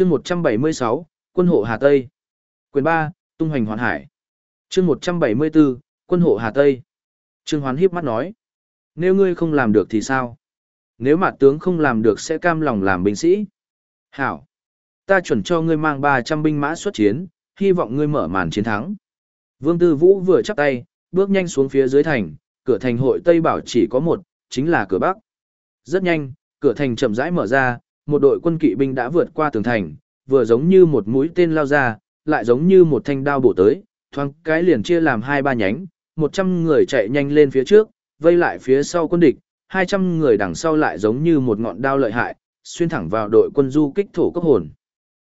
chương 176, quân hộ Hà Tây. Quyền 3, tung hoành hoàn hải. chương 174, quân hộ Hà Tây. Trương Hoán hiếp mắt nói. Nếu ngươi không làm được thì sao? Nếu mặt tướng không làm được sẽ cam lòng làm binh sĩ. Hảo. Ta chuẩn cho ngươi mang 300 binh mã xuất chiến, hy vọng ngươi mở màn chiến thắng. Vương Tư Vũ vừa chắp tay, bước nhanh xuống phía dưới thành, cửa thành hội Tây Bảo chỉ có một, chính là cửa Bắc. Rất nhanh, cửa thành chậm rãi mở ra, một đội quân kỵ binh đã vượt qua tường thành, vừa giống như một mũi tên lao ra, lại giống như một thanh đao bổ tới, thoáng cái liền chia làm hai ba nhánh, 100 người chạy nhanh lên phía trước, vây lại phía sau quân địch, 200 người đằng sau lại giống như một ngọn đao lợi hại, xuyên thẳng vào đội quân du kích thổ cấp hồn.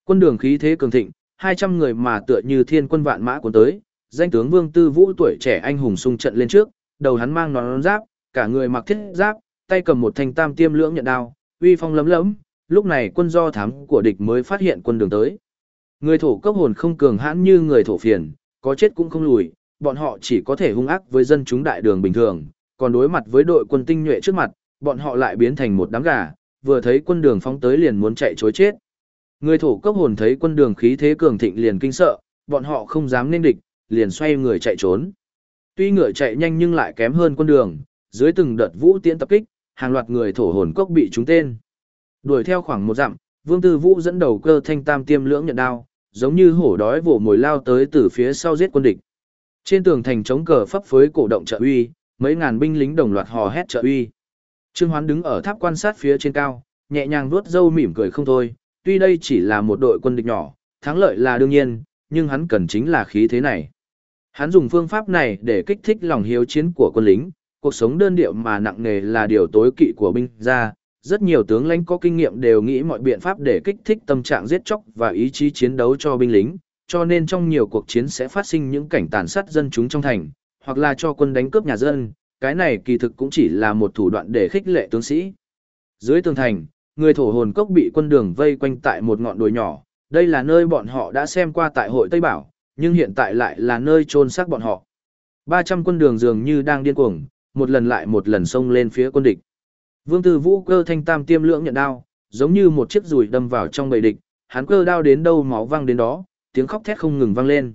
Quân đường khí thế cường thịnh, 200 người mà tựa như thiên quân vạn mã cuốn tới, danh tướng Vương Tư Vũ tuổi trẻ anh hùng xung trận lên trước, đầu hắn mang nón giáp, cả người mặc thiết giáp, tay cầm một thanh tam tiêm lưỡng nhận đao, uy phong lấm lấm, lúc này quân do thám của địch mới phát hiện quân đường tới. Người thổ cấp hồn không cường hãn như người thổ phiền, có chết cũng không lùi, bọn họ chỉ có thể hung ác với dân chúng đại đường bình thường, còn đối mặt với đội quân tinh nhuệ trước mặt, bọn họ lại biến thành một đám gà, vừa thấy quân đường phóng tới liền muốn chạy chối chết. Người thổ cấp hồn thấy quân đường khí thế cường thịnh liền kinh sợ, bọn họ không dám nên địch, liền xoay người chạy trốn. Tuy ngựa chạy nhanh nhưng lại kém hơn quân đường, dưới từng đợt vũ tiễn tập kích, hàng loạt người thổ hồn cốc bị trúng tên. Đuổi theo khoảng một dặm, Vương Tư Vũ dẫn đầu cơ thanh tam tiêm lưỡng nhận đao, giống như hổ đói vồ mồi lao tới từ phía sau giết quân địch. Trên tường thành chống cờ phấp phới cổ động trợ uy, mấy ngàn binh lính đồng loạt hò hét trợ uy. Trương Hoán đứng ở tháp quan sát phía trên cao, nhẹ nhàng vuốt râu mỉm cười không thôi, tuy đây chỉ là một đội quân địch nhỏ, thắng lợi là đương nhiên, nhưng hắn cần chính là khí thế này. Hắn dùng phương pháp này để kích thích lòng hiếu chiến của quân lính, cuộc sống đơn điệu mà nặng nề là điều tối kỵ của binh gia. Rất nhiều tướng lãnh có kinh nghiệm đều nghĩ mọi biện pháp để kích thích tâm trạng giết chóc và ý chí chiến đấu cho binh lính, cho nên trong nhiều cuộc chiến sẽ phát sinh những cảnh tàn sát dân chúng trong thành, hoặc là cho quân đánh cướp nhà dân, cái này kỳ thực cũng chỉ là một thủ đoạn để khích lệ tướng sĩ. Dưới tường thành, người thổ hồn cốc bị quân đường vây quanh tại một ngọn đồi nhỏ, đây là nơi bọn họ đã xem qua tại hội Tây Bảo, nhưng hiện tại lại là nơi chôn xác bọn họ. 300 quân đường dường như đang điên cuồng, một lần lại một lần xông lên phía quân địch. Vương Tư Vũ cơ thanh tam tiêm lưỡng nhận đao, giống như một chiếc rùi đâm vào trong bầy địch, hắn cơ đao đến đâu máu văng đến đó, tiếng khóc thét không ngừng vang lên.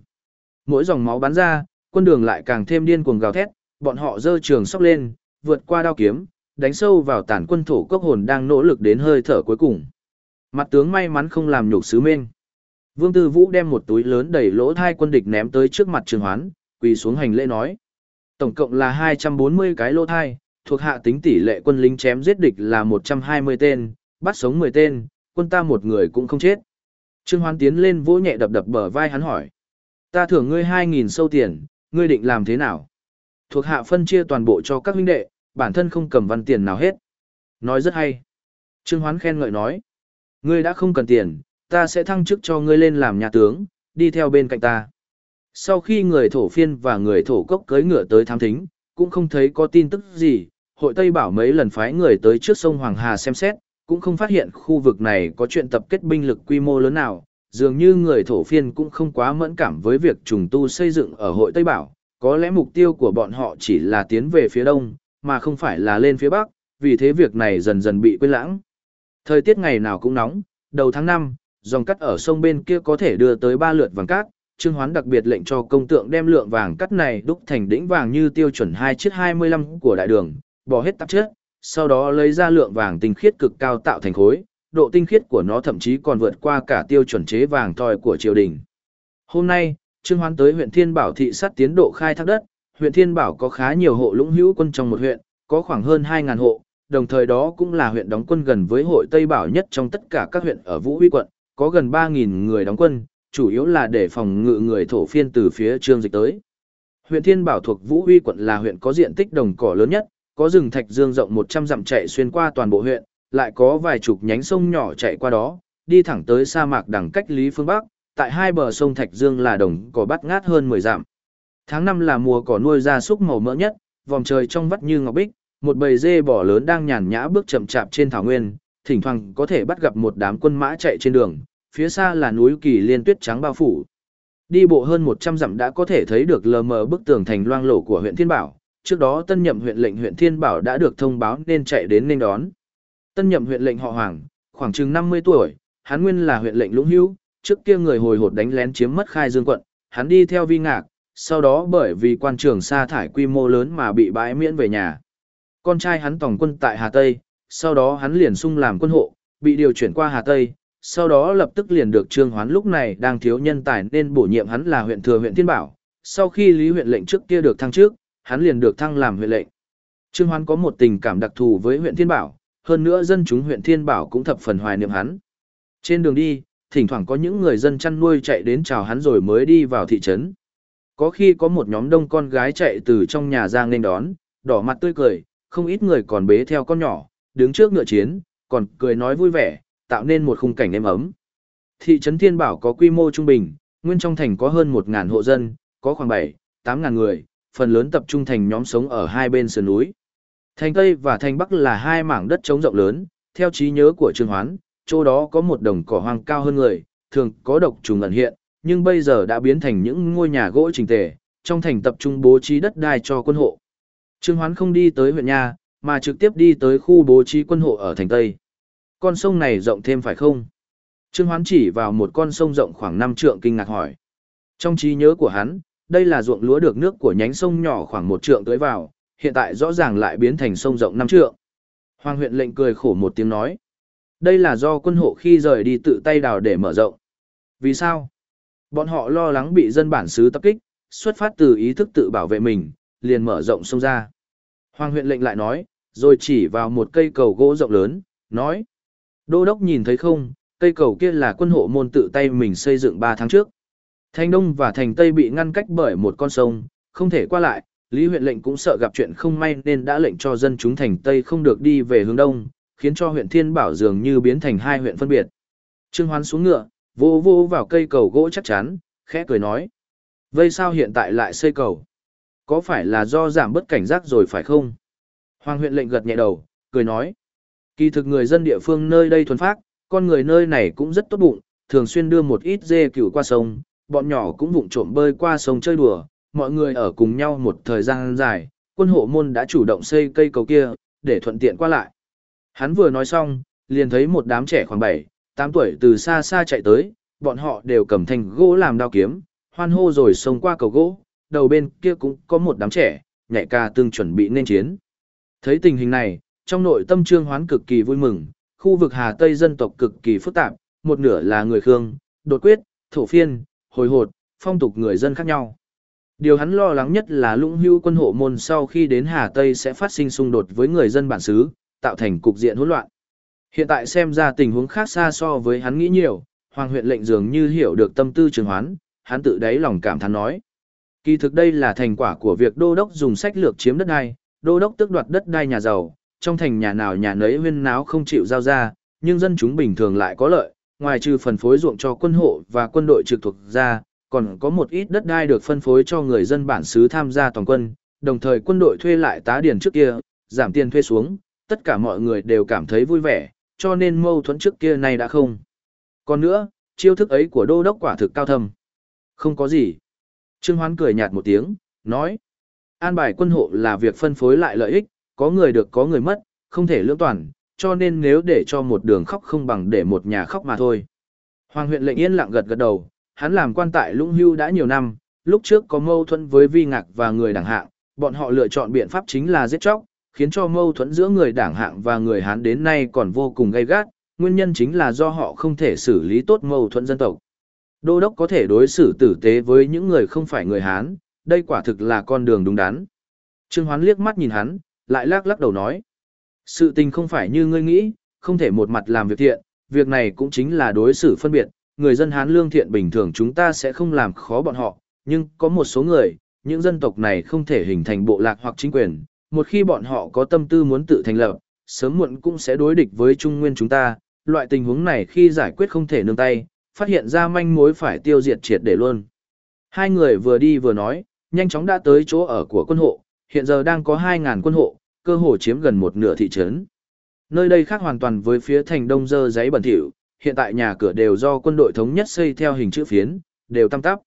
Mỗi dòng máu bắn ra, quân đường lại càng thêm điên cuồng gào thét, bọn họ giơ trường sóc lên, vượt qua đao kiếm, đánh sâu vào tản quân thổ cốc hồn đang nỗ lực đến hơi thở cuối cùng. Mặt tướng may mắn không làm nhục sứ minh, Vương Tư Vũ đem một túi lớn đầy lỗ thai quân địch ném tới trước mặt Trương Hoán, quỳ xuống hành lễ nói. Tổng cộng là 240 cái lỗ thai, thuộc hạ tính tỷ lệ quân lính chém giết địch là 120 tên, bắt sống 10 tên, quân ta một người cũng không chết. Trương Hoán tiến lên vỗ nhẹ đập đập bờ vai hắn hỏi. Ta thưởng ngươi 2.000 sâu tiền, ngươi định làm thế nào? Thuộc hạ phân chia toàn bộ cho các huynh đệ, bản thân không cầm văn tiền nào hết. Nói rất hay. Trương Hoán khen ngợi nói. Ngươi đã không cần tiền, ta sẽ thăng chức cho ngươi lên làm nhà tướng, đi theo bên cạnh ta. Sau khi người thổ phiên và người thổ cốc cưới ngựa tới thám thính, cũng không thấy có tin tức gì, hội Tây bảo mấy lần phái người tới trước sông Hoàng Hà xem xét, cũng không phát hiện khu vực này có chuyện tập kết binh lực quy mô lớn nào, dường như người thổ phiên cũng không quá mẫn cảm với việc trùng tu xây dựng ở hội Tây Bảo, có lẽ mục tiêu của bọn họ chỉ là tiến về phía đông, mà không phải là lên phía bắc, vì thế việc này dần dần bị quên lãng. Thời tiết ngày nào cũng nóng, đầu tháng 5, dòng cắt ở sông bên kia có thể đưa tới ba lượt vàng cát, Trương Hoán đặc biệt lệnh cho công tượng đem lượng vàng cắt này đúc thành đỉnh vàng như tiêu chuẩn 2 chiếc 25 của đại đường, bỏ hết tạp chất, sau đó lấy ra lượng vàng tinh khiết cực cao tạo thành khối, độ tinh khiết của nó thậm chí còn vượt qua cả tiêu chuẩn chế vàng thoi của triều đình. Hôm nay, Trương Hoán tới huyện Thiên Bảo thị sát tiến độ khai thác đất, huyện Thiên Bảo có khá nhiều hộ lũng hữu quân trong một huyện, có khoảng hơn 2.000 hộ, đồng thời đó cũng là huyện đóng quân gần với hội Tây Bảo nhất trong tất cả các huyện ở Vũ Huy quận, có gần 3.000 người đóng quân, chủ yếu là để phòng ngự người thổ phiên từ phía trương dịch tới. Huyện Thiên Bảo thuộc Vũ Huy quận là huyện có diện tích đồng cỏ lớn nhất, có rừng thạch dương rộng 100 dặm chạy xuyên qua toàn bộ huyện, lại có vài chục nhánh sông nhỏ chạy qua đó, đi thẳng tới sa mạc đẳng cách Lý Phương Bắc, tại hai bờ sông Thạch Dương là đồng cỏ bắt ngát hơn 10 dặm. Tháng 5 là mùa cỏ nuôi gia súc màu mỡ nhất, vòng trời trong vắt như ngọc bích, một bầy dê bò lớn đang nhàn nhã bước chậm chạp trên thảo nguyên, thỉnh thoảng có thể bắt gặp một đám quân mã chạy trên đường, phía xa là núi kỳ liên tuyết trắng bao phủ. Đi bộ hơn 100 dặm đã có thể thấy được lờ mờ bức tường thành loang lổ của huyện Thiên Bảo, trước đó tân nhậm huyện lệnh huyện Thiên Bảo đã được thông báo nên chạy đến nên đón. Tân nhậm huyện lệnh họ Hoàng, khoảng chừng 50 tuổi, hắn nguyên là huyện lệnh Lũng Hữu, trước kia người hồi hột đánh lén chiếm mất Khai Dương quận, hắn đi theo Vi Ngạc, sau đó bởi vì quan trường sa thải quy mô lớn mà bị bãi miễn về nhà. Con trai hắn tổng quân tại Hà Tây, sau đó hắn liền sung làm quân hộ, bị điều chuyển qua Hà Tây, sau đó lập tức liền được Trương Hoán lúc này đang thiếu nhân tài nên bổ nhiệm hắn là huyện thừa huyện Thiên Bảo. Sau khi Lý huyện lệnh trước kia được thăng trước, hắn liền được thăng làm huyện lệnh. Trương Hoán có một tình cảm đặc thù với huyện Thiên Bảo, hơn nữa dân chúng huyện Thiên Bảo cũng thập phần hoài niệm hắn. Trên đường đi, thỉnh thoảng có những người dân chăn nuôi chạy đến chào hắn rồi mới đi vào thị trấn. Có khi có một nhóm đông con gái chạy từ trong nhà ra nên đón, đỏ mặt tươi cười, không ít người còn bế theo con nhỏ, đứng trước ngựa chiến, còn cười nói vui vẻ, tạo nên một khung cảnh êm ấm. Thị trấn Thiên Bảo có quy mô trung bình, nguyên trong thành có hơn 1.000 hộ dân, có khoảng 7, 8.000 người, phần lớn tập trung thành nhóm sống ở hai bên sườn núi. Thành Tây và thành Bắc là hai mảng đất trống rộng lớn, theo trí nhớ của Trương Hoán, chỗ đó có một đồng cỏ hoang cao hơn người, thường có độc trùng ẩn hiện, nhưng bây giờ đã biến thành những ngôi nhà gỗ trình tề, trong thành tập trung bố trí đất đai cho quân hộ. Trương Hoán không đi tới huyện nha, mà trực tiếp đi tới khu bố trí quân hộ ở thành Tây. Con sông này rộng thêm phải không? Trương Hoán chỉ vào một con sông rộng khoảng 5 trượng kinh ngạc hỏi. Trong trí nhớ của hắn, đây là ruộng lúa được nước của nhánh sông nhỏ khoảng một trượng tới vào, hiện tại rõ ràng lại biến thành sông rộng 5 trượng. Hoàng huyện lệnh cười khổ một tiếng nói. Đây là do quân hộ khi rời đi tự tay đào để mở rộng. Vì sao? Bọn họ lo lắng bị dân bản xứ tập kích, xuất phát từ ý thức tự bảo vệ mình, liền mở rộng sông ra. Hoàng huyện lệnh lại nói, rồi chỉ vào một cây cầu gỗ rộng lớn, nói. Đô đốc nhìn thấy không, cây cầu kia là quân hộ môn tự tay mình xây dựng 3 tháng trước. Thành Đông và Thành Tây bị ngăn cách bởi một con sông, không thể qua lại, Lý huyện lệnh cũng sợ gặp chuyện không may nên đã lệnh cho dân chúng Thành Tây không được đi về hướng Đông, khiến cho huyện Thiên Bảo dường như biến thành hai huyện phân biệt. Trương Hoán xuống ngựa, vô vô vào cây cầu gỗ chắc chắn, khẽ cười nói. Vây sao hiện tại lại xây cầu? Có phải là do giảm bất cảnh giác rồi phải không? Hoàng huyện lệnh gật nhẹ đầu, cười nói. Kỳ thực người dân địa phương nơi đây thuần phát, con người nơi này cũng rất tốt bụng, thường xuyên đưa một ít dê cừu qua sông, bọn nhỏ cũng vụng trộm bơi qua sông chơi đùa, mọi người ở cùng nhau một thời gian dài, quân hộ môn đã chủ động xây cây cầu kia, để thuận tiện qua lại. Hắn vừa nói xong, liền thấy một đám trẻ khoảng 7, 8 tuổi từ xa xa chạy tới, bọn họ đều cầm thanh gỗ làm đao kiếm, hoan hô rồi xông qua cầu gỗ, đầu bên kia cũng có một đám trẻ, nhảy ca tương chuẩn bị nên chiến. Thấy tình hình này, trong nội tâm trương hoán cực kỳ vui mừng, khu vực Hà Tây dân tộc cực kỳ phức tạp, một nửa là người Khương, đột quyết, thổ phiên, hồi hột, phong tục người dân khác nhau. Điều hắn lo lắng nhất là lũng hưu quân hộ môn sau khi đến Hà Tây sẽ phát sinh xung đột với người dân bản xứ, tạo thành cục diện hỗn loạn. Hiện tại xem ra tình huống khác xa so với hắn nghĩ nhiều, Hoàng huyện lệnh dường như hiểu được tâm tư trường hoán, hắn tự đáy lòng cảm thán nói. Kỳ thực đây là thành quả của việc đô đốc dùng sách lược chiếm đất đai, đô đốc tước đoạt đất đai nhà giàu, trong thành nhà nào nhà nấy huyên náo không chịu giao ra, nhưng dân chúng bình thường lại có lợi, ngoài trừ phân phối ruộng cho quân hộ và quân đội trực thuộc ra, còn có một ít đất đai được phân phối cho người dân bản xứ tham gia toàn quân, đồng thời quân đội thuê lại tá điển trước kia, giảm tiền thuê xuống, tất cả mọi người đều cảm thấy vui vẻ, cho nên mâu thuẫn trước kia nay đã không. Còn nữa, chiêu thức ấy của đô đốc quả thực cao thâm. Không có gì. Trương Hoán cười nhạt một tiếng, nói. An bài quân hộ là việc phân phối lại lợi ích, có người được có người mất, không thể lưỡng toàn, cho nên nếu để cho một đường khóc không bằng để một nhà khóc mà thôi. Hoàng huyện lệnh yên lặng gật gật đầu, hắn làm quan tại Lũng Hưu đã nhiều năm, lúc trước có mâu thuẫn với Vi Ngạc và người đảng hạng, bọn họ lựa chọn biện pháp chính là giết chóc, khiến cho mâu thuẫn giữa người đảng hạng và người Hán đến nay còn vô cùng gay gắt, nguyên nhân chính là do họ không thể xử lý tốt mâu thuẫn dân tộc. Đô đốc có thể đối xử tử tế với những người không phải người Hán, đây quả thực là con đường đúng đắn. Trương Hoán liếc mắt nhìn hắn, lại lắc lắc đầu nói. Sự tình không phải như ngươi nghĩ, không thể một mặt làm việc thiện, việc này cũng chính là đối xử phân biệt, người dân Hán lương thiện bình thường chúng ta sẽ không làm khó bọn họ, nhưng có một số người, những dân tộc này không thể hình thành bộ lạc hoặc chính quyền, một khi bọn họ có tâm tư muốn tự thành lập, sớm muộn cũng sẽ đối địch với Trung Nguyên chúng ta, loại tình huống này khi giải quyết không thể nương tay, phát hiện ra manh mối phải tiêu diệt triệt để luôn. Hai người vừa đi vừa nói, nhanh chóng đã tới chỗ ở của quân hộ, hiện giờ đang có 2.000 quân hộ, cơ hồ chiếm gần một nửa thị trấn. Nơi đây khác hoàn toàn với phía thành đông dơ giấy bẩn thỉu, hiện tại nhà cửa đều do quân đội thống nhất xây theo hình chữ phiến, đều tăm tắp.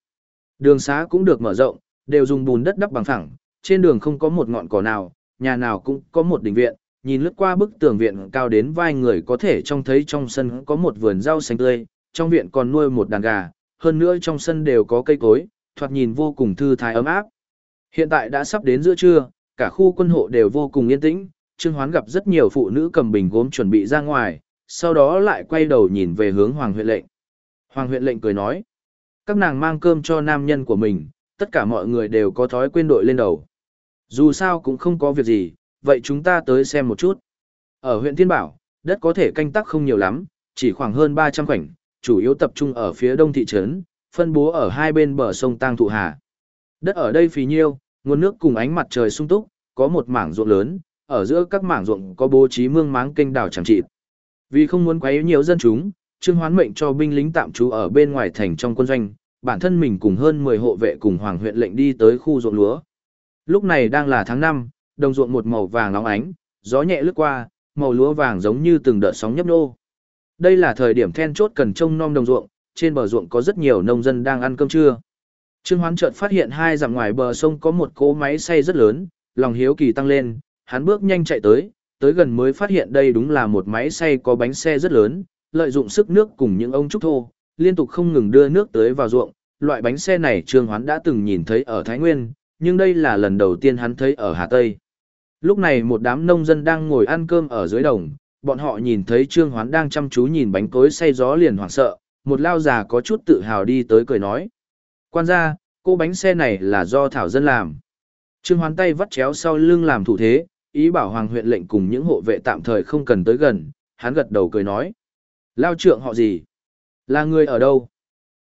Đường xá cũng được mở rộng, đều dùng bùn đất đắp bằng phẳng, trên đường không có một ngọn cỏ nào, nhà nào cũng có một đình viện, nhìn lướt qua bức tường viện cao đến vai người có thể trông thấy trong sân có một vườn rau xanh tươi, trong viện còn nuôi một đàn gà, hơn nữa trong sân đều có cây cối, thoạt nhìn vô cùng thư thái ấm áp. Hiện tại đã sắp đến giữa trưa, cả khu quân hộ đều vô cùng yên tĩnh, Trương Hoán gặp rất nhiều phụ nữ cầm bình gốm chuẩn bị ra ngoài, sau đó lại quay đầu nhìn về hướng Hoàng huyện lệnh. Hoàng huyện lệnh cười nói, các nàng mang cơm cho nam nhân của mình, tất cả mọi người đều có thói quên đội lên đầu. Dù sao cũng không có việc gì, vậy chúng ta tới xem một chút. Ở huyện Thiên Bảo, đất có thể canh tác không nhiều lắm, chỉ khoảng hơn 300 khoảnh, chủ yếu tập trung ở phía đông thị trấn, phân bố ở hai bên bờ sông Tang Thụ Hà. Đất ở đây phì nhiêu, nguồn nước cùng ánh mặt trời sung túc, có một mảng ruộng lớn, ở giữa các mảng ruộng có bố trí mương máng kênh đảo chẳng trị. Vì không muốn quấy nhiều dân chúng, Trương Hoán mệnh cho binh lính tạm trú ở bên ngoài thành trong quân doanh, bản thân mình cùng hơn 10 hộ vệ cùng hoàng huyện lệnh đi tới khu ruộng lúa. Lúc này đang là tháng 5, đồng ruộng một màu vàng nóng ánh, gió nhẹ lướt qua, màu lúa vàng giống như từng đợt sóng nhấp nô. Đây là thời điểm then chốt cần trông nom đồng ruộng, trên bờ ruộng có rất nhiều nông dân đang ăn cơm trưa. Trương Hoán chợt phát hiện hai dặm ngoài bờ sông có một cỗ máy xay rất lớn, lòng hiếu kỳ tăng lên, hắn bước nhanh chạy tới, tới gần mới phát hiện đây đúng là một máy xay có bánh xe rất lớn, lợi dụng sức nước cùng những ông trúc thô, liên tục không ngừng đưa nước tới vào ruộng. Loại bánh xe này Trương Hoán đã từng nhìn thấy ở Thái Nguyên, nhưng đây là lần đầu tiên hắn thấy ở Hà Tây. Lúc này một đám nông dân đang ngồi ăn cơm ở dưới đồng, bọn họ nhìn thấy Trương Hoán đang chăm chú nhìn bánh cối xay gió liền hoảng sợ, một lao già có chút tự hào đi tới cười nói. Quan gia, cô bánh xe này là do Thảo Dân làm. Trương Hoán tay vắt chéo sau lưng làm thủ thế, ý bảo Hoàng huyện lệnh cùng những hộ vệ tạm thời không cần tới gần, hắn gật đầu cười nói. Lao trượng họ gì? Là người ở đâu?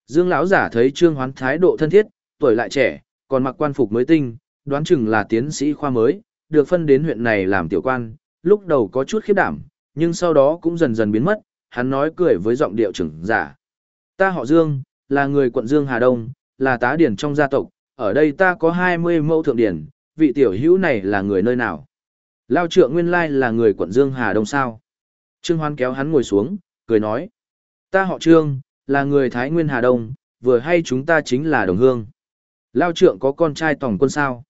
Dương lão giả thấy Trương Hoán thái độ thân thiết, tuổi lại trẻ, còn mặc quan phục mới tinh, đoán chừng là tiến sĩ khoa mới, được phân đến huyện này làm tiểu quan, lúc đầu có chút khiếp đảm, nhưng sau đó cũng dần dần biến mất, hắn nói cười với giọng điệu trưởng giả. Ta họ Dương, là người quận Dương Hà Đông, là tá điển trong gia tộc, ở đây ta có 20 mẫu thượng điển, vị tiểu hữu này là người nơi nào? Lao trượng nguyên lai là người quận Dương Hà Đông sao? Trương Hoan kéo hắn ngồi xuống, cười nói. Ta họ Trương, là người Thái Nguyên Hà Đông, vừa hay chúng ta chính là đồng hương. Lao trượng có con trai tổng quân sao?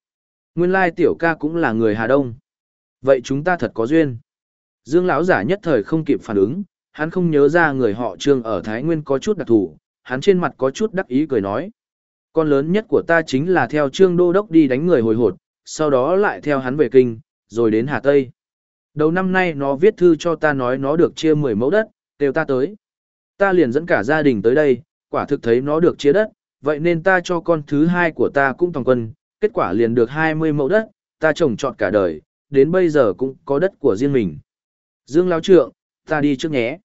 Nguyên lai tiểu ca cũng là người Hà Đông. Vậy chúng ta thật có duyên. Dương lão giả nhất thời không kịp phản ứng, hắn không nhớ ra người họ Trương ở Thái Nguyên có chút đặc thù, hắn trên mặt có chút đắc ý cười nói. Con lớn nhất của ta chính là theo Trương Đô Đốc đi đánh người hồi hột, sau đó lại theo hắn về Kinh, rồi đến Hà Tây. Đầu năm nay nó viết thư cho ta nói nó được chia 10 mẫu đất, đều ta tới. Ta liền dẫn cả gia đình tới đây, quả thực thấy nó được chia đất, vậy nên ta cho con thứ hai của ta cũng toàn quân, kết quả liền được 20 mẫu đất, ta trồng trọt cả đời, đến bây giờ cũng có đất của riêng mình. Dương Lão Trượng, ta đi trước nhé.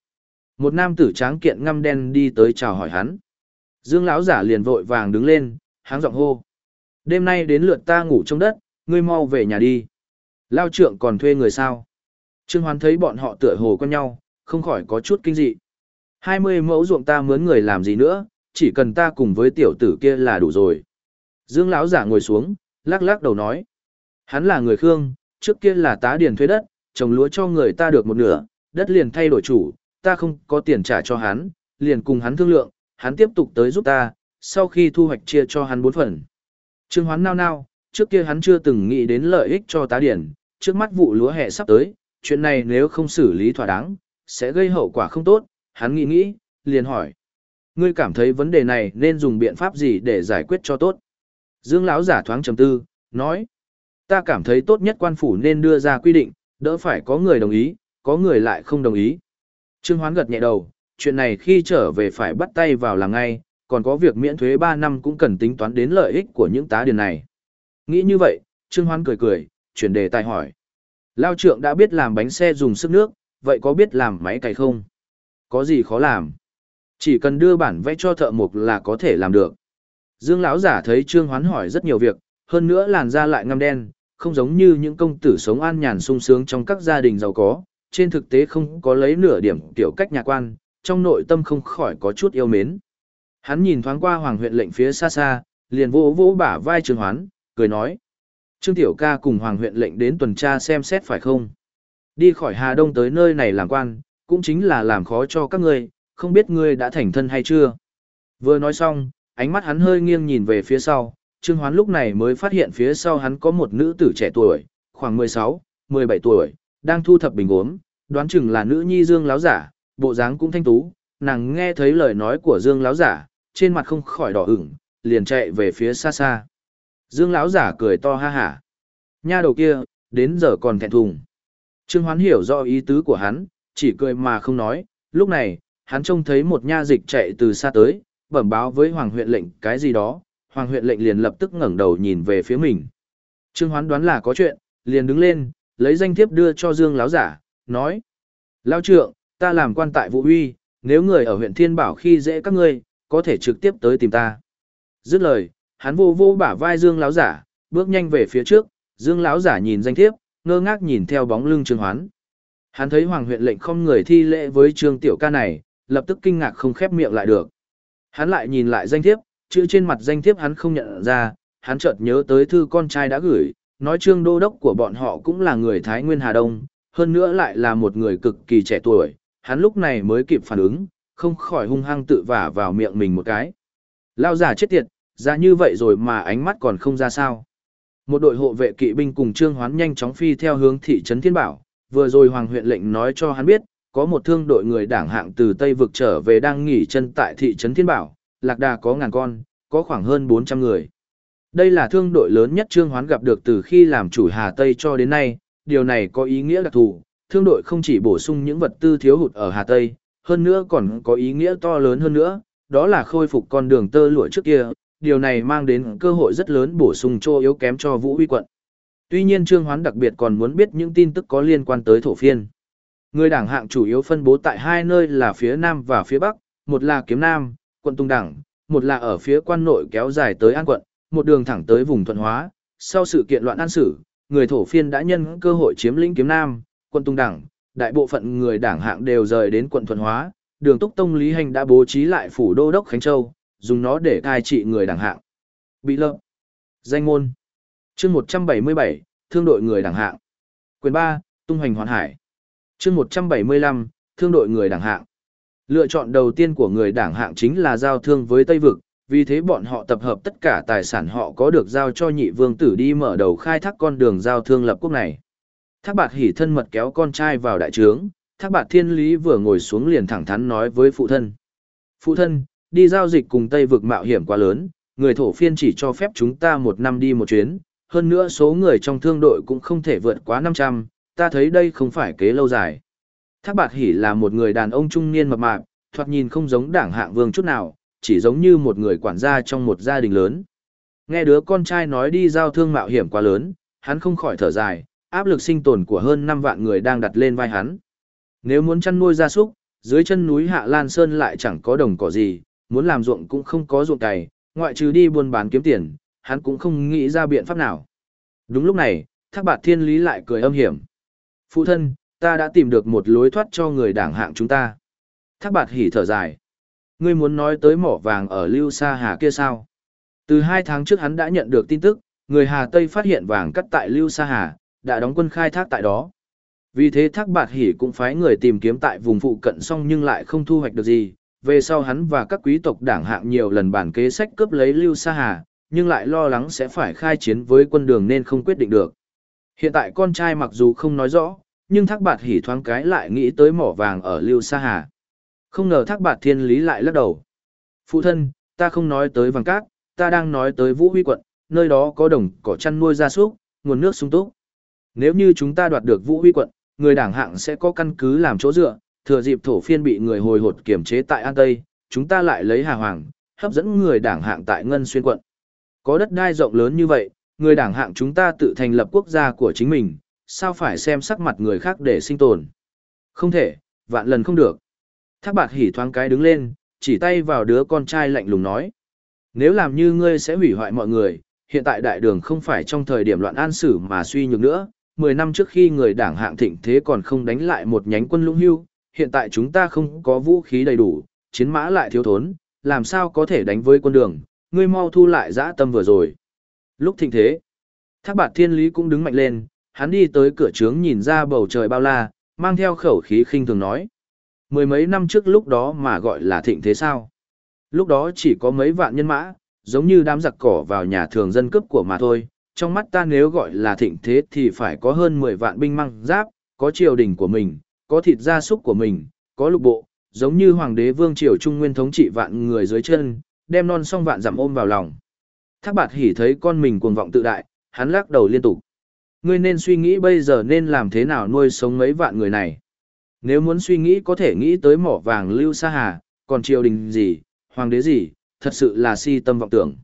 Một nam tử tráng kiện ngăm đen đi tới chào hỏi hắn. Dương lão giả liền vội vàng đứng lên, háng giọng hô. Đêm nay đến lượt ta ngủ trong đất, ngươi mau về nhà đi. Lao trượng còn thuê người sao? Trương Hoán thấy bọn họ tựa hồ quen nhau, không khỏi có chút kinh dị. Hai mươi mẫu ruộng ta mướn người làm gì nữa, chỉ cần ta cùng với tiểu tử kia là đủ rồi. Dương lão giả ngồi xuống, lắc lắc đầu nói. Hắn là người Khương, trước kia là tá điền thuê đất, trồng lúa cho người ta được một nửa, đất liền thay đổi chủ, ta không có tiền trả cho hắn, liền cùng hắn thương lượng, hắn tiếp tục tới giúp ta, sau khi thu hoạch chia cho hắn bốn phần. Trương Hoán nao nao, trước kia hắn chưa từng nghĩ đến lợi ích cho tá điển, trước mắt vụ lúa hè sắp tới, chuyện này nếu không xử lý thỏa đáng, sẽ gây hậu quả không tốt, hắn nghĩ nghĩ, liền hỏi. Ngươi cảm thấy vấn đề này nên dùng biện pháp gì để giải quyết cho tốt? Dương lão giả thoáng trầm tư, nói. Ta cảm thấy tốt nhất quan phủ nên đưa ra quy định, đỡ phải có người đồng ý, có người lại không đồng ý. Trương Hoán gật nhẹ đầu, chuyện này khi trở về phải bắt tay vào làm ngay, còn có việc miễn thuế 3 năm cũng cần tính toán đến lợi ích của những tá điền này. Nghĩ như vậy, Trương Hoan cười cười, chuyển đề tài hỏi. Lao trượng đã biết làm bánh xe dùng sức nước, vậy có biết làm máy cày không? Có gì khó làm? Chỉ cần đưa bản vẽ cho thợ mộc là có thể làm được. Dương lão giả thấy Trương Hoán hỏi rất nhiều việc, hơn nữa làn da lại ngăm đen, không giống như những công tử sống an nhàn sung sướng trong các gia đình giàu có, trên thực tế không có lấy nửa điểm tiểu cách nhà quan, trong nội tâm không khỏi có chút yêu mến. Hắn nhìn thoáng qua hoàng huyện lệnh phía xa xa, liền vỗ vỗ bả vai Trương Hoán, cười nói. Trương Tiểu ca cùng hoàng huyện lệnh đến tuần tra xem xét phải không? Đi khỏi Hà Đông tới nơi này làm quan, cũng chính là làm khó cho các ngươi, không biết ngươi đã thành thân hay chưa? Vừa nói xong, ánh mắt hắn hơi nghiêng nhìn về phía sau, Trương Hoán lúc này mới phát hiện phía sau hắn có một nữ tử trẻ tuổi, khoảng 16, 17 tuổi, đang thu thập bình uống, đoán chừng là nữ nhi Dương láo giả, bộ dáng cũng thanh tú, nàng nghe thấy lời nói của Dương Lão giả, trên mặt không khỏi đỏ ửng, liền chạy về phía xa xa. Dương Lão giả cười to ha hả. Nha đầu kia, đến giờ còn thẹn thùng. Trương Hoán hiểu rõ ý tứ của hắn, chỉ cười mà không nói, lúc này, hắn trông thấy một nha dịch chạy từ xa tới, bẩm báo với Hoàng huyện lệnh cái gì đó, Hoàng huyện lệnh liền lập tức ngẩng đầu nhìn về phía mình. Trương Hoán đoán là có chuyện, liền đứng lên, lấy danh thiếp đưa cho Dương Lão giả, nói. Lão trượng, ta làm quan tại Vũ Huy, nếu người ở huyện Thiên Bảo khi dễ các ngươi, có thể trực tiếp tới tìm ta. Dứt lời, hắn vô vô bả vai Dương Lão giả, bước nhanh về phía trước, Dương Lão giả nhìn danh thiếp, ngơ ngác nhìn theo bóng lưng Trương Hoán. Hắn thấy Hoàng huyện lệnh không người thi lễ với Trương Tiểu ca này, lập tức kinh ngạc không khép miệng lại được. Hắn lại nhìn lại danh thiếp, chữ trên mặt danh thiếp hắn không nhận ra, hắn chợt nhớ tới thư con trai đã gửi, nói Trương Đô Đốc của bọn họ cũng là người Thái Nguyên Hà Đông, hơn nữa lại là một người cực kỳ trẻ tuổi, hắn lúc này mới kịp phản ứng, không khỏi hung hăng tự vả vào miệng mình một cái. Lao giả chết tiệt, ra như vậy rồi mà ánh mắt còn không ra sao. Một đội hộ vệ kỵ binh cùng Trương Hoán nhanh chóng phi theo hướng thị trấn Thiên Bảo, vừa rồi Hoàng huyện lệnh nói cho hắn biết, có một thương đội người đảng hạng từ Tây vực trở về đang nghỉ chân tại thị trấn Thiên Bảo, lạc đà có ngàn con, có khoảng hơn 400 người. Đây là thương đội lớn nhất Trương Hoán gặp được từ khi làm chủ Hà Tây cho đến nay, điều này có ý nghĩa đặc thù, thương đội không chỉ bổ sung những vật tư thiếu hụt ở Hà Tây, hơn nữa còn có ý nghĩa to lớn hơn nữa, đó là khôi phục con đường tơ lụa trước kia, điều này mang đến cơ hội rất lớn bổ sung cho yếu kém cho Vũ Huy quận. Tuy nhiên Trương Hoán đặc biệt còn muốn biết những tin tức có liên quan tới thổ phiên. Người đảng hạng chủ yếu phân bố tại hai nơi là phía Nam và phía Bắc, một là Kiếm Nam, quận Tung Đảng, một là ở phía quan nội kéo dài tới An quận, một đường thẳng tới vùng thuận hóa. Sau sự kiện loạn an sử, người thổ phiên đã nhân cơ hội chiếm lĩnh Kiếm Nam, quận Tung Đảng, đại bộ phận người đảng hạng đều rời đến quận thuận hóa. Đường Túc Tông Lý Hành đã bố trí lại phủ đô đốc Khánh Châu, dùng nó để cai trị người đảng hạng. Bị lợm. Danh ngôn. chương 177, thương đội người đảng hạng. Quyền 3, tung hoành hoàn hải. chương 175, thương đội người đảng hạng. Lựa chọn đầu tiên của người đảng hạng chính là giao thương với Tây Vực, vì thế bọn họ tập hợp tất cả tài sản họ có được giao cho nhị vương tử đi mở đầu khai thác con đường giao thương lập quốc này. Thác bạt hỉ thân mật kéo con trai vào đại trướng, thác bạt thiên lý vừa ngồi xuống liền thẳng thắn nói với phụ thân. Phụ thân, đi giao dịch cùng Tây vực mạo hiểm quá lớn, người thổ phiên chỉ cho phép chúng ta một năm đi một chuyến, hơn nữa số người trong thương đội cũng không thể vượt quá 500, ta thấy đây không phải kế lâu dài. Thác Bạt Hỉ là một người đàn ông trung niên mập mạp, thoạt nhìn không giống đảng hạng vương chút nào, chỉ giống như một người quản gia trong một gia đình lớn. Nghe đứa con trai nói đi giao thương mạo hiểm quá lớn, hắn không khỏi thở dài, áp lực sinh tồn của hơn 5 vạn người đang đặt lên vai hắn. Nếu muốn chăn nuôi gia súc, dưới chân núi Hạ Lan Sơn lại chẳng có đồng cỏ gì, muốn làm ruộng cũng không có ruộng cày, ngoại trừ đi buôn bán kiếm tiền, hắn cũng không nghĩ ra biện pháp nào. Đúng lúc này, Thác Bạt Thiên Lý lại cười âm hiểm. Phụ thân, ta đã tìm được một lối thoát cho người đảng hạng chúng ta. Thác Bạt hỉ thở dài. Ngươi muốn nói tới mỏ vàng ở Lưu Sa Hà kia sao? Từ hai tháng trước hắn đã nhận được tin tức, người Hà Tây phát hiện vàng cắt tại Lưu Sa Hà, đã đóng quân khai thác tại đó. Vì thế Thác Bạt Hỉ cũng phái người tìm kiếm tại vùng phụ cận xong nhưng lại không thu hoạch được gì, về sau hắn và các quý tộc đảng hạng nhiều lần bản kế sách cướp lấy Lưu Sa Hà, nhưng lại lo lắng sẽ phải khai chiến với quân đường nên không quyết định được. Hiện tại con trai mặc dù không nói rõ, nhưng Thác Bạt Hỉ thoáng cái lại nghĩ tới mỏ vàng ở Lưu Sa Hà. Không ngờ Thác Bạt Thiên Lý lại lắc đầu. Phụ thân, ta không nói tới vàng cát, ta đang nói tới Vũ Huy quận, nơi đó có đồng cỏ chăn nuôi gia súc, nguồn nước sung túc. Nếu như chúng ta đoạt được Vũ Huy quận, người đảng hạng sẽ có căn cứ làm chỗ dựa, thừa dịp thổ phiên bị người hồi hột kiểm chế tại An Tây, chúng ta lại lấy Hà Hoàng, hấp dẫn người đảng hạng tại Ngân Xuyên quận. Có đất đai rộng lớn như vậy, người đảng hạng chúng ta tự thành lập quốc gia của chính mình, sao phải xem sắc mặt người khác để sinh tồn. Không thể, vạn lần không được. Thác bạt hỉ thoáng cái đứng lên, chỉ tay vào đứa con trai lạnh lùng nói. Nếu làm như ngươi sẽ hủy hoại mọi người, hiện tại đại đường không phải trong thời điểm loạn an sử mà suy nhược nữa. Mười năm trước khi người đảng hạng thịnh thế còn không đánh lại một nhánh quân lũng hưu, hiện tại chúng ta không có vũ khí đầy đủ, chiến mã lại thiếu thốn, làm sao có thể đánh với quân đường, ngươi mau thu lại dã tâm vừa rồi. Lúc thịnh thế, thác bạt thiên lý cũng đứng mạnh lên, hắn đi tới cửa trướng nhìn ra bầu trời bao la, mang theo khẩu khí khinh thường nói. Mười mấy năm trước lúc đó mà gọi là thịnh thế sao? Lúc đó chỉ có mấy vạn nhân mã, giống như đám giặc cỏ vào nhà thường dân cướp của mà thôi. Trong mắt ta nếu gọi là thịnh thế thì phải có hơn 10 vạn binh măng giáp, có triều đình của mình, có thịt gia súc của mình, có lục bộ, giống như hoàng đế vương triều trung nguyên thống trị vạn người dưới chân, đem non song vạn dặm ôm vào lòng. Thác bạt hỉ thấy con mình cuồng vọng tự đại, hắn lắc đầu liên tục. Ngươi nên suy nghĩ bây giờ nên làm thế nào nuôi sống mấy vạn người này. Nếu muốn suy nghĩ có thể nghĩ tới mỏ vàng lưu sa hà, còn triều đình gì, hoàng đế gì, thật sự là si tâm vọng tưởng.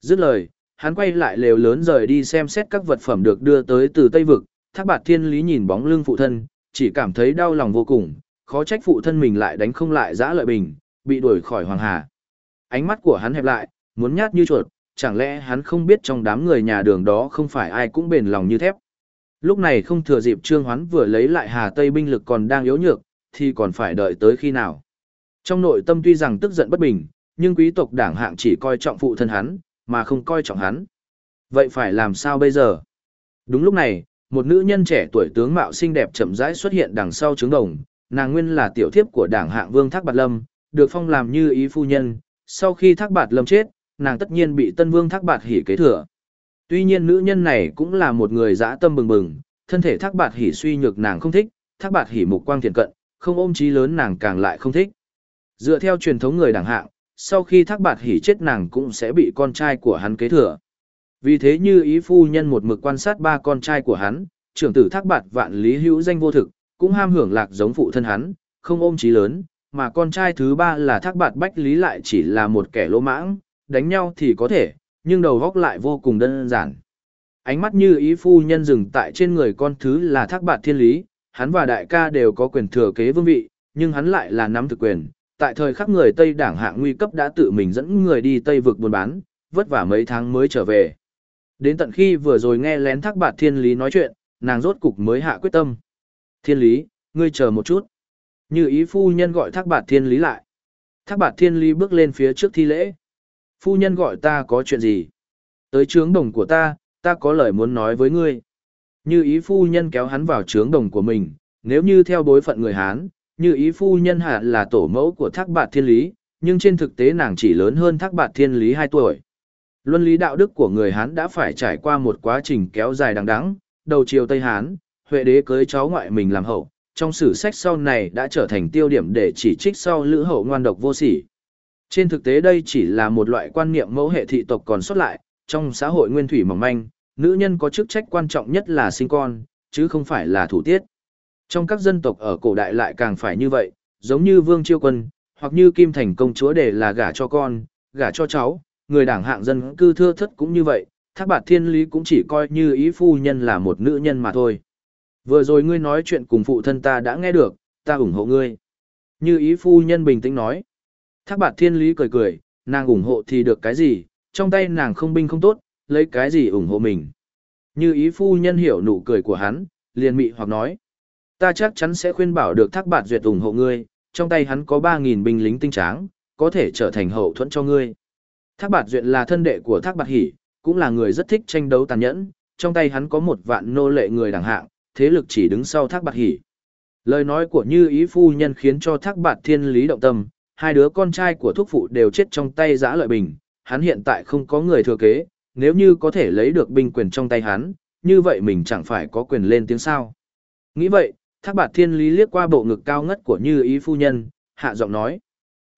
Dứt lời, hắn quay lại lều lớn rời đi xem xét các vật phẩm được đưa tới từ Tây Vực, thác bạt thiên lý nhìn bóng lưng phụ thân, chỉ cảm thấy đau lòng vô cùng, khó trách phụ thân mình lại đánh không lại giã lợi bình, bị đuổi khỏi hoàng hà. Ánh mắt của hắn hẹp lại, muốn nhát như chuột, chẳng lẽ hắn không biết trong đám người nhà đường đó không phải ai cũng bền lòng như thép. Lúc này không thừa dịp Trương Hoán vừa lấy lại Hà Tây binh lực còn đang yếu nhược, thì còn phải đợi tới khi nào. Trong nội tâm tuy rằng tức giận bất bình, nhưng quý tộc đảng hạng chỉ coi trọng phụ thân hắn, mà không coi trọng hắn. Vậy phải làm sao bây giờ? Đúng lúc này, một nữ nhân trẻ tuổi tướng mạo xinh đẹp chậm rãi xuất hiện đằng sau trướng đồng, nàng nguyên là tiểu thiếp của đảng hạng vương Thác Bạt Lâm, được phong làm như ý phu nhân, sau khi Thác Bạt Lâm chết, nàng tất nhiên bị tân vương Thác Bạt Hỉ kế thừa. Tuy nhiên nữ nhân này cũng là một người dã tâm bừng bừng, thân thể Thác Bạt Hỉ suy nhược nàng không thích, Thác Bạt Hỉ mục quang thiện cận, không ôm chí lớn nàng càng lại không thích. Dựa theo truyền thống người đảng hạng, sau khi Thác Bạt Hỉ chết nàng cũng sẽ bị con trai của hắn kế thừa. Vì thế như ý phu nhân một mực quan sát ba con trai của hắn, trưởng tử Thác Bạt vạn lý hữu danh vô thực, cũng ham hưởng lạc giống phụ thân hắn, không ôm chí lớn, mà con trai thứ ba là Thác Bạt Bách Lý lại chỉ là một kẻ lỗ mãng, đánh nhau thì có thể, nhưng đầu góc lại vô cùng đơn giản. Ánh mắt như ý phu nhân dừng tại trên người con thứ là thác bạt thiên lý, hắn và đại ca đều có quyền thừa kế vương vị, nhưng hắn lại là nắm thực quyền. Tại thời khắc người Tây đảng hạng nguy cấp đã tự mình dẫn người đi Tây vực buôn bán, vất vả mấy tháng mới trở về. Đến tận khi vừa rồi nghe lén thác bạt thiên lý nói chuyện, nàng rốt cục mới hạ quyết tâm. Thiên lý, ngươi chờ một chút. Như ý phu nhân gọi thác bạt thiên lý lại. Thác bạt thiên lý bước lên phía trước thi lễ phu nhân gọi ta có chuyện gì? Tới trướng đồng của ta, ta có lời muốn nói với ngươi. Như ý phu nhân kéo hắn vào trướng đồng của mình, nếu như theo bối phận người Hán, như ý phu nhân hạ là tổ mẫu của thác bạt thiên lý, nhưng trên thực tế nàng chỉ lớn hơn thác bạt thiên lý 2 tuổi. Luân lý đạo đức của người Hán đã phải trải qua một quá trình kéo dài đằng đẵng, đầu triều Tây Hán, Huệ đế cưới cháu ngoại mình làm hậu, trong sử sách sau này đã trở thành tiêu điểm để chỉ trích sau lữ hậu ngoan độc vô sỉ. Trên thực tế đây chỉ là một loại quan niệm mẫu hệ thị tộc còn xuất lại, trong xã hội nguyên thủy mỏng manh, nữ nhân có chức trách quan trọng nhất là sinh con, chứ không phải là thủ tiết. Trong các dân tộc ở cổ đại lại càng phải như vậy, giống như Vương Chiêu Quân, hoặc như Kim Thành công chúa để là gả cho con, gả cho cháu, người đảng hạng dân cư thưa thất cũng như vậy, Thác Bạt Thiên Lý cũng chỉ coi như ý phu nhân là một nữ nhân mà thôi. Vừa rồi ngươi nói chuyện cùng phụ thân ta đã nghe được, ta ủng hộ ngươi. Như ý phu nhân bình tĩnh nói. Thác bạt thiên lý cười cười, nàng ủng hộ thì được cái gì, trong tay nàng không binh không tốt, lấy cái gì ủng hộ mình. Như ý phu nhân hiểu nụ cười của hắn, liền mị hoặc nói. Ta chắc chắn sẽ khuyên bảo được thác bạt duyệt ủng hộ ngươi, trong tay hắn có ba nghìn binh lính tinh tráng, có thể trở thành hậu thuẫn cho ngươi. Thác bạt duyệt là thân đệ của thác bạt hỉ, cũng là người rất thích tranh đấu tàn nhẫn, trong tay hắn có một vạn nô lệ người đẳng hạng, thế lực chỉ đứng sau thác bạt hỉ. Lời nói của như ý phu nhân khiến cho thác bạt thiên lý động tâm, hai đứa con trai của thúc phụ đều chết trong tay giã lợi bình, hắn hiện tại không có người thừa kế, nếu như có thể lấy được binh quyền trong tay hắn, như vậy mình chẳng phải có quyền lên tiếng sao. Nghĩ vậy, thác bạt thiên lý liếc qua bộ ngực cao ngất của như ý phu nhân, hạ giọng nói.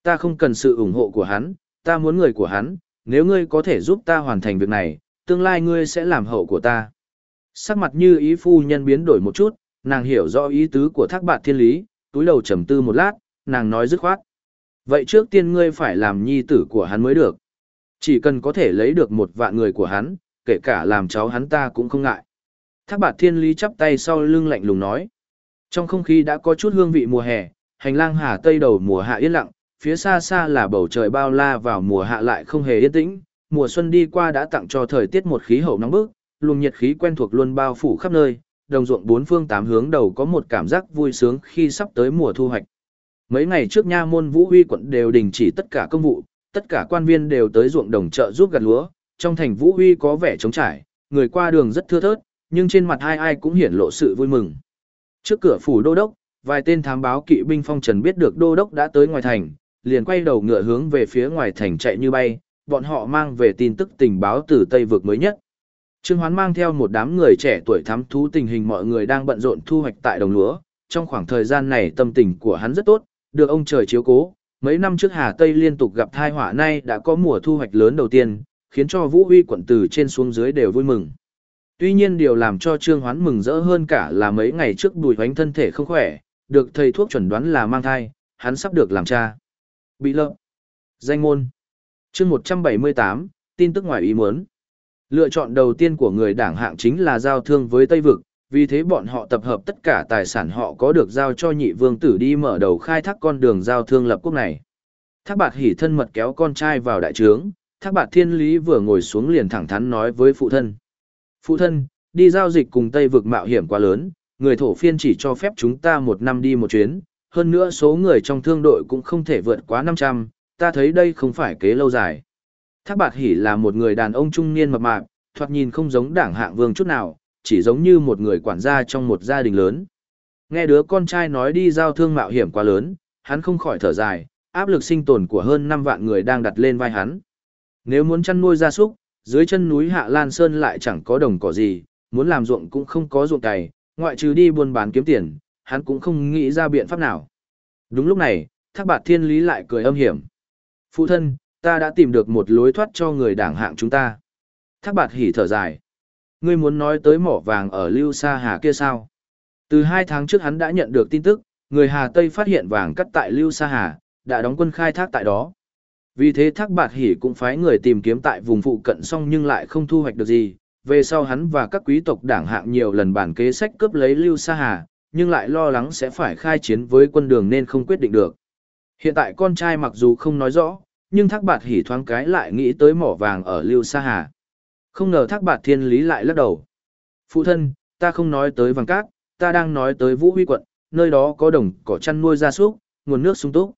Ta không cần sự ủng hộ của hắn, ta muốn người của hắn, nếu ngươi có thể giúp ta hoàn thành việc này, tương lai ngươi sẽ làm hậu của ta. Sắc mặt như ý phu nhân biến đổi một chút, nàng hiểu rõ ý tứ của thác bạt thiên lý, túi đầu trầm tư một lát, nàng nói dứt khoát. Vậy trước tiên ngươi phải làm nhi tử của hắn mới được. Chỉ cần có thể lấy được một vạn người của hắn, kể cả làm cháu hắn ta cũng không ngại. Thác bạt thiên lý chắp tay sau lưng lạnh lùng nói. Trong không khí đã có chút hương vị mùa hè, hành lang hà tây đầu mùa hạ yên lặng, phía xa xa là bầu trời bao la vào mùa hạ lại không hề yên tĩnh. Mùa xuân đi qua đã tặng cho thời tiết một khí hậu nóng bức, luồng nhiệt khí quen thuộc luôn bao phủ khắp nơi, đồng ruộng bốn phương tám hướng đầu có một cảm giác vui sướng khi sắp tới mùa thu hoạch. Mấy ngày trước nha môn Vũ Huy quận đều đình chỉ tất cả công vụ, tất cả quan viên đều tới ruộng đồng chợ giúp gặt lúa, trong thành Vũ Huy có vẻ trống trải, người qua đường rất thưa thớt, nhưng trên mặt ai ai cũng hiển lộ sự vui mừng. Trước cửa phủ đô đốc, vài tên thám báo kỵ binh phong trần biết được đô đốc đã tới ngoài thành, liền quay đầu ngựa hướng về phía ngoài thành chạy như bay, bọn họ mang về tin tức tình báo từ Tây vực mới nhất. Trương Hoán mang theo một đám người trẻ tuổi thám thú tình hình mọi người đang bận rộn thu hoạch tại đồng lúa. Trong khoảng thời gian này tâm tình của hắn rất tốt, được ông trời chiếu cố. Mấy năm trước Hà Tây liên tục gặp thai họa nay đã có mùa thu hoạch lớn đầu tiên, khiến cho Vũ Huy quận từ trên xuống dưới đều vui mừng. Tuy nhiên điều làm cho Trương Hoán mừng rỡ hơn cả là mấy ngày trước Bùi Hoánh thân thể không khỏe, được thầy thuốc chuẩn đoán là mang thai, hắn sắp được làm cha. Bị lợm. Danh môn. chương 178, tin tức ngoài ý muốn. Lựa chọn đầu tiên của người đảng hạng chính là giao thương với Tây Vực, vì thế bọn họ tập hợp tất cả tài sản họ có được giao cho nhị vương tử đi mở đầu khai thác con đường giao thương lập quốc này. Thác bạt hỉ thân mật kéo con trai vào đại trướng, thác bạt thiên lý vừa ngồi xuống liền thẳng thắn nói với phụ thân. Phụ thân, đi giao dịch cùng Tây vực mạo hiểm quá lớn, người thổ phiên chỉ cho phép chúng ta một năm đi một chuyến, hơn nữa số người trong thương đội cũng không thể vượt quá 500, ta thấy đây không phải kế lâu dài. Thác bạt hỉ là một người đàn ông trung niên mập mạp, thoạt nhìn không giống đảng hạng vương chút nào, chỉ giống như một người quản gia trong một gia đình lớn. Nghe đứa con trai nói đi giao thương mạo hiểm quá lớn, hắn không khỏi thở dài, áp lực sinh tồn của hơn 5 vạn người đang đặt lên vai hắn. Nếu muốn chăn nuôi gia súc, dưới chân núi Hạ Lan Sơn lại chẳng có đồng cỏ gì, muốn làm ruộng cũng không có ruộng cày, ngoại trừ đi buôn bán kiếm tiền, hắn cũng không nghĩ ra biện pháp nào. Đúng lúc này, Thác Bạt Thiên Lý lại cười âm hiểm. Phụ thân, ta đã tìm được một lối thoát cho người đảng hạng chúng ta. Thác Bạt hỉ thở dài. Ngươi muốn nói tới mỏ vàng ở Lưu Sa Hà kia sao? Từ hai tháng trước hắn đã nhận được tin tức, người Hà Tây phát hiện vàng cắt tại Lưu Sa Hà, đã đóng quân khai thác tại đó. Vì thế Thác Bạt Hỉ cũng phái người tìm kiếm tại vùng phụ cận xong nhưng lại không thu hoạch được gì. Về sau hắn và các quý tộc đảng hạng nhiều lần bản kế sách cướp lấy Lưu Sa Hà, nhưng lại lo lắng sẽ phải khai chiến với quân đường nên không quyết định được. Hiện tại con trai mặc dù không nói rõ, nhưng Thác Bạt Hỉ thoáng cái lại nghĩ tới mỏ vàng ở Lưu Sa Hà. Không ngờ Thác Bạt Thiên Lý lại lắc đầu. Phụ thân, ta không nói tới vàng cát, ta đang nói tới Vũ Huy quận, nơi đó có đồng cỏ chăn nuôi gia súc, nguồn nước sung túc.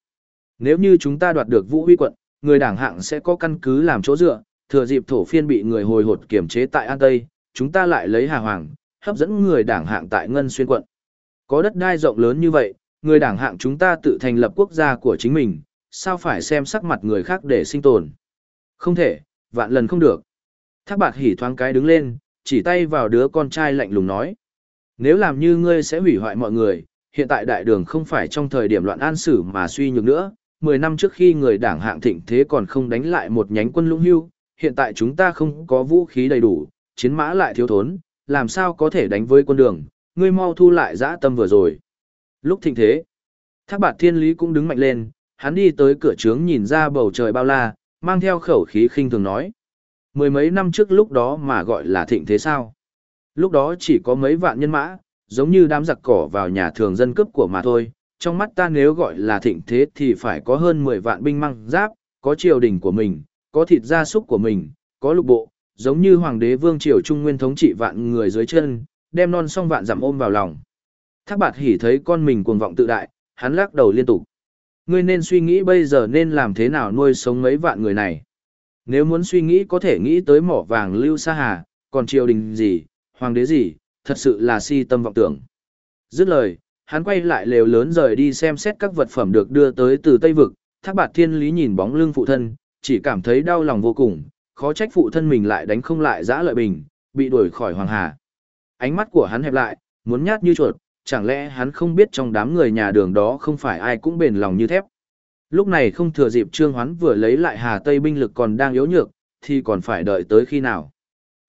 Nếu như chúng ta đoạt được Vũ Huy quận, người đảng hạng sẽ có căn cứ làm chỗ dựa, thừa dịp thổ phiên bị người hồi hột kiểm chế tại An Tây, chúng ta lại lấy Hà Hoàng, hấp dẫn người đảng hạng tại Ngân Xuyên quận. Có đất đai rộng lớn như vậy, người đảng hạng chúng ta tự thành lập quốc gia của chính mình, sao phải xem sắc mặt người khác để sinh tồn. Không thể, vạn lần không được. Thác bạt hỉ thoáng cái đứng lên, chỉ tay vào đứa con trai lạnh lùng nói. Nếu làm như ngươi sẽ hủy hoại mọi người, hiện tại đại đường không phải trong thời điểm loạn an xử mà suy nhược nữa, 10 năm trước khi người đảng hạng thịnh thế còn không đánh lại một nhánh quân lũng hưu, hiện tại chúng ta không có vũ khí đầy đủ, chiến mã lại thiếu thốn, làm sao có thể đánh với quân đường, ngươi mau thu lại dã tâm vừa rồi. Lúc thịnh thế, thác bạt thiên lý cũng đứng mạnh lên, hắn đi tới cửa trướng nhìn ra bầu trời bao la, mang theo khẩu khí khinh thường nói. Mười mấy năm trước lúc đó mà gọi là thịnh thế sao? Lúc đó chỉ có mấy vạn nhân mã, giống như đám giặc cỏ vào nhà thường dân cướp của mà thôi, trong mắt ta nếu gọi là thịnh thế thì phải có hơn 10 vạn binh măng giáp, có triều đình của mình, có thịt gia súc của mình, có lục bộ, giống như hoàng đế vương triều trung nguyên thống trị vạn người dưới chân, đem non song vạn giảm ôm vào lòng. Thác bạt hỉ thấy con mình cuồng vọng tự đại, hắn lắc đầu liên tục. Ngươi nên suy nghĩ bây giờ nên làm thế nào nuôi sống mấy vạn người này. Nếu muốn suy nghĩ có thể nghĩ tới mỏ vàng lưu sa hà, còn triều đình gì, hoàng đế gì, thật sự là si tâm vọng tưởng. Dứt lời, hắn quay lại lều lớn rời đi xem xét các vật phẩm được đưa tới từ Tây Vực, thác bạt thiên lý nhìn bóng lưng phụ thân, chỉ cảm thấy đau lòng vô cùng, khó trách phụ thân mình lại đánh không lại giã lợi bình, bị đuổi khỏi hoàng hà. Ánh mắt của hắn hẹp lại, muốn nhát như chuột, chẳng lẽ hắn không biết trong đám người nhà đường đó không phải ai cũng bền lòng như thép. Lúc này không thừa dịp Trương Hoán vừa lấy lại Hà Tây binh lực còn đang yếu nhược, thì còn phải đợi tới khi nào.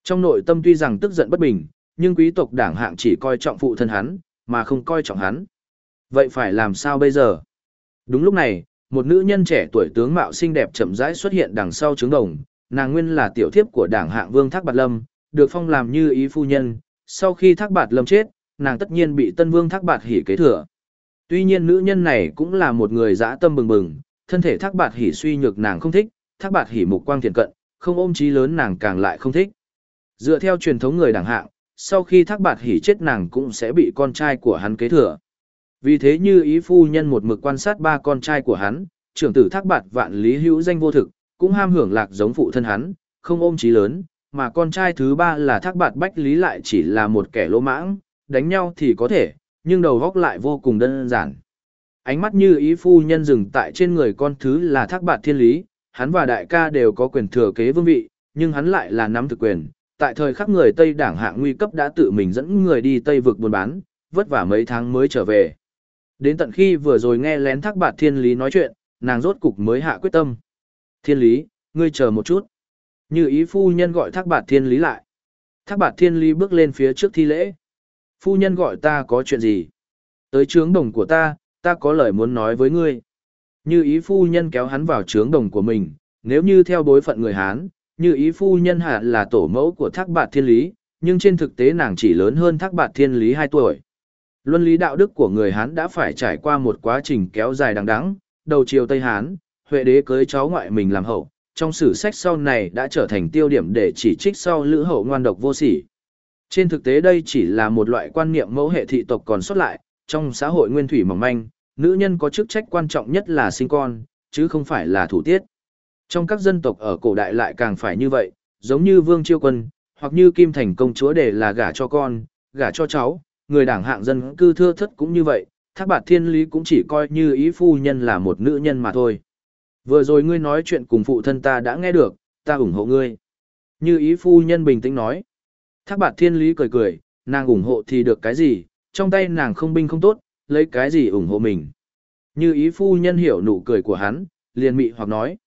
Trong nội tâm tuy rằng tức giận bất bình, nhưng quý tộc đảng hạng chỉ coi trọng phụ thân hắn, mà không coi trọng hắn. Vậy phải làm sao bây giờ? Đúng lúc này, một nữ nhân trẻ tuổi tướng mạo xinh đẹp chậm rãi xuất hiện đằng sau trướng đồng, nàng nguyên là tiểu thiếp của đảng hạng vương Thác Bạt Lâm, được phong làm như ý phu nhân, sau khi Thác Bạt Lâm chết, nàng tất nhiên bị tân vương Thác Bạt hỉ kế thừa. Tuy nhiên nữ nhân này cũng là một người dã tâm bừng bừng, thân thể Thác Bạt hỉ suy nhược nàng không thích, Thác Bạt hỉ mục quang thiện cận, không ôm chí lớn nàng càng lại không thích. Dựa theo truyền thống người đảng hạng, sau khi thác bạt hỉ chết nàng cũng sẽ bị con trai của hắn kế thừa. Vì thế như ý phu nhân một mực quan sát ba con trai của hắn, trưởng tử thác bạt vạn lý hữu danh vô thực, cũng ham hưởng lạc giống phụ thân hắn, không ôm trí lớn, mà con trai thứ ba là thác bạt bách lý lại chỉ là một kẻ lỗ mãng, đánh nhau thì có thể, nhưng đầu góc lại vô cùng đơn giản. Ánh mắt như ý phu nhân dừng tại trên người con thứ là thác bạt thiên lý, hắn và đại ca đều có quyền thừa kế vương vị, nhưng hắn lại là nắm thực quyền, tại thời khắc người Tây đảng hạng nguy cấp đã tự mình dẫn người đi Tây vực buôn bán, vất vả mấy tháng mới trở về. Đến tận khi vừa rồi nghe lén thác bạt thiên lý nói chuyện, nàng rốt cục mới hạ quyết tâm. Thiên lý, ngươi chờ một chút. Như ý phu nhân gọi thác bạt thiên lý lại. Thác bạt thiên lý bước lên phía trước thi lễ. Phu nhân gọi ta có chuyện gì? Tới trướng đồng của ta, ta có lời muốn nói với ngươi. Như ý phu nhân kéo hắn vào trướng đồng của mình, nếu như theo bối phận người Hán, như ý phu nhân hạ là tổ mẫu của thác bạt thiên lý, nhưng trên thực tế nàng chỉ lớn hơn thác bạt thiên lý 2 tuổi. Luân lý đạo đức của người Hán đã phải trải qua một quá trình kéo dài đằng đẵng, đầu triều Tây Hán, Huệ đế cưới cháu ngoại mình làm hậu, trong sử sách sau này đã trở thành tiêu điểm để chỉ trích sau lữ hậu ngoan độc vô sỉ. Trên thực tế đây chỉ là một loại quan niệm mẫu hệ thị tộc còn xuất lại, trong xã hội nguyên thủy mỏng manh, nữ nhân có chức trách quan trọng nhất là sinh con, chứ không phải là thủ tiết. Trong các dân tộc ở cổ đại lại càng phải như vậy, giống như Vương Chiêu Quân, hoặc như Kim Thành công chúa để là gả cho con, gả cho cháu, người đảng hạng dân cư thưa thất cũng như vậy, Thác Bạt Thiên Lý cũng chỉ coi như ý phu nhân là một nữ nhân mà thôi. Vừa rồi ngươi nói chuyện cùng phụ thân ta đã nghe được, ta ủng hộ ngươi. Như ý phu nhân bình tĩnh nói. Thác Bạt Thiên Lý cười cười, nàng ủng hộ thì được cái gì, trong tay nàng không binh không tốt, lấy cái gì ủng hộ mình. Như ý phu nhân hiểu nụ cười của hắn, liền mị hoặc nói.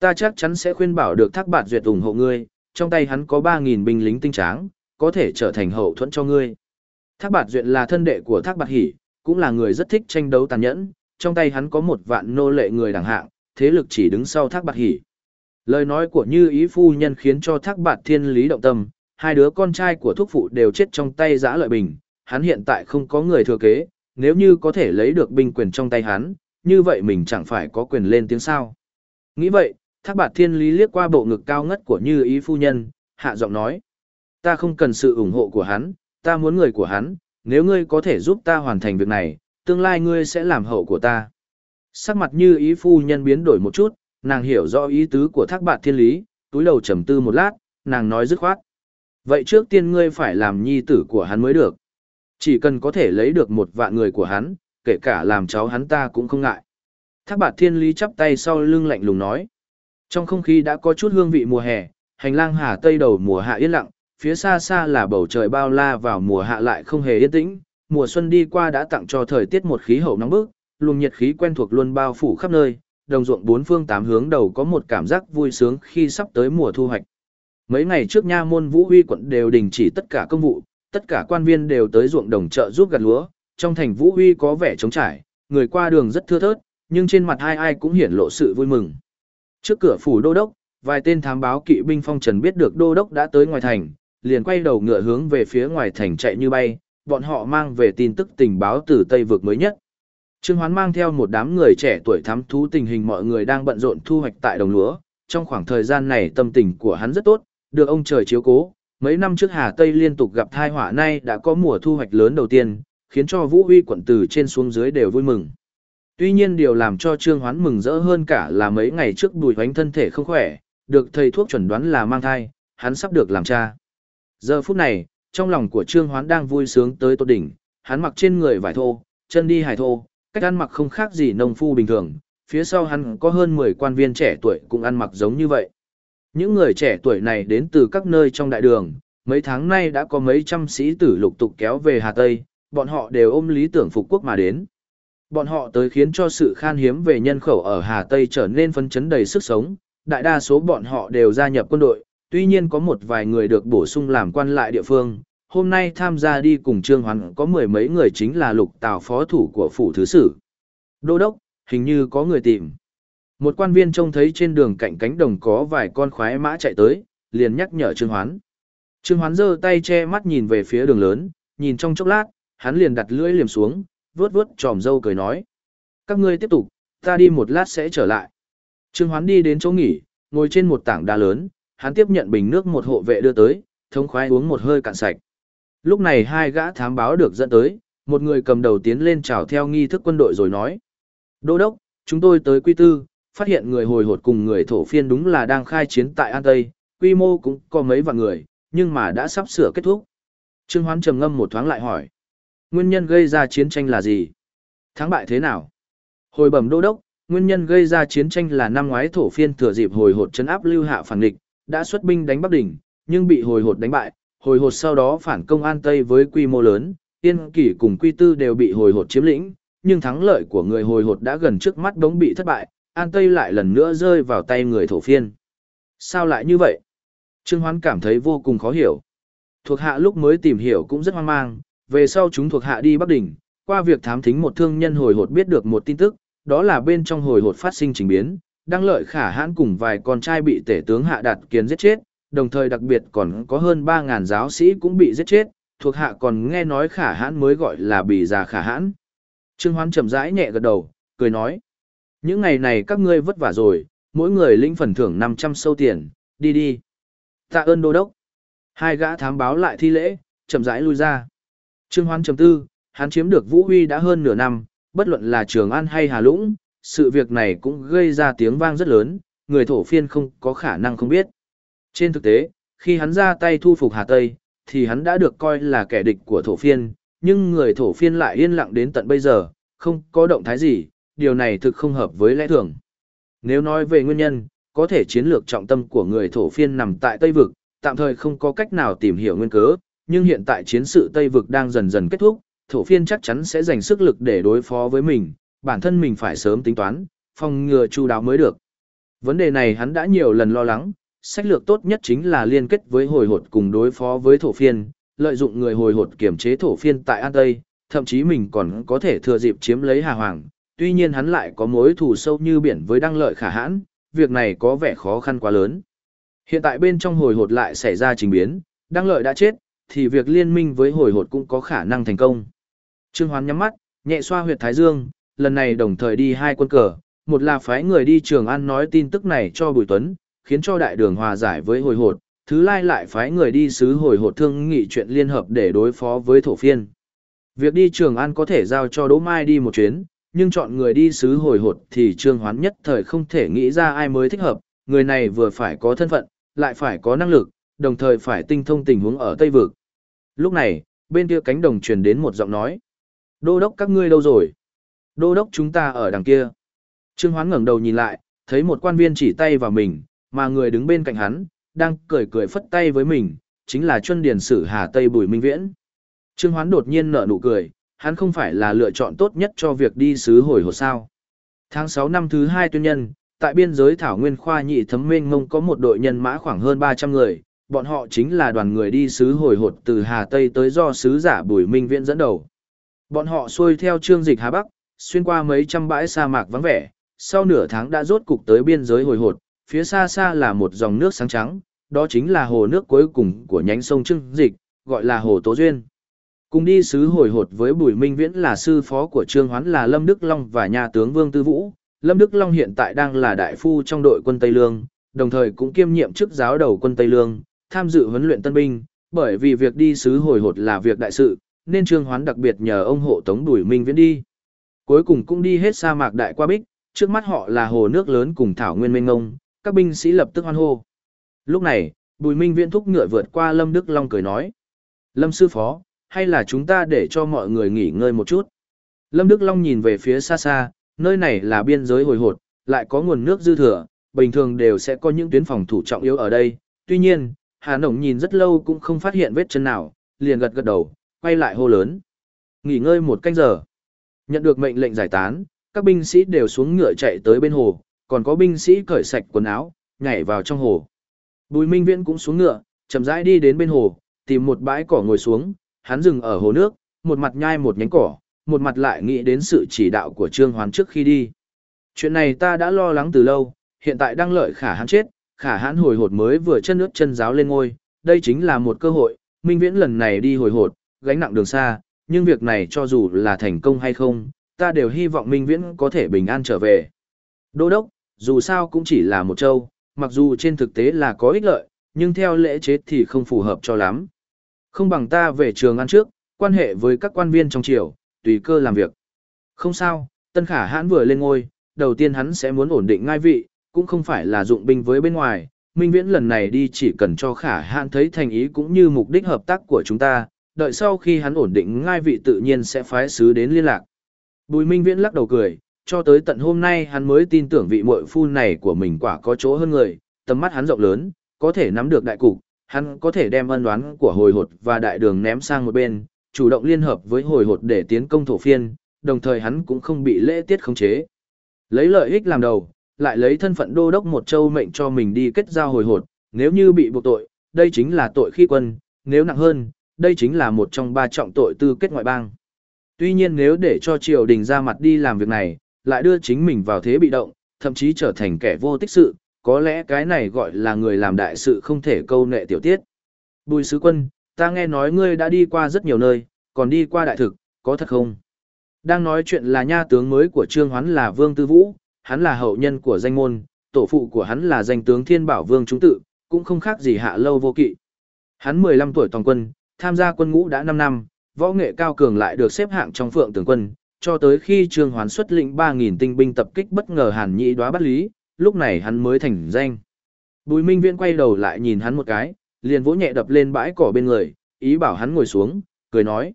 Ta chắc chắn sẽ khuyên bảo được thác bạt duyệt ủng hộ ngươi, trong tay hắn có ba nghìn binh lính tinh tráng, có thể trở thành hậu thuẫn cho ngươi. Thác bạt duyệt là thân đệ của thác bạt hỷ, cũng là người rất thích tranh đấu tàn nhẫn, trong tay hắn có một vạn nô lệ người đẳng hạng, thế lực chỉ đứng sau thác bạt hỷ. Lời nói của như ý phu nhân khiến cho thác bạt thiên lý động tâm, hai đứa con trai của thúc phụ đều chết trong tay giã lợi bình, hắn hiện tại không có người thừa kế, nếu như có thể lấy được binh quyền trong tay hắn, như vậy mình chẳng phải có quyền lên tiếng sao. Nghĩ vậy, thác bạt thiên lý liếc qua bộ ngực cao ngất của như ý phu nhân, hạ giọng nói. Ta không cần sự ủng hộ của hắn, ta muốn người của hắn, nếu ngươi có thể giúp ta hoàn thành việc này, tương lai ngươi sẽ làm hậu của ta. Sắc mặt như ý phu nhân biến đổi một chút, nàng hiểu rõ ý tứ của thác bạt thiên lý, túi đầu trầm tư một lát, nàng nói dứt khoát. Vậy trước tiên ngươi phải làm nhi tử của hắn mới được. Chỉ cần có thể lấy được một vạn người của hắn, kể cả làm cháu hắn ta cũng không ngại. Thác bạt thiên lý chắp tay sau lưng lạnh lùng nói. Trong không khí đã có chút hương vị mùa hè, hành lang hà tây đầu mùa hạ yên lặng, phía xa xa là bầu trời bao la vào mùa hạ lại không hề yên tĩnh. Mùa xuân đi qua đã tặng cho thời tiết một khí hậu nóng bức, luồng nhiệt khí quen thuộc luôn bao phủ khắp nơi, đồng ruộng bốn phương tám hướng đầu có một cảm giác vui sướng khi sắp tới mùa thu hoạch. Mấy ngày trước nha môn Vũ Huy quận đều đình chỉ tất cả công vụ, tất cả quan viên đều tới ruộng đồng chợ giúp gặt lúa, trong thành Vũ Huy có vẻ trống trải, người qua đường rất thưa thớt, nhưng trên mặt ai ai cũng hiển lộ sự vui mừng. Trước cửa phủ đô đốc, vài tên thám báo kỵ binh phong trần biết được đô đốc đã tới ngoài thành, liền quay đầu ngựa hướng về phía ngoài thành chạy như bay, bọn họ mang về tin tức tình báo từ Tây vực mới nhất. Trương Hoán mang theo một đám người trẻ tuổi thám thú tình hình mọi người đang bận rộn thu hoạch tại đồng lúa, trong khoảng thời gian này tâm tình của hắn rất tốt, được ông trời chiếu cố, mấy năm trước Hà Tây liên tục gặp thai họa nay đã có mùa thu hoạch lớn đầu tiên, khiến cho Vũ Huy quận từ trên xuống dưới đều vui mừng. Tuy nhiên điều làm cho Trương Hoán mừng rỡ hơn cả là mấy ngày trước Bùi Hoánh thân thể không khỏe, được thầy thuốc chuẩn đoán là mang thai, hắn sắp được làm cha. Giờ phút này, trong lòng của Trương Hoán đang vui sướng tới tột đỉnh, hắn mặc trên người vải thô, chân đi hài thô, cách ăn mặc không khác gì nông phu bình thường, phía sau hắn có hơn 10 quan viên trẻ tuổi cũng ăn mặc giống như vậy. Những người trẻ tuổi này đến từ các nơi trong đại đường, mấy tháng nay đã có mấy trăm sĩ tử lục tục kéo về Hà Tây, bọn họ đều ôm lý tưởng phục quốc mà đến. Bọn họ tới khiến cho sự khan hiếm về nhân khẩu ở Hà Tây trở nên phấn chấn đầy sức sống, đại đa số bọn họ đều gia nhập quân đội, tuy nhiên có một vài người được bổ sung làm quan lại địa phương. Hôm nay tham gia đi cùng Trương Hoán có mười mấy người chính là lục tào phó thủ của phủ thứ sử. Đô đốc, hình như có người tìm. Một quan viên trông thấy trên đường cạnh cánh đồng có vài con khoái mã chạy tới, liền nhắc nhở Trương Hoán. Trương Hoán giơ tay che mắt nhìn về phía đường lớn, nhìn trong chốc lát, hắn liền đặt lưỡi liềm xuống, vớt vớt tròm dâu cười nói. Các ngươi tiếp tục, ta đi một lát sẽ trở lại. Trương Hoán đi đến chỗ nghỉ, ngồi trên một tảng đá lớn, hắn tiếp nhận bình nước một hộ vệ đưa tới, thống khoái uống một hơi cạn sạch. Lúc này hai gã thám báo được dẫn tới, một người cầm đầu tiến lên chào theo nghi thức quân đội rồi nói. Đô đốc, chúng tôi tới quy tư, phát hiện người hồi hột cùng người thổ phiên đúng là đang khai chiến tại An Tây, quy mô cũng có mấy vạn người, nhưng mà đã sắp sửa kết thúc. Trương Hoán trầm ngâm một thoáng lại hỏi. Nguyên nhân gây ra chiến tranh là gì? Thắng bại thế nào? Hồi bẩm đô đốc, nguyên nhân gây ra chiến tranh là năm ngoái thổ phiên thừa dịp hồi hột chấn áp lưu hạ phản địch, đã xuất binh đánh Bắc Đỉnh, nhưng bị hồi hột đánh bại, hồi hột sau đó phản công An Tây với quy mô lớn, Yên Kỷ cùng Quy Tư đều bị hồi hột chiếm lĩnh, nhưng thắng lợi của người hồi hột đã gần trước mắt bỗng bị thất bại, An Tây lại lần nữa rơi vào tay người thổ phiên. Sao lại như vậy? Trương Hoán cảm thấy vô cùng khó hiểu. Thuộc hạ lúc mới tìm hiểu cũng rất hoang mang, về sau chúng thuộc hạ đi Bắc Đỉnh, qua việc thám thính một thương nhân hồi hột biết được một tin tức, đó là bên trong hồi hột phát sinh trình biến, đăng lợi khả hãn cùng vài con trai bị tể tướng hạ đạt kiến giết chết, đồng thời đặc biệt còn có hơn 3.000 giáo sĩ cũng bị giết chết, thuộc hạ còn nghe nói khả hãn mới gọi là bì già khả hãn. Trương Hoán chậm rãi nhẹ gật đầu, cười nói. Những ngày này các ngươi vất vả rồi, mỗi người lĩnh phần thưởng 500 sâu tiền, đi đi. Tạ ơn đô đốc. Hai gã thám báo lại thi lễ, chậm rãi lui ra. Trương Hoán chấm tư, hắn chiếm được Vũ Huy đã hơn nửa năm, bất luận là Trường An hay Hà Lũng, sự việc này cũng gây ra tiếng vang rất lớn, người thổ phiên không có khả năng không biết. Trên thực tế, khi hắn ra tay thu phục Hà Tây, thì hắn đã được coi là kẻ địch của thổ phiên, nhưng người thổ phiên lại yên lặng đến tận bây giờ, không có động thái gì, điều này thực không hợp với lẽ thường. Nếu nói về nguyên nhân, có thể chiến lược trọng tâm của người thổ phiên nằm tại Tây Vực, tạm thời không có cách nào tìm hiểu nguyên cớ, nhưng hiện tại chiến sự Tây Vực đang dần dần kết thúc, thổ phiên chắc chắn sẽ dành sức lực để đối phó với mình, bản thân mình phải sớm tính toán, phòng ngừa chu đáo mới được. Vấn đề này hắn đã nhiều lần lo lắng, sách lược tốt nhất chính là liên kết với hồi hột cùng đối phó với thổ phiên, lợi dụng người hồi hột kiểm chế thổ phiên tại An Tây, thậm chí mình còn có thể thừa dịp chiếm lấy Hà Hoàng, tuy nhiên hắn lại có mối thù sâu như biển với đăng lợi khả hãn, việc này có vẻ khó khăn quá lớn. Hiện tại bên trong hồi hột lại xảy ra trình biến, đăng lợi đã chết, thì việc liên minh với hồi hột cũng có khả năng thành công. Trương Hoán nhắm mắt, nhẹ xoa huyệt Thái Dương, lần này đồng thời đi hai quân cờ, một là phái người đi Trường An nói tin tức này cho Bùi Tuấn, khiến cho đại đường hòa giải với hồi hột, thứ lai lại phái người đi sứ hồi hột thương nghị chuyện liên hợp để đối phó với thổ phiên. Việc đi Trường An có thể giao cho Đỗ Mai đi một chuyến, nhưng chọn người đi sứ hồi hột thì Trương Hoán nhất thời không thể nghĩ ra ai mới thích hợp, người này vừa phải có thân phận, lại phải có năng lực, đồng thời phải tinh thông tình huống ở Tây Vực. Lúc này, bên kia cánh đồng truyền đến một giọng nói. Đô đốc các ngươi đâu rồi? Đô đốc chúng ta ở đằng kia. Trương Hoán ngẩng đầu nhìn lại, thấy một quan viên chỉ tay vào mình, mà người đứng bên cạnh hắn, đang cười cười phất tay với mình, chính là chuân điển sử Hà Tây Bùi Minh Viễn. Trương Hoán đột nhiên nở nụ cười, hắn không phải là lựa chọn tốt nhất cho việc đi sứ hồi hồ sao. Tháng 6 năm thứ hai tuyên nhân, tại biên giới Thảo Nguyên Khoa nhị thấm nguyên mông có một đội nhân mã khoảng hơn 300 người, bọn họ chính là đoàn người đi sứ hồi hột từ Hà Tây tới do sứ giả Bùi Minh Viễn dẫn đầu. Bọn họ xuôi theo trương dịch Hà Bắc, xuyên qua mấy trăm bãi sa mạc vắng vẻ, sau nửa tháng đã rốt cục tới biên giới hồi hột, phía xa xa là một dòng nước sáng trắng, đó chính là hồ nước cuối cùng của nhánh sông Trương Dịch, gọi là hồ Tố Duyên. Cùng đi sứ hồi hột với Bùi Minh Viễn là sư phó của Trương Hoán là Lâm Đức Long và nhà tướng Vương Tư Vũ. Lâm Đức Long hiện tại đang là đại phu trong đội quân Tây Lương, đồng thời cũng kiêm nhiệm chức giáo đầu quân Tây Lương, tham dự huấn luyện tân binh, bởi vì việc đi sứ hồi hột là việc đại sự, nên Trương Hoán đặc biệt nhờ ông hộ tống Bùi Minh Viễn đi. Cuối cùng cũng đi hết sa mạc đại qua bích, trước mắt họ là hồ nước lớn cùng thảo nguyên mênh ngông, các binh sĩ lập tức hoan hô. Lúc này, Bùi Minh Viễn thúc ngựa vượt qua Lâm Đức Long cười nói. Lâm sư phó, hay là chúng ta để cho mọi người nghỉ ngơi một chút. Lâm Đức Long nhìn về phía xa xa, nơi này là biên giới hồi hột, lại có nguồn nước dư thừa, bình thường đều sẽ có những tuyến phòng thủ trọng yếu ở đây. Tuy nhiên, Hà Nổng nhìn rất lâu cũng không phát hiện vết chân nào, liền gật gật đầu, quay lại hô lớn. Nghỉ ngơi một canh giờ. Nhận được mệnh lệnh giải tán, các binh sĩ đều xuống ngựa chạy tới bên hồ, còn có binh sĩ cởi sạch quần áo, nhảy vào trong hồ. Bùi Minh Viễn cũng xuống ngựa, chậm rãi đi đến bên hồ, tìm một bãi cỏ ngồi xuống, hắn dừng ở hồ nước, một mặt nhai một nhánh cỏ, một mặt lại nghĩ đến sự chỉ đạo của Trương Hoán trước khi đi. Chuyện này ta đã lo lắng từ lâu, hiện tại đang lợi khả hắn chết, khả hãn hồi hột mới vừa chân nước chân giáo lên ngôi, đây chính là một cơ hội, Minh Viễn lần này đi hồi hột, gánh nặng đường xa, nhưng việc này cho dù là thành công hay không, ta đều hy vọng Minh Viễn có thể bình an trở về. Đô đốc, dù sao cũng chỉ là một châu, mặc dù trên thực tế là có ích lợi, nhưng theo lễ chế thì không phù hợp cho lắm. Không bằng ta về trường ăn trước, quan hệ với các quan viên trong triều, tùy cơ làm việc. Không sao, Tân Khả hãn vừa lên ngôi, đầu tiên hắn sẽ muốn ổn định ngai vị, cũng không phải là dụng binh với bên ngoài. Minh Viễn lần này đi chỉ cần cho Khả hãn thấy thành ý cũng như mục đích hợp tác của chúng ta, đợi sau khi hắn ổn định ngai vị tự nhiên sẽ phái sứ đến liên lạc. Bùi Minh Viễn lắc đầu cười, cho tới tận hôm nay hắn mới tin tưởng vị muội phu này của mình quả có chỗ hơn người, tầm mắt hắn rộng lớn, có thể nắm được đại cục, hắn có thể đem ân đoán của hồi hột và đại đường ném sang một bên, chủ động liên hợp với hồi hột để tiến công thổ phiên, đồng thời hắn cũng không bị lễ tiết khống chế. Lấy lợi ích làm đầu, lại lấy thân phận đô đốc một châu mệnh cho mình đi kết giao hồi hột, nếu như bị buộc tội, đây chính là tội khi quân, nếu nặng hơn, đây chính là một trong ba trọng tội tư kết ngoại bang. Tuy nhiên nếu để cho triều đình ra mặt đi làm việc này, lại đưa chính mình vào thế bị động, thậm chí trở thành kẻ vô tích sự, có lẽ cái này gọi là người làm đại sự không thể câu nệ tiểu tiết. Bùi sứ quân, ta nghe nói ngươi đã đi qua rất nhiều nơi, còn đi qua đại thực, có thật không? Đang nói chuyện là nha tướng mới của Trương Hoán là Vương Tư Vũ, hắn là hậu nhân của danh môn, tổ phụ của hắn là danh tướng Thiên Bảo Vương Trung Tự, cũng không khác gì hạ lâu vô kỵ. Hắn 15 tuổi toàn quân, tham gia quân ngũ đã 5 năm, võ nghệ cao cường lại được xếp hạng trong phượng tướng quân, cho tới khi Trương Hoán xuất lĩnh 3.000 tinh binh tập kích bất ngờ Hàn Nhĩ đoá bắt lý, lúc này hắn mới thành danh. Bùi Minh Viễn quay đầu lại nhìn hắn một cái, liền vỗ nhẹ đập lên bãi cỏ bên người, ý bảo hắn ngồi xuống, cười nói.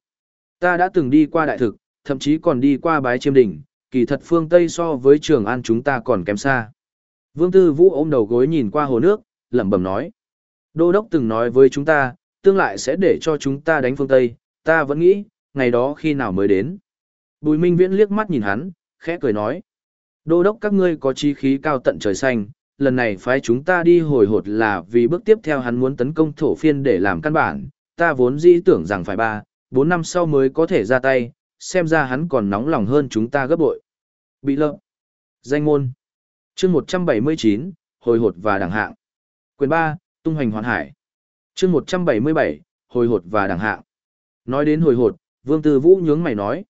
Ta đã từng đi qua đại thực, thậm chí còn đi qua bái chiêm đỉnh, kỳ thật phương Tây so với trường an chúng ta còn kém xa. Vương Tư Vũ ôm đầu gối nhìn qua hồ nước, lẩm bẩm nói. Đô đốc từng nói với chúng ta, tương lại sẽ để cho chúng ta đánh phương Tây, ta vẫn nghĩ, ngày đó khi nào mới đến. Bùi Minh Viễn liếc mắt nhìn hắn, khẽ cười nói. Đô đốc các ngươi có chi khí cao tận trời xanh, lần này phái chúng ta đi hồi hột là vì bước tiếp theo hắn muốn tấn công thổ phiên để làm căn bản, ta vốn dĩ tưởng rằng phải ba, bốn năm sau mới có thể ra tay, xem ra hắn còn nóng lòng hơn chúng ta gấp bội. Bị lợm. Danh môn. chương 179, hồi hột và đẳng hạng. Quyền 3, tung hoành hoàn hải. chương 177, hồi hột và đẳng hạng. Nói đến hồi hột, Vương Tư Vũ nhướng mày nói.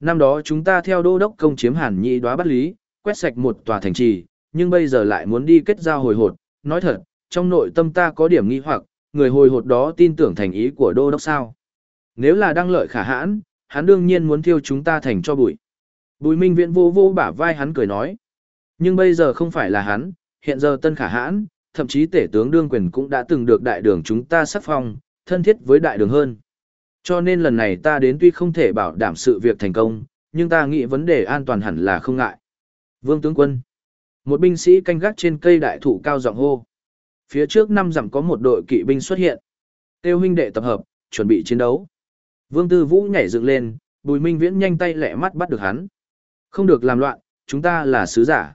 Năm đó chúng ta theo đô đốc công chiếm hàn nhị đoá bắt lý, quét sạch một tòa thành trì, nhưng bây giờ lại muốn đi kết giao hồi hột. Nói thật, trong nội tâm ta có điểm nghi hoặc, người hồi hột đó tin tưởng thành ý của đô đốc sao. Nếu là đăng lợi khả hãn, hắn đương nhiên muốn thiêu chúng ta thành cho bụi. Bùi Minh Viễn vô vô bả vai hắn cười nói. Nhưng bây giờ không phải là hắn, hiện giờ tân khả hãn, thậm chí tể tướng đương quyền cũng đã từng được đại đường chúng ta sắc phong, thân thiết với đại đường hơn. Cho nên lần này ta đến tuy không thể bảo đảm sự việc thành công, nhưng ta nghĩ vấn đề an toàn hẳn là không ngại. Vương tướng quân. Một binh sĩ canh gác trên cây đại thụ cao giọng hô. Phía trước năm dặm có một đội kỵ binh xuất hiện. Tiêu huynh đệ tập hợp, chuẩn bị chiến đấu. Vương Tư Vũ nhảy dựng lên, Bùi Minh Viễn nhanh tay lẹ mắt bắt được hắn. Không được làm loạn, chúng ta là sứ giả.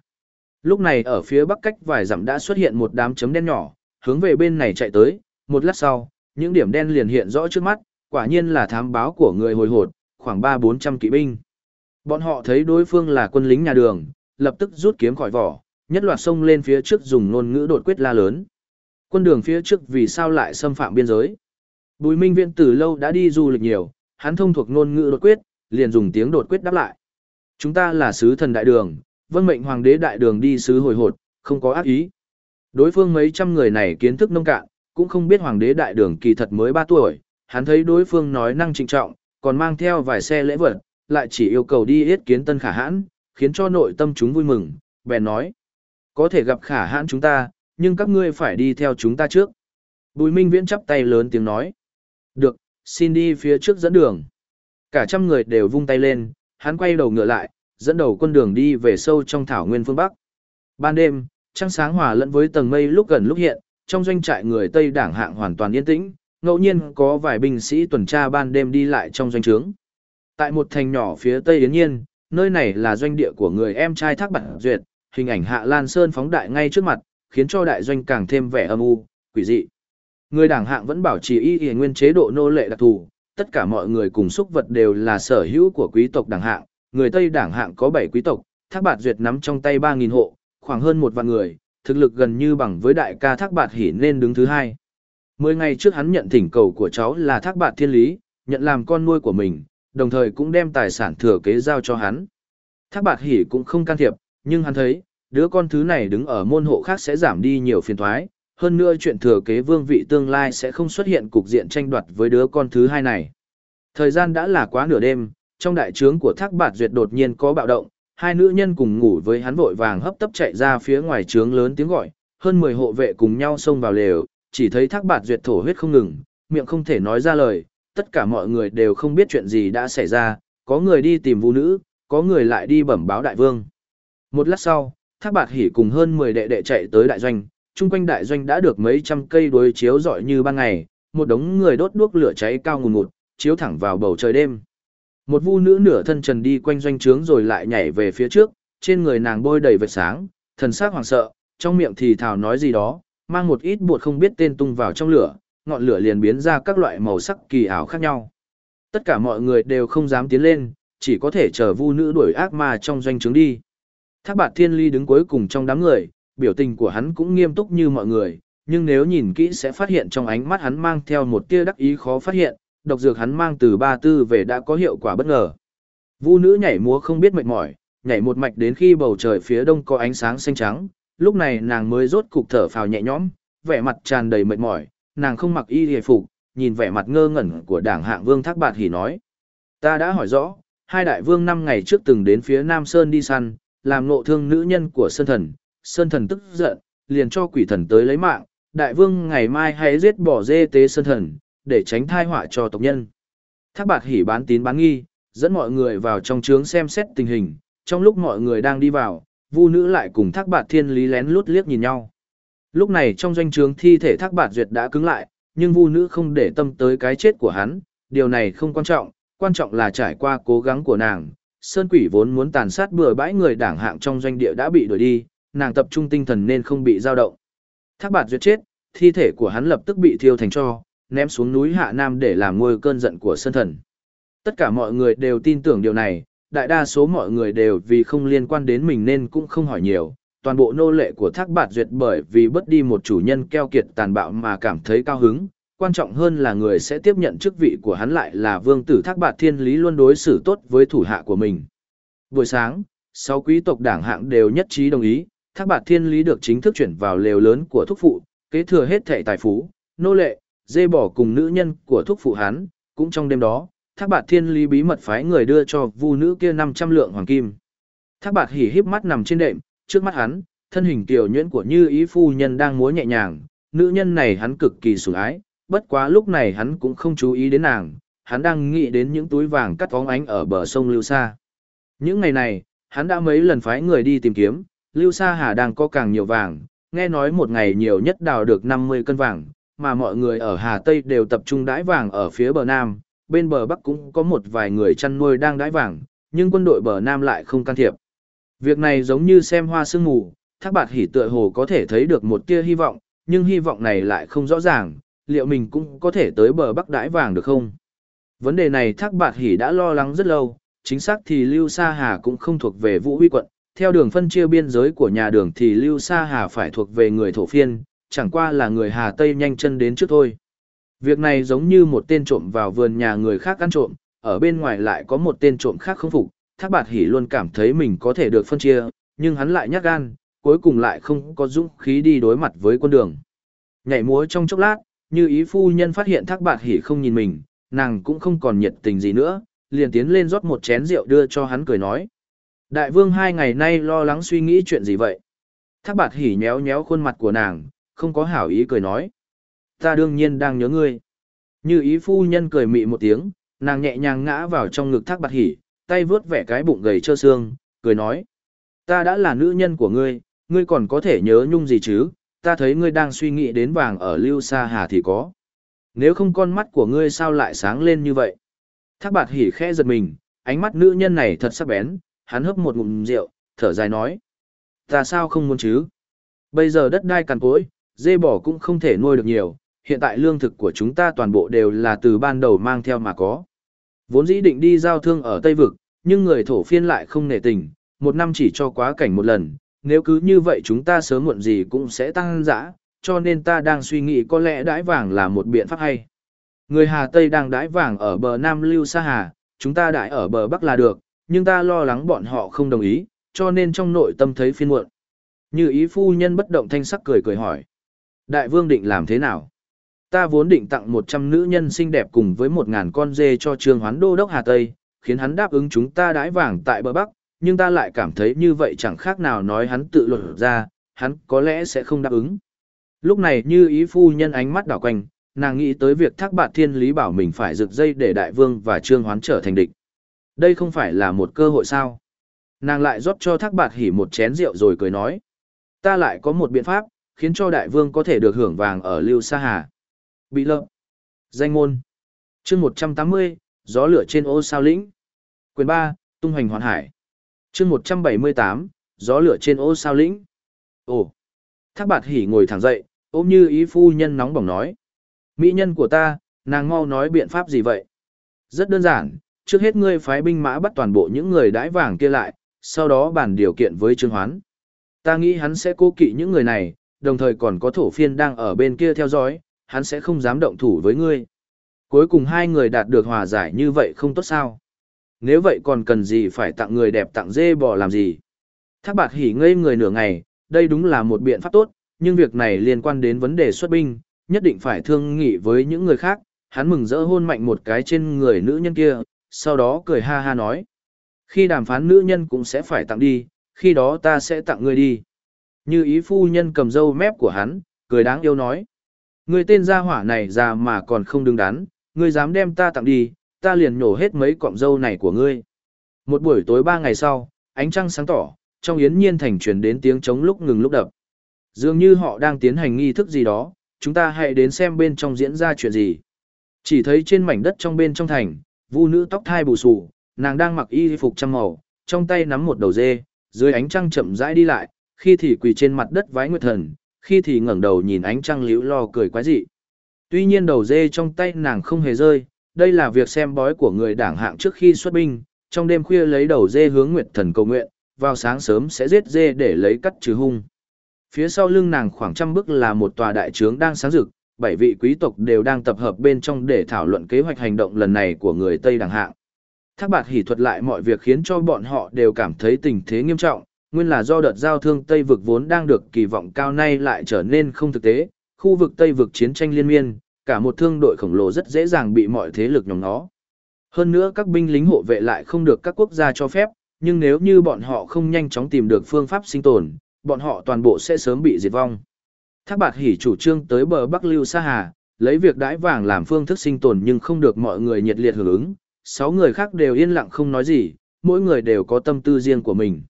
Lúc này ở phía bắc cách vài dặm đã xuất hiện một đám chấm đen nhỏ, hướng về bên này chạy tới, một lát sau, những điểm đen liền hiện rõ trước mắt, quả nhiên là thám báo của người hồi hột, khoảng 3-400 kỵ binh. Bọn họ thấy đối phương là quân lính nhà đường, lập tức rút kiếm khỏi vỏ, nhất loạt xông lên phía trước dùng ngôn ngữ đột quyết la lớn. Quân đường phía trước vì sao lại xâm phạm biên giới? Bùi Minh Viễn từ lâu đã đi du lịch nhiều, hắn thông thuộc ngôn ngữ đột quyết, liền dùng tiếng đột quyết đáp lại. Chúng ta là sứ thần đại đường, vân mệnh hoàng đế đại đường đi sứ hồi hột, không có ác ý. Đối phương mấy trăm người này kiến thức nông cạn, cũng không biết hoàng đế đại đường kỳ thật mới 3 tuổi, hắn thấy đối phương nói năng trịnh trọng, còn mang theo vài xe lễ vật, lại chỉ yêu cầu đi yết kiến tân khả hãn, khiến cho nội tâm chúng vui mừng, bèn nói. Có thể gặp khả hãn chúng ta, nhưng các ngươi phải đi theo chúng ta trước. Bùi Minh Viễn chắp tay lớn tiếng nói. Được, xin đi phía trước dẫn đường. Cả trăm người đều vung tay lên, hắn quay đầu ngựa lại, dẫn đầu quân đường đi về sâu trong thảo nguyên phương Bắc. Ban đêm, trăng sáng hòa lẫn với tầng mây lúc gần lúc hiện, trong doanh trại người Tây đảng hạng hoàn toàn yên tĩnh, ngẫu nhiên có vài binh sĩ tuần tra ban đêm đi lại trong doanh trướng. Tại một thành nhỏ phía Tây Yến Nhiên, nơi này là doanh địa của người em trai Thác Bản Duyệt, hình ảnh Hạ Lan Sơn phóng đại ngay trước mặt, khiến cho đại doanh càng thêm vẻ âm u, quỷ dị. Người đảng hạng vẫn bảo trì y y nguyên chế độ nô lệ đặc thù, tất cả mọi người cùng xúc vật đều là sở hữu của quý tộc đảng hạng, người Tây đảng hạng có 7 quý tộc, Thác Bạt Duyệt nắm trong tay 3000 hộ, khoảng hơn một vạn người, thực lực gần như bằng với đại ca Thác Bạt Hỉ nên đứng thứ hai. Mười ngày trước hắn nhận thỉnh cầu của cháu là Thác Bạt Thiên Lý, nhận làm con nuôi của mình, đồng thời cũng đem tài sản thừa kế giao cho hắn. Thác Bạt Hỉ cũng không can thiệp, nhưng hắn thấy, đứa con thứ này đứng ở môn hộ khác sẽ giảm đi nhiều phiền toái, hơn nữa chuyện thừa kế vương vị tương lai sẽ không xuất hiện cục diện tranh đoạt với đứa con thứ hai này. Thời gian đã là quá nửa đêm, trong đại trướng của Thác Bạt Duyệt đột nhiên có bạo động, hai nữ nhân cùng ngủ với hắn vội vàng hấp tấp chạy ra phía ngoài trướng lớn tiếng gọi, hơn 10 hộ vệ cùng nhau xông vào lều, chỉ thấy Thác Bạt Duyệt thổ huyết không ngừng, miệng không thể nói ra lời, tất cả mọi người đều không biết chuyện gì đã xảy ra, có người đi tìm vũ nữ, có người lại đi bẩm báo đại vương. Một lát sau, Thác Bạt Hỉ cùng hơn 10 đệ đệ chạy tới đại doanh, chung quanh đại doanh đã được mấy trăm cây đối chiếu rọi như ban ngày, một đống người đốt đuốc lửa cháy cao ngùn ngụt, chiếu thẳng vào bầu trời đêm. Một vu nữ nửa thân trần đi quanh doanh trướng rồi lại nhảy về phía trước, trên người nàng bôi đầy vệt sáng, thần sắc hoảng sợ, trong miệng thì thào nói gì đó, mang một ít bột không biết tên tung vào trong lửa, ngọn lửa liền biến ra các loại màu sắc kỳ ảo khác nhau. Tất cả mọi người đều không dám tiến lên, chỉ có thể chờ vu nữ đuổi ác ma trong doanh trướng đi. Thác bạt thiên ly đứng cuối cùng trong đám người, biểu tình của hắn cũng nghiêm túc như mọi người, nhưng nếu nhìn kỹ sẽ phát hiện trong ánh mắt hắn mang theo một tia đắc ý khó phát hiện, độc dược hắn mang từ ba tư về đã có hiệu quả bất ngờ. Vu nữ nhảy múa không biết mệt mỏi, nhảy một mạch đến khi bầu trời phía đông có ánh sáng xanh trắng, lúc này nàng mới rốt cục thở phào nhẹ nhõm, vẻ mặt tràn đầy mệt mỏi, nàng không mặc y hề phục, nhìn vẻ mặt ngơ ngẩn của đảng hạng vương thác bạt hỉ nói. Ta đã hỏi rõ, hai đại vương năm ngày trước từng đến phía Nam Sơn đi săn, làm nộ thương nữ nhân của Sơn Thần, Sơn Thần tức giận, liền cho quỷ thần tới lấy mạng, đại vương ngày mai hãy giết bỏ dê tế Sơn Thần, để tránh thai họa cho tộc nhân. Thác bạt hỉ bán tín bán nghi, dẫn mọi người vào trong trướng xem xét tình hình, trong lúc mọi người đang đi vào, vu nữ lại cùng thác bạt thiên lý lén lút liếc nhìn nhau. Lúc này trong doanh trướng thi thể thác bạt duyệt đã cứng lại, nhưng vu nữ không để tâm tới cái chết của hắn, điều này không quan trọng, quan trọng là trải qua cố gắng của nàng. Sơn quỷ vốn muốn tàn sát bừa bãi người đảng hạng trong doanh địa đã bị đuổi đi, nàng tập trung tinh thần nên không bị dao động. Thác bạt duyệt chết, thi thể của hắn lập tức bị thiêu thành cho, ném xuống núi Hạ Nam để làm ngôi cơn giận của Sơn thần. Tất cả mọi người đều tin tưởng điều này, đại đa số mọi người đều vì không liên quan đến mình nên cũng không hỏi nhiều. Toàn bộ nô lệ của Thác Bạt Duyệt bởi vì bất đi một chủ nhân keo kiệt tàn bạo mà cảm thấy cao hứng, quan trọng hơn là người sẽ tiếp nhận chức vị của hắn lại là vương tử Thác Bạt Thiên Lý luôn đối xử tốt với thủ hạ của mình. Buổi sáng, sáu quý tộc đảng hạng đều nhất trí đồng ý, Thác Bạt Thiên Lý được chính thức chuyển vào lều lớn của thúc phụ, kế thừa hết thệ tài phú, nô lệ, dê bỏ cùng nữ nhân của thúc phụ hắn, cũng trong đêm đó, Thác Bạt Thiên Lý bí mật phái người đưa cho vu nữ kia 500 lượng hoàng kim. Thác Bạt hỉ híp mắt nằm trên đệm, trước mắt hắn, thân hình tiểu nhuyễn của Như Ý phu nhân đang múa nhẹ nhàng, nữ nhân này hắn cực kỳ sủng ái, bất quá lúc này hắn cũng không chú ý đến nàng, hắn đang nghĩ đến những túi vàng cắt vóng ánh ở bờ sông Lưu Sa. Những ngày này, hắn đã mấy lần phái người đi tìm kiếm, Lưu Sa Hà đang có càng nhiều vàng, nghe nói một ngày nhiều nhất đào được 50 cân vàng, mà mọi người ở Hà Tây đều tập trung đãi vàng ở phía bờ Nam, bên bờ Bắc cũng có một vài người chăn nuôi đang đãi vàng, nhưng quân đội bờ Nam lại không can thiệp. Việc này giống như xem hoa sương mù, Thác Bạt Hỉ tựa hồ có thể thấy được một tia hy vọng, nhưng hy vọng này lại không rõ ràng, liệu mình cũng có thể tới bờ Bắc đãi vàng được không? Vấn đề này Thác Bạt Hỉ đã lo lắng rất lâu, chính xác thì Lưu Sa Hà cũng không thuộc về Vũ Huy quận, theo đường phân chia biên giới của nhà đường thì Lưu Sa Hà phải thuộc về người thổ phiên, chẳng qua là người Hà Tây nhanh chân đến trước thôi. Việc này giống như một tên trộm vào vườn nhà người khác ăn trộm, ở bên ngoài lại có một tên trộm khác không phục, Thác Bạt Hỉ luôn cảm thấy mình có thể được phân chia, nhưng hắn lại nhát gan, cuối cùng lại không có dũng khí đi đối mặt với quân đường. Nhảy múa trong chốc lát, như ý phu nhân phát hiện Thác Bạt Hỉ không nhìn mình, nàng cũng không còn nhiệt tình gì nữa, liền tiến lên rót một chén rượu đưa cho hắn cười nói. Đại vương hai ngày nay lo lắng suy nghĩ chuyện gì vậy? Thác Bạt Hỉ nhéo nhéo khuôn mặt của nàng, không có hảo ý cười nói ta đương nhiên đang nhớ ngươi. Như ý phu nhân cười mị một tiếng, nàng nhẹ nhàng ngã vào trong ngực thác bạt hỉ, tay vướt vẻ cái bụng gầy trơ xương, cười nói. Ta đã là nữ nhân của ngươi, ngươi còn có thể nhớ nhung gì chứ, ta thấy ngươi đang suy nghĩ đến vàng ở Lưu Sa Hà thì có. Nếu không con mắt của ngươi sao lại sáng lên như vậy? Thác bạt hỉ khẽ giật mình, ánh mắt nữ nhân này thật sắc bén, hắn hấp một ngụm rượu, thở dài nói. Ta sao không muốn chứ? Bây giờ đất đai cằn cỗi, dê bò cũng không thể nuôi được nhiều, hiện tại lương thực của chúng ta toàn bộ đều là từ ban đầu mang theo mà có. Vốn dĩ định đi giao thương ở Tây Vực, nhưng người thổ phiên lại không nể tình, một năm chỉ cho quá cảnh một lần, nếu cứ như vậy chúng ta sớm muộn gì cũng sẽ tăng dã, cho nên ta đang suy nghĩ có lẽ đãi vàng là một biện pháp hay. Người Hà Tây đang đãi vàng ở bờ Nam Lưu Sa Hà, chúng ta đãi ở bờ Bắc là được, nhưng ta lo lắng bọn họ không đồng ý, cho nên trong nội tâm thấy phiên muộn. Như ý phu nhân bất động thanh sắc cười cười hỏi. Đại vương định làm thế nào? ta vốn định tặng 100 nữ nhân xinh đẹp cùng với 1.000 con dê cho trương hoán đô đốc Hà Tây, khiến hắn đáp ứng chúng ta đãi vàng tại bờ Bắc, nhưng ta lại cảm thấy như vậy chẳng khác nào nói hắn tự luật ra, hắn có lẽ sẽ không đáp ứng. Lúc này như ý phu nhân ánh mắt đảo quanh, nàng nghĩ tới việc thác bạt thiên lý bảo mình phải rực dây để đại vương và trương hoán trở thành địch. Đây không phải là một cơ hội sao? Nàng lại rót cho thác bạt hỉ một chén rượu rồi cười nói. Ta lại có một biện pháp, khiến cho đại vương có thể được hưởng vàng ở Lưu Sa Hà. Bị lợm. Danh môn. chương 180, gió lửa trên ô sao lĩnh. Quyền 3, tung hoành hoàn hải. chương 178, gió lửa trên ô sao lĩnh. Ồ. Thác bạt hỉ ngồi thẳng dậy, ôm như ý phu nhân nóng bỏng nói. Mỹ nhân của ta, nàng mau nói biện pháp gì vậy? Rất đơn giản, trước hết ngươi phái binh mã bắt toàn bộ những người đãi vàng kia lại, sau đó bàn điều kiện với Trương Hoán. Ta nghĩ hắn sẽ cố kỵ những người này, đồng thời còn có thổ phiên đang ở bên kia theo dõi, hắn sẽ không dám động thủ với ngươi. Cuối cùng hai người đạt được hòa giải như vậy không tốt sao? Nếu vậy còn cần gì phải tặng người đẹp tặng dê bò làm gì? Thác bạt hỉ ngây người nửa ngày, đây đúng là một biện pháp tốt, nhưng việc này liên quan đến vấn đề xuất binh, nhất định phải thương nghị với những người khác. Hắn mừng rỡ hôn mạnh một cái trên người nữ nhân kia, sau đó cười ha ha nói. Khi đàm phán nữ nhân cũng sẽ phải tặng đi, khi đó ta sẽ tặng ngươi đi. Như ý phu nhân cầm dâu mép của hắn, cười đáng yêu nói. Ngươi tên gia hỏa này già mà còn không đứng đắn, ngươi dám đem ta tặng đi, ta liền nhổ hết mấy cọng dâu này của ngươi. Một buổi tối ba ngày sau, ánh trăng sáng tỏ, trong yến nhiên thành truyền đến tiếng trống lúc ngừng lúc đập. Dường như họ đang tiến hành nghi thức gì đó, chúng ta hãy đến xem bên trong diễn ra chuyện gì. Chỉ thấy trên mảnh đất trong bên trong thành, vu nữ tóc thai bù xù, nàng đang mặc y phục trăm màu, trong tay nắm một đầu dê, dưới ánh trăng chậm rãi đi lại, khi thì quỳ trên mặt đất vái nguyệt thần, khi thì ngẩng đầu nhìn ánh trăng liễu lo cười quái dị. Tuy nhiên đầu dê trong tay nàng không hề rơi, đây là việc xem bói của người đảng hạng trước khi xuất binh, trong đêm khuya lấy đầu dê hướng nguyệt thần cầu nguyện, vào sáng sớm sẽ giết dê để lấy cắt trừ hung. Phía sau lưng nàng khoảng trăm bước là một tòa đại trướng đang sáng rực, bảy vị quý tộc đều đang tập hợp bên trong để thảo luận kế hoạch hành động lần này của người Tây đảng hạng. Thác bạt hỉ thuật lại mọi việc khiến cho bọn họ đều cảm thấy tình thế nghiêm trọng, nguyên là do đợt giao thương Tây vực vốn đang được kỳ vọng cao nay lại trở nên không thực tế, khu vực Tây vực chiến tranh liên miên, cả một thương đội khổng lồ rất dễ dàng bị mọi thế lực nhóm nó. Hơn nữa các binh lính hộ vệ lại không được các quốc gia cho phép, nhưng nếu như bọn họ không nhanh chóng tìm được phương pháp sinh tồn, bọn họ toàn bộ sẽ sớm bị diệt vong. Thác bạt hỉ chủ trương tới bờ Bắc Lưu Sa Hà, lấy việc đãi vàng làm phương thức sinh tồn nhưng không được mọi người nhiệt liệt hưởng ứng, sáu người khác đều yên lặng không nói gì, mỗi người đều có tâm tư riêng của mình.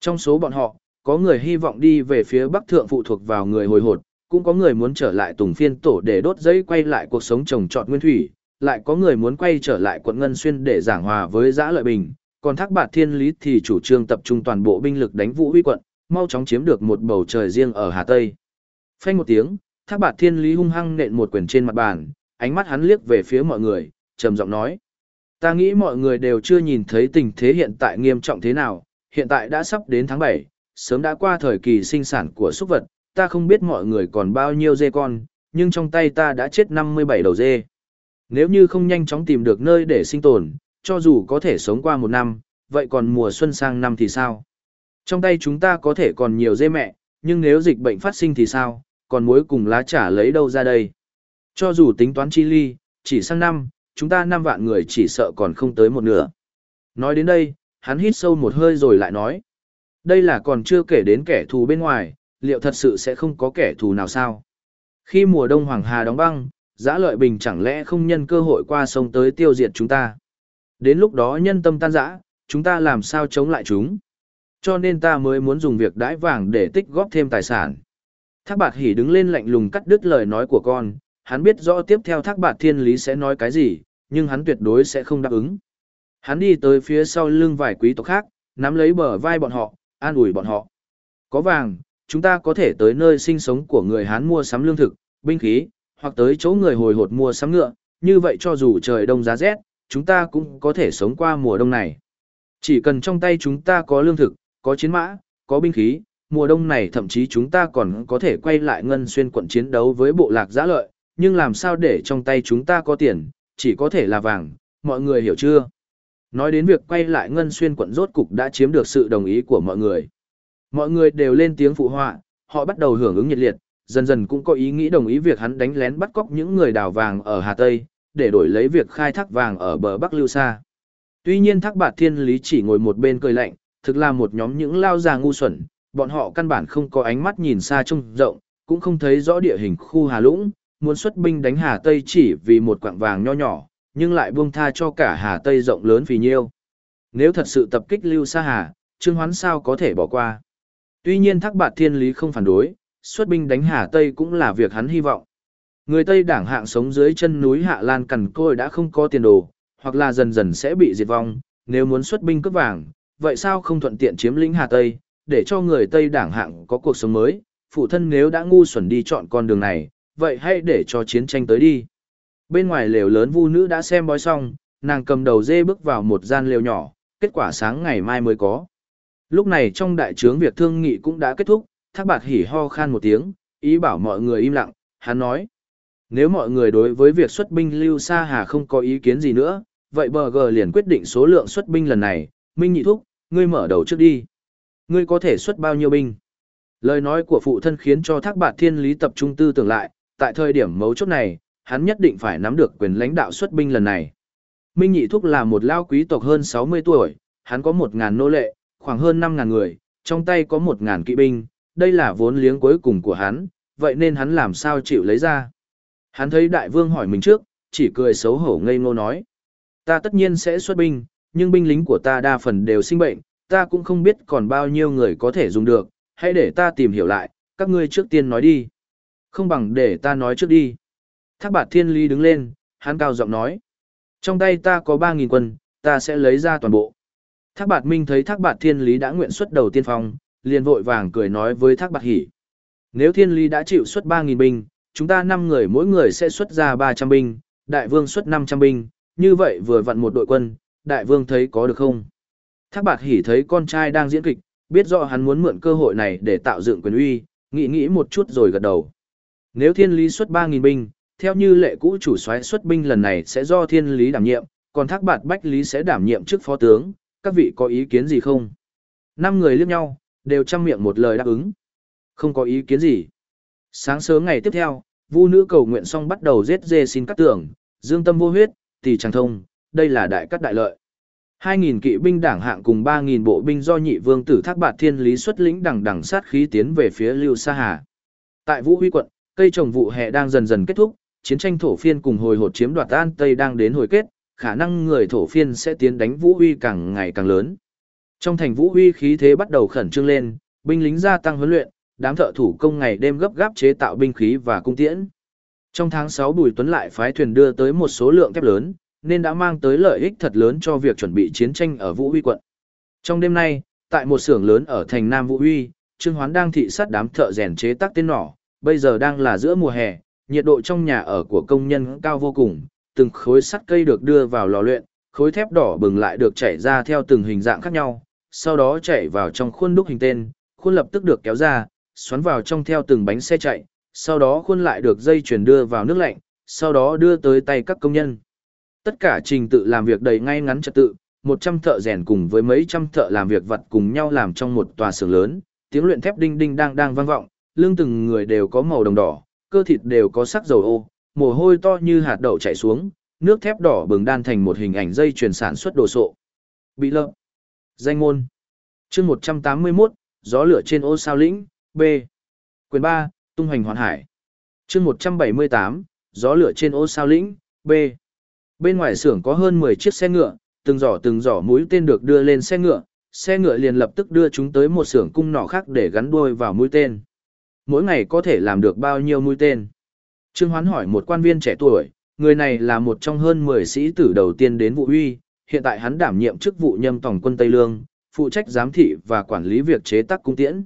Trong số bọn họ, có người hy vọng đi về phía Bắc Thượng phụ thuộc vào người hồi hột, cũng có người muốn trở lại Tùng Phiên Tổ để đốt giấy quay lại cuộc sống trồng trọt nguyên thủy, lại có người muốn quay trở lại quận Ngân Xuyên để giảng hòa với giã lợi bình, còn Thác Bạt Thiên Lý thì chủ trương tập trung toàn bộ binh lực đánh Vũ Huy quận, mau chóng chiếm được một bầu trời riêng ở Hà Tây. Phanh một tiếng, Thác Bạt Thiên Lý hung hăng nện một quyền trên mặt bàn, ánh mắt hắn liếc về phía mọi người, trầm giọng nói: "Ta nghĩ mọi người đều chưa nhìn thấy tình thế hiện tại nghiêm trọng thế nào, hiện tại đã sắp đến tháng 7, sớm đã qua thời kỳ sinh sản của súc vật, ta không biết mọi người còn bao nhiêu dê con, nhưng trong tay ta đã chết 57 đầu dê. Nếu như không nhanh chóng tìm được nơi để sinh tồn, cho dù có thể sống qua một năm, vậy còn mùa xuân sang năm thì sao? Trong tay chúng ta có thể còn nhiều dê mẹ, nhưng nếu dịch bệnh phát sinh thì sao, còn muối cùng lá trà lấy đâu ra đây? Cho dù tính toán chi ly, chỉ sang năm, chúng ta năm vạn người chỉ sợ còn không tới một nửa. Nói đến đây, hắn hít sâu một hơi rồi lại nói. Đây là còn chưa kể đến kẻ thù bên ngoài, liệu thật sự sẽ không có kẻ thù nào sao? Khi mùa đông Hoàng Hà đóng băng, giã lợi bình chẳng lẽ không nhân cơ hội qua sông tới tiêu diệt chúng ta? Đến lúc đó nhân tâm tan rã, chúng ta làm sao chống lại chúng? Cho nên ta mới muốn dùng việc đãi vàng để tích góp thêm tài sản. Thác bạt hỉ đứng lên lạnh lùng cắt đứt lời nói của con, hắn biết rõ tiếp theo thác bạt thiên lý sẽ nói cái gì, nhưng hắn tuyệt đối sẽ không đáp ứng. Hắn đi tới phía sau lưng vài quý tộc khác, nắm lấy bờ vai bọn họ, an ủi bọn họ. Có vàng, chúng ta có thể tới nơi sinh sống của người Hán mua sắm lương thực, binh khí, hoặc tới chỗ người hồi hột mua sắm ngựa, như vậy cho dù trời đông giá rét, chúng ta cũng có thể sống qua mùa đông này. Chỉ cần trong tay chúng ta có lương thực, có chiến mã, có binh khí, mùa đông này thậm chí chúng ta còn có thể quay lại ngân xuyên quận chiến đấu với bộ lạc giã lợi, nhưng làm sao để trong tay chúng ta có tiền, chỉ có thể là vàng, mọi người hiểu chưa? Nói đến việc quay lại ngân xuyên quận rốt cục đã chiếm được sự đồng ý của mọi người. Mọi người đều lên tiếng phụ họa, họ bắt đầu hưởng ứng nhiệt liệt, dần dần cũng có ý nghĩ đồng ý việc hắn đánh lén bắt cóc những người đào vàng ở Hà Tây, để đổi lấy việc khai thác vàng ở bờ Bắc Lưu Sa. Tuy nhiên Thác Bạt Thiên Lý chỉ ngồi một bên cười lạnh, thực là một nhóm những lao già ngu xuẩn, bọn họ căn bản không có ánh mắt nhìn xa trông rộng, cũng không thấy rõ địa hình khu Hà Lũng, muốn xuất binh đánh Hà Tây chỉ vì một quặng vàng nho nhỏ, nhưng lại buông tha cho cả Hà Tây rộng lớn vì nhiêu. Nếu thật sự tập kích Lưu Sa Hà, Trương Hoán sao có thể bỏ qua. Tuy nhiên Thác Bạt Thiên Lý không phản đối, xuất binh đánh Hà Tây cũng là việc hắn hy vọng. Người Tây đảng hạng sống dưới chân núi Hạ Lan cằn côi đã không có tiền đồ, hoặc là dần dần sẽ bị diệt vong, nếu muốn xuất binh cướp vàng, vậy sao không thuận tiện chiếm lĩnh Hà Tây, để cho người Tây đảng hạng có cuộc sống mới, phụ thân nếu đã ngu xuẩn đi chọn con đường này, vậy hãy để cho chiến tranh tới đi. Bên ngoài lều lớn vu nữ đã xem bói xong, nàng cầm đầu dê bước vào một gian lều nhỏ, kết quả sáng ngày mai mới có. Lúc này trong đại trướng việc thương nghị cũng đã kết thúc, thác bạt hỉ ho khan một tiếng, ý bảo mọi người im lặng, hắn nói. Nếu mọi người đối với việc xuất binh lưu xa hà không có ý kiến gì nữa, vậy bờ gờ liền quyết định số lượng xuất binh lần này, Minh Nhị Thúc, ngươi mở đầu trước đi. Ngươi có thể xuất bao nhiêu binh? Lời nói của phụ thân khiến cho thác bạt thiên lý tập trung tư tưởng lại, tại thời điểm mấu chốt này, hắn nhất định phải nắm được quyền lãnh đạo xuất binh lần này. Minh Nhị Thúc là một lao quý tộc hơn 60 tuổi, hắn có 1.000 nô lệ, khoảng hơn 5.000 người, trong tay có 1.000 kỵ binh, đây là vốn liếng cuối cùng của hắn, vậy nên hắn làm sao chịu lấy ra. Hắn thấy đại vương hỏi mình trước, chỉ cười xấu hổ ngây ngô nói. Ta tất nhiên sẽ xuất binh, nhưng binh lính của ta đa phần đều sinh bệnh, ta cũng không biết còn bao nhiêu người có thể dùng được, hãy để ta tìm hiểu lại, các ngươi trước tiên nói đi. Không bằng để ta nói trước đi. Thác bạt thiên lý đứng lên, hắn cao giọng nói. Trong tay ta có 3.000 quân, ta sẽ lấy ra toàn bộ. Thác bạt minh thấy thác bạt thiên lý đã nguyện xuất đầu tiên phong, liền vội vàng cười nói với thác bạt hỉ. Nếu thiên lý đã chịu xuất 3.000 binh, chúng ta 5 người mỗi người sẽ xuất ra 300 binh, đại vương xuất 500 binh, như vậy vừa vặn một đội quân, đại vương thấy có được không? Thác bạt hỉ thấy con trai đang diễn kịch, biết rõ hắn muốn mượn cơ hội này để tạo dựng quyền uy, nghĩ nghĩ một chút rồi gật đầu. Nếu thiên lý xuất 3.000 binh, theo như lệ cũ chủ soái xuất binh lần này sẽ do thiên lý đảm nhiệm, còn thác bạt bách lý sẽ đảm nhiệm chức phó tướng, các vị có ý kiến gì không? Năm người liếc nhau, đều chăm miệng một lời đáp ứng. Không có ý kiến gì. Sáng sớm ngày tiếp theo, vu nữ cầu nguyện xong bắt đầu giết dê xin cắt tưởng, dương tâm vô huyết, tỷ chẳng thông, đây là đại cắt đại lợi. 2.000 kỵ binh đảng hạng cùng 3.000 bộ binh do nhị vương tử thác bạt thiên lý xuất lĩnh đằng đằng sát khí tiến về phía Lưu Sa Hà. Tại Vũ Huy quận, cây trồng vụ hè đang dần dần kết thúc, chiến tranh thổ phiên cùng hồi hột chiếm đoạt An Tây đang đến hồi kết, khả năng người thổ phiên sẽ tiến đánh Vũ Huy càng ngày càng lớn. Trong thành Vũ Huy khí thế bắt đầu khẩn trương lên, binh lính gia tăng huấn luyện, đám thợ thủ công ngày đêm gấp gáp chế tạo binh khí và cung tiễn. Trong tháng 6 Bùi Tuấn lại phái thuyền đưa tới một số lượng thép lớn, nên đã mang tới lợi ích thật lớn cho việc chuẩn bị chiến tranh ở Vũ Huy quận. Trong đêm nay, tại một xưởng lớn ở thành Nam Vũ Huy, Trương Hoán đang thị sát đám thợ rèn chế tác tên nỏ, bây giờ đang là giữa mùa hè, nhiệt độ trong nhà ở của công nhân cao vô cùng, từng khối sắt cây được đưa vào lò luyện, khối thép đỏ bừng lại được chảy ra theo từng hình dạng khác nhau, sau đó chảy vào trong khuôn đúc hình tên, khuôn lập tức được kéo ra, xoắn vào trong theo từng bánh xe chạy, sau đó khuôn lại được dây chuyển đưa vào nước lạnh, sau đó đưa tới tay các công nhân. Tất cả trình tự làm việc đầy ngay ngắn trật tự, 100 thợ rèn cùng với mấy trăm thợ làm việc vật cùng nhau làm trong một tòa xưởng lớn, tiếng luyện thép đinh đinh đang đang vang vọng, lưng từng người đều có màu đồng đỏ, cơ thịt đều có sắc dầu ô, mồ hôi to như hạt đậu chảy xuống, nước thép đỏ bừng đan thành một hình ảnh dây chuyển sản xuất đồ sộ. Bị lợm. Danh ngôn chương 181, gió lửa trên ô sao lĩnh, B. Quyền 3, tung hành hoàn hải. chương 178, gió lửa trên ô sao lĩnh, B. Bên ngoài xưởng có hơn 10 chiếc xe ngựa, từng giỏ từng giỏ mũi tên được đưa lên xe ngựa, xe ngựa liền lập tức đưa chúng tới một xưởng cung nỏ khác để gắn đuôi vào mũi tên. Mỗi ngày có thể làm được bao nhiêu mũi tên? Trương Hoán hỏi một quan viên trẻ tuổi, người này là một trong hơn 10 sĩ tử đầu tiên đến vụ uy, hiện tại hắn đảm nhiệm chức vụ nhâm tổng quân Tây Lương, phụ trách giám thị và quản lý việc chế tác cung tiễn.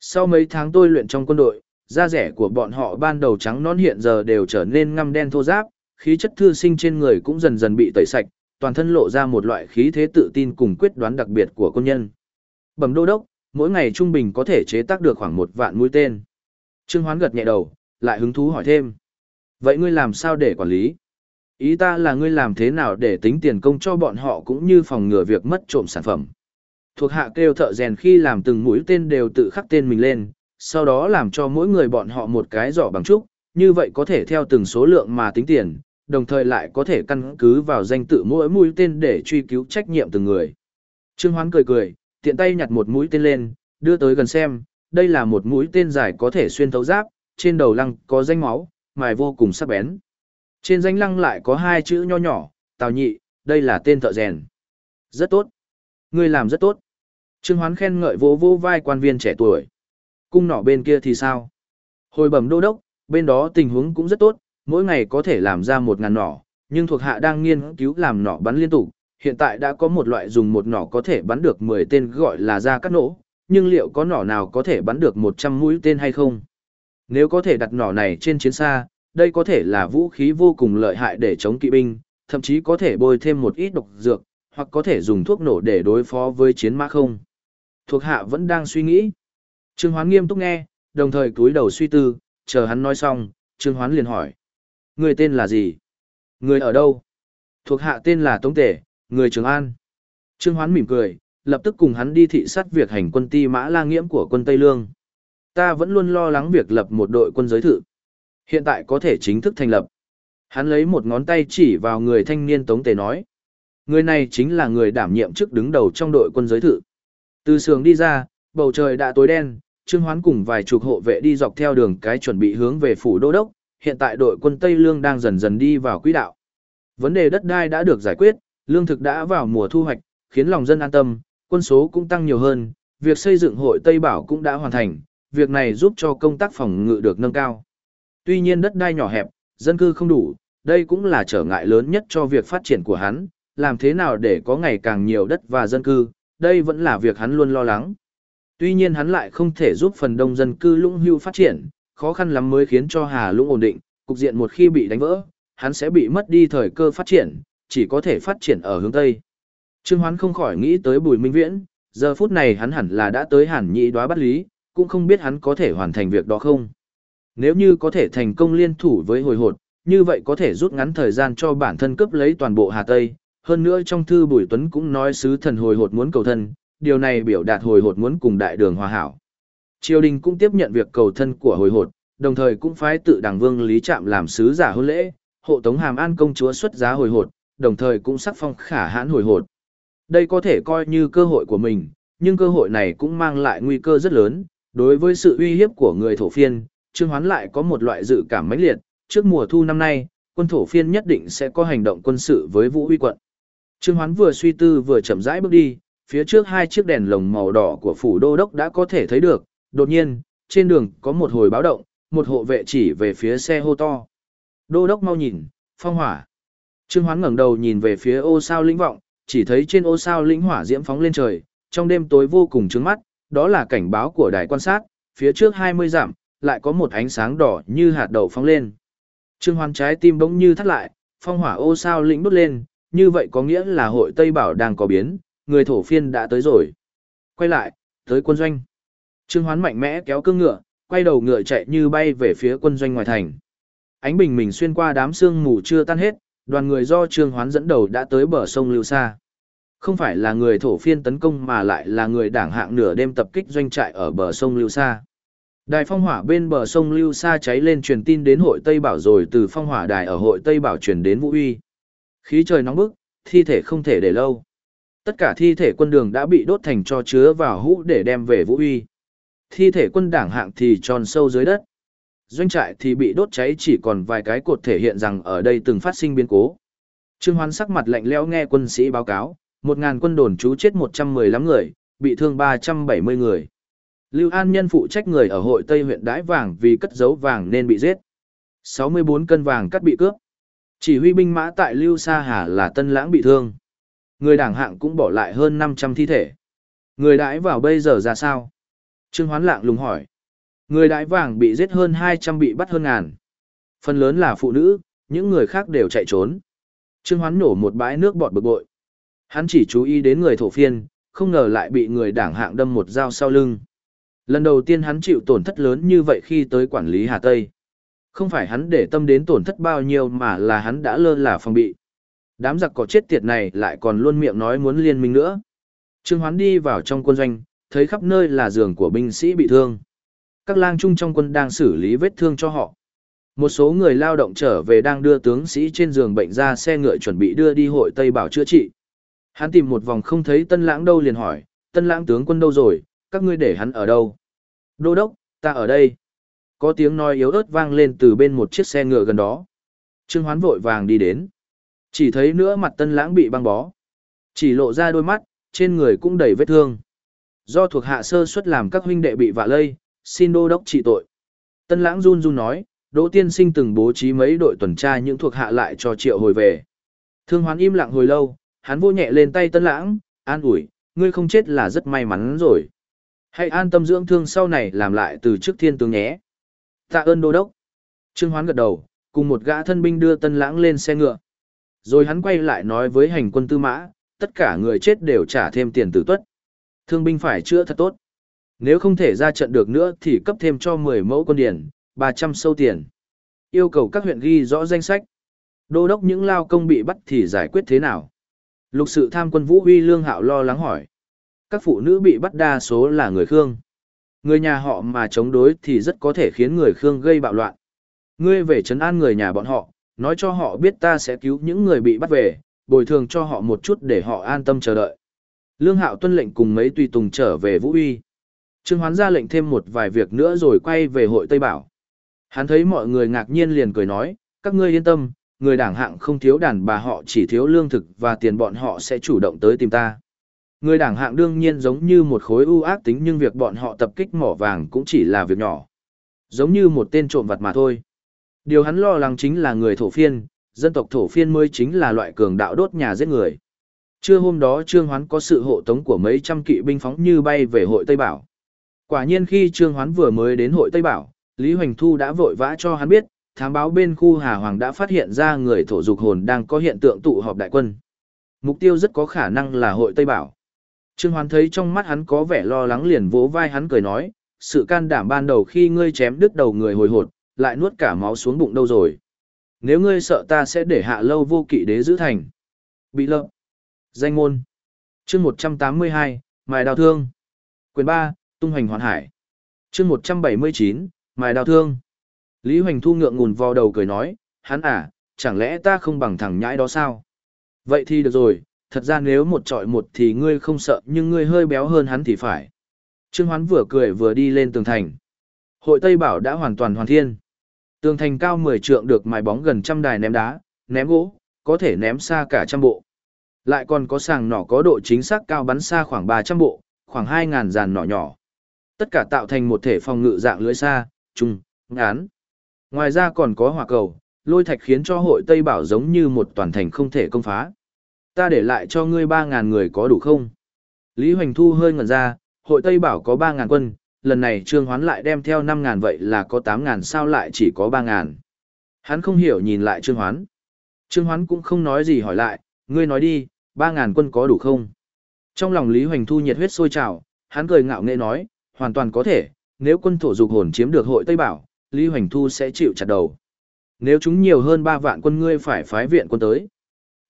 Sau mấy tháng tôi luyện trong quân đội, da rẻ của bọn họ ban đầu trắng non hiện giờ đều trở nên ngăm đen thô ráp, khí chất thư sinh trên người cũng dần dần bị tẩy sạch, toàn thân lộ ra một loại khí thế tự tin cùng quyết đoán đặc biệt của quân nhân. Bẩm đô đốc, mỗi ngày trung bình có thể chế tác được khoảng một vạn mũi tên. Trương Hoán gật nhẹ đầu, lại hứng thú hỏi thêm. Vậy ngươi làm sao để quản lý? Ý ta là ngươi làm thế nào để tính tiền công cho bọn họ cũng như phòng ngừa việc mất trộm sản phẩm. Thuộc hạ kêu thợ rèn khi làm từng mũi tên đều tự khắc tên mình lên, sau đó làm cho mỗi người bọn họ một cái giỏ bằng trúc, như vậy có thể theo từng số lượng mà tính tiền, đồng thời lại có thể căn cứ vào danh tự mỗi mũi tên để truy cứu trách nhiệm từng người. Trương Hoán cười cười, tiện tay nhặt một mũi tên lên, đưa tới gần xem, đây là một mũi tên dài có thể xuyên thấu giáp, trên đầu lăng có danh máu, mài vô cùng sắc bén. Trên danh lăng lại có hai chữ nho nhỏ, Tào Nhị, đây là tên thợ rèn. Rất tốt. Ngươi làm rất tốt. Trương Hoán khen ngợi vô vô vai quan viên trẻ tuổi. Cung nỏ bên kia thì sao? Hồi bẩm đô đốc, bên đó tình huống cũng rất tốt, mỗi ngày có thể làm ra một ngàn nỏ, nhưng thuộc hạ đang nghiên cứu làm nỏ bắn liên tục, hiện tại đã có một loại dùng một nỏ có thể bắn được 10 tên gọi là ra cắt nổ, nhưng liệu có nỏ nào có thể bắn được 100 mũi tên hay không? Nếu có thể đặt nỏ này trên chiến xa, đây có thể là vũ khí vô cùng lợi hại để chống kỵ binh, thậm chí có thể bôi thêm một ít độc dược, hoặc có thể dùng thuốc nổ để đối phó với chiến mã không. Thuộc hạ vẫn đang suy nghĩ. Trương Hoán nghiêm túc nghe, đồng thời cúi đầu suy tư, chờ hắn nói xong, Trương Hoán liền hỏi. Người tên là gì? Người ở đâu? Thuộc hạ tên là Tống Tể, người Trường An. Trương Hoán mỉm cười, lập tức cùng hắn đi thị sát việc hành quân ti mã la nghiễm của quân Tây Lương. Ta vẫn luôn lo lắng việc lập một đội quân giới thự. Hiện tại có thể chính thức thành lập. Hắn lấy một ngón tay chỉ vào người thanh niên Tống Tề nói. Người này chính là người đảm nhiệm chức đứng đầu trong đội quân giới thự. Từ sường đi ra, bầu trời đã tối đen, Trương Hoán cùng vài chục hộ vệ đi dọc theo đường cái chuẩn bị hướng về phủ đô đốc, hiện tại đội quân Tây Lương đang dần dần đi vào quỹ đạo. Vấn đề đất đai đã được giải quyết, lương thực đã vào mùa thu hoạch, khiến lòng dân an tâm, quân số cũng tăng nhiều hơn, việc xây dựng hội Tây Bảo cũng đã hoàn thành, việc này giúp cho công tác phòng ngự được nâng cao. Tuy nhiên đất đai nhỏ hẹp, dân cư không đủ, đây cũng là trở ngại lớn nhất cho việc phát triển của hắn, làm thế nào để có ngày càng nhiều đất và dân cư, đây vẫn là việc hắn luôn lo lắng. Tuy nhiên hắn lại không thể giúp phần đông dân cư lũng hưu phát triển, khó khăn lắm mới khiến cho Hà Lũng ổn định, cục diện một khi bị đánh vỡ, hắn sẽ bị mất đi thời cơ phát triển, chỉ có thể phát triển ở hướng Tây. Trương Hoán không khỏi nghĩ tới Bùi Minh Viễn, giờ phút này hắn hẳn là đã tới hẳn nhị đoá bắt lý, cũng không biết hắn có thể hoàn thành việc đó không. Nếu như có thể thành công liên thủ với hồi hột, như vậy có thể rút ngắn thời gian cho bản thân cướp lấy toàn bộ Hà Tây. Hơn nữa trong thư Bùi Tuấn cũng nói sứ thần hồi hột muốn cầu thân, điều này biểu đạt hồi hột muốn cùng đại đường hòa hảo. Triều đình cũng tiếp nhận việc cầu thân của hồi hột, đồng thời cũng phái tự đảng vương Lý Trạm làm sứ giả hôn lễ, hộ tống hàm an công chúa xuất giá hồi hột, đồng thời cũng sắc phong khả hãn hồi hột. Đây có thể coi như cơ hội của mình, nhưng cơ hội này cũng mang lại nguy cơ rất lớn, đối với sự uy hiếp của người thổ phiên, Trương Hoán lại có một loại dự cảm mãnh liệt, trước mùa thu năm nay, quân thổ phiên nhất định sẽ có hành động quân sự với Vũ Huy quận. Trương Hoán vừa suy tư vừa chậm rãi bước đi, phía trước hai chiếc đèn lồng màu đỏ của phủ đô đốc đã có thể thấy được, đột nhiên, trên đường có một hồi báo động, một hộ vệ chỉ về phía xe hô to. Đô đốc mau nhìn, phong hỏa. Trương Hoán ngẩng đầu nhìn về phía ô sao lĩnh vọng, chỉ thấy trên ô sao lĩnh hỏa diễm phóng lên trời, trong đêm tối vô cùng trướng mắt, đó là cảnh báo của đài quan sát, phía trước 20 dặm, lại có một ánh sáng đỏ như hạt đậu phóng lên. Trương Hoán trái tim bỗng như thắt lại, phong hỏa ô sao lĩnh đốt lên, như vậy có nghĩa là hội Tây Bảo đang có biến, người thổ phiên đã tới rồi. Quay lại, tới quân doanh. Trương Hoán mạnh mẽ kéo cương ngựa, quay đầu ngựa chạy như bay về phía quân doanh ngoài thành. Ánh bình mình xuyên qua đám sương mù chưa tan hết, đoàn người do Trương Hoán dẫn đầu đã tới bờ sông Lưu Sa. Không phải là người thổ phiên tấn công mà lại là người đảng hạng nửa đêm tập kích doanh trại ở bờ sông Lưu Sa. Đài phong hỏa bên bờ sông Lưu Sa cháy lên truyền tin đến hội Tây Bảo rồi từ phong hỏa đài ở hội Tây Bảo truyền đến Vũ Uy. Khí trời nóng bức, thi thể không thể để lâu. Tất cả thi thể quân đường đã bị đốt thành cho chứa vào hũ để đem về Vũ Uy. Thi thể quân đảng hạng thì tròn sâu dưới đất. Doanh trại thì bị đốt cháy chỉ còn vài cái cột thể hiện rằng ở đây từng phát sinh biến cố. Trương Hoán sắc mặt lạnh lẽo nghe quân sĩ báo cáo, 1000 quân đồn trú chết 115 người, bị thương 370 người. Lưu An Nhân phụ trách người ở hội Tây huyện đãi vàng vì cất giấu vàng nên bị giết. 64 cân vàng cắt bị cướp. Chỉ huy binh mã tại Lưu Sa Hà là Tân Lãng bị thương. Người đảng hạng cũng bỏ lại hơn 500 thi thể. Người đãi vào bây giờ ra sao? Trương Hoán Lạng lùng hỏi. Người đại vàng bị giết hơn 200 bị bắt hơn ngàn. Phần lớn là phụ nữ, những người khác đều chạy trốn. Trương Hoán nổ một bãi nước bọt bực bội. Hắn chỉ chú ý đến người thổ phiên, không ngờ lại bị người đảng hạng đâm một dao sau lưng. Lần đầu tiên hắn chịu tổn thất lớn như vậy khi tới quản lý Hà Tây. Không phải hắn để tâm đến tổn thất bao nhiêu mà là hắn đã lơ là phòng bị. Đám giặc cỏ chết tiệt này lại còn luôn miệng nói muốn liên minh nữa. Trương Hoán đi vào trong quân doanh, thấy khắp nơi là giường của binh sĩ bị thương. Các lang trung trong quân đang xử lý vết thương cho họ. Một số người lao động trở về đang đưa tướng sĩ trên giường bệnh ra xe ngựa chuẩn bị đưa đi hội Tây Bảo chữa trị. Hắn tìm một vòng không thấy tân lãng đâu liền hỏi, tân lãng tướng quân đâu rồi, các ngươi để hắn ở đâu? Đô đốc, ta ở đây. Có tiếng nói yếu ớt vang lên từ bên một chiếc xe ngựa gần đó. Trương Hoán vội vàng đi đến. Chỉ thấy nữa mặt tân lãng bị băng bó. Chỉ lộ ra đôi mắt, trên người cũng đầy vết thương. Do thuộc hạ sơ suất làm các huynh đệ bị vạ lây, xin đô đốc trị tội. Tân lãng run run nói, Đỗ Tiên Sinh từng bố trí mấy đội tuần tra những thuộc hạ lại cho triệu hồi về. Thương hoán im lặng hồi lâu, hắn vô nhẹ lên tay tân lãng, an ủi, ngươi không chết là rất may mắn rồi. Hãy an tâm dưỡng thương sau này làm lại từ trước thiên tướng nhé. Tạ ơn đô đốc. Trương hoán gật đầu, cùng một gã thân binh đưa tân lãng lên xe ngựa. Rồi hắn quay lại nói với hành quân tư mã, tất cả người chết đều trả thêm tiền tử tuất. Thương binh phải chữa thật tốt. Nếu không thể ra trận được nữa thì cấp thêm cho 10 mẫu quân điển, 300 sâu tiền. Yêu cầu các huyện ghi rõ danh sách. Đô đốc những lao công bị bắt thì giải quyết thế nào? Lục sự tham quân Vũ Huy Lương Hạo lo lắng hỏi. Các phụ nữ bị bắt đa số là người Khương. Người nhà họ mà chống đối thì rất có thể khiến người Khương gây bạo loạn. Ngươi về trấn an người nhà bọn họ, nói cho họ biết ta sẽ cứu những người bị bắt về, bồi thường cho họ một chút để họ an tâm chờ đợi. Lương Hạo tuân lệnh cùng mấy tùy tùng trở về Vũ Uy. Trương Hoán ra lệnh thêm một vài việc nữa rồi quay về hội Tây Bảo. Hắn thấy mọi người ngạc nhiên liền cười nói, các ngươi yên tâm, người đảng hạng không thiếu đàn bà họ chỉ thiếu lương thực và tiền bọn họ sẽ chủ động tới tìm ta. Người đảng hạng đương nhiên giống như một khối ưu ác tính nhưng việc bọn họ tập kích mỏ vàng cũng chỉ là việc nhỏ. Giống như một tên trộm vặt mà thôi. Điều hắn lo lắng chính là người thổ phiên, dân tộc thổ phiên mới chính là loại cường đạo đốt nhà giết người. Trưa hôm đó Trương Hoán có sự hộ tống của mấy trăm kỵ binh phóng như bay về hội Tây Bảo. Quả nhiên khi Trương Hoán vừa mới đến hội Tây Bảo, Lý Hoành Thu đã vội vã cho hắn biết, thám báo bên khu Hà Hoàng đã phát hiện ra người thổ dục hồn đang có hiện tượng tụ họp đại quân. Mục tiêu rất có khả năng là hội Tây Bảo. Trương Hoán thấy trong mắt hắn có vẻ lo lắng liền vỗ vai hắn cười nói, sự can đảm ban đầu khi ngươi chém đứt đầu người hồi hột, lại nuốt cả máu xuống bụng đâu rồi. Nếu ngươi sợ ta sẽ để hạ lâu vô kỵ đế giữ thành. Bị lợm. Danh môn. chương 182, Mài đào thương. Quyền 3, Tung hoành hoàn hải. chương 179, Mài đào thương. Lý Hoành Thu ngượng ngùn vò đầu cười nói, hắn à, chẳng lẽ ta không bằng thằng nhãi đó sao? Vậy thì được rồi, thật ra nếu một trọi một thì ngươi không sợ nhưng ngươi hơi béo hơn hắn thì phải. Trương Hoán vừa cười vừa đi lên tường thành. Hội Tây Bảo đã hoàn toàn hoàn thiên. Tường thành cao 10 trượng được mài bóng gần trăm đài ném đá, ném gỗ, có thể ném xa cả trăm bộ. Lại còn có sàng nỏ có độ chính xác cao bắn xa khoảng 300 bộ, khoảng 2.000 dàn nỏ nhỏ. Tất cả tạo thành một thể phòng ngự dạng lưới xa, trung, ngán. Ngoài ra còn có hỏa cầu, lôi thạch khiến cho hội Tây Bảo giống như một toàn thành không thể công phá. Ta để lại cho ngươi 3.000 người có đủ không? Lý Hoành Thu hơi ngẩn ra, hội Tây Bảo có 3.000 quân, lần này Trương Hoán lại đem theo 5.000 vậy là có 8.000 sao lại chỉ có 3.000. Hắn không hiểu nhìn lại Trương Hoán. Trương Hoán cũng không nói gì hỏi lại, ngươi nói đi, 3.000 quân có đủ không? Trong lòng Lý Hoành Thu nhiệt huyết sôi trào, hắn cười ngạo nghễ nói, hoàn toàn có thể, nếu quân thổ dục hồn chiếm được hội Tây Bảo, Lý Hoành Thu sẽ chịu chặt đầu. Nếu chúng nhiều hơn 3 vạn quân ngươi phải phái viện quân tới.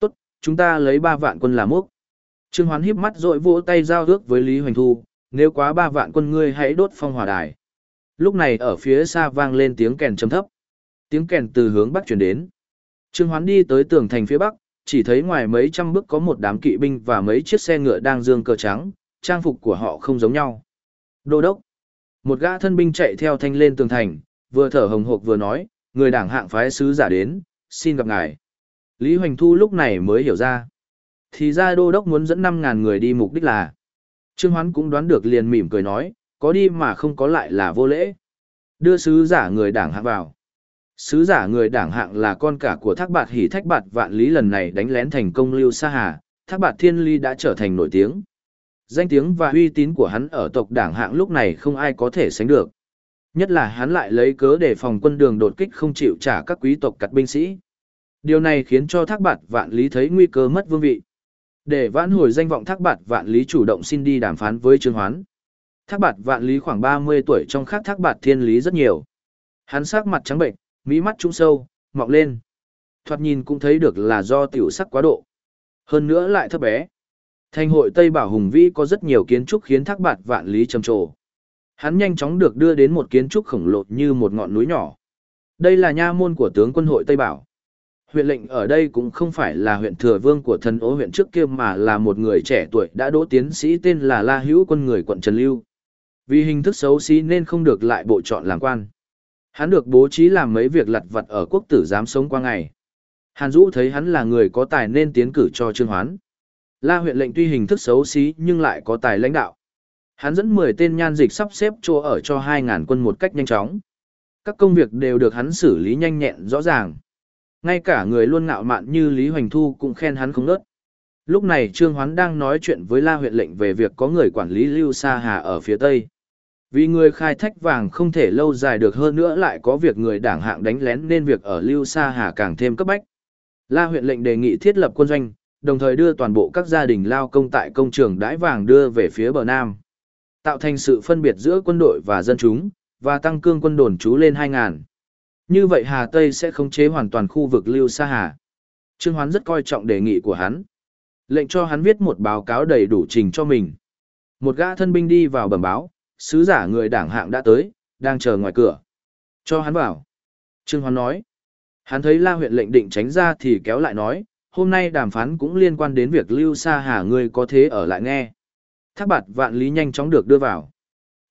Tốt, chúng ta lấy 3 vạn quân làm mốc. Trương Hoán híp mắt rồi vỗ tay giao ước với Lý Hoành Thu, nếu quá 3 vạn quân ngươi hãy đốt phong hỏa đài. Lúc này ở phía xa vang lên tiếng kèn trầm thấp. Tiếng kèn từ hướng bắc truyền đến. Trương Hoán đi tới tường thành phía bắc, chỉ thấy ngoài mấy trăm bước có một đám kỵ binh và mấy chiếc xe ngựa đang dương cờ trắng, trang phục của họ không giống nhau. Đô đốc. Một gã thân binh chạy theo thanh lên tường thành, vừa thở hồng hộc vừa nói, người đảng hạng phái sứ giả đến, xin gặp ngài. Lý Hoành Thu lúc này mới hiểu ra. Thì ra đô đốc muốn dẫn 5.000 người đi mục đích là. Trương Hoán cũng đoán được liền mỉm cười nói, có đi mà không có lại là vô lễ. Đưa sứ giả người đảng hạng vào. Sứ giả người đảng hạng là con cả của Thác Bạt Hỉ Thác Bạt Vạn Lý lần này đánh lén thành công Lưu Sa Hà, Thác Bạt Thiên Ly đã trở thành nổi tiếng. Danh tiếng và uy tín của hắn ở tộc đảng hạng lúc này không ai có thể sánh được. Nhất là hắn lại lấy cớ để phòng quân đường đột kích không chịu trả các quý tộc cắt binh sĩ. Điều này khiến cho Thác Bạt Vạn Lý thấy nguy cơ mất vương vị. Để vãn hồi danh vọng Thác Bạt Vạn Lý chủ động xin đi đàm phán với Trương Hoán. Thác Bạt Vạn Lý khoảng 30 tuổi trong khác Thác Bạt Thiên Lý rất nhiều. Hắn sắc mặt trắng bệnh, mỹ mắt trũng sâu, mọc lên. Thoạt nhìn cũng thấy được là do tiểu sắc quá độ. Hơn nữa lại thấp bé. Thành hội Tây Bảo Hùng Vĩ có rất nhiều kiến trúc khiến Thác Bạt Vạn Lý trầm trồ. Hắn nhanh chóng được đưa đến một kiến trúc khổng lồ như một ngọn núi nhỏ. Đây là nha môn của tướng quân hội Tây Bảo. Huyện lệnh ở đây cũng không phải là huyện thừa vương của thần ố huyện trước kia mà là một người trẻ tuổi đã đỗ tiến sĩ tên là La Hữu quân người quận Trần Lưu. Vì hình thức xấu xí nên không được lại bộ chọn làm quan. Hắn được bố trí làm mấy việc lặt vặt ở quốc tử giám sống qua ngày. Hàn Dũ thấy hắn là người có tài nên tiến cử cho Trương Hoán. La huyện lệnh tuy hình thức xấu xí nhưng lại có tài lãnh đạo. Hắn dẫn 10 tên nhan dịch sắp xếp chỗ ở cho 2.000 quân một cách nhanh chóng. Các công việc đều được hắn xử lý nhanh nhẹn, rõ ràng. Ngay cả người luôn ngạo mạn như Lý Hoành Thu cũng khen hắn không ngớt. Lúc này Trương Hoán đang nói chuyện với La huyện lệnh về việc có người quản lý Lưu Sa Hà ở phía Tây. Vì người khai thách vàng không thể lâu dài được hơn nữa lại có việc người đảng hạng đánh lén nên việc ở Lưu Sa Hà càng thêm cấp bách. La huyện lệnh đề nghị thiết lập quân doanh, đồng thời đưa toàn bộ các gia đình lao công tại công trường đãi vàng đưa về phía bờ Nam. Tạo thành sự phân biệt giữa quân đội và dân chúng, và tăng cương quân đồn trú lên 2.000. Như vậy Hà Tây sẽ khống chế hoàn toàn khu vực Lưu Sa Hà. Trương Hoán rất coi trọng đề nghị của hắn. Lệnh cho hắn viết một báo cáo đầy đủ trình cho mình. Một gã thân binh đi vào bẩm báo, sứ giả người đảng hạng đã tới, đang chờ ngoài cửa. Cho hắn vào. Trương Hoán nói. Hắn thấy La huyện lệnh định tránh ra thì kéo lại nói, hôm nay đàm phán cũng liên quan đến việc Lưu Sa Hà ngươi có thế ở lại nghe. Thác bạt vạn lý nhanh chóng được đưa vào.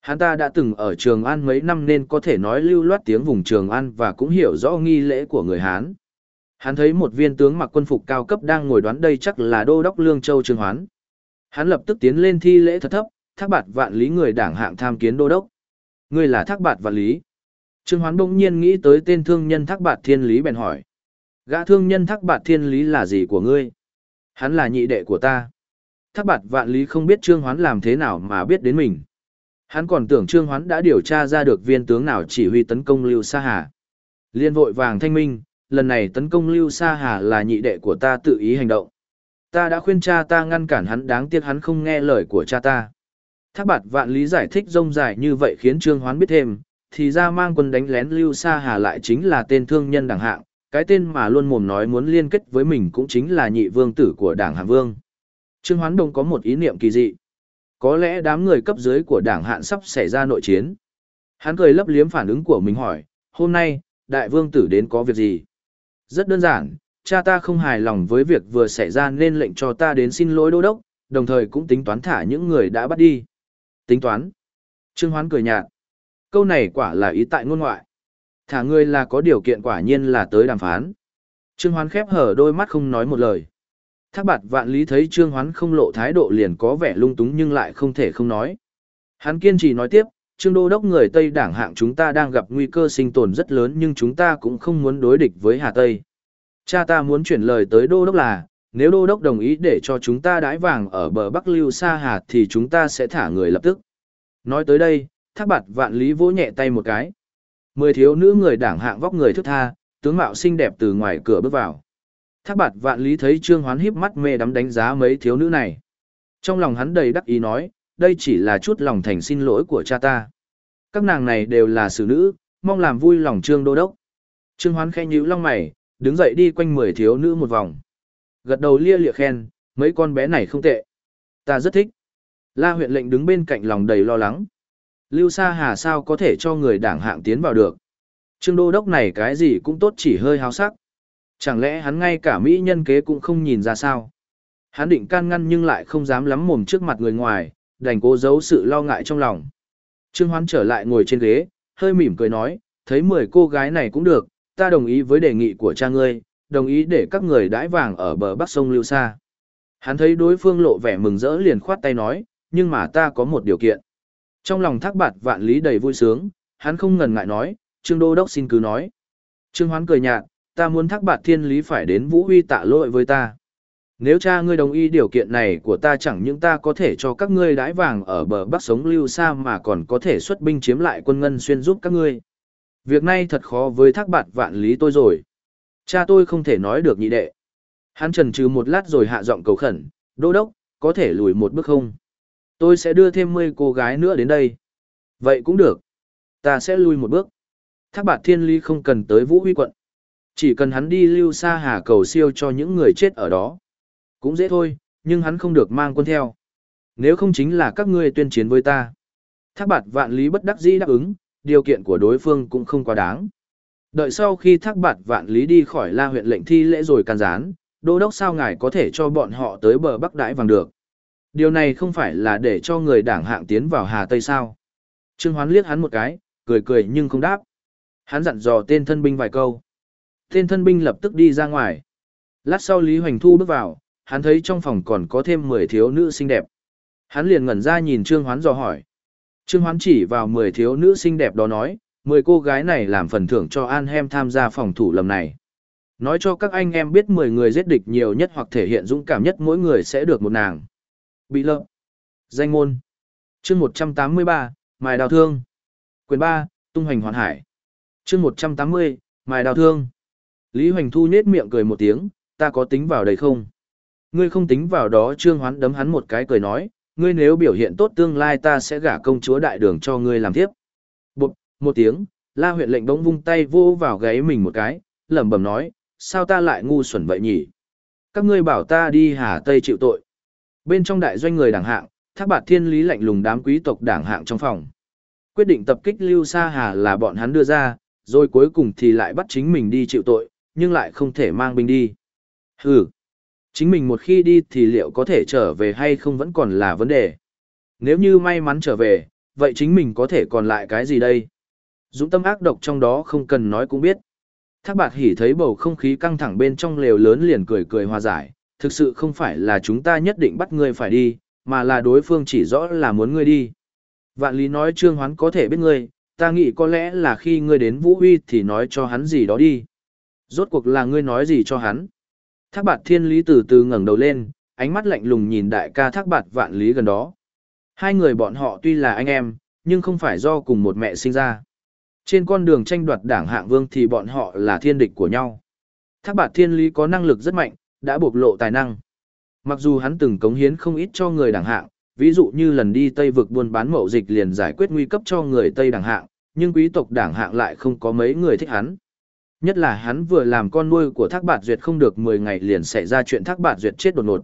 Hắn ta đã từng ở Trường An mấy năm nên có thể nói lưu loát tiếng vùng Trường An và cũng hiểu rõ nghi lễ của người Hán. Hắn thấy một viên tướng mặc quân phục cao cấp đang ngồi đoán đây chắc là đô đốc Lương Châu Trương Hoán. Hắn lập tức tiến lên thi lễ thật thấp, thác bạt vạn lý người đảng hạng tham kiến đô đốc. Ngươi là thác bạt vạn lý. Trương Hoán bỗng nhiên nghĩ tới tên thương nhân thác bạt thiên lý bèn hỏi. Gã thương nhân thác bạt thiên lý là gì của ngươi? Hắn là nhị đệ của ta. Thác bạt vạn lý không biết Trương Hoán làm thế nào mà biết đến mình. Hắn còn tưởng Trương Hoán đã điều tra ra được viên tướng nào chỉ huy tấn công Lưu Sa Hà. Liên vội vàng thanh minh, lần này tấn công Lưu Sa Hà là nhị đệ của ta tự ý hành động. Ta đã khuyên cha ta ngăn cản hắn đáng tiếc hắn không nghe lời của cha ta. Thác bạt vạn lý giải thích rông dài như vậy khiến Trương Hoán biết thêm, thì ra mang quân đánh lén Lưu Sa Hà lại chính là tên thương nhân đảng hạng, cái tên mà luôn mồm nói muốn liên kết với mình cũng chính là nhị vương tử của đảng hạng vương. Trương Hoán Đông có một ý niệm kỳ dị. Có lẽ đám người cấp dưới của đảng hạn sắp xảy ra nội chiến. Hắn cười lấp liếm phản ứng của mình hỏi, hôm nay, đại vương tử đến có việc gì? Rất đơn giản, cha ta không hài lòng với việc vừa xảy ra nên lệnh cho ta đến xin lỗi đô đốc, đồng thời cũng tính toán thả những người đã bắt đi. Tính toán. Trương Hoán cười nhạt. Câu này quả là ý tại ngôn ngoại. Thả ngươi là có điều kiện quả nhiên là tới đàm phán. Trương Hoán khép hở đôi mắt không nói một lời. Thác bạt vạn lý thấy Trương Hoán không lộ thái độ liền có vẻ lung túng nhưng lại không thể không nói. Hắn kiên trì nói tiếp, Trương Đô Đốc người Tây đảng hạng chúng ta đang gặp nguy cơ sinh tồn rất lớn nhưng chúng ta cũng không muốn đối địch với Hà Tây. Cha ta muốn chuyển lời tới Đô Đốc là, nếu Đô Đốc đồng ý để cho chúng ta đái vàng ở bờ Bắc Lưu Sa Hà thì chúng ta sẽ thả người lập tức. Nói tới đây, thác bạt vạn lý vỗ nhẹ tay một cái. Mười thiếu nữ người đảng hạng vóc người thức tha, tướng mạo xinh đẹp từ ngoài cửa bước vào. Thác bạt vạn lý thấy Trương Hoán híp mắt mê đắm đánh giá mấy thiếu nữ này. Trong lòng hắn đầy đắc ý nói, đây chỉ là chút lòng thành xin lỗi của cha ta. Các nàng này đều là xử nữ, mong làm vui lòng Trương Đô Đốc. Trương Hoán khen nhíu long mày, đứng dậy đi quanh mười thiếu nữ một vòng. Gật đầu lia lịa khen, mấy con bé này không tệ. Ta rất thích. La huyện lệnh đứng bên cạnh lòng đầy lo lắng. Lưu Sa Hà sao có thể cho người đảng hạng tiến vào được. Trương Đô Đốc này cái gì cũng tốt chỉ hơi háo sắc. Chẳng lẽ hắn ngay cả mỹ nhân kế cũng không nhìn ra sao? Hắn định can ngăn nhưng lại không dám lắm mồm trước mặt người ngoài, đành cố giấu sự lo ngại trong lòng. Trương Hoán trở lại ngồi trên ghế, hơi mỉm cười nói, thấy mười cô gái này cũng được, ta đồng ý với đề nghị của cha ngươi, đồng ý để các người đãi vàng ở bờ bắc sông Lưu Sa. Hắn thấy đối phương lộ vẻ mừng rỡ liền khoát tay nói, nhưng mà ta có một điều kiện. Trong lòng thác bạt vạn lý đầy vui sướng, hắn không ngần ngại nói, Trương Đô Đốc xin cứ nói. Trương Hoán cười nhạt, ta muốn thác bạt thiên lý phải đến vũ huy tạ lỗi với ta. Nếu cha ngươi đồng ý điều kiện này của ta chẳng những ta có thể cho các ngươi đái vàng ở bờ bắc sống lưu xa mà còn có thể xuất binh chiếm lại quân ngân xuyên giúp các ngươi. Việc này thật khó với thác bạt vạn lý tôi rồi. Cha tôi không thể nói được nhị đệ. Hắn trần trừ một lát rồi hạ giọng cầu khẩn, đô đốc, có thể lùi một bước không? Tôi sẽ đưa thêm 10 cô gái nữa đến đây. Vậy cũng được. Ta sẽ lùi một bước. Thác bạt thiên Ly không cần tới vũ huy quận. Chỉ cần hắn đi lưu xa hà cầu siêu cho những người chết ở đó. Cũng dễ thôi, nhưng hắn không được mang quân theo. Nếu không chính là các ngươi tuyên chiến với ta. Thác bạt vạn lý bất đắc dĩ đáp ứng, điều kiện của đối phương cũng không quá đáng. Đợi sau khi thác bạt vạn lý đi khỏi la huyện lệnh thi lễ rồi can gián, đô đốc sao ngài có thể cho bọn họ tới bờ bắc đãi vàng được. Điều này không phải là để cho người đảng hạng tiến vào Hà Tây sao. Trương Hoán liếc hắn một cái, cười cười nhưng không đáp. Hắn dặn dò tên thân binh vài câu. Tên thân binh lập tức đi ra ngoài. Lát sau Lý Hoành Thu bước vào, hắn thấy trong phòng còn có thêm 10 thiếu nữ xinh đẹp. Hắn liền ngẩn ra nhìn Trương Hoán dò hỏi. Trương Hoán chỉ vào 10 thiếu nữ xinh đẹp đó nói, Mười cô gái này làm phần thưởng cho An Hem tham gia phòng thủ lầm này. Nói cho các anh em biết 10 người giết địch nhiều nhất hoặc thể hiện dũng cảm nhất mỗi người sẽ được một nàng. Bị lợm. Danh môn. chương 183, Mài đào thương. Quyền 3, Tung hoành hoàn hải. chương 180, Mài đào thương. Lý Hoành Thu nết miệng cười một tiếng, ta có tính vào đây không? Ngươi không tính vào đó Trương Hoán đấm hắn một cái cười nói, ngươi nếu biểu hiện tốt tương lai ta sẽ gả công chúa đại đường cho ngươi làm tiếp. Một tiếng, la huyện lệnh bỗng vung tay vô vào gáy mình một cái, lẩm bẩm nói, sao ta lại ngu xuẩn vậy nhỉ? Các ngươi bảo ta đi Hà Tây chịu tội. Bên trong đại doanh người đảng hạng, thác bạt thiên lý lạnh lùng đám quý tộc đảng hạng trong phòng. Quyết định tập kích Lưu Sa Hà là bọn hắn đưa ra, rồi cuối cùng thì lại bắt chính mình đi chịu tội, nhưng lại không thể mang binh đi. Hừ, chính mình một khi đi thì liệu có thể trở về hay không vẫn còn là vấn đề. Nếu như may mắn trở về, vậy chính mình có thể còn lại cái gì đây? Dũng tâm ác độc trong đó không cần nói cũng biết. Thác bạt hỉ thấy bầu không khí căng thẳng bên trong lều lớn liền cười cười hòa giải, thực sự không phải là chúng ta nhất định bắt ngươi phải đi, mà là đối phương chỉ rõ là muốn ngươi đi. Vạn lý nói trương hoán có thể biết ngươi, ta nghĩ có lẽ là khi ngươi đến vũ huy thì nói cho hắn gì đó đi. Rốt cuộc là ngươi nói gì cho hắn. Thác bạt thiên lý từ từ ngẩng đầu lên, ánh mắt lạnh lùng nhìn đại ca thác bạt vạn lý gần đó. Hai người bọn họ tuy là anh em, nhưng không phải do cùng một mẹ sinh ra. Trên con đường tranh đoạt đảng hạng vương thì bọn họ là thiên địch của nhau. Thác bạt thiên lý có năng lực rất mạnh, đã bộc lộ tài năng. Mặc dù hắn từng cống hiến không ít cho người đảng hạng, ví dụ như lần đi Tây vực buôn bán mậu dịch liền giải quyết nguy cấp cho người Tây đảng hạng, nhưng quý tộc đảng hạng lại không có mấy người thích hắn. Nhất là hắn vừa làm con nuôi của Thác Bạt Duyệt không được 10 ngày liền xảy ra chuyện Thác Bạt Duyệt chết đột ngột.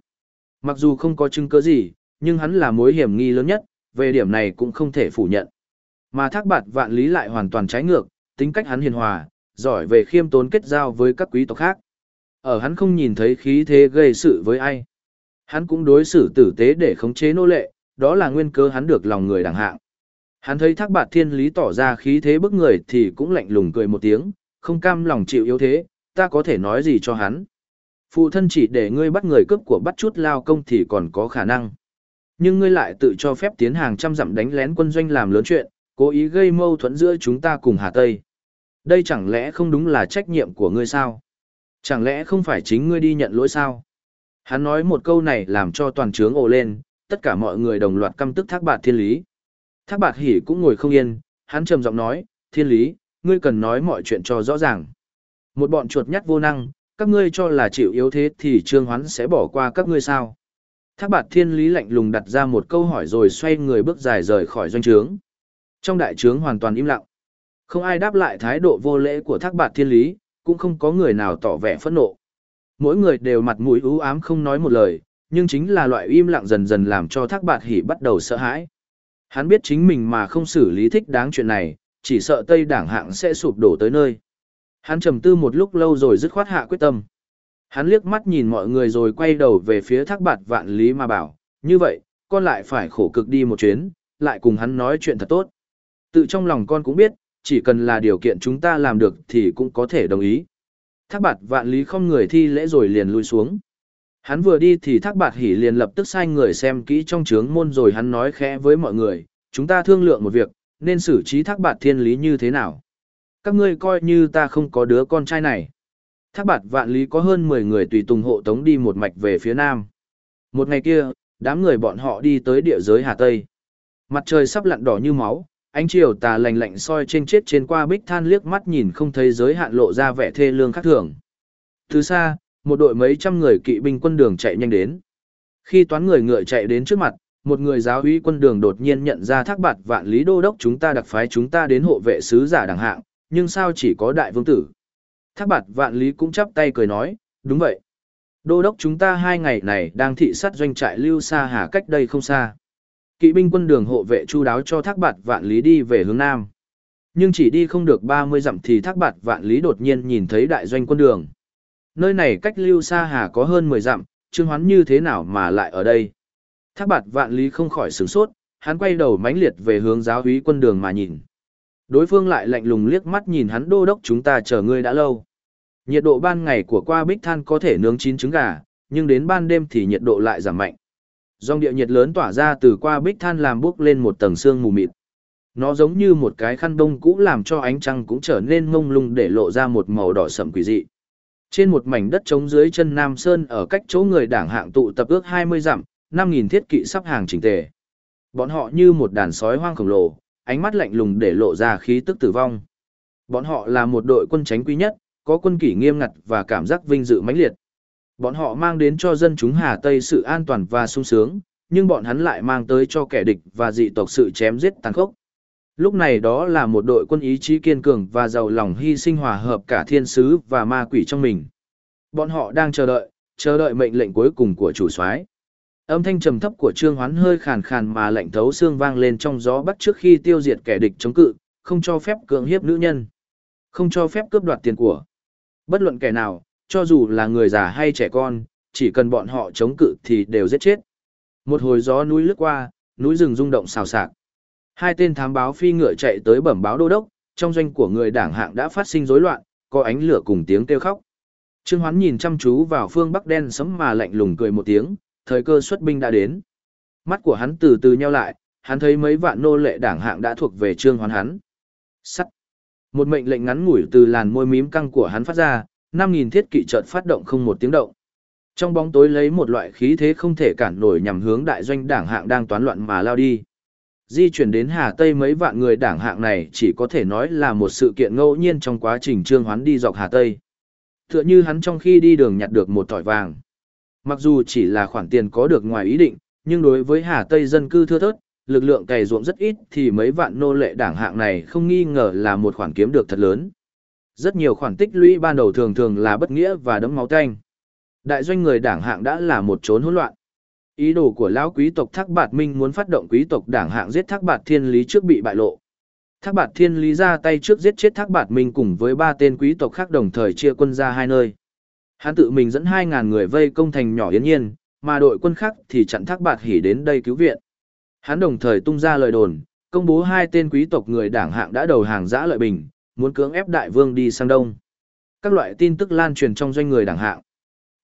Mặc dù không có chứng cứ gì, nhưng hắn là mối hiểm nghi lớn nhất, về điểm này cũng không thể phủ nhận. Mà Thác Bạt Vạn Lý lại hoàn toàn trái ngược, tính cách hắn hiền hòa, giỏi về khiêm tốn kết giao với các quý tộc khác. Ở hắn không nhìn thấy khí thế gây sự với ai. Hắn cũng đối xử tử tế để khống chế nô lệ, đó là nguyên cơ hắn được lòng người đẳng hạng. Hắn thấy thác bạt thiên lý tỏ ra khí thế bức người thì cũng lạnh lùng cười một tiếng, không cam lòng chịu yếu thế, ta có thể nói gì cho hắn. Phụ thân chỉ để ngươi bắt người cướp của bắt chút lao công thì còn có khả năng. Nhưng ngươi lại tự cho phép tiến hàng trăm dặm đánh lén quân doanh làm lớn chuyện, cố ý gây mâu thuẫn giữa chúng ta cùng Hà Tây. Đây chẳng lẽ không đúng là trách nhiệm của ngươi sao? Chẳng lẽ không phải chính ngươi đi nhận lỗi sao? Hắn nói một câu này làm cho toàn trướng ồ lên, tất cả mọi người đồng loạt căm tức thác bạt thiên lý. Thác bạt hỉ cũng ngồi không yên, hắn trầm giọng nói, thiên lý, ngươi cần nói mọi chuyện cho rõ ràng. Một bọn chuột nhắt vô năng, các ngươi cho là chịu yếu thế thì trương hoán sẽ bỏ qua các ngươi sao? Thác bạt thiên lý lạnh lùng đặt ra một câu hỏi rồi xoay người bước dài rời khỏi doanh trướng. Trong đại trướng hoàn toàn im lặng. Không ai đáp lại thái độ vô lễ của thác bạt thiên lý, cũng không có người nào tỏ vẻ phẫn nộ. Mỗi người đều mặt mũi ưu ám không nói một lời, nhưng chính là loại im lặng dần dần làm cho thác bạt hỉ bắt đầu sợ hãi. Hắn biết chính mình mà không xử lý thích đáng chuyện này, chỉ sợ Tây Đảng hạng sẽ sụp đổ tới nơi. Hắn trầm tư một lúc lâu rồi dứt khoát hạ quyết tâm. Hắn liếc mắt nhìn mọi người rồi quay đầu về phía thác bạt vạn lý mà bảo, như vậy, con lại phải khổ cực đi một chuyến, lại cùng hắn nói chuyện thật tốt. Tự trong lòng con cũng biết, chỉ cần là điều kiện chúng ta làm được thì cũng có thể đồng ý. Thác bạt vạn lý không người thi lễ rồi liền lui xuống. Hắn vừa đi thì thác bạt hỉ liền lập tức sai người xem kỹ trong trướng môn rồi hắn nói khẽ với mọi người, chúng ta thương lượng một việc, nên xử trí thác bạt thiên lý như thế nào. Các ngươi coi như ta không có đứa con trai này. Thác bạt vạn lý có hơn 10 người tùy tùng hộ tống đi một mạch về phía nam. Một ngày kia, đám người bọn họ đi tới địa giới Hà Tây. Mặt trời sắp lặn đỏ như máu, Ánh chiều tà lạnh lạnh soi trên chết trên qua bích than liếc mắt nhìn không thấy giới hạn lộ ra vẻ thê lương khác thường. Từ xa, một đội mấy trăm người kỵ binh quân đường chạy nhanh đến. Khi toán người ngựa chạy đến trước mặt, một người giáo úy quân đường đột nhiên nhận ra thác bạt vạn lý đô đốc chúng ta đặc phái chúng ta đến hộ vệ sứ giả đẳng hạng, nhưng sao chỉ có đại vương tử. Thác bạt vạn lý cũng chắp tay cười nói, đúng vậy. Đô đốc chúng ta hai ngày này đang thị sát doanh trại lưu xa hà cách đây không xa. Kỵ binh quân đường hộ vệ chu đáo cho thác bạt vạn lý đi về hướng nam. Nhưng chỉ đi không được 30 dặm thì thác bạt vạn lý đột nhiên nhìn thấy đại doanh quân đường. Nơi này cách lưu xa hà có hơn 10 dặm, trương hoán như thế nào mà lại ở đây. Thác bạt vạn lý không khỏi sửng sốt, hắn quay đầu mãnh liệt về hướng giáo úy quân đường mà nhìn. Đối phương lại lạnh lùng liếc mắt nhìn hắn đô đốc chúng ta chờ ngươi đã lâu. Nhiệt độ ban ngày của qua bích than có thể nướng chín trứng gà, nhưng đến ban đêm thì nhiệt độ lại giảm mạnh. Dòng địa nhiệt lớn tỏa ra từ qua bích than làm bốc lên một tầng sương mù mịt. Nó giống như một cái khăn đông cũ làm cho ánh trăng cũng trở nên mông lung để lộ ra một màu đỏ sậm quỷ dị. Trên một mảnh đất trống dưới chân Nam Sơn ở cách chỗ người đảng hạng tụ tập ước 20 dặm, 5.000 thiết kỵ sắp hàng chỉnh tề. Bọn họ như một đàn sói hoang khổng lồ, ánh mắt lạnh lùng để lộ ra khí tức tử vong. Bọn họ là một đội quân tránh quý nhất, có quân kỷ nghiêm ngặt và cảm giác vinh dự mãnh liệt. Bọn họ mang đến cho dân chúng Hà Tây sự an toàn và sung sướng, nhưng bọn hắn lại mang tới cho kẻ địch và dị tộc sự chém giết tàn khốc. Lúc này đó là một đội quân ý chí kiên cường và giàu lòng hy sinh hòa hợp cả thiên sứ và ma quỷ trong mình. Bọn họ đang chờ đợi, chờ đợi mệnh lệnh cuối cùng của chủ soái. Âm thanh trầm thấp của Trương Hoán hơi khàn khàn mà lạnh thấu xương vang lên trong gió bắc trước khi tiêu diệt kẻ địch chống cự, không cho phép cưỡng hiếp nữ nhân, không cho phép cướp đoạt tiền của. Bất luận kẻ nào, cho dù là người già hay trẻ con, chỉ cần bọn họ chống cự thì đều giết chết. Một hồi gió núi lướt qua, núi rừng rung động xào xạc. Hai tên thám báo phi ngựa chạy tới bẩm báo đô đốc, trong doanh của người đảng hạng đã phát sinh rối loạn, có ánh lửa cùng tiếng kêu khóc. Trương Hoán nhìn chăm chú vào phương Bắc đen sấm mà lạnh lùng cười một tiếng, thời cơ xuất binh đã đến. Mắt của hắn từ từ nheo lại, hắn thấy mấy vạn nô lệ đảng hạng đã thuộc về Trương Hoán hắn. Sắt. Một mệnh lệnh ngắn ngủi từ làn môi mím căng của hắn phát ra, 5000 thiết kỵ chợt phát động không một tiếng động. Trong bóng tối lấy một loại khí thế không thể cản nổi nhằm hướng đại doanh đảng hạng đang toán loạn mà lao đi. Di chuyển đến Hà Tây mấy vạn người đảng hạng này chỉ có thể nói là một sự kiện ngẫu nhiên trong quá trình trương hoán đi dọc Hà Tây. Tựa như hắn trong khi đi đường nhặt được một tỏi vàng. Mặc dù chỉ là khoản tiền có được ngoài ý định, nhưng đối với Hà Tây dân cư thưa thớt, lực lượng cày ruộng rất ít thì mấy vạn nô lệ đảng hạng này không nghi ngờ là một khoản kiếm được thật lớn. Rất nhiều khoản tích lũy ban đầu thường thường là bất nghĩa và đấm máu tanh. Đại doanh người đảng hạng đã là một chốn hỗn loạn. Ý đồ của lão quý tộc Thác Bạt Minh muốn phát động quý tộc đảng hạng giết Thác Bạt Thiên Lý trước bị bại lộ. Thác Bạt Thiên Lý ra tay trước giết chết Thác Bạt Minh cùng với ba tên quý tộc khác đồng thời chia quân ra hai nơi. Hắn tự mình dẫn 2000 người vây công thành nhỏ yến nhiên, mà đội quân khác thì chặn Thác Bạt Hỉ đến đây cứu viện. Hắn đồng thời tung ra lời đồn, công bố hai tên quý tộc người đảng hạng đã đầu hàng giã lợi bình, muốn cưỡng ép đại vương đi sang đông. Các loại tin tức lan truyền trong doanh người đảng hạng.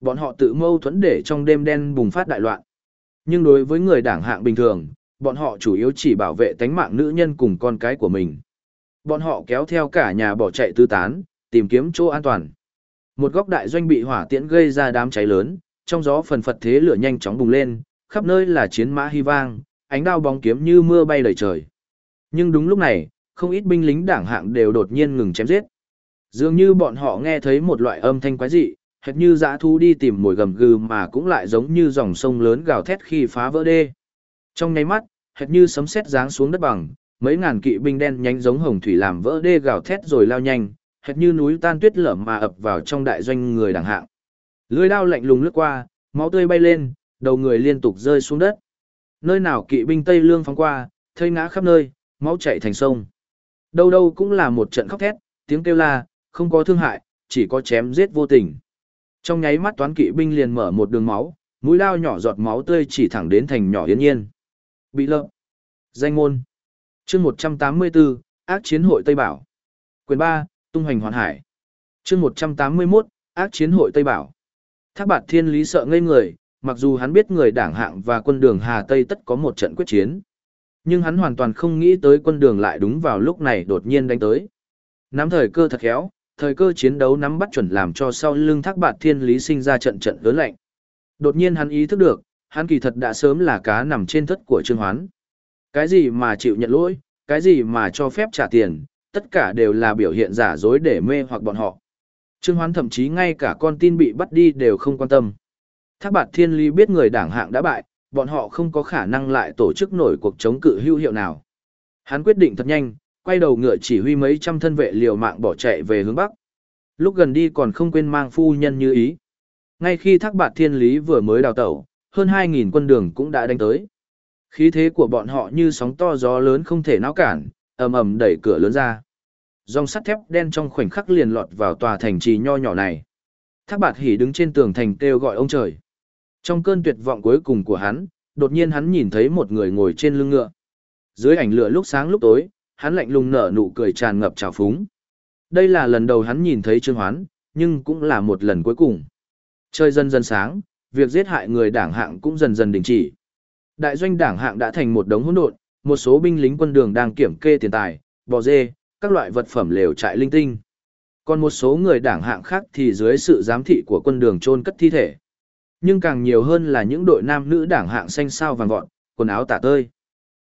Bọn họ tự mâu thuẫn để trong đêm đen bùng phát đại loạn. Nhưng đối với người đảng hạng bình thường, bọn họ chủ yếu chỉ bảo vệ tánh mạng nữ nhân cùng con cái của mình. Bọn họ kéo theo cả nhà bỏ chạy tứ tán, tìm kiếm chỗ an toàn. Một góc đại doanh bị hỏa tiễn gây ra đám cháy lớn, trong gió phần phật thế lửa nhanh chóng bùng lên, khắp nơi là chiến mã hy vang, ánh đao bóng kiếm như mưa bay đầy trời. Nhưng đúng lúc này, không ít binh lính đảng hạng đều đột nhiên ngừng chém giết. Dường như bọn họ nghe thấy một loại âm thanh quái dị, hệt như dã thu đi tìm mồi gầm gừ mà cũng lại giống như dòng sông lớn gào thét khi phá vỡ đê. Trong nháy mắt, hệt như sấm sét giáng xuống đất bằng, mấy ngàn kỵ binh đen nhánh giống hồng thủy làm vỡ đê gào thét rồi lao nhanh, hệt như núi tan tuyết lở mà ập vào trong đại doanh người đảng hạng. Lưỡi đao lạnh lùng lướt qua, máu tươi bay lên, đầu người liên tục rơi xuống đất. Nơi nào kỵ binh Tây Lương phóng qua, thây ngã khắp nơi, máu chảy thành sông. Đâu đâu cũng là một trận khóc thét, tiếng kêu la, không có thương hại, chỉ có chém giết vô tình. Trong nháy mắt toán kỵ binh liền mở một đường máu, mũi lao nhỏ giọt máu tươi chỉ thẳng đến thành nhỏ yên nhiên. Bị lợm. Danh môn. chương 184, ác chiến hội Tây Bảo. Quyền 3, tung hoành hoàn hải. chương 181, ác chiến hội Tây Bảo. Thác bạt thiên lý sợ ngây người, mặc dù hắn biết người đảng hạng và quân đường Hà Tây tất có một trận quyết chiến. Nhưng hắn hoàn toàn không nghĩ tới quân đường lại đúng vào lúc này đột nhiên đánh tới. Nắm thời cơ thật khéo, thời cơ chiến đấu nắm bắt chuẩn làm cho sau lưng thác bạt thiên lý sinh ra trận trận lớn lạnh. Đột nhiên hắn ý thức được, hắn kỳ thật đã sớm là cá nằm trên thất của Trương Hoán. Cái gì mà chịu nhận lỗi, cái gì mà cho phép trả tiền, tất cả đều là biểu hiện giả dối để mê hoặc bọn họ. Trương Hoán thậm chí ngay cả con tin bị bắt đi đều không quan tâm. Thác bạt thiên lý biết người đảng hạng đã bại, bọn họ không có khả năng lại tổ chức nổi cuộc chống cự hữu hiệu nào. Hắn quyết định thật nhanh, quay đầu ngựa chỉ huy mấy trăm thân vệ liều mạng bỏ chạy về hướng bắc. Lúc gần đi còn không quên mang phu nhân như ý. Ngay khi thác bạt thiên lý vừa mới đào tẩu, hơn 2.000 quân đường cũng đã đánh tới. Khí thế của bọn họ như sóng to gió lớn không thể náo cản, ầm ầm đẩy cửa lớn ra. Dòng sắt thép đen trong khoảnh khắc liền lọt vào tòa thành trì nho nhỏ này. Thác bạt hỉ đứng trên tường thành kêu gọi ông trời. Trong cơn tuyệt vọng cuối cùng của hắn, đột nhiên hắn nhìn thấy một người ngồi trên lưng ngựa. Dưới ảnh lửa lúc sáng lúc tối, hắn lạnh lùng nở nụ cười tràn ngập trào phúng. Đây là lần đầu hắn nhìn thấy Trương Hoán, nhưng cũng là một lần cuối cùng. Trời dần dần sáng, việc giết hại người đảng hạng cũng dần dần đình chỉ. Đại doanh đảng hạng đã thành một đống hỗn độn, một số binh lính quân đường đang kiểm kê tiền tài, bò dê, các loại vật phẩm lều trại linh tinh. Còn một số người đảng hạng khác thì dưới sự giám thị của quân đường chôn cất thi thể. Nhưng càng nhiều hơn là những đội nam nữ đảng hạng xanh sao vàng vọt, quần áo tả tơi.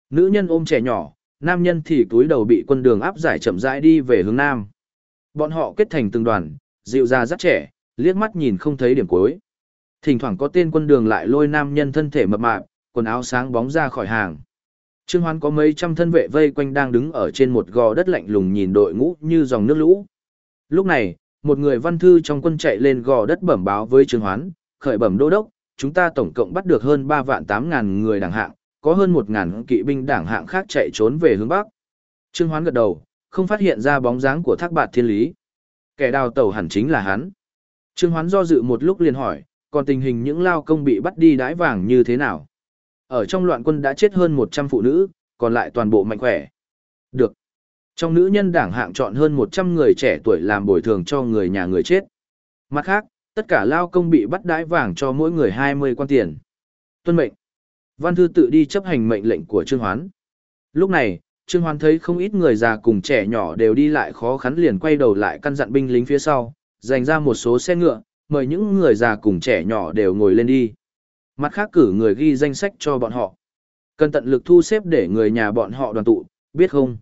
Nữ nhân ôm trẻ nhỏ, nam nhân thì túi đầu bị quân đường áp giải chậm rãi đi về hướng nam. Bọn họ kết thành từng đoàn, dịu ra rất trẻ, liếc mắt nhìn không thấy điểm cuối. Thỉnh thoảng có tên quân đường lại lôi nam nhân thân thể mập mạp, quần áo sáng bóng ra khỏi hàng. Trương Hoán có mấy trăm thân vệ vây quanh đang đứng ở trên một gò đất lạnh lùng nhìn đội ngũ như dòng nước lũ. Lúc này, một người văn thư trong quân chạy lên gò đất bẩm báo với Trương Hoán, khởi bẩm đô đốc, chúng ta tổng cộng bắt được hơn 3 vạn 8 ngàn người đảng hạng, có hơn 1 ngàn kỵ binh đảng hạng khác chạy trốn về hướng Bắc. Trương Hoán gật đầu, không phát hiện ra bóng dáng của thác bạt thiên lý. Kẻ đào tẩu hẳn chính là hắn. Trương Hoán do dự một lúc liền hỏi, còn tình hình những lao công bị bắt đi đái vàng như thế nào? Ở trong loạn quân đã chết hơn 100 phụ nữ, còn lại toàn bộ mạnh khỏe. Được. Trong nữ nhân đảng hạng chọn hơn 100 người trẻ tuổi làm bồi thường cho người nhà người chết. Mặt khác, tất cả lao công bị bắt đãi vàng cho mỗi người 20 quan tiền. Tuân mệnh. Văn thư tự đi chấp hành mệnh lệnh của Trương Hoán. Lúc này, Trương Hoán thấy không ít người già cùng trẻ nhỏ đều đi lại khó khăn liền quay đầu lại căn dặn binh lính phía sau, dành ra một số xe ngựa, mời những người già cùng trẻ nhỏ đều ngồi lên đi. Mặt khác cử người ghi danh sách cho bọn họ. Cần tận lực thu xếp để người nhà bọn họ đoàn tụ, biết không?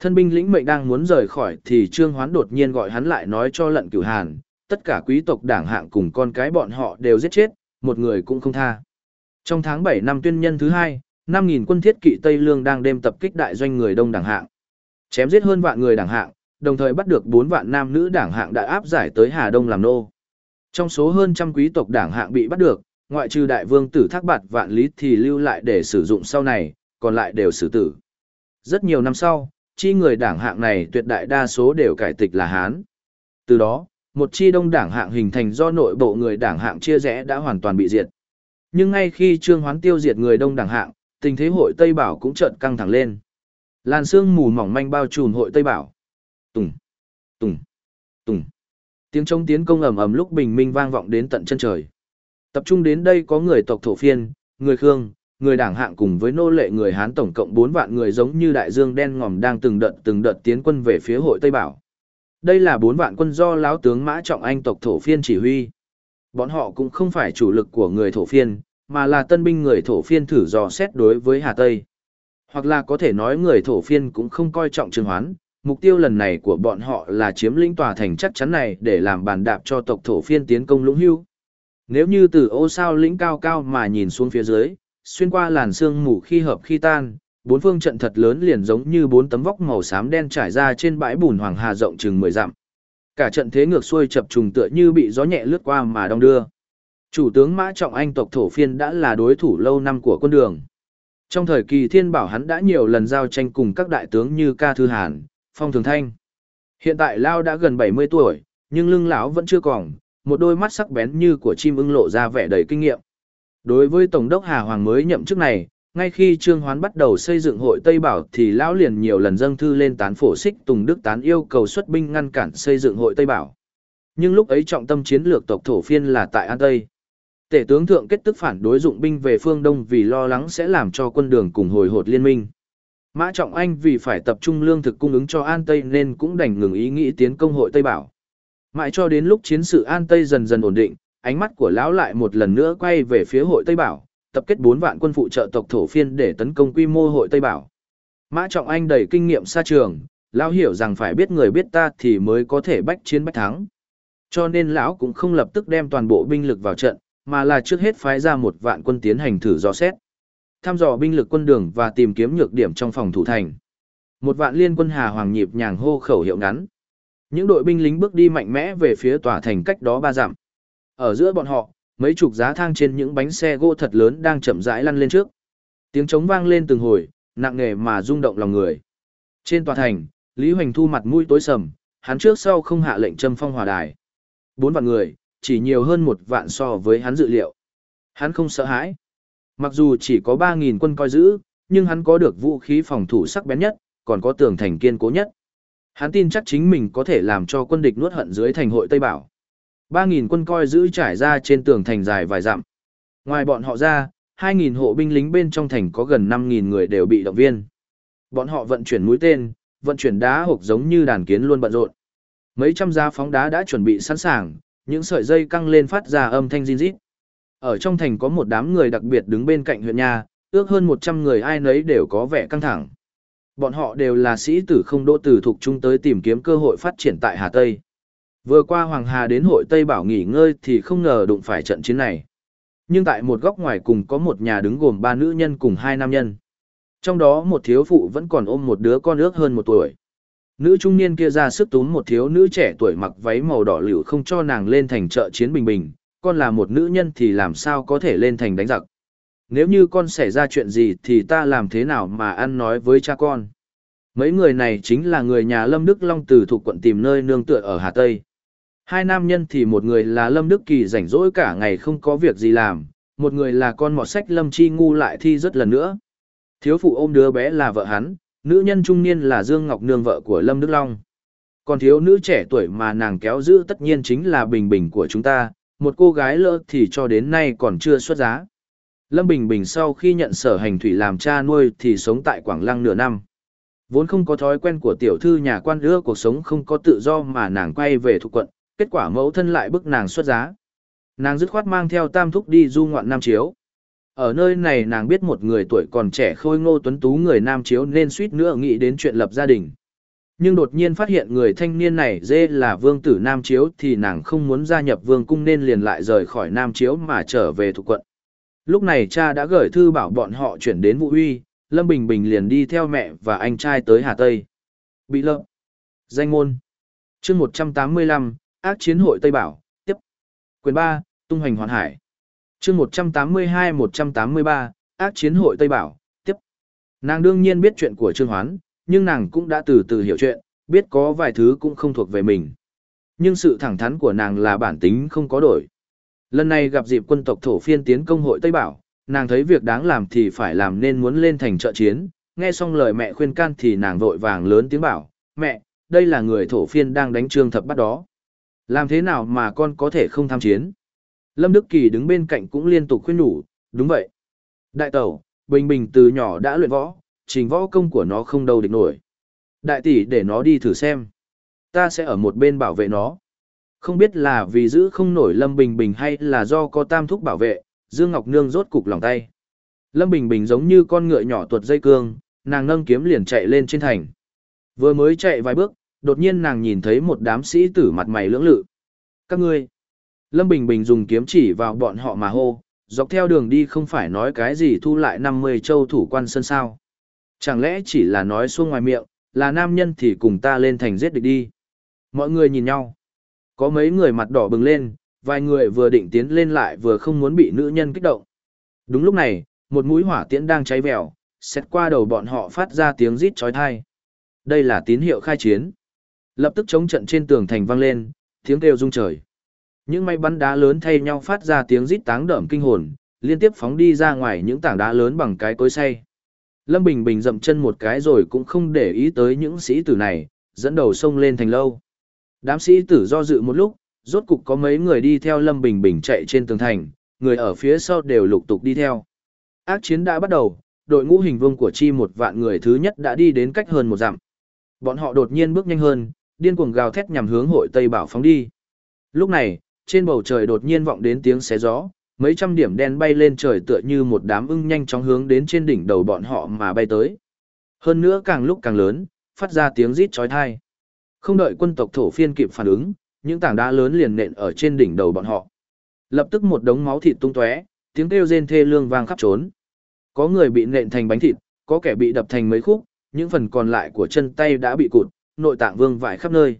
Thân binh lĩnh mệnh đang muốn rời khỏi thì Trương Hoán đột nhiên gọi hắn lại nói cho lận cửu hàn, tất cả quý tộc đảng hạng cùng con cái bọn họ đều giết chết, một người cũng không tha. Trong tháng 7 năm tuyên nhân thứ hai, 5.000 quân thiết kỵ Tây Lương đang đêm tập kích đại doanh người đông đảng hạng. Chém giết hơn vạn người đảng hạng, đồng thời bắt được 4 vạn nam nữ đảng hạng đã áp giải tới Hà Đông làm nô. Trong số hơn trăm quý tộc đảng hạng bị bắt được, ngoại trừ đại vương tử thác bạt vạn lý thì lưu lại để sử dụng sau này, còn lại đều xử tử. Rất nhiều năm sau, chi người đảng hạng này tuyệt đại đa số đều cải tịch là Hán. Từ đó, một chi đông đảng hạng hình thành do nội bộ người đảng hạng chia rẽ đã hoàn toàn bị diệt. Nhưng ngay khi Trương Hoán tiêu diệt người đông đảng hạng, tình thế hội Tây Bảo cũng chợt căng thẳng lên. Làn sương mù mỏng manh bao trùm hội Tây Bảo. Tùng, tùng, tùng. Tiếng trống tiến công ầm ầm lúc bình minh vang vọng đến tận chân trời. Tập trung đến đây có người tộc thổ phiên, người Khương, người đảng hạng cùng với nô lệ người Hán tổng cộng 4 vạn người giống như đại dương đen ngòm đang từng đợt từng đợt tiến quân về phía hội Tây Bảo. Đây là bốn vạn quân do lão tướng Mã Trọng Anh tộc thổ phiên chỉ huy. Bọn họ cũng không phải chủ lực của người thổ phiên, mà là tân binh người thổ phiên thử dò xét đối với Hà Tây. Hoặc là có thể nói người thổ phiên cũng không coi trọng Trương Hoán, mục tiêu lần này của bọn họ là chiếm lĩnh tòa thành chắc chắn này để làm bàn đạp cho tộc thổ phiên tiến công lũng hưu. Nếu như từ ô sao lĩnh cao cao mà nhìn xuống phía dưới, xuyên qua làn sương mù khi hợp khi tan, bốn phương trận thật lớn liền giống như bốn tấm vóc màu xám đen trải ra trên bãi bùn hoàng hà rộng chừng 10 dặm. Cả trận thế ngược xuôi chập trùng tựa như bị gió nhẹ lướt qua mà đong đưa. Chủ tướng Mã Trọng Anh tộc thổ phiên đã là đối thủ lâu năm của quân đường. Trong thời kỳ thiên bảo hắn đã nhiều lần giao tranh cùng các đại tướng như Ca Thư Hàn, Phong Thường Thanh. Hiện tại Lao đã gần 70 tuổi, nhưng lưng lão vẫn chưa còn, một đôi mắt sắc bén như của chim ưng lộ ra vẻ đầy kinh nghiệm. Đối với Tổng đốc Hà Hoàng mới nhậm chức này, ngay khi Trương Hoán bắt đầu xây dựng hội Tây Bảo thì lão liền nhiều lần dâng thư lên tán phổ xích Tùng Đức tán yêu cầu xuất binh ngăn cản xây dựng hội Tây Bảo. Nhưng lúc ấy trọng tâm chiến lược tộc thổ phiên là tại An Tây. Tể tướng thượng kết tức phản đối dụng binh về phương Đông vì lo lắng sẽ làm cho quân đường cùng hồi hột liên minh. Mã Trọng Anh vì phải tập trung lương thực cung ứng cho An Tây nên cũng đành ngừng ý nghĩ tiến công hội Tây Bảo. Mãi cho đến lúc chiến sự An Tây dần dần ổn định, ánh mắt của lão lại một lần nữa quay về phía hội Tây Bảo, tập kết 4 vạn quân phụ trợ tộc thổ phiên để tấn công quy mô hội Tây Bảo. Mã Trọng Anh đầy kinh nghiệm xa trường, lão hiểu rằng phải biết người biết ta thì mới có thể bách chiến bách thắng. Cho nên lão cũng không lập tức đem toàn bộ binh lực vào trận, mà là trước hết phái ra một vạn quân tiến hành thử dò xét. Thăm dò binh lực quân đường và tìm kiếm nhược điểm trong phòng thủ thành. Một vạn liên quân Hà Hoàng nhịp nhàng hô khẩu hiệu ngắn. Những đội binh lính bước đi mạnh mẽ về phía tòa thành cách đó ba dặm. Ở giữa bọn họ, mấy chục giá thang trên những bánh xe gỗ thật lớn đang chậm rãi lăn lên trước. Tiếng trống vang lên từng hồi, nặng nề mà rung động lòng người. Trên tòa thành, Lý Hoành Thu mặt mũi tối sầm, hắn trước sau không hạ lệnh châm phong hòa đài. Bốn vạn người, chỉ nhiều hơn một vạn so với hắn dự liệu. Hắn không sợ hãi. Mặc dù chỉ có ba nghìn quân coi giữ, nhưng hắn có được vũ khí phòng thủ sắc bén nhất, còn có tường thành kiên cố nhất. Hắn tin chắc chính mình có thể làm cho quân địch nuốt hận dưới thành hội Tây Bảo. 3.000 quân coi giữ trải ra trên tường thành dài vài dặm. Ngoài bọn họ ra, 2.000 hộ binh lính bên trong thành có gần 5.000 người đều bị động viên. Bọn họ vận chuyển mũi tên, vận chuyển đá hộp giống như đàn kiến luôn bận rộn. Mấy trăm giá phóng đá đã chuẩn bị sẵn sàng, những sợi dây căng lên phát ra âm thanh rin rít. Ở trong thành có một đám người đặc biệt đứng bên cạnh huyện nhà, ước hơn 100 người ai nấy đều có vẻ căng thẳng. Bọn họ đều là sĩ tử không đỗ tử thuộc trung tới tìm kiếm cơ hội phát triển tại Hà Tây. Vừa qua Hoàng Hà đến hội Tây Bảo nghỉ ngơi thì không ngờ đụng phải trận chiến này. Nhưng tại một góc ngoài cùng có một nhà đứng gồm ba nữ nhân cùng hai nam nhân. Trong đó một thiếu phụ vẫn còn ôm một đứa con ước hơn một tuổi. Nữ trung niên kia ra sức túm một thiếu nữ trẻ tuổi mặc váy màu đỏ liễu không cho nàng lên thành chợ chiến bình bình, con là một nữ nhân thì làm sao có thể lên thành đánh giặc. Nếu như con xảy ra chuyện gì thì ta làm thế nào mà ăn nói với cha con. Mấy người này chính là người nhà Lâm Đức Long từ thuộc quận tìm nơi nương tựa ở Hà Tây. Hai nam nhân thì một người là Lâm Đức Kỳ rảnh rỗi cả ngày không có việc gì làm, một người là con mọt sách Lâm Chi ngu lại thi rất lần nữa. Thiếu phụ ôm đứa bé là vợ hắn, nữ nhân trung niên là Dương Ngọc Nương vợ của Lâm Đức Long. Còn thiếu nữ trẻ tuổi mà nàng kéo giữ tất nhiên chính là Bình Bình của chúng ta, một cô gái lỡ thì cho đến nay còn chưa xuất giá. Lâm Bình Bình sau khi nhận sở hành thủy làm cha nuôi thì sống tại Quảng Lăng nửa năm. Vốn không có thói quen của tiểu thư nhà quan đưa cuộc sống không có tự do mà nàng quay về thuộc quận, kết quả mẫu thân lại bức nàng xuất giá. Nàng dứt khoát mang theo tam thúc đi du ngoạn Nam Chiếu. Ở nơi này nàng biết một người tuổi còn trẻ khôi ngô tuấn tú người Nam Chiếu nên suýt nữa nghĩ đến chuyện lập gia đình. Nhưng đột nhiên phát hiện người thanh niên này dê là vương tử Nam Chiếu thì nàng không muốn gia nhập vương cung nên liền lại rời khỏi Nam Chiếu mà trở về thuộc quận. Lúc này cha đã gửi thư bảo bọn họ chuyển đến Vũ Huy, Lâm Bình Bình liền đi theo mẹ và anh trai tới Hà Tây. Bị lợm. Danh môn. chương 185, ác chiến hội Tây Bảo, tiếp. Quyền 3, tung hành hoàn hải. chương 182-183, ác chiến hội Tây Bảo, tiếp. Nàng đương nhiên biết chuyện của Trương Hoán, nhưng nàng cũng đã từ từ hiểu chuyện, biết có vài thứ cũng không thuộc về mình. Nhưng sự thẳng thắn của nàng là bản tính không có đổi. Lần này gặp dịp quân tộc thổ phiên tiến công hội Tây Bảo, nàng thấy việc đáng làm thì phải làm nên muốn lên thành trợ chiến, nghe xong lời mẹ khuyên can thì nàng vội vàng lớn tiếng bảo, mẹ, đây là người thổ phiên đang đánh trương thập bắt đó. Làm thế nào mà con có thể không tham chiến? Lâm Đức Kỳ đứng bên cạnh cũng liên tục khuyên nhủ, đúng vậy. Đại tẩu, Bình Bình từ nhỏ đã luyện võ, trình võ công của nó không đâu địch nổi. Đại tỷ để nó đi thử xem. Ta sẽ ở một bên bảo vệ nó. Không biết là vì giữ không nổi Lâm Bình Bình hay là do có tam thúc bảo vệ, Dương Ngọc Nương rốt cục lòng tay. Lâm Bình Bình giống như con ngựa nhỏ tuột dây cương, nàng nâng kiếm liền chạy lên trên thành. Vừa mới chạy vài bước, đột nhiên nàng nhìn thấy một đám sĩ tử mặt mày lưỡng lự. Các ngươi! Lâm Bình Bình dùng kiếm chỉ vào bọn họ mà hô, dọc theo đường đi không phải nói cái gì thu lại 50 châu thủ quan sân sao. Chẳng lẽ chỉ là nói xuông ngoài miệng, là nam nhân thì cùng ta lên thành giết địch đi. Mọi người nhìn nhau. Có mấy người mặt đỏ bừng lên, vài người vừa định tiến lên lại vừa không muốn bị nữ nhân kích động. Đúng lúc này, một mũi hỏa tiễn đang cháy vèo, xét qua đầu bọn họ phát ra tiếng rít chói tai. Đây là tín hiệu khai chiến. Lập tức chống trận trên tường thành vang lên, tiếng kêu rung trời. Những máy bắn đá lớn thay nhau phát ra tiếng rít táng đậm kinh hồn, liên tiếp phóng đi ra ngoài những tảng đá lớn bằng cái cối xay. Lâm Bình Bình dậm chân một cái rồi cũng không để ý tới những sĩ tử này, dẫn đầu sông lên thành lâu. Đám sĩ tử do dự một lúc, rốt cục có mấy người đi theo Lâm Bình Bình chạy trên tường thành, người ở phía sau đều lục tục đi theo. Ác chiến đã bắt đầu, đội ngũ hình vuông của chi một vạn người thứ nhất đã đi đến cách hơn một dặm. Bọn họ đột nhiên bước nhanh hơn, điên cuồng gào thét nhằm hướng hội Tây Bảo phóng đi. Lúc này, trên bầu trời đột nhiên vọng đến tiếng xé gió, mấy trăm điểm đen bay lên trời tựa như một đám ưng nhanh chóng hướng đến trên đỉnh đầu bọn họ mà bay tới. Hơn nữa càng lúc càng lớn, phát ra tiếng rít chói tai. Không đợi quân tộc thổ phiên kịp phản ứng, những tảng đá lớn liền nện ở trên đỉnh đầu bọn họ. Lập tức một đống máu thịt tung tóe, tiếng kêu rên thê lương vang khắp trốn. Có người bị nện thành bánh thịt, có kẻ bị đập thành mấy khúc, những phần còn lại của chân tay đã bị cụt, nội tạng vương vãi khắp nơi.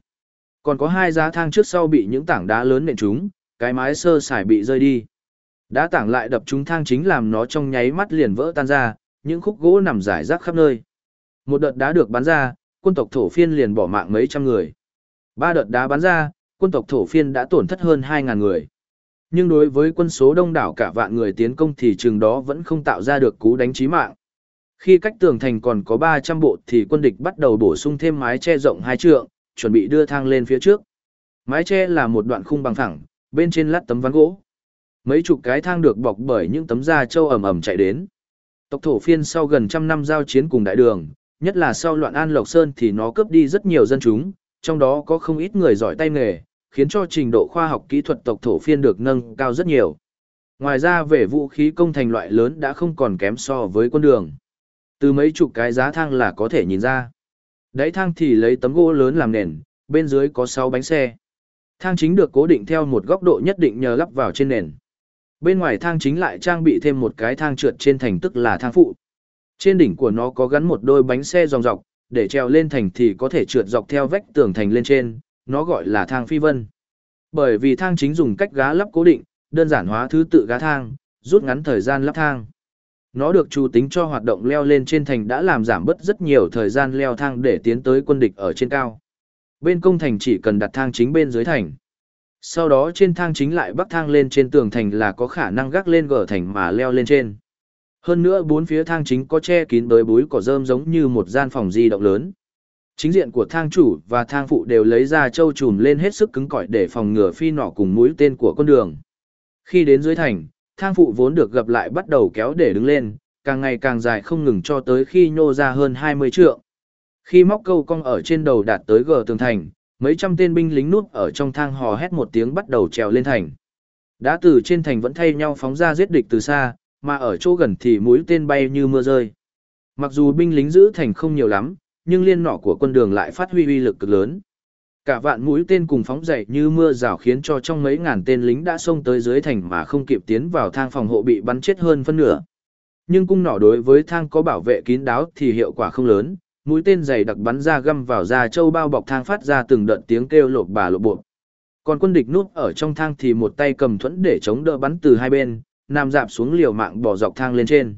Còn có hai giá thang trước sau bị những tảng đá lớn nện trúng, cái mái sơ sải bị rơi đi. Đá tảng lại đập trúng thang chính làm nó trong nháy mắt liền vỡ tan ra, những khúc gỗ nằm rải rác khắp nơi. Một đợt đá được bắn ra, quân tộc thổ phiên liền bỏ mạng mấy trăm người. Ba đợt đá bắn ra, quân tộc thổ phiên đã tổn thất hơn 2.000 người. Nhưng đối với quân số đông đảo cả vạn người tiến công thì chừng đó vẫn không tạo ra được cú đánh chí mạng. Khi cách tường thành còn có 300 bộ thì quân địch bắt đầu bổ sung thêm mái che rộng hai trượng, chuẩn bị đưa thang lên phía trước. Mái che là một đoạn khung bằng thẳng, bên trên lát tấm ván gỗ. Mấy chục cái thang được bọc bởi những tấm da trâu ẩm ẩm chạy đến. Tộc thổ phiên sau gần trăm năm giao chiến cùng đại đường, nhất là sau loạn An Lộc Sơn thì nó cướp đi rất nhiều dân chúng, trong đó có không ít người giỏi tay nghề, khiến cho trình độ khoa học kỹ thuật tộc thổ phiên được nâng cao rất nhiều. Ngoài ra về vũ khí công thành loại lớn đã không còn kém so với quân đường. Từ mấy chục cái giá thang là có thể nhìn ra. Đáy thang thì lấy tấm gỗ lớn làm nền, bên dưới có 6 bánh xe. Thang chính được cố định theo một góc độ nhất định nhờ lắp vào trên nền. Bên ngoài thang chính lại trang bị thêm một cái thang trượt trên thành tức là thang phụ. Trên đỉnh của nó có gắn một đôi bánh xe dòng dọc, để trèo lên thành thì có thể trượt dọc theo vách tường thành lên trên, nó gọi là thang phi vân. Bởi vì thang chính dùng cách gá lắp cố định, đơn giản hóa thứ tự gá thang, rút ngắn thời gian lắp thang. Nó được chủ tính cho hoạt động leo lên trên thành đã làm giảm bớt rất nhiều thời gian leo thang để tiến tới quân địch ở trên cao. Bên công thành chỉ cần đặt thang chính bên dưới thành. Sau đó trên thang chính lại bắc thang lên trên tường thành là có khả năng gác lên gờ thành mà leo lên trên. Hơn nữa bốn phía thang chính có che kín bới búi cỏ rơm giống như một gian phòng di động lớn. Chính diện của thang chủ và thang phụ đều lấy ra châu trùm lên hết sức cứng cỏi để phòng ngừa phi nỏ cùng mũi tên của con đường. Khi đến dưới thành, thang phụ vốn được gập lại bắt đầu kéo để đứng lên, càng ngày càng dài không ngừng cho tới khi nhô ra hơn 20 trượng. Khi móc câu cong ở trên đầu đạt tới gờ tường thành, mấy trăm tên binh lính nút ở trong thang hò hét một tiếng bắt đầu trèo lên thành. Đã từ trên thành vẫn thay nhau phóng ra giết địch từ xa, mà ở chỗ gần thì mũi tên bay như mưa rơi. Mặc dù binh lính giữ thành không nhiều lắm, nhưng liên nỏ của quân đường lại phát huy uy lực cực lớn. Cả vạn mũi tên cùng phóng dậy như mưa rào khiến cho trong mấy ngàn tên lính đã xông tới dưới thành mà không kịp tiến vào thang phòng hộ bị bắn chết hơn phân nửa. Nhưng cung nỏ đối với thang có bảo vệ kín đáo thì hiệu quả không lớn, mũi tên dày đặc bắn ra găm vào da châu bao bọc thang phát ra từng đợt tiếng kêu lộp bà lộp bộp. Còn quân địch núp ở trong thang thì một tay cầm thuẫn để chống đỡ bắn từ hai bên, nằm dạp xuống liều mạng bỏ dọc thang lên trên.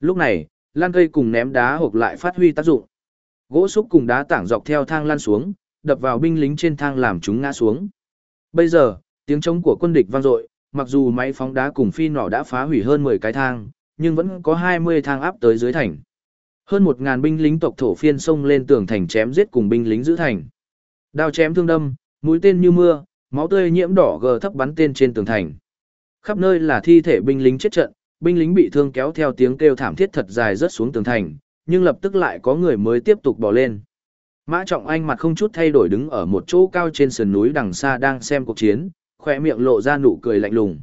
Lúc này, lan cây cùng ném đá hộp lại phát huy tác dụng. Gỗ xúc cùng đá tảng dọc theo thang lan xuống, đập vào binh lính trên thang làm chúng ngã xuống. Bây giờ, tiếng trống của quân địch vang dội, mặc dù máy phóng đá cùng phi nỏ đã phá hủy hơn 10 cái thang, nhưng vẫn có 20 thang áp tới dưới thành. Hơn 1000 binh lính tộc thổ phiên xông lên tường thành chém giết cùng binh lính giữ thành. Đao chém thương đâm, mũi tên như mưa, máu tươi nhiễm đỏ gờ thấp bắn tên trên tường thành. Khắp nơi là thi thể binh lính chết trận, binh lính bị thương kéo theo tiếng kêu thảm thiết thật dài rớt xuống tường thành, nhưng lập tức lại có người mới tiếp tục bỏ lên. Mã Trọng Anh mặt không chút thay đổi đứng ở một chỗ cao trên sườn núi đằng xa đang xem cuộc chiến, khỏe miệng lộ ra nụ cười lạnh lùng.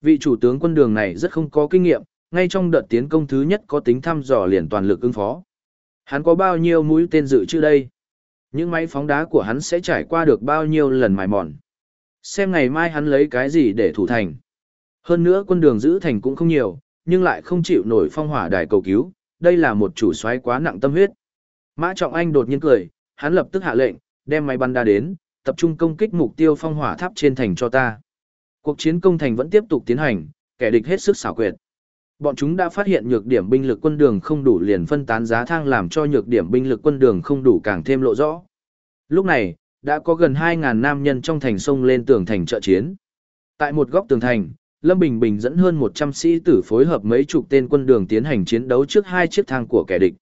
Vị chủ tướng quân đường này rất không có kinh nghiệm, ngay trong đợt tiến công thứ nhất có tính thăm dò liền toàn lực ứng phó. Hắn có bao nhiêu mũi tên dự trữ đây? Những máy phóng đá của hắn sẽ trải qua được bao nhiêu lần mài mòn? Xem ngày mai hắn lấy cái gì để thủ thành. Hơn nữa quân đường giữ thành cũng không nhiều, nhưng lại không chịu nổi phong hỏa đài cầu cứu, đây là một chủ soái quá nặng tâm huyết. Mã Trọng Anh đột nhiên cười, hắn lập tức hạ lệnh, đem máy bắn đá đến, tập trung công kích mục tiêu phong hỏa tháp trên thành cho ta. Cuộc chiến công thành vẫn tiếp tục tiến hành, kẻ địch hết sức xảo quyệt. Bọn chúng đã phát hiện nhược điểm binh lực quân đường không đủ liền phân tán giá thang làm cho nhược điểm binh lực quân đường không đủ càng thêm lộ rõ. Lúc này, đã có gần 2.000 nam nhân trong thành sông lên tường thành trợ chiến. Tại một góc tường thành, Lâm Bình Bình dẫn hơn 100 sĩ tử phối hợp mấy chục tên quân đường tiến hành chiến đấu trước hai chiếc thang của kẻ địch.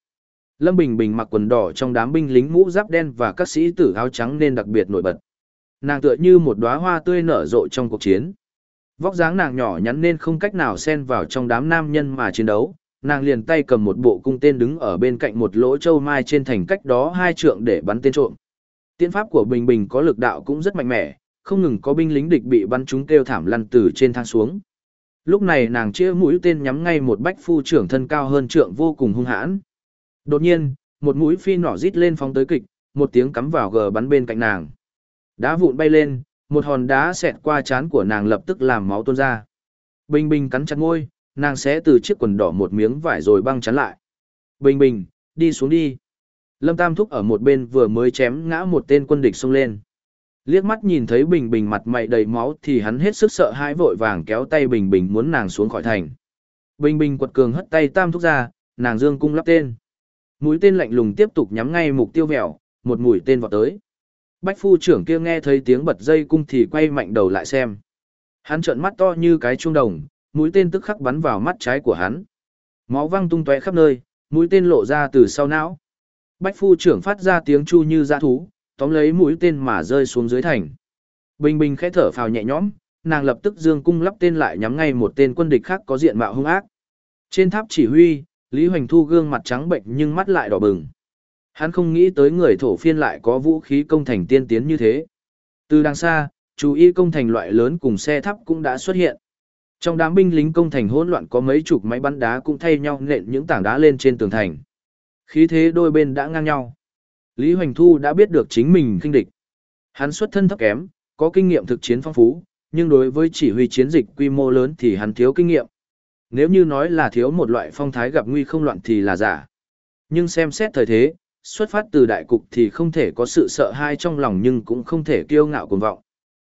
Lâm Bình Bình mặc quần đỏ trong đám binh lính mũ giáp đen và các sĩ tử áo trắng nên đặc biệt nổi bật. Nàng tựa như một đóa hoa tươi nở rộ trong cuộc chiến. Vóc dáng nàng nhỏ nhắn nên không cách nào xen vào trong đám nam nhân mà chiến đấu, nàng liền tay cầm một bộ cung tên đứng ở bên cạnh một lỗ châu mai trên thành cách đó hai trượng để bắn tên trộm. Tiên pháp của Bình Bình có lực đạo cũng rất mạnh mẽ, không ngừng có binh lính địch bị bắn trúng kêu thảm lăn từ trên thang xuống. Lúc này nàng chia mũi tên nhắm ngay một bách phu trưởng thân cao hơn trượng vô cùng hung hãn. Đột nhiên, một mũi phi nỏ rít lên phóng tới kịch, một tiếng cắm vào gờ bắn bên cạnh nàng. Đá vụn bay lên, một hòn đá xẹt qua trán của nàng lập tức làm máu tuôn ra. Bình bình cắn chặt môi, nàng sẽ từ chiếc quần đỏ một miếng vải rồi băng chắn lại. Bình bình, đi xuống đi. Lâm Tam Thúc ở một bên vừa mới chém ngã một tên quân địch xông lên. Liếc mắt nhìn thấy Bình Bình mặt mày đầy máu thì hắn hết sức sợ hãi vội vàng kéo tay Bình Bình muốn nàng xuống khỏi thành. Bình Bình quật cường hất tay Tam Thúc ra, nàng dương cung lắp tên. Mũi tên lạnh lùng tiếp tục nhắm ngay mục tiêu vẹo, một mũi tên vọt tới. Bách phu trưởng kia nghe thấy tiếng bật dây cung thì quay mạnh đầu lại xem. Hắn trợn mắt to như cái trung đồng, mũi tên tức khắc bắn vào mắt trái của hắn. Máu văng tung tóe khắp nơi, mũi tên lộ ra từ sau não. Bách phu trưởng phát ra tiếng chu như dã thú, tóm lấy mũi tên mà rơi xuống dưới thành. Bình bình khẽ thở phào nhẹ nhõm, nàng lập tức dương cung lắp tên lại nhắm ngay một tên quân địch khác có diện mạo hung ác. Trên tháp chỉ huy, Lý Hoành Thu gương mặt trắng bệnh nhưng mắt lại đỏ bừng. Hắn không nghĩ tới người thổ phiên lại có vũ khí công thành tiên tiến như thế. Từ đằng xa, chú ý công thành loại lớn cùng xe thắp cũng đã xuất hiện. Trong đám binh lính công thành hỗn loạn có mấy chục máy bắn đá cũng thay nhau nện những tảng đá lên trên tường thành. Khí thế đôi bên đã ngang nhau. Lý Hoành Thu đã biết được chính mình kinh địch. Hắn xuất thân thấp kém, có kinh nghiệm thực chiến phong phú, nhưng đối với chỉ huy chiến dịch quy mô lớn thì hắn thiếu kinh nghiệm. Nếu như nói là thiếu một loại phong thái gặp nguy không loạn thì là giả. Nhưng xem xét thời thế, xuất phát từ đại cục thì không thể có sự sợ hãi trong lòng nhưng cũng không thể kiêu ngạo cuồng vọng.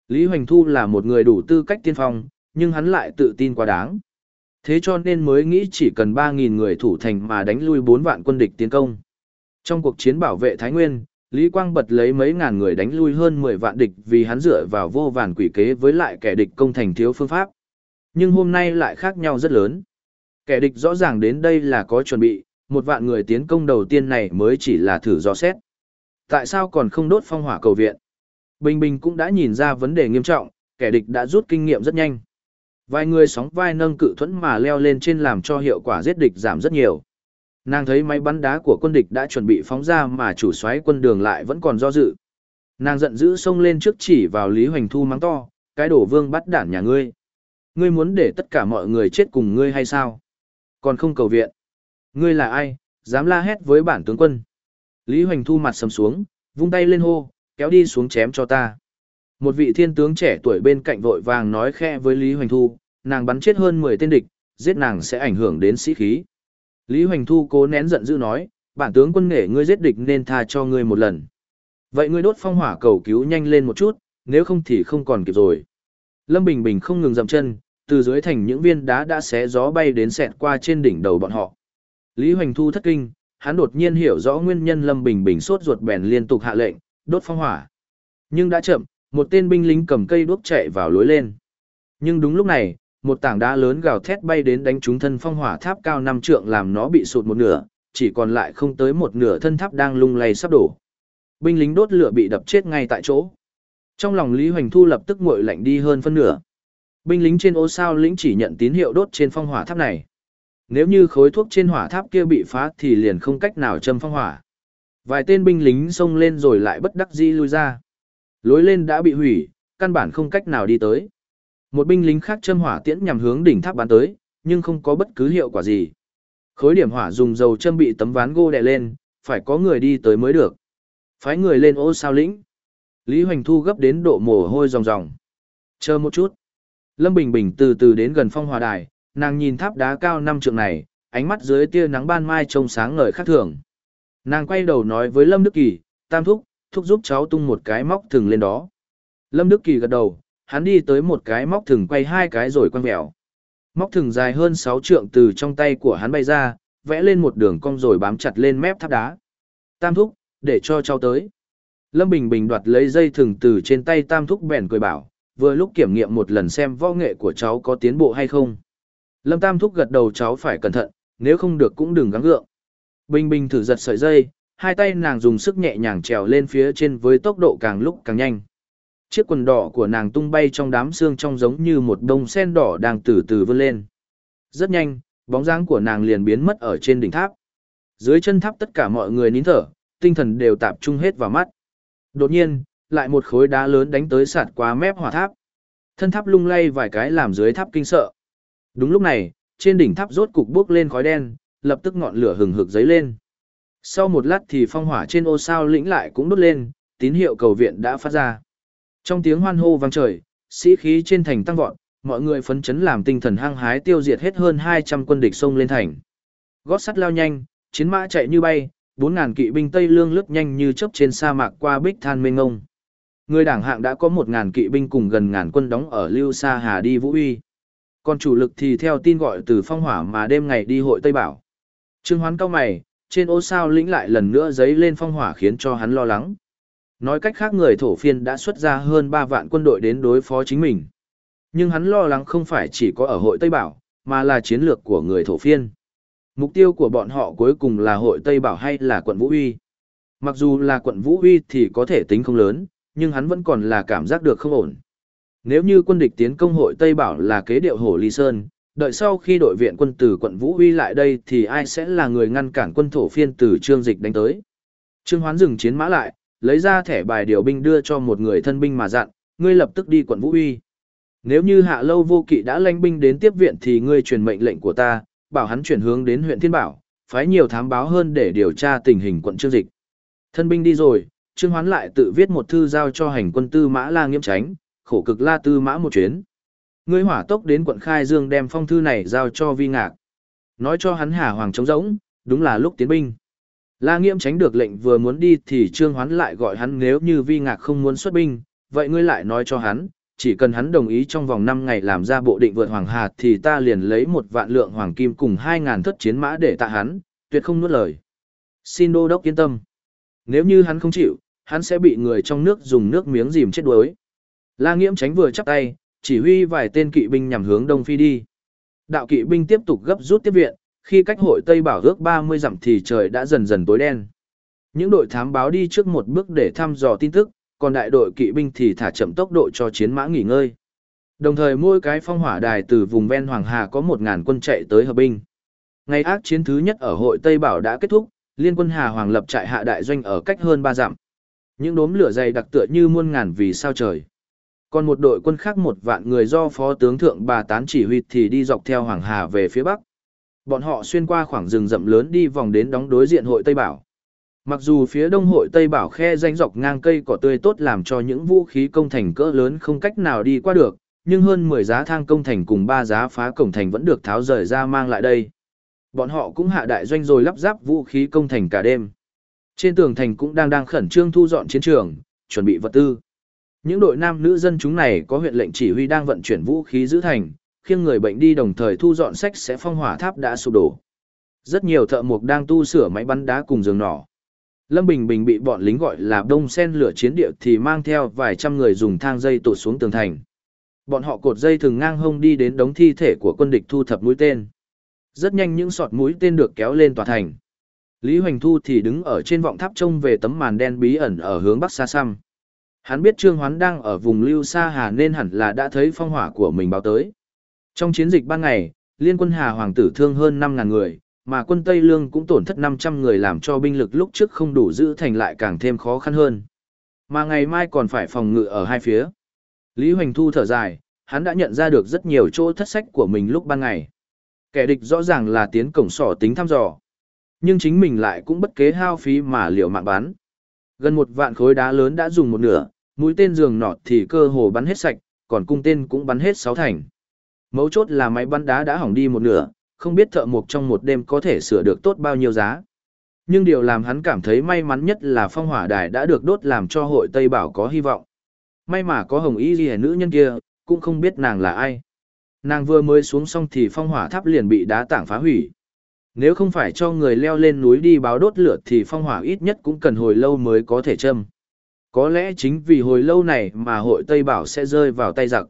Lý Hoành Thu là một người đủ tư cách tiên phong, nhưng hắn lại tự tin quá đáng. Thế cho nên mới nghĩ chỉ cần 3.000 người thủ thành mà đánh lui 4 vạn quân địch tiến công. Trong cuộc chiến bảo vệ Thái Nguyên, Lý Quang bật lấy mấy ngàn người đánh lui hơn 10 vạn địch vì hắn dựa vào vô vàn quỷ kế với lại kẻ địch công thành thiếu phương pháp. Nhưng hôm nay lại khác nhau rất lớn. Kẻ địch rõ ràng đến đây là có chuẩn bị, một vạn người tiến công đầu tiên này mới chỉ là thử dò xét. Tại sao còn không đốt phong hỏa cầu viện? Bình Bình cũng đã nhìn ra vấn đề nghiêm trọng, kẻ địch đã rút kinh nghiệm rất nhanh. Vài người sóng vai nâng cự thuẫn mà leo lên trên làm cho hiệu quả giết địch giảm rất nhiều. Nàng thấy máy bắn đá của quân địch đã chuẩn bị phóng ra mà chủ soái quân đường lại vẫn còn do dự. Nàng giận dữ xông lên trước chỉ vào Lý Hoành Thu mắng to, cái đổ vương bắt đản nhà ngươi. Ngươi muốn để tất cả mọi người chết cùng ngươi hay sao? Còn không cầu viện. Ngươi là ai, dám la hét với bản tướng quân. Lý Hoành Thu mặt sầm xuống, vung tay lên hô, kéo đi xuống chém cho ta. Một vị thiên tướng trẻ tuổi bên cạnh vội vàng nói khe với Lý Hoành Thu, nàng bắn chết hơn 10 tên địch, giết nàng sẽ ảnh hưởng đến sĩ khí. Lý Hoành Thu cố nén giận dữ nói, bản tướng quân nghệ ngươi giết địch nên tha cho ngươi một lần. Vậy ngươi đốt phong hỏa cầu cứu nhanh lên một chút, nếu không thì không còn kịp rồi. Lâm Bình Bình không ngừng dậm chân, từ dưới thành những viên đá đã xé gió bay đến xẹt qua trên đỉnh đầu bọn họ. Lý Hoành Thu thất kinh, hắn đột nhiên hiểu rõ nguyên nhân Lâm Bình Bình sốt ruột bèn liên tục hạ lệnh, đốt phong hỏa. Nhưng đã chậm, một tên binh lính cầm cây đuốc chạy vào lối lên. Nhưng đúng lúc này, một tảng đá lớn gào thét bay đến đánh trúng thân phong hỏa tháp cao năm trượng làm nó bị sụt một nửa, chỉ còn lại không tới một nửa thân tháp đang lung lay sắp đổ. Binh lính đốt lửa bị đập chết ngay tại chỗ. Trong lòng Lý Hoành Thu lập tức nguội lạnh đi hơn phân nửa. Binh lính trên ô sao lĩnh chỉ nhận tín hiệu đốt trên phong hỏa tháp này. Nếu như khối thuốc trên hỏa tháp kia bị phá thì liền không cách nào châm phong hỏa. Vài tên binh lính xông lên rồi lại bất đắc dĩ lui ra. Lối lên đã bị hủy, căn bản không cách nào đi tới. Một binh lính khác châm hỏa tiễn nhằm hướng đỉnh tháp bắn tới, nhưng không có bất cứ hiệu quả gì. Khối điểm hỏa dùng dầu châm bị tấm ván gỗ đè lên, phải có người đi tới mới được. Phái người lên ô sao lĩnh. Lý Hoành Thu gấp đến độ mồ hôi ròng ròng. Chờ một chút. Lâm Bình Bình từ từ đến gần phong hòa đài, nàng nhìn tháp đá cao năm trượng này, ánh mắt dưới tia nắng ban mai trông sáng ngời khác thường. Nàng quay đầu nói với Lâm Đức Kỳ, tam thúc, thúc giúp cháu tung một cái móc thừng lên đó. Lâm Đức Kỳ gật đầu, hắn đi tới một cái móc thừng quay hai cái rồi quăng vẹo. Móc thừng dài hơn 6 trượng từ trong tay của hắn bay ra, vẽ lên một đường cong rồi bám chặt lên mép tháp đá. Tam thúc, để cho cháu tới. Lâm Bình Bình đoạt lấy dây thừng từ trên tay Tam thúc bèn cười bảo, vừa lúc kiểm nghiệm một lần xem võ nghệ của cháu có tiến bộ hay không. Lâm Tam thúc gật đầu cháu phải cẩn thận, nếu không được cũng đừng gắng gượng. Bình Bình thử giật sợi dây, hai tay nàng dùng sức nhẹ nhàng trèo lên phía trên với tốc độ càng lúc càng nhanh. Chiếc quần đỏ của nàng tung bay trong đám xương trong giống như một đông sen đỏ đang từ từ vươn lên. Rất nhanh, bóng dáng của nàng liền biến mất ở trên đỉnh tháp. Dưới chân tháp tất cả mọi người nín thở, tinh thần đều tập trung hết vào mắt. Đột nhiên, lại một khối đá lớn đánh tới sạt qua mép hỏa tháp. Thân tháp lung lay vài cái làm dưới tháp kinh sợ. Đúng lúc này, trên đỉnh tháp rốt cục bốc lên khói đen, lập tức ngọn lửa hừng hực dấy lên. Sau một lát thì phong hỏa trên ô sao lĩnh lại cũng đốt lên, tín hiệu cầu viện đã phát ra. Trong tiếng hoan hô vang trời, sĩ khí trên thành tăng vọt, mọi người phấn chấn làm tinh thần hăng hái tiêu diệt hết hơn 200 quân địch xông lên thành. Gót sắt lao nhanh, chiến mã chạy như bay, Bốn ngàn kỵ binh Tây Lương lướt nhanh như chớp trên sa mạc qua bích than mênh ngông. Người đảng hạng đã có một ngàn kỵ binh cùng gần ngàn quân đóng ở Lưu Sa Hà đi Vũ Uy. Còn chủ lực thì theo tin gọi từ phong hỏa mà đêm ngày đi hội Tây Bảo. Trương Hoán cao mày, trên ô sao lĩnh lại lần nữa giấy lên phong hỏa khiến cho hắn lo lắng. Nói cách khác người thổ phiên đã xuất ra hơn 3 vạn quân đội đến đối phó chính mình. Nhưng hắn lo lắng không phải chỉ có ở hội Tây Bảo, mà là chiến lược của người thổ phiên. Mục tiêu của bọn họ cuối cùng là hội Tây Bảo hay là quận Vũ Uy. Mặc dù là quận Vũ Uy thì có thể tính không lớn, nhưng hắn vẫn còn là cảm giác được không ổn. Nếu như quân địch tiến công hội Tây Bảo là kế điệu hồ Ly Sơn, đợi sau khi đội viện quân từ quận Vũ Uy lại đây thì ai sẽ là người ngăn cản quân thổ phiên từ Trương Dịch đánh tới. Trương Hoán dừng chiến mã lại, lấy ra thẻ bài điều binh đưa cho một người thân binh mà dặn, ngươi lập tức đi quận Vũ Uy. Nếu như hạ lâu vô kỵ đã lanh binh đến tiếp viện thì ngươi truyền mệnh lệnh của ta, bảo hắn chuyển hướng đến huyện Thiên Bảo, phái nhiều thám báo hơn để điều tra tình hình quận Trương Dịch. Thân binh đi rồi, Trương Hoán lại tự viết một thư giao cho hành quân tư mã la nghiêm tránh, khổ cực la tư mã một chuyến. Ngươi hỏa tốc đến quận Khai Dương đem phong thư này giao cho vi ngạc. Nói cho hắn hà hoàng trống rỗng, đúng là lúc tiến binh. La nghiêm tránh được lệnh vừa muốn đi thì Trương Hoán lại gọi hắn nếu như vi ngạc không muốn xuất binh, vậy ngươi lại nói cho hắn, chỉ cần hắn đồng ý trong vòng 5 ngày làm ra bộ định vượt hoàng hà thì ta liền lấy một vạn lượng hoàng kim cùng 2.000 thất chiến mã để tạ hắn, tuyệt không nuốt lời. Xin đô đốc yên tâm. Nếu như hắn không chịu, hắn sẽ bị người trong nước dùng nước miếng dìm chết đuối. La Nghiễm tránh vừa chắp tay, chỉ huy vài tên kỵ binh nhằm hướng đông phi đi. Đạo kỵ binh tiếp tục gấp rút tiếp viện, khi cách hội Tây Bảo ước 30 dặm thì trời đã dần dần tối đen. Những đội thám báo đi trước một bước để thăm dò tin tức, còn đại đội kỵ binh thì thả chậm tốc độ cho chiến mã nghỉ ngơi. Đồng thời mỗi cái phong hỏa đài từ vùng ven Hoàng Hà có 1.000 quân chạy tới hợp binh. Ngày ác chiến thứ nhất ở hội Tây Bảo đã kết thúc, liên quân Hà Hoàng lập trại hạ đại doanh ở cách hơn 3 dặm. Những đốm lửa dày đặc tựa như muôn ngàn vì sao trời. Còn một đội quân khác một vạn người do phó tướng thượng bà tán chỉ huy thì đi dọc theo Hoàng Hà về phía bắc. Bọn họ xuyên qua khoảng rừng rậm lớn đi vòng đến đóng đối diện hội Tây Bảo. Mặc dù phía đông hội Tây Bảo khe danh dọc ngang cây cỏ tươi tốt làm cho những vũ khí công thành cỡ lớn không cách nào đi qua được, nhưng hơn 10 giá thang công thành cùng 3 giá phá cổng thành vẫn được tháo rời ra mang lại đây. Bọn họ cũng hạ đại doanh rồi lắp ráp vũ khí công thành cả đêm. Trên tường thành cũng đang đang khẩn trương thu dọn chiến trường, chuẩn bị vật tư. Những đội nam nữ dân chúng này có huyện lệnh chỉ huy đang vận chuyển vũ khí giữ thành, khiêng người bệnh đi đồng thời thu dọn sách sẽ phong hỏa tháp đã sụp đổ. Rất nhiều thợ mộc đang tu sửa máy bắn đá cùng giường nỏ. Lâm Bình Bình bị bọn lính gọi là đông sen lửa chiến địa thì mang theo vài trăm người dùng thang dây tụt xuống tường thành. Bọn họ cột dây thường ngang hông đi đến đống thi thể của quân địch thu thập mũi tên. Rất nhanh những sọt mũi tên được kéo lên tòa thành. Lý Hoành Thu thì đứng ở trên vọng tháp trông về tấm màn đen bí ẩn ở hướng bắc xa xăm. Hắn biết Trương Hoán đang ở vùng Lưu Sa Hà nên hẳn là đã thấy phong hỏa của mình báo tới. Trong chiến dịch ban ngày, liên quân Hà Hoàng tử thương hơn 5.000 người, mà quân Tây Lương cũng tổn thất 500 người làm cho binh lực lúc trước không đủ giữ thành lại càng thêm khó khăn hơn. Mà ngày mai còn phải phòng ngự ở hai phía. Lý Hoành Thu thở dài, hắn đã nhận ra được rất nhiều chỗ thất sách của mình lúc ban ngày. Kẻ địch rõ ràng là tiến cổng sỏ tính thăm dò. Nhưng chính mình lại cũng bất kế hao phí mà liệu mạng bắn. Gần một vạn khối đá lớn đã dùng một nửa, mũi tên giường nọt thì cơ hồ bắn hết sạch, còn cung tên cũng bắn hết sáu thành. Mấu chốt là máy bắn đá đã hỏng đi một nửa, không biết thợ mộc trong một đêm có thể sửa được tốt bao nhiêu giá. Nhưng điều làm hắn cảm thấy may mắn nhất là phong hỏa đài đã được đốt làm cho hội Tây Bảo có hy vọng. May mà có hồng y ghi nữ nhân kia, cũng không biết nàng là ai. Nàng vừa mới xuống xong thì phong hỏa tháp liền bị đá tảng phá hủy. Nếu không phải cho người leo lên núi đi báo đốt lửa thì phong hỏa ít nhất cũng cần hồi lâu mới có thể châm. Có lẽ chính vì hồi lâu này mà hội Tây Bảo sẽ rơi vào tay giặc.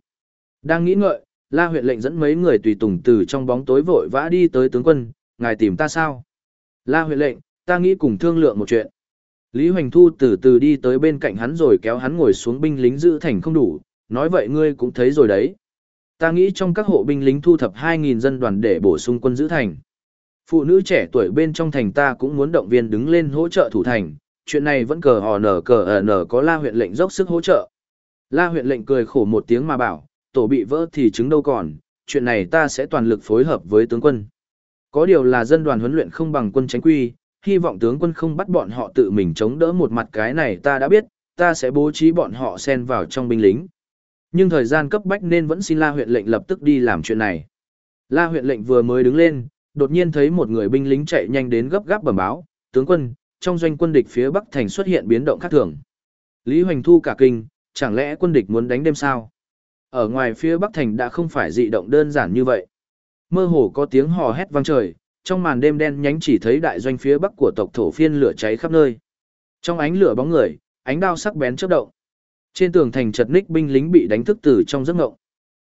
Đang nghĩ ngợi, La huyện lệnh dẫn mấy người tùy tùng từ trong bóng tối vội vã đi tới tướng quân, ngài tìm ta sao? La huyện lệnh, ta nghĩ cùng thương lượng một chuyện. Lý Hoành Thu từ từ đi tới bên cạnh hắn rồi kéo hắn ngồi xuống binh lính giữ thành không đủ, nói vậy ngươi cũng thấy rồi đấy. Ta nghĩ trong các hộ binh lính thu thập 2.000 dân đoàn để bổ sung quân giữ thành. Phụ nữ trẻ tuổi bên trong thành ta cũng muốn động viên đứng lên hỗ trợ thủ thành, chuyện này vẫn cờ hò nở cờ ở nở có la huyện lệnh dốc sức hỗ trợ. La huyện lệnh cười khổ một tiếng mà bảo, tổ bị vỡ thì chứng đâu còn, chuyện này ta sẽ toàn lực phối hợp với tướng quân. Có điều là dân đoàn huấn luyện không bằng quân tránh quy, hy vọng tướng quân không bắt bọn họ tự mình chống đỡ một mặt cái này ta đã biết, ta sẽ bố trí bọn họ xen vào trong binh lính. Nhưng thời gian cấp bách nên vẫn xin La huyện lệnh lập tức đi làm chuyện này. La huyện lệnh vừa mới đứng lên, đột nhiên thấy một người binh lính chạy nhanh đến gấp gáp bẩm báo, tướng quân, trong doanh quân địch phía Bắc Thành xuất hiện biến động khác thường. Lý Hoành Thu cả kinh, chẳng lẽ quân địch muốn đánh đêm sao? Ở ngoài phía Bắc Thành đã không phải dị động đơn giản như vậy. Mơ hồ có tiếng hò hét vang trời, trong màn đêm đen nhánh chỉ thấy đại doanh phía Bắc của tộc thổ phiên lửa cháy khắp nơi. Trong ánh lửa bóng người, ánh đao sắc bén chớp động. Trên tường thành chật ních binh lính bị đánh thức từ trong giấc ngộng.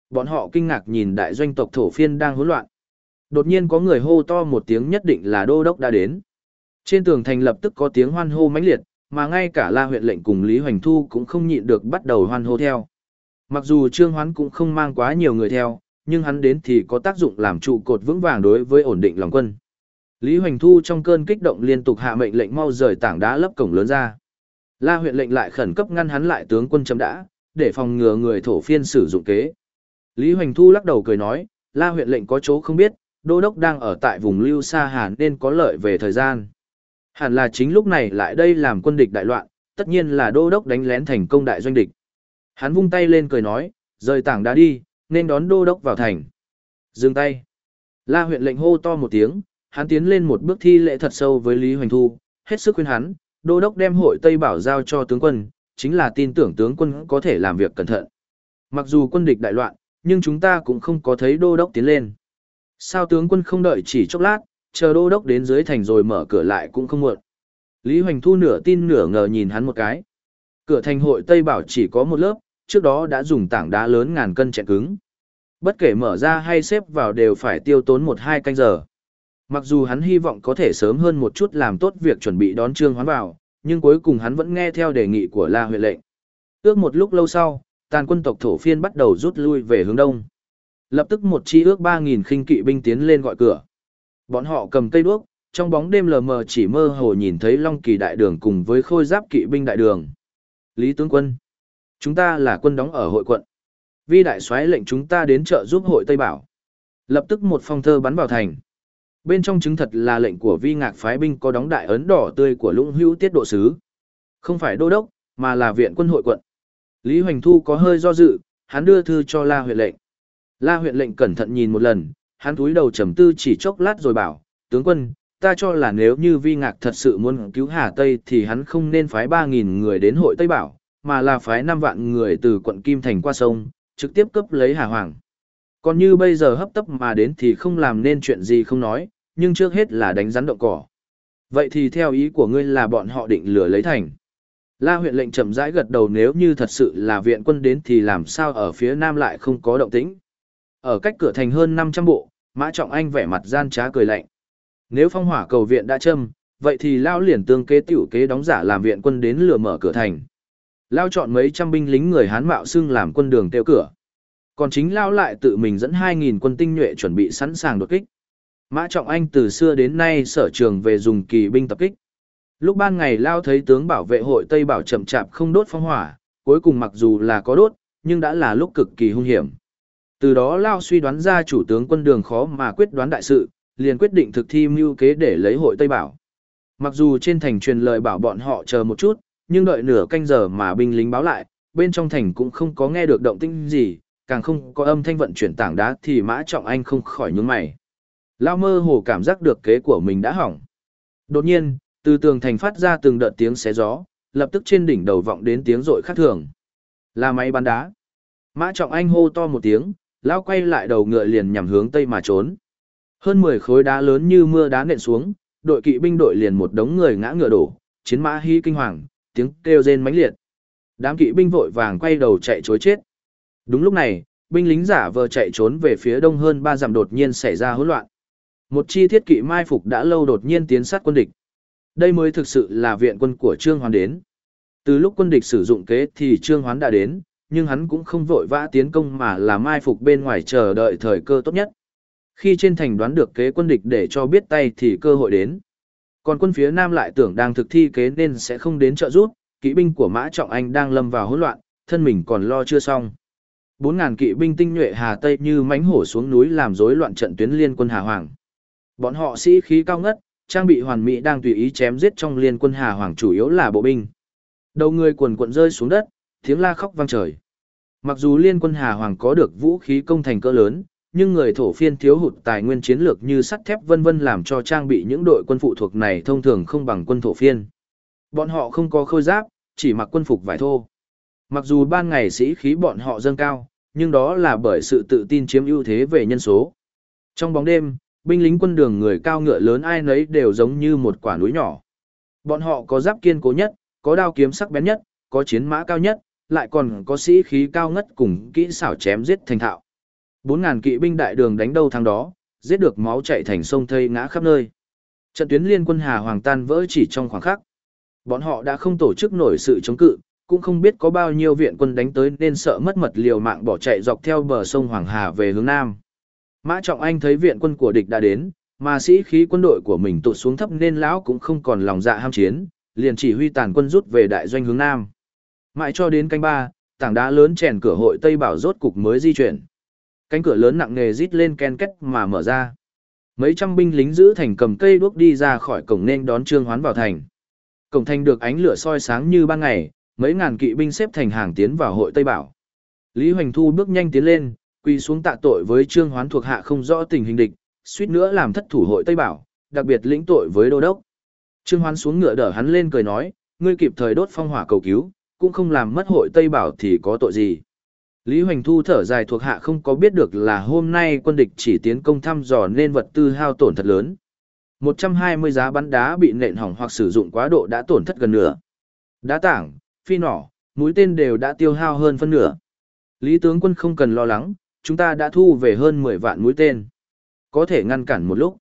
Bọn họ kinh ngạc nhìn đại doanh tộc thổ phiên đang hỗn loạn. Đột nhiên có người hô to một tiếng nhất định là đô đốc đã đến. Trên tường thành lập tức có tiếng hoan hô mãnh liệt, mà ngay cả La huyện lệnh cùng Lý Hoành Thu cũng không nhịn được bắt đầu hoan hô theo. Mặc dù Trương Hoán cũng không mang quá nhiều người theo, nhưng hắn đến thì có tác dụng làm trụ cột vững vàng đối với ổn định lòng quân. Lý Hoành Thu trong cơn kích động liên tục hạ mệnh lệnh mau rời tảng đá lấp cổng lớn ra. La huyện lệnh lại khẩn cấp ngăn hắn lại tướng quân chấm đã, để phòng ngừa người thổ phiên sử dụng kế. Lý Hoành Thu lắc đầu cười nói, La huyện lệnh có chỗ không biết, đô đốc đang ở tại vùng Lưu xa Hà nên có lợi về thời gian. Hẳn là chính lúc này lại đây làm quân địch đại loạn, tất nhiên là đô đốc đánh lén thành công đại doanh địch. Hắn vung tay lên cười nói, rời tảng đá đi, nên đón đô đốc vào thành. Dừng tay. La huyện lệnh hô to một tiếng, hắn tiến lên một bước thi lễ thật sâu với Lý Hoành Thu, hết sức khuyên hắn, đô đốc đem hội Tây Bảo giao cho tướng quân, chính là tin tưởng tướng quân có thể làm việc cẩn thận. Mặc dù quân địch đại loạn, nhưng chúng ta cũng không có thấy đô đốc tiến lên. Sao tướng quân không đợi chỉ chốc lát, chờ đô đốc đến dưới thành rồi mở cửa lại cũng không muộn. Lý Hoành Thu nửa tin nửa ngờ nhìn hắn một cái. Cửa thành hội Tây Bảo chỉ có một lớp, trước đó đã dùng tảng đá lớn ngàn cân chẹn cứng. Bất kể mở ra hay xếp vào đều phải tiêu tốn một hai canh giờ. Mặc dù hắn hy vọng có thể sớm hơn một chút làm tốt việc chuẩn bị đón Trương Hoán vào, nhưng cuối cùng hắn vẫn nghe theo đề nghị của La Huệ lệnh. Ước một lúc lâu sau, tàn quân tộc thổ phiên bắt đầu rút lui về hướng đông. Lập tức một chi ước 3.000 khinh kỵ binh tiến lên gọi cửa. Bọn họ cầm cây đuốc, trong bóng đêm lờ mờ chỉ mơ hồ nhìn thấy Long Kỳ đại đường cùng với khôi giáp kỵ binh đại đường. Lý tướng quân, chúng ta là quân đóng ở hội quận. Vi đại soái lệnh chúng ta đến trợ giúp hội Tây Bảo. Lập tức một phong thơ bắn vào thành. Bên trong chứng thật là lệnh của vi ngạc phái binh có đóng đại ấn đỏ tươi của lũng hữu tiết độ sứ. Không phải đô đốc, mà là viện quân hội quận. Lý Hoành Thu có hơi do dự, hắn đưa thư cho La huyện lệnh. La huyện lệnh cẩn thận nhìn một lần, hắn cúi đầu trầm tư chỉ chốc lát rồi bảo, tướng quân, ta cho là nếu như vi ngạc thật sự muốn cứu Hà Tây thì hắn không nên phái 3.000 người đến hội Tây Bảo, mà là phái 5 vạn người từ quận Kim Thành qua sông, trực tiếp cấp lấy Hà Hoàng. Còn như bây giờ hấp tấp mà đến thì không làm nên chuyện gì không nói, nhưng trước hết là đánh rắn động cỏ. Vậy thì theo ý của ngươi là bọn họ định lừa lấy thành. La huyện lệnh chậm rãi gật đầu nếu như thật sự là viện quân đến thì làm sao ở phía nam lại không có động tĩnh. Ở cách cửa thành hơn 500 bộ, Mã Trọng Anh vẻ mặt gian trá cười lạnh. Nếu phong hỏa cầu viện đã châm, vậy thì Lao liền tương kế tiểu kế đóng giả làm viện quân đến lừa mở cửa thành. Lao chọn mấy trăm binh lính người Hán mạo xưng làm quân đường tiêu cửa. Còn chính Lao lại tự mình dẫn 2.000 quân tinh nhuệ chuẩn bị sẵn sàng đột kích. Mã Trọng Anh từ xưa đến nay sở trường về dùng kỳ binh tập kích. Lúc ban ngày Lao thấy tướng bảo vệ hội Tây Bảo chậm chạp không đốt phong hỏa, cuối cùng mặc dù là có đốt, nhưng đã là lúc cực kỳ hung hiểm. Từ đó Lao suy đoán ra chủ tướng quân đường khó mà quyết đoán đại sự, liền quyết định thực thi mưu kế để lấy hội Tây Bảo. Mặc dù trên thành truyền lời bảo bọn họ chờ một chút, nhưng đợi nửa canh giờ mà binh lính báo lại, bên trong thành cũng không có nghe được động tĩnh gì, càng không có âm thanh vận chuyển tảng đá thì Mã Trọng Anh không khỏi nhướng mày. Lao mơ hồ cảm giác được kế của mình đã hỏng. Đột nhiên, từ tường thành phát ra từng đợt tiếng xé gió, lập tức trên đỉnh đầu vọng đến tiếng rội khác thường. Là máy bắn đá. Mã Trọng Anh hô to một tiếng, Lao quay lại đầu ngựa liền nhằm hướng tây mà trốn. Hơn 10 khối đá lớn như mưa đá nện xuống, đội kỵ binh đội liền một đống người ngã ngựa đổ, chiến mã hy kinh hoàng, tiếng kêu rên mãnh liệt. Đám kỵ binh vội vàng quay đầu chạy trối chết. Đúng lúc này, binh lính giả vờ chạy trốn về phía đông hơn ba dặm đột nhiên xảy ra hỗn loạn. Một chi thiết kỵ mai phục đã lâu đột nhiên tiến sát quân địch. Đây mới thực sự là viện quân của Trương Hoán đến. Từ lúc quân địch sử dụng kế thì Trương Hoán đã đến, nhưng hắn cũng không vội vã tiến công mà là mai phục bên ngoài chờ đợi thời cơ tốt nhất. Khi trên thành đoán được kế quân địch để cho biết tay thì cơ hội đến. Còn quân phía Nam lại tưởng đang thực thi kế nên sẽ không đến trợ giúp, kỵ binh của Mã Trọng Anh đang lâm vào hỗn loạn, thân mình còn lo chưa xong. 4000 kỵ binh tinh nhuệ Hà Tây như mánh hổ xuống núi làm rối loạn trận tuyến liên quân Hà Hoàng. Bọn họ sĩ khí cao ngất, trang bị hoàn mỹ đang tùy ý chém giết trong liên quân Hà Hoàng chủ yếu là bộ binh. Đầu người quần quận rơi xuống đất, tiếng la khóc vang trời. Mặc dù liên quân Hà Hoàng có được vũ khí công thành cỡ lớn, nhưng người thổ phiên thiếu hụt tài nguyên chiến lược như sắt thép vân vân làm cho trang bị những đội quân phụ thuộc này thông thường không bằng quân thổ phiên. Bọn họ không có khôi giáp, chỉ mặc quân phục vải thô. Mặc dù ban ngày sĩ khí bọn họ dâng cao, nhưng đó là bởi sự tự tin chiếm ưu thế về nhân số. Trong bóng đêm, binh lính quân đường người cao ngựa lớn ai nấy đều giống như một quả núi nhỏ. Bọn họ có giáp kiên cố nhất, có đao kiếm sắc bén nhất, có chiến mã cao nhất, lại còn có sĩ khí cao ngất cùng kỹ xảo chém giết thành thạo. Bốn ngàn kỵ binh đại đường đánh đâu thắng đó, giết được máu chạy thành sông thây ngã khắp nơi. Trận tuyến liên quân Hà Hoàng tan vỡ chỉ trong khoảng khắc. Bọn họ đã không tổ chức nổi sự chống cự, cũng không biết có bao nhiêu viện quân đánh tới nên sợ mất mật liều mạng bỏ chạy dọc theo bờ sông Hoàng Hà về hướng Nam. Mã Trọng Anh thấy viện quân của địch đã đến, mà sĩ khí quân đội của mình tụt xuống thấp nên lão cũng không còn lòng dạ ham chiến, liền chỉ huy tàn quân rút về đại doanh hướng Nam. Mãi cho đến canh ba, tảng đá lớn chèn cửa hội Tây Bảo rốt cục mới di chuyển. Cánh cửa lớn nặng nề rít lên ken két mà mở ra. Mấy trăm binh lính giữ thành cầm cây đuốc đi ra khỏi cổng nên đón Trương Hoán vào thành. Cổng thành được ánh lửa soi sáng như ban ngày, mấy ngàn kỵ binh xếp thành hàng tiến vào hội Tây Bảo. Lý Hoành Thu bước nhanh tiến lên, quỳ xuống tạ tội với Trương Hoán thuộc hạ không rõ tình hình địch, suýt nữa làm thất thủ hội Tây Bảo, đặc biệt lĩnh tội với đô đốc. Trương Hoán xuống ngựa đỡ hắn lên cười nói, ngươi kịp thời đốt phong hỏa cầu cứu, cũng không làm mất hội Tây Bảo thì có tội gì. Lý Hoành Thu thở dài thuộc hạ không có biết được là hôm nay quân địch chỉ tiến công thăm dò nên vật tư hao tổn thật lớn. 120 giá bắn đá bị nện hỏng hoặc sử dụng quá độ đã tổn thất gần nửa. Đá tảng, phi nỏ, mũi tên đều đã tiêu hao hơn phân nửa. Lý tướng quân không cần lo lắng, chúng ta đã thu về hơn 10 vạn mũi tên. Có thể ngăn cản một lúc.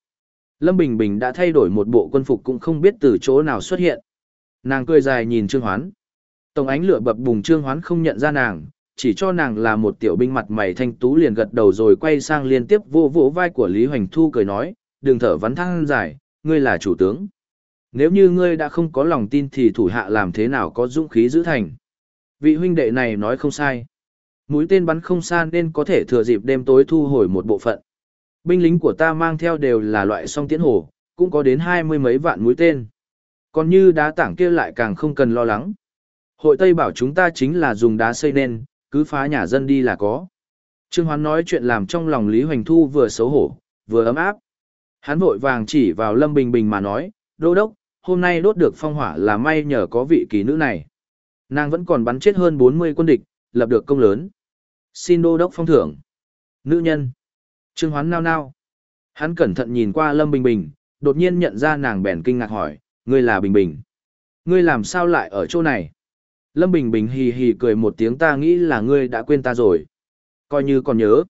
Lâm Bình Bình đã thay đổi một bộ quân phục cũng không biết từ chỗ nào xuất hiện. Nàng cười dài nhìn Trương Hoán. Tổng ánh lửa bập bùng Trương Hoán không nhận ra nàng, chỉ cho nàng là một tiểu binh mặt mày thanh tú liền gật đầu rồi quay sang liên tiếp vô vỗ vai của Lý Hoành Thu cười nói, đừng thở vắn thăng dài, ngươi là chủ tướng. Nếu như ngươi đã không có lòng tin thì thủ hạ làm thế nào có dũng khí giữ thành. Vị huynh đệ này nói không sai. Mũi tên bắn không xa nên có thể thừa dịp đêm tối thu hồi một bộ phận. Binh lính của ta mang theo đều là loại song tiễn hổ, cũng có đến hai mươi mấy vạn mũi tên. Còn như đá tảng kia lại càng không cần lo lắng. Hội Tây bảo chúng ta chính là dùng đá xây nên, cứ phá nhà dân đi là có. Trương Hoán nói chuyện làm trong lòng Lý Hoành Thu vừa xấu hổ, vừa ấm áp. Hắn vội vàng chỉ vào Lâm Bình Bình mà nói, đô đốc, hôm nay đốt được phong hỏa là may nhờ có vị kỳ nữ này. Nàng vẫn còn bắn chết hơn 40 quân địch, lập được công lớn. Xin đô đốc phong thưởng. Nữ nhân. Trương Hoán nao nao. Hắn cẩn thận nhìn qua Lâm Bình Bình, đột nhiên nhận ra nàng bèn kinh ngạc hỏi, ngươi là Bình Bình. Ngươi làm sao lại ở chỗ này? Lâm Bình Bình hì hì cười một tiếng ta nghĩ là ngươi đã quên ta rồi. Coi như còn nhớ.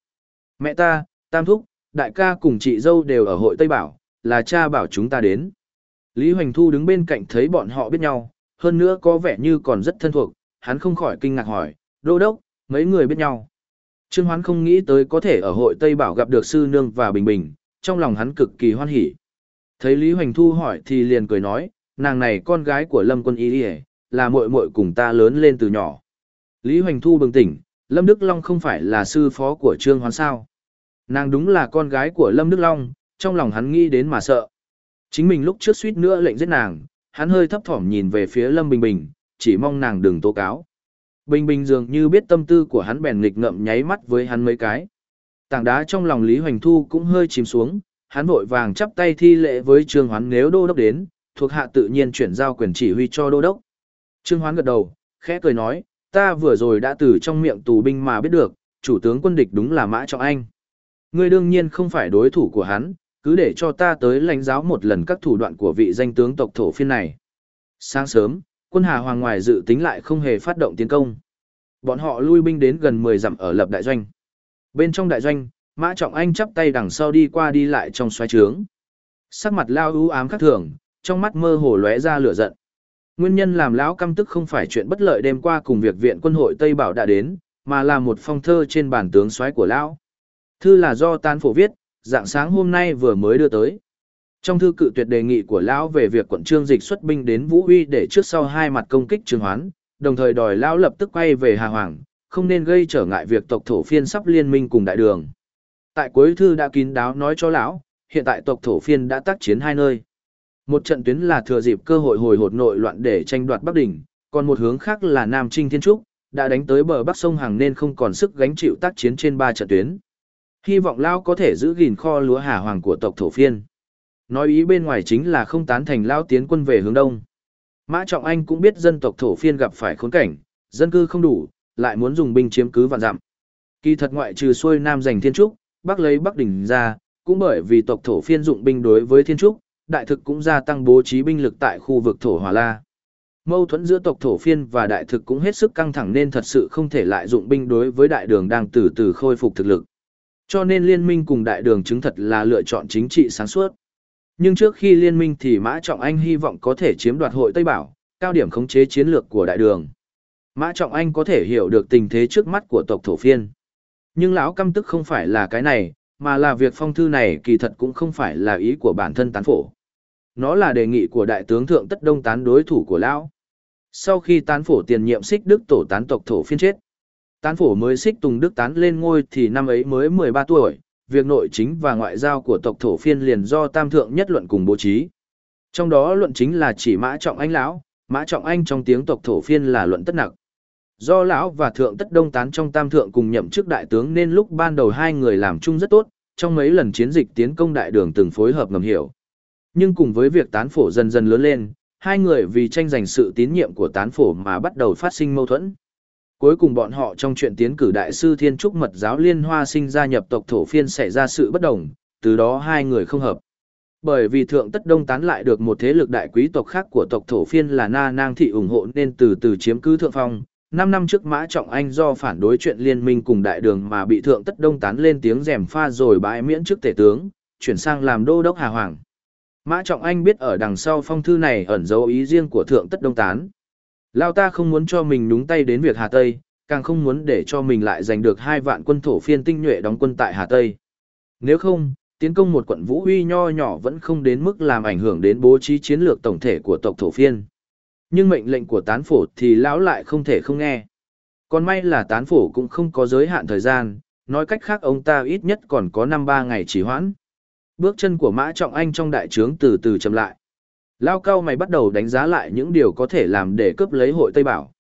Mẹ ta, Tam Thúc, đại ca cùng chị dâu đều ở hội Tây Bảo, là cha bảo chúng ta đến. Lý Hoành Thu đứng bên cạnh thấy bọn họ biết nhau, hơn nữa có vẻ như còn rất thân thuộc, hắn không khỏi kinh ngạc hỏi, đô đốc, mấy người biết nhau. Trương Hoán không nghĩ tới có thể ở hội Tây Bảo gặp được sư nương và bình bình, trong lòng hắn cực kỳ hoan hỉ. Thấy Lý Hoành Thu hỏi thì liền cười nói, nàng này con gái của Lâm Quân Y là muội muội cùng ta lớn lên từ nhỏ. Lý Hoành Thu bừng tỉnh, Lâm Đức Long không phải là sư phó của Trương Hoán sao. Nàng đúng là con gái của Lâm Đức Long, trong lòng hắn nghĩ đến mà sợ. Chính mình lúc trước suýt nữa lệnh giết nàng, hắn hơi thấp thỏm nhìn về phía Lâm Bình Bình, chỉ mong nàng đừng tố cáo. Bình Bình dường như biết tâm tư của hắn bèn nghịch ngậm nháy mắt với hắn mấy cái. Tảng đá trong lòng Lý Hoành Thu cũng hơi chìm xuống, hắn vội vàng chắp tay thi lễ với Trương Hoán nếu đô đốc đến, thuộc hạ tự nhiên chuyển giao quyền chỉ huy cho đô đốc. Trương Hoán gật đầu, khẽ cười nói, ta vừa rồi đã từ trong miệng tù binh mà biết được, chủ tướng quân địch đúng là Mã Trọng Anh. Ngươi đương nhiên không phải đối thủ của hắn, cứ để cho ta tới lãnh giáo một lần các thủ đoạn của vị danh tướng tộc thổ phiên này. Sáng sớm, quân Hà Hoàng ngoài dự tính lại không hề phát động tiến công. Bọn họ lui binh đến gần 10 dặm ở lập đại doanh. Bên trong đại doanh, Mã Trọng Anh chắp tay đằng sau đi qua đi lại trong xoáy trướng. Sắc mặt lao ưu ám khắc thường, trong mắt mơ hồ lóe ra lửa giận. Nguyên nhân làm lão căm tức không phải chuyện bất lợi đêm qua cùng việc viện quân hội Tây Bảo đã đến, mà là một phong thơ trên bản tướng soái của lão. Thư là do Tan Phổ viết, dạng sáng hôm nay vừa mới đưa tới. Trong thư cự tuyệt đề nghị của lão về việc quận trương dịch xuất binh đến Vũ Huy để trước sau hai mặt công kích Trương Hoán, đồng thời đòi lão lập tức quay về Hà Hoàng, không nên gây trở ngại việc tộc thổ phiên sắp liên minh cùng đại đường. Tại cuối thư đã kín đáo nói cho lão, hiện tại tộc thổ phiên đã tác chiến hai nơi. Một trận tuyến là thừa dịp cơ hội hồi hột nội loạn để tranh đoạt Bắc Đỉnh, còn một hướng khác là Nam Trinh Thiên Trúc, đã đánh tới bờ Bắc sông Hàng nên không còn sức gánh chịu tác chiến trên ba trận tuyến. Hy vọng Lao có thể giữ gìn kho lúa hà hoàng của tộc thổ phiên. Nói ý bên ngoài chính là không tán thành Lao tiến quân về hướng đông. Mã Trọng Anh cũng biết dân tộc thổ phiên gặp phải khốn cảnh, dân cư không đủ, lại muốn dùng binh chiếm cứ vạn dặm. Kỳ thật ngoại trừ xuôi Nam giành Thiên Trúc, Bắc lấy Bắc đỉnh ra, cũng bởi vì tộc thổ phiên dụng binh đối với Thiên Trúc, đại thực cũng gia tăng bố trí binh lực tại khu vực thổ Hòa La. Mâu thuẫn giữa tộc thổ phiên và đại thực cũng hết sức căng thẳng nên thật sự không thể lại dụng binh đối với đại đường đang từ từ khôi phục thực lực. Cho nên liên minh cùng đại đường chứng thật là lựa chọn chính trị sáng suốt. Nhưng trước khi liên minh thì Mã Trọng Anh hy vọng có thể chiếm đoạt hội Tây Bảo, cao điểm khống chế chiến lược của đại đường. Mã Trọng Anh có thể hiểu được tình thế trước mắt của tộc thổ phiên. Nhưng lão căm tức không phải là cái này, mà là việc phong thư này kỳ thật cũng không phải là ý của bản thân tán phổ. Nó là đề nghị của đại tướng thượng tất đông tán đối thủ của lão. Sau khi tán phổ tiền nhiệm xích đức tổ tán tộc thổ phiên chết, tán phổ mới xích tùng đức tán lên ngôi thì năm ấy mới 13 tuổi, việc nội chính và ngoại giao của tộc thổ phiên liền do tam thượng nhất luận cùng bố trí. Trong đó luận chính là chỉ mã trọng anh lão, mã trọng anh trong tiếng tộc thổ phiên là luận tất nặc. Do lão và thượng tất đông tán trong tam thượng cùng nhậm chức đại tướng nên lúc ban đầu hai người làm chung rất tốt, trong mấy lần chiến dịch tiến công đại đường từng phối hợp ngầm hiểu. Nhưng cùng với việc tán phổ dần dần lớn lên, hai người vì tranh giành sự tín nhiệm của tán phổ mà bắt đầu phát sinh mâu thuẫn. Cuối cùng bọn họ trong chuyện tiến cử đại sư Thiên Trúc Mật giáo Liên Hoa sinh gia nhập tộc thổ phiên xảy ra sự bất đồng, từ đó hai người không hợp. Bởi vì thượng tất đông tán lại được một thế lực đại quý tộc khác của tộc thổ phiên là Na Nang Thị ủng hộ nên từ từ chiếm cứ thượng phong. Năm năm trước Mã Trọng Anh do phản đối chuyện liên minh cùng đại đường mà bị thượng tất đông tán lên tiếng rèm pha rồi bãi miễn chức tể tướng, chuyển sang làm đô đốc Hà Hoàng. Mã Trọng Anh biết ở đằng sau phong thư này ẩn dấu ý riêng của thượng tất đông tán. Lao ta không muốn cho mình đúng tay đến việc Hà Tây, càng không muốn để cho mình lại giành được hai vạn quân thổ phiên tinh nhuệ đóng quân tại Hà Tây. Nếu không, tiến công một quận vũ huy nho nhỏ vẫn không đến mức làm ảnh hưởng đến bố trí chiến lược tổng thể của tộc thổ phiên. Nhưng mệnh lệnh của tán phổ thì lão lại không thể không nghe. Còn may là tán phổ cũng không có giới hạn thời gian, nói cách khác ông ta ít nhất còn có năm ba ngày chỉ hoãn. Bước chân của Mã Trọng Anh trong đại trướng từ từ chậm lại. Lao cao mày bắt đầu đánh giá lại những điều có thể làm để cướp lấy hội Tây Bảo.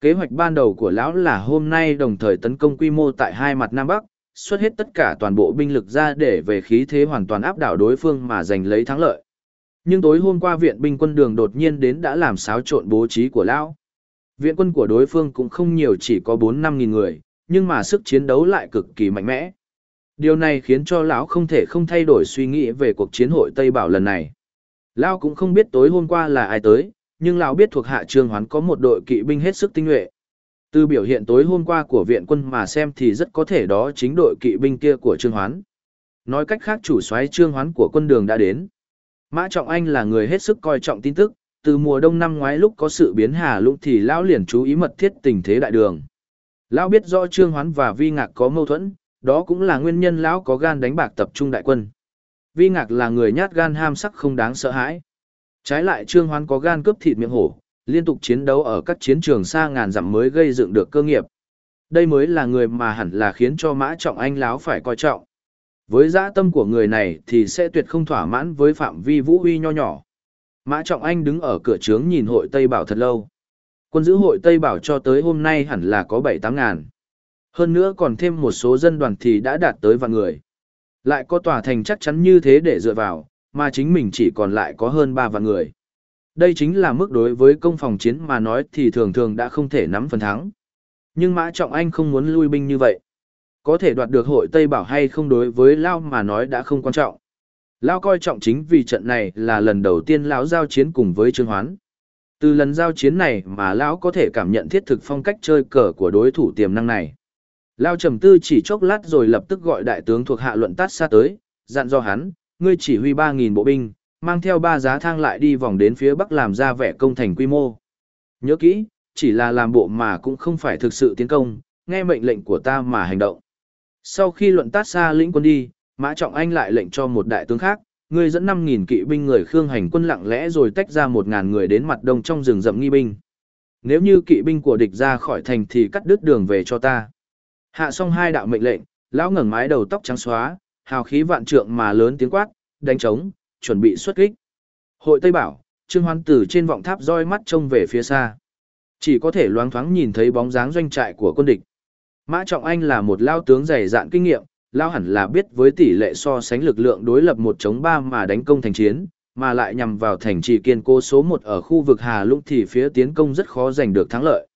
Kế hoạch ban đầu của lão là hôm nay đồng thời tấn công quy mô tại hai mặt Nam Bắc, xuất hết tất cả toàn bộ binh lực ra để về khí thế hoàn toàn áp đảo đối phương mà giành lấy thắng lợi. Nhưng tối hôm qua viện binh quân đường đột nhiên đến đã làm xáo trộn bố trí của lão. Viện quân của đối phương cũng không nhiều chỉ có 4-5 nghìn người, nhưng mà sức chiến đấu lại cực kỳ mạnh mẽ. Điều này khiến cho lão không thể không thay đổi suy nghĩ về cuộc chiến hội Tây Bảo lần này. Lão cũng không biết tối hôm qua là ai tới, nhưng lão biết thuộc hạ trương hoán có một đội kỵ binh hết sức tinh nhuệ. Từ biểu hiện tối hôm qua của viện quân mà xem thì rất có thể đó chính đội kỵ binh kia của trương hoán. Nói cách khác chủ soái trương hoán của quân đường đã đến. Mã Trọng Anh là người hết sức coi trọng tin tức, từ mùa đông năm ngoái lúc có sự biến hà lũng thì lão liền chú ý mật thiết tình thế đại đường. Lão biết rõ Trương Hoán và Vi Ngạc có mâu thuẫn, đó cũng là nguyên nhân lão có gan đánh bạc tập trung đại quân. Vi Ngạc là người nhát gan ham sắc không đáng sợ hãi. Trái lại Trương Hoán có gan cướp thịt miệng hổ, liên tục chiến đấu ở các chiến trường xa ngàn dặm mới gây dựng được cơ nghiệp. Đây mới là người mà hẳn là khiến cho Mã Trọng Anh lão phải coi trọng. Với dã tâm của người này thì sẽ tuyệt không thỏa mãn với phạm vi vũ huy nho nhỏ. Mã Trọng Anh đứng ở cửa trướng nhìn hội Tây Bảo thật lâu. Quân giữ hội Tây Bảo cho tới hôm nay hẳn là có 7-8 ngàn. Hơn nữa còn thêm một số dân đoàn thì đã đạt tới vạn người. Lại có tòa thành chắc chắn như thế để dựa vào, mà chính mình chỉ còn lại có hơn 3 vạn người. Đây chính là mức đối với công phòng chiến mà nói thì thường thường đã không thể nắm phần thắng. Nhưng Mã Trọng Anh không muốn lui binh như vậy. Có thể đoạt được hội Tây Bảo hay không đối với Lao mà nói đã không quan trọng. Lao coi trọng chính vì trận này là lần đầu tiên Lão giao chiến cùng với Trương Hoán. Từ lần giao chiến này mà Lão có thể cảm nhận thiết thực phong cách chơi cờ của đối thủ tiềm năng này. Lao trầm tư chỉ chốc lát rồi lập tức gọi đại tướng thuộc hạ luận tát xa tới, dặn do hắn, ngươi chỉ huy 3.000 bộ binh, mang theo ba giá thang lại đi vòng đến phía bắc làm ra vẻ công thành quy mô. Nhớ kỹ, chỉ là làm bộ mà cũng không phải thực sự tiến công, nghe mệnh lệnh của ta mà hành động. Sau khi luận tát xa lĩnh quân đi, Mã Trọng Anh lại lệnh cho một đại tướng khác, ngươi dẫn 5.000 kỵ binh người khương hành quân lặng lẽ rồi tách ra 1.000 người đến mặt đông trong rừng rậm nghi binh. Nếu như kỵ binh của địch ra khỏi thành thì cắt đứt đường về cho ta. Hạ xong hai đạo mệnh lệnh, lão ngẩng mái đầu tóc trắng xóa, hào khí vạn trượng mà lớn tiếng quát, đánh trống, chuẩn bị xuất kích. Hội Tây Bảo, Trương Hoán tử trên vọng tháp roi mắt trông về phía xa. Chỉ có thể loáng thoáng nhìn thấy bóng dáng doanh trại của quân địch. Mã Trọng Anh là một lao tướng dày dạn kinh nghiệm, lao hẳn là biết với tỷ lệ so sánh lực lượng đối lập một chống ba mà đánh công thành chiến, mà lại nhằm vào thành trì kiên cố số một ở khu vực Hà Lũng thì phía tiến công rất khó giành được thắng lợi.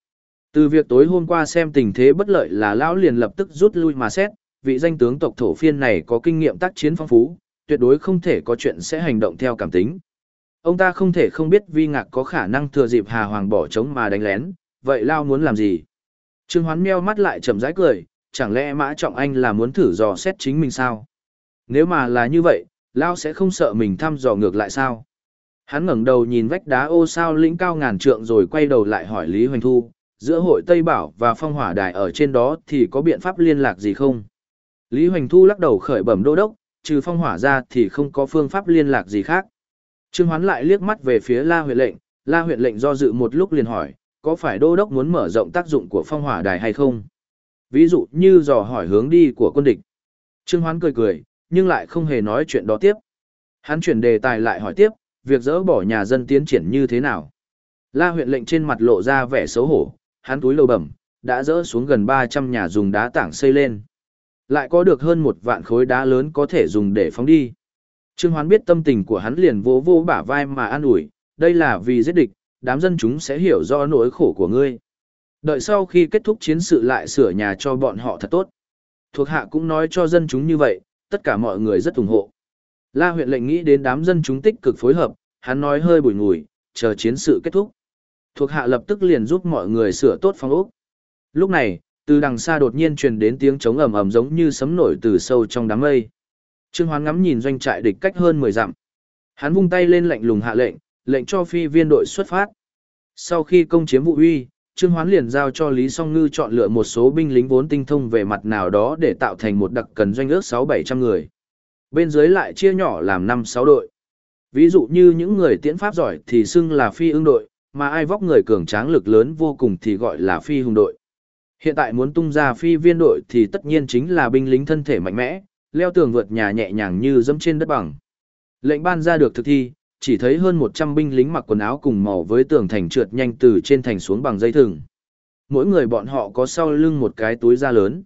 Từ việc tối hôm qua xem tình thế bất lợi là lão liền lập tức rút lui mà xét, vị danh tướng tộc thổ phiên này có kinh nghiệm tác chiến phong phú, tuyệt đối không thể có chuyện sẽ hành động theo cảm tính. Ông ta không thể không biết vi ngạc có khả năng thừa dịp Hà Hoàng bỏ trống mà đánh lén, vậy Lao muốn làm gì? Trương Hoán meo mắt lại chậm rãi cười, chẳng lẽ Mã Trọng Anh là muốn thử dò xét chính mình sao? Nếu mà là như vậy, Lao sẽ không sợ mình thăm dò ngược lại sao? Hắn ngẩng đầu nhìn vách đá ô sao lĩnh cao ngàn trượng rồi quay đầu lại hỏi Lý Hoành Thu, Giữa hội Tây Bảo và phong hỏa đài ở trên đó thì có biện pháp liên lạc gì không? Lý Hoành Thu lắc đầu khởi bẩm đô đốc, trừ phong hỏa ra thì không có phương pháp liên lạc gì khác. Trương Hoán lại liếc mắt về phía La huyện lệnh, La huyện lệnh do dự một lúc liền hỏi, có phải đô đốc muốn mở rộng tác dụng của phong hỏa đài hay không? Ví dụ như dò hỏi hướng đi của quân địch. Trương Hoán cười cười, nhưng lại không hề nói chuyện đó tiếp. Hắn chuyển đề tài lại hỏi tiếp, việc dỡ bỏ nhà dân tiến triển như thế nào? La huyện lệnh trên mặt lộ ra vẻ xấu hổ, hắn túi lầu bẩm, đã dỡ xuống gần 300 nhà dùng đá tảng xây lên. Lại có được hơn một vạn khối đá lớn có thể dùng để phóng đi. Trương Hoán biết tâm tình của hắn liền vô vô bả vai mà an ủi, đây là vì giết địch, đám dân chúng sẽ hiểu rõ nỗi khổ của ngươi. Đợi sau khi kết thúc chiến sự lại sửa nhà cho bọn họ thật tốt. Thuộc hạ cũng nói cho dân chúng như vậy, tất cả mọi người rất ủng hộ. La huyện lệnh nghĩ đến đám dân chúng tích cực phối hợp, hắn nói hơi bùi ngùi, chờ chiến sự kết thúc. Thuộc hạ lập tức liền giúp mọi người sửa tốt phong ốc. Lúc này, từ đằng xa đột nhiên truyền đến tiếng trống ầm ầm giống như sấm nổi từ sâu trong đám mây. Trương Hoán ngắm nhìn doanh trại địch cách hơn 10 dặm. Hắn vung tay lên lệnh lùng hạ lệnh, lệnh cho phi viên đội xuất phát. Sau khi công chiếm vụ uy, Trương Hoán liền giao cho Lý Song Ngư chọn lựa một số binh lính vốn tinh thông về mặt nào đó để tạo thành một đặc cần doanh ước 6-700 người. Bên dưới lại chia nhỏ làm 5-6 đội. Ví dụ như những người tiễn pháp giỏi thì xưng là phi ưng đội, mà ai vóc người cường tráng lực lớn vô cùng thì gọi là phi hùng đội. Hiện tại muốn tung ra phi viên đội thì tất nhiên chính là binh lính thân thể mạnh mẽ, leo tường vượt nhà nhẹ nhàng như dẫm trên đất bằng. Lệnh ban ra được thực thi, chỉ thấy hơn 100 binh lính mặc quần áo cùng màu với tường thành trượt nhanh từ trên thành xuống bằng dây thừng. Mỗi người bọn họ có sau lưng một cái túi da lớn.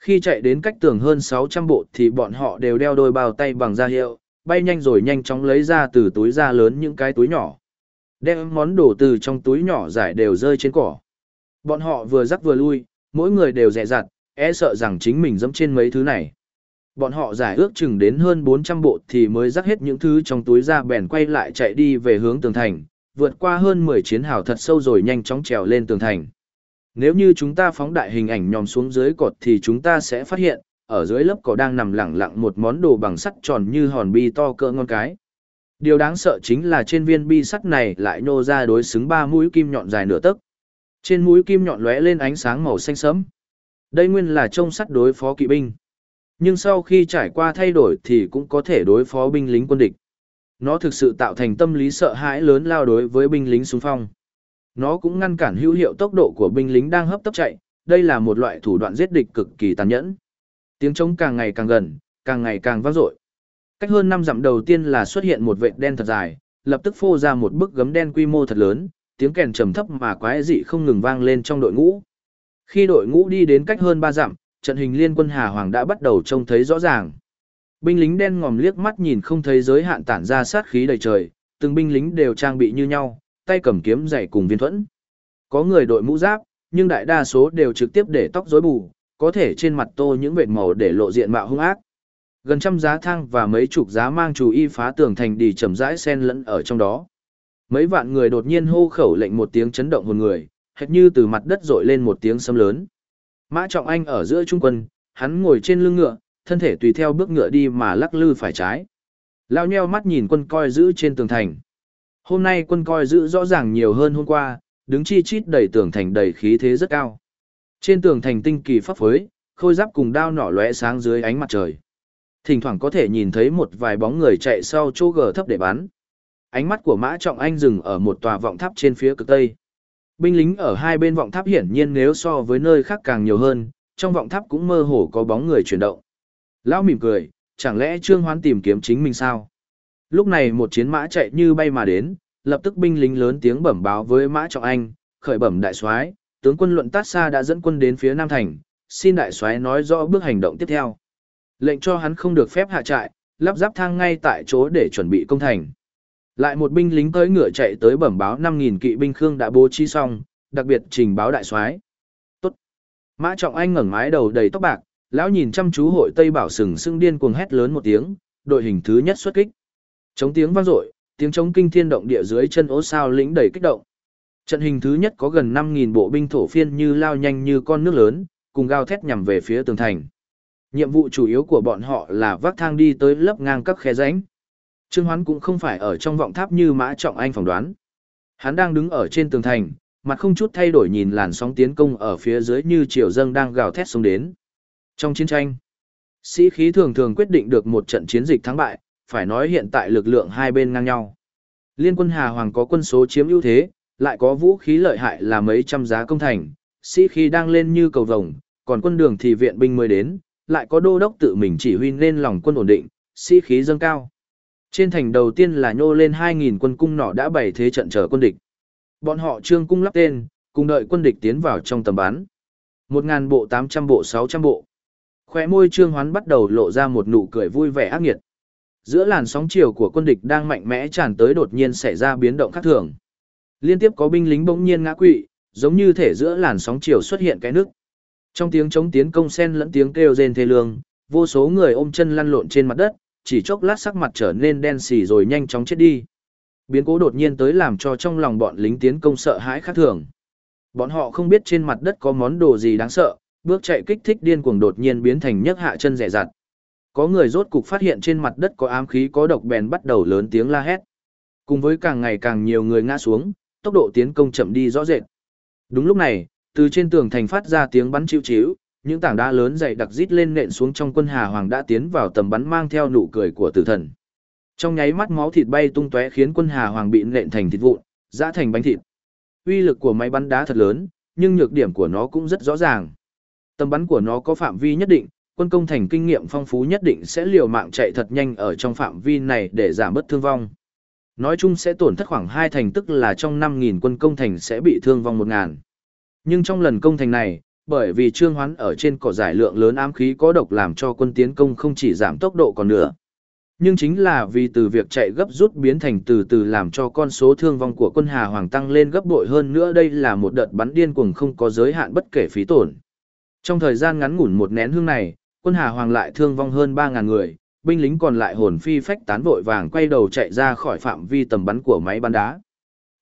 Khi chạy đến cách tường hơn 600 bộ thì bọn họ đều đeo đôi bao tay bằng da hiệu, bay nhanh rồi nhanh chóng lấy ra từ túi da lớn những cái túi nhỏ. Đem món đồ từ trong túi nhỏ giải đều rơi trên cỏ. Bọn họ vừa rắc vừa lui, mỗi người đều dè dặt, e sợ rằng chính mình dẫm trên mấy thứ này. Bọn họ giải ước chừng đến hơn 400 bộ thì mới rắc hết những thứ trong túi ra bèn quay lại chạy đi về hướng tường thành, vượt qua hơn 10 chiến hào thật sâu rồi nhanh chóng trèo lên tường thành. Nếu như chúng ta phóng đại hình ảnh nhòm xuống dưới cột thì chúng ta sẽ phát hiện, ở dưới lớp cỏ đang nằm lẳng lặng một món đồ bằng sắt tròn như hòn bi to cỡ ngon cái. Điều đáng sợ chính là trên viên bi sắt này lại nô ra đối xứng ba mũi kim nhọn dài nửa tấc. Trên mũi kim nhọn lóe lên ánh sáng màu xanh sẫm. Đây nguyên là trông sắt đối phó kỵ binh. Nhưng sau khi trải qua thay đổi thì cũng có thể đối phó binh lính quân địch. Nó thực sự tạo thành tâm lý sợ hãi lớn lao đối với binh lính xung phong. Nó cũng ngăn cản hữu hiệu tốc độ của binh lính đang hấp tấp chạy, đây là một loại thủ đoạn giết địch cực kỳ tàn nhẫn. Tiếng trống càng ngày càng gần, càng ngày càng vang dội. Cách hơn năm dặm đầu tiên là xuất hiện một vệt đen thật dài, lập tức phô ra một bức gấm đen quy mô thật lớn, tiếng kèn trầm thấp mà quái dị không ngừng vang lên trong đội ngũ. Khi đội ngũ đi đến cách hơn ba dặm, trận hình liên quân Hà Hoàng đã bắt đầu trông thấy rõ ràng. Binh lính đen ngòm liếc mắt nhìn không thấy giới hạn tản ra sát khí đầy trời, từng binh lính đều trang bị như nhau, tay cầm kiếm dày cùng viên thuẫn. Có người đội mũ giáp, nhưng đại đa số đều trực tiếp để tóc rối bù, có thể trên mặt tô những vệt màu để lộ diện mạo hung ác. Gần trăm giá thang và mấy chục giá mang chủ y phá tường thành đi chậm rãi xen lẫn ở trong đó. Mấy vạn người đột nhiên hô khẩu lệnh một tiếng chấn động hồn người, hệt như từ mặt đất dội lên một tiếng sấm lớn. Mã Trọng Anh ở giữa trung quân, hắn ngồi trên lưng ngựa, thân thể tùy theo bước ngựa đi mà lắc lư phải trái. Lao nheo mắt nhìn quân coi giữ trên tường thành. Hôm nay quân coi giữ rõ ràng nhiều hơn hôm qua, đứng chi chít đầy tường thành đầy khí thế rất cao. Trên tường thành tinh kỳ pháp phối, khôi giáp cùng đao nỏ lóe sáng dưới ánh mặt trời. Thỉnh thoảng có thể nhìn thấy một vài bóng người chạy sau chỗ gờ thấp để bắn. Ánh mắt của Mã Trọng Anh dừng ở một tòa vọng tháp trên phía cực tây. Binh lính ở hai bên vọng tháp hiển nhiên nếu so với nơi khác càng nhiều hơn, trong vọng tháp cũng mơ hồ có bóng người chuyển động. Lão mỉm cười, chẳng lẽ Trương Hoán tìm kiếm chính mình sao? Lúc này một chiến mã chạy như bay mà đến, lập tức binh lính lớn tiếng bẩm báo với Mã Trọng Anh, khởi bẩm đại soái, tướng quân luận Tát xa đã dẫn quân đến phía Nam Thành, xin đại soái nói rõ bước hành động tiếp theo. Lệnh cho hắn không được phép hạ trại, lắp ráp thang ngay tại chỗ để chuẩn bị công thành. Lại một binh lính tới ngựa chạy tới bẩm báo 5000 kỵ binh Khương đã bố trí xong, đặc biệt trình báo đại soái. Tốt. Mã Trọng Anh ngẩng mái đầu đầy tóc bạc, lão nhìn chăm chú hội Tây Bảo sừng sưng điên cuồng hét lớn một tiếng, đội hình thứ nhất xuất kích. Chống tiếng vang dội, tiếng chống kinh thiên động địa dưới chân ố sao lĩnh đầy kích động. Trận hình thứ nhất có gần 5000 bộ binh thổ phiên như lao nhanh như con nước lớn, cùng gào thét nhằm về phía tường thành. Nhiệm vụ chủ yếu của bọn họ là vác thang đi tới lớp ngang các khe rãnh. Trương Hoán cũng không phải ở trong vọng tháp như Mã Trọng Anh phỏng đoán. Hắn đang đứng ở trên tường thành, mặt không chút thay đổi nhìn làn sóng tiến công ở phía dưới như triều dâng đang gào thét xuống đến. Trong chiến tranh, sĩ khí thường thường quyết định được một trận chiến dịch thắng bại, phải nói hiện tại lực lượng hai bên ngang nhau. Liên quân Hà Hoàng có quân số chiếm ưu thế, lại có vũ khí lợi hại là mấy trăm giá công thành, sĩ khí đang lên như cầu vồng, còn quân đường thì viện binh mới đến, lại có đô đốc tự mình chỉ huy nên lòng quân ổn định, sĩ khí dâng cao. Trên thành đầu tiên là nhô lên 2.000 quân cung nỏ đã bày thế trận chờ quân địch. Bọn họ trương cung lắp tên, cùng đợi quân địch tiến vào trong tầm bắn. 1.000 bộ 800 bộ 600 bộ. Khóe môi trương hoán bắt đầu lộ ra một nụ cười vui vẻ ác nghiệt. Giữa làn sóng chiều của quân địch đang mạnh mẽ tràn tới đột nhiên xảy ra biến động khác thường. Liên tiếp có binh lính bỗng nhiên ngã quỵ, giống như thể giữa làn sóng chiều xuất hiện cái nước. Trong tiếng chống tiến công sen lẫn tiếng kêu rên thê lương, vô số người ôm chân lăn lộn trên mặt đất, chỉ chốc lát sắc mặt trở nên đen xì rồi nhanh chóng chết đi. Biến cố đột nhiên tới làm cho trong lòng bọn lính tiến công sợ hãi khác thường. Bọn họ không biết trên mặt đất có món đồ gì đáng sợ, bước chạy kích thích điên cuồng đột nhiên biến thành nhấc hạ chân rẻ rặt. Có người rốt cục phát hiện trên mặt đất có ám khí có độc bèn bắt đầu lớn tiếng la hét. Cùng với càng ngày càng nhiều người ngã xuống, tốc độ tiến công chậm đi rõ rệt. Đúng lúc này, từ trên tường thành phát ra tiếng bắn chiu chiu, những tảng đá lớn dày đặc rít lên nện xuống trong quân Hà Hoàng đã tiến vào tầm bắn mang theo nụ cười của tử thần. Trong nháy mắt máu thịt bay tung tóe khiến quân Hà Hoàng bị nện thành thịt vụn, dã thành bánh thịt. Uy lực của máy bắn đá thật lớn, nhưng nhược điểm của nó cũng rất rõ ràng. Tầm bắn của nó có phạm vi nhất định, quân công thành kinh nghiệm phong phú nhất định sẽ liều mạng chạy thật nhanh ở trong phạm vi này để giảm bớt thương vong. Nói chung sẽ tổn thất khoảng 2 thành tức là trong 5.000 quân công thành sẽ bị thương vong 1.000. Nhưng trong lần công thành này, bởi vì trương hoán ở trên cỏ giải lượng lớn ám khí có độc làm cho quân tiến công không chỉ giảm tốc độ còn nữa. Nhưng chính là vì từ việc chạy gấp rút biến thành từ từ làm cho con số thương vong của quân Hà Hoàng tăng lên gấp bội hơn nữa đây là một đợt bắn điên cuồng không có giới hạn bất kể phí tổn. Trong thời gian ngắn ngủn một nén hương này, quân Hà Hoàng lại thương vong hơn 3.000 người, binh lính còn lại hồn phi phách tán vội vàng quay đầu chạy ra khỏi phạm vi tầm bắn của máy bắn đá.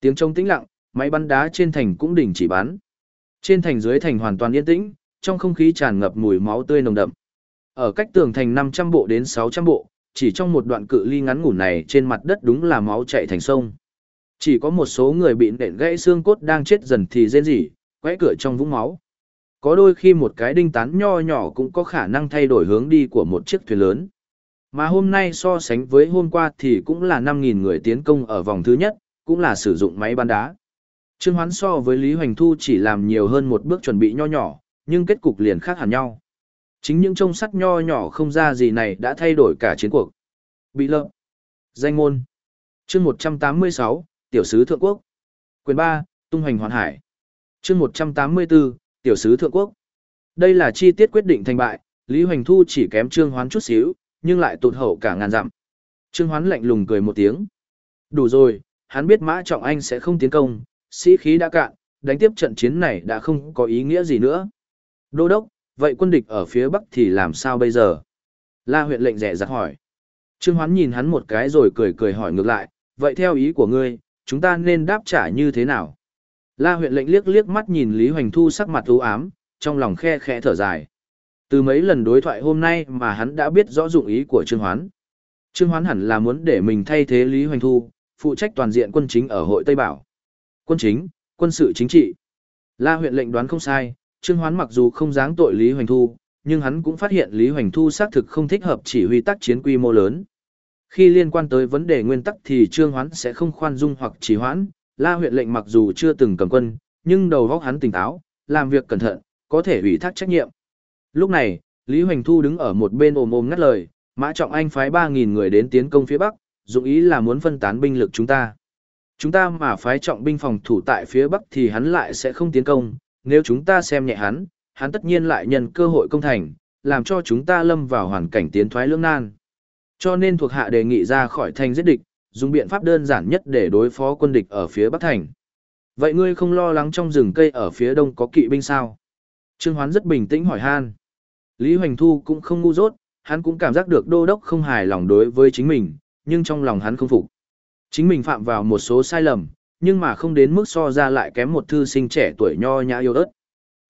Tiếng trông tĩnh lặng, máy bắn đá trên thành cũng đình chỉ bắn. Trên thành dưới thành hoàn toàn yên tĩnh, trong không khí tràn ngập mùi máu tươi nồng đậm. Ở cách tường thành 500 bộ đến 600 bộ, chỉ trong một đoạn cự ly ngắn ngủn này trên mặt đất đúng là máu chảy thành sông. Chỉ có một số người bị nện gãy xương cốt đang chết dần thì rên rỉ, quẽ cửa trong vũng máu. Có đôi khi một cái đinh tán nho nhỏ cũng có khả năng thay đổi hướng đi của một chiếc thuyền lớn. Mà hôm nay so sánh với hôm qua thì cũng là 5.000 người tiến công ở vòng thứ nhất, cũng là sử dụng máy bắn đá. Trương Hoán so với Lý Hoành Thu chỉ làm nhiều hơn một bước chuẩn bị nho nhỏ, nhưng kết cục liền khác hẳn nhau. Chính những trông sắt nho nhỏ không ra gì này đã thay đổi cả chiến cuộc. Bị lợm. Danh môn. chương 186, Tiểu sứ Thượng Quốc. Quyền 3, Tung hoành hoàn hải. chương 184, Tiểu sứ Thượng Quốc. Đây là chi tiết quyết định thành bại, Lý Hoành Thu chỉ kém Trương Hoán chút xíu, nhưng lại tụt hậu cả ngàn dặm. Trương Hoán lạnh lùng cười một tiếng. Đủ rồi, hắn biết Mã Trọng Anh sẽ không tiến công, sĩ khí đã cạn, đánh tiếp trận chiến này đã không có ý nghĩa gì nữa. Đô đốc, vậy quân địch ở phía bắc thì làm sao bây giờ? La huyện lệnh rẻ rặt hỏi. Trương Hoán nhìn hắn một cái rồi cười cười hỏi ngược lại, vậy theo ý của ngươi, chúng ta nên đáp trả như thế nào? La huyện lệnh liếc liếc mắt nhìn Lý Hoành Thu sắc mặt u ám, trong lòng khe khẽ thở dài. Từ mấy lần đối thoại hôm nay mà hắn đã biết rõ dụng ý của Trương Hoán. Trương Hoán hẳn là muốn để mình thay thế Lý Hoành Thu, phụ trách toàn diện quân chính ở hội Tây Bảo. Quân chính, quân sự chính trị. La huyện lệnh đoán không sai, Trương Hoán mặc dù không dáng tội Lý Hoành Thu, nhưng hắn cũng phát hiện Lý Hoành Thu xác thực không thích hợp chỉ huy tác chiến quy mô lớn. Khi liên quan tới vấn đề nguyên tắc thì Trương Hoán sẽ không khoan dung hoặc trì hoãn, La huyện lệnh mặc dù chưa từng cầm quân, nhưng đầu óc hắn tỉnh táo, làm việc cẩn thận, có thể ủy thác trách nhiệm. Lúc này, Lý Hoành Thu đứng ở một bên ồm ồm ngắt lời, Mã Trọng Anh phái 3.000 người đến tiến công phía Bắc, dụng ý là muốn phân tán binh lực chúng ta. Chúng ta mà phái trọng binh phòng thủ tại phía Bắc thì hắn lại sẽ không tiến công, nếu chúng ta xem nhẹ hắn, hắn tất nhiên lại nhận cơ hội công thành, làm cho chúng ta lâm vào hoàn cảnh tiến thoái lưỡng nan. Cho nên thuộc hạ đề nghị ra khỏi thành giết địch, dùng biện pháp đơn giản nhất để đối phó quân địch ở phía Bắc thành. Vậy ngươi không lo lắng trong rừng cây ở phía đông có kỵ binh sao? Trương Hoán rất bình tĩnh hỏi han. Lý Hoành Thu cũng không ngu dốt, hắn cũng cảm giác được đô đốc không hài lòng đối với chính mình, nhưng trong lòng hắn không phục. Chính mình phạm vào một số sai lầm, nhưng mà không đến mức so ra lại kém một thư sinh trẻ tuổi nho nhã yêu ớt.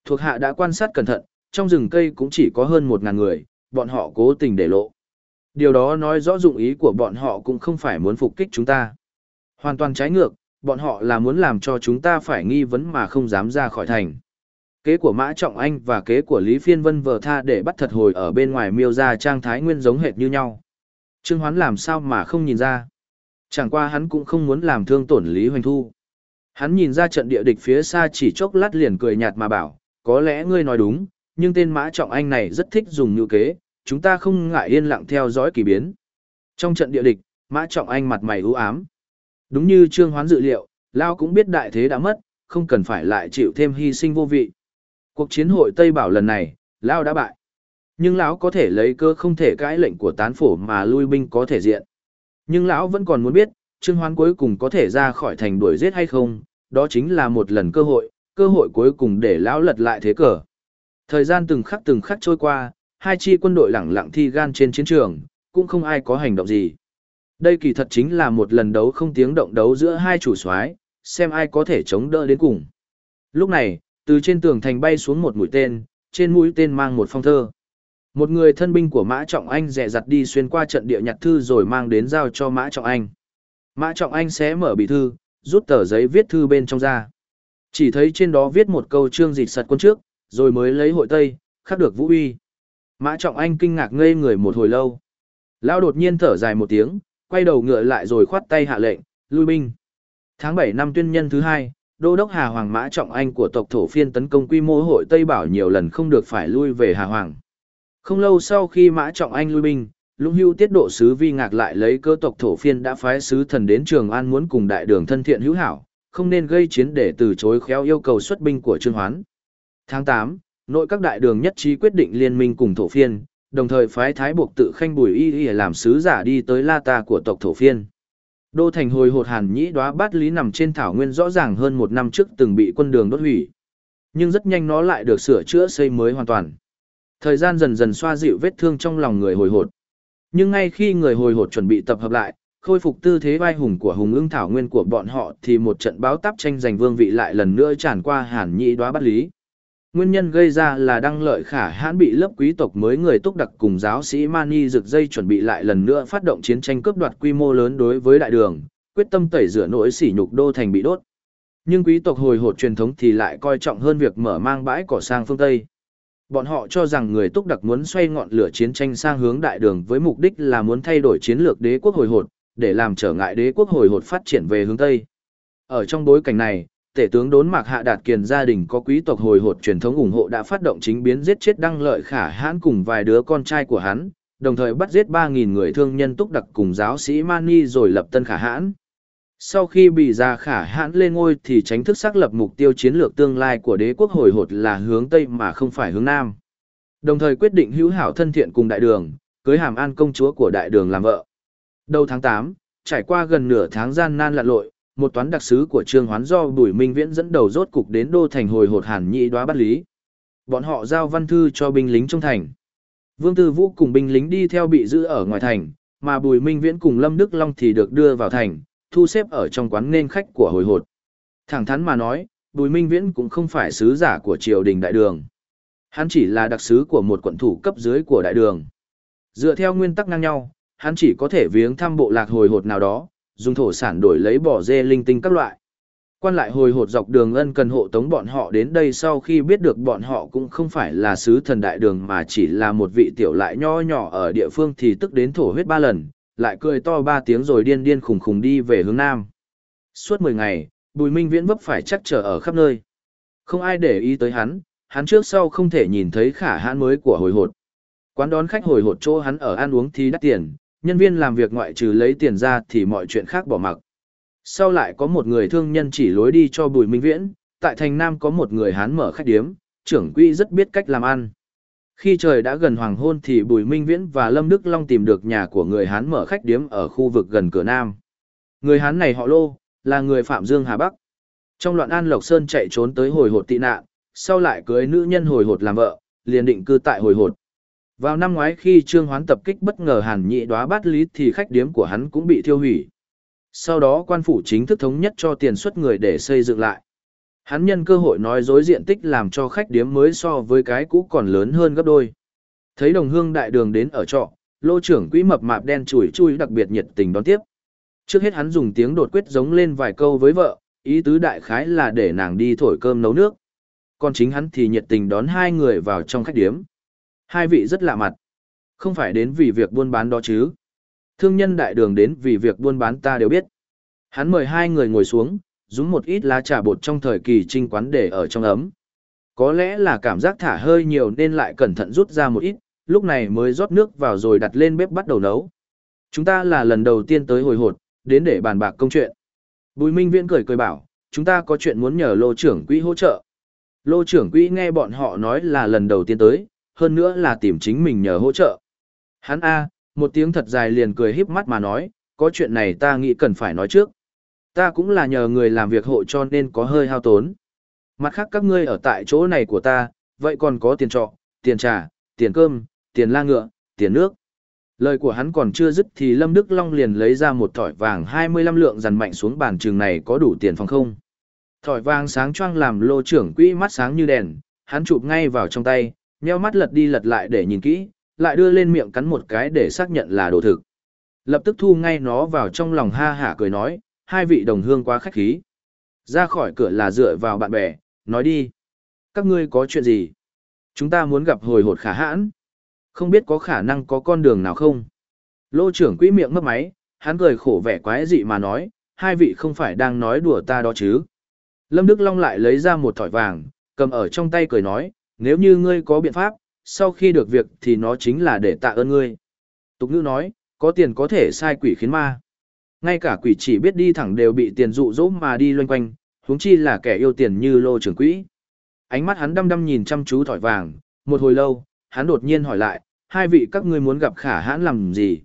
Thuộc hạ đã quan sát cẩn thận, trong rừng cây cũng chỉ có hơn một ngàn người, bọn họ cố tình để lộ. Điều đó nói rõ dụng ý của bọn họ cũng không phải muốn phục kích chúng ta. Hoàn toàn trái ngược, bọn họ là muốn làm cho chúng ta phải nghi vấn mà không dám ra khỏi thành. Kế của Mã Trọng Anh và kế của Lý Phiên Vân vờ tha để bắt thật hồi ở bên ngoài miêu ra trang thái nguyên giống hệt như nhau. Trương Hoán làm sao mà không nhìn ra. Chẳng qua hắn cũng không muốn làm thương tổn Lý Hoành Thu. Hắn nhìn ra trận địa địch phía xa chỉ chốc lát liền cười nhạt mà bảo, có lẽ ngươi nói đúng, nhưng tên Mã Trọng Anh này rất thích dùng như kế, chúng ta không ngại yên lặng theo dõi kỳ biến. Trong trận địa địch, Mã Trọng Anh mặt mày u ám. Đúng như Trương Hoán dự liệu, Lao cũng biết đại thế đã mất, không cần phải lại chịu thêm hy sinh vô vị. Cuộc chiến hội Tây Bảo lần này, Lao đã bại. Nhưng lão có thể lấy cơ không thể cãi lệnh của tán phổ mà lui binh có thể diện. Nhưng lão vẫn còn muốn biết, Trương Hoán cuối cùng có thể ra khỏi thành đuổi giết hay không, đó chính là một lần cơ hội, cơ hội cuối cùng để lão lật lại thế cờ. Thời gian từng khắc từng khắc trôi qua, hai chi quân đội lẳng lặng thi gan trên chiến trường, cũng không ai có hành động gì. Đây kỳ thật chính là một lần đấu không tiếng động đấu giữa hai chủ soái, xem ai có thể chống đỡ đến cùng. Lúc này, từ trên tường thành bay xuống một mũi tên, trên mũi tên mang một phong thơ. Một người thân binh của Mã Trọng Anh dè dặt đi xuyên qua trận địa nhặt thư rồi mang đến giao cho Mã Trọng Anh. Mã Trọng Anh sẽ mở bị thư, rút tờ giấy viết thư bên trong ra. Chỉ thấy trên đó viết một câu trương dịch sật quân trước, rồi mới lấy hội tây, khắc được vũ uy. Mã Trọng Anh kinh ngạc ngây người một hồi lâu. Lão đột nhiên thở dài một tiếng, quay đầu ngựa lại rồi khoát tay hạ lệnh, lui binh. Tháng 7 năm tuyên nhân thứ hai, Đô đốc Hà Hoàng Mã Trọng Anh của tộc thổ phiên tấn công quy mô hội Tây Bảo nhiều lần không được phải lui về Hà Hoàng. Không lâu sau khi Mã Trọng Anh lui binh, Lũng Hưu tiết độ sứ Vi Ngạc lại lấy cơ tộc thổ phiên đã phái sứ thần đến Trường An muốn cùng đại đường thân thiện hữu hảo, không nên gây chiến để từ chối khéo yêu cầu xuất binh của Trương Hoán. Tháng 8, nội các đại đường nhất trí quyết định liên minh cùng thổ phiên, đồng thời phái thái buộc tự khanh bùi y y làm sứ giả đi tới La Ta của tộc thổ phiên. Đô thành hồi hột hàn nhĩ đóa bát lý nằm trên thảo nguyên rõ ràng hơn một năm trước từng bị quân đường đốt hủy. Nhưng rất nhanh nó lại được sửa chữa xây mới hoàn toàn. Thời gian dần dần xoa dịu vết thương trong lòng người hồi hột. Nhưng ngay khi người hồi hột chuẩn bị tập hợp lại, khôi phục tư thế vai hùng của hùng ưng thảo nguyên của bọn họ thì một trận báo táp tranh giành vương vị lại lần nữa tràn qua hàn nhĩ đoá bắt lý. Nguyên nhân gây ra là đăng lợi khả hãn bị lớp quý tộc mới người túc đặc cùng giáo sĩ Mani rực dây chuẩn bị lại lần nữa phát động chiến tranh cướp đoạt quy mô lớn đối với đại đường, quyết tâm tẩy rửa nỗi sỉ nhục đô thành bị đốt. Nhưng quý tộc hồi hột truyền thống thì lại coi trọng hơn việc mở mang bãi cỏ sang phương Tây. Bọn họ cho rằng người túc đặc muốn xoay ngọn lửa chiến tranh sang hướng đại đường với mục đích là muốn thay đổi chiến lược đế quốc hồi hột, để làm trở ngại đế quốc hồi hột phát triển về hướng Tây. Ở trong bối cảnh này, tể tướng đốn mạc hạ đạt kiền gia đình có quý tộc hồi hột truyền thống ủng hộ đã phát động chính biến giết chết đăng lợi khả hãn cùng vài đứa con trai của hắn, đồng thời bắt giết 3.000 người thương nhân túc đặc cùng giáo sĩ Mani rồi lập tân khả hãn. Sau khi bị ra khả hãn lên ngôi thì tránh thức xác lập mục tiêu chiến lược tương lai của đế quốc hồi hột là hướng Tây mà không phải hướng Nam. Đồng thời quyết định hữu hảo thân thiện cùng đại đường, cưới hàm an công chúa của đại đường làm vợ. Đầu tháng 8, trải qua gần nửa tháng gian nan lặn lội, một toán đặc sứ của Trương Hoán do Bùi Minh Viễn dẫn đầu rốt cục đến đô thành hồi hột Hàn Nhị đoá bắt lý. Bọn họ giao văn thư cho binh lính trong thành. Vương Tư Vũ cùng binh lính đi theo bị giữ ở ngoài thành, mà Bùi Minh Viễn cùng Lâm Đức Long thì được đưa vào thành, thu xếp ở trong quán nên khách của hồi hột. Thẳng thắn mà nói, Bùi Minh Viễn cũng không phải sứ giả của triều đình đại đường. Hắn chỉ là đặc sứ của một quận thủ cấp dưới của đại đường. Dựa theo nguyên tắc ngang nhau, hắn chỉ có thể viếng thăm bộ lạc hồi hột nào đó, dùng thổ sản đổi lấy bỏ dê linh tinh các loại. Quan lại hồi hột dọc đường ân cần hộ tống bọn họ đến đây sau khi biết được bọn họ cũng không phải là sứ thần đại đường mà chỉ là một vị tiểu lại nho nhỏ ở địa phương thì tức đến thổ huyết ba lần, lại cười to ba tiếng rồi điên điên khùng khùng đi về hướng nam. Suốt 10 ngày, Bùi Minh Viễn vấp phải chắc trở ở khắp nơi. Không ai để ý tới hắn, hắn trước sau không thể nhìn thấy khả hãn mới của hồi hột. Quán đón khách hồi hột chỗ hắn ở ăn uống thì đắt tiền, nhân viên làm việc ngoại trừ lấy tiền ra thì mọi chuyện khác bỏ mặc. Sau lại có một người thương nhân chỉ lối đi cho Bùi Minh Viễn, tại thành Nam có một người Hán mở khách điếm, trưởng quỹ rất biết cách làm ăn. Khi trời đã gần hoàng hôn thì Bùi Minh Viễn và Lâm Đức Long tìm được nhà của người Hán mở khách điếm ở khu vực gần cửa Nam. Người Hán này họ Lô, là người Phạm Dương Hà Bắc. Trong loạn An Lộc Sơn chạy trốn tới hồi hột tị nạn, sau lại cưới nữ nhân hồi hột làm vợ, liền định cư tại hồi hột. Vào năm ngoái khi Trương Hoán tập kích bất ngờ Hàn Nhị đóa bát lý thì khách điếm của hắn cũng bị thiêu hủy. Sau đó quan phủ chính thức thống nhất cho tiền xuất người để xây dựng lại. Hắn nhân cơ hội nói dối diện tích làm cho khách điếm mới so với cái cũ còn lớn hơn gấp đôi. Thấy đồng hương đại đường đến ở trọ, lô trưởng quỹ mập mạp đen chùi chui đặc biệt nhiệt tình đón tiếp. Trước hết hắn dùng tiếng đột quyết giống lên vài câu với vợ, ý tứ đại khái là để nàng đi thổi cơm nấu nước. Còn chính hắn thì nhiệt tình đón hai người vào trong khách điếm. Hai vị rất lạ mặt. Không phải đến vì việc buôn bán đó chứ. Thương nhân đại đường đến vì việc buôn bán ta đều biết. Hắn mời hai người ngồi xuống, dúng một ít lá trà bột trong thời kỳ trinh quán để ở trong ấm. Có lẽ là cảm giác thả hơi nhiều nên lại cẩn thận rút ra một ít, lúc này mới rót nước vào rồi đặt lên bếp bắt đầu nấu. Chúng ta là lần đầu tiên tới hồi hột, đến để bàn bạc công chuyện. Bùi Minh Viễn cười cười bảo, chúng ta có chuyện muốn nhờ lô trưởng quỹ hỗ trợ. Lô trưởng quỹ nghe bọn họ nói là lần đầu tiên tới, hơn nữa là tìm chính mình nhờ hỗ trợ. Hắn A, một tiếng thật dài liền cười híp mắt mà nói, có chuyện này ta nghĩ cần phải nói trước. Ta cũng là nhờ người làm việc hộ cho nên có hơi hao tốn. Mặt khác các ngươi ở tại chỗ này của ta, vậy còn có tiền trọ, tiền trà, tiền cơm, tiền la ngựa, tiền nước. Lời của hắn còn chưa dứt thì Lâm Đức Long liền lấy ra một thỏi vàng 25 lượng dằn mạnh xuống bàn trường này có đủ tiền phòng không. Thỏi vàng sáng choang làm lô trưởng quỹ mắt sáng như đèn, hắn chụp ngay vào trong tay, nheo mắt lật đi lật lại để nhìn kỹ, lại đưa lên miệng cắn một cái để xác nhận là đồ thực. Lập tức thu ngay nó vào trong lòng ha hả cười nói, hai vị đồng hương quá khách khí. Ra khỏi cửa là dựa vào bạn bè, nói đi. Các ngươi có chuyện gì? Chúng ta muốn gặp hồi hột khả hãn. Không biết có khả năng có con đường nào không? Lô trưởng quỹ miệng mấp máy, hắn cười khổ vẻ quái dị mà nói, hai vị không phải đang nói đùa ta đó chứ. Lâm Đức Long lại lấy ra một thỏi vàng, cầm ở trong tay cười nói, nếu như ngươi có biện pháp, sau khi được việc thì nó chính là để tạ ơn ngươi. Tục ngữ nói, có tiền có thể sai quỷ khiến ma. Ngay cả quỷ chỉ biết đi thẳng đều bị tiền dụ dỗ mà đi loanh quanh, huống chi là kẻ yêu tiền như lô trưởng quỹ. Ánh mắt hắn đăm đăm nhìn chăm chú thỏi vàng, một hồi lâu, hắn đột nhiên hỏi lại, hai vị các ngươi muốn gặp khả hãn làm gì?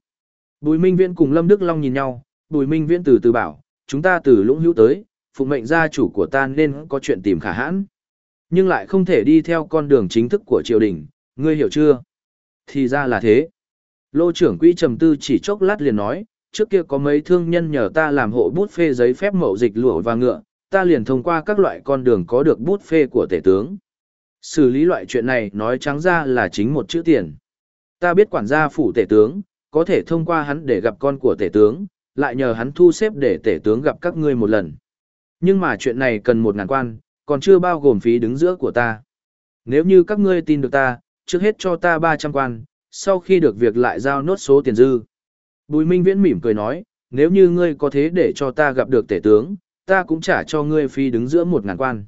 Bùi Minh Viễn cùng Lâm Đức Long nhìn nhau, Bùi Minh Viễn từ từ bảo, chúng ta từ lũng hữu tới, phụ mệnh gia chủ của ta nên có chuyện tìm khả hãn. Nhưng lại không thể đi theo con đường chính thức của triều đình, ngươi hiểu chưa? Thì ra là thế. Lô trưởng quỹ trầm tư chỉ chốc lát liền nói, trước kia có mấy thương nhân nhờ ta làm hộ bút phê giấy phép mậu dịch lụa và ngựa, ta liền thông qua các loại con đường có được bút phê của tể tướng. Xử lý loại chuyện này nói trắng ra là chính một chữ tiền. Ta biết quản gia phủ tể tướng, có thể thông qua hắn để gặp con của tể tướng, lại nhờ hắn thu xếp để tể tướng gặp các ngươi một lần. Nhưng mà chuyện này cần một ngàn quan, còn chưa bao gồm phí đứng giữa của ta. Nếu như các ngươi tin được ta, trước hết cho ta 300 quan, sau khi được việc lại giao nốt số tiền dư. Bùi Minh Viễn mỉm cười nói, nếu như ngươi có thế để cho ta gặp được tể tướng, ta cũng trả cho ngươi phi đứng giữa một ngàn quan.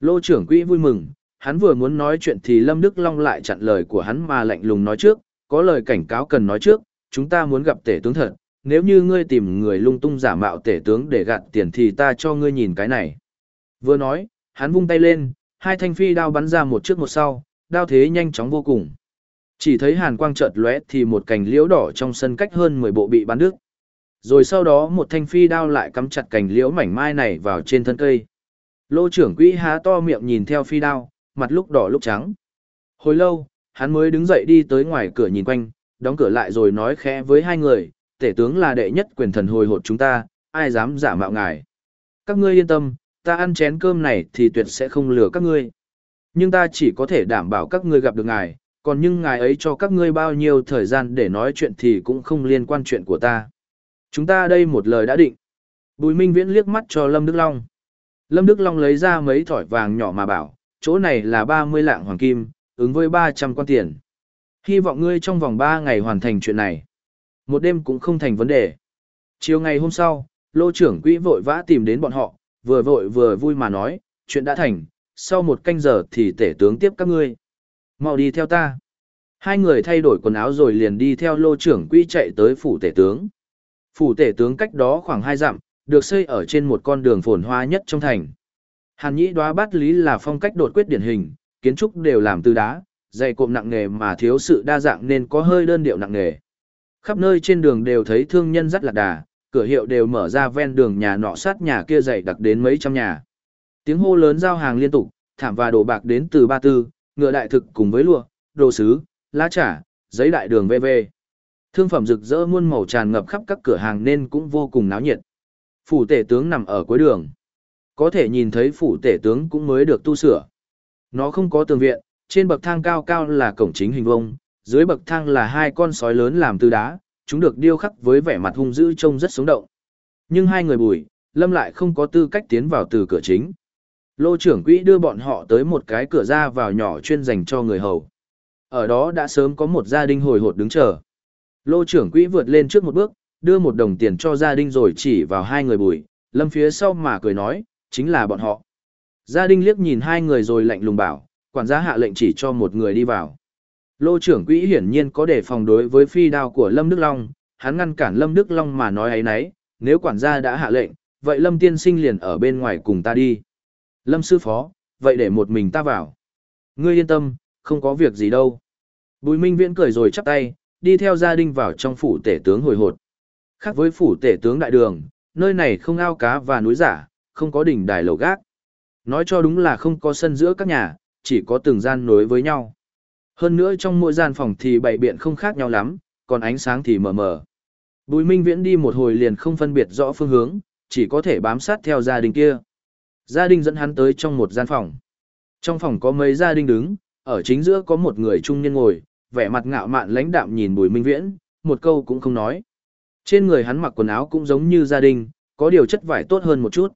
Lô trưởng quỹ vui mừng, hắn vừa muốn nói chuyện thì Lâm Đức Long lại chặn lời của hắn mà lạnh lùng nói trước, có lời cảnh cáo cần nói trước, chúng ta muốn gặp tể tướng thật, nếu như ngươi tìm người lung tung giả mạo tể tướng để gạt tiền thì ta cho ngươi nhìn cái này. Vừa nói, hắn vung tay lên, hai thanh phi đao bắn ra một trước một sau, đao thế nhanh chóng vô cùng. Chỉ thấy hàn quang chợt lóe thì một cành liễu đỏ trong sân cách hơn 10 bộ bị bắn đứt. Rồi sau đó một thanh phi đao lại cắm chặt cành liễu mảnh mai này vào trên thân cây. Lô trưởng quỹ há to miệng nhìn theo phi đao, mặt lúc đỏ lúc trắng. Hồi lâu, hắn mới đứng dậy đi tới ngoài cửa nhìn quanh, đóng cửa lại rồi nói khẽ với hai người, tể tướng là đệ nhất quyền thần hồi hột chúng ta, ai dám giả mạo ngài. Các ngươi yên tâm, ta ăn chén cơm này thì tuyệt sẽ không lừa các ngươi. Nhưng ta chỉ có thể đảm bảo các ngươi gặp được ngài, còn nhưng ngài ấy cho các ngươi bao nhiêu thời gian để nói chuyện thì cũng không liên quan chuyện của ta. Chúng ta đây một lời đã định. Bùi Minh Viễn liếc mắt cho Lâm Đức Long. Lâm Đức Long lấy ra mấy thỏi vàng nhỏ mà bảo, chỗ này là 30 lạng hoàng kim, ứng với 300 quan tiền. Hy vọng ngươi trong vòng 3 ngày hoàn thành chuyện này. Một đêm cũng không thành vấn đề. Chiều ngày hôm sau, lô trưởng quỹ vội vã tìm đến bọn họ, vừa vội vừa vui mà nói, chuyện đã thành, sau một canh giờ thì tể tướng tiếp các ngươi. Mau đi theo ta. Hai người thay đổi quần áo rồi liền đi theo lô trưởng quỹ chạy tới phủ tể tướng. Phủ tể tướng cách đó khoảng hai dặm, được xây ở trên một con đường phồn hoa nhất trong thành. Hàn nhĩ đoá bát lý là phong cách đột quyết điển hình, kiến trúc đều làm từ đá, dày cộm nặng nghề mà thiếu sự đa dạng nên có hơi đơn điệu nặng nghề. Khắp nơi trên đường đều thấy thương nhân dắt lạc đà, cửa hiệu đều mở ra ven đường nhà nọ sát nhà kia dày đặc đến mấy trăm nhà. Tiếng hô lớn giao hàng liên tục, thảm và đồ bạc đến từ ba tư, ngựa đại thực cùng với lụa, đồ sứ, lá trà, giấy đại đường v.v. Thương phẩm rực rỡ muôn màu tràn ngập khắp các cửa hàng nên cũng vô cùng náo nhiệt. Phủ tể tướng nằm ở cuối đường. Có thể nhìn thấy phủ tể tướng cũng mới được tu sửa. Nó không có tường viện, trên bậc thang cao cao là cổng chính hình vông, dưới bậc thang là hai con sói lớn làm từ đá, chúng được điêu khắc với vẻ mặt hung dữ trông rất sống động. Nhưng hai người bùi, Lâm lại không có tư cách tiến vào từ cửa chính. Lô trưởng quỹ đưa bọn họ tới một cái cửa ra vào nhỏ chuyên dành cho người hầu. Ở đó đã sớm có một gia đình hồi hột đứng chờ. Lô trưởng quỹ vượt lên trước một bước, đưa một đồng tiền cho gia đình rồi chỉ vào hai người bùi, lâm phía sau mà cười nói, chính là bọn họ. Gia đình liếc nhìn hai người rồi lạnh lùng bảo, quản gia hạ lệnh chỉ cho một người đi vào. Lô trưởng quỹ hiển nhiên có đề phòng đối với phi đao của Lâm Đức Long, hắn ngăn cản Lâm Đức Long mà nói ấy nấy, nếu quản gia đã hạ lệnh, vậy Lâm tiên sinh liền ở bên ngoài cùng ta đi. Lâm sư phó, vậy để một mình ta vào. Ngươi yên tâm, không có việc gì đâu. Bùi Minh Viễn cười rồi chắp tay, đi theo gia đình vào trong phủ tể tướng hồi hột. Khác với phủ tể tướng đại đường, nơi này không ao cá và núi giả, không có đỉnh đài lầu gác. Nói cho đúng là không có sân giữa các nhà, chỉ có từng gian nối với nhau. Hơn nữa trong mỗi gian phòng thì bày biện không khác nhau lắm, còn ánh sáng thì mờ mờ. Bùi Minh Viễn đi một hồi liền không phân biệt rõ phương hướng, chỉ có thể bám sát theo gia đình kia. Gia đình dẫn hắn tới trong một gian phòng. Trong phòng có mấy gia đình đứng, ở chính giữa có một người trung niên ngồi, vẻ mặt ngạo mạn lãnh đạm nhìn Bùi Minh Viễn, một câu cũng không nói. Trên người hắn mặc quần áo cũng giống như gia đình, có điều chất vải tốt hơn một chút.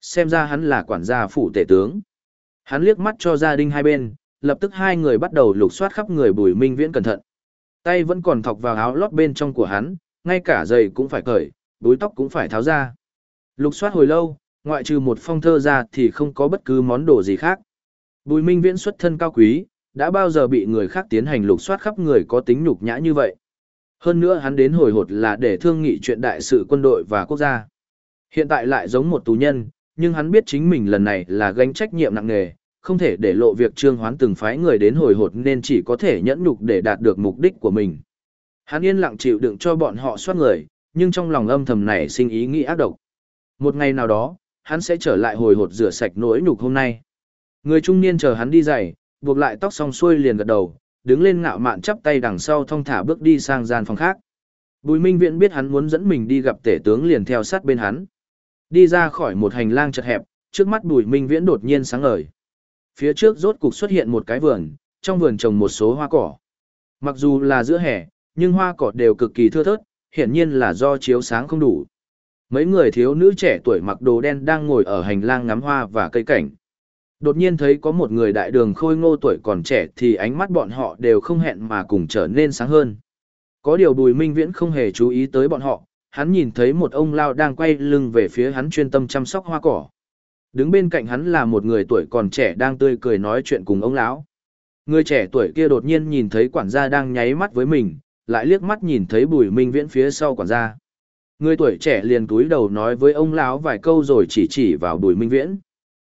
Xem ra hắn là quản gia phủ tể tướng. Hắn liếc mắt cho gia đình hai bên, lập tức hai người bắt đầu lục soát khắp người Bùi Minh Viễn cẩn thận. Tay vẫn còn thọc vào áo lót bên trong của hắn, ngay cả giày cũng phải cởi, búi tóc cũng phải tháo ra. Lục soát hồi lâu, ngoại trừ một phong thơ ra thì không có bất cứ món đồ gì khác. Bùi Minh Viễn xuất thân cao quý, đã bao giờ bị người khác tiến hành lục soát khắp người có tính nhục nhã như vậy. Hơn nữa hắn đến hồi hột là để thương nghị chuyện đại sự quân đội và quốc gia. Hiện tại lại giống một tù nhân, nhưng hắn biết chính mình lần này là gánh trách nhiệm nặng nề, không thể để lộ việc Trương Hoán từng phái người đến hồi hột nên chỉ có thể nhẫn nhục để đạt được mục đích của mình. Hắn yên lặng chịu đựng cho bọn họ soát người, nhưng trong lòng âm thầm này sinh ý nghĩ ác độc. Một ngày nào đó, hắn sẽ trở lại hồi hột rửa sạch nỗi nhục hôm nay. Người trung niên chờ hắn đi giày, buộc lại tóc xong xuôi liền gật đầu, đứng lên ngạo mạn chắp tay đằng sau thong thả bước đi sang gian phòng khác. Bùi Minh Viễn biết hắn muốn dẫn mình đi gặp tể tướng liền theo sát bên hắn. Đi ra khỏi một hành lang chật hẹp, trước mắt Bùi Minh Viễn đột nhiên sáng ngời. Phía trước rốt cục xuất hiện một cái vườn, trong vườn trồng một số hoa cỏ. Mặc dù là giữa hè, nhưng hoa cỏ đều cực kỳ thưa thớt, hiển nhiên là do chiếu sáng không đủ. Mấy người thiếu nữ trẻ tuổi mặc đồ đen đang ngồi ở hành lang ngắm hoa và cây cảnh. Đột nhiên thấy có một người đại đường khôi ngô tuổi còn trẻ thì ánh mắt bọn họ đều không hẹn mà cùng trở nên sáng hơn. Có điều Bùi Minh Viễn không hề chú ý tới bọn họ, hắn nhìn thấy một ông lao đang quay lưng về phía hắn chuyên tâm chăm sóc hoa cỏ. Đứng bên cạnh hắn là một người tuổi còn trẻ đang tươi cười nói chuyện cùng ông lão. Người trẻ tuổi kia đột nhiên nhìn thấy quản gia đang nháy mắt với mình, lại liếc mắt nhìn thấy Bùi Minh Viễn phía sau quản gia. Người tuổi trẻ liền túi đầu nói với ông lão vài câu rồi chỉ chỉ vào Bùi Minh Viễn.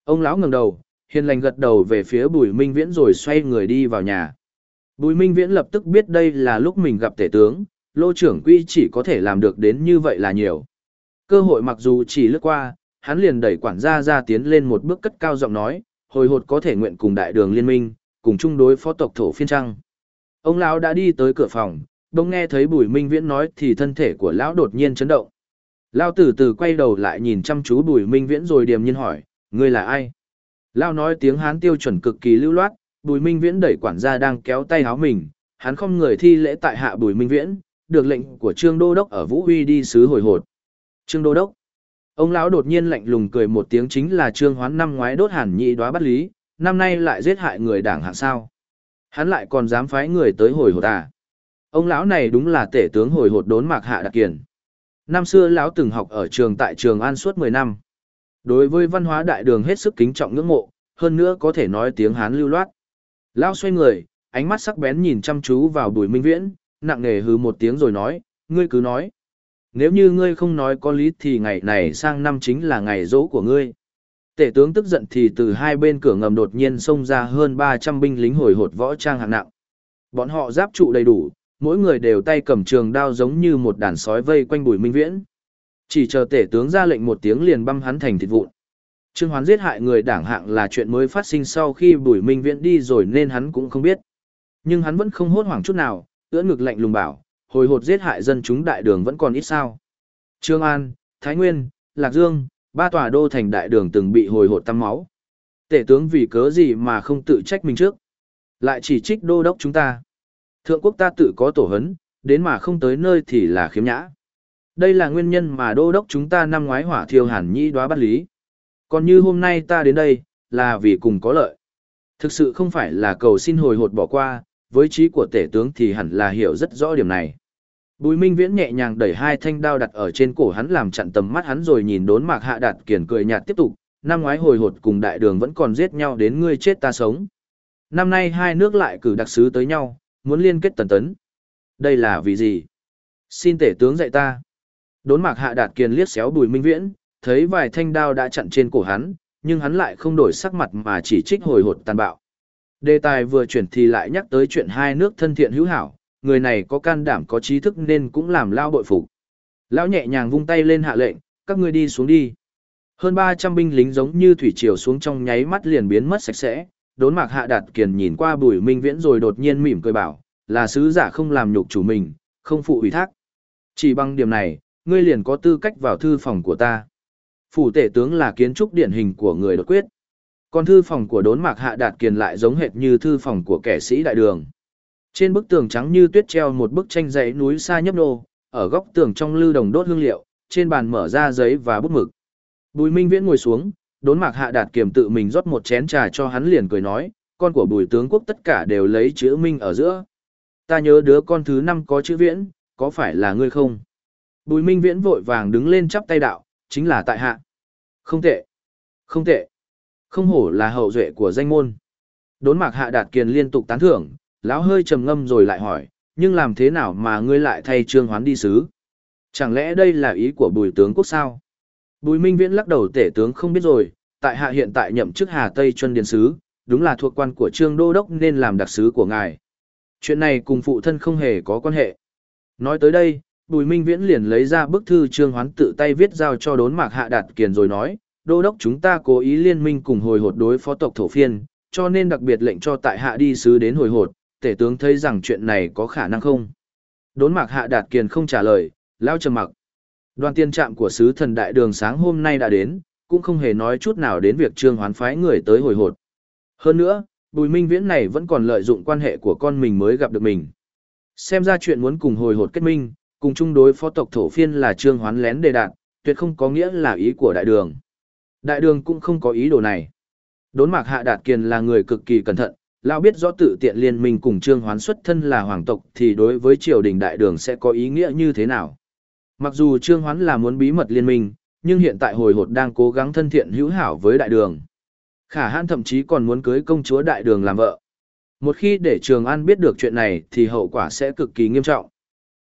Ông lão ngẩng đầu, hiền lành gật đầu về phía Bùi Minh Viễn rồi xoay người đi vào nhà. Bùi Minh Viễn lập tức biết đây là lúc mình gặp tể tướng, lô trưởng quy chỉ có thể làm được đến như vậy là nhiều. Cơ hội mặc dù chỉ lướt qua, hắn liền đẩy quản gia ra tiến lên một bước cất cao giọng nói, hồi hột có thể nguyện cùng đại đường liên minh, cùng chung đối phó tộc thổ phiên trăng. Ông lão đã đi tới cửa phòng, đông nghe thấy Bùi Minh Viễn nói thì thân thể của lão đột nhiên chấn động. lao từ từ quay đầu lại nhìn chăm chú Bùi Minh Viễn rồi điềm nhiên hỏi, ngươi là ai? lao nói tiếng Hán tiêu chuẩn cực kỳ lưu loát, Bùi Minh Viễn đẩy quản gia đang kéo tay áo mình, hắn không người thi lễ tại hạ Bùi Minh Viễn, được lệnh của Trương Đô Đốc ở Vũ Huy đi sứ hồi hột. Trương Đô Đốc. Ông lão đột nhiên lạnh lùng cười một tiếng chính là Trương Hoán năm ngoái đốt hàn nhị đoá bắt lý, năm nay lại giết hại người đảng hạ sao. Hắn lại còn dám phái người tới hồi hột à. Ông lão này đúng là tể tướng hồi hột đốn mạc hạ đặc kiền. Năm xưa lão từng học ở trường tại trường An suốt 10 năm. Đối với văn hóa đại đường hết sức kính trọng ngưỡng mộ, hơn nữa có thể nói tiếng Hán lưu loát. Lão xoay người, ánh mắt sắc bén nhìn chăm chú vào Bùi Minh Viễn, nặng nề hừ một tiếng rồi nói, ngươi cứ nói. Nếu như ngươi không nói có lý thì ngày này sang năm chính là ngày dỗ của ngươi. Tể tướng tức giận thì từ hai bên cửa ngầm đột nhiên xông ra hơn 300 binh lính hồi hột võ trang hạng nặng. Bọn họ giáp trụ đầy đủ, mỗi người đều tay cầm trường đao giống như một đàn sói vây quanh bùi minh viễn. Chỉ chờ tể tướng ra lệnh một tiếng liền băm hắn thành thịt vụn. Trương Hoán giết hại người đảng hạng là chuyện mới phát sinh sau khi bùi minh viễn đi rồi nên hắn cũng không biết. Nhưng hắn vẫn không hốt hoảng chút nào, ưỡn ngực lạnh lùng bảo, hồi hột giết hại dân chúng đại đường vẫn còn ít sao. Trương An, Thái Nguyên, Lạc Dương, ba tòa đô thành đại đường từng bị hồi hột tăm máu. Tể tướng vì cớ gì mà không tự trách mình trước. Lại chỉ trích đô đốc chúng ta. Thượng quốc ta tự có tổ hấn, đến mà không tới nơi thì là khiếm nhã. Đây là nguyên nhân mà đô đốc chúng ta năm ngoái hỏa thiêu hàn nhĩ đoá bắt lý. Còn như hôm nay ta đến đây, là vì cùng có lợi. Thực sự không phải là cầu xin hồi hột bỏ qua, với trí của tể tướng thì hẳn là hiểu rất rõ điểm này. Bùi Minh Viễn nhẹ nhàng đẩy hai thanh đao đặt ở trên cổ hắn làm chặn tầm mắt hắn rồi nhìn đốn mạc hạ đạt kiển cười nhạt tiếp tục, năm ngoái hồi hột cùng đại đường vẫn còn giết nhau đến ngươi chết ta sống. Năm nay hai nước lại cử đặc sứ tới nhau, muốn liên kết tần tấn. Đây là vì gì? Xin tể tướng dạy ta. Đốn mạc hạ đạt kiền liếc xéo bùi minh viễn, thấy vài thanh đao đã chặn trên cổ hắn, nhưng hắn lại không đổi sắc mặt mà chỉ trích hồi hột tàn bạo. Đề tài vừa chuyển thì lại nhắc tới chuyện hai nước thân thiện hữu hảo, người này có can đảm có trí thức nên cũng làm lao bội phục. Lão nhẹ nhàng vung tay lên hạ lệnh, các ngươi đi xuống đi. Hơn 300 binh lính giống như thủy triều xuống trong nháy mắt liền biến mất sạch sẽ, đốn mạc hạ đạt kiền nhìn qua bùi minh viễn rồi đột nhiên mỉm cười bảo, là sứ giả không làm nhục chủ mình, không phụ ủy thác. Chỉ bằng điểm này, ngươi liền có tư cách vào thư phòng của ta. Phủ tể tướng là kiến trúc điển hình của người đột quyết. Còn thư phòng của đốn mạc hạ đạt kiền lại giống hệt như thư phòng của kẻ sĩ đại đường. Trên bức tường trắng như tuyết treo một bức tranh dãy núi xa nhấp nô, ở góc tường trong lư đồng đốt hương liệu, trên bàn mở ra giấy và bút mực. Bùi Minh Viễn ngồi xuống, đốn mạc hạ đạt kiềm tự mình rót một chén trà cho hắn liền cười nói, con của bùi tướng quốc tất cả đều lấy chữ Minh ở giữa. Ta nhớ đứa con thứ năm có chữ Viễn, có phải là ngươi không? Bùi Minh Viễn vội vàng đứng lên chắp tay đạo, chính là tại hạ. Không tệ. Không tệ. Không hổ là hậu duệ của danh môn. Đốn mạc hạ đạt kiền liên tục tán thưởng, lão hơi trầm ngâm rồi lại hỏi, nhưng làm thế nào mà ngươi lại thay trương hoán đi sứ? Chẳng lẽ đây là ý của bùi tướng quốc sao? Bùi Minh Viễn lắc đầu tể tướng không biết rồi, tại hạ hiện tại nhậm chức Hà Tây Chuân Điền Sứ, đúng là thuộc quan của Trương Đô Đốc nên làm đặc sứ của ngài. Chuyện này cùng phụ thân không hề có quan hệ. Nói tới đây, Bùi Minh Viễn liền lấy ra bức thư Trương Hoán tự tay viết giao cho đốn mạc hạ đạt kiền rồi nói, Đô Đốc chúng ta cố ý liên minh cùng hồi hột đối phó tộc thổ phiên, cho nên đặc biệt lệnh cho tại hạ đi sứ đến hồi hột, tể tướng thấy rằng chuyện này có khả năng không. Đốn mạc hạ đạt kiền không trả lời, lao trầm mặc. Đoàn tiên trạm của sứ thần đại đường sáng hôm nay đã đến, cũng không hề nói chút nào đến việc trương hoán phái người tới hồi hột. Hơn nữa, bùi minh viễn này vẫn còn lợi dụng quan hệ của con mình mới gặp được mình. Xem ra chuyện muốn cùng hồi hột kết minh, cùng chung đối phó tộc thổ phiên là trương hoán lén đề đạt, tuyệt không có nghĩa là ý của đại đường. Đại đường cũng không có ý đồ này. Đốn mạc hạ đạt kiền là người cực kỳ cẩn thận, lão biết rõ tự tiện liên minh cùng trương hoán xuất thân là hoàng tộc thì đối với triều đình đại đường sẽ có ý nghĩa như thế nào. Mặc dù Trương Hoán là muốn bí mật liên minh, nhưng hiện tại hồi hột đang cố gắng thân thiện hữu hảo với đại đường. Khả hãn thậm chí còn muốn cưới công chúa đại đường làm vợ. Một khi để Trường An biết được chuyện này thì hậu quả sẽ cực kỳ nghiêm trọng.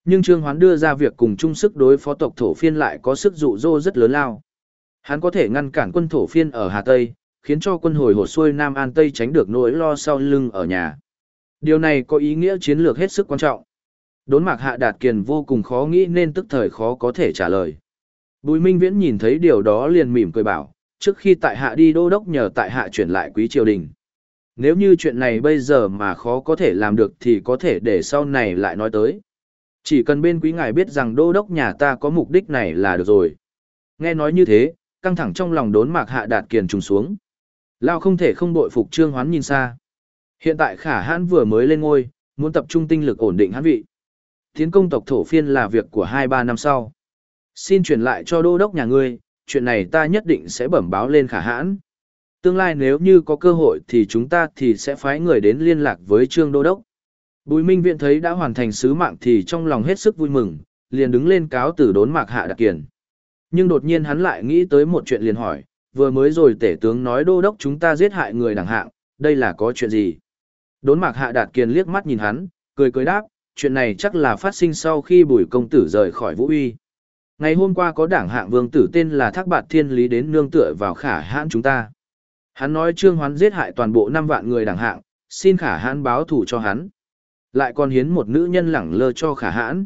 Nhưng Trương Hoán đưa ra việc cùng chung sức đối phó tộc thổ phiên lại có sức dụ dỗ rất lớn lao. Hắn có thể ngăn cản quân thổ phiên ở Hà Tây, khiến cho quân hồi hột xuôi Nam An Tây tránh được nỗi lo sau lưng ở nhà. Điều này có ý nghĩa chiến lược hết sức quan trọng. Đốn mạc hạ đạt kiền vô cùng khó nghĩ nên tức thời khó có thể trả lời. Bùi Minh Viễn nhìn thấy điều đó liền mỉm cười bảo, trước khi tại hạ đi đô đốc nhờ tại hạ chuyển lại quý triều đình. Nếu như chuyện này bây giờ mà khó có thể làm được thì có thể để sau này lại nói tới. Chỉ cần bên quý ngài biết rằng đô đốc nhà ta có mục đích này là được rồi. Nghe nói như thế, căng thẳng trong lòng đốn mạc hạ đạt kiền trùng xuống. Lao không thể không bội phục trương hoán nhìn xa. Hiện tại khả hãn vừa mới lên ngôi, muốn tập trung tinh lực ổn định hãn vị tiến công tộc thổ phiên là việc của hai ba năm sau. Xin chuyển lại cho đô đốc nhà ngươi, chuyện này ta nhất định sẽ bẩm báo lên khả hãn. Tương lai nếu như có cơ hội thì chúng ta thì sẽ phái người đến liên lạc với trương đô đốc. Bùi Minh Viện thấy đã hoàn thành sứ mạng thì trong lòng hết sức vui mừng, liền đứng lên cáo từ đốn mạc hạ đặc kiền. Nhưng đột nhiên hắn lại nghĩ tới một chuyện liền hỏi, vừa mới rồi tể tướng nói đô đốc chúng ta giết hại người đẳng hạng, đây là có chuyện gì? Đốn mạc hạ đạt kiền liếc mắt nhìn hắn, cười cười đáp, chuyện này chắc là phát sinh sau khi bùi công tử rời khỏi vũ uy. Ngày hôm qua có đảng hạng vương tử tên là Thác Bạt Thiên Lý đến nương tựa vào khả hãn chúng ta. Hắn nói Trương Hoán giết hại toàn bộ 5 vạn người đảng hạng, xin khả hãn báo thù cho hắn. Lại còn hiến một nữ nhân lẳng lơ cho khả hãn.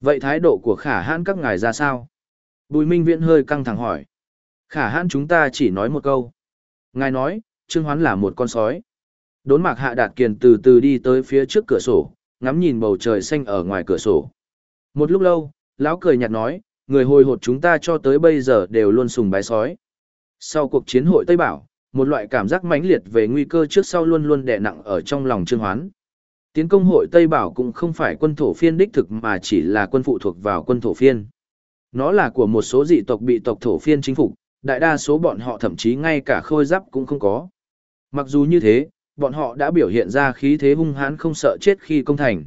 Vậy thái độ của khả hãn các ngài ra sao? Bùi Minh Viễn hơi căng thẳng hỏi. Khả hãn chúng ta chỉ nói một câu. Ngài nói, Trương Hoán là một con sói. Đốn mạc hạ đạt kiền từ từ đi tới phía trước cửa sổ, ngắm nhìn bầu trời xanh ở ngoài cửa sổ. Một lúc lâu, lão cười nhạt nói, người hồi hột chúng ta cho tới bây giờ đều luôn sùng bái sói. Sau cuộc chiến hội Tây Bảo, một loại cảm giác mãnh liệt về nguy cơ trước sau luôn luôn đè nặng ở trong lòng Trương Hoán. Tiến công hội Tây Bảo cũng không phải quân thổ phiên đích thực mà chỉ là quân phụ thuộc vào quân thổ phiên. Nó là của một số dị tộc bị tộc thổ phiên chính phục, đại đa số bọn họ thậm chí ngay cả khôi giáp cũng không có. Mặc dù như thế, bọn họ đã biểu hiện ra khí thế hung hãn không sợ chết khi công thành.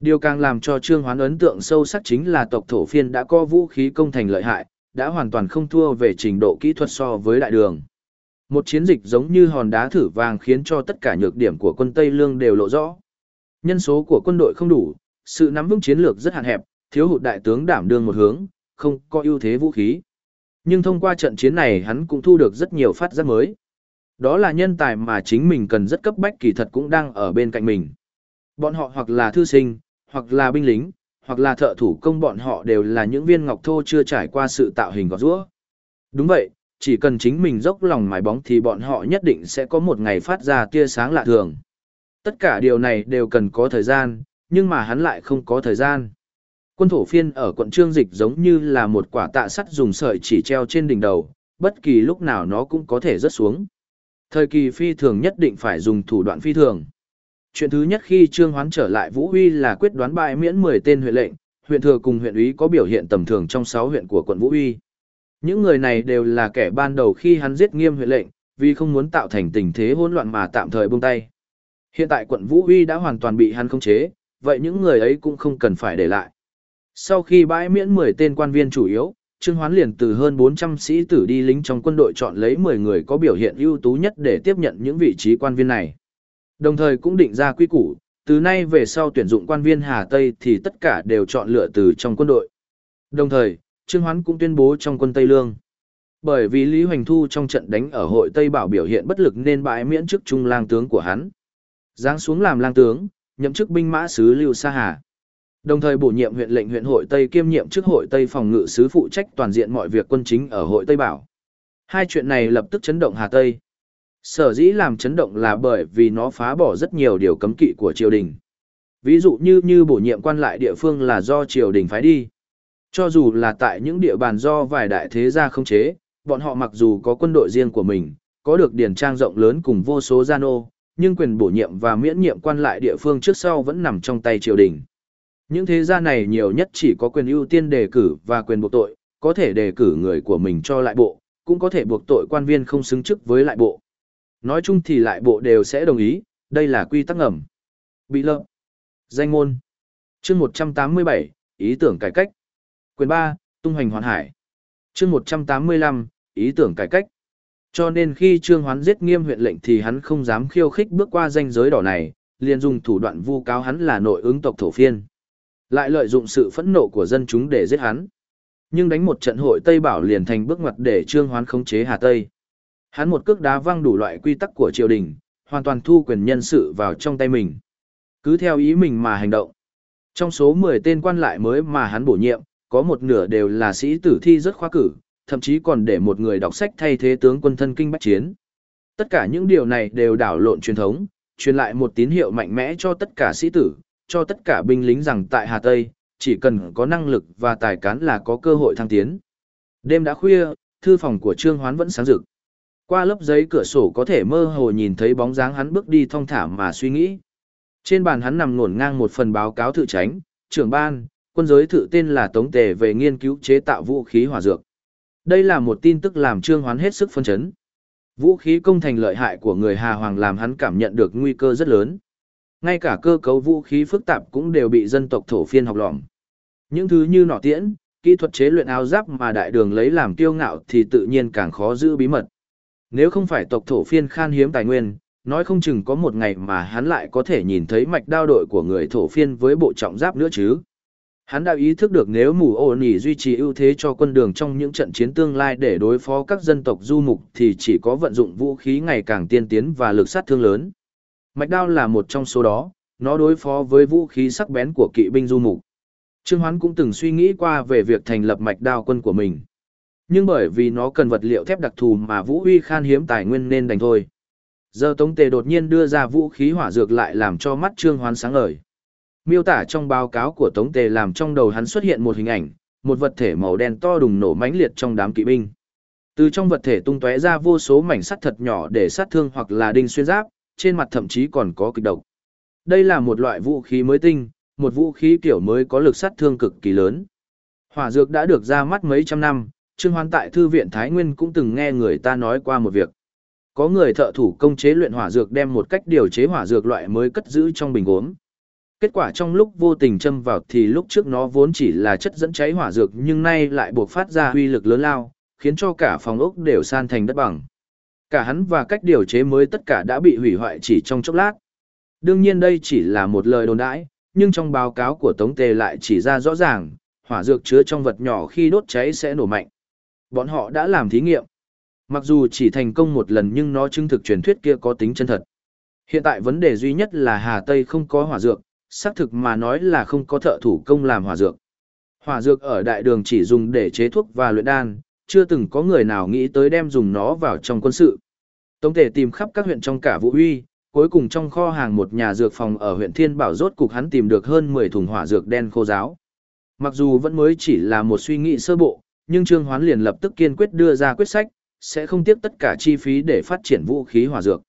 Điều càng làm cho Trương Hoán ấn tượng sâu sắc chính là tộc thổ phiên đã có vũ khí công thành lợi hại, đã hoàn toàn không thua về trình độ kỹ thuật so với đại đường. Một chiến dịch giống như hòn đá thử vàng khiến cho tất cả nhược điểm của quân Tây Lương đều lộ rõ. Nhân số của quân đội không đủ, sự nắm vững chiến lược rất hạn hẹp, thiếu hụt đại tướng đảm đương một hướng, không có ưu thế vũ khí. Nhưng thông qua trận chiến này hắn cũng thu được rất nhiều phát giác mới. Đó là nhân tài mà chính mình cần rất cấp bách kỳ thật cũng đang ở bên cạnh mình. Bọn họ hoặc là thư sinh, hoặc là binh lính, hoặc là thợ thủ công bọn họ đều là những viên ngọc thô chưa trải qua sự tạo hình gọt rũa. Đúng vậy, chỉ cần chính mình dốc lòng mài bóng thì bọn họ nhất định sẽ có một ngày phát ra tia sáng lạ thường. Tất cả điều này đều cần có thời gian, nhưng mà hắn lại không có thời gian. Quân thổ phiên ở quận Trương Dịch giống như là một quả tạ sắt dùng sợi chỉ treo trên đỉnh đầu, bất kỳ lúc nào nó cũng có thể rớt xuống. Thời kỳ phi thường nhất định phải dùng thủ đoạn phi thường. Chuyện thứ nhất khi Trương Hoán trở lại Vũ Huy là quyết đoán bại miễn 10 tên huyện lệnh, huyện thừa cùng huyện úy có biểu hiện tầm thường trong 6 huyện của quận Vũ Huy. Những người này đều là kẻ ban đầu khi hắn giết nghiêm huyện lệnh, vì không muốn tạo thành tình thế hỗn loạn mà tạm thời buông tay. Hiện tại quận Vũ Huy đã hoàn toàn bị hắn khống chế, vậy những người ấy cũng không cần phải để lại. Sau khi bãi miễn 10 tên quan viên chủ yếu, Trương Hoán liền từ hơn 400 sĩ tử đi lính trong quân đội chọn lấy 10 người có biểu hiện ưu tú nhất để tiếp nhận những vị trí quan viên này. Đồng thời cũng định ra quy củ, từ nay về sau tuyển dụng quan viên Hà Tây thì tất cả đều chọn lựa từ trong quân đội. Đồng thời, Trương Hoán cũng tuyên bố trong quân Tây Lương. Bởi vì Lý Hoành Thu trong trận đánh ở hội Tây Bảo biểu hiện bất lực nên bãi miễn chức trung lang tướng của hắn. Giáng xuống làm lang tướng, nhậm chức binh mã sứ Lưu Sa Hà. Đồng thời bổ nhiệm huyện lệnh huyện hội Tây kiêm nhiệm chức hội Tây phòng ngự sứ phụ trách toàn diện mọi việc quân chính ở hội Tây Bảo. Hai chuyện này lập tức chấn động Hà Tây. Sở dĩ làm chấn động là bởi vì nó phá bỏ rất nhiều điều cấm kỵ của triều đình. Ví dụ như như bổ nhiệm quan lại địa phương là do triều đình phái đi. Cho dù là tại những địa bàn do vài đại thế gia không chế, bọn họ mặc dù có quân đội riêng của mình, có được điển trang rộng lớn cùng vô số gia nô, nhưng quyền bổ nhiệm và miễn nhiệm quan lại địa phương trước sau vẫn nằm trong tay triều đình. Những thế gia này nhiều nhất chỉ có quyền ưu tiên đề cử và quyền buộc tội, có thể đề cử người của mình cho lại bộ, cũng có thể buộc tội quan viên không xứng chức với lại bộ. Nói chung thì lại bộ đều sẽ đồng ý, đây là quy tắc ngầm. Bị lợm. Danh môn. chương 187, ý tưởng cải cách. Quyền 3, tung hành hoàn hải. chương 185, ý tưởng cải cách. Cho nên khi Trương Hoán giết nghiêm huyện lệnh thì hắn không dám khiêu khích bước qua danh giới đỏ này, liền dùng thủ đoạn vu cáo hắn là nội ứng tộc thổ phiên. Lại lợi dụng sự phẫn nộ của dân chúng để giết hắn. Nhưng đánh một trận hội Tây Bảo liền thành bước ngoặt để Trương Hoán khống chế Hà Tây. Hắn một cước đá văng đủ loại quy tắc của triều đình, hoàn toàn thu quyền nhân sự vào trong tay mình. Cứ theo ý mình mà hành động. Trong số 10 tên quan lại mới mà hắn bổ nhiệm, có một nửa đều là sĩ tử thi rất khoa cử, thậm chí còn để một người đọc sách thay thế tướng quân thân kinh bách chiến. Tất cả những điều này đều đảo lộn truyền thống, truyền lại một tín hiệu mạnh mẽ cho tất cả sĩ tử, cho tất cả binh lính rằng tại Hà Tây, chỉ cần có năng lực và tài cán là có cơ hội thăng tiến. Đêm đã khuya, thư phòng của Trương Hoán vẫn sáng rực. Qua lớp giấy cửa sổ có thể mơ hồ nhìn thấy bóng dáng hắn bước đi thong thả mà suy nghĩ. Trên bàn hắn nằm ngổn ngang một phần báo cáo thự tránh, trưởng ban, quân giới thự tên là Tống Tề về nghiên cứu chế tạo vũ khí hỏa dược. Đây là một tin tức làm Trương Hoán hết sức phân chấn. Vũ khí công thành lợi hại của người Hà Hoàng làm hắn cảm nhận được nguy cơ rất lớn. Ngay cả cơ cấu vũ khí phức tạp cũng đều bị dân tộc thổ phiên học lỏm. Những thứ như nỏ tiễn, kỹ thuật chế luyện áo giáp mà đại đường lấy làm kiêu ngạo thì tự nhiên càng khó giữ bí mật. Nếu không phải tộc thổ phiên khan hiếm tài nguyên, nói không chừng có một ngày mà hắn lại có thể nhìn thấy mạch đao đội của người thổ phiên với bộ trọng giáp nữa chứ. Hắn đã ý thức được nếu mù ô nỉ duy trì ưu thế cho quân đường trong những trận chiến tương lai để đối phó các dân tộc du mục thì chỉ có vận dụng vũ khí ngày càng tiên tiến và lực sát thương lớn. Mạch đao là một trong số đó, nó đối phó với vũ khí sắc bén của kỵ binh du mục. Trương Hoán cũng từng suy nghĩ qua về việc thành lập mạch đao quân của mình nhưng bởi vì nó cần vật liệu thép đặc thù mà Vũ Huy khan hiếm tài nguyên nên đành thôi. Giờ Tống Tề đột nhiên đưa ra vũ khí hỏa dược lại làm cho mắt Trương Hoán sáng ngời. Miêu tả trong báo cáo của Tống Tề làm trong đầu hắn xuất hiện một hình ảnh, một vật thể màu đen to đùng nổ mãnh liệt trong đám kỵ binh. Từ trong vật thể tung tóe ra vô số mảnh sắt thật nhỏ để sát thương hoặc là đinh xuyên giáp, trên mặt thậm chí còn có kịch độc. Đây là một loại vũ khí mới tinh, một vũ khí kiểu mới có lực sát thương cực kỳ lớn. Hỏa dược đã được ra mắt mấy trăm năm, Trương Hoán tại thư viện Thái Nguyên cũng từng nghe người ta nói qua một việc. Có người thợ thủ công chế luyện hỏa dược đem một cách điều chế hỏa dược loại mới cất giữ trong bình gốm. Kết quả trong lúc vô tình châm vào thì lúc trước nó vốn chỉ là chất dẫn cháy hỏa dược nhưng nay lại buộc phát ra uy lực lớn lao, khiến cho cả phòng ốc đều san thành đất bằng. Cả hắn và cách điều chế mới tất cả đã bị hủy hoại chỉ trong chốc lát. Đương nhiên đây chỉ là một lời đồn đãi, nhưng trong báo cáo của Tống Tề lại chỉ ra rõ ràng, hỏa dược chứa trong vật nhỏ khi đốt cháy sẽ nổ mạnh. Bọn họ đã làm thí nghiệm. Mặc dù chỉ thành công một lần nhưng nó chứng thực truyền thuyết kia có tính chân thật. Hiện tại vấn đề duy nhất là Hà Tây không có hỏa dược, xác thực mà nói là không có thợ thủ công làm hỏa dược. Hỏa dược ở đại đường chỉ dùng để chế thuốc và luyện đan, chưa từng có người nào nghĩ tới đem dùng nó vào trong quân sự. Tống thể tìm khắp các huyện trong cả Vũ Huy, cuối cùng trong kho hàng một nhà dược phòng ở huyện Thiên Bảo rốt cục hắn tìm được hơn 10 thùng hỏa dược đen khô giáo. Mặc dù vẫn mới chỉ là một suy nghĩ sơ bộ, nhưng Trương Hoán liền lập tức kiên quyết đưa ra quyết sách, sẽ không tiếc tất cả chi phí để phát triển vũ khí hỏa dược.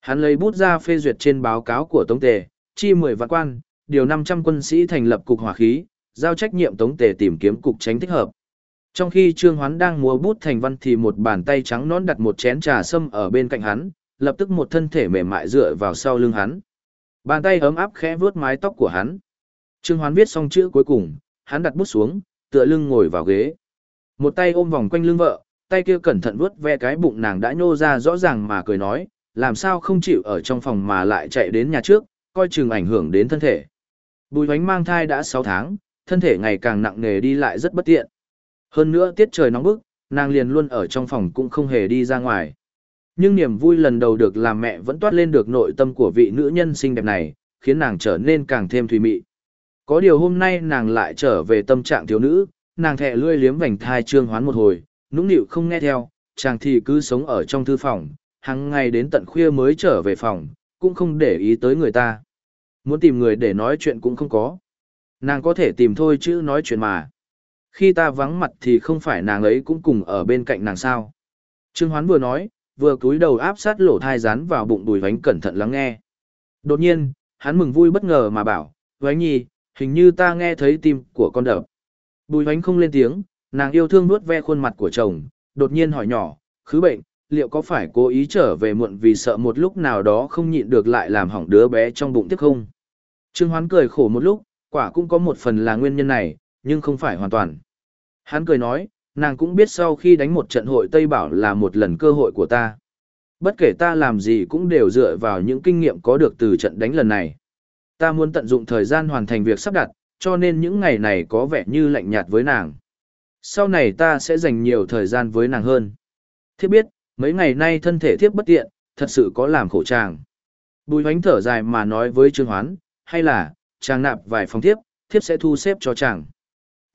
Hắn lấy bút ra phê duyệt trên báo cáo của Tống Tề, chi 10 vạn quan, điều 500 quân sĩ thành lập cục hỏa khí, giao trách nhiệm Tống Tề tìm kiếm cục tránh thích hợp. Trong khi Trương Hoán đang múa bút thành văn thì một bàn tay trắng nón đặt một chén trà sâm ở bên cạnh hắn, lập tức một thân thể mềm mại dựa vào sau lưng hắn. Bàn tay ấm áp khẽ vuốt mái tóc của hắn. Trương Hoán viết xong chữ cuối cùng, hắn đặt bút xuống, tựa lưng ngồi vào ghế. Một tay ôm vòng quanh lưng vợ, tay kia cẩn thận vuốt ve cái bụng nàng đã nhô ra rõ ràng mà cười nói, làm sao không chịu ở trong phòng mà lại chạy đến nhà trước, coi chừng ảnh hưởng đến thân thể. Bùi hoánh mang thai đã 6 tháng, thân thể ngày càng nặng nề đi lại rất bất tiện. Hơn nữa tiết trời nóng bức, nàng liền luôn ở trong phòng cũng không hề đi ra ngoài. Nhưng niềm vui lần đầu được làm mẹ vẫn toát lên được nội tâm của vị nữ nhân xinh đẹp này, khiến nàng trở nên càng thêm thùy mị. Có điều hôm nay nàng lại trở về tâm trạng thiếu nữ, nàng thẹ lươi liếm vành thai trương hoán một hồi, nũng nịu không nghe theo, chàng thì cứ sống ở trong thư phòng, hàng ngày đến tận khuya mới trở về phòng, cũng không để ý tới người ta. Muốn tìm người để nói chuyện cũng không có. Nàng có thể tìm thôi chứ nói chuyện mà. Khi ta vắng mặt thì không phải nàng ấy cũng cùng ở bên cạnh nàng sao. Trương Hoán vừa nói, vừa cúi đầu áp sát lỗ thai rán vào bụng đùi vánh cẩn thận lắng nghe. Đột nhiên, hắn mừng vui bất ngờ mà bảo, vánh nhi, hình như ta nghe thấy tim của con đập. Bùi vánh không lên tiếng, nàng yêu thương nuốt ve khuôn mặt của chồng, đột nhiên hỏi nhỏ, khứ bệnh, liệu có phải cố ý trở về muộn vì sợ một lúc nào đó không nhịn được lại làm hỏng đứa bé trong bụng tiếp không? Trương Hoán cười khổ một lúc, quả cũng có một phần là nguyên nhân này, nhưng không phải hoàn toàn. Hắn cười nói, nàng cũng biết sau khi đánh một trận hội Tây Bảo là một lần cơ hội của ta. Bất kể ta làm gì cũng đều dựa vào những kinh nghiệm có được từ trận đánh lần này. Ta muốn tận dụng thời gian hoàn thành việc sắp đặt, cho nên những ngày này có vẻ như lạnh nhạt với nàng. Sau này ta sẽ dành nhiều thời gian với nàng hơn. Thiếp biết, mấy ngày nay thân thể thiếp bất tiện, thật sự có làm khổ chàng. Bùi hoánh thở dài mà nói với Trương Hoán, hay là, chàng nạp vài phòng thiếp, thiếp sẽ thu xếp cho chàng.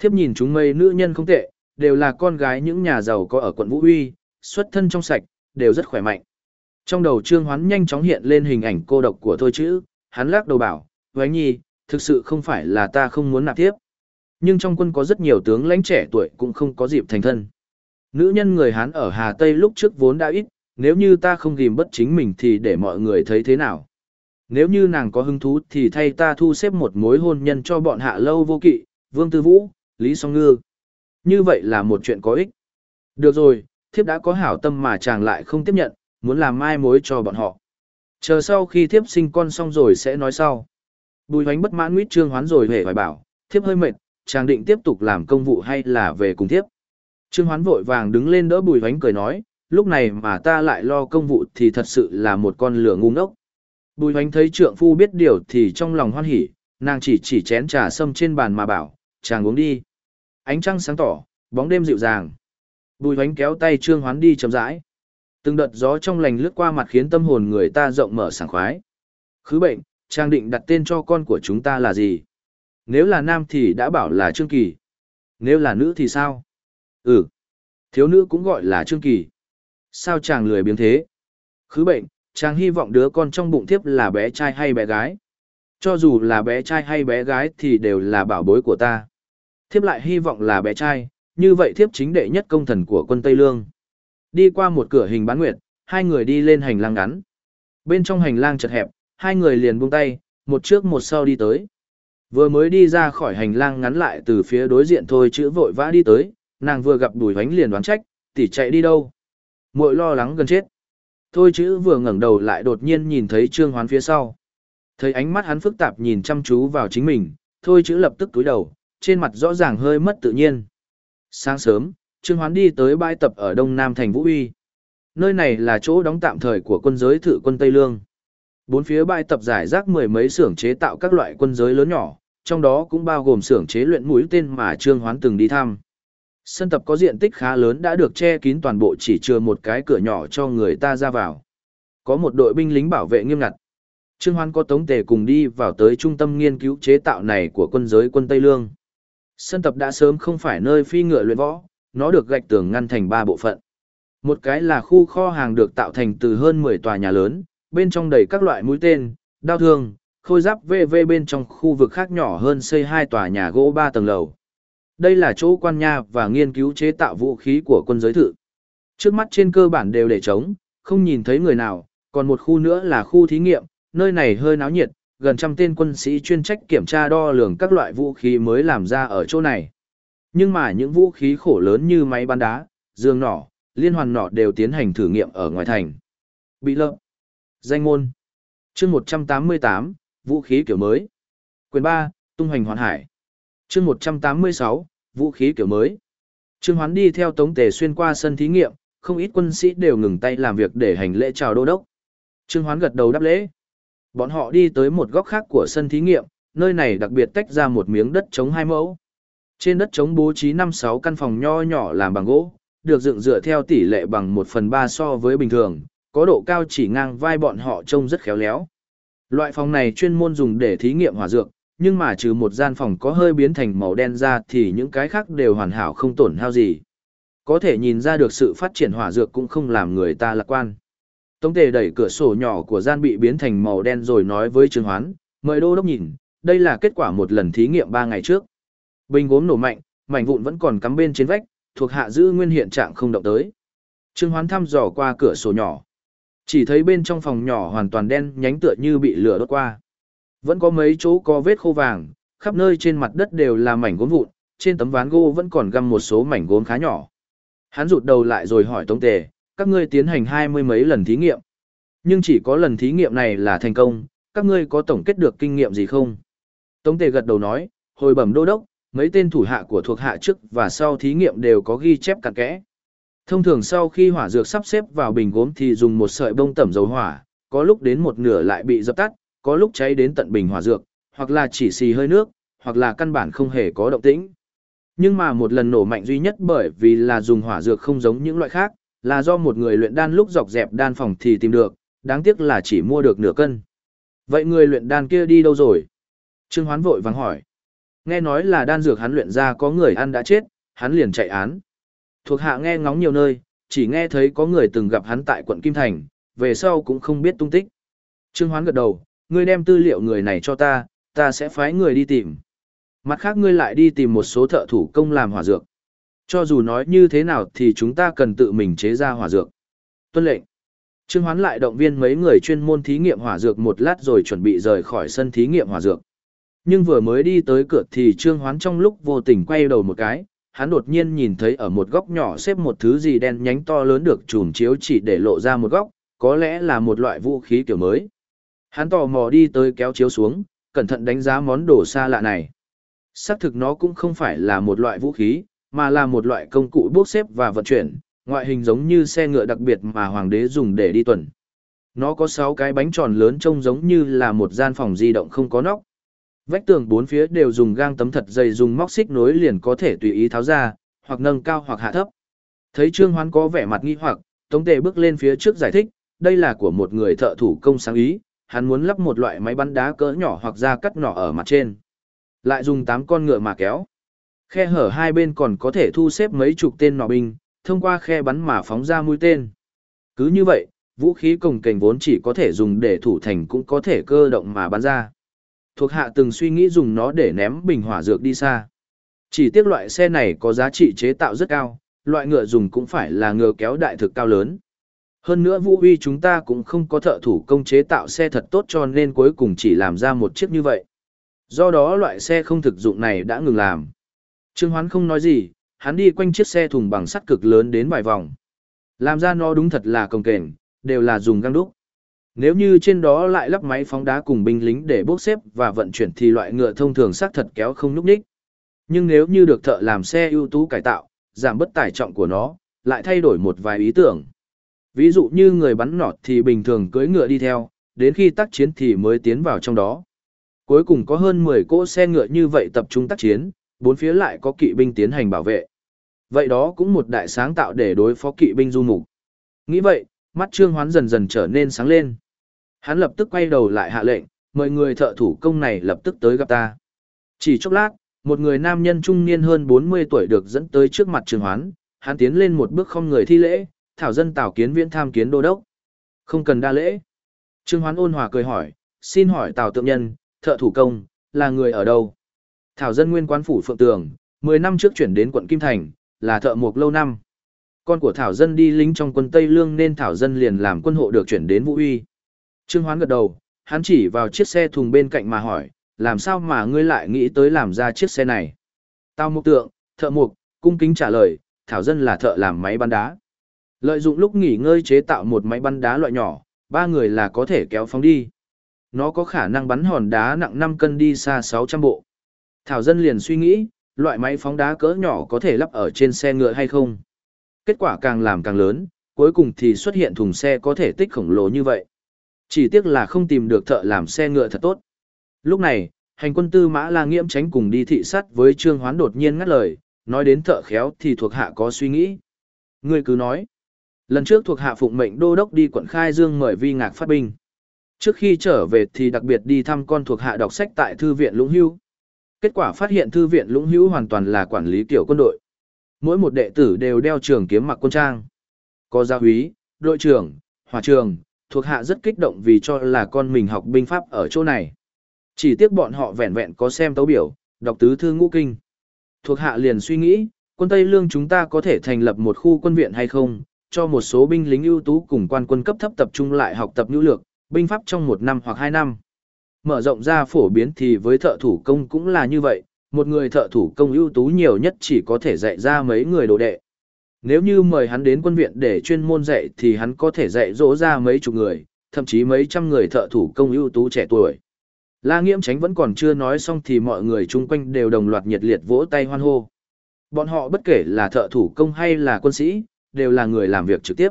Thiếp nhìn chúng mây nữ nhân không tệ, đều là con gái những nhà giàu có ở quận Vũ Huy, xuất thân trong sạch, đều rất khỏe mạnh. Trong đầu Trương Hoán nhanh chóng hiện lên hình ảnh cô độc của thôi chữ, hắn lắc đầu bảo, với Nhi, thực sự không phải là ta không muốn nạp tiếp. Nhưng trong quân có rất nhiều tướng lãnh trẻ tuổi cũng không có dịp thành thân. Nữ nhân người Hán ở Hà Tây lúc trước vốn đã ít, nếu như ta không ghim bất chính mình thì để mọi người thấy thế nào. Nếu như nàng có hứng thú thì thay ta thu xếp một mối hôn nhân cho bọn hạ lâu vô kỵ, Vương Tư Vũ, Lý Song Ngư. Như vậy là một chuyện có ích. Được rồi, thiếp đã có hảo tâm mà chàng lại không tiếp nhận, muốn làm mai mối cho bọn họ. Chờ sau khi thiếp sinh con xong rồi sẽ nói sau. Bùi hoánh bất mãn nguyết trương hoán rồi hề phải bảo, thiếp hơi mệt, chàng định tiếp tục làm công vụ hay là về cùng thiếp. Trương hoán vội vàng đứng lên đỡ bùi hoánh cười nói, lúc này mà ta lại lo công vụ thì thật sự là một con lửa ngu ngốc. Bùi hoánh thấy trượng phu biết điều thì trong lòng hoan hỉ, nàng chỉ chỉ chén trà sâm trên bàn mà bảo, chàng uống đi. Ánh trăng sáng tỏ, bóng đêm dịu dàng. Bùi hoánh kéo tay trương hoán đi chậm rãi. Từng đợt gió trong lành lướt qua mặt khiến tâm hồn người ta rộng mở sảng khoái. Khứ bệnh, Trang định đặt tên cho con của chúng ta là gì? Nếu là nam thì đã bảo là Trương Kỳ. Nếu là nữ thì sao? Ừ. Thiếu nữ cũng gọi là Trương Kỳ. Sao chàng lười biếng thế? Khứ bệnh, chàng hy vọng đứa con trong bụng thiếp là bé trai hay bé gái. Cho dù là bé trai hay bé gái thì đều là bảo bối của ta. Thiếp lại hy vọng là bé trai, như vậy thiếp chính đệ nhất công thần của quân Tây Lương. Đi qua một cửa hình bán nguyệt, hai người đi lên hành lang ngắn. Bên trong hành lang chật hẹp, hai người liền buông tay, một trước một sau đi tới. Vừa mới đi ra khỏi hành lang ngắn lại từ phía đối diện thôi chữ vội vã đi tới, nàng vừa gặp đùi hoánh liền đoán trách, tỷ chạy đi đâu. Muội lo lắng gần chết. Thôi chữ vừa ngẩng đầu lại đột nhiên nhìn thấy trương hoán phía sau. Thấy ánh mắt hắn phức tạp nhìn chăm chú vào chính mình, thôi chữ lập tức túi đầu, trên mặt rõ ràng hơi mất tự nhiên. Sáng sớm, Trương Hoán đi tới bãi tập ở Đông Nam thành Vũ Uy. Nơi này là chỗ đóng tạm thời của quân giới thự quân Tây Lương. Bốn phía bãi tập giải rác mười mấy xưởng chế tạo các loại quân giới lớn nhỏ, trong đó cũng bao gồm xưởng chế luyện mũi tên mà Trương Hoán từng đi thăm. Sân tập có diện tích khá lớn đã được che kín toàn bộ chỉ chừa một cái cửa nhỏ cho người ta ra vào. Có một đội binh lính bảo vệ nghiêm ngặt. Trương Hoán có tống tề cùng đi vào tới trung tâm nghiên cứu chế tạo này của quân giới quân Tây Lương. Sân tập đã sớm không phải nơi phi ngựa luyện võ, nó được gạch tường ngăn thành ba bộ phận. Một cái là khu kho hàng được tạo thành từ hơn 10 tòa nhà lớn, bên trong đầy các loại mũi tên, đao thương, khôi giáp VV bên trong khu vực khác nhỏ hơn xây hai tòa nhà gỗ ba tầng lầu. Đây là chỗ quan nha và nghiên cứu chế tạo vũ khí của quân giới thự. Trước mắt trên cơ bản đều để trống, không nhìn thấy người nào, còn một khu nữa là khu thí nghiệm, nơi này hơi náo nhiệt, gần trăm tên quân sĩ chuyên trách kiểm tra đo lường các loại vũ khí mới làm ra ở chỗ này. Nhưng mà những vũ khí khổ lớn như máy bắn đá, dương nỏ, liên hoàn nỏ đều tiến hành thử nghiệm ở ngoài thành. Bị lợm. Danh môn. chương 188, vũ khí kiểu mới. Quyền 3, tung hành hoàn hải. chương 186, vũ khí kiểu mới. Trương Hoán đi theo Tống Tề xuyên qua sân thí nghiệm, không ít quân sĩ đều ngừng tay làm việc để hành lễ chào đô đốc. Trương Hoán gật đầu đáp lễ. Bọn họ đi tới một góc khác của sân thí nghiệm, nơi này đặc biệt tách ra một miếng đất chống hai mẫu. Trên đất chống bố trí 5-6 căn phòng nho nhỏ làm bằng gỗ, được dựng dựa theo tỷ lệ bằng 1 phần 3 so với bình thường, có độ cao chỉ ngang vai bọn họ trông rất khéo léo. Loại phòng này chuyên môn dùng để thí nghiệm hỏa dược, nhưng mà trừ một gian phòng có hơi biến thành màu đen ra thì những cái khác đều hoàn hảo không tổn hao gì. Có thể nhìn ra được sự phát triển hỏa dược cũng không làm người ta lạc quan. Tống tề đẩy cửa sổ nhỏ của gian bị biến thành màu đen rồi nói với Trương Hoán, mời đô đốc nhìn, đây là kết quả một lần thí nghiệm 3 ngày trước. Bình gốm nổ mạnh, mảnh vụn vẫn còn cắm bên trên vách, thuộc hạ giữ nguyên hiện trạng không động tới. Trương Hoán thăm dò qua cửa sổ nhỏ. Chỉ thấy bên trong phòng nhỏ hoàn toàn đen nhánh tựa như bị lửa đốt qua. Vẫn có mấy chỗ có vết khô vàng, khắp nơi trên mặt đất đều là mảnh gốm vụn, trên tấm ván gỗ vẫn còn găm một số mảnh gốm khá nhỏ. Hắn rụt đầu lại rồi hỏi Tống Tề, các ngươi tiến hành hai mươi mấy lần thí nghiệm. Nhưng chỉ có lần thí nghiệm này là thành công, các ngươi có tổng kết được kinh nghiệm gì không? Tống Tề gật đầu nói, hồi bẩm đô đốc, mấy tên thủ hạ của thuộc hạ trước và sau thí nghiệm đều có ghi chép cặn kẽ. Thông thường sau khi hỏa dược sắp xếp vào bình gốm thì dùng một sợi bông tẩm dầu hỏa, có lúc đến một nửa lại bị dập tắt, có lúc cháy đến tận bình hỏa dược, hoặc là chỉ xì hơi nước, hoặc là căn bản không hề có động tĩnh. Nhưng mà một lần nổ mạnh duy nhất bởi vì là dùng hỏa dược không giống những loại khác, là do một người luyện đan lúc dọc dẹp đan phòng thì tìm được, đáng tiếc là chỉ mua được nửa cân. Vậy người luyện đan kia đi đâu rồi? Trương Hoán vội vàng hỏi. Nghe nói là đan dược hắn luyện ra có người ăn đã chết, hắn liền chạy án. Thuộc hạ nghe ngóng nhiều nơi, chỉ nghe thấy có người từng gặp hắn tại quận Kim Thành, về sau cũng không biết tung tích. Trương Hoán gật đầu, ngươi đem tư liệu người này cho ta, ta sẽ phái người đi tìm. Mặt khác ngươi lại đi tìm một số thợ thủ công làm hỏa dược. Cho dù nói như thế nào thì chúng ta cần tự mình chế ra hỏa dược. Tuân lệnh. Trương Hoán lại động viên mấy người chuyên môn thí nghiệm hỏa dược một lát rồi chuẩn bị rời khỏi sân thí nghiệm hỏa dược. Nhưng vừa mới đi tới cửa thì Trương Hoán trong lúc vô tình quay đầu một cái, hắn đột nhiên nhìn thấy ở một góc nhỏ xếp một thứ gì đen nhánh to lớn được chùm chiếu chỉ để lộ ra một góc, có lẽ là một loại vũ khí kiểu mới. Hắn tò mò đi tới kéo chiếu xuống, cẩn thận đánh giá món đồ xa lạ này. Xác thực nó cũng không phải là một loại vũ khí, mà là một loại công cụ bốc xếp và vận chuyển, ngoại hình giống như xe ngựa đặc biệt mà hoàng đế dùng để đi tuần. Nó có 6 cái bánh tròn lớn trông giống như là một gian phòng di động không có nóc. Vách tường bốn phía đều dùng gang tấm thật dày dùng móc xích nối liền có thể tùy ý tháo ra, hoặc nâng cao hoặc hạ thấp. Thấy Trương Hoán có vẻ mặt nghi hoặc, Tống Tề bước lên phía trước giải thích, đây là của một người thợ thủ công sáng ý, hắn muốn lắp một loại máy bắn đá cỡ nhỏ hoặc ra cắt nhỏ ở mặt trên. Lại dùng 8 con ngựa mà kéo. Khe hở hai bên còn có thể thu xếp mấy chục tên nỏ binh, thông qua khe bắn mà phóng ra mũi tên. Cứ như vậy, vũ khí cồng kềnh vốn chỉ có thể dùng để thủ thành cũng có thể cơ động mà bắn ra. Thuộc hạ từng suy nghĩ dùng nó để ném bình hỏa dược đi xa. Chỉ tiếc loại xe này có giá trị chế tạo rất cao, loại ngựa dùng cũng phải là ngựa kéo đại thực cao lớn. Hơn nữa vũ uy chúng ta cũng không có thợ thủ công chế tạo xe thật tốt cho nên cuối cùng chỉ làm ra một chiếc như vậy. Do đó loại xe không thực dụng này đã ngừng làm. Trương Hoán không nói gì, hắn đi quanh chiếc xe thùng bằng sắt cực lớn đến vài vòng. Làm ra nó đúng thật là công kềnh, đều là dùng găng đúc. Nếu như trên đó lại lắp máy phóng đá cùng binh lính để bốc xếp và vận chuyển thì loại ngựa thông thường xác thật kéo không nhúc nhích. Nhưng nếu như được thợ làm xe ưu tú cải tạo, giảm bất tải trọng của nó, lại thay đổi một vài ý tưởng. Ví dụ như người bắn nọt thì bình thường cưỡi ngựa đi theo, đến khi tác chiến thì mới tiến vào trong đó. Cuối cùng có hơn 10 cỗ xe ngựa như vậy tập trung tác chiến, bốn phía lại có kỵ binh tiến hành bảo vệ. Vậy đó cũng một đại sáng tạo để đối phó kỵ binh du mục. Nghĩ vậy, mắt Trương Hoán dần dần trở nên sáng lên. Hắn lập tức quay đầu lại hạ lệnh, mời người thợ thủ công này lập tức tới gặp ta. Chỉ chốc lát, một người nam nhân trung niên hơn 40 tuổi được dẫn tới trước mặt Trương Hoán, hắn tiến lên một bước không người thi lễ, thảo dân tảo kiến viễn tham kiến đô đốc. Không cần đa lễ. Trương Hoán ôn hòa cười hỏi, xin hỏi tào tượng nhân, thợ thủ công, là người ở đâu? Thảo dân nguyên quán phủ phượng tường, 10 năm trước chuyển đến quận Kim Thành, là thợ mộc lâu năm. Con của Thảo dân đi lính trong quân Tây Lương nên Thảo dân liền làm quân hộ được chuyển đến Vũ Uy. Trương Hoán gật đầu, hắn chỉ vào chiếc xe thùng bên cạnh mà hỏi, làm sao mà ngươi lại nghĩ tới làm ra chiếc xe này? Tao mục tượng, thợ mục, cung kính trả lời, Thảo dân là thợ làm máy bắn đá. Lợi dụng lúc nghỉ ngơi chế tạo một máy bắn đá loại nhỏ, ba người là có thể kéo phóng đi. Nó có khả năng bắn hòn đá nặng 5 cân đi xa 600 bộ. Thảo dân liền suy nghĩ, loại máy phóng đá cỡ nhỏ có thể lắp ở trên xe ngựa hay không? Kết quả càng làm càng lớn, cuối cùng thì xuất hiện thùng xe có thể tích khổng lồ như vậy. Chỉ tiếc là không tìm được thợ làm xe ngựa thật tốt. Lúc này, hành quân tư mã la nghiễm tránh cùng đi thị sát với trương hoán đột nhiên ngắt lời, nói đến thợ khéo thì thuộc hạ có suy nghĩ. Ngươi cứ nói. Lần trước thuộc hạ phụng mệnh đô đốc đi quận Khai Dương mời vi ngạc phát binh. Trước khi trở về thì đặc biệt đi thăm con thuộc hạ đọc sách tại thư viện Lũng Hưu. Kết quả phát hiện thư viện Lũng hữu hoàn toàn là quản lý tiểu quân đội. Mỗi một đệ tử đều đeo trường kiếm mặc quân trang. Có gia húy, đội trưởng, hòa trường, thuộc hạ rất kích động vì cho là con mình học binh pháp ở chỗ này. Chỉ tiếc bọn họ vẹn vẹn có xem tấu biểu, đọc tứ thư ngũ kinh. Thuộc hạ liền suy nghĩ, quân Tây Lương chúng ta có thể thành lập một khu quân viện hay không, cho một số binh lính ưu tú cùng quan quân cấp thấp tập trung lại học tập nhu lược, binh pháp trong một năm hoặc hai năm. Mở rộng ra phổ biến thì với thợ thủ công cũng là như vậy, một người thợ thủ công ưu tú nhiều nhất chỉ có thể dạy ra mấy người đồ đệ. Nếu như mời hắn đến quân viện để chuyên môn dạy thì hắn có thể dạy dỗ ra mấy chục người, thậm chí mấy trăm người thợ thủ công ưu tú trẻ tuổi. La Nghiễm Tránh vẫn còn chưa nói xong thì mọi người chung quanh đều đồng loạt nhiệt liệt vỗ tay hoan hô. Bọn họ bất kể là thợ thủ công hay là quân sĩ, đều là người làm việc trực tiếp.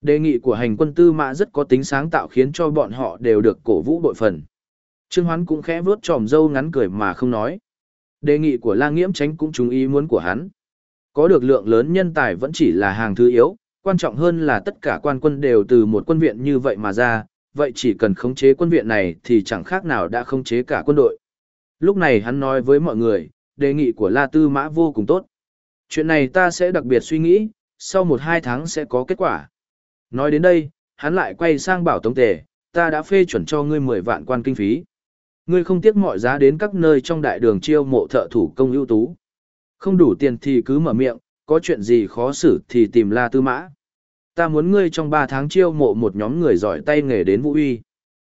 Đề nghị của hành quân tư mã rất có tính sáng tạo khiến cho bọn họ đều được cổ vũ bội phần. Trương Hoán cũng khẽ vướt tròm dâu ngắn cười mà không nói. Đề nghị của La Nghiễm Tránh cũng trúng ý muốn của hắn. Có được lượng lớn nhân tài vẫn chỉ là hàng thứ yếu, quan trọng hơn là tất cả quan quân đều từ một quân viện như vậy mà ra, vậy chỉ cần khống chế quân viện này thì chẳng khác nào đã khống chế cả quân đội. Lúc này hắn nói với mọi người, đề nghị của La Tư Mã vô cùng tốt. Chuyện này ta sẽ đặc biệt suy nghĩ, sau một hai tháng sẽ có kết quả. Nói đến đây, hắn lại quay sang bảo Tống Tề, ta đã phê chuẩn cho ngươi 10 vạn quan kinh phí. Ngươi không tiếc mọi giá đến các nơi trong đại đường chiêu mộ thợ thủ công ưu tú. Không đủ tiền thì cứ mở miệng, có chuyện gì khó xử thì tìm La Tư Mã. Ta muốn ngươi trong 3 tháng chiêu mộ một nhóm người giỏi tay nghề đến Vũ Uy.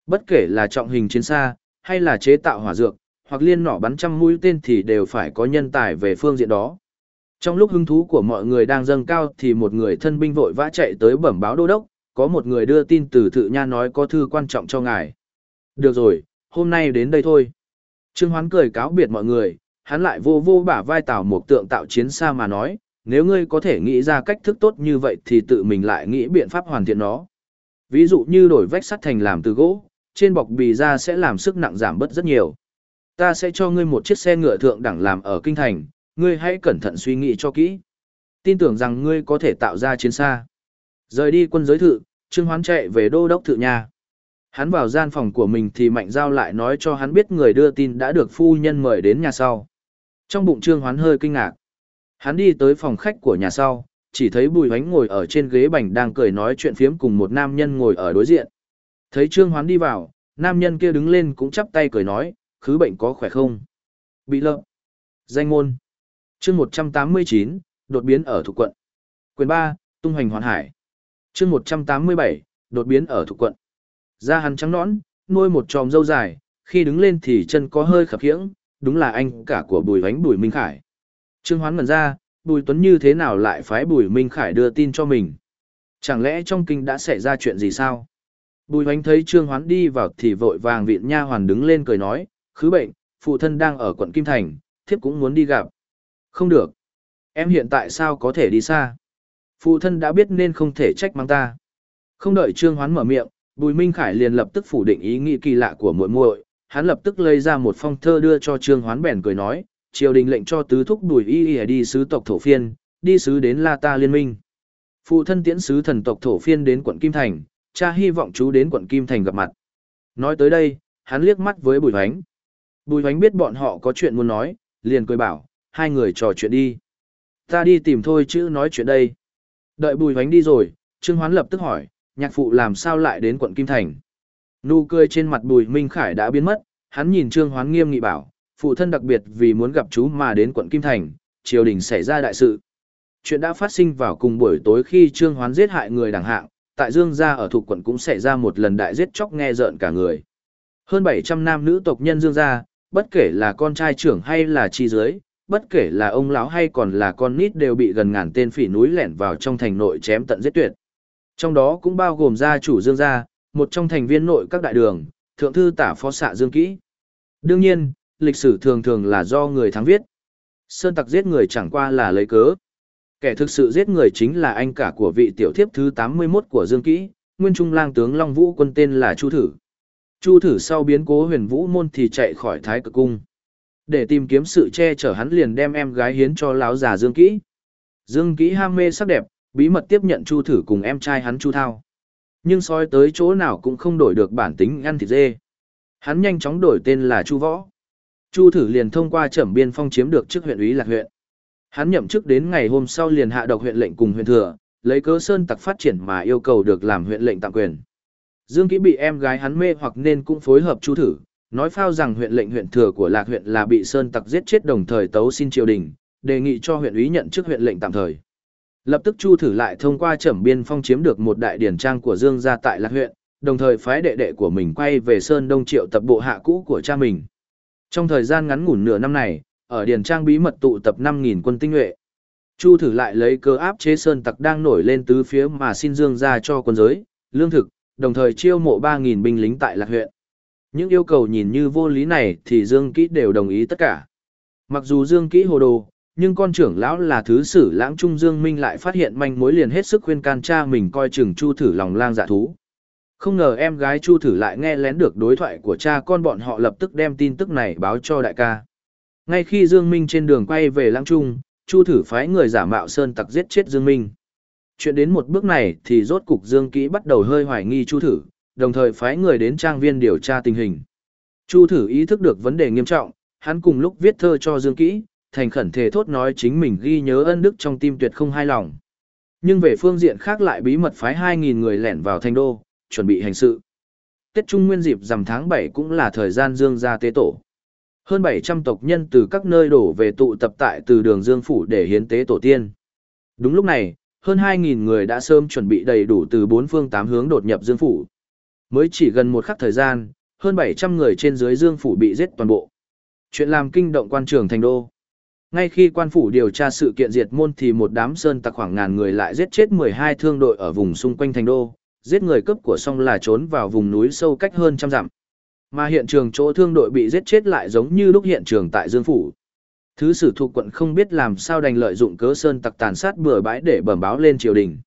Bất kể là trọng hình chiến xa, hay là chế tạo hỏa dược, hoặc liên nỏ bắn trăm mũi tên thì đều phải có nhân tài về phương diện đó. Trong lúc hứng thú của mọi người đang dâng cao thì một người thân binh vội vã chạy tới bẩm báo đô đốc, có một người đưa tin từ thự nha nói có thư quan trọng cho ngài. Được rồi, hôm nay đến đây thôi. Trương Hoán cười cáo biệt mọi người, hắn lại vô vô bả vai tảo một tượng tạo chiến xa mà nói, nếu ngươi có thể nghĩ ra cách thức tốt như vậy thì tự mình lại nghĩ biện pháp hoàn thiện nó. Ví dụ như đổi vách sắt thành làm từ gỗ, trên bọc bì ra sẽ làm sức nặng giảm bớt rất nhiều. Ta sẽ cho ngươi một chiếc xe ngựa thượng đẳng làm ở kinh thành, ngươi hãy cẩn thận suy nghĩ cho kỹ. Tin tưởng rằng ngươi có thể tạo ra chiến xa. Rời đi quân giới thự, Trương Hoán chạy về đô đốc thự nhà. Hắn vào gian phòng của mình thì Mạnh Giao lại nói cho hắn biết người đưa tin đã được phu nhân mời đến nhà sau. Trong bụng Trương Hoán hơi kinh ngạc. Hắn đi tới phòng khách của nhà sau, chỉ thấy Bùi Hoánh ngồi ở trên ghế bành đang cười nói chuyện phiếm cùng một nam nhân ngồi ở đối diện. Thấy Trương Hoán đi vào, nam nhân kia đứng lên cũng chắp tay cười nói, khứ bệnh có khỏe không? Bị lợm. Danh môn. chương 189, đột biến ở thuộc quận. Quyền 3, tung hoành hoàn hải. chương 187, đột biến ở thuộc quận. Da hắn trắng nõn, nuôi một tròm dâu dài, khi đứng lên thì chân có hơi khập khiễng, đúng là anh cả của Bùi Vánh Bùi Minh Khải. Trương Hoán ngẩn ra, Bùi Tuấn như thế nào lại phái Bùi Minh Khải đưa tin cho mình? Chẳng lẽ trong kinh đã xảy ra chuyện gì sao? Bùi Vánh thấy Trương Hoán đi vào thì vội vàng viện nha hoàn đứng lên cười nói, khứ bệnh, phụ thân đang ở quận Kim Thành, thiếp cũng muốn đi gặp. Không được. Em hiện tại sao có thể đi xa? Phụ thân đã biết nên không thể trách mang ta. Không đợi Trương Hoán mở miệng, Bùi Minh Khải liền lập tức phủ định ý nghĩ kỳ lạ của muội muội, hắn lập tức lấy ra một phong thơ đưa cho Trương Hoán bèn cười nói, triều đình lệnh cho tứ thúc Bùi Y Y đi sứ tộc thổ phiên, đi sứ đến La Ta liên minh. Phụ thân tiễn sứ thần tộc thổ phiên đến quận Kim Thành, cha hy vọng chú đến quận Kim Thành gặp mặt. Nói tới đây, hắn liếc mắt với Bùi Hoánh. Bùi Hoánh biết bọn họ có chuyện muốn nói, liền cười bảo, hai người trò chuyện đi. Ta đi tìm thôi chứ nói chuyện đây. Đợi Bùi Hoánh đi rồi, Trương Hoán lập tức hỏi, nhạc phụ làm sao lại đến quận Kim Thành. Nụ cười trên mặt Bùi Minh Khải đã biến mất, hắn nhìn Trương Hoán nghiêm nghị bảo, phụ thân đặc biệt vì muốn gặp chú mà đến quận Kim Thành, triều đình xảy ra đại sự. Chuyện đã phát sinh vào cùng buổi tối khi Trương Hoán giết hại người đẳng hạng, tại Dương gia ở thuộc quận cũng xảy ra một lần đại giết chóc nghe rợn cả người. Hơn 700 nam nữ tộc nhân Dương gia, bất kể là con trai trưởng hay là chi dưới, bất kể là ông lão hay còn là con nít đều bị gần ngàn tên phỉ núi lẻn vào trong thành nội chém tận giết tuyệt. Trong đó cũng bao gồm gia chủ Dương gia, một trong thành viên nội các đại đường, thượng thư tả phó xạ Dương Kỹ. Đương nhiên, lịch sử thường thường là do người thắng viết. Sơn tặc giết người chẳng qua là lấy cớ. Kẻ thực sự giết người chính là anh cả của vị tiểu thiếp thứ 81 của Dương Kỹ, nguyên trung lang tướng Long Vũ quân tên là Chu Thử. Chu Thử sau biến cố huyền vũ môn thì chạy khỏi Thái Cực Cung. Để tìm kiếm sự che chở hắn liền đem em gái hiến cho lão già Dương Kỹ. Dương Kỹ ham mê sắc đẹp, bí mật tiếp nhận Chu Thử cùng em trai hắn Chu Thao. Nhưng soi tới chỗ nào cũng không đổi được bản tính ăn thịt dê. Hắn nhanh chóng đổi tên là Chu Võ. Chu Thử liền thông qua trẩm biên phong chiếm được chức huyện ủy lạc huyện. Hắn nhậm chức đến ngày hôm sau liền hạ độc huyện lệnh cùng huyện thừa, lấy cớ sơn tặc phát triển mà yêu cầu được làm huyện lệnh tạm quyền. Dương Kỹ bị em gái hắn mê hoặc nên cũng phối hợp Chu Thử, nói phao rằng huyện lệnh huyện thừa của Lạc huyện là bị sơn tặc giết chết đồng thời tấu xin triều đình, đề nghị cho huyện ủy nhận chức huyện lệnh tạm thời. Lập tức Chu Thử lại thông qua trẩm biên phong chiếm được một đại điển trang của Dương gia tại Lạc huyện, đồng thời phái đệ đệ của mình quay về Sơn Đông Triệu tập bộ hạ cũ của cha mình. Trong thời gian ngắn ngủn nửa năm này, ở điển trang bí mật tụ tập 5.000 quân tinh nhuệ. Chu thử lại lấy cơ áp chế sơn tặc đang nổi lên tứ phía mà xin dương ra cho quân giới, lương thực, đồng thời chiêu mộ 3.000 binh lính tại lạc huyện. Những yêu cầu nhìn như vô lý này thì Dương Kỹ đều đồng ý tất cả. Mặc dù Dương Kỹ hồ đồ, nhưng con trưởng lão là thứ sử lãng trung Dương Minh lại phát hiện manh mối liền hết sức khuyên can cha mình coi chừng Chu thử lòng lang dạ thú. Không ngờ em gái Chu thử lại nghe lén được đối thoại của cha con bọn họ lập tức đem tin tức này báo cho đại ca. Ngay khi Dương Minh trên đường quay về Lãng Trung, Chu thử phái người giả mạo sơn tặc giết chết Dương Minh. Chuyện đến một bước này thì rốt cục Dương Kỹ bắt đầu hơi hoài nghi Chu thử, đồng thời phái người đến trang viên điều tra tình hình. Chu thử ý thức được vấn đề nghiêm trọng, hắn cùng lúc viết thơ cho Dương Kỹ, thành khẩn thề thốt nói chính mình ghi nhớ ân đức trong tim tuyệt không hai lòng. Nhưng về phương diện khác lại bí mật phái 2.000 người lẻn vào thành đô, chuẩn bị hành sự. Tết Trung Nguyên dịp rằm tháng 7 cũng là thời gian Dương gia tế tổ. Hơn 700 tộc nhân từ các nơi đổ về tụ tập tại từ đường Dương Phủ để hiến tế tổ tiên. Đúng lúc này, hơn 2.000 người đã sớm chuẩn bị đầy đủ từ bốn phương tám hướng đột nhập Dương Phủ. Mới chỉ gần một khắc thời gian, hơn 700 người trên dưới Dương Phủ bị giết toàn bộ. Chuyện làm kinh động quan trường thành đô. Ngay khi quan phủ điều tra sự kiện diệt môn thì một đám sơn tặc khoảng ngàn người lại giết chết 12 thương đội ở vùng xung quanh thành đô, giết người cướp của song là trốn vào vùng núi sâu cách hơn trăm dặm. Mà hiện trường chỗ thương đội bị giết chết lại giống như lúc hiện trường tại Dương Phủ. Thứ sử thuộc quận không biết làm sao đành lợi dụng cớ sơn tặc tàn sát bừa bãi để bẩm báo lên triều đình.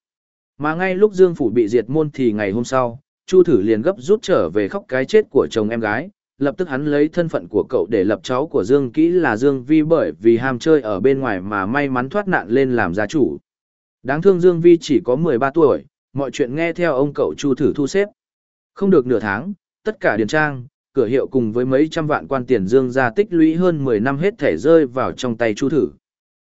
Mà ngay lúc Dương Phủ bị diệt môn thì ngày hôm sau, Chu Thử liền gấp rút trở về khóc cái chết của chồng em gái, lập tức hắn lấy thân phận của cậu để lập cháu của Dương Kỹ là Dương Vi bởi vì ham chơi ở bên ngoài mà may mắn thoát nạn lên làm gia chủ. Đáng thương Dương Vi chỉ có 13 tuổi, mọi chuyện nghe theo ông cậu Chu Thử thu xếp. Không được nửa tháng, tất cả điền trang, cửa hiệu cùng với mấy trăm vạn quan tiền dương gia tích lũy hơn 10 năm hết thể rơi vào trong tay Chu Thử.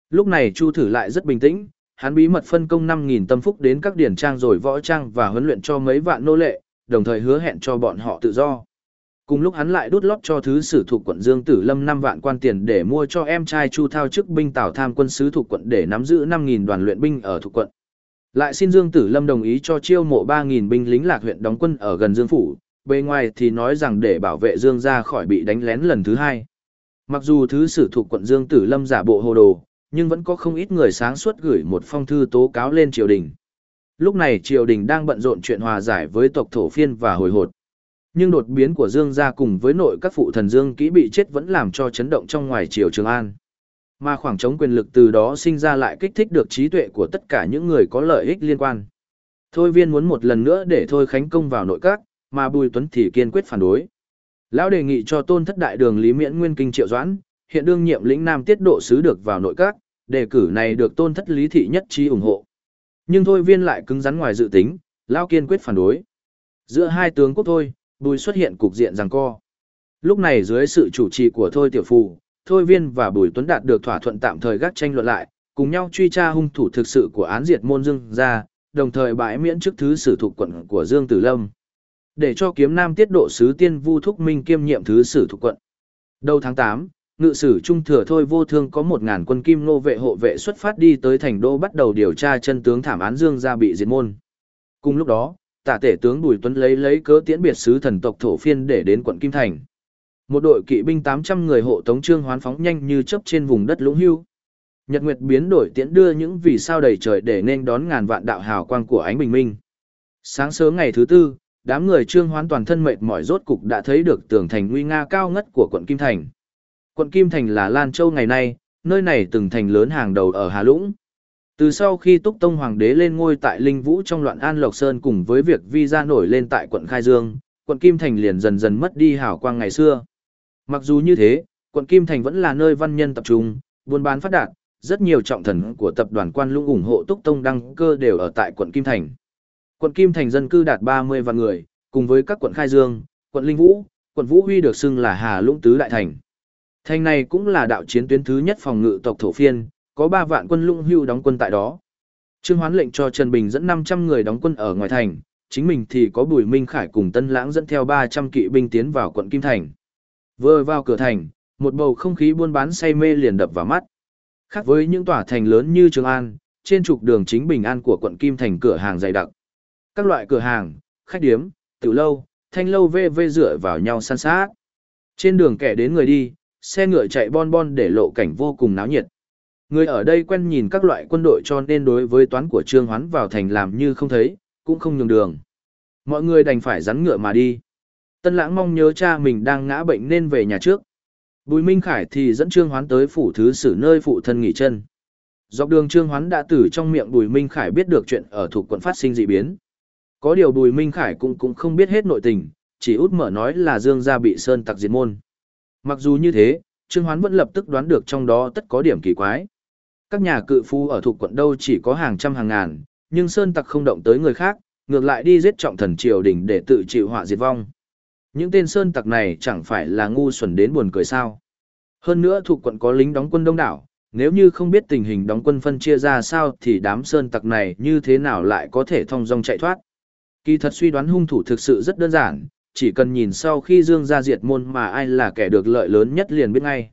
Lúc này Chu Thử lại rất bình tĩnh, hắn bí mật phân công 5.000 tâm phúc đến các điển trang rồi võ trang và huấn luyện cho mấy vạn nô lệ, đồng thời hứa hẹn cho bọn họ tự do. Cùng lúc hắn lại đút lót cho thứ sử thuộc quận Dương Tử Lâm 5 vạn quan tiền để mua cho em trai Chu Thao chức binh tảo tham quân sứ thuộc quận để nắm giữ 5.000 đoàn luyện binh ở thuộc quận. Lại xin Dương Tử Lâm đồng ý cho chiêu mộ 3.000 binh lính lạc huyện đóng quân ở gần Dương Phủ, bề ngoài thì nói rằng để bảo vệ Dương ra khỏi bị đánh lén lần thứ hai. Mặc dù thứ sử thuộc quận Dương Tử Lâm giả bộ hồ đồ, nhưng vẫn có không ít người sáng suốt gửi một phong thư tố cáo lên triều đình. Lúc này triều đình đang bận rộn chuyện hòa giải với tộc thổ phiên và hồi hột. Nhưng đột biến của Dương gia cùng với nội các phụ thần Dương kỹ bị chết vẫn làm cho chấn động trong ngoài triều Trường An. Mà khoảng trống quyền lực từ đó sinh ra lại kích thích được trí tuệ của tất cả những người có lợi ích liên quan. Thôi viên muốn một lần nữa để Thôi Khánh Công vào nội các, mà Bùi Tuấn thì kiên quyết phản đối. Lão đề nghị cho tôn thất đại đường Lý Miễn Nguyên Kinh Triệu Doãn, hiện đương nhiệm lĩnh Nam tiết độ sứ được vào nội các, đề cử này được tôn thất Lý Thị nhất trí ủng hộ. Nhưng Thôi viên lại cứng rắn ngoài dự tính, Lão kiên quyết phản đối. Giữa hai tướng quốc Thôi, Bùi xuất hiện cục diện rằng co. Lúc này dưới sự chủ trì của Thôi Tiểu Phù, Thôi Viên và Bùi Tuấn đạt được thỏa thuận tạm thời gác tranh luận lại, cùng nhau truy tra hung thủ thực sự của án diệt môn Dương ra, đồng thời bãi miễn chức thứ sử thuộc quận của Dương Tử Lâm. Để cho kiếm nam tiết độ sứ tiên Vu Thúc Minh kiêm nhiệm thứ sử thuộc quận. Đầu tháng 8, ngự sử trung thừa thôi vô thương có 1.000 quân kim nô vệ hộ vệ xuất phát đi tới thành đô bắt đầu điều tra chân tướng thảm án Dương gia bị diệt môn. Cùng lúc đó, tả tể tướng Bùi Tuấn lấy lấy cớ tiễn biệt sứ thần tộc thổ phiên để đến quận Kim Thành. Một đội kỵ binh 800 người hộ tống trương hoán phóng nhanh như chớp trên vùng đất lũng hưu. Nhật Nguyệt biến đổi tiễn đưa những vì sao đầy trời để nên đón ngàn vạn đạo hào quang của ánh bình minh. Sáng sớm ngày thứ tư, đám người trương hoán toàn thân mệt mỏi rốt cục đã thấy được tường thành nguy nga cao ngất của quận Kim Thành. Quận Kim Thành là Lan Châu ngày nay, nơi này từng thành lớn hàng đầu ở Hà Lũng. Từ sau khi Túc Tông Hoàng đế lên ngôi tại Linh Vũ trong loạn An Lộc Sơn cùng với việc vi ra nổi lên tại quận Khai Dương, quận Kim Thành liền dần dần mất đi hào quang ngày xưa. Mặc dù như thế, quận Kim Thành vẫn là nơi văn nhân tập trung, buôn bán phát đạt, rất nhiều trọng thần của tập đoàn quan lũng ủng hộ Túc Tông đăng cơ đều ở tại quận Kim Thành. Quận Kim Thành dân cư đạt 30 vạn người, cùng với các quận Khai Dương, quận Linh Vũ, quận Vũ Huy được xưng là Hà Lũng Tứ Đại Thành. Thành này cũng là đạo chiến tuyến thứ nhất phòng ngự tộc thổ phiên, có 3 vạn quân lũng hưu đóng quân tại đó. Trương Hoán lệnh cho Trần Bình dẫn 500 người đóng quân ở ngoài thành, chính mình thì có Bùi Minh Khải cùng Tân Lãng dẫn theo 300 kỵ binh tiến vào quận Kim Thành. Vừa vào cửa thành, một bầu không khí buôn bán say mê liền đập vào mắt. Khác với những tòa thành lớn như Trường An, trên trục đường chính bình an của quận Kim Thành cửa hàng dày đặc. Các loại cửa hàng, khách điếm, tiểu lâu, thanh lâu vê vê dựa vào nhau san sát. Trên đường kẻ đến người đi, xe ngựa chạy bon bon để lộ cảnh vô cùng náo nhiệt. Người ở đây quen nhìn các loại quân đội cho nên đối với toán của Trương Hoán vào thành làm như không thấy, cũng không nhường đường. Mọi người đành phải rắn ngựa mà đi. Tân lãng mong nhớ cha mình đang ngã bệnh nên về nhà trước. Bùi Minh Khải thì dẫn Trương Hoán tới phủ thứ sử nơi phụ thân nghỉ chân. Dọc đường Trương Hoán đã từ trong miệng Bùi Minh Khải biết được chuyện ở thuộc quận phát sinh dị biến. Có điều Bùi Minh Khải cũng cũng không biết hết nội tình, chỉ út mở nói là Dương gia bị sơn tặc diệt môn. Mặc dù như thế, Trương Hoán vẫn lập tức đoán được trong đó tất có điểm kỳ quái. Các nhà cự phu ở thuộc quận đâu chỉ có hàng trăm hàng ngàn, nhưng sơn tặc không động tới người khác, ngược lại đi giết trọng thần triều đình để tự chịu họa diệt vong. Những tên sơn tặc này chẳng phải là ngu xuẩn đến buồn cười sao. Hơn nữa thuộc quận có lính đóng quân đông đảo, nếu như không biết tình hình đóng quân phân chia ra sao thì đám sơn tặc này như thế nào lại có thể thông dong chạy thoát. Kỳ thật suy đoán hung thủ thực sự rất đơn giản, chỉ cần nhìn sau khi Dương ra diệt môn mà ai là kẻ được lợi lớn nhất liền biết ngay.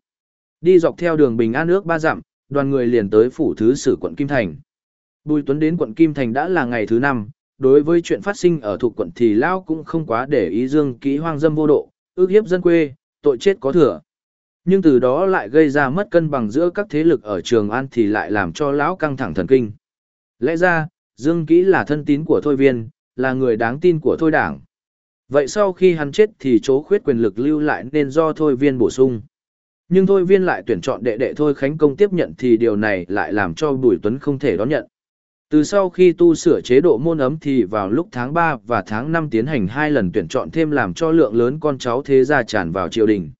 Đi dọc theo đường Bình An nước ba dặm, đoàn người liền tới phủ thứ sử quận Kim Thành. Bùi Tuấn đến quận Kim Thành đã là ngày thứ năm, đối với chuyện phát sinh ở thuộc quận thì Lao cũng không quá để ý Dương kỹ hoang dâm vô độ, ước hiếp dân quê, tội chết có thừa. Nhưng từ đó lại gây ra mất cân bằng giữa các thế lực ở Trường An thì lại làm cho Lão căng thẳng thần kinh. Lẽ ra, Dương kỹ là thân tín của Thôi Viên, là người đáng tin của Thôi Đảng. Vậy sau khi hắn chết thì chỗ khuyết quyền lực lưu lại nên do Thôi Viên bổ sung. Nhưng Thôi Viên lại tuyển chọn đệ đệ Thôi Khánh Công tiếp nhận thì điều này lại làm cho Bùi Tuấn không thể đón nhận. Từ sau khi tu sửa chế độ môn ấm thì vào lúc tháng 3 và tháng 5 tiến hành hai lần tuyển chọn thêm làm cho lượng lớn con cháu thế gia tràn vào triều đình.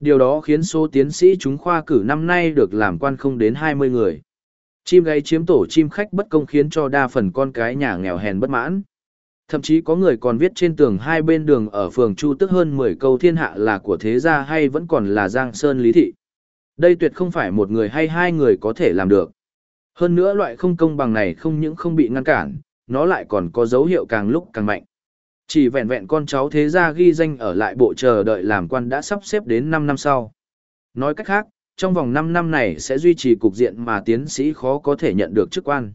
Điều đó khiến số tiến sĩ chúng khoa cử năm nay được làm quan không đến 20 người. Chim gáy chiếm tổ chim khách bất công khiến cho đa phần con cái nhà nghèo hèn bất mãn. Thậm chí có người còn viết trên tường hai bên đường ở phường Chu tức hơn 10 câu thiên hạ là của thế gia hay vẫn còn là Giang Sơn Lý Thị. Đây tuyệt không phải một người hay hai người có thể làm được. Hơn nữa loại không công bằng này không những không bị ngăn cản, nó lại còn có dấu hiệu càng lúc càng mạnh. Chỉ vẹn vẹn con cháu thế gia ghi danh ở lại bộ chờ đợi làm quan đã sắp xếp đến 5 năm sau. Nói cách khác, trong vòng 5 năm này sẽ duy trì cục diện mà tiến sĩ khó có thể nhận được chức quan.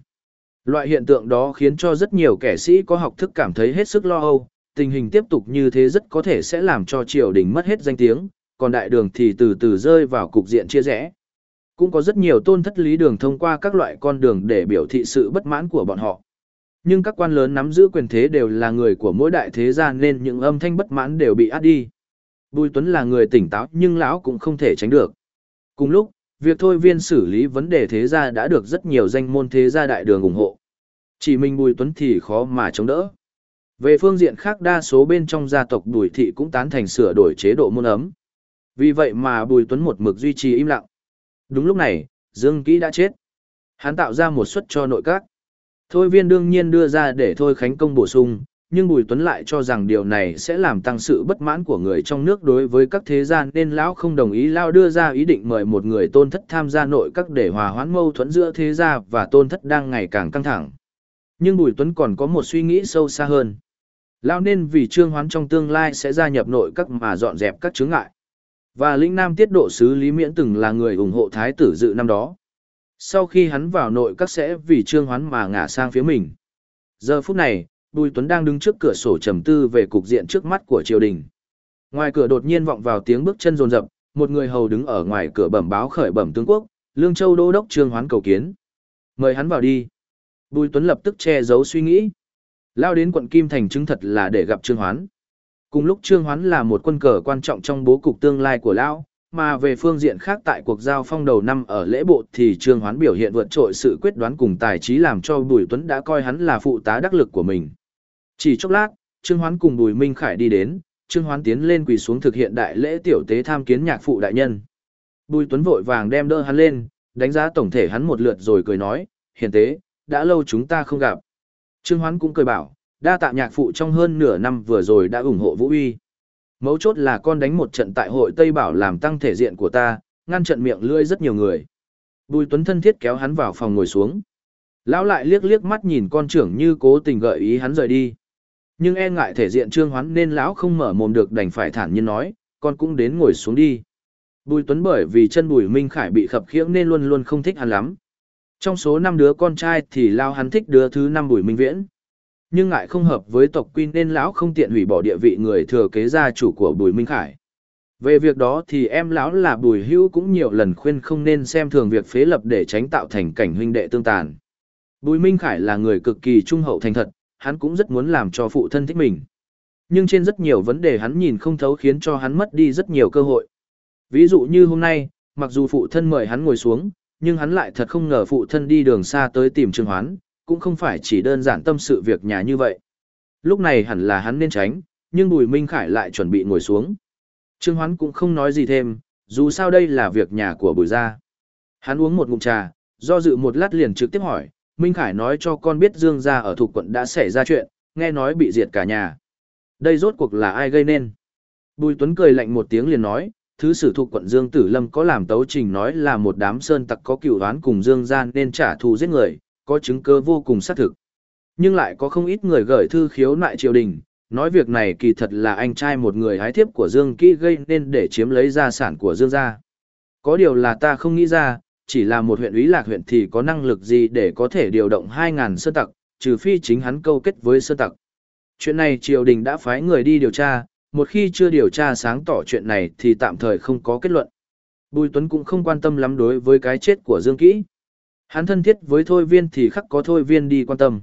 Loại hiện tượng đó khiến cho rất nhiều kẻ sĩ có học thức cảm thấy hết sức lo âu, tình hình tiếp tục như thế rất có thể sẽ làm cho triều đình mất hết danh tiếng, còn đại đường thì từ từ rơi vào cục diện chia rẽ. Cũng có rất nhiều tôn thất lý đường thông qua các loại con đường để biểu thị sự bất mãn của bọn họ. Nhưng các quan lớn nắm giữ quyền thế đều là người của mỗi đại thế gia nên những âm thanh bất mãn đều bị át đi. Bùi Tuấn là người tỉnh táo nhưng lão cũng không thể tránh được. Cùng lúc, việc thôi viên xử lý vấn đề thế gia đã được rất nhiều danh môn thế gia đại đường ủng hộ. Chỉ mình Bùi Tuấn thì khó mà chống đỡ. Về phương diện khác đa số bên trong gia tộc Bùi Thị cũng tán thành sửa đổi chế độ môn ấm. Vì vậy mà Bùi Tuấn một mực duy trì im lặng. Đúng lúc này, Dương Kỹ đã chết. Hắn tạo ra một suất cho nội các. Thôi viên đương nhiên đưa ra để thôi khánh công bổ sung, nhưng Bùi Tuấn lại cho rằng điều này sẽ làm tăng sự bất mãn của người trong nước đối với các thế gian nên lão không đồng ý lão đưa ra ý định mời một người tôn thất tham gia nội các để hòa hoãn mâu thuẫn giữa thế gia và tôn thất đang ngày càng căng thẳng. Nhưng Bùi Tuấn còn có một suy nghĩ sâu xa hơn. Lão nên vì trương hoán trong tương lai sẽ gia nhập nội các mà dọn dẹp các chướng ngại. Và lĩnh nam tiết độ sứ Lý Miễn từng là người ủng hộ thái tử dự năm đó. Sau khi hắn vào nội các sẽ vì trương hoán mà ngả sang phía mình. Giờ phút này, Bùi Tuấn đang đứng trước cửa sổ trầm tư về cục diện trước mắt của triều đình. Ngoài cửa đột nhiên vọng vào tiếng bước chân rồn rập, một người hầu đứng ở ngoài cửa bẩm báo khởi bẩm tướng quốc, Lương Châu Đô đốc Trương Hoán cầu kiến. Mời hắn vào đi. Bùi Tuấn lập tức che giấu suy nghĩ. Lao đến quận Kim Thành chứng thật là để gặp Trương Hoán. Cùng lúc Trương Hoán là một quân cờ quan trọng trong bố cục tương lai của Lão, mà về phương diện khác tại cuộc giao phong đầu năm ở lễ bộ thì Trương Hoán biểu hiện vượt trội sự quyết đoán cùng tài trí làm cho Bùi Tuấn đã coi hắn là phụ tá đắc lực của mình. Chỉ chốc lát, Trương Hoán cùng Bùi Minh Khải đi đến, Trương Hoán tiến lên quỳ xuống thực hiện đại lễ tiểu tế tham kiến nhạc phụ đại nhân. Bùi Tuấn vội vàng đem đỡ hắn lên, đánh giá tổng thể hắn một lượt rồi cười nói, hiền tế, đã lâu chúng ta không gặp. Trương Hoán cũng cười bảo, đa tạ nhạc phụ trong hơn nửa năm vừa rồi đã ủng hộ Vũ Uy. Mấu chốt là con đánh một trận tại hội Tây Bảo làm tăng thể diện của ta, ngăn trận miệng lưỡi rất nhiều người. Bùi Tuấn thân thiết kéo hắn vào phòng ngồi xuống. Lão lại liếc liếc mắt nhìn con trưởng như cố tình gợi ý hắn rời đi. Nhưng e ngại thể diện trương hoán nên lão không mở mồm được đành phải thản nhiên nói, con cũng đến ngồi xuống đi. Bùi Tuấn bởi vì chân Bùi Minh Khải bị khập khiễng nên luôn luôn không thích hắn lắm. Trong số năm đứa con trai thì lao hắn thích đứa thứ năm Bùi Minh Viễn. Nhưng ngại không hợp với tộc quy nên lão không tiện hủy bỏ địa vị người thừa kế gia chủ của Bùi Minh Khải. Về việc đó thì em lão là Bùi Hữu cũng nhiều lần khuyên không nên xem thường việc phế lập để tránh tạo thành cảnh huynh đệ tương tàn. Bùi Minh Khải là người cực kỳ trung hậu thành thật, hắn cũng rất muốn làm cho phụ thân thích mình. Nhưng trên rất nhiều vấn đề hắn nhìn không thấu khiến cho hắn mất đi rất nhiều cơ hội. Ví dụ như hôm nay, mặc dù phụ thân mời hắn ngồi xuống, nhưng hắn lại thật không ngờ phụ thân đi đường xa tới tìm Trương Hoán, cũng không phải chỉ đơn giản tâm sự việc nhà như vậy. Lúc này hẳn là hắn nên tránh, nhưng Bùi Minh Khải lại chuẩn bị ngồi xuống. Trương Hoán cũng không nói gì thêm, dù sao đây là việc nhà của Bùi gia. Hắn uống một ngụm trà, do dự một lát liền trực tiếp hỏi, Minh Khải nói cho con biết Dương gia ở thuộc quận đã xảy ra chuyện, nghe nói bị diệt cả nhà. Đây rốt cuộc là ai gây nên? Bùi Tuấn cười lạnh một tiếng liền nói, thứ sử thuộc quận Dương Tử Lâm có làm tấu trình nói là một đám sơn tặc có cựu đoán cùng Dương gia nên trả thù giết người, có chứng cơ vô cùng xác thực. Nhưng lại có không ít người gửi thư khiếu nại triều đình, nói việc này kỳ thật là anh trai một người hái thiếp của Dương Kỹ gây nên để chiếm lấy gia sản của Dương gia. Có điều là ta không nghĩ ra, chỉ là một huyện ủy lạc huyện thì có năng lực gì để có thể điều động 2.000 sơn tặc, trừ phi chính hắn câu kết với sơn tặc. Chuyện này triều đình đã phái người đi điều tra, một khi chưa điều tra sáng tỏ chuyện này thì tạm thời không có kết luận. Bùi Tuấn cũng không quan tâm lắm đối với cái chết của Dương Kỹ. Hắn thân thiết với Thôi Viên thì khắc có Thôi Viên đi quan tâm.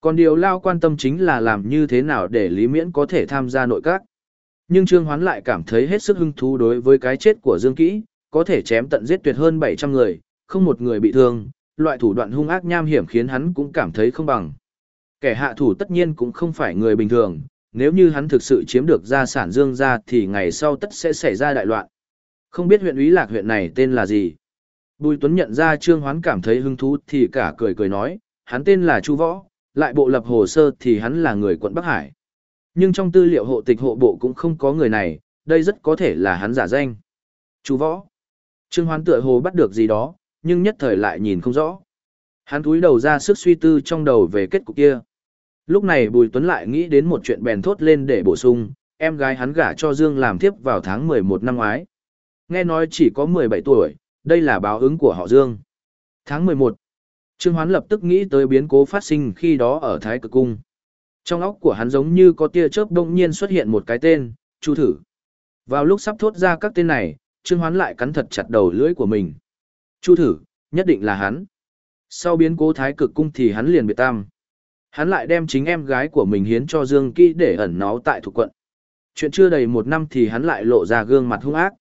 Còn điều Lao quan tâm chính là làm như thế nào để Lý Miễn có thể tham gia nội các. Nhưng Trương Hoán lại cảm thấy hết sức hứng thú đối với cái chết của Dương Kỹ, có thể chém tận giết tuyệt hơn 700 người, không một người bị thương, loại thủ đoạn hung ác nham hiểm khiến hắn cũng cảm thấy không bằng. Kẻ hạ thủ tất nhiên cũng không phải người bình thường, nếu như hắn thực sự chiếm được gia sản Dương gia thì ngày sau tất sẽ xảy ra đại loạn. Không biết huyện úy lạc huyện này tên là gì? Bùi Tuấn nhận ra Trương Hoán cảm thấy hứng thú thì cả cười cười nói, hắn tên là Chu Võ, lại bộ lập hồ sơ thì hắn là người quận Bắc Hải. Nhưng trong tư liệu hộ tịch hộ bộ cũng không có người này, đây rất có thể là hắn giả danh. Chu Võ. Trương Hoán tựa hồ bắt được gì đó, nhưng nhất thời lại nhìn không rõ. Hắn cúi đầu ra sức suy tư trong đầu về kết cục kia. Lúc này Bùi Tuấn lại nghĩ đến một chuyện bèn thốt lên để bổ sung, em gái hắn gả cho Dương làm thiếp vào tháng 11 năm ngoái. Nghe nói chỉ có 17 tuổi, đây là báo ứng của họ Dương. Tháng 11, Trương Hoán lập tức nghĩ tới biến cố phát sinh khi đó ở Thái Cực Cung. Trong óc của hắn giống như có tia chớp đông nhiên xuất hiện một cái tên, Chu thử. Vào lúc sắp thốt ra các tên này, Trương Hoán lại cắn thật chặt đầu lưỡi của mình. Chu thử, nhất định là hắn. Sau biến cố thái cực cung thì hắn liền biệt tam. Hắn lại đem chính em gái của mình hiến cho Dương Kỹ để ẩn náu tại thuộc quận. Chuyện chưa đầy một năm thì hắn lại lộ ra gương mặt hung ác.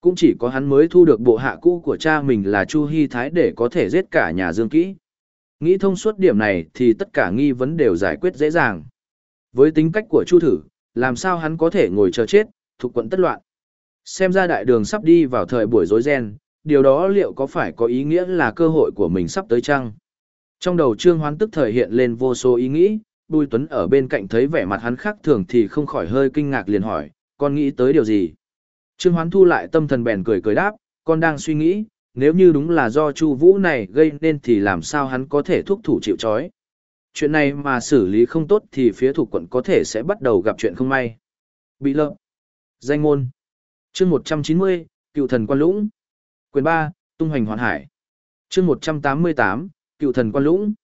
Cũng chỉ có hắn mới thu được bộ hạ cũ của cha mình là Chu Hy Thái để có thể giết cả nhà Dương Kỹ. Nghĩ thông suốt điểm này thì tất cả nghi vấn đều giải quyết dễ dàng. Với tính cách của Chu Thử, làm sao hắn có thể ngồi chờ chết, thuộc quận tất loạn. Xem ra đại đường sắp đi vào thời buổi rối ren, điều đó liệu có phải có ý nghĩa là cơ hội của mình sắp tới chăng? Trong đầu Trương Hoán tức thời hiện lên vô số ý nghĩ, Bùi Tuấn ở bên cạnh thấy vẻ mặt hắn khác thường thì không khỏi hơi kinh ngạc liền hỏi, con nghĩ tới điều gì? Trương Hoán thu lại tâm thần bèn cười cười đáp, con đang suy nghĩ, nếu như đúng là do Chu Vũ này gây nên thì làm sao hắn có thể thúc thủ chịu trói. Chuyện này mà xử lý không tốt thì phía thủ quận có thể sẽ bắt đầu gặp chuyện không may. Bị lợm. Danh môn. Chương 190, Cựu thần quan lũng. Quyền 3, Tung hoành hoàn hải. Chương 188, Cựu thần quan lũng.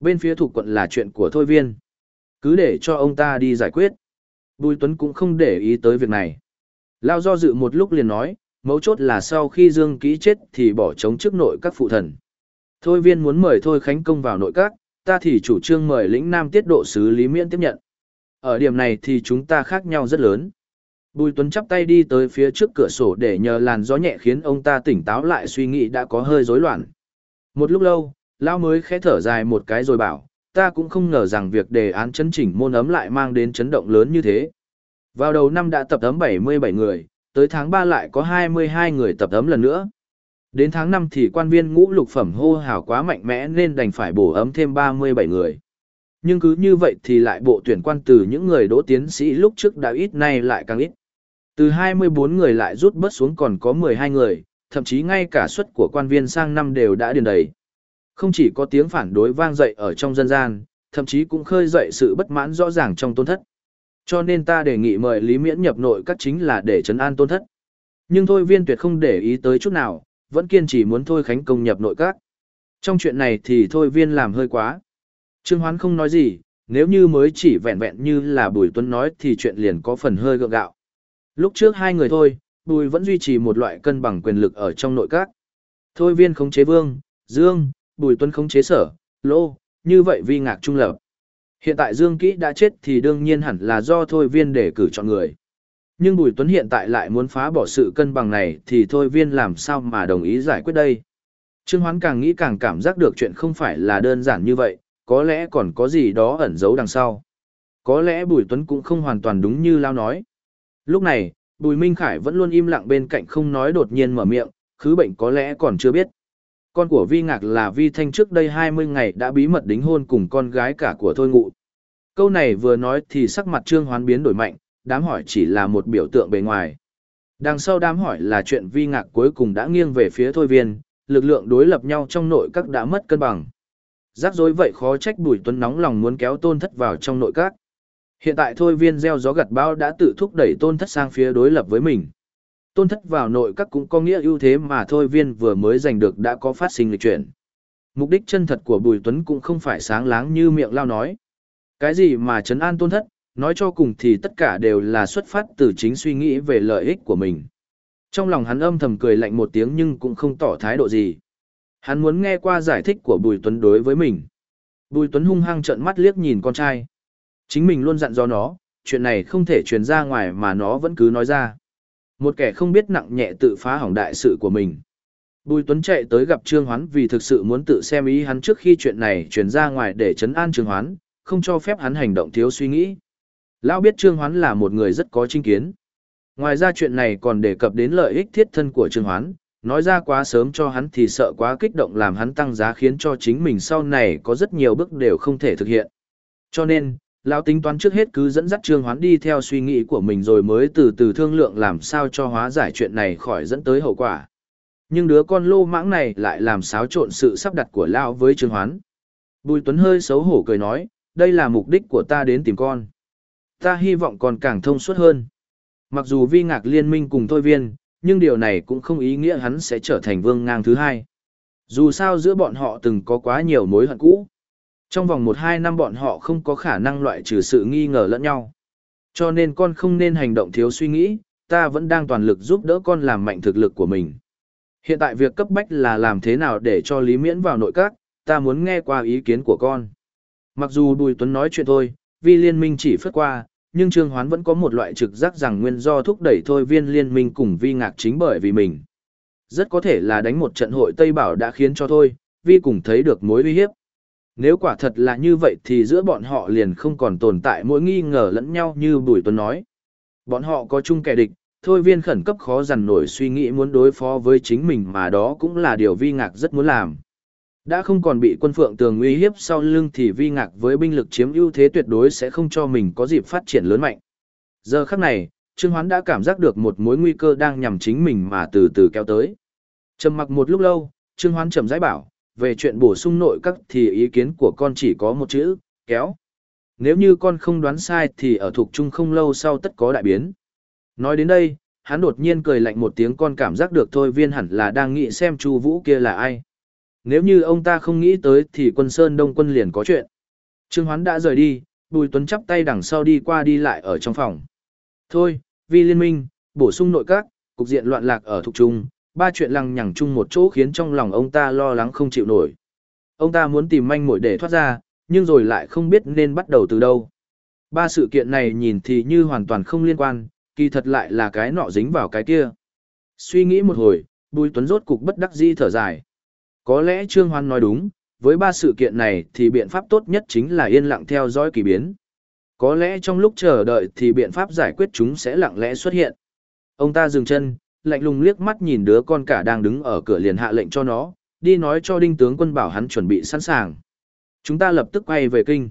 Bên phía thủ quận là chuyện của Thôi Viên. Cứ để cho ông ta đi giải quyết. Bùi Tuấn cũng không để ý tới việc này. Lao do dự một lúc liền nói, mấu chốt là sau khi Dương Ký chết thì bỏ chống trước nội các phụ thần. Thôi viên muốn mời Thôi Khánh Công vào nội các, ta thì chủ trương mời lĩnh nam tiết độ sứ Lý Miễn tiếp nhận. Ở điểm này thì chúng ta khác nhau rất lớn. Bùi Tuấn chắp tay đi tới phía trước cửa sổ để nhờ làn gió nhẹ khiến ông ta tỉnh táo lại suy nghĩ đã có hơi rối loạn. Một lúc lâu, Lao mới khẽ thở dài một cái rồi bảo, ta cũng không ngờ rằng việc đề án chấn chỉnh môn ấm lại mang đến chấn động lớn như thế. Vào đầu năm đã tập ấm 77 người, tới tháng 3 lại có 22 người tập ấm lần nữa. Đến tháng 5 thì quan viên ngũ lục phẩm hô hào quá mạnh mẽ nên đành phải bổ ấm thêm 37 người. Nhưng cứ như vậy thì lại bộ tuyển quan từ những người đỗ tiến sĩ lúc trước đã ít nay lại càng ít. Từ 24 người lại rút bớt xuống còn có 12 người, thậm chí ngay cả suất của quan viên sang năm đều đã điền đầy. Không chỉ có tiếng phản đối vang dậy ở trong dân gian, thậm chí cũng khơi dậy sự bất mãn rõ ràng trong tôn thất. Cho nên ta đề nghị mời Lý Miễn nhập nội các chính là để trấn an tôn thất. Nhưng thôi viên tuyệt không để ý tới chút nào, vẫn kiên trì muốn thôi khánh công nhập nội các. Trong chuyện này thì thôi viên làm hơi quá. Trương Hoán không nói gì, nếu như mới chỉ vẹn vẹn như là Bùi Tuấn nói thì chuyện liền có phần hơi gượng gạo. Lúc trước hai người thôi, Bùi vẫn duy trì một loại cân bằng quyền lực ở trong nội các. Thôi viên khống chế vương, dương, Bùi Tuấn khống chế sở, lô, như vậy vi ngạc trung lập. Hiện tại Dương Kỹ đã chết thì đương nhiên hẳn là do Thôi Viên để cử chọn người. Nhưng Bùi Tuấn hiện tại lại muốn phá bỏ sự cân bằng này thì Thôi Viên làm sao mà đồng ý giải quyết đây. Trương Hoán càng nghĩ càng cảm giác được chuyện không phải là đơn giản như vậy, có lẽ còn có gì đó ẩn giấu đằng sau. Có lẽ Bùi Tuấn cũng không hoàn toàn đúng như Lao nói. Lúc này, Bùi Minh Khải vẫn luôn im lặng bên cạnh không nói đột nhiên mở miệng, khứ bệnh có lẽ còn chưa biết. Con của Vi Ngạc là Vi Thanh trước đây 20 ngày đã bí mật đính hôn cùng con gái cả của Thôi Ngụ. Câu này vừa nói thì sắc mặt Trương Hoán biến đổi mạnh, đám hỏi chỉ là một biểu tượng bề ngoài. Đằng sau đám hỏi là chuyện Vi Ngạc cuối cùng đã nghiêng về phía Thôi Viên, lực lượng đối lập nhau trong nội các đã mất cân bằng. Rắc rối vậy khó trách Bùi Tuấn nóng lòng muốn kéo tôn thất vào trong nội các. Hiện tại Thôi Viên gieo gió gặt bão đã tự thúc đẩy tôn thất sang phía đối lập với mình tôn thất vào nội các cũng có nghĩa ưu thế mà thôi viên vừa mới giành được đã có phát sinh lịch chuyển. Mục đích chân thật của Bùi Tuấn cũng không phải sáng láng như miệng lao nói. Cái gì mà trấn an tôn thất, nói cho cùng thì tất cả đều là xuất phát từ chính suy nghĩ về lợi ích của mình. Trong lòng hắn âm thầm cười lạnh một tiếng nhưng cũng không tỏ thái độ gì. Hắn muốn nghe qua giải thích của Bùi Tuấn đối với mình. Bùi Tuấn hung hăng trợn mắt liếc nhìn con trai. Chính mình luôn dặn do nó, chuyện này không thể truyền ra ngoài mà nó vẫn cứ nói ra. Một kẻ không biết nặng nhẹ tự phá hỏng đại sự của mình. Bùi Tuấn chạy tới gặp Trương Hoán vì thực sự muốn tự xem ý hắn trước khi chuyện này truyền ra ngoài để chấn an Trương Hoán, không cho phép hắn hành động thiếu suy nghĩ. Lão biết Trương Hoán là một người rất có chính kiến. Ngoài ra chuyện này còn đề cập đến lợi ích thiết thân của Trương Hoán, nói ra quá sớm cho hắn thì sợ quá kích động làm hắn tăng giá khiến cho chính mình sau này có rất nhiều bước đều không thể thực hiện. Cho nên, lão tính toán trước hết cứ dẫn dắt trương hoán đi theo suy nghĩ của mình rồi mới từ từ thương lượng làm sao cho hóa giải chuyện này khỏi dẫn tới hậu quả. Nhưng đứa con lô mãng này lại làm xáo trộn sự sắp đặt của lão với trương hoán. Bùi tuấn hơi xấu hổ cười nói, đây là mục đích của ta đến tìm con. Ta hy vọng còn càng thông suốt hơn. Mặc dù vi ngạc liên minh cùng thôi viên, nhưng điều này cũng không ý nghĩa hắn sẽ trở thành vương ngang thứ hai. Dù sao giữa bọn họ từng có quá nhiều mối hận cũ trong vòng 1-2 năm bọn họ không có khả năng loại trừ sự nghi ngờ lẫn nhau. Cho nên con không nên hành động thiếu suy nghĩ, ta vẫn đang toàn lực giúp đỡ con làm mạnh thực lực của mình. Hiện tại việc cấp bách là làm thế nào để cho Lý Miễn vào nội các, ta muốn nghe qua ý kiến của con. Mặc dù Bùi Tuấn nói chuyện thôi, vì liên minh chỉ phất qua, nhưng Trương Hoán vẫn có một loại trực giác rằng nguyên do thúc đẩy thôi viên liên minh cùng vi ngạc chính bởi vì mình. Rất có thể là đánh một trận hội Tây Bảo đã khiến cho thôi, vi cùng thấy được mối uy hiếp. Nếu quả thật là như vậy thì giữa bọn họ liền không còn tồn tại mối nghi ngờ lẫn nhau như Bùi Tuấn nói. Bọn họ có chung kẻ địch, thôi viên khẩn cấp khó dằn nổi suy nghĩ muốn đối phó với chính mình mà đó cũng là điều vi ngạc rất muốn làm. Đã không còn bị quân phượng tường uy hiếp sau lưng thì vi ngạc với binh lực chiếm ưu thế tuyệt đối sẽ không cho mình có dịp phát triển lớn mạnh. Giờ khắc này, Trương Hoán đã cảm giác được một mối nguy cơ đang nhằm chính mình mà từ từ kéo tới. Trầm mặc một lúc lâu, Trương Hoán chậm rãi bảo, về chuyện bổ sung nội các thì ý kiến của con chỉ có một chữ, kéo. Nếu như con không đoán sai thì ở thuộc trung không lâu sau tất có đại biến. Nói đến đây, hắn đột nhiên cười lạnh một tiếng con cảm giác được thôi viên hẳn là đang nghĩ xem Chu Vũ kia là ai. Nếu như ông ta không nghĩ tới thì quân Sơn Đông quân liền có chuyện. Trương Hoán đã rời đi, Bùi Tuấn chắp tay đằng sau đi qua đi lại ở trong phòng. Thôi, vì liên minh, bổ sung nội các, cục diện loạn lạc ở thuộc trung, ba chuyện lằng nhằng chung một chỗ khiến trong lòng ông ta lo lắng không chịu nổi. Ông ta muốn tìm manh mối để thoát ra, nhưng rồi lại không biết nên bắt đầu từ đâu. Ba sự kiện này nhìn thì như hoàn toàn không liên quan, kỳ thật lại là cái nọ dính vào cái kia. Suy nghĩ một hồi, Bùi Tuấn rốt cục bất đắc dĩ thở dài. Có lẽ Trương Hoan nói đúng, với ba sự kiện này thì biện pháp tốt nhất chính là yên lặng theo dõi kỳ biến. Có lẽ trong lúc chờ đợi thì biện pháp giải quyết chúng sẽ lặng lẽ xuất hiện. Ông ta dừng chân, lạnh lùng liếc mắt nhìn đứa con cả đang đứng ở cửa liền hạ lệnh cho nó, đi nói cho đinh tướng quân bảo hắn chuẩn bị sẵn sàng. Chúng ta lập tức quay về kinh.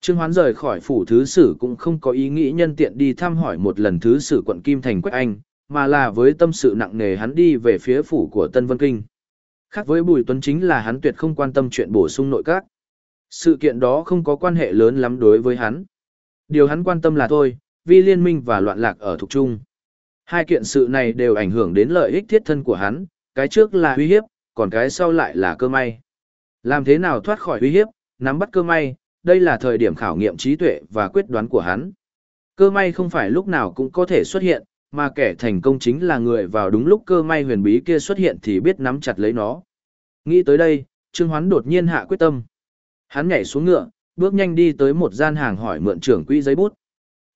Trương Hoán rời khỏi phủ thứ sử cũng không có ý nghĩ nhân tiện đi thăm hỏi một lần thứ sử quận Kim Thành Quách Anh, mà là với tâm sự nặng nề hắn đi về phía phủ của Tân Vân Kinh. Khác với Bùi Tuấn chính là hắn tuyệt không quan tâm chuyện bổ sung nội các. Sự kiện đó không có quan hệ lớn lắm đối với hắn. Điều hắn quan tâm là thôi, vì liên minh và loạn lạc ở thuộc trung. Hai kiện sự này đều ảnh hưởng đến lợi ích thiết thân của hắn, cái trước là uy hiếp, còn cái sau lại là cơ may. Làm thế nào thoát khỏi uy hiếp, nắm bắt cơ may, đây là thời điểm khảo nghiệm trí tuệ và quyết đoán của hắn. Cơ may không phải lúc nào cũng có thể xuất hiện, mà kẻ thành công chính là người vào đúng lúc cơ may huyền bí kia xuất hiện thì biết nắm chặt lấy nó. Nghĩ tới đây, Trương Hoán đột nhiên hạ quyết tâm. Hắn nhảy xuống ngựa, bước nhanh đi tới một gian hàng hỏi mượn trưởng quỹ giấy bút.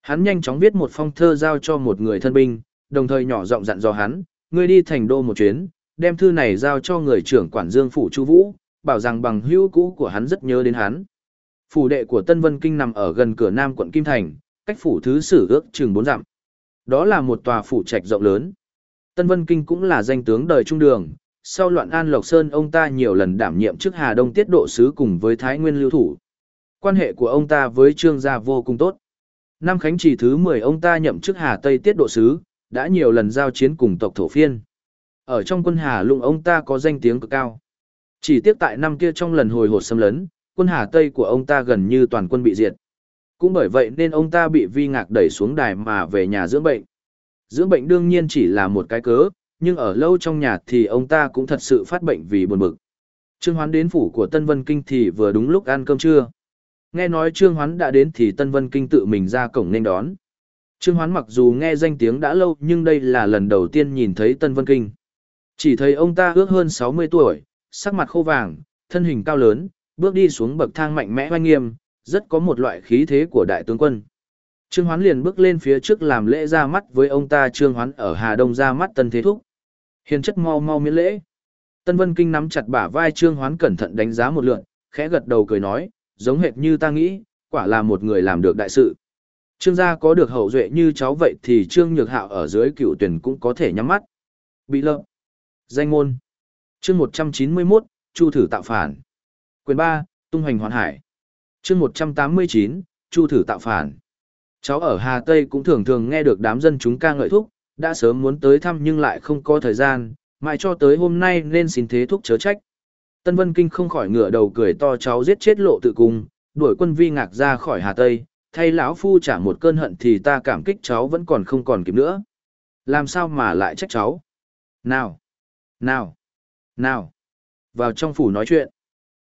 Hắn nhanh chóng viết một phong thơ giao cho một người thân binh, đồng thời nhỏ giọng dặn dò hắn, ngươi đi thành đô một chuyến, đem thư này giao cho người trưởng quản Dương phủ Chu Vũ, bảo rằng bằng hữu cũ của hắn rất nhớ đến hắn. Phủ đệ của Tân Vân Kinh nằm ở gần cửa Nam quận Kim Thành, cách phủ thứ sử ước chừng bốn dặm. Đó là một tòa phủ trạch rộng lớn. Tân Vân Kinh cũng là danh tướng đời trung đường, sau loạn An Lộc Sơn ông ta nhiều lần đảm nhiệm chức Hà Đông tiết độ sứ cùng với Thái Nguyên lưu thủ. Quan hệ của ông ta với Trương gia vô cùng tốt. Năm khánh chỉ thứ 10 ông ta nhậm chức Hà Tây tiết độ sứ, đã nhiều lần giao chiến cùng tộc thổ phiên. Ở trong quân Hà Lũng ông ta có danh tiếng cực cao. Chỉ tiếc tại năm kia trong lần hồi hột xâm lấn, quân Hà Tây của ông ta gần như toàn quân bị diệt. Cũng bởi vậy nên ông ta bị vi ngạc đẩy xuống đài mà về nhà dưỡng bệnh. Dưỡng bệnh đương nhiên chỉ là một cái cớ, nhưng ở lâu trong nhà thì ông ta cũng thật sự phát bệnh vì buồn bực. Trương Hoán đến phủ của Tân Vân Kinh thì vừa đúng lúc ăn cơm trưa. Nghe nói Trương Hoán đã đến thì Tân Vân Kinh tự mình ra cổng nên đón. Trương Hoán mặc dù nghe danh tiếng đã lâu nhưng đây là lần đầu tiên nhìn thấy Tân Vân Kinh. Chỉ thấy ông ta ước hơn 60 tuổi, sắc mặt khô vàng, thân hình cao lớn, bước đi xuống bậc thang mạnh mẽ oanh nghiêm, rất có một loại khí thế của đại tướng quân. Trương Hoán liền bước lên phía trước làm lễ ra mắt với ông ta Trương Hoán ở Hà Đông ra mắt Tân Thế Thúc. Hiền chất mau mau miễn lễ. Tân Vân Kinh nắm chặt bả vai Trương Hoán cẩn thận đánh giá một lượt, khẽ gật đầu cười nói, giống hệt như ta nghĩ, quả là một người làm được đại sự. Trương gia có được hậu duệ như cháu vậy thì Trương Nhược Hạo ở dưới cựu tuyển cũng có thể nhắm mắt. Bị lợm. Danh ngôn. Chương 191, Chu thử tạo phản. Quyền 3, tung hoành hoàn hải. Chương 189, Chu thử tạo phản. Cháu ở Hà Tây cũng thường thường nghe được đám dân chúng ca ngợi thúc, đã sớm muốn tới thăm nhưng lại không có thời gian, mãi cho tới hôm nay nên xin thế thúc chớ trách. Tân Vân Kinh không khỏi ngửa đầu cười to cháu giết chết lộ tự cung, đuổi quân vi ngạc ra khỏi Hà Tây, thay lão phu trả một cơn hận thì ta cảm kích cháu vẫn còn không còn kịp nữa. Làm sao mà lại trách cháu? Nào! Nào! Nào! Vào trong phủ nói chuyện.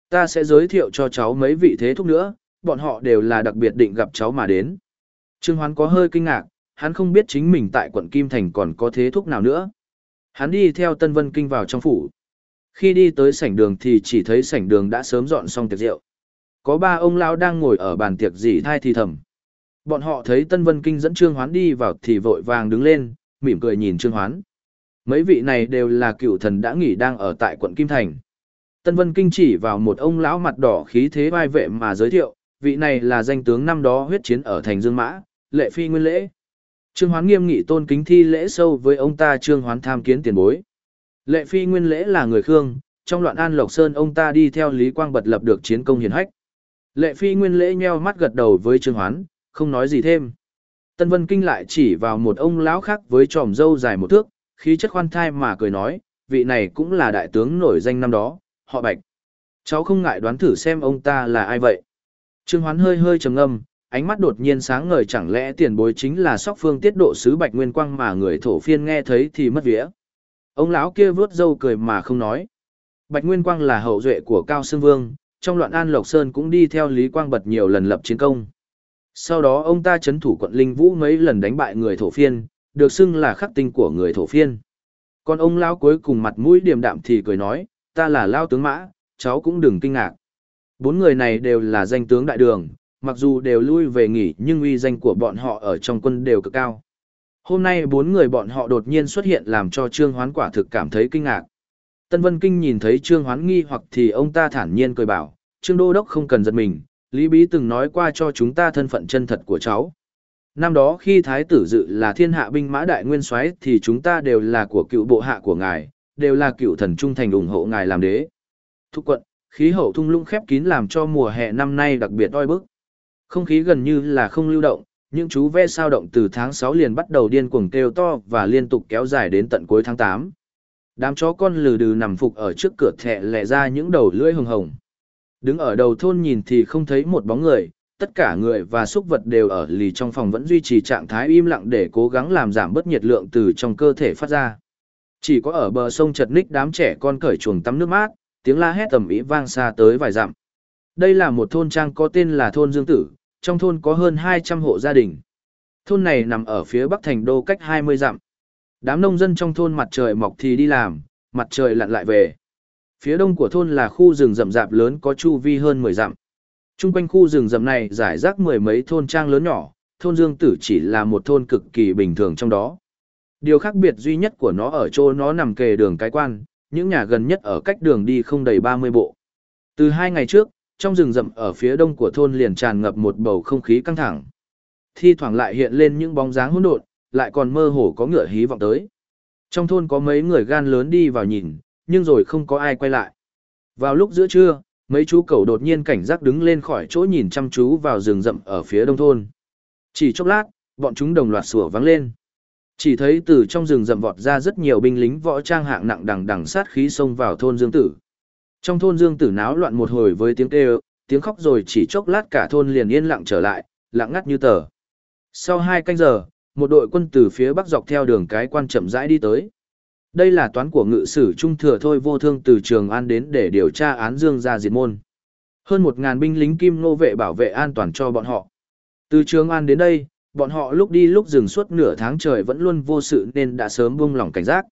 Ta sẽ giới thiệu cho cháu mấy vị thế thúc nữa, bọn họ đều là đặc biệt định gặp cháu mà đến. Trương Hoán có hơi kinh ngạc, hắn không biết chính mình tại quận Kim Thành còn có thế thúc nào nữa. Hắn đi theo Tân Vân Kinh vào trong phủ. Khi đi tới sảnh đường thì chỉ thấy sảnh đường đã sớm dọn xong tiệc rượu. Có ba ông lão đang ngồi ở bàn tiệc dì thai thì thầm. Bọn họ thấy Tân Vân Kinh dẫn Trương Hoán đi vào thì vội vàng đứng lên, mỉm cười nhìn Trương Hoán. Mấy vị này đều là cựu thần đã nghỉ đang ở tại quận Kim Thành. Tân Vân Kinh chỉ vào một ông lão mặt đỏ khí thế vai vệ mà giới thiệu, vị này là danh tướng năm đó huyết chiến ở thành Dương Mã, lệ phi nguyên lễ. Trương Hoán nghiêm nghị tôn kính thi lễ sâu với ông ta Trương Hoán tham kiến tiền bối. Lệ phi nguyên lễ là người Khương, trong loạn an Lộc Sơn ông ta đi theo Lý Quang bật lập được chiến công hiển hách. Lệ phi nguyên lễ nheo mắt gật đầu với Trương Hoán, không nói gì thêm. Tân Vân Kinh lại chỉ vào một ông lão khác với tròm râu dài một thước, khí chất khoan thai mà cười nói, vị này cũng là đại tướng nổi danh năm đó, họ Bạch. Cháu không ngại đoán thử xem ông ta là ai vậy. Trương Hoán hơi hơi trầm ngâm, ánh mắt đột nhiên sáng ngời chẳng lẽ tiền bối chính là sóc phương tiết độ sứ Bạch Nguyên Quang mà người thổ phiên nghe thấy thì mất vía. Ông lão kia vướt râu cười mà không nói. Bạch Nguyên Quang là hậu duệ của Cao Sương Vương, trong loạn An Lộc Sơn cũng đi theo Lý Quang Bật nhiều lần lập chiến công. Sau đó ông ta chấn thủ quận Linh Vũ mấy lần đánh bại người thổ phiên, được xưng là khắc tinh của người thổ phiên. Còn ông lão cuối cùng mặt mũi điềm đạm thì cười nói, ta là Lao tướng Mã, cháu cũng đừng kinh ngạc. Bốn người này đều là danh tướng đại đường, mặc dù đều lui về nghỉ nhưng uy danh của bọn họ ở trong quân đều cực cao. Hôm nay bốn người bọn họ đột nhiên xuất hiện làm cho Trương Hoán quả thực cảm thấy kinh ngạc. Tân Vân Kinh nhìn thấy Trương Hoán nghi hoặc thì ông ta thản nhiên cười bảo, Trương Đô Đốc không cần giật mình, Lý Bí từng nói qua cho chúng ta thân phận chân thật của cháu. Năm đó khi Thái tử dự là thiên hạ binh mã đại nguyên soái thì chúng ta đều là của cựu bộ hạ của ngài, đều là cựu thần trung thành ủng hộ ngài làm đế. Thúc quận, khí hậu thung lũng khép kín làm cho mùa hè năm nay đặc biệt oi bức. Không khí gần như là không lưu động, những chú ve sao động từ tháng 6 liền bắt đầu điên cuồng kêu to và liên tục kéo dài đến tận cuối tháng 8. Đám chó con lừ đừ nằm phục ở trước cửa thẹ lẹ ra những đầu lưỡi hồng hồng. Đứng ở đầu thôn nhìn thì không thấy một bóng người, tất cả người và súc vật đều ở lì trong phòng vẫn duy trì trạng thái im lặng để cố gắng làm giảm bớt nhiệt lượng từ trong cơ thể phát ra. Chỉ có ở bờ sông chật ních đám trẻ con cởi chuồng tắm nước mát, tiếng la hét tầm ý vang xa tới vài dặm. Đây là một thôn trang có tên là thôn Dương Tử, trong thôn có hơn 200 hộ gia đình. Thôn này nằm ở phía bắc thành đô cách 20 dặm. Đám nông dân trong thôn mặt trời mọc thì đi làm, mặt trời lặn lại về. Phía đông của thôn là khu rừng rậm rạp lớn có chu vi hơn 10 dặm. Trung quanh khu rừng rậm này giải rác mười mấy thôn trang lớn nhỏ, thôn Dương Tử chỉ là một thôn cực kỳ bình thường trong đó. Điều khác biệt duy nhất của nó ở chỗ nó nằm kề đường cái quan, những nhà gần nhất ở cách đường đi không đầy 30 bộ. Từ hai ngày trước, trong rừng rậm ở phía đông của thôn liền tràn ngập một bầu không khí căng thẳng. Thi thoảng lại hiện lên những bóng dáng hỗn độn, lại còn mơ hồ có ngựa hí vọng tới. Trong thôn có mấy người gan lớn đi vào nhìn, nhưng rồi không có ai quay lại. Vào lúc giữa trưa, mấy chú cẩu đột nhiên cảnh giác đứng lên khỏi chỗ nhìn chăm chú vào rừng rậm ở phía đông thôn. Chỉ chốc lát, bọn chúng đồng loạt sủa vắng lên. Chỉ thấy từ trong rừng rậm vọt ra rất nhiều binh lính võ trang hạng nặng đằng đằng sát khí xông vào thôn Dương Tử. Trong thôn Dương Tử náo loạn một hồi với tiếng kêu, tiếng khóc rồi chỉ chốc lát cả thôn liền yên lặng trở lại, lặng ngắt như tờ. Sau hai canh giờ, một đội quân từ phía bắc dọc theo đường cái quan chậm rãi đi tới. Đây là toán của ngự sử trung thừa thôi vô thương từ Trường An đến để điều tra án Dương gia diệt môn. Hơn một ngàn binh lính kim nô vệ bảo vệ an toàn cho bọn họ. Từ Trường An đến đây, bọn họ lúc đi lúc dừng suốt nửa tháng trời vẫn luôn vô sự nên đã sớm buông lỏng cảnh giác.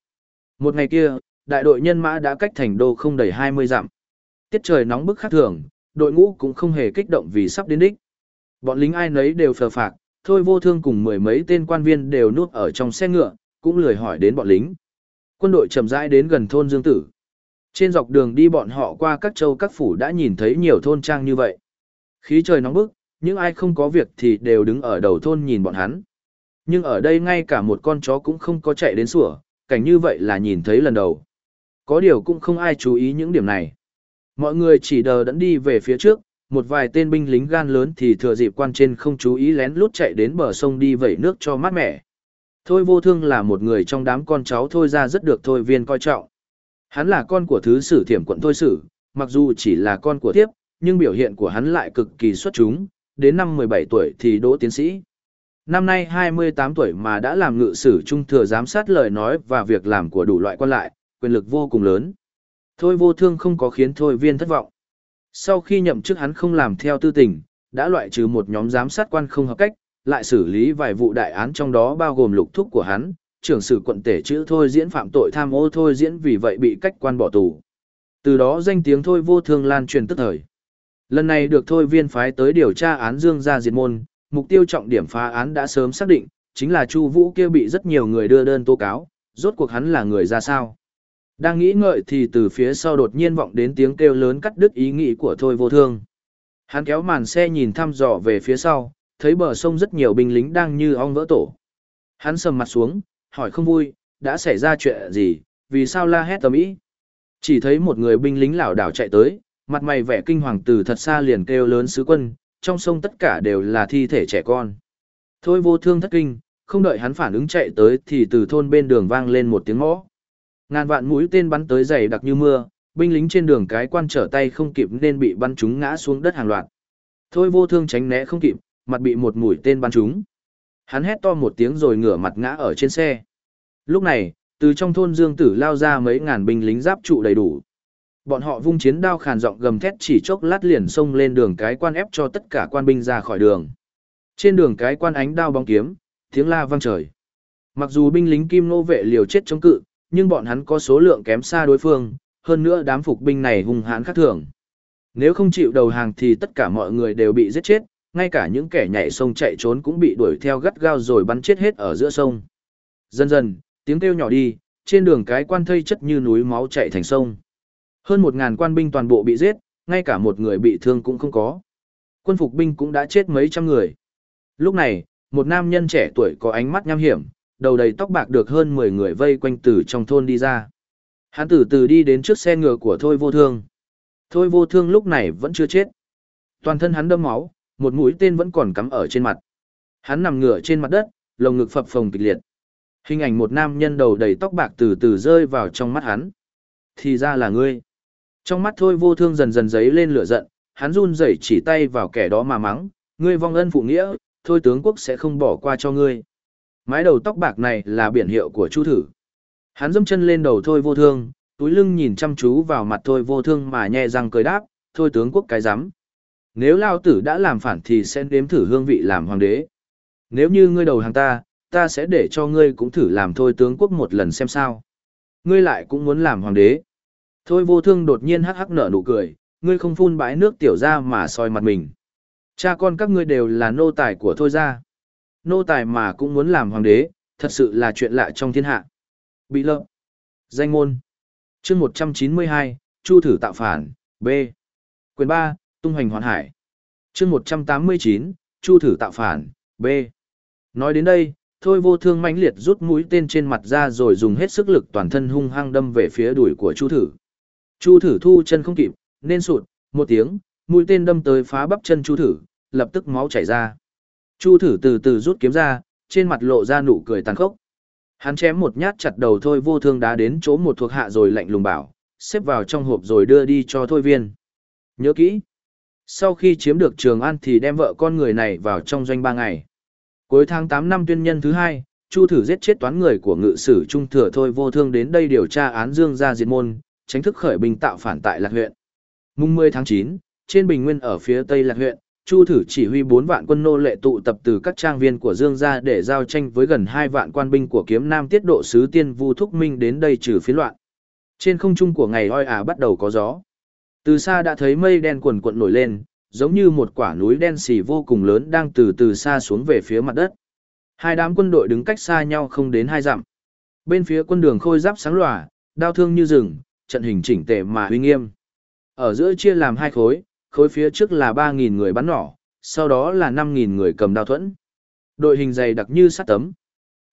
Một ngày kia, đại đội nhân mã đã cách thành đô không đầy 20 dặm. Tiết trời nóng bức khác thường, đội ngũ cũng không hề kích động vì sắp đến đích. Bọn lính ai nấy đều phờ phạc, thôi vô thương cùng mười mấy tên quan viên đều nuốt ở trong xe ngựa, cũng lười hỏi đến bọn lính. Quân đội chậm rãi đến gần thôn Dương Tử. Trên dọc đường đi bọn họ qua các châu các phủ đã nhìn thấy nhiều thôn trang như vậy. Khí trời nóng bức, những ai không có việc thì đều đứng ở đầu thôn nhìn bọn hắn. Nhưng ở đây ngay cả một con chó cũng không có chạy đến sủa, cảnh như vậy là nhìn thấy lần đầu. Có điều cũng không ai chú ý những điểm này. Mọi người chỉ đờ đẫn đi về phía trước, một vài tên binh lính gan lớn thì thừa dịp quan trên không chú ý lén lút chạy đến bờ sông đi vẩy nước cho mát mẻ. Thôi vô thương là một người trong đám con cháu thôi ra rất được thôi viên coi trọng. Hắn là con của thứ sử thiểm quận thôi sử, mặc dù chỉ là con của thiếp, nhưng biểu hiện của hắn lại cực kỳ xuất chúng, đến năm 17 tuổi thì đỗ tiến sĩ. Năm nay 28 tuổi mà đã làm ngự sử trung thừa giám sát lời nói và việc làm của đủ loại quan lại, quyền lực vô cùng lớn. Thôi vô thương không có khiến thôi viên thất vọng. Sau khi nhậm chức hắn không làm theo tư tình, đã loại trừ một nhóm giám sát quan không hợp cách, lại xử lý vài vụ đại án trong đó bao gồm lục thúc của hắn, trưởng sử quận tể chữ thôi diễn phạm tội tham ô thôi diễn vì vậy bị cách quan bỏ tù. Từ đó danh tiếng thôi vô thương lan truyền tức thời. Lần này được thôi viên phái tới điều tra án dương gia diệt môn, mục tiêu trọng điểm phá án đã sớm xác định, chính là Chu Vũ kia bị rất nhiều người đưa đơn tố cáo, rốt cuộc hắn là người ra sao. Đang nghĩ ngợi thì từ phía sau đột nhiên vọng đến tiếng kêu lớn cắt đứt ý nghĩ của thôi vô thương. Hắn kéo màn xe nhìn thăm dò về phía sau, thấy bờ sông rất nhiều binh lính đang như ong vỡ tổ. Hắn sầm mặt xuống, hỏi không vui, đã xảy ra chuyện gì, vì sao la hét tầm ý. Chỉ thấy một người binh lính lảo đảo chạy tới, mặt mày vẻ kinh hoàng từ thật xa liền kêu lớn sứ quân, trong sông tất cả đều là thi thể trẻ con. Thôi vô thương thất kinh, không đợi hắn phản ứng chạy tới thì từ thôn bên đường vang lên một tiếng mõ. Ngàn vạn mũi tên bắn tới dày đặc như mưa, binh lính trên đường cái quan trở tay không kịp nên bị bắn trúng ngã xuống đất hàng loạt. Thôi vô thương tránh né không kịp, mặt bị một mũi tên bắn trúng. Hắn hét to một tiếng rồi ngửa mặt ngã ở trên xe. Lúc này, từ trong thôn Dương Tử lao ra mấy ngàn binh lính giáp trụ đầy đủ. Bọn họ vung chiến đao khàn giọng gầm thét chỉ chốc lát liền xông lên đường cái quan ép cho tất cả quan binh ra khỏi đường. Trên đường cái quan ánh đao bóng kiếm, tiếng la vang trời. Mặc dù binh lính kim nô vệ liều chết chống cự, nhưng bọn hắn có số lượng kém xa đối phương, hơn nữa đám phục binh này hung hãn khác thường. Nếu không chịu đầu hàng thì tất cả mọi người đều bị giết chết, ngay cả những kẻ nhảy sông chạy trốn cũng bị đuổi theo gắt gao rồi bắn chết hết ở giữa sông. Dần dần, tiếng kêu nhỏ đi, trên đường cái quan thây chất như núi máu chạy thành sông. Hơn một ngàn quan binh toàn bộ bị giết, ngay cả một người bị thương cũng không có. Quân phục binh cũng đã chết mấy trăm người. Lúc này, một nam nhân trẻ tuổi có ánh mắt nham hiểm, đầu đầy tóc bạc được hơn 10 người vây quanh từ trong thôn đi ra. Hắn từ từ đi đến trước xe ngựa của Thôi Vô Thương. Thôi Vô Thương lúc này vẫn chưa chết. Toàn thân hắn đâm máu, một mũi tên vẫn còn cắm ở trên mặt. Hắn nằm ngửa trên mặt đất, lồng ngực phập phồng kịch liệt. Hình ảnh một nam nhân đầu đầy tóc bạc từ từ rơi vào trong mắt hắn. Thì ra là ngươi. Trong mắt Thôi Vô Thương dần dần giấy lên lửa giận, hắn run rẩy chỉ tay vào kẻ đó mà mắng, ngươi vong ân phụ nghĩa, thôi tướng quốc sẽ không bỏ qua cho ngươi. Mái đầu tóc bạc này là biển hiệu của Chu thử. Hắn dâm chân lên đầu thôi vô thương, túi lưng nhìn chăm chú vào mặt thôi vô thương mà nhẹ răng cười đáp, thôi tướng quốc cái rắm Nếu lao tử đã làm phản thì sẽ đếm thử hương vị làm hoàng đế. Nếu như ngươi đầu hàng ta, ta sẽ để cho ngươi cũng thử làm thôi tướng quốc một lần xem sao. Ngươi lại cũng muốn làm hoàng đế. Thôi vô thương đột nhiên hắc hắc nở nụ cười, ngươi không phun bãi nước tiểu ra mà soi mặt mình. Cha con các ngươi đều là nô tài của thôi ra. Nô tài mà cũng muốn làm hoàng đế, thật sự là chuyện lạ trong thiên hạ. Bị lợm. Danh môn. chương 192, Chu thử tạo phản, B. Quyền 3, tung hoành hoàn hải. chương 189, Chu thử tạo phản, B. Nói đến đây, thôi vô thương mãnh liệt rút mũi tên trên mặt ra rồi dùng hết sức lực toàn thân hung hăng đâm về phía đuổi của Chu thử. Chu thử thu chân không kịp, nên sụt, một tiếng, mũi tên đâm tới phá bắp chân Chu thử, lập tức máu chảy ra. Chu thử từ từ rút kiếm ra, trên mặt lộ ra nụ cười tàn khốc. Hắn chém một nhát chặt đầu thôi vô thương đá đến chỗ một thuộc hạ rồi lạnh lùng bảo, xếp vào trong hộp rồi đưa đi cho thôi viên. Nhớ kỹ. Sau khi chiếm được Trường An thì đem vợ con người này vào trong doanh ba ngày. Cuối tháng 8 năm tuyên nhân thứ hai, Chu thử giết chết toán người của ngự sử trung thừa thôi vô thương đến đây điều tra án dương gia diệt môn, tránh thức khởi binh tạo phản tại Lạc huyện. Mùng 10 tháng 9, trên bình nguyên ở phía tây Lạc huyện, Chu thử chỉ huy 4 vạn quân nô lệ tụ tập từ các trang viên của Dương gia để giao tranh với gần 2 vạn quan binh của kiếm nam tiết độ sứ tiên Vu Thúc Minh đến đây trừ phiến loạn. Trên không trung của ngày oi ả bắt đầu có gió. Từ xa đã thấy mây đen quần quận nổi lên, giống như một quả núi đen xì vô cùng lớn đang từ từ xa xuống về phía mặt đất. Hai đám quân đội đứng cách xa nhau không đến hai dặm. Bên phía quân đường khôi giáp sáng lòa, đao thương như rừng, trận hình chỉnh tề mà uy nghiêm. Ở giữa chia làm hai khối, khối phía trước là 3.000 người bắn nỏ, sau đó là 5.000 người cầm đao thuẫn. Đội hình dày đặc như sắt tấm.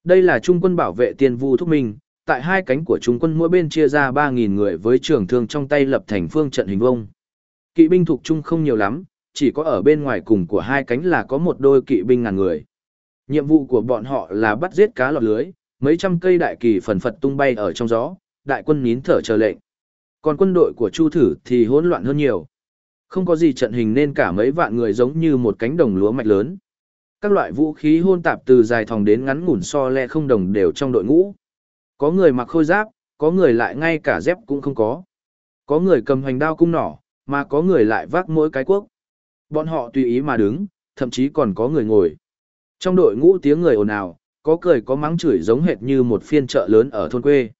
Đây là trung quân bảo vệ tiền vu thúc minh, tại hai cánh của trung quân mỗi bên chia ra 3.000 người với trường thương trong tay lập thành phương trận hình vông. Kỵ binh thuộc trung không nhiều lắm, chỉ có ở bên ngoài cùng của hai cánh là có một đôi kỵ binh ngàn người. Nhiệm vụ của bọn họ là bắt giết cá lọt lưới, mấy trăm cây đại kỳ phần phật tung bay ở trong gió, đại quân nín thở chờ lệnh. Còn quân đội của Chu Thử thì hỗn loạn hơn nhiều. Không có gì trận hình nên cả mấy vạn người giống như một cánh đồng lúa mạch lớn. Các loại vũ khí hôn tạp từ dài thòng đến ngắn ngủn so le không đồng đều trong đội ngũ. Có người mặc khôi giáp, có người lại ngay cả dép cũng không có. Có người cầm hoành đao cung nỏ, mà có người lại vác mỗi cái quốc. Bọn họ tùy ý mà đứng, thậm chí còn có người ngồi. Trong đội ngũ tiếng người ồn ào, có cười có mắng chửi giống hệt như một phiên chợ lớn ở thôn quê.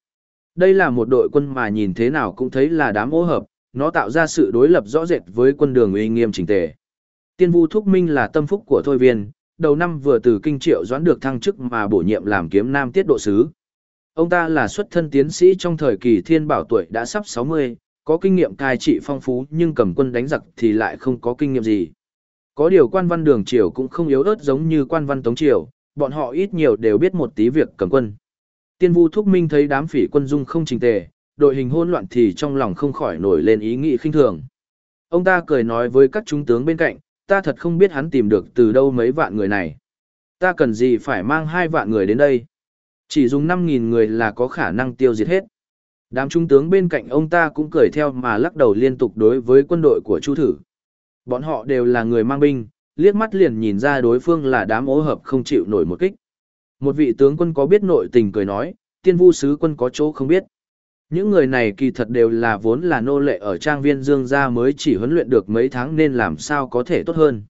Đây là một đội quân mà nhìn thế nào cũng thấy là đám ô hợp, nó tạo ra sự đối lập rõ rệt với quân đường uy nghiêm chỉnh tề. Tiên Vu Thúc Minh là tâm phúc của Thôi Viên, đầu năm vừa từ kinh triệu doãn được thăng chức mà bổ nhiệm làm kiếm nam tiết độ sứ. Ông ta là xuất thân tiến sĩ trong thời kỳ thiên bảo tuổi đã sắp 60, có kinh nghiệm cai trị phong phú nhưng cầm quân đánh giặc thì lại không có kinh nghiệm gì. Có điều quan văn đường triều cũng không yếu ớt giống như quan văn tống triều, bọn họ ít nhiều đều biết một tí việc cầm quân. Tiên Vu Thúc Minh thấy đám phỉ quân dung không trình tề, đội hình hỗn loạn thì trong lòng không khỏi nổi lên ý nghĩ khinh thường. Ông ta cười nói với các trung tướng bên cạnh, ta thật không biết hắn tìm được từ đâu mấy vạn người này. Ta cần gì phải mang hai vạn người đến đây. Chỉ dùng 5.000 người là có khả năng tiêu diệt hết. Đám trung tướng bên cạnh ông ta cũng cười theo mà lắc đầu liên tục đối với quân đội của Chu Thử. Bọn họ đều là người mang binh, liếc mắt liền nhìn ra đối phương là đám ố hợp không chịu nổi một kích. Một vị tướng quân có biết nội tình cười nói, tiên vu sứ quân có chỗ không biết. Những người này kỳ thật đều là vốn là nô lệ ở trang viên Dương gia mới chỉ huấn luyện được mấy tháng nên làm sao có thể tốt hơn.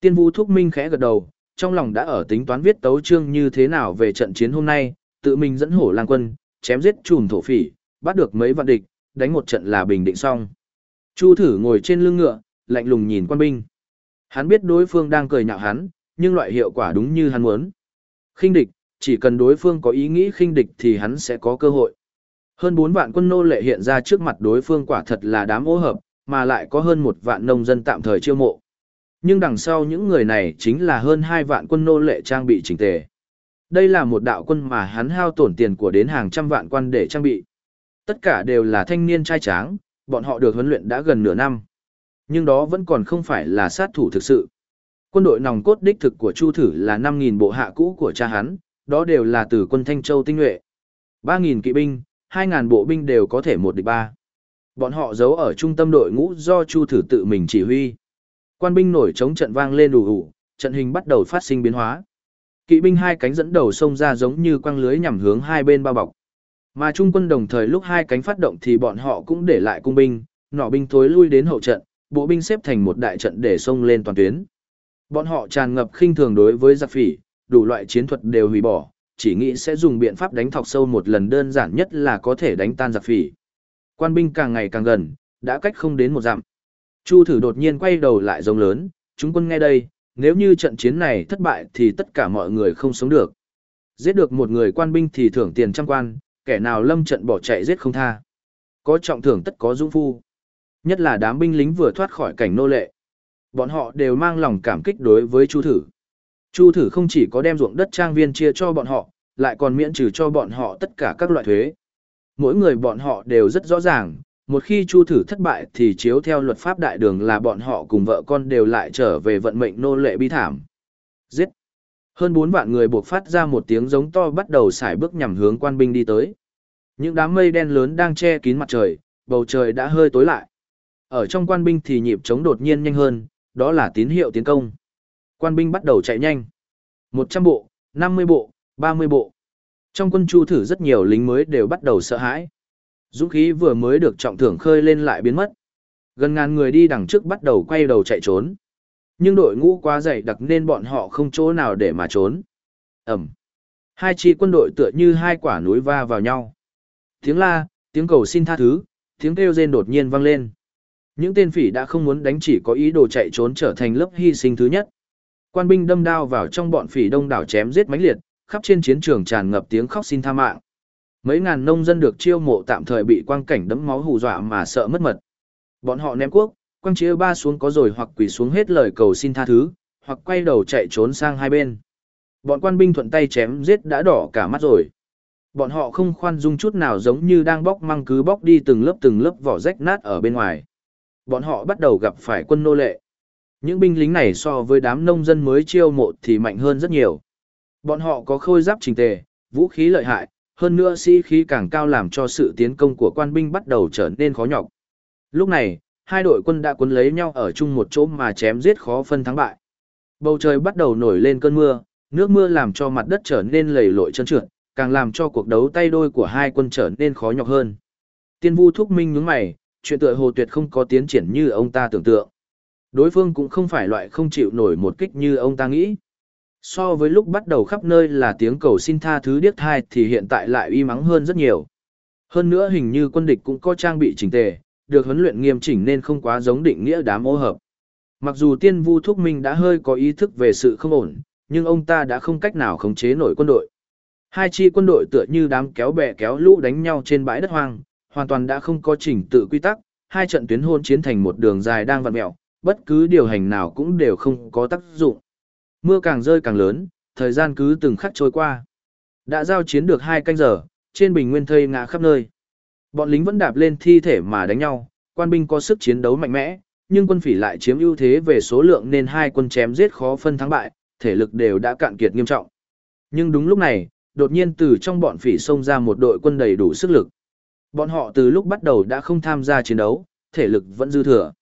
Tiên vu thúc minh khẽ gật đầu, trong lòng đã ở tính toán viết tấu chương như thế nào về trận chiến hôm nay, tự mình dẫn hổ lang quân, chém giết chùm thổ phỉ, bắt được mấy vạn địch, đánh một trận là bình định xong. Chu thử ngồi trên lưng ngựa, lạnh lùng nhìn quan binh. Hắn biết đối phương đang cười nhạo hắn, nhưng loại hiệu quả đúng như hắn muốn. Khinh địch, chỉ cần đối phương có ý nghĩ khinh địch thì hắn sẽ có cơ hội. Hơn 4 vạn quân nô lệ hiện ra trước mặt đối phương quả thật là đám ô hợp, mà lại có hơn một vạn nông dân tạm thời chiêu mộ. Nhưng đằng sau những người này chính là hơn 2 vạn quân nô lệ trang bị chỉnh tề. Đây là một đạo quân mà hắn hao tổn tiền của đến hàng trăm vạn quan để trang bị. Tất cả đều là thanh niên trai tráng, bọn họ được huấn luyện đã gần nửa năm. Nhưng đó vẫn còn không phải là sát thủ thực sự. Quân đội nòng cốt đích thực của Chu Thử là 5.000 bộ hạ cũ của cha hắn, đó đều là từ quân Thanh Châu tinh nhuệ. 3.000 kỵ binh, 2.000 bộ binh đều có thể một địch ba. Bọn họ giấu ở trung tâm đội ngũ do Chu Thử tự mình chỉ huy. Quan binh nổi chống trận vang lên đủ đủ, trận hình bắt đầu phát sinh biến hóa. Kỵ binh hai cánh dẫn đầu xông ra giống như quăng lưới nhằm hướng hai bên bao bọc. Mà trung quân đồng thời lúc hai cánh phát động thì bọn họ cũng để lại cung binh, nỏ binh thối lui đến hậu trận, bộ binh xếp thành một đại trận để xông lên toàn tuyến. Bọn họ tràn ngập khinh thường đối với giặc phỉ, đủ loại chiến thuật đều hủy bỏ, chỉ nghĩ sẽ dùng biện pháp đánh thọc sâu một lần đơn giản nhất là có thể đánh tan giặc phỉ. Quan binh càng ngày càng gần, đã cách không đến một dặm. Chu thử đột nhiên quay đầu lại giống lớn, chúng quân nghe đây, nếu như trận chiến này thất bại thì tất cả mọi người không sống được. Giết được một người quan binh thì thưởng tiền trăm quan, kẻ nào lâm trận bỏ chạy giết không tha. Có trọng thưởng tất có dũng phu. Nhất là đám binh lính vừa thoát khỏi cảnh nô lệ. Bọn họ đều mang lòng cảm kích đối với Chu thử. Chu thử không chỉ có đem ruộng đất trang viên chia cho bọn họ, lại còn miễn trừ cho bọn họ tất cả các loại thuế. Mỗi người bọn họ đều rất rõ ràng, một khi Chu thử thất bại thì chiếu theo luật pháp đại đường là bọn họ cùng vợ con đều lại trở về vận mệnh nô lệ bi thảm. Giết! Hơn 4 vạn người buộc phát ra một tiếng giống to bắt đầu xài bước nhằm hướng quan binh đi tới. Những đám mây đen lớn đang che kín mặt trời, bầu trời đã hơi tối lại. Ở trong quan binh thì nhịp chống đột nhiên nhanh hơn, đó là tín hiệu tiến công. Quan binh bắt đầu chạy nhanh. 100 bộ, 50 bộ, 30 bộ. Trong quân chu thử rất nhiều lính mới đều bắt đầu sợ hãi. Dũng khí vừa mới được trọng thưởng khơi lên lại biến mất. Gần ngàn người đi đằng trước bắt đầu quay đầu chạy trốn. Nhưng đội ngũ quá dày đặc nên bọn họ không chỗ nào để mà trốn. Ẩm. Hai chi quân đội tựa như hai quả núi va vào nhau. Tiếng la, tiếng cầu xin tha thứ, tiếng kêu rên đột nhiên vang lên. Những tên phỉ đã không muốn đánh chỉ có ý đồ chạy trốn trở thành lớp hy sinh thứ nhất. Quan binh đâm đao vào trong bọn phỉ đông đảo chém giết mãnh liệt, khắp trên chiến trường tràn ngập tiếng khóc xin tha mạng. Mấy ngàn nông dân được chiêu mộ tạm thời bị quang cảnh đẫm máu hù dọa mà sợ mất mật. Bọn họ ném quốc, quang chia ba xuống có rồi hoặc quỳ xuống hết lời cầu xin tha thứ, hoặc quay đầu chạy trốn sang hai bên. Bọn quan binh thuận tay chém giết đã đỏ cả mắt rồi. Bọn họ không khoan dung chút nào giống như đang bóc măng cứ bóc đi từng lớp từng lớp vỏ rách nát ở bên ngoài. Bọn họ bắt đầu gặp phải quân nô lệ. Những binh lính này so với đám nông dân mới chiêu mộ thì mạnh hơn rất nhiều. Bọn họ có khôi giáp trình tề, vũ khí lợi hại, hơn nữa sĩ khí càng cao làm cho sự tiến công của quan binh bắt đầu trở nên khó nhọc. Lúc này, hai đội quân đã cuốn lấy nhau ở chung một chỗ mà chém giết khó phân thắng bại. Bầu trời bắt đầu nổi lên cơn mưa, nước mưa làm cho mặt đất trở nên lầy lội trơn trượt, càng làm cho cuộc đấu tay đôi của hai quân trở nên khó nhọc hơn. Tiên Vu thúc minh nhướng mày, chuyện tựa hồ tuyệt không có tiến triển như ông ta tưởng tượng. Đối phương cũng không phải loại không chịu nổi một kích như ông ta nghĩ. So với lúc bắt đầu khắp nơi là tiếng cầu xin tha thứ điếc thai thì hiện tại lại uy mắng hơn rất nhiều. Hơn nữa hình như quân địch cũng có trang bị chỉnh tề, được huấn luyện nghiêm chỉnh nên không quá giống định nghĩa đám ô hợp. Mặc dù tiên vu thúc minh đã hơi có ý thức về sự không ổn, nhưng ông ta đã không cách nào khống chế nổi quân đội. Hai chi quân đội tựa như đám kéo bè kéo lũ đánh nhau trên bãi đất hoang, hoàn toàn đã không có trình tự quy tắc, hai trận tuyến hôn chiến thành một đường dài đang vặn mẹo, bất cứ điều hành nào cũng đều không có tác dụng. Mưa càng rơi càng lớn, thời gian cứ từng khắc trôi qua. Đã giao chiến được hai canh giờ, trên bình nguyên thây ngã khắp nơi. Bọn lính vẫn đạp lên thi thể mà đánh nhau, quan binh có sức chiến đấu mạnh mẽ, nhưng quân phỉ lại chiếm ưu thế về số lượng nên hai quân chém giết khó phân thắng bại, thể lực đều đã cạn kiệt nghiêm trọng. Nhưng đúng lúc này, đột nhiên từ trong bọn phỉ xông ra một đội quân đầy đủ sức lực. Bọn họ từ lúc bắt đầu đã không tham gia chiến đấu, thể lực vẫn dư thừa.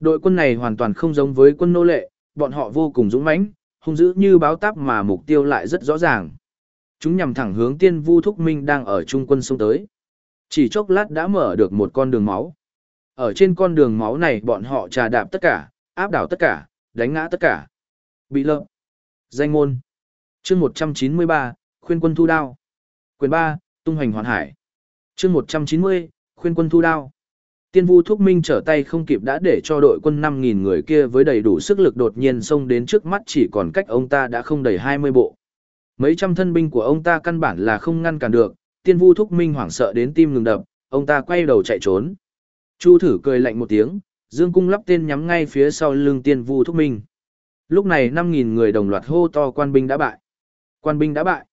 Đội quân này hoàn toàn không giống với quân nô lệ, bọn họ vô cùng dũng mãnh, hung dữ như báo táp mà mục tiêu lại rất rõ ràng. Chúng nhằm thẳng hướng tiên vu thúc minh đang ở trung quân sông tới. Chỉ chốc lát đã mở được một con đường máu. Ở trên con đường máu này bọn họ trà đạp tất cả, áp đảo tất cả, đánh ngã tất cả. Bị lợm. Danh môn. chương 193, khuyên quân thu đao. Quyền 3, tung hoành hoàn hải. chương 190, khuyên quân thu đao. Tiên vu thúc minh trở tay không kịp đã để cho đội quân 5.000 người kia với đầy đủ sức lực đột nhiên xông đến trước mắt chỉ còn cách ông ta đã không đầy 20 bộ. Mấy trăm thân binh của ông ta căn bản là không ngăn cản được, tiên vu thúc minh hoảng sợ đến tim ngừng đập, ông ta quay đầu chạy trốn. Chu thử cười lạnh một tiếng, dương cung lắp tên nhắm ngay phía sau lưng tiên vu thúc minh. Lúc này 5.000 người đồng loạt hô to quan binh đã bại. Quan binh đã bại.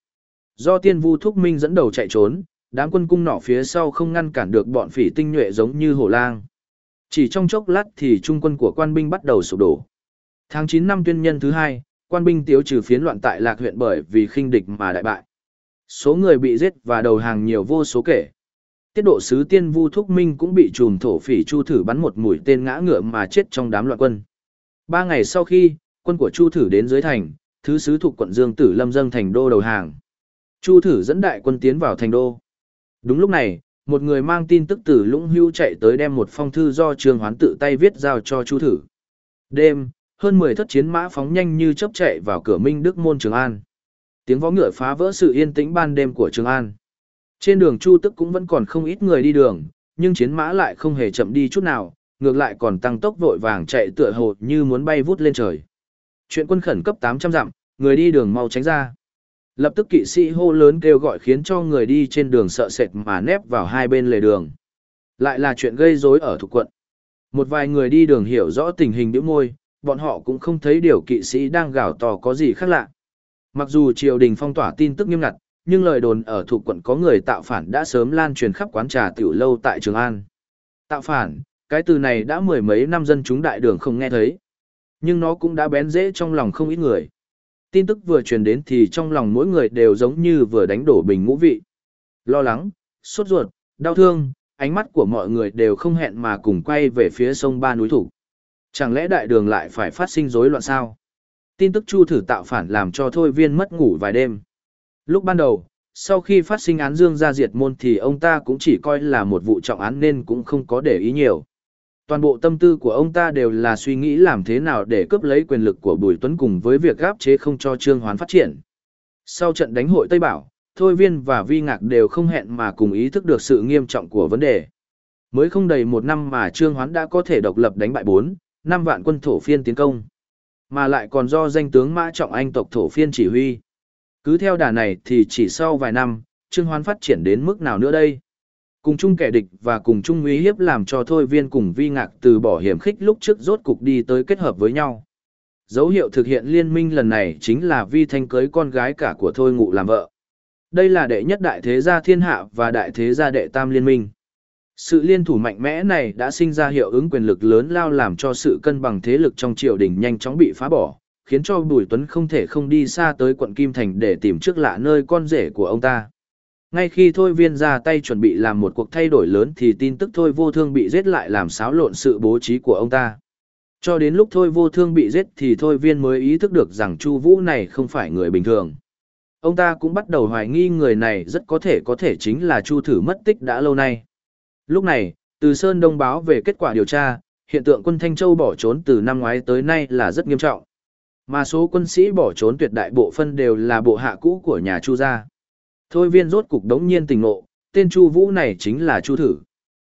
Do tiên vu thúc minh dẫn đầu chạy trốn, đám quân cung nỏ phía sau không ngăn cản được bọn phỉ tinh nhuệ giống như hổ lang. Chỉ trong chốc lát thì trung quân của quan binh bắt đầu sụp đổ. Tháng 9 năm tuyên nhân thứ hai, quan binh tiêu trừ phiến loạn tại lạc huyện bởi vì khinh địch mà đại bại. Số người bị giết và đầu hàng nhiều vô số kể. Tiết độ sứ tiên vu thúc minh cũng bị trùm thổ phỉ chu thử bắn một mũi tên ngã ngựa mà chết trong đám loạn quân. Ba ngày sau khi, quân của chu thử đến dưới thành, thứ sứ thuộc quận Dương Tử Lâm dâng thành đô đầu hàng. Chu thử dẫn đại quân tiến vào thành đô. Đúng lúc này, một người mang tin tức từ Lũng Hưu chạy tới đem một phong thư do Trương Hoán tự tay viết giao cho Chu Thử. Đêm, hơn 10 thất chiến mã phóng nhanh như chớp chạy vào cửa Minh Đức môn Trường An. Tiếng vó ngựa phá vỡ sự yên tĩnh ban đêm của Trường An. Trên đường Chu Tức cũng vẫn còn không ít người đi đường, nhưng chiến mã lại không hề chậm đi chút nào, ngược lại còn tăng tốc vội vàng chạy tựa hồ như muốn bay vút lên trời. Chuyện quân khẩn cấp 800 dặm, người đi đường mau tránh ra. Lập tức kỵ sĩ hô lớn kêu gọi khiến cho người đi trên đường sợ sệt mà nép vào hai bên lề đường. Lại là chuyện gây rối ở thuộc quận. Một vài người đi đường hiểu rõ tình hình biểu môi, bọn họ cũng không thấy điều kỵ sĩ đang gào to có gì khác lạ. Mặc dù triều đình phong tỏa tin tức nghiêm ngặt, nhưng lời đồn ở thuộc quận có người tạo phản đã sớm lan truyền khắp quán trà tiểu lâu tại Trường An. Tạo phản, cái từ này đã mười mấy năm dân chúng đại đường không nghe thấy. Nhưng nó cũng đã bén dễ trong lòng không ít người. Tin tức vừa truyền đến thì trong lòng mỗi người đều giống như vừa đánh đổ bình ngũ vị. Lo lắng, sốt ruột, đau thương, ánh mắt của mọi người đều không hẹn mà cùng quay về phía sông Ba núi thủ. Chẳng lẽ đại đường lại phải phát sinh rối loạn sao? Tin tức Chu thử tạo phản làm cho Thôi Viên mất ngủ vài đêm. Lúc ban đầu, sau khi phát sinh án Dương gia diệt môn thì ông ta cũng chỉ coi là một vụ trọng án nên cũng không có để ý nhiều. Toàn bộ tâm tư của ông ta đều là suy nghĩ làm thế nào để cướp lấy quyền lực của Bùi Tuấn cùng với việc gáp chế không cho Trương Hoán phát triển. Sau trận đánh hội Tây Bảo, Thôi Viên và Vi Ngạc đều không hẹn mà cùng ý thức được sự nghiêm trọng của vấn đề. Mới không đầy một năm mà Trương Hoán đã có thể độc lập đánh bại 4, 5 vạn quân thổ phiên tiến công. Mà lại còn do danh tướng Mã Trọng Anh tộc thổ phiên chỉ huy. Cứ theo đà này thì chỉ sau vài năm, Trương Hoán phát triển đến mức nào nữa đây? Cùng chung kẻ địch và cùng chung uy hiếp làm cho Thôi Viên cùng Vi Ngạc từ bỏ hiểm khích lúc trước rốt cục đi tới kết hợp với nhau. Dấu hiệu thực hiện liên minh lần này chính là Vi Thanh cưới con gái cả của Thôi Ngụ làm vợ. Đây là đệ nhất đại thế gia thiên hạ và đại thế gia đệ tam liên minh. Sự liên thủ mạnh mẽ này đã sinh ra hiệu ứng quyền lực lớn lao làm cho sự cân bằng thế lực trong triều đình nhanh chóng bị phá bỏ, khiến cho Bùi Tuấn không thể không đi xa tới quận Kim Thành để tìm trước lạ nơi con rể của ông ta. Ngay khi Thôi Viên ra tay chuẩn bị làm một cuộc thay đổi lớn thì tin tức Thôi Vô Thương bị giết lại làm xáo lộn sự bố trí của ông ta. Cho đến lúc Thôi Vô Thương bị giết thì Thôi Viên mới ý thức được rằng Chu Vũ này không phải người bình thường. Ông ta cũng bắt đầu hoài nghi người này rất có thể có thể chính là Chu Thử mất tích đã lâu nay. Lúc này, Từ Sơn Đông báo về kết quả điều tra, hiện tượng quân Thanh Châu bỏ trốn từ năm ngoái tới nay là rất nghiêm trọng. Mà số quân sĩ bỏ trốn tuyệt đại bộ phân đều là bộ hạ cũ của nhà Chu gia. Thôi viên rốt cục đống nhiên tình ngộ, tên Chu Vũ này chính là Chu Thử.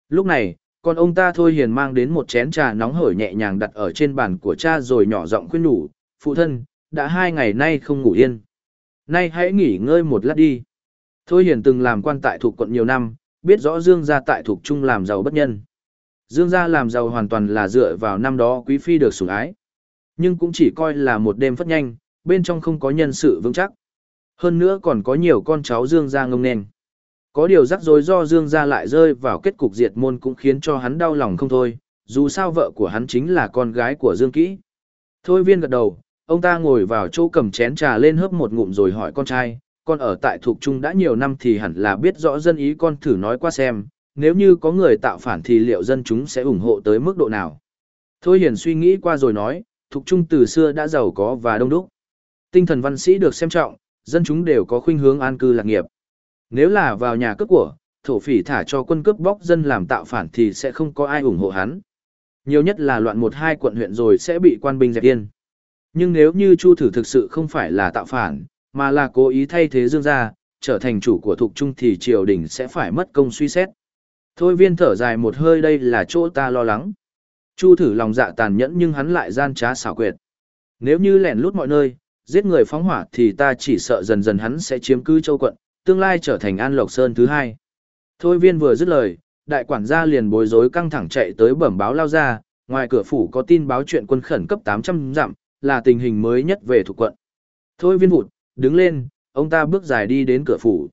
Lúc này, con ông ta Thôi Hiền mang đến một chén trà nóng hổi nhẹ nhàng đặt ở trên bàn của cha rồi nhỏ giọng khuyên nhủ, phụ thân, đã hai ngày nay không ngủ yên. Nay hãy nghỉ ngơi một lát đi. Thôi Hiền từng làm quan tại thuộc quận nhiều năm, biết rõ Dương gia tại thuộc trung làm giàu bất nhân. Dương gia làm giàu hoàn toàn là dựa vào năm đó quý phi được sủng ái. Nhưng cũng chỉ coi là một đêm phất nhanh, bên trong không có nhân sự vững chắc. Hơn nữa còn có nhiều con cháu Dương gia ngông nền. Có điều rắc rối do Dương gia lại rơi vào kết cục diệt môn cũng khiến cho hắn đau lòng không thôi, dù sao vợ của hắn chính là con gái của Dương Kỹ. Thôi viên gật đầu, ông ta ngồi vào chỗ cầm chén trà lên hớp một ngụm rồi hỏi con trai, con ở tại thuộc trung đã nhiều năm thì hẳn là biết rõ dân ý con thử nói qua xem, nếu như có người tạo phản thì liệu dân chúng sẽ ủng hộ tới mức độ nào. Thôi hiền suy nghĩ qua rồi nói, thuộc trung từ xưa đã giàu có và đông đúc. Tinh thần văn sĩ được xem trọng, dân chúng đều có khuynh hướng an cư lạc nghiệp. Nếu là vào nhà cướp của, thổ phỉ thả cho quân cướp bóc dân làm tạo phản thì sẽ không có ai ủng hộ hắn. Nhiều nhất là loạn một hai quận huyện rồi sẽ bị quan binh dẹp yên. Nhưng nếu như Chu Thử thực sự không phải là tạo phản, mà là cố ý thay thế Dương gia, trở thành chủ của thuộc trung thì triều đình sẽ phải mất công suy xét. Thôi viên thở dài một hơi đây là chỗ ta lo lắng. Chu thử lòng dạ tàn nhẫn nhưng hắn lại gian trá xảo quyệt. Nếu như lẻn lút mọi nơi, giết người phóng hỏa thì ta chỉ sợ dần dần hắn sẽ chiếm cứ châu quận, tương lai trở thành An Lộc Sơn thứ hai. Thôi viên vừa dứt lời, đại quản gia liền bối rối căng thẳng chạy tới bẩm báo lao ra, ngoài cửa phủ có tin báo chuyện quân khẩn cấp 800 dặm, là tình hình mới nhất về thuộc quận. Thôi viên vụt, đứng lên, ông ta bước dài đi đến cửa phủ.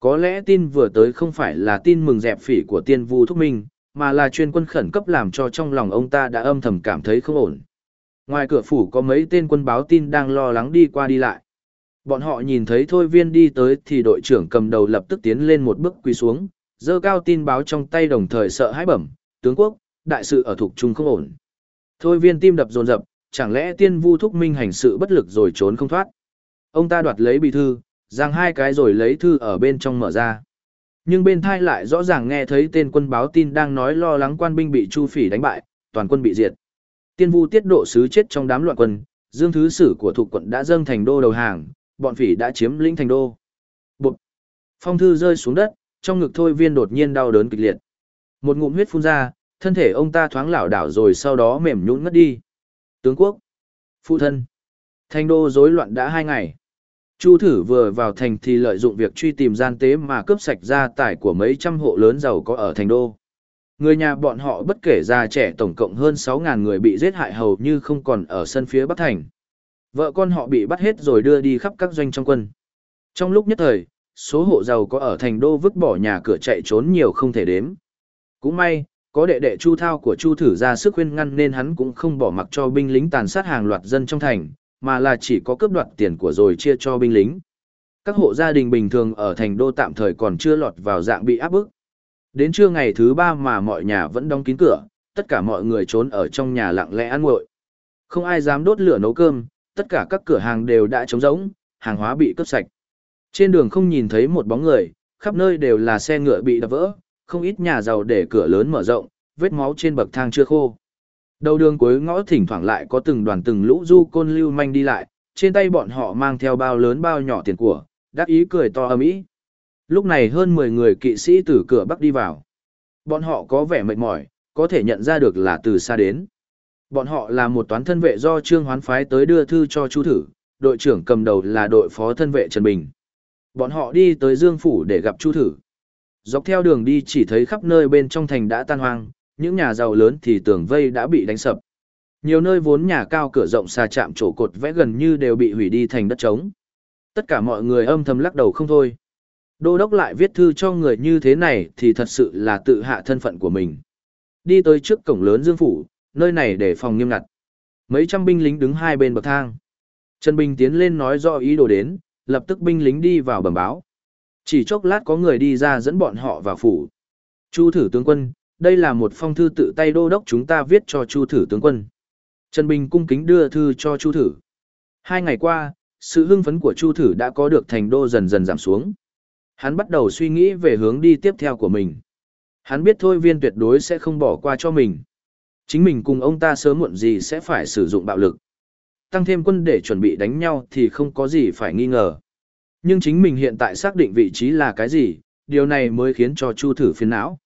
Có lẽ tin vừa tới không phải là tin mừng dẹp phỉ của tiên vu thúc minh, mà là chuyên quân khẩn cấp làm cho trong lòng ông ta đã âm thầm cảm thấy không ổn. Ngoài cửa phủ có mấy tên quân báo tin đang lo lắng đi qua đi lại. Bọn họ nhìn thấy thôi viên đi tới thì đội trưởng cầm đầu lập tức tiến lên một bước quỳ xuống, dơ cao tin báo trong tay đồng thời sợ hãi bẩm, tướng quốc, đại sự ở thuộc trung không ổn. Thôi viên tim đập dồn dập, chẳng lẽ tiên vu thúc minh hành sự bất lực rồi trốn không thoát. Ông ta đoạt lấy bì thư, giang hai cái rồi lấy thư ở bên trong mở ra. Nhưng bên thai lại rõ ràng nghe thấy tên quân báo tin đang nói lo lắng quan binh bị Chu Phỉ đánh bại, toàn quân bị diệt. Tiên vu tiết độ sứ chết trong đám loạn quân, Dương Thứ Sử của thuộc quận đã dâng thành đô đầu hàng, bọn phỉ đã chiếm lĩnh thành đô. Bụt! Phong thư rơi xuống đất, trong ngực thôi viên đột nhiên đau đớn kịch liệt. Một ngụm huyết phun ra, thân thể ông ta thoáng lảo đảo rồi sau đó mềm nhũn ngất đi. Tướng quốc! Phụ thân! Thành đô rối loạn đã hai ngày. Chu thử vừa vào thành thì lợi dụng việc truy tìm gian tế mà cướp sạch gia tài của mấy trăm hộ lớn giàu có ở thành đô. Người nhà bọn họ bất kể già trẻ tổng cộng hơn 6.000 người bị giết hại hầu như không còn ở sân phía Bắc Thành. Vợ con họ bị bắt hết rồi đưa đi khắp các doanh trong quân. Trong lúc nhất thời, số hộ giàu có ở thành đô vứt bỏ nhà cửa chạy trốn nhiều không thể đếm. Cũng may, có đệ đệ Chu Thao của Chu Thử ra sức khuyên ngăn nên hắn cũng không bỏ mặc cho binh lính tàn sát hàng loạt dân trong thành, mà là chỉ có cướp đoạt tiền của rồi chia cho binh lính. Các hộ gia đình bình thường ở thành đô tạm thời còn chưa lọt vào dạng bị áp bức. Đến trưa ngày thứ ba mà mọi nhà vẫn đóng kín cửa, tất cả mọi người trốn ở trong nhà lặng lẽ ăn nguội. Không ai dám đốt lửa nấu cơm, tất cả các cửa hàng đều đã trống rỗng, hàng hóa bị cướp sạch. Trên đường không nhìn thấy một bóng người, khắp nơi đều là xe ngựa bị đập vỡ, không ít nhà giàu để cửa lớn mở rộng, vết máu trên bậc thang chưa khô. Đầu đường cuối ngõ thỉnh thoảng lại có từng đoàn từng lũ du côn lưu manh đi lại, trên tay bọn họ mang theo bao lớn bao nhỏ tiền của, đắc ý cười to ầm ĩ. Lúc này hơn 10 người kỵ sĩ từ cửa bắc đi vào. Bọn họ có vẻ mệt mỏi, có thể nhận ra được là từ xa đến. Bọn họ là một toán thân vệ do Trương Hoán phái tới đưa thư cho Chu Thử, đội trưởng cầm đầu là đội phó thân vệ Trần Bình. Bọn họ đi tới Dương Phủ để gặp Chu Thử. Dọc theo đường đi chỉ thấy khắp nơi bên trong thành đã tan hoang, những nhà giàu lớn thì tường vây đã bị đánh sập. Nhiều nơi vốn nhà cao cửa rộng xa chạm chỗ cột vẽ gần như đều bị hủy đi thành đất trống. Tất cả mọi người âm thầm lắc đầu không thôi. Đô đốc lại viết thư cho người như thế này thì thật sự là tự hạ thân phận của mình. Đi tới trước cổng lớn Dương Phủ, nơi này để phòng nghiêm ngặt. Mấy trăm binh lính đứng hai bên bậc thang. Trần Bình tiến lên nói rõ ý đồ đến, lập tức binh lính đi vào bẩm báo. Chỉ chốc lát có người đi ra dẫn bọn họ vào phủ. Chu thử tướng quân, đây là một phong thư tự tay đô đốc chúng ta viết cho Chu thử tướng quân. Trần Bình cung kính đưa thư cho Chu thử. Hai ngày qua, sự hưng phấn của Chu thử đã có được thành đô dần dần giảm xuống. Hắn bắt đầu suy nghĩ về hướng đi tiếp theo của mình. Hắn biết thôi viên tuyệt đối sẽ không bỏ qua cho mình. Chính mình cùng ông ta sớm muộn gì sẽ phải sử dụng bạo lực. Tăng thêm quân để chuẩn bị đánh nhau thì không có gì phải nghi ngờ. Nhưng chính mình hiện tại xác định vị trí là cái gì, điều này mới khiến cho Chu thử phiền não.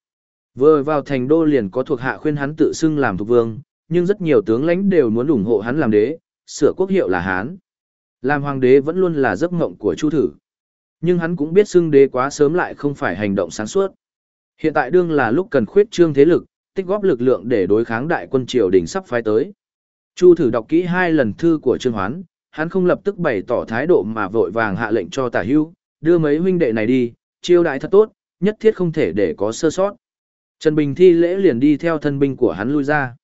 Vừa vào thành đô liền có thuộc hạ khuyên hắn tự xưng làm thuộc vương, nhưng rất nhiều tướng lãnh đều muốn ủng hộ hắn làm đế, sửa quốc hiệu là Hán. Làm hoàng đế vẫn luôn là giấc mộng của Chu thử. Nhưng hắn cũng biết xưng đế quá sớm lại không phải hành động sáng suốt. Hiện tại đương là lúc cần khuyết trương thế lực, tích góp lực lượng để đối kháng đại quân triều đình sắp phái tới. Chu thử đọc kỹ hai lần thư của Trương Hoán, hắn không lập tức bày tỏ thái độ mà vội vàng hạ lệnh cho Tả Hưu, đưa mấy huynh đệ này đi, chiêu đãi thật tốt, nhất thiết không thể để có sơ sót. Trần Bình thi lễ liền đi theo thân binh của hắn lui ra.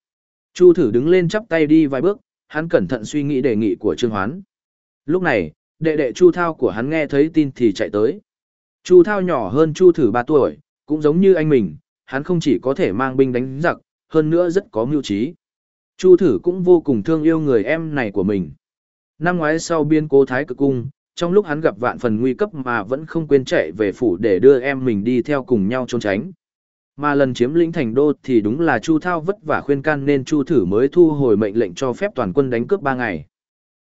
Chu thử đứng lên chắp tay đi vài bước, hắn cẩn thận suy nghĩ đề nghị của Trương Hoán. Lúc này, đệ đệ Chu Thao của hắn nghe thấy tin thì chạy tới. Chu Thao nhỏ hơn Chu thử 3 tuổi, cũng giống như anh mình, hắn không chỉ có thể mang binh đánh giặc, hơn nữa rất có mưu trí. Chu thử cũng vô cùng thương yêu người em này của mình. Năm ngoái sau biên cố thái cực cung, trong lúc hắn gặp vạn phần nguy cấp mà vẫn không quên chạy về phủ để đưa em mình đi theo cùng nhau trốn tránh. Mà lần chiếm lĩnh thành đô thì đúng là Chu Thao vất vả khuyên can nên Chu thử mới thu hồi mệnh lệnh cho phép toàn quân đánh cướp ba ngày.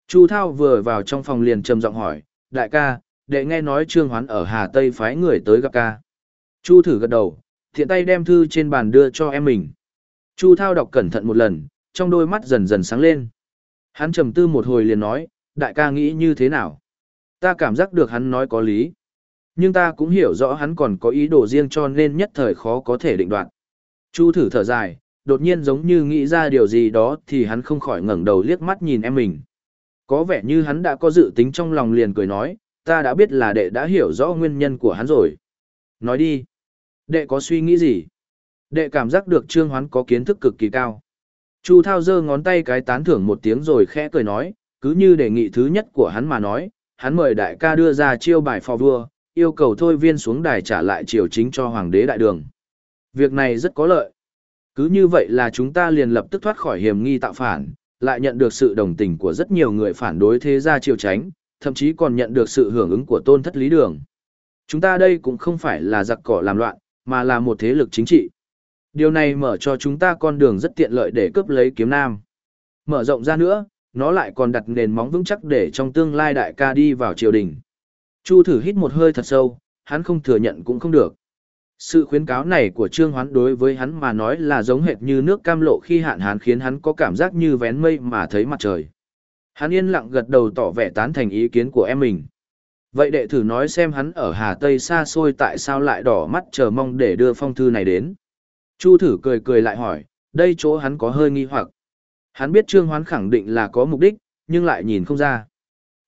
Chu Thao vừa vào trong phòng liền trầm giọng hỏi, đại ca, đệ nghe nói Trương Hoán ở Hà Tây phái người tới gặp ca. Chu thử gật đầu, thiện tay đem thư trên bàn đưa cho em mình. Chu Thao đọc cẩn thận một lần, trong đôi mắt dần dần sáng lên. Hắn trầm tư một hồi liền nói, đại ca nghĩ như thế nào? Ta cảm giác được hắn nói có lý. Nhưng ta cũng hiểu rõ hắn còn có ý đồ riêng cho nên nhất thời khó có thể định đoạt. Chu thử thở dài, đột nhiên giống như nghĩ ra điều gì đó thì hắn không khỏi ngẩng đầu liếc mắt nhìn em mình. Có vẻ như hắn đã có dự tính trong lòng liền cười nói, ta đã biết là đệ đã hiểu rõ nguyên nhân của hắn rồi. Nói đi. Đệ có suy nghĩ gì? Đệ cảm giác được Trương Hoán có kiến thức cực kỳ cao. Chu Thao giơ ngón tay cái tán thưởng một tiếng rồi khẽ cười nói, cứ như đề nghị thứ nhất của hắn mà nói, hắn mời đại ca đưa ra chiêu bài phò vua, yêu cầu thôi viên xuống đài trả lại triều chính cho hoàng đế đại đường. Việc này rất có lợi. Cứ như vậy là chúng ta liền lập tức thoát khỏi hiểm nghi tạo phản, lại nhận được sự đồng tình của rất nhiều người phản đối thế gia triều tránh, thậm chí còn nhận được sự hưởng ứng của tôn thất lý đường. Chúng ta đây cũng không phải là giặc cỏ làm loạn, mà là một thế lực chính trị. Điều này mở cho chúng ta con đường rất tiện lợi để cướp lấy kiếm nam. Mở rộng ra nữa, nó lại còn đặt nền móng vững chắc để trong tương lai đại ca đi vào triều đình. Chu thử hít một hơi thật sâu, hắn không thừa nhận cũng không được. Sự khuyến cáo này của Trương Hoán đối với hắn mà nói là giống hệt như nước cam lộ khi hạn hán khiến hắn có cảm giác như vén mây mà thấy mặt trời. Hắn yên lặng gật đầu tỏ vẻ tán thành ý kiến của em mình. Vậy đệ thử nói xem hắn ở Hà Tây xa xôi tại sao lại đỏ mắt chờ mong để đưa phong thư này đến. Chu thử cười cười lại hỏi, đây chỗ hắn có hơi nghi hoặc. Hắn biết Trương Hoán khẳng định là có mục đích, nhưng lại nhìn không ra.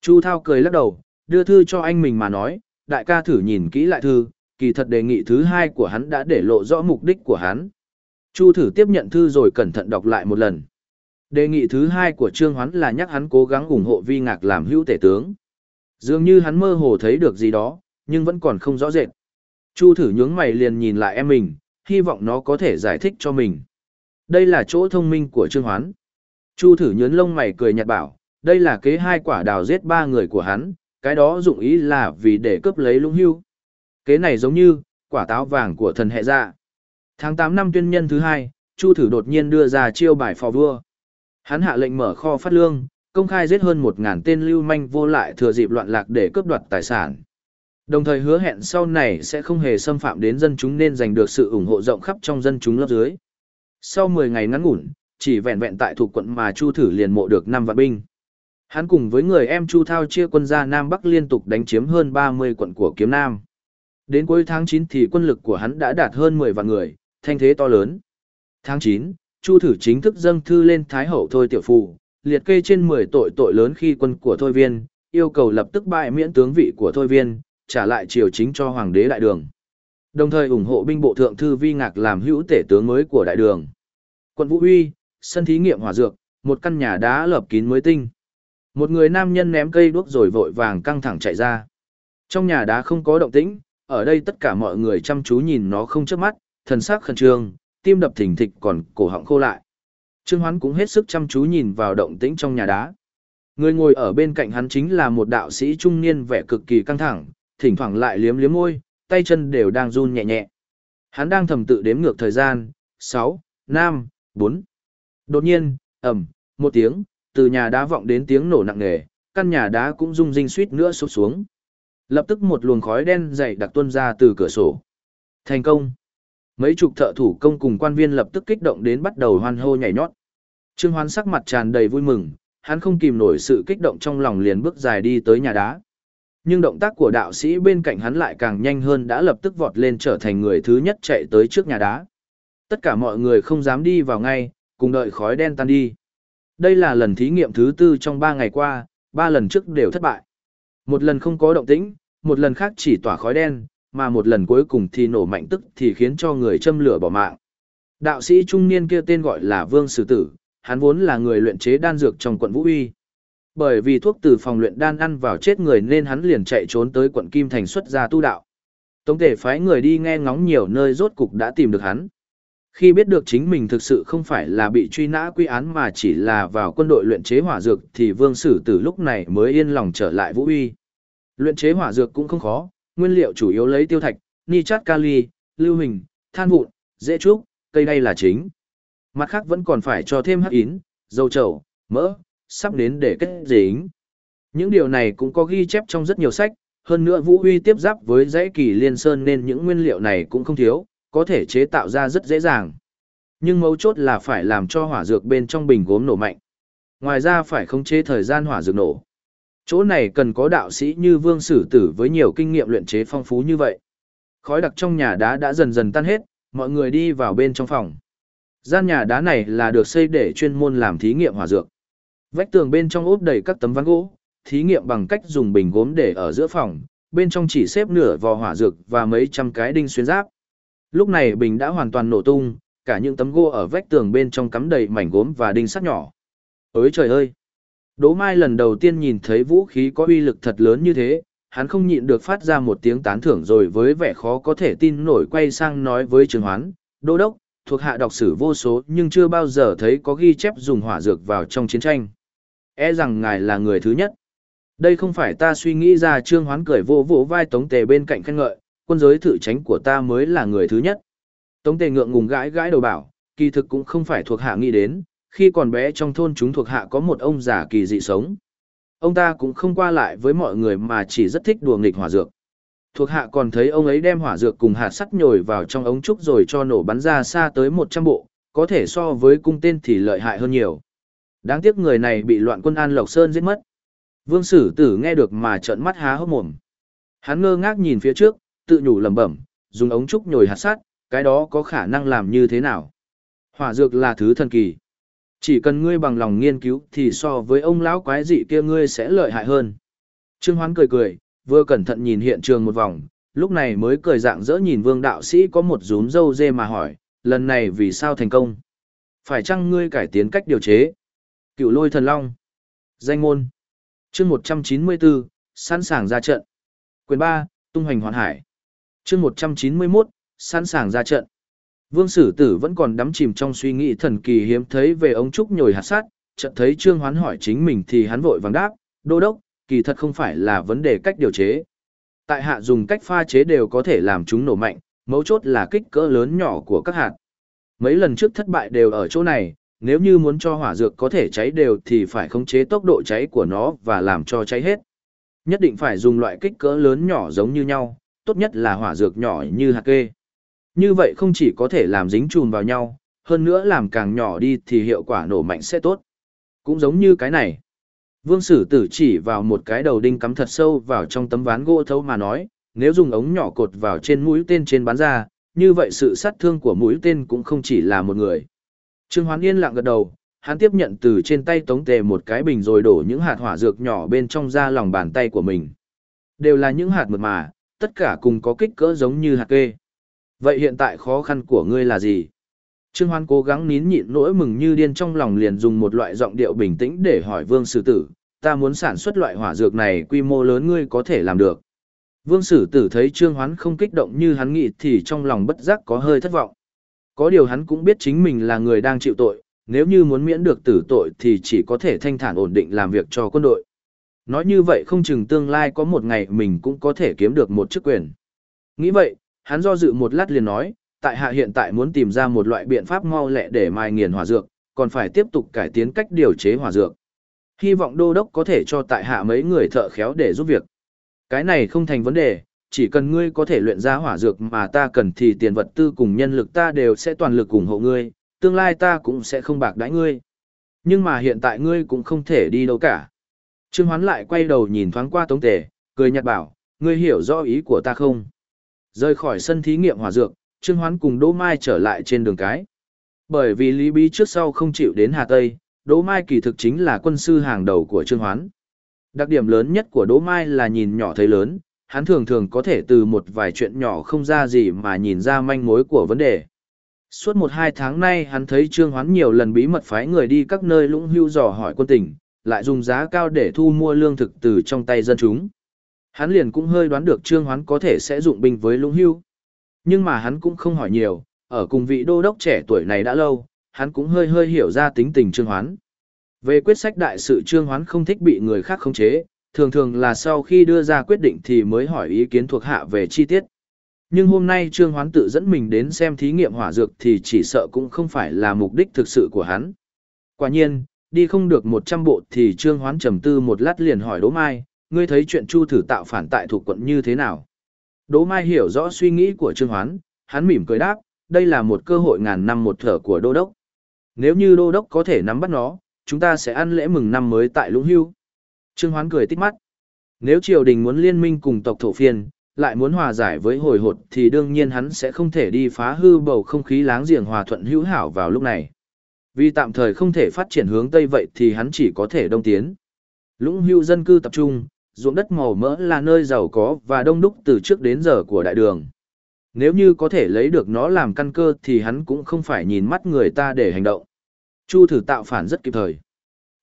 Chu Thao cười lắc đầu, đưa thư cho anh mình mà nói, đại ca thử nhìn kỹ lại thư, kỳ thật đề nghị thứ hai của hắn đã để lộ rõ mục đích của hắn. Chu thử tiếp nhận thư rồi cẩn thận đọc lại một lần. Đề nghị thứ hai của Trương Hoán là nhắc hắn cố gắng ủng hộ vi ngạc làm hữu tể tướng. Dường như hắn mơ hồ thấy được gì đó, nhưng vẫn còn không rõ rệt. Chu thử nhướng mày liền nhìn lại em mình, hy vọng nó có thể giải thích cho mình. Đây là chỗ thông minh của Trương Hoán. Chu thử nhớn lông mày cười nhạt bảo, đây là kế hai quả đào giết ba người của hắn, cái đó dụng ý là vì để cướp lấy lũng hưu. Kế này giống như, quả táo vàng của thần hệ dạ. Tháng 8 năm tuyên nhân thứ hai, Chu thử đột nhiên đưa ra chiêu bài phò vua. Hắn hạ lệnh mở kho phát lương, công khai giết hơn một ngàn tên lưu manh vô lại thừa dịp loạn lạc để cướp đoạt tài sản. Đồng thời hứa hẹn sau này sẽ không hề xâm phạm đến dân chúng nên giành được sự ủng hộ rộng khắp trong dân chúng lớp dưới. Sau 10 ngày ngắn ngủn, chỉ vẹn vẹn tại thuộc quận mà Chu thử liền mộ được 5 vạn binh. Hắn cùng với người em Chu Thao chia quân ra Nam Bắc liên tục đánh chiếm hơn 30 quận của Kiếm Nam. Đến cuối tháng 9 thì quân lực của hắn đã đạt hơn 10 vạn người, thanh thế to lớn. Tháng 9, Chu thử chính thức dâng thư lên Thái Hậu Thôi Tiểu Phù, liệt kê trên 10 tội tội lớn khi quân của Thôi Viên, yêu cầu lập tức bại miễn tướng vị của Thôi Viên, trả lại triều chính cho Hoàng đế Đại Đường. Đồng thời ủng hộ binh bộ thượng thư Vi Ngạc làm hữu tể tướng mới của Đại Đường. Quân Vũ Huy, sân thí nghiệm hỏa dược, một căn nhà đá lợp kín mới tinh. Một người nam nhân ném cây đuốc rồi vội vàng căng thẳng chạy ra. Trong nhà đá không có động tĩnh, ở đây tất cả mọi người chăm chú nhìn nó không chớp mắt, thần sắc khẩn trương, tim đập thình thịch còn cổ họng khô lại. Trương Hoán cũng hết sức chăm chú nhìn vào động tĩnh trong nhà đá. Người ngồi ở bên cạnh hắn chính là một đạo sĩ trung niên vẻ cực kỳ căng thẳng, thỉnh thoảng lại liếm liếm môi, tay chân đều đang run nhẹ nhẹ. Hắn đang thầm tự đếm ngược thời gian, 6, 5, 4. Đột nhiên, ầm, một tiếng, từ nhà đá vọng đến tiếng nổ nặng nề, căn nhà đá cũng rung rinh suýt nữa sụp xuống. Lập tức một luồng khói đen dày đặc tuôn ra từ cửa sổ. Thành công. Mấy chục thợ thủ công cùng quan viên lập tức kích động đến bắt đầu hoan hô nhảy nhót. Trương Hoán sắc mặt tràn đầy vui mừng, hắn không kìm nổi sự kích động trong lòng liền bước dài đi tới nhà đá. Nhưng động tác của đạo sĩ bên cạnh hắn lại càng nhanh hơn đã lập tức vọt lên trở thành người thứ nhất chạy tới trước nhà đá. Tất cả mọi người không dám đi vào ngay, cùng đợi khói đen tan đi. Đây là lần thí nghiệm thứ tư trong ba ngày qua, ba lần trước đều thất bại. Một lần không có động tĩnh, một lần khác chỉ tỏa khói đen, mà một lần cuối cùng thì nổ mạnh tức thì khiến cho người châm lửa bỏ mạng. Đạo sĩ trung niên kia tên gọi là Vương Sử Tử, hắn vốn là người luyện chế đan dược trong quận Vũ Uy. Bởi vì thuốc từ phòng luyện đan ăn vào chết người nên hắn liền chạy trốn tới quận Kim Thành xuất gia tu đạo. Tống thể phái người đi nghe ngóng nhiều nơi rốt cục đã tìm được hắn. Khi biết được chính mình thực sự không phải là bị truy nã quy án mà chỉ là vào quân đội luyện chế hỏa dược thì Vương Sử Tử lúc này mới yên lòng trở lại Vũ Uy. Luyện chế hỏa dược cũng không khó, nguyên liệu chủ yếu lấy tiêu thạch, nitrat kali, lưu hình, than vụn, dễ trúc, cây đây là chính. Mặt khác vẫn còn phải cho thêm hắc ín, dầu trầu, mỡ, sắp đến để kết dính. Những điều này cũng có ghi chép trong rất nhiều sách, hơn nữa Vũ Huy tiếp giáp với dãy kỳ liên sơn nên những nguyên liệu này cũng không thiếu, có thể chế tạo ra rất dễ dàng. Nhưng mấu chốt là phải làm cho hỏa dược bên trong bình gốm nổ mạnh. Ngoài ra phải khống chế thời gian hỏa dược nổ. Chỗ này cần có đạo sĩ như Vương Sử Tử với nhiều kinh nghiệm luyện chế phong phú như vậy. Khói đặc trong nhà đá đã dần dần tan hết, mọi người đi vào bên trong phòng. Gian nhà đá này là được xây để chuyên môn làm thí nghiệm hỏa dược. Vách tường bên trong ốp đầy các tấm ván gỗ, thí nghiệm bằng cách dùng bình gốm để ở giữa phòng, bên trong chỉ xếp nửa vò hỏa dược và mấy trăm cái đinh xuyên giáp. Lúc này bình đã hoàn toàn nổ tung, cả những tấm gỗ ở vách tường bên trong cắm đầy mảnh gốm và đinh sắt nhỏ. Ôi trời ơi! Đỗ Mai lần đầu tiên nhìn thấy vũ khí có uy lực thật lớn như thế, hắn không nhịn được phát ra một tiếng tán thưởng rồi với vẻ khó có thể tin nổi quay sang nói với Trường Hoán, Đô Đốc, thuộc hạ đọc sử vô số nhưng chưa bao giờ thấy có ghi chép dùng hỏa dược vào trong chiến tranh. E rằng ngài là người thứ nhất. Đây không phải ta suy nghĩ ra Trương Hoán cười vô vỗ vai Tống Tề bên cạnh khen ngợi, quân giới thử tránh của ta mới là người thứ nhất. Tống Tề ngượng ngùng gãi gãi đầu bảo, kỳ thực cũng không phải thuộc hạ nghĩ đến, khi còn bé trong thôn chúng thuộc hạ có một ông già kỳ dị sống. Ông ta cũng không qua lại với mọi người mà chỉ rất thích đùa nghịch hỏa dược. Thuộc hạ còn thấy ông ấy đem hỏa dược cùng hạt sắt nhồi vào trong ống trúc rồi cho nổ bắn ra xa tới 100 bộ, có thể so với cung tên thì lợi hại hơn nhiều. Đáng tiếc người này bị loạn quân An Lộc Sơn giết mất. Vương Sử Tử nghe được mà trợn mắt há hốc mồm. Hắn ngơ ngác nhìn phía trước, tự nhủ lẩm bẩm, dùng ống trúc nhồi hạt sắt, cái đó có khả năng làm như thế nào? Hỏa dược là thứ thần kỳ. Chỉ cần ngươi bằng lòng nghiên cứu thì so với ông lão quái dị kia ngươi sẽ lợi hại hơn. Trương Hoán cười cười, vừa cẩn thận nhìn hiện trường một vòng, lúc này mới cười dạng dỡ nhìn vương đạo sĩ có một rúm râu dê mà hỏi, lần này vì sao thành công? Phải chăng ngươi cải tiến cách điều chế? Cựu lôi thần long. Danh môn. chương 194, sẵn sàng ra trận. Quyền 3, tung hoành hoàn hải chương 191, sẵn sàng ra trận. Vương Sử Tử vẫn còn đắm chìm trong suy nghĩ thần kỳ hiếm thấy về ống Trúc nhồi hạt sát, chợt thấy Trương Hoán hỏi chính mình thì hắn vội vàng đáp, đô đốc, kỳ thật không phải là vấn đề cách điều chế. Tại hạ dùng cách pha chế đều có thể làm chúng nổ mạnh, mấu chốt là kích cỡ lớn nhỏ của các hạt. Mấy lần trước thất bại đều ở chỗ này, nếu như muốn cho hỏa dược có thể cháy đều thì phải khống chế tốc độ cháy của nó và làm cho cháy hết. Nhất định phải dùng loại kích cỡ lớn nhỏ giống như nhau, tốt nhất là hỏa dược nhỏ như hạt kê. Như vậy không chỉ có thể làm dính chùm vào nhau, hơn nữa làm càng nhỏ đi thì hiệu quả nổ mạnh sẽ tốt. Cũng giống như cái này. Vương Sử Tử chỉ vào một cái đầu đinh cắm thật sâu vào trong tấm ván gỗ thấu mà nói, nếu dùng ống nhỏ cột vào trên mũi tên trên bán ra, như vậy sự sát thương của mũi tên cũng không chỉ là một người. Trương Hoán yên lặng gật đầu, hắn tiếp nhận từ trên tay Tống Tề một cái bình rồi đổ những hạt hỏa dược nhỏ bên trong ra lòng bàn tay của mình. Đều là những hạt mượt mà, tất cả cùng có kích cỡ giống như hạt kê. Vậy hiện tại khó khăn của ngươi là gì? Trương Hoan cố gắng nín nhịn nỗi mừng như điên trong lòng liền dùng một loại giọng điệu bình tĩnh để hỏi Vương Sử Tử, ta muốn sản xuất loại hỏa dược này quy mô lớn ngươi có thể làm được. Vương Sử Tử thấy Trương Hoán không kích động như hắn nghĩ thì trong lòng bất giác có hơi thất vọng. Có điều hắn cũng biết chính mình là người đang chịu tội, nếu như muốn miễn được tử tội thì chỉ có thể thanh thản ổn định làm việc cho quân đội. Nói như vậy không chừng tương lai có một ngày mình cũng có thể kiếm được một chức quyền. Nghĩ vậy, hắn do dự một lát liền nói, tại hạ hiện tại muốn tìm ra một loại biện pháp mau lẹ để mai nghiền hỏa dược, còn phải tiếp tục cải tiến cách điều chế hỏa dược. Hy vọng đô đốc có thể cho tại hạ mấy người thợ khéo để giúp việc. Cái này không thành vấn đề, chỉ cần ngươi có thể luyện ra hỏa dược mà ta cần thì tiền vật tư cùng nhân lực ta đều sẽ toàn lực ủng hộ ngươi, tương lai ta cũng sẽ không bạc đãi ngươi. Nhưng mà hiện tại ngươi cũng không thể đi đâu cả. Trương Hoán lại quay đầu nhìn thoáng qua Tống Tề, cười nhạt bảo, ngươi hiểu rõ ý của ta không? Rời khỏi sân thí nghiệm hỏa dược, Trương Hoán cùng Đỗ Mai trở lại trên đường cái. Bởi vì Lý Bí trước sau không chịu đến Hà Tây, Đỗ Mai kỳ thực chính là quân sư hàng đầu của Trương Hoán. Đặc điểm lớn nhất của Đỗ Mai là nhìn nhỏ thấy lớn, hắn thường thường có thể từ một vài chuyện nhỏ không ra gì mà nhìn ra manh mối của vấn đề. Suốt một hai tháng nay hắn thấy Trương Hoán nhiều lần bí mật phái người đi các nơi lũng hưu dò hỏi quân tình, lại dùng giá cao để thu mua lương thực từ trong tay dân chúng. Hắn liền cũng hơi đoán được Trương Hoán có thể sẽ dụng binh với lũng hưu. Nhưng mà hắn cũng không hỏi nhiều, ở cùng vị đô đốc trẻ tuổi này đã lâu, hắn cũng hơi hơi hiểu ra tính tình Trương Hoán. Về quyết sách đại sự Trương Hoán không thích bị người khác khống chế, thường thường là sau khi đưa ra quyết định thì mới hỏi ý kiến thuộc hạ về chi tiết. Nhưng hôm nay Trương Hoán tự dẫn mình đến xem thí nghiệm hỏa dược thì chỉ sợ cũng không phải là mục đích thực sự của hắn. Quả nhiên, đi không được 100 bộ thì Trương Hoán trầm tư một lát liền hỏi Đỗ Mai, ngươi thấy chuyện Chu thử tạo phản tại thuộc quận như thế nào? Đỗ Mai hiểu rõ suy nghĩ của Trương Hoán, hắn mỉm cười đáp, đây là một cơ hội ngàn năm một thở của Đô Đốc. Nếu như Đô Đốc có thể nắm bắt nó, chúng ta sẽ ăn lễ mừng năm mới tại Lũng Hưu. Trương Hoán cười tích mắt. Nếu triều đình muốn liên minh cùng tộc thổ phiên, lại muốn hòa giải với hồi hột thì đương nhiên hắn sẽ không thể đi phá hư bầu không khí láng giềng hòa thuận hữu hảo vào lúc này. Vì tạm thời không thể phát triển hướng Tây vậy thì hắn chỉ có thể đông tiến. Lũng hưu dân cư tập trung, ruộng đất màu mỡ là nơi giàu có và đông đúc từ trước đến giờ của đại đường. Nếu như có thể lấy được nó làm căn cơ thì hắn cũng không phải nhìn mắt người ta để hành động. Chu thử tạo phản rất kịp thời.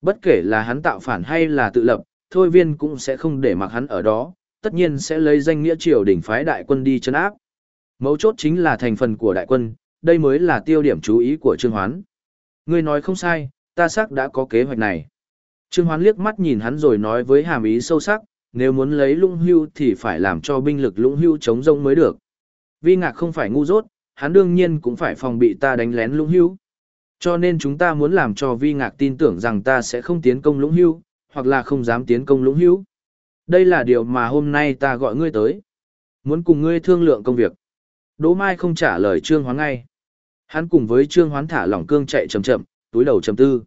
Bất kể là hắn tạo phản hay là tự lập, thôi viên cũng sẽ không để mặc hắn ở đó, tất nhiên sẽ lấy danh nghĩa triều đỉnh phái đại quân đi chấn áp. Mấu chốt chính là thành phần của đại quân, đây mới là tiêu điểm chú ý của Trương Hoán. Ngươi nói không sai, ta xác đã có kế hoạch này. Trương Hoán liếc mắt nhìn hắn rồi nói với hàm ý sâu sắc, nếu muốn lấy lũng hưu thì phải làm cho binh lực lũng hưu chống rông mới được. Vi ngạc không phải ngu dốt, hắn đương nhiên cũng phải phòng bị ta đánh lén lũng hưu. Cho nên chúng ta muốn làm cho vi ngạc tin tưởng rằng ta sẽ không tiến công lũng hưu, hoặc là không dám tiến công lũng hưu. Đây là điều mà hôm nay ta gọi ngươi tới. Muốn cùng ngươi thương lượng công việc. Đỗ Mai không trả lời Trương Hoán ngay. Hắn cùng với Trương Hoán thả lỏng cương chạy chậm chậm, túi đầu chầm tư.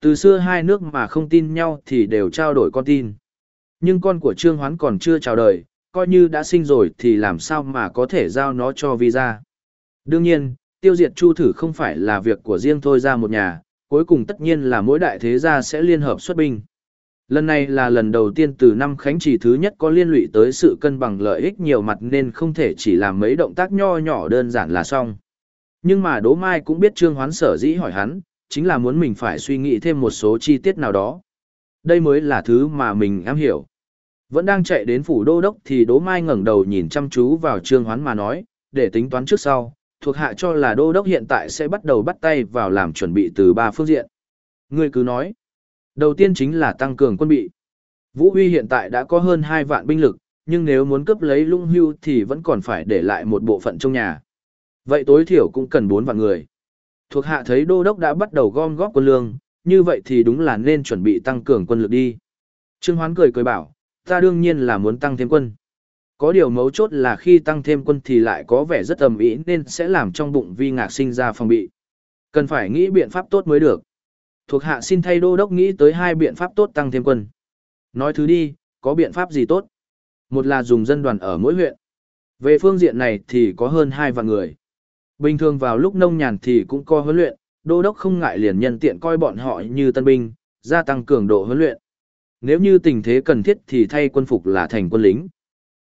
Từ xưa hai nước mà không tin nhau thì đều trao đổi con tin. Nhưng con của Trương Hoán còn chưa chào đời, coi như đã sinh rồi thì làm sao mà có thể giao nó cho visa. Đương nhiên, tiêu diệt Chu thử không phải là việc của riêng thôi ra một nhà, cuối cùng tất nhiên là mỗi đại thế gia sẽ liên hợp xuất binh. Lần này là lần đầu tiên từ năm khánh chỉ thứ nhất có liên lụy tới sự cân bằng lợi ích nhiều mặt nên không thể chỉ làm mấy động tác nho nhỏ đơn giản là xong. Nhưng mà Đỗ Mai cũng biết Trương Hoán sở dĩ hỏi hắn, chính là muốn mình phải suy nghĩ thêm một số chi tiết nào đó. Đây mới là thứ mà mình am hiểu. Vẫn đang chạy đến phủ đô đốc thì Đỗ Mai ngẩng đầu nhìn chăm chú vào Trương Hoán mà nói, để tính toán trước sau, thuộc hạ cho là đô đốc hiện tại sẽ bắt đầu bắt tay vào làm chuẩn bị từ ba phương diện. Ngươi cứ nói. Đầu tiên chính là tăng cường quân bị. Vũ Huy hiện tại đã có hơn 2 vạn binh lực, nhưng nếu muốn cướp lấy lung hưu thì vẫn còn phải để lại một bộ phận trong nhà. Vậy tối thiểu cũng cần 4 vạn người. Thuộc hạ thấy đô đốc đã bắt đầu gom góp quân lương, như vậy thì đúng là nên chuẩn bị tăng cường quân lực đi. Trương Hoán cười cười bảo, ta đương nhiên là muốn tăng thêm quân. Có điều mấu chốt là khi tăng thêm quân thì lại có vẻ rất ầm ĩ nên sẽ làm trong bụng vi ngạc sinh ra phòng bị. Cần phải nghĩ biện pháp tốt mới được. Thuộc hạ xin thay đô đốc nghĩ tới hai biện pháp tốt tăng thêm quân. Nói thứ đi, có biện pháp gì tốt? Một là dùng dân đoàn ở mỗi huyện. Về phương diện này thì có hơn hai vạn người. Bình thường vào lúc nông nhàn thì cũng coi huấn luyện, đô đốc không ngại liền nhân tiện coi bọn họ như tân binh, gia tăng cường độ huấn luyện. Nếu như tình thế cần thiết thì thay quân phục là thành quân lính.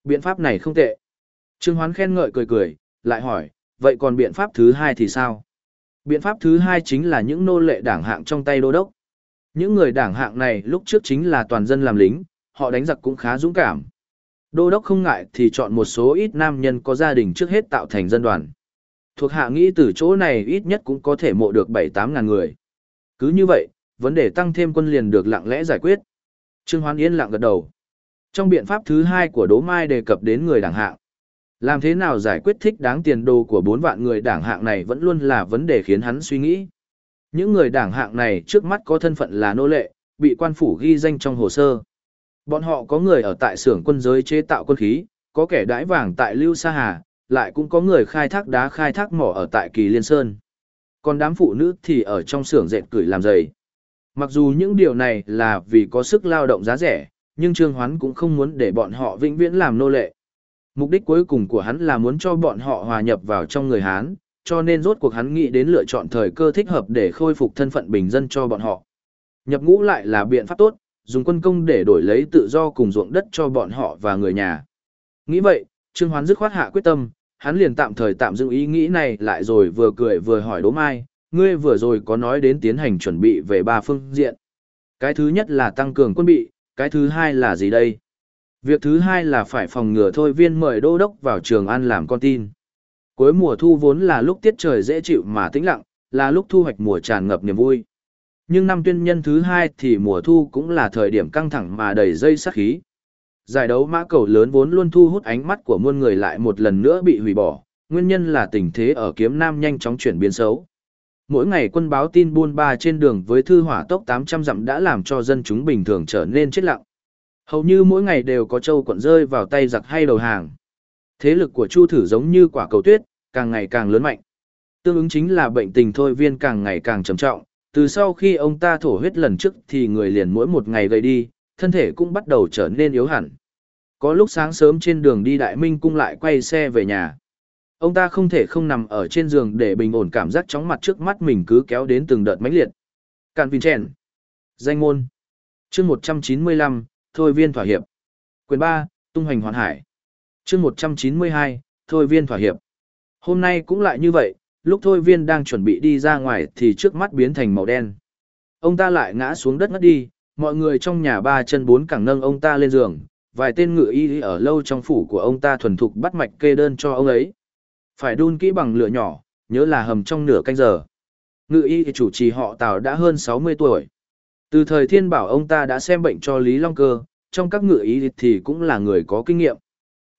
Biện pháp này không tệ. Trương Hoán khen ngợi cười cười, lại hỏi, vậy còn biện pháp thứ hai thì sao? Biện pháp thứ hai chính là những nô lệ đảng hạng trong tay đô đốc. Những người đảng hạng này lúc trước chính là toàn dân làm lính, họ đánh giặc cũng khá dũng cảm. Đô đốc không ngại thì chọn một số ít nam nhân có gia đình trước hết tạo thành dân đoàn. Thuộc hạ nghĩ từ chỗ này ít nhất cũng có thể mộ được 7-8 ngàn người. Cứ như vậy, vấn đề tăng thêm quân liền được lặng lẽ giải quyết. Trương Hoán Yên lặng gật đầu. Trong biện pháp thứ hai của Đỗ Mai đề cập đến người đảng hạng. Làm thế nào giải quyết thích đáng tiền đồ của bốn vạn người đảng hạng này vẫn luôn là vấn đề khiến hắn suy nghĩ. Những người đảng hạng này trước mắt có thân phận là nô lệ, bị quan phủ ghi danh trong hồ sơ. Bọn họ có người ở tại xưởng quân giới chế tạo quân khí, có kẻ đãi vàng tại Lưu Sa Hà, lại cũng có người khai thác đá khai thác mỏ ở tại Kỳ Liên Sơn. Còn đám phụ nữ thì ở trong xưởng dệt cửi làm giày. Mặc dù những điều này là vì có sức lao động giá rẻ, nhưng Trương Hoán cũng không muốn để bọn họ vĩnh viễn làm nô lệ. Mục đích cuối cùng của hắn là muốn cho bọn họ hòa nhập vào trong người Hán, cho nên rốt cuộc hắn nghĩ đến lựa chọn thời cơ thích hợp để khôi phục thân phận bình dân cho bọn họ. Nhập ngũ lại là biện pháp tốt, dùng quân công để đổi lấy tự do cùng ruộng đất cho bọn họ và người nhà. Nghĩ vậy, Trương Hoán dứt khoát hạ quyết tâm, hắn liền tạm thời tạm dừng ý nghĩ này lại rồi vừa cười vừa hỏi Đỗ Mai, ngươi vừa rồi có nói đến tiến hành chuẩn bị về ba phương diện. Cái thứ nhất là tăng cường quân bị, cái thứ hai là gì đây? Việc thứ hai là phải phòng ngừa thôi viên mời đô đốc vào trường ăn làm con tin. Cuối mùa thu vốn là lúc tiết trời dễ chịu mà tĩnh lặng, là lúc thu hoạch mùa tràn ngập niềm vui. Nhưng năm tuyên nhân thứ hai thì mùa thu cũng là thời điểm căng thẳng mà đầy dây sát khí. Giải đấu mã cầu lớn vốn luôn thu hút ánh mắt của muôn người lại một lần nữa bị hủy bỏ, nguyên nhân là tình thế ở kiếm nam nhanh chóng chuyển biến xấu. Mỗi ngày quân báo tin buôn ba trên đường với thư hỏa tốc 800 dặm đã làm cho dân chúng bình thường trở nên chết lặng. Hầu như mỗi ngày đều có châu quận rơi vào tay giặc hay đầu hàng. Thế lực của Chu Thử giống như quả cầu tuyết, càng ngày càng lớn mạnh. Tương ứng chính là bệnh tình thôi viên càng ngày càng trầm trọng, từ sau khi ông ta thổ huyết lần trước thì người liền mỗi một ngày gầy đi, thân thể cũng bắt đầu trở nên yếu hẳn. Có lúc sáng sớm trên đường đi Đại Minh cung lại quay xe về nhà. Ông ta không thể không nằm ở trên giường để bình ổn cảm giác chóng mặt trước mắt mình cứ kéo đến từng đợt mãnh liệt. Càn Vincent. Danh môn. chương 195, Thôi viên thỏa hiệp. Quyền 3, tung hoành hoàn hải. chương 192, Thôi viên thỏa hiệp. Hôm nay cũng lại như vậy, lúc Thôi viên đang chuẩn bị đi ra ngoài thì trước mắt biến thành màu đen. Ông ta lại ngã xuống đất ngất đi, mọi người trong nhà ba chân bốn cẳng nâng ông ta lên giường, vài tên ngựa y ở lâu trong phủ của ông ta thuần thục bắt mạch kê đơn cho ông ấy. Phải đun kỹ bằng lửa nhỏ, nhớ là hầm trong nửa canh giờ. Ngự y chủ trì họ Tào đã hơn 60 tuổi. Từ thời thiên bảo ông ta đã xem bệnh cho Lý Long Cơ, trong các ngự y thì cũng là người có kinh nghiệm.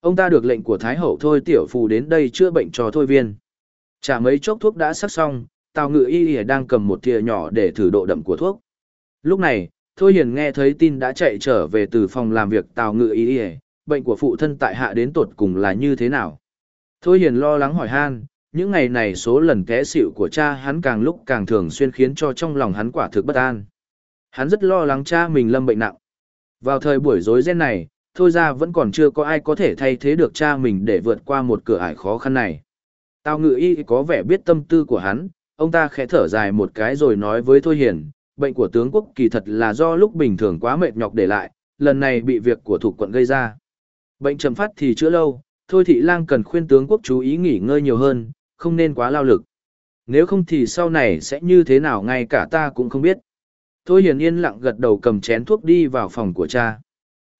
Ông ta được lệnh của Thái Hậu Thôi Tiểu Phù đến đây chữa bệnh cho Thôi Viên. Chả mấy chốc thuốc đã sắc xong, Tào ngự y đang cầm một thìa nhỏ để thử độ đậm của thuốc. Lúc này, Thôi Hiền nghe thấy tin đã chạy trở về từ phòng làm việc Tào ngự y bệnh của phụ thân tại hạ đến tột cùng là như thế nào. Thôi Hiền lo lắng hỏi han, những ngày này số lần té xịu của cha hắn càng lúc càng thường xuyên khiến cho trong lòng hắn quả thực bất an. Hắn rất lo lắng cha mình lâm bệnh nặng. Vào thời buổi rối ren này, thôi ra vẫn còn chưa có ai có thể thay thế được cha mình để vượt qua một cửa ải khó khăn này. Tào ngự y có vẻ biết tâm tư của hắn, ông ta khẽ thở dài một cái rồi nói với Thôi Hiền, bệnh của tướng quốc kỳ thật là do lúc bình thường quá mệt nhọc để lại, lần này bị việc của thủ quận gây ra. Bệnh trầm phát thì chữa lâu, Thôi Thị Lang cần khuyên tướng quốc chú ý nghỉ ngơi nhiều hơn, không nên quá lao lực. Nếu không thì sau này sẽ như thế nào ngay cả ta cũng không biết. Thôi Hiền yên lặng gật đầu cầm chén thuốc đi vào phòng của cha.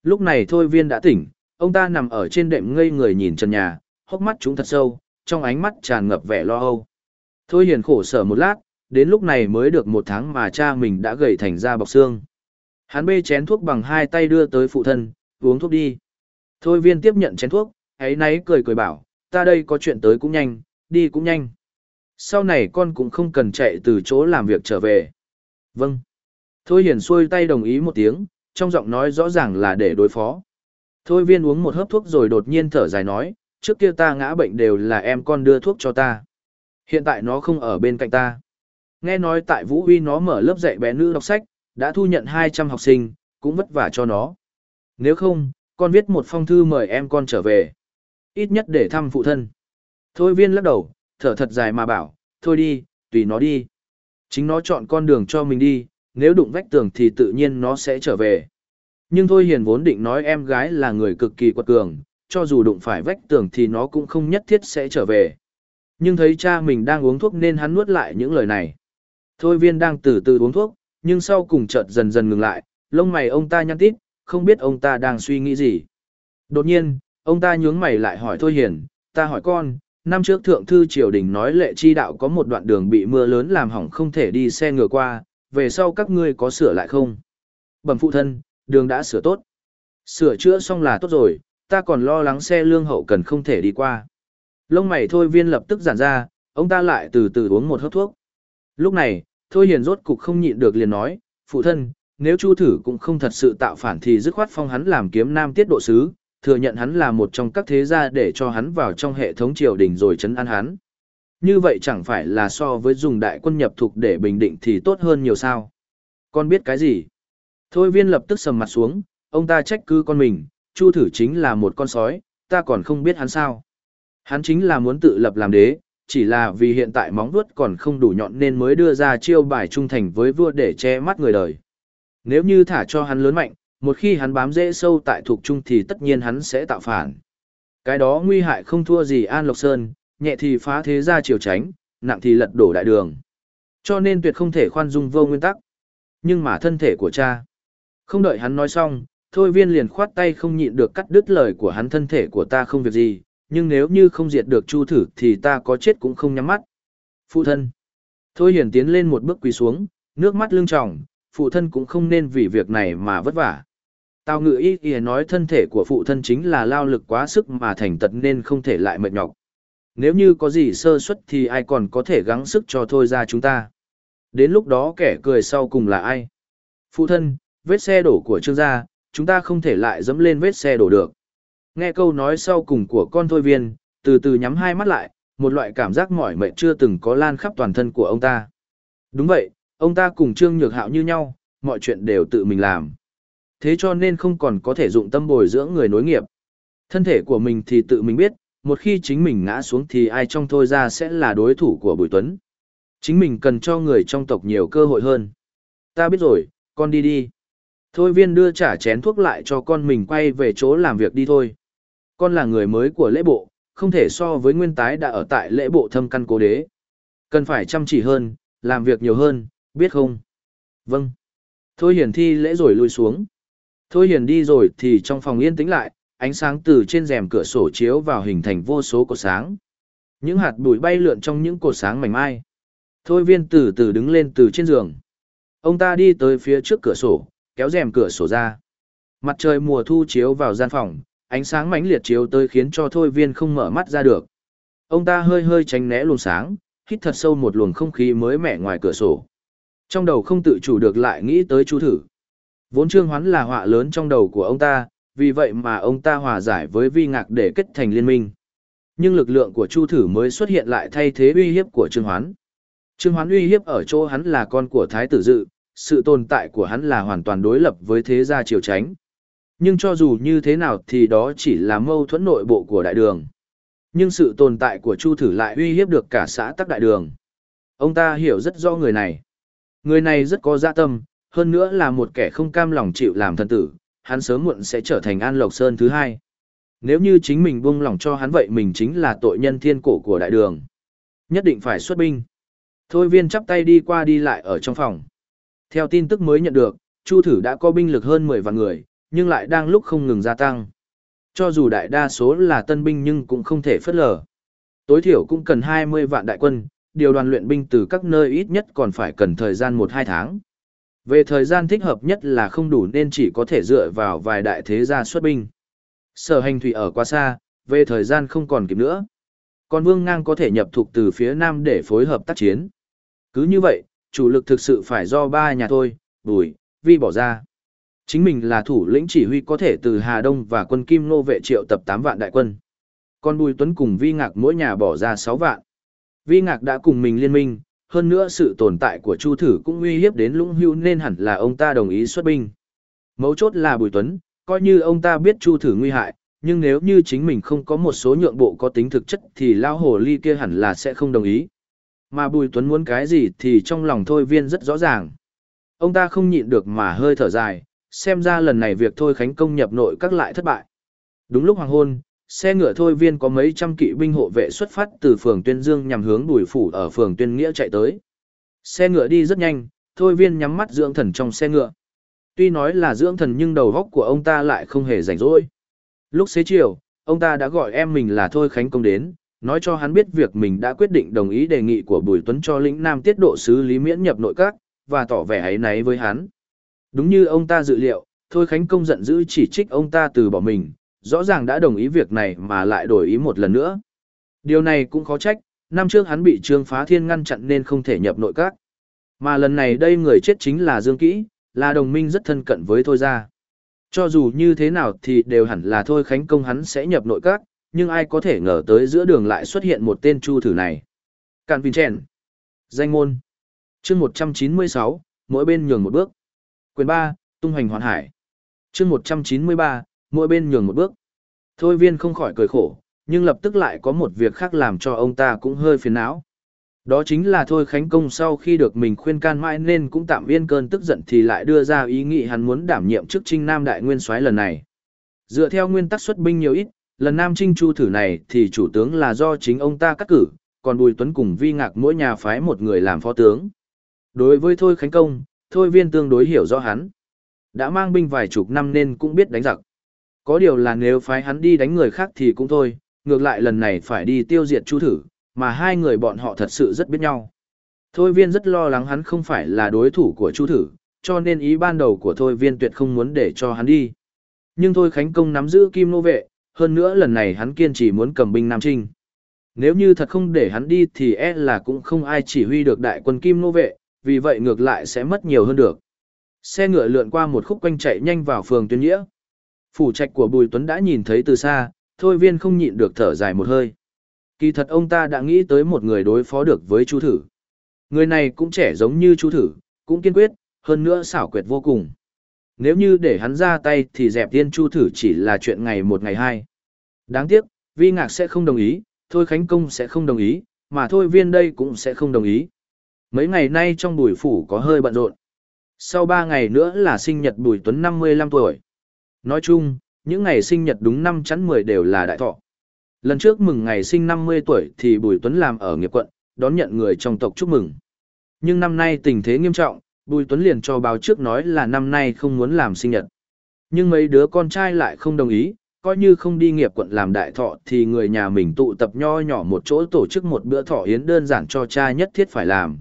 Lúc này Thôi Viên đã tỉnh, ông ta nằm ở trên đệm ngây người nhìn trần nhà, hốc mắt chúng thật sâu, trong ánh mắt tràn ngập vẻ lo âu. Thôi Hiền khổ sở một lát, đến lúc này mới được một tháng mà cha mình đã gầy thành ra bọc xương. Hắn bê chén thuốc bằng hai tay đưa tới phụ thân, uống thuốc đi. Thôi Viên tiếp nhận chén thuốc, ấy náy cười cười bảo, ta đây có chuyện tới cũng nhanh, đi cũng nhanh. Sau này con cũng không cần chạy từ chỗ làm việc trở về. Vâng. Thôi hiền xuôi tay đồng ý một tiếng, trong giọng nói rõ ràng là để đối phó. Thôi viên uống một hớp thuốc rồi đột nhiên thở dài nói, trước kia ta ngã bệnh đều là em con đưa thuốc cho ta. Hiện tại nó không ở bên cạnh ta. Nghe nói tại Vũ Huy nó mở lớp dạy bé nữ đọc sách, đã thu nhận 200 học sinh, cũng vất vả cho nó. Nếu không, con viết một phong thư mời em con trở về. Ít nhất để thăm phụ thân. Thôi viên lắc đầu, thở thật dài mà bảo, thôi đi, tùy nó đi. Chính nó chọn con đường cho mình đi, nếu đụng vách tường thì tự nhiên nó sẽ trở về. Nhưng thôi hiền vốn định nói em gái là người cực kỳ quật cường, cho dù đụng phải vách tường thì nó cũng không nhất thiết sẽ trở về. Nhưng thấy cha mình đang uống thuốc nên hắn nuốt lại những lời này. Thôi viên đang từ từ uống thuốc, nhưng sau cùng chợt dần dần ngừng lại, lông mày ông ta nhăn tít, không biết ông ta đang suy nghĩ gì. Đột nhiên, ông ta nhướng mày lại hỏi Thôi Hiền, ta hỏi con, năm trước thượng thư triều đình nói lệ chi đạo có một đoạn đường bị mưa lớn làm hỏng không thể đi xe ngựa qua, về sau các ngươi có sửa lại không? Bẩm phụ thân, đường đã sửa tốt. Sửa chữa xong là tốt rồi, ta còn lo lắng xe lương hậu cần không thể đi qua. Lông mày thôi viên lập tức giản ra, ông ta lại từ từ uống một hớp thuốc. Lúc này, thôi hiền rốt cục không nhịn được liền nói, phụ thân, nếu chu thử cũng không thật sự tạo phản thì dứt khoát phong hắn làm kiếm nam tiết độ sứ, thừa nhận hắn là một trong các thế gia để cho hắn vào trong hệ thống triều đình rồi chấn an hắn. Như vậy chẳng phải là so với dùng đại quân nhập thục để bình định thì tốt hơn nhiều sao. Con biết cái gì? Thôi viên lập tức sầm mặt xuống, ông ta trách cứ con mình, chu thử chính là một con sói, ta còn không biết hắn sao. Hắn chính là muốn tự lập làm đế, chỉ là vì hiện tại móng vuốt còn không đủ nhọn nên mới đưa ra chiêu bài trung thành với vua để che mắt người đời. Nếu như thả cho hắn lớn mạnh, một khi hắn bám dễ sâu tại thuộc trung thì tất nhiên hắn sẽ tạo phản. Cái đó nguy hại không thua gì An Lộc Sơn, nhẹ thì phá thế gia triều tránh, nặng thì lật đổ đại đường. Cho nên tuyệt không thể khoan dung vô nguyên tắc. Nhưng mà thân thể của cha. Không đợi hắn nói xong, thôi viên liền khoát tay không nhịn được cắt đứt lời của hắn thân thể của ta không việc gì, nhưng nếu như không diệt được chu thử thì ta có chết cũng không nhắm mắt. Phụ thân. Thôi hiển tiến lên một bước quỳ xuống, nước mắt lưng tròng, phụ thân cũng không nên vì việc này mà vất vả. Tào ngự y y nói thân thể của phụ thân chính là lao lực quá sức mà thành tật nên không thể lại mệt nhọc. Nếu như có gì sơ suất thì ai còn có thể gắng sức cho thôi ra chúng ta. Đến lúc đó kẻ cười sau cùng là ai? Phụ thân, vết xe đổ của trương gia, chúng ta không thể lại dẫm lên vết xe đổ được. Nghe câu nói sau cùng của con thôi viên, từ từ nhắm hai mắt lại, một loại cảm giác mỏi mệt chưa từng có lan khắp toàn thân của ông ta. Đúng vậy, ông ta cùng Trương Nhược Hạo như nhau, mọi chuyện đều tự mình làm. Thế cho nên không còn có thể dụng tâm bồi dưỡng người nối nghiệp. Thân thể của mình thì tự mình biết, một khi chính mình ngã xuống thì ai trong thôi ra sẽ là đối thủ của Bùi Tuấn. Chính mình cần cho người trong tộc nhiều cơ hội hơn. Ta biết rồi, con đi đi. Thôi viên đưa trả chén thuốc lại cho con mình quay về chỗ làm việc đi thôi. Con là người mới của lễ bộ, không thể so với nguyên tái đã ở tại lễ bộ thâm căn cố đế. Cần phải chăm chỉ hơn, làm việc nhiều hơn, biết không? Vâng. Thôi hiền thi lễ rồi lui xuống. Thôi hiền đi rồi thì trong phòng yên tĩnh lại, ánh sáng từ trên rèm cửa sổ chiếu vào hình thành vô số cột sáng. Những hạt bụi bay lượn trong những cột sáng mảnh mai. Thôi viên từ từ đứng lên từ trên giường. Ông ta đi tới phía trước cửa sổ, kéo rèm cửa sổ ra. Mặt trời mùa thu chiếu vào gian phòng, ánh sáng mãnh liệt chiếu tới khiến cho thôi viên không mở mắt ra được. Ông ta hơi hơi tránh né luồng sáng, hít thật sâu một luồng không khí mới mẻ ngoài cửa sổ. Trong đầu không tự chủ được lại nghĩ tới chu thử. Vốn trương hoán là họa lớn trong đầu của ông ta, vì vậy mà ông ta hòa giải với vi ngạc để kết thành liên minh. Nhưng lực lượng của chu thử mới xuất hiện lại thay thế uy hiếp của trương hoán. Trương hoán uy hiếp ở chỗ hắn là con của thái tử dự, sự tồn tại của hắn là hoàn toàn đối lập với thế gia triều tránh. Nhưng cho dù như thế nào thì đó chỉ là mâu thuẫn nội bộ của đại đường. Nhưng sự tồn tại của Chu Thử lại uy hiếp được cả xã tắc đại đường. Ông ta hiểu rất rõ người này. Người này rất có dạ tâm, hơn nữa là một kẻ không cam lòng chịu làm thần tử, hắn sớm muộn sẽ trở thành An Lộc Sơn thứ hai. Nếu như chính mình buông lòng cho hắn vậy mình chính là tội nhân thiên cổ của đại đường. Nhất định phải xuất binh. Thôi viên chắp tay đi qua đi lại ở trong phòng. Theo tin tức mới nhận được, Chu Thử đã có binh lực hơn 10 vạn người, nhưng lại đang lúc không ngừng gia tăng. Cho dù đại đa số là tân binh nhưng cũng không thể phất lờ. Tối thiểu cũng cần 20 vạn đại quân, điều đoàn luyện binh từ các nơi ít nhất còn phải cần thời gian 1-2 tháng. Về thời gian thích hợp nhất là không đủ nên chỉ có thể dựa vào vài đại thế gia xuất binh. Sở hành thủy ở quá xa, về thời gian không còn kịp nữa. Còn Vương Ngang có thể nhập thuộc từ phía Nam để phối hợp tác chiến. Cứ như vậy, chủ lực thực sự phải do ba nhà thôi, Bùi, Vi bỏ ra. Chính mình là thủ lĩnh chỉ huy có thể từ Hà Đông và quân Kim Nô vệ triệu tập 8 vạn đại quân. Còn Bùi Tuấn cùng Vi Ngạc mỗi nhà bỏ ra 6 vạn. Vi Ngạc đã cùng mình liên minh, hơn nữa sự tồn tại của Chu Thử cũng uy hiếp đến Lũng Hưu nên hẳn là ông ta đồng ý xuất binh. Mấu chốt là Bùi Tuấn, coi như ông ta biết Chu Thử nguy hại, nhưng nếu như chính mình không có một số nhượng bộ có tính thực chất thì lao hồ ly kia hẳn là sẽ không đồng ý. Mà Bùi Tuấn muốn cái gì thì trong lòng Thôi Viên rất rõ ràng. Ông ta không nhịn được mà hơi thở dài, xem ra lần này việc Thôi Khánh công nhập nội các lại thất bại. Đúng lúc hoàng hôn, xe ngựa Thôi Viên có mấy trăm kỵ binh hộ vệ xuất phát từ phường Tuyên Dương nhằm hướng Bùi Phủ ở phường Tuyên Nghĩa chạy tới. Xe ngựa đi rất nhanh, Thôi Viên nhắm mắt dưỡng thần trong xe ngựa. Tuy nói là dưỡng thần nhưng đầu góc của ông ta lại không hề rảnh rỗi. Lúc xế chiều, ông ta đã gọi em mình là Thôi Khánh công đến, nói cho hắn biết việc mình đã quyết định đồng ý đề nghị của Bùi Tuấn cho lĩnh Nam tiết độ sứ Lý Miễn nhập nội các, và tỏ vẻ ấy náy với hắn. Đúng như ông ta dự liệu, Thôi Khánh Công giận dữ chỉ trích ông ta từ bỏ mình, rõ ràng đã đồng ý việc này mà lại đổi ý một lần nữa. Điều này cũng khó trách, năm trước hắn bị Trương Phá Thiên ngăn chặn nên không thể nhập nội các. Mà lần này đây người chết chính là Dương Kỹ, là đồng minh rất thân cận với Thôi Gia. Cho dù như thế nào thì đều hẳn là Thôi Khánh Công hắn sẽ nhập nội các, nhưng ai có thể ngờ tới giữa đường lại xuất hiện một tên chu thử này. Cạn Vinh Trèn. Danh môn. chương 196, mỗi bên nhường một bước. Quyền 3, tung hoành hoàn hải. chương 193, mỗi bên nhường một bước. Thôi viên không khỏi cười khổ, nhưng lập tức lại có một việc khác làm cho ông ta cũng hơi phiền não. Đó chính là Thôi Khánh Công sau khi được mình khuyên can mãi nên cũng tạm yên cơn tức giận thì lại đưa ra ý nghĩ hắn muốn đảm nhiệm chức trinh Nam Đại Nguyên soái lần này. Dựa theo nguyên tắc xuất binh nhiều ít, lần Nam Trinh Chu thử này thì chủ tướng là do chính ông ta cắt cử, còn Bùi Tuấn cùng Vi Ngạc mỗi nhà phái một người làm phó tướng. Đối với Thôi Khánh Công, Thôi Viên tương đối hiểu rõ hắn. Đã mang binh vài chục năm nên cũng biết đánh giặc. Có điều là nếu phái hắn đi đánh người khác thì cũng thôi, ngược lại lần này phải đi tiêu diệt Chu thử, mà hai người bọn họ thật sự rất biết nhau. Thôi viên rất lo lắng hắn không phải là đối thủ của Chu thử, cho nên ý ban đầu của Thôi viên tuyệt không muốn để cho hắn đi. Nhưng Thôi Khánh Công nắm giữ kim nô vệ, hơn nữa lần này hắn kiên trì muốn cầm binh Nam Trinh. Nếu như thật không để hắn đi thì e là cũng không ai chỉ huy được đại quân kim nô vệ, vì vậy ngược lại sẽ mất nhiều hơn được. Xe ngựa lượn qua một khúc quanh chạy nhanh vào phường tuyên nghĩa. Phủ trạch của Bùi Tuấn đã nhìn thấy từ xa, thôi viên không nhịn được thở dài một hơi. Kỳ thật ông ta đã nghĩ tới một người đối phó được với Chu Thử. Người này cũng trẻ giống như Chu Thử, cũng kiên quyết, hơn nữa xảo quyệt vô cùng. Nếu như để hắn ra tay thì dẹp tiên Chu Thử chỉ là chuyện ngày một ngày hai. Đáng tiếc, Vi Ngạc sẽ không đồng ý, Thôi Khánh Công sẽ không đồng ý, mà Thôi Viên đây cũng sẽ không đồng ý. Mấy ngày nay trong bùi phủ có hơi bận rộn. Sau ba ngày nữa là sinh nhật Bùi Tuấn 55 tuổi. Nói chung, những ngày sinh nhật đúng năm chắn 10 đều là đại thọ. Lần trước mừng ngày sinh 50 tuổi thì Bùi Tuấn làm ở nghiệp quận, đón nhận người trong tộc chúc mừng. Nhưng năm nay tình thế nghiêm trọng, Bùi Tuấn liền cho báo trước nói là năm nay không muốn làm sinh nhật. Nhưng mấy đứa con trai lại không đồng ý, coi như không đi nghiệp quận làm đại thọ thì người nhà mình tụ tập nho nhỏ một chỗ tổ chức một bữa thọ yến đơn giản cho cha nhất thiết phải làm.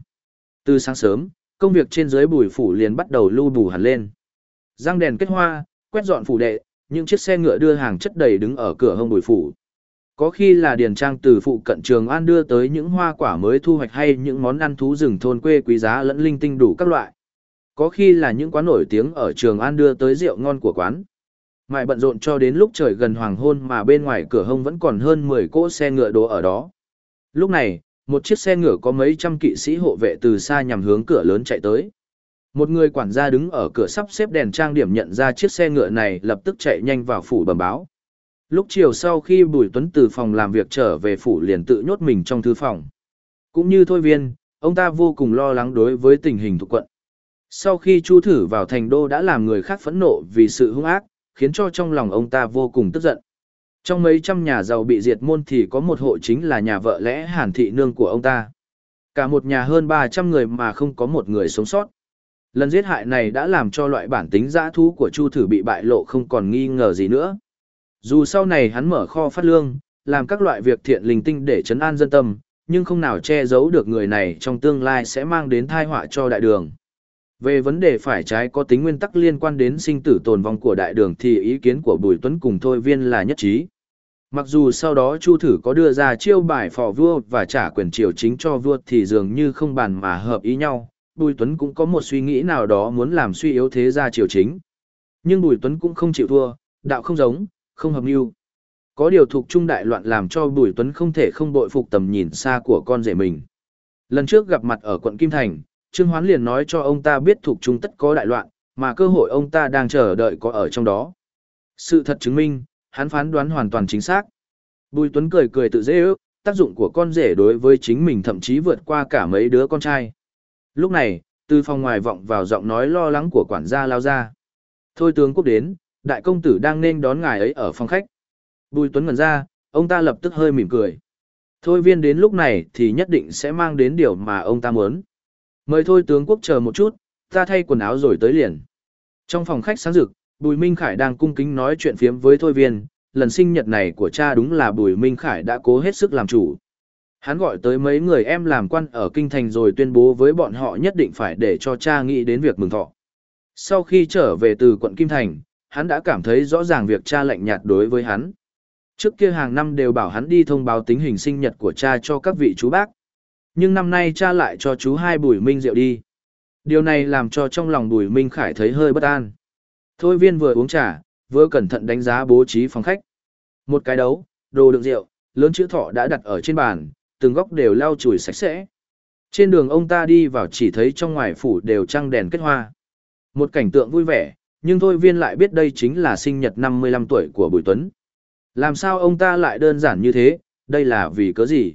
Từ sáng sớm, công việc trên dưới bùi phủ liền bắt đầu lưu bù hẳn lên. Răng đèn kết hoa, quét dọn phủ đệ, những chiếc xe ngựa đưa hàng chất đầy đứng ở cửa hông bùi phủ. Có khi là điền trang từ phụ cận trường an đưa tới những hoa quả mới thu hoạch hay những món ăn thú rừng thôn quê quý giá lẫn linh tinh đủ các loại. Có khi là những quán nổi tiếng ở trường an đưa tới rượu ngon của quán. Mãi bận rộn cho đến lúc trời gần hoàng hôn mà bên ngoài cửa hông vẫn còn hơn 10 cỗ xe ngựa đồ ở đó. Lúc này, một chiếc xe ngựa có mấy trăm kỵ sĩ hộ vệ từ xa nhằm hướng cửa lớn chạy tới. Một người quản gia đứng ở cửa sắp xếp đèn trang điểm nhận ra chiếc xe ngựa này lập tức chạy nhanh vào phủ bẩm báo. Lúc chiều sau khi Bùi Tuấn từ phòng làm việc trở về phủ liền tự nhốt mình trong thư phòng. Cũng như thôi viên, ông ta vô cùng lo lắng đối với tình hình thuộc quận. Sau khi Chu thử vào thành đô đã làm người khác phẫn nộ vì sự hung ác, khiến cho trong lòng ông ta vô cùng tức giận. Trong mấy trăm nhà giàu bị diệt môn thì có một hộ chính là nhà vợ lẽ hàn thị nương của ông ta. Cả một nhà hơn 300 người mà không có một người sống sót. Lần giết hại này đã làm cho loại bản tính dã thú của Chu Thử bị bại lộ không còn nghi ngờ gì nữa. Dù sau này hắn mở kho phát lương, làm các loại việc thiện linh tinh để chấn an dân tâm, nhưng không nào che giấu được người này trong tương lai sẽ mang đến tai họa cho đại đường. Về vấn đề phải trái có tính nguyên tắc liên quan đến sinh tử tồn vong của đại đường thì ý kiến của Bùi Tuấn cùng Thôi Viên là nhất trí. Mặc dù sau đó Chu Thử có đưa ra chiêu bài phò vua và trả quyền triều chính cho vua thì dường như không bàn mà hợp ý nhau, Bùi Tuấn cũng có một suy nghĩ nào đó muốn làm suy yếu thế gia triều chính. Nhưng Bùi Tuấn cũng không chịu thua, đạo không giống, không hợp mưu. Có điều thuộc trung đại loạn làm cho Bùi Tuấn không thể không bội phục tầm nhìn xa của con rể mình. Lần trước gặp mặt ở quận Kim Thành, Trương Hoán liền nói cho ông ta biết thuộc chúng tất có đại loạn, mà cơ hội ông ta đang chờ đợi có ở trong đó. Sự thật chứng minh, hắn phán đoán hoàn toàn chính xác. Bùi Tuấn cười cười tự dễ ước, tác dụng của con rể đối với chính mình thậm chí vượt qua cả mấy đứa con trai. Lúc này, từ phòng ngoài vọng vào giọng nói lo lắng của quản gia lao ra. Thôi tướng quốc đến, đại công tử đang nên đón ngài ấy ở phòng khách. Bùi Tuấn ngẩn ra, ông ta lập tức hơi mỉm cười. Thôi viên đến lúc này thì nhất định sẽ mang đến điều mà ông ta muốn. Mời thôi tướng quốc chờ một chút, ta thay quần áo rồi tới liền. Trong phòng khách sáng rực, Bùi Minh Khải đang cung kính nói chuyện phiếm với thôi viên, lần sinh nhật này của cha đúng là Bùi Minh Khải đã cố hết sức làm chủ. Hắn gọi tới mấy người em làm quan ở kinh thành rồi tuyên bố với bọn họ nhất định phải để cho cha nghĩ đến việc mừng thọ. Sau khi trở về từ quận Kim Thành, hắn đã cảm thấy rõ ràng việc cha lạnh nhạt đối với hắn. Trước kia hàng năm đều bảo hắn đi thông báo tính hình sinh nhật của cha cho các vị chú bác. Nhưng năm nay cha lại cho chú hai bùi minh rượu đi. Điều này làm cho trong lòng bùi minh khải thấy hơi bất an. Thôi viên vừa uống trà, vừa cẩn thận đánh giá bố trí phòng khách. Một cái đấu, đồ đựng rượu, lớn chữ thọ đã đặt ở trên bàn, từng góc đều lau chùi sạch sẽ. Trên đường ông ta đi vào chỉ thấy trong ngoài phủ đều trăng đèn kết hoa. Một cảnh tượng vui vẻ, nhưng thôi viên lại biết đây chính là sinh nhật 55 tuổi của Bùi Tuấn. Làm sao ông ta lại đơn giản như thế, đây là vì cớ gì?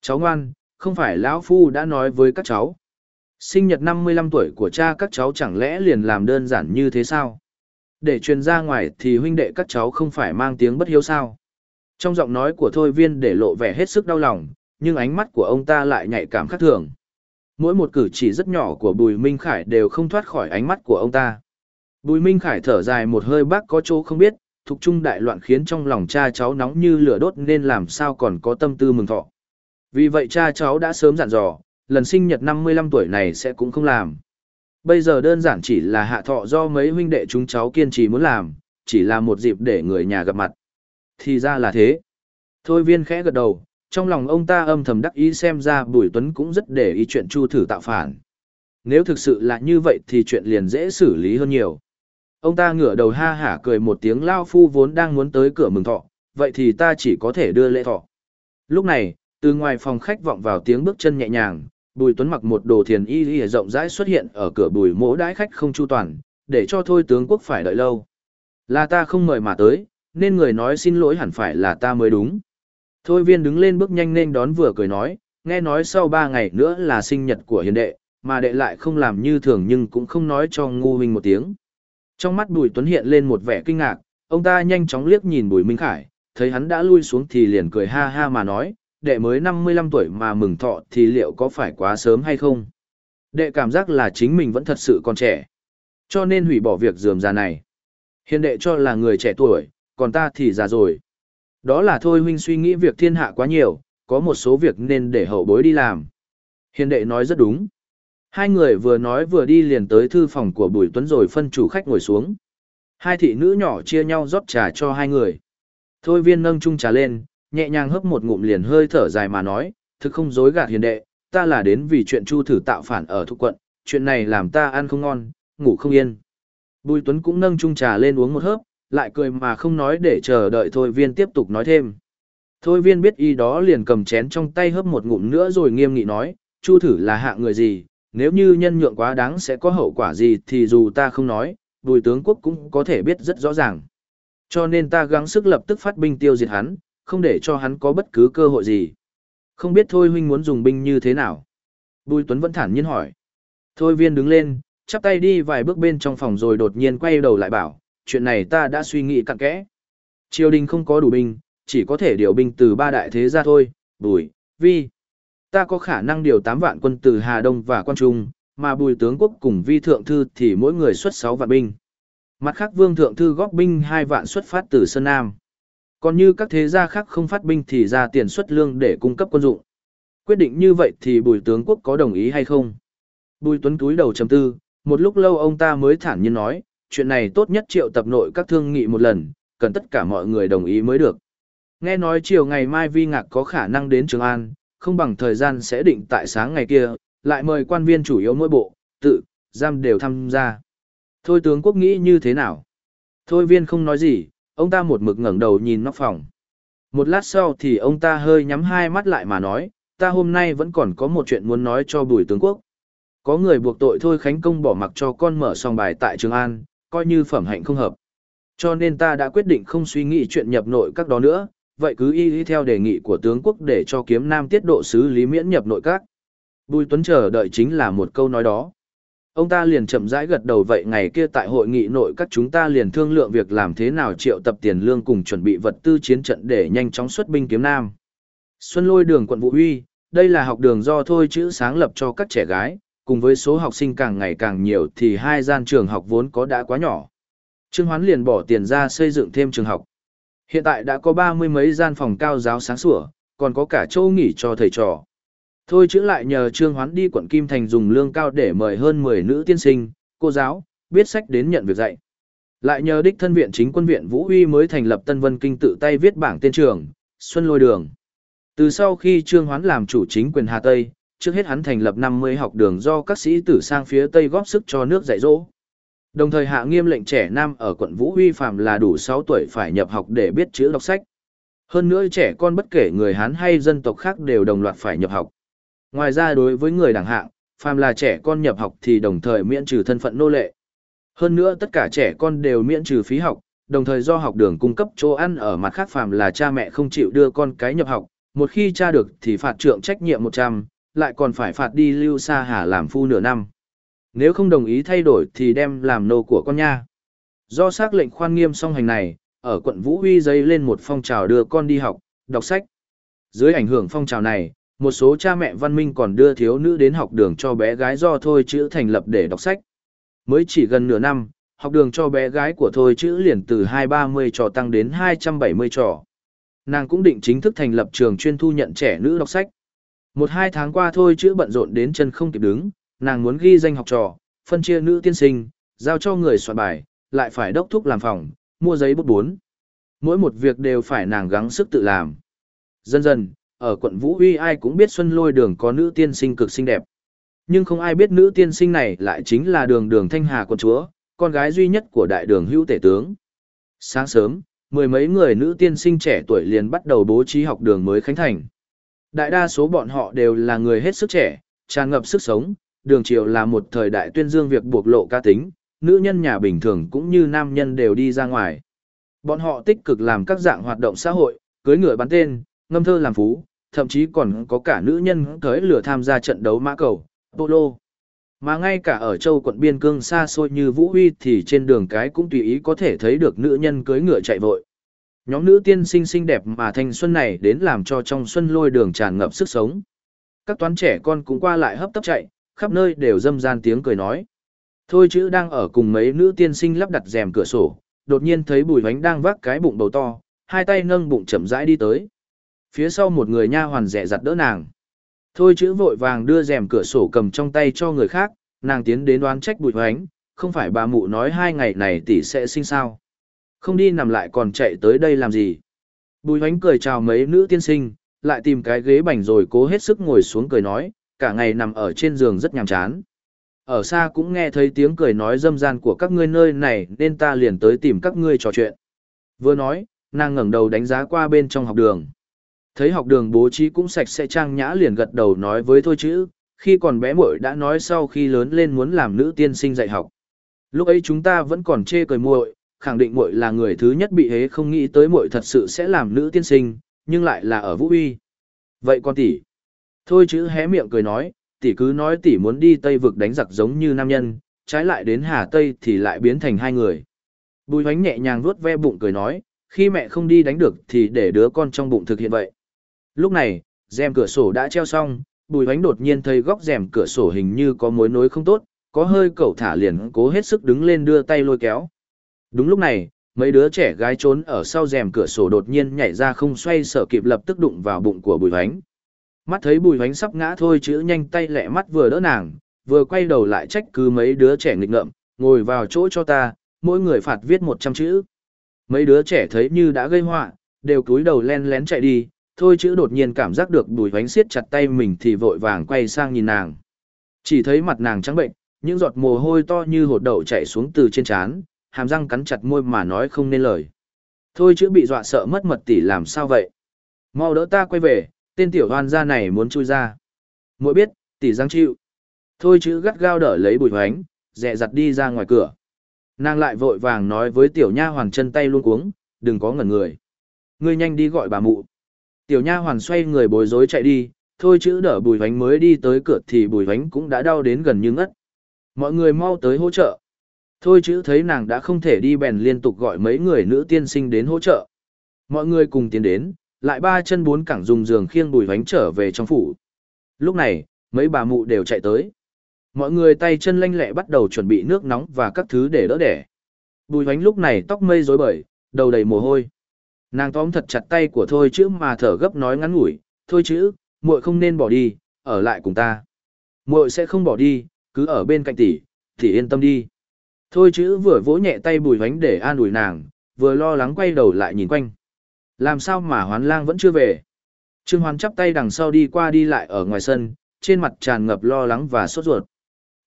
Cháu ngoan, không phải lão Phu đã nói với các cháu. Sinh nhật 55 tuổi của cha các cháu chẳng lẽ liền làm đơn giản như thế sao? Để truyền ra ngoài thì huynh đệ các cháu không phải mang tiếng bất hiếu sao? Trong giọng nói của Thôi Viên để lộ vẻ hết sức đau lòng, nhưng ánh mắt của ông ta lại nhạy cảm khác thường. Mỗi một cử chỉ rất nhỏ của Bùi Minh Khải đều không thoát khỏi ánh mắt của ông ta. Bùi Minh Khải thở dài một hơi bác có chỗ không biết, thục trung đại loạn khiến trong lòng cha cháu nóng như lửa đốt nên làm sao còn có tâm tư mừng thọ. Vì vậy cha cháu đã sớm dặn dò, lần sinh nhật 55 tuổi này sẽ cũng không làm. Bây giờ đơn giản chỉ là hạ thọ do mấy huynh đệ chúng cháu kiên trì muốn làm, chỉ là một dịp để người nhà gặp mặt. Thì ra là thế. Thôi viên khẽ gật đầu, trong lòng ông ta âm thầm đắc ý xem ra Bùi Tuấn cũng rất để ý chuyện Chu thử tạo phản. Nếu thực sự là như vậy thì chuyện liền dễ xử lý hơn nhiều. Ông ta ngửa đầu ha hả cười một tiếng lao phu vốn đang muốn tới cửa mừng thọ, vậy thì ta chỉ có thể đưa lễ thọ. Lúc này, từ ngoài phòng khách vọng vào tiếng bước chân nhẹ nhàng, Bùi Tuấn mặc một đồ thiền y y rộng rãi xuất hiện ở cửa bùi mỗ đãi khách không chu toàn, để cho thôi tướng quốc phải đợi lâu. Là ta không mời mà tới, nên người nói xin lỗi hẳn phải là ta mới đúng. Thôi viên đứng lên bước nhanh nên đón vừa cười nói, nghe nói sau ba ngày nữa là sinh nhật của hiền đệ, mà đệ lại không làm như thường nhưng cũng không nói cho ngu huynh một tiếng. Trong mắt Bùi Tuấn hiện lên một vẻ kinh ngạc, ông ta nhanh chóng liếc nhìn Bùi Minh Khải, thấy hắn đã lui xuống thì liền cười ha ha mà nói, đệ mới 55 tuổi mà mừng thọ thì liệu có phải quá sớm hay không? Đệ cảm giác là chính mình vẫn thật sự còn trẻ, cho nên hủy bỏ việc dườm già này. Hiền đệ cho là người trẻ tuổi, còn ta thì già rồi. Đó là thôi huynh suy nghĩ việc thiên hạ quá nhiều, có một số việc nên để hậu bối đi làm. Hiền đệ nói rất đúng. Hai người vừa nói vừa đi liền tới thư phòng của Bùi Tuấn rồi phân chủ khách ngồi xuống. Hai thị nữ nhỏ chia nhau rót trà cho hai người. Thôi viên nâng chung trà lên, nhẹ nhàng hấp một ngụm liền hơi thở dài mà nói, thực không dối gạt hiền đệ, ta là đến vì chuyện chu thử tạo phản ở thuộc quận, chuyện này làm ta ăn không ngon, ngủ không yên. Bùi Tuấn cũng nâng chung trà lên uống một hớp, lại cười mà không nói để chờ đợi Thôi Viên tiếp tục nói thêm. Thôi Viên biết y đó liền cầm chén trong tay hớp một ngụm nữa rồi nghiêm nghị nói, Chu thử là hạ người gì, nếu như nhân nhượng quá đáng sẽ có hậu quả gì thì dù ta không nói, bùi tướng quốc cũng có thể biết rất rõ ràng. Cho nên ta gắng sức lập tức phát binh tiêu diệt hắn, không để cho hắn có bất cứ cơ hội gì. Không biết Thôi huynh muốn dùng binh như thế nào? Bùi Tuấn vẫn thản nhiên hỏi. Thôi viên đứng lên, chắp tay đi vài bước bên trong phòng rồi đột nhiên quay đầu lại bảo, chuyện này ta đã suy nghĩ cặn kẽ. Triều đình không có đủ binh, chỉ có thể điều binh từ ba đại thế ra thôi, bùi, vi. Ta có khả năng điều 8 vạn quân từ Hà Đông và Quan Trung, mà bùi tướng quốc cùng vi thượng thư thì mỗi người xuất 6 vạn binh. Mặt khác vương thượng thư góp binh 2 vạn xuất phát từ Sơn Nam. Còn như các thế gia khác không phát binh thì ra tiền xuất lương để cung cấp quân dụng. Quyết định như vậy thì bùi tướng quốc có đồng ý hay không? Bùi tuấn túi đầu chầm tư, một lúc lâu ông ta mới thản nhiên nói, chuyện này tốt nhất triệu tập nội các thương nghị một lần, cần tất cả mọi người đồng ý mới được. Nghe nói chiều ngày mai Vi Ngạc có khả năng đến Trường An, không bằng thời gian sẽ định tại sáng ngày kia, lại mời quan viên chủ yếu mỗi bộ, tự, giam đều tham gia. Thôi tướng quốc nghĩ như thế nào? Thôi viên không nói gì, ông ta một mực ngẩng đầu nhìn nóc phòng. Một lát sau thì ông ta hơi nhắm hai mắt lại mà nói, ta hôm nay vẫn còn có một chuyện muốn nói cho bùi tướng quốc. Có người buộc tội thôi Khánh Công bỏ mặc cho con mở song bài tại Trường An, coi như phẩm hạnh không hợp. Cho nên ta đã quyết định không suy nghĩ chuyện nhập nội các đó nữa, vậy cứ y y theo đề nghị của tướng quốc để cho kiếm nam tiết độ sứ lý miễn nhập nội các. Bùi Tuấn chờ đợi chính là một câu nói đó. Ông ta liền chậm rãi gật đầu vậy ngày kia tại hội nghị nội các chúng ta liền thương lượng việc làm thế nào triệu tập tiền lương cùng chuẩn bị vật tư chiến trận để nhanh chóng xuất binh kiếm nam. Xuân lôi đường quận Vũ Huy, đây là học đường do thôi chữ sáng lập cho các trẻ gái, cùng với số học sinh càng ngày càng nhiều thì hai gian trường học vốn có đã quá nhỏ. Trương Hoán liền bỏ tiền ra xây dựng thêm trường học. Hiện tại đã có ba mươi mấy gian phòng cao giáo sáng sủa, còn có cả chỗ nghỉ cho thầy trò. Thôi chữ lại nhờ Trương Hoán đi quận Kim Thành dùng lương cao để mời hơn 10 nữ tiên sinh, cô giáo, biết sách đến nhận việc dạy. Lại nhờ đích thân viện chính quân viện Vũ Uy mới thành lập Tân Vân Kinh tự tay viết bảng tên trường, Xuân Lôi Đường. Từ sau khi Trương Hoán làm chủ chính quyền Hà Tây, trước hết hắn thành lập 50 học đường do các sĩ tử sang phía Tây góp sức cho nước dạy dỗ. Đồng thời hạ nghiêm lệnh trẻ nam ở quận Vũ Huy phạm là đủ 6 tuổi phải nhập học để biết chữ đọc sách. Hơn nữa trẻ con bất kể người Hán hay dân tộc khác đều đồng loạt phải nhập học. Ngoài ra đối với người đẳng hạng, phàm là trẻ con nhập học thì đồng thời miễn trừ thân phận nô lệ. Hơn nữa tất cả trẻ con đều miễn trừ phí học, đồng thời do học đường cung cấp chỗ ăn ở mặt khác phàm là cha mẹ không chịu đưa con cái nhập học, một khi cha được thì phạt trượng trách nhiệm 100, lại còn phải phạt đi lưu xa hà làm phu nửa năm. Nếu không đồng ý thay đổi thì đem làm nô của con nha. Do xác lệnh khoan nghiêm song hành này, ở quận Vũ Huy dấy lên một phong trào đưa con đi học, đọc sách. Dưới ảnh hưởng phong trào này, một số cha mẹ văn minh còn đưa thiếu nữ đến học đường cho bé gái do thôi chữ thành lập để đọc sách. Mới chỉ gần nửa năm, học đường cho bé gái của thôi chữ liền từ 230 trò tăng đến 270 trò. Nàng cũng định chính thức thành lập trường chuyên thu nhận trẻ nữ đọc sách. Một hai tháng qua thôi chữ bận rộn đến chân không kịp đứng, nàng muốn ghi danh học trò, phân chia nữ tiên sinh, giao cho người soạn bài, lại phải đốc thúc làm phòng, mua giấy bút bốn. Mỗi một việc đều phải nàng gắng sức tự làm. Dần dần, ở quận Vũ Huy ai cũng biết Xuân Lôi Đường có nữ tiên sinh cực xinh đẹp. Nhưng không ai biết nữ tiên sinh này lại chính là đường đường Thanh Hà quận chúa, con gái duy nhất của đại đường hữu tể tướng. Sáng sớm, mười mấy người nữ tiên sinh trẻ tuổi liền bắt đầu bố trí học đường mới khánh thành. Đại đa số bọn họ đều là người hết sức trẻ, tràn ngập sức sống, đường triều là một thời đại tuyên dương việc buộc lộ ca tính, nữ nhân nhà bình thường cũng như nam nhân đều đi ra ngoài. Bọn họ tích cực làm các dạng hoạt động xã hội, cưới ngựa bán tên, ngâm thơ làm phú, thậm chí còn có cả nữ nhân tới lửa tham gia trận đấu mã cầu, polo. Mà ngay cả ở châu quận biên cương xa xôi như Vũ Huy thì trên đường cái cũng tùy ý có thể thấy được nữ nhân cưới ngựa chạy vội. Nhóm nữ tiên sinh xinh đẹp mà thanh xuân này đến làm cho trong xuân lôi đường tràn ngập sức sống. Các toán trẻ con cũng qua lại hấp tấp chạy, khắp nơi đều dâm gian tiếng cười nói. Thôi chữ đang ở cùng mấy nữ tiên sinh lắp đặt rèm cửa sổ, đột nhiên thấy bùi hoánh đang vác cái bụng bầu to, hai tay nâng bụng chậm rãi đi tới. Phía sau một người nha hoàn rẻ giặt đỡ nàng. Thôi chữ vội vàng đưa rèm cửa sổ cầm trong tay cho người khác, nàng tiến đến đoán trách bùi hoánh, không phải bà mụ nói hai ngày này tỷ sẽ sinh sao. Không đi nằm lại còn chạy tới đây làm gì. Bùi hoánh cười chào mấy nữ tiên sinh, lại tìm cái ghế bành rồi cố hết sức ngồi xuống cười nói, cả ngày nằm ở trên giường rất nhàm chán. Ở xa cũng nghe thấy tiếng cười nói dâm gian của các ngươi nơi này nên ta liền tới tìm các ngươi trò chuyện. Vừa nói, nàng ngẩng đầu đánh giá qua bên trong học đường. Thấy học đường bố trí cũng sạch sẽ trang nhã liền gật đầu nói với thôi chứ khi còn bé muội đã nói sau khi lớn lên muốn làm nữ tiên sinh dạy học. Lúc ấy chúng ta vẫn còn chê cười muội, khẳng định muội là người thứ nhất bị hế không nghĩ tới muội thật sự sẽ làm nữ tiên sinh, nhưng lại là ở Vũ Uy. Vậy con tỷ. Thôi chữ hé miệng cười nói, tỷ cứ nói tỷ muốn đi Tây vực đánh giặc giống như nam nhân, trái lại đến Hà Tây thì lại biến thành hai người. Bùi hoánh nhẹ nhàng vuốt ve bụng cười nói, khi mẹ không đi đánh được thì để đứa con trong bụng thực hiện vậy. Lúc này, rèm cửa sổ đã treo xong, bùi hoánh đột nhiên thấy góc rèm cửa sổ hình như có mối nối không tốt, có hơi cẩu thả liền cố hết sức đứng lên đưa tay lôi kéo. Đúng lúc này, mấy đứa trẻ gái trốn ở sau rèm cửa sổ đột nhiên nhảy ra không xoay sở kịp lập tức đụng vào bụng của bùi hoánh. Mắt thấy bùi hoánh sắp ngã thôi chữ nhanh tay lẹ mắt vừa đỡ nàng, vừa quay đầu lại trách cứ mấy đứa trẻ nghịch ngợm, ngồi vào chỗ cho ta, mỗi người phạt viết 100 chữ. Mấy đứa trẻ thấy như đã gây họa, đều cúi đầu len lén chạy đi, thôi chữ đột nhiên cảm giác được bùi hoánh siết chặt tay mình thì vội vàng quay sang nhìn nàng. Chỉ thấy mặt nàng trắng bệnh, những giọt mồ hôi to như hột đậu chảy xuống từ trên trán, hàm răng cắn chặt môi mà nói không nên lời. Thôi chữ bị dọa sợ mất mật tỷ làm sao vậy? Mau đỡ ta quay về, tên tiểu hoan gia này muốn chui ra. Mỗi biết, tỷ giang chịu. Thôi chữ gắt gao đỡ lấy bùi hoánh, dẹ dặt đi ra ngoài cửa. Nàng lại vội vàng nói với tiểu nha hoàng chân tay luôn cuống, đừng có ngẩn người. Ngươi nhanh đi gọi bà mụ. Tiểu nha hoàn xoay người bối rối chạy đi, thôi chữ đỡ bùi vánh mới đi tới cửa thì bùi vánh cũng đã đau đến gần như ngất. Mọi người mau tới hỗ trợ. Thôi chữ thấy nàng đã không thể đi bèn liên tục gọi mấy người nữ tiên sinh đến hỗ trợ. Mọi người cùng tiến đến, lại ba chân bốn cẳng dùng giường khiêng bùi vánh trở về trong phủ. Lúc này, mấy bà mụ đều chạy tới. Mọi người tay chân lanh lẹ bắt đầu chuẩn bị nước nóng và các thứ để đỡ đẻ. Bùi vánh lúc này tóc mây rối bời, đầu đầy mồ hôi. Nàng tóm thật chặt tay của thôi chữ mà thở gấp nói ngắn ngủi, thôi chữ, muội không nên bỏ đi, ở lại cùng ta. Muội sẽ không bỏ đi, cứ ở bên cạnh tỷ, tỷ yên tâm đi. Thôi chữ vừa vỗ nhẹ tay bùi vánh để an ủi nàng, vừa lo lắng quay đầu lại nhìn quanh. Làm sao mà hoán lang vẫn chưa về? Trương Hoán chắp tay đằng sau đi qua đi lại ở ngoài sân, trên mặt tràn ngập lo lắng và sốt ruột.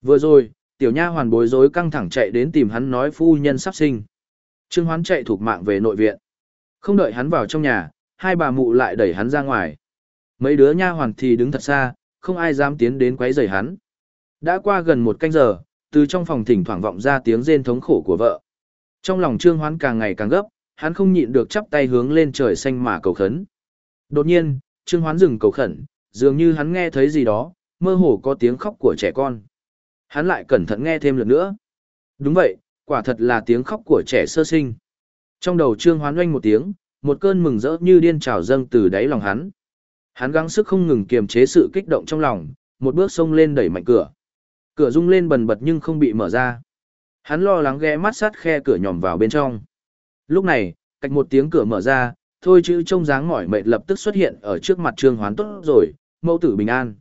Vừa rồi, tiểu nha hoàn bối rối căng thẳng chạy đến tìm hắn nói phu nhân sắp sinh. Trương Hoán chạy thuộc mạng về nội viện. Không đợi hắn vào trong nhà, hai bà mụ lại đẩy hắn ra ngoài. Mấy đứa nha hoàn thì đứng thật xa, không ai dám tiến đến quấy rầy hắn. Đã qua gần một canh giờ, từ trong phòng thỉnh thoảng vọng ra tiếng rên thống khổ của vợ. Trong lòng Trương Hoán càng ngày càng gấp, hắn không nhịn được chắp tay hướng lên trời xanh mà cầu khấn. Đột nhiên, Trương Hoán dừng cầu khẩn, dường như hắn nghe thấy gì đó, mơ hồ có tiếng khóc của trẻ con. Hắn lại cẩn thận nghe thêm lần nữa. Đúng vậy, quả thật là tiếng khóc của trẻ sơ sinh. Trong đầu Trương Hoán oanh một tiếng, một cơn mừng rỡ như điên trào dâng từ đáy lòng hắn. Hắn gắng sức không ngừng kiềm chế sự kích động trong lòng, một bước xông lên đẩy mạnh cửa. Cửa rung lên bần bật nhưng không bị mở ra. Hắn lo lắng ghé mắt sát khe cửa nhòm vào bên trong. Lúc này, cách một tiếng cửa mở ra, thôi chữ trông dáng mỏi mệt lập tức xuất hiện ở trước mặt Trương Hoán tốt rồi, mẫu tử bình an.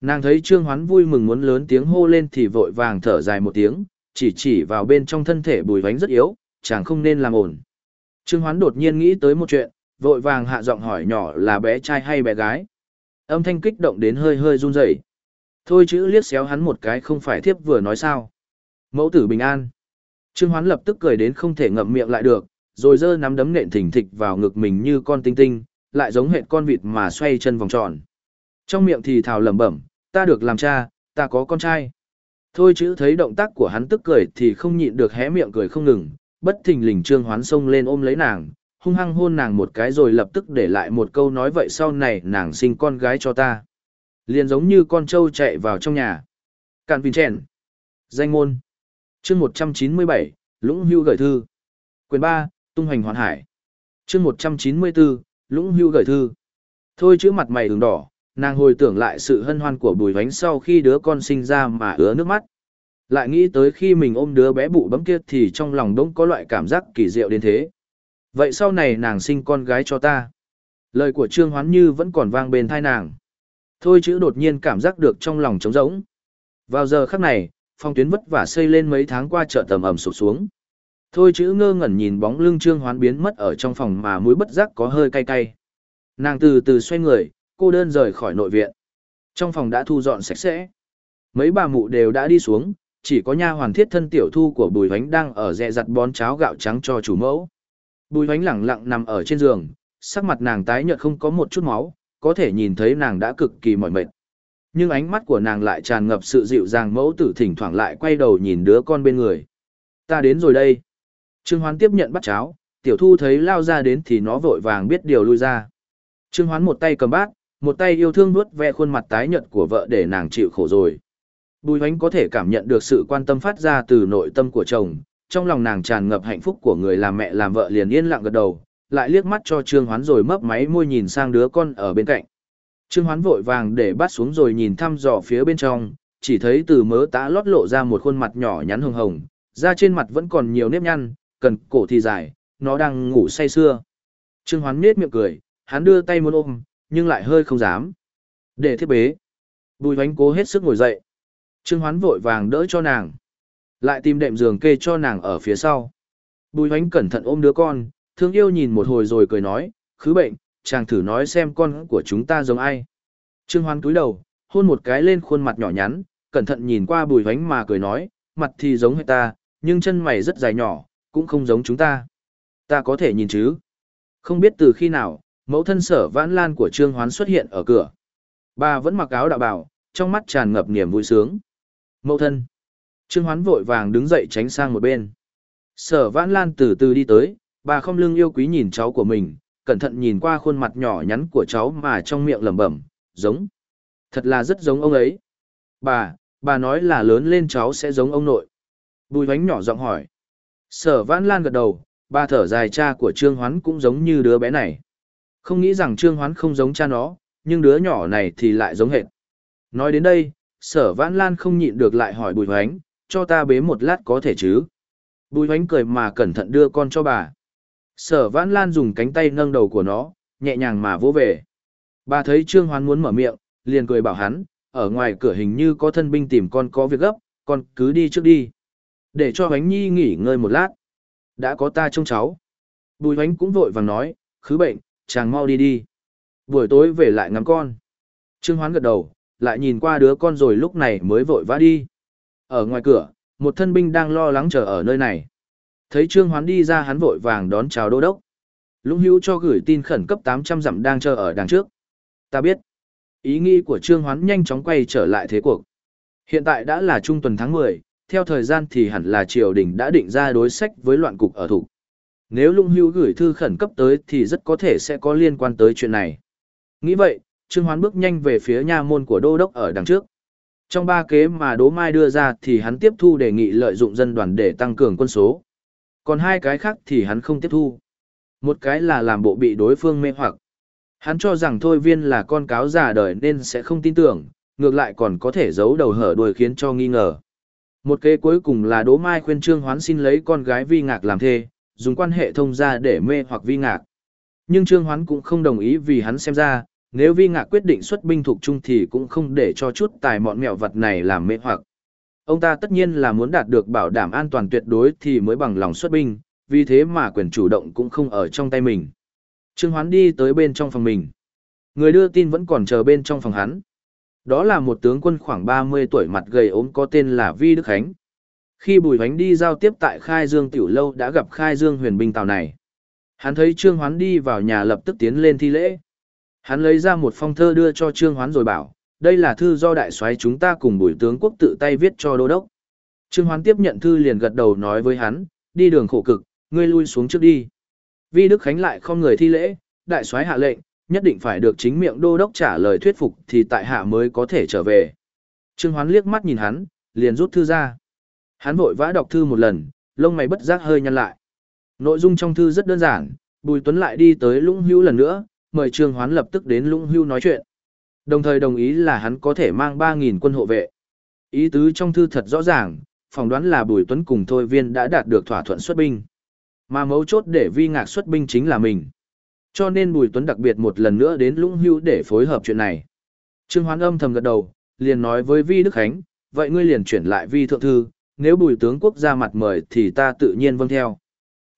Nàng thấy Trương Hoán vui mừng muốn lớn tiếng hô lên thì vội vàng thở dài một tiếng, chỉ chỉ vào bên trong thân thể bùi vánh rất yếu, chàng không nên làm ổn. Trương Hoán đột nhiên nghĩ tới một chuyện, vội vàng hạ giọng hỏi nhỏ là bé trai hay bé gái. Âm thanh kích động đến hơi hơi run rẩy. Thôi chữ liếc xéo hắn một cái không phải thiếp vừa nói sao. Mẫu tử bình an. Trương Hoán lập tức cười đến không thể ngậm miệng lại được, rồi giơ nắm đấm nện thỉnh thịch vào ngực mình như con tinh tinh, lại giống hệt con vịt mà xoay chân vòng tròn. Trong miệng thì thào lẩm bẩm, ta được làm cha, ta có con trai. Thôi chữ thấy động tác của hắn tức cười thì không nhịn được hé miệng cười không ngừng, bất thình lình trương hoán xông lên ôm lấy nàng, hung hăng hôn nàng một cái rồi lập tức để lại một câu nói vậy sau này nàng sinh con gái cho ta. Liền giống như con trâu chạy vào trong nhà. Cạn Vinh Vincent. Danh ngôn. chương 197, Lũng Hưu gửi thư. Quyền 3, Tung hoành hoàn hải. chương 194, Lũng Hưu gửi thư. Thôi chữ mặt mày đường đỏ, nàng hồi tưởng lại sự hân hoan của bùi vánh sau khi đứa con sinh ra mà ứa nước mắt. Lại nghĩ tới khi mình ôm đứa bé bụ bấm kia thì trong lòng đống có loại cảm giác kỳ diệu đến thế. Vậy sau này nàng sinh con gái cho ta. Lời của Trương Hoán Như vẫn còn vang bên thai nàng. Thôi chữ đột nhiên cảm giác được trong lòng trống rỗng. Vào giờ khắc này, phong tuyến vất vả xây lên mấy tháng qua chợ tầm ẩm sụp xuống. Thôi chữ ngơ ngẩn nhìn bóng lưng Trương Hoán biến mất ở trong phòng mà mũi bất giác có hơi cay cay. Nàng từ từ xoay người, cô đơn rời khỏi nội viện. Trong phòng đã thu dọn sạch sẽ. Mấy bà mụ đều đã đi xuống, chỉ có nha hoàn thiết thân tiểu thu của Bùi hoánh đang ở dẹ giặt bón cháo gạo trắng cho chủ mẫu. Bùi hoánh lẳng lặng nằm ở trên giường, sắc mặt nàng tái nhợt không có một chút máu, có thể nhìn thấy nàng đã cực kỳ mỏi mệt. Nhưng ánh mắt của nàng lại tràn ngập sự dịu dàng mẫu tử thỉnh thoảng lại quay đầu nhìn đứa con bên người. Ta đến rồi đây. Trương Hoán tiếp nhận bát cháo, tiểu thu thấy lao ra đến thì nó vội vàng biết điều lui ra. Trương Hoán một tay cầm bát, một tay yêu thương nuốt ve khuôn mặt tái nhợt của vợ để nàng chịu khổ rồi. Bùi hoánh có thể cảm nhận được sự quan tâm phát ra từ nội tâm của chồng, trong lòng nàng tràn ngập hạnh phúc của người làm mẹ làm vợ liền yên lặng gật đầu, lại liếc mắt cho Trương Hoán rồi mấp máy môi nhìn sang đứa con ở bên cạnh. Trương Hoán vội vàng để bắt xuống rồi nhìn thăm dò phía bên trong, chỉ thấy từ mớ tá lót lộ ra một khuôn mặt nhỏ nhắn hồng hồng, da trên mặt vẫn còn nhiều nếp nhăn, cần cổ thì dài, nó đang ngủ say sưa. Trương Hoán nết miệng cười, hắn đưa tay muốn ôm, nhưng lại hơi không dám. Để thiết bế. Bùi hoánh cố hết sức ngồi dậy. Trương Hoán vội vàng đỡ cho nàng. Lại tìm đệm giường kê cho nàng ở phía sau. Bùi hoánh cẩn thận ôm đứa con, thương yêu nhìn một hồi rồi cười nói, khứ bệnh, chàng thử nói xem con của chúng ta giống ai. Trương Hoán cúi đầu, hôn một cái lên khuôn mặt nhỏ nhắn, cẩn thận nhìn qua bùi hoánh mà cười nói, mặt thì giống hệ ta, nhưng chân mày rất dài nhỏ, cũng không giống chúng ta. Ta có thể nhìn chứ? Không biết từ khi nào, mẫu thân sở vãn lan của Trương Hoán xuất hiện ở cửa. Bà vẫn mặc áo đạo bảo, trong mắt tràn ngập niềm vui sướng. Mẫu thân. Trương Hoán vội vàng đứng dậy tránh sang một bên. Sở vãn lan từ từ đi tới, bà không lưng yêu quý nhìn cháu của mình, cẩn thận nhìn qua khuôn mặt nhỏ nhắn của cháu mà trong miệng lẩm bẩm, giống. Thật là rất giống ông ấy. Bà, bà nói là lớn lên cháu sẽ giống ông nội. Bùi bánh nhỏ giọng hỏi. Sở vãn lan gật đầu, bà thở dài cha của Trương Hoán cũng giống như đứa bé này. Không nghĩ rằng Trương Hoán không giống cha nó, nhưng đứa nhỏ này thì lại giống hệt. Nói đến đây, sở vãn lan không nhịn được lại hỏi bùi hoánh, cho ta bế một lát có thể chứ. Bùi hoánh cười mà cẩn thận đưa con cho bà. Sở vãn lan dùng cánh tay nâng đầu của nó, nhẹ nhàng mà vỗ về. Bà thấy Trương Hoán muốn mở miệng, liền cười bảo hắn, ở ngoài cửa hình như có thân binh tìm con có việc gấp, con cứ đi trước đi. Để cho Hoánh Nhi nghỉ ngơi một lát. Đã có ta trông cháu. Bùi Hoánh cũng vội vàng nói, khứ bệnh, chàng mau đi đi. Buổi tối về lại ngắm con. Trương Hoán gật đầu, lại nhìn qua đứa con rồi lúc này mới vội vã đi. Ở ngoài cửa, một thân binh đang lo lắng chờ ở nơi này. Thấy Trương Hoán đi ra hắn vội vàng đón chào đô đốc. Lũng hữu cho gửi tin khẩn cấp 800 dặm đang chờ ở đằng trước. Ta biết. Ý nghĩ của Trương Hoán nhanh chóng quay trở lại thế cuộc. Hiện tại đã là trung tuần tháng 10, theo thời gian thì hẳn là triều đình đã định ra đối sách với loạn cục ở thủ. Nếu Lũng Hữu gửi thư khẩn cấp tới thì rất có thể sẽ có liên quan tới chuyện này. Nghĩ vậy, Trương Hoán bước nhanh về phía nha môn của đô đốc ở đằng trước. Trong ba kế mà Đỗ Mai đưa ra thì hắn tiếp thu đề nghị lợi dụng dân đoàn để tăng cường quân số. Còn hai cái khác thì hắn không tiếp thu. Một cái là làm bộ bị đối phương mê hoặc. Hắn cho rằng thôi viên là con cáo già đời nên sẽ không tin tưởng, ngược lại còn có thể giấu đầu hở đuôi khiến cho nghi ngờ. Một kế cuối cùng là Đỗ Mai khuyên Trương Hoán xin lấy con gái Vi Ngạc làm thê, dùng quan hệ thông gia để mê hoặc Vi Ngạc. Nhưng Trương Hoán cũng không đồng ý vì hắn xem ra, nếu Vi Ngạc quyết định xuất binh thuộc trung thì cũng không để cho chút tài mọn mẹo vật này làm mê hoặc. Ông ta tất nhiên là muốn đạt được bảo đảm an toàn tuyệt đối thì mới bằng lòng xuất binh, vì thế mà quyền chủ động cũng không ở trong tay mình. Trương Hoán đi tới bên trong phòng mình. Người đưa tin vẫn còn chờ bên trong phòng hắn. Đó là một tướng quân khoảng 30 tuổi mặt gầy ốm có tên là Vi Đức Khánh. Khi Bùi Hoánh đi giao tiếp tại Khai Dương Tiểu Lâu đã gặp Khai Dương huyền binh tàu này. Hắn thấy Trương Hoán đi vào nhà lập tức tiến lên thi lễ. Hắn lấy ra một phong thơ đưa cho Trương Hoán rồi bảo, đây là thư do đại soái chúng ta cùng bùi tướng quốc tự tay viết cho đô đốc. Trương Hoán tiếp nhận thư liền gật đầu nói với hắn, đi đường khổ cực, ngươi lui xuống trước đi. Vi Đức Khánh lại không người thi lễ, đại soái hạ lệnh, nhất định phải được chính miệng đô đốc trả lời thuyết phục thì tại hạ mới có thể trở về. Trương Hoán liếc mắt nhìn hắn, liền rút thư ra. Hắn vội vã đọc thư một lần, lông mày bất giác hơi nhăn lại. Nội dung trong thư rất đơn giản, Bùi Tuấn lại đi tới Lũng Hữu lần nữa, mời Trương Hoán lập tức đến Lũng hưu nói chuyện. Đồng thời đồng ý là hắn có thể mang 3.000 quân hộ vệ. Ý tứ trong thư thật rõ ràng, phỏng đoán là Bùi Tuấn cùng Thôi Viên đã đạt được thỏa thuận xuất binh. Mà mấu chốt để vi ngạc xuất binh chính là mình. Cho nên Bùi Tuấn đặc biệt một lần nữa đến Lũng Hưu để phối hợp chuyện này. Trương Hoán âm thầm gật đầu, liền nói với Vi Đức Khánh, vậy ngươi liền chuyển lại Vi Thượng Thư, nếu Bùi Tướng Quốc ra mặt mời thì ta tự nhiên vâng theo.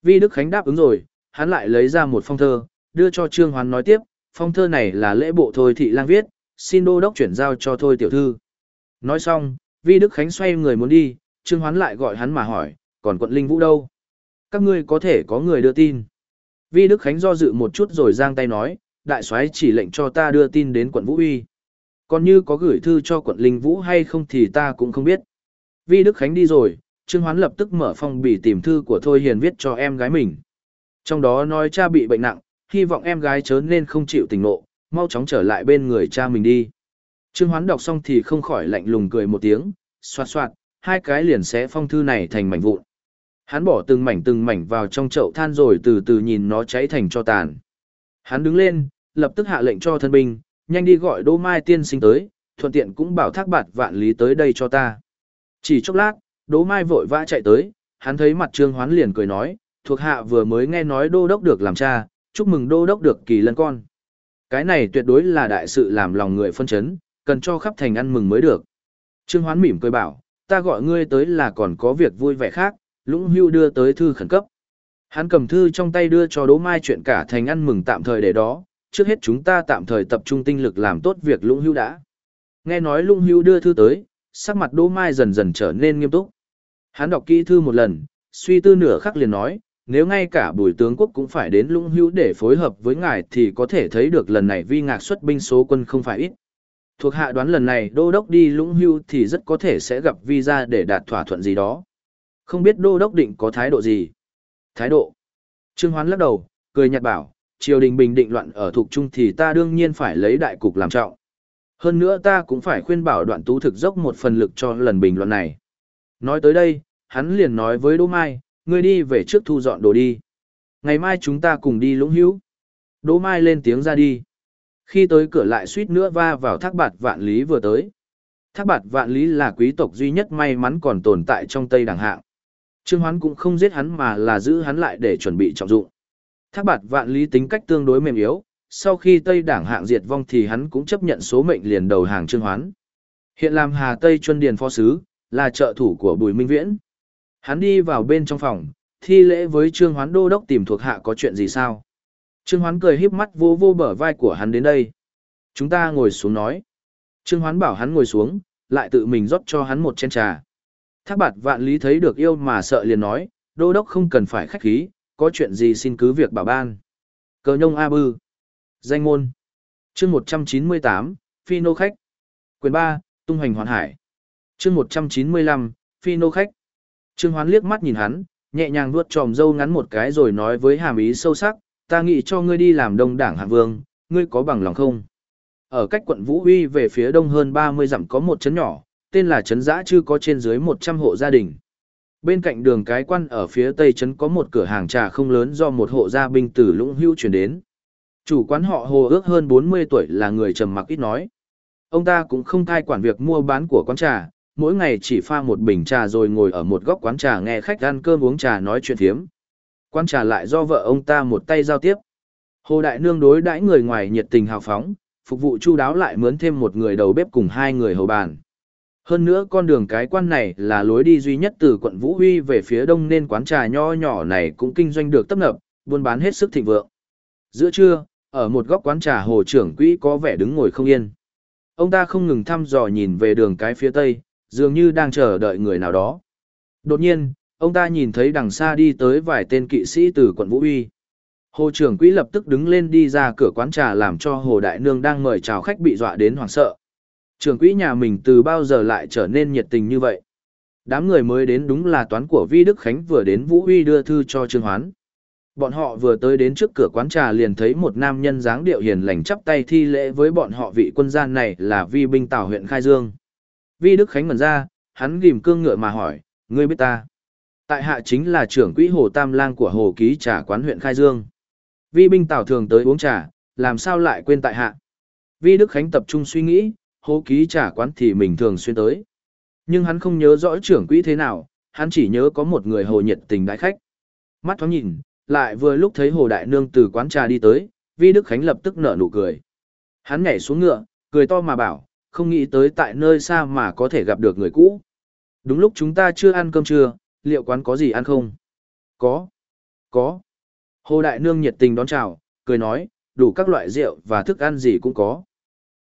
Vi Đức Khánh đáp ứng rồi, hắn lại lấy ra một phong thơ, đưa cho Trương Hoán nói tiếp, phong thơ này là lễ bộ Thôi Thị Lang viết, xin đô đốc chuyển giao cho Thôi Tiểu Thư. Nói xong, Vi Đức Khánh xoay người muốn đi, Trương Hoán lại gọi hắn mà hỏi, còn quận Linh Vũ đâu? Các ngươi có thể có người đưa tin. Vi Đức Khánh do dự một chút rồi giang tay nói, đại soái chỉ lệnh cho ta đưa tin đến quận Vũ Uy. Còn như có gửi thư cho quận Linh Vũ hay không thì ta cũng không biết. Vi Đức Khánh đi rồi, Trương Hoán lập tức mở phong bì tìm thư của Thôi Hiền viết cho em gái mình. Trong đó nói cha bị bệnh nặng, hy vọng em gái chớ nên không chịu tình nộ, mau chóng trở lại bên người cha mình đi. Trương Hoán đọc xong thì không khỏi lạnh lùng cười một tiếng, xoạt xoạt, hai cái liền sẽ phong thư này thành mảnh vụn. Hắn bỏ từng mảnh từng mảnh vào trong chậu than rồi từ từ nhìn nó cháy thành cho tàn. Hắn đứng lên, lập tức hạ lệnh cho thân binh, nhanh đi gọi Đỗ Mai tiên sinh tới, thuận tiện cũng bảo thác bạt vạn lý tới đây cho ta. Chỉ chốc lát, Đỗ Mai vội vã chạy tới, hắn thấy mặt Trương Hoán liền cười nói, thuộc hạ vừa mới nghe nói đô đốc được làm cha, chúc mừng đô đốc được kỳ lân con. Cái này tuyệt đối là đại sự làm lòng người phân chấn, cần cho khắp thành ăn mừng mới được. Trương Hoán mỉm cười bảo, ta gọi ngươi tới là còn có việc vui vẻ khác, Lũng Hưu đưa tới thư khẩn cấp. Hắn cầm thư trong tay đưa cho Đỗ Mai chuyện cả thành ăn mừng tạm thời để đó, trước hết chúng ta tạm thời tập trung tinh lực làm tốt việc Lũng Hưu đã. Nghe nói Lũng Hưu đưa thư tới, sắc mặt Đỗ Mai dần dần trở nên nghiêm túc. Hắn đọc kỹ thư một lần, suy tư nửa khắc liền nói, nếu ngay cả bùi tướng quốc cũng phải đến Lũng hữu để phối hợp với ngài thì có thể thấy được lần này vi ngạc xuất binh số quân không phải ít. Thuộc hạ đoán lần này đô đốc đi Lũng hữu thì rất có thể sẽ gặp vi ra để đạt thỏa thuận gì đó. Không biết đô đốc định có thái độ gì? Thái độ? Trương Hoán lắc đầu, cười nhạt bảo, triều đình bình định loạn ở thuộc trung thì ta đương nhiên phải lấy đại cục làm trọng. Hơn nữa ta cũng phải khuyên bảo đoạn tú thực dốc một phần lực cho lần bình luận này. Nói tới đây, hắn liền nói với Đỗ Mai, ngươi đi về trước thu dọn đồ đi. Ngày mai chúng ta cùng đi lũng hữu. Đỗ Mai lên tiếng ra đi. Khi tới cửa lại suýt nữa va vào thác bạt vạn lý vừa tới. Thác bạt vạn lý là quý tộc duy nhất may mắn còn tồn tại trong Tây Đảng Hạng. Trương Hoán cũng không giết hắn mà là giữ hắn lại để chuẩn bị trọng dụng. Thác bạt vạn lý tính cách tương đối mềm yếu, sau khi Tây Đảng hạng diệt vong thì hắn cũng chấp nhận số mệnh liền đầu hàng Trương Hoán. Hiện làm Hà Tây Chuân Điền phó sứ, là trợ thủ của Bùi Minh Viễn. Hắn đi vào bên trong phòng, thi lễ với Trương Hoán đô đốc tìm thuộc hạ có chuyện gì sao? Trương Hoán cười híp mắt vô vô bờ vai của hắn đến đây. Chúng ta ngồi xuống nói. Trương Hoán bảo hắn ngồi xuống, lại tự mình rót cho hắn một chén trà. Thác bạt vạn lý thấy được yêu mà sợ liền nói, đô đốc không cần phải khách khí, có chuyện gì xin cứ việc bảo ban. Cờ nhông A Bư. Danh ngôn chương 198, Phi nô khách. Quyền 3, tung hành hoàn hải. chương 195, Phi nô khách. Trương Hoán liếc mắt nhìn hắn, nhẹ nhàng vuốt tròm dâu ngắn một cái rồi nói với hàm ý sâu sắc, ta nghĩ cho ngươi đi làm đông đảng hạng vương, ngươi có bằng lòng không? Ở cách quận Vũ Uy về phía đông hơn 30 dặm có một trấn nhỏ, tên là trấn Giã chưa có trên dưới 100 hộ gia đình. Bên cạnh đường cái quan ở phía tây trấn có một cửa hàng trà không lớn do một hộ gia binh từ Lũng Hưu chuyển đến. Chủ quán họ Hồ ước hơn 40 tuổi là người trầm mặc ít nói. Ông ta cũng không thai quản việc mua bán của quán trà, mỗi ngày chỉ pha một bình trà rồi ngồi ở một góc quán trà nghe khách ăn cơm uống trà nói chuyện thiếm. Quán trà lại do vợ ông ta một tay giao tiếp. Hồ Đại Nương đối đãi người ngoài nhiệt tình hào phóng, phục vụ chu đáo lại mướn thêm một người đầu bếp cùng hai người hầu bàn. Hơn nữa con đường cái quan này là lối đi duy nhất từ quận Vũ Huy về phía đông nên quán trà nho nhỏ này cũng kinh doanh được tấp nập, buôn bán hết sức thịnh vượng. Giữa trưa, ở một góc quán trà hồ trưởng quỹ có vẻ đứng ngồi không yên. Ông ta không ngừng thăm dò nhìn về đường cái phía tây, dường như đang chờ đợi người nào đó. Đột nhiên, ông ta nhìn thấy đằng xa đi tới vài tên kỵ sĩ từ quận Vũ Uy. Hồ trưởng quỹ lập tức đứng lên đi ra cửa quán trà làm cho Hồ Đại Nương đang mời chào khách bị dọa đến hoảng sợ. Trưởng quỹ nhà mình từ bao giờ lại trở nên nhiệt tình như vậy? Đám người mới đến đúng là toán của Vi Đức Khánh vừa đến Vũ Uy đưa thư cho Trương Hoán. Bọn họ vừa tới đến trước cửa quán trà liền thấy một nam nhân dáng điệu hiền lành chắp tay thi lễ với bọn họ vị quân gian này là Vi binh tào huyện Khai Dương. Vi Đức Khánh ngẩn ra, hắn ghim cương ngựa mà hỏi, ngươi biết ta. Tại hạ chính là trưởng quỹ Hồ Tam Lang của Hồ Ký Trà quán huyện Khai Dương. Vi binh Tảo thường tới uống trà, làm sao lại quên tại hạ. Vi Đức Khánh tập trung suy nghĩ, Hồ Ký Trà quán thì mình thường xuyên tới. Nhưng hắn không nhớ rõ trưởng quỹ thế nào, hắn chỉ nhớ có một người hồ nhiệt tình đại khách. Mắt thoáng nhìn, lại vừa lúc thấy Hồ Đại Nương từ quán trà đi tới, Vi Đức Khánh lập tức nở nụ cười. Hắn nhảy xuống ngựa, cười to mà bảo, không nghĩ tới tại nơi xa mà có thể gặp được người cũ. Đúng lúc chúng ta chưa ăn cơm trưa, liệu quán có gì ăn không? Có. Có. Hồ Đại Nương nhiệt tình đón chào, cười nói, đủ các loại rượu và thức ăn gì cũng có.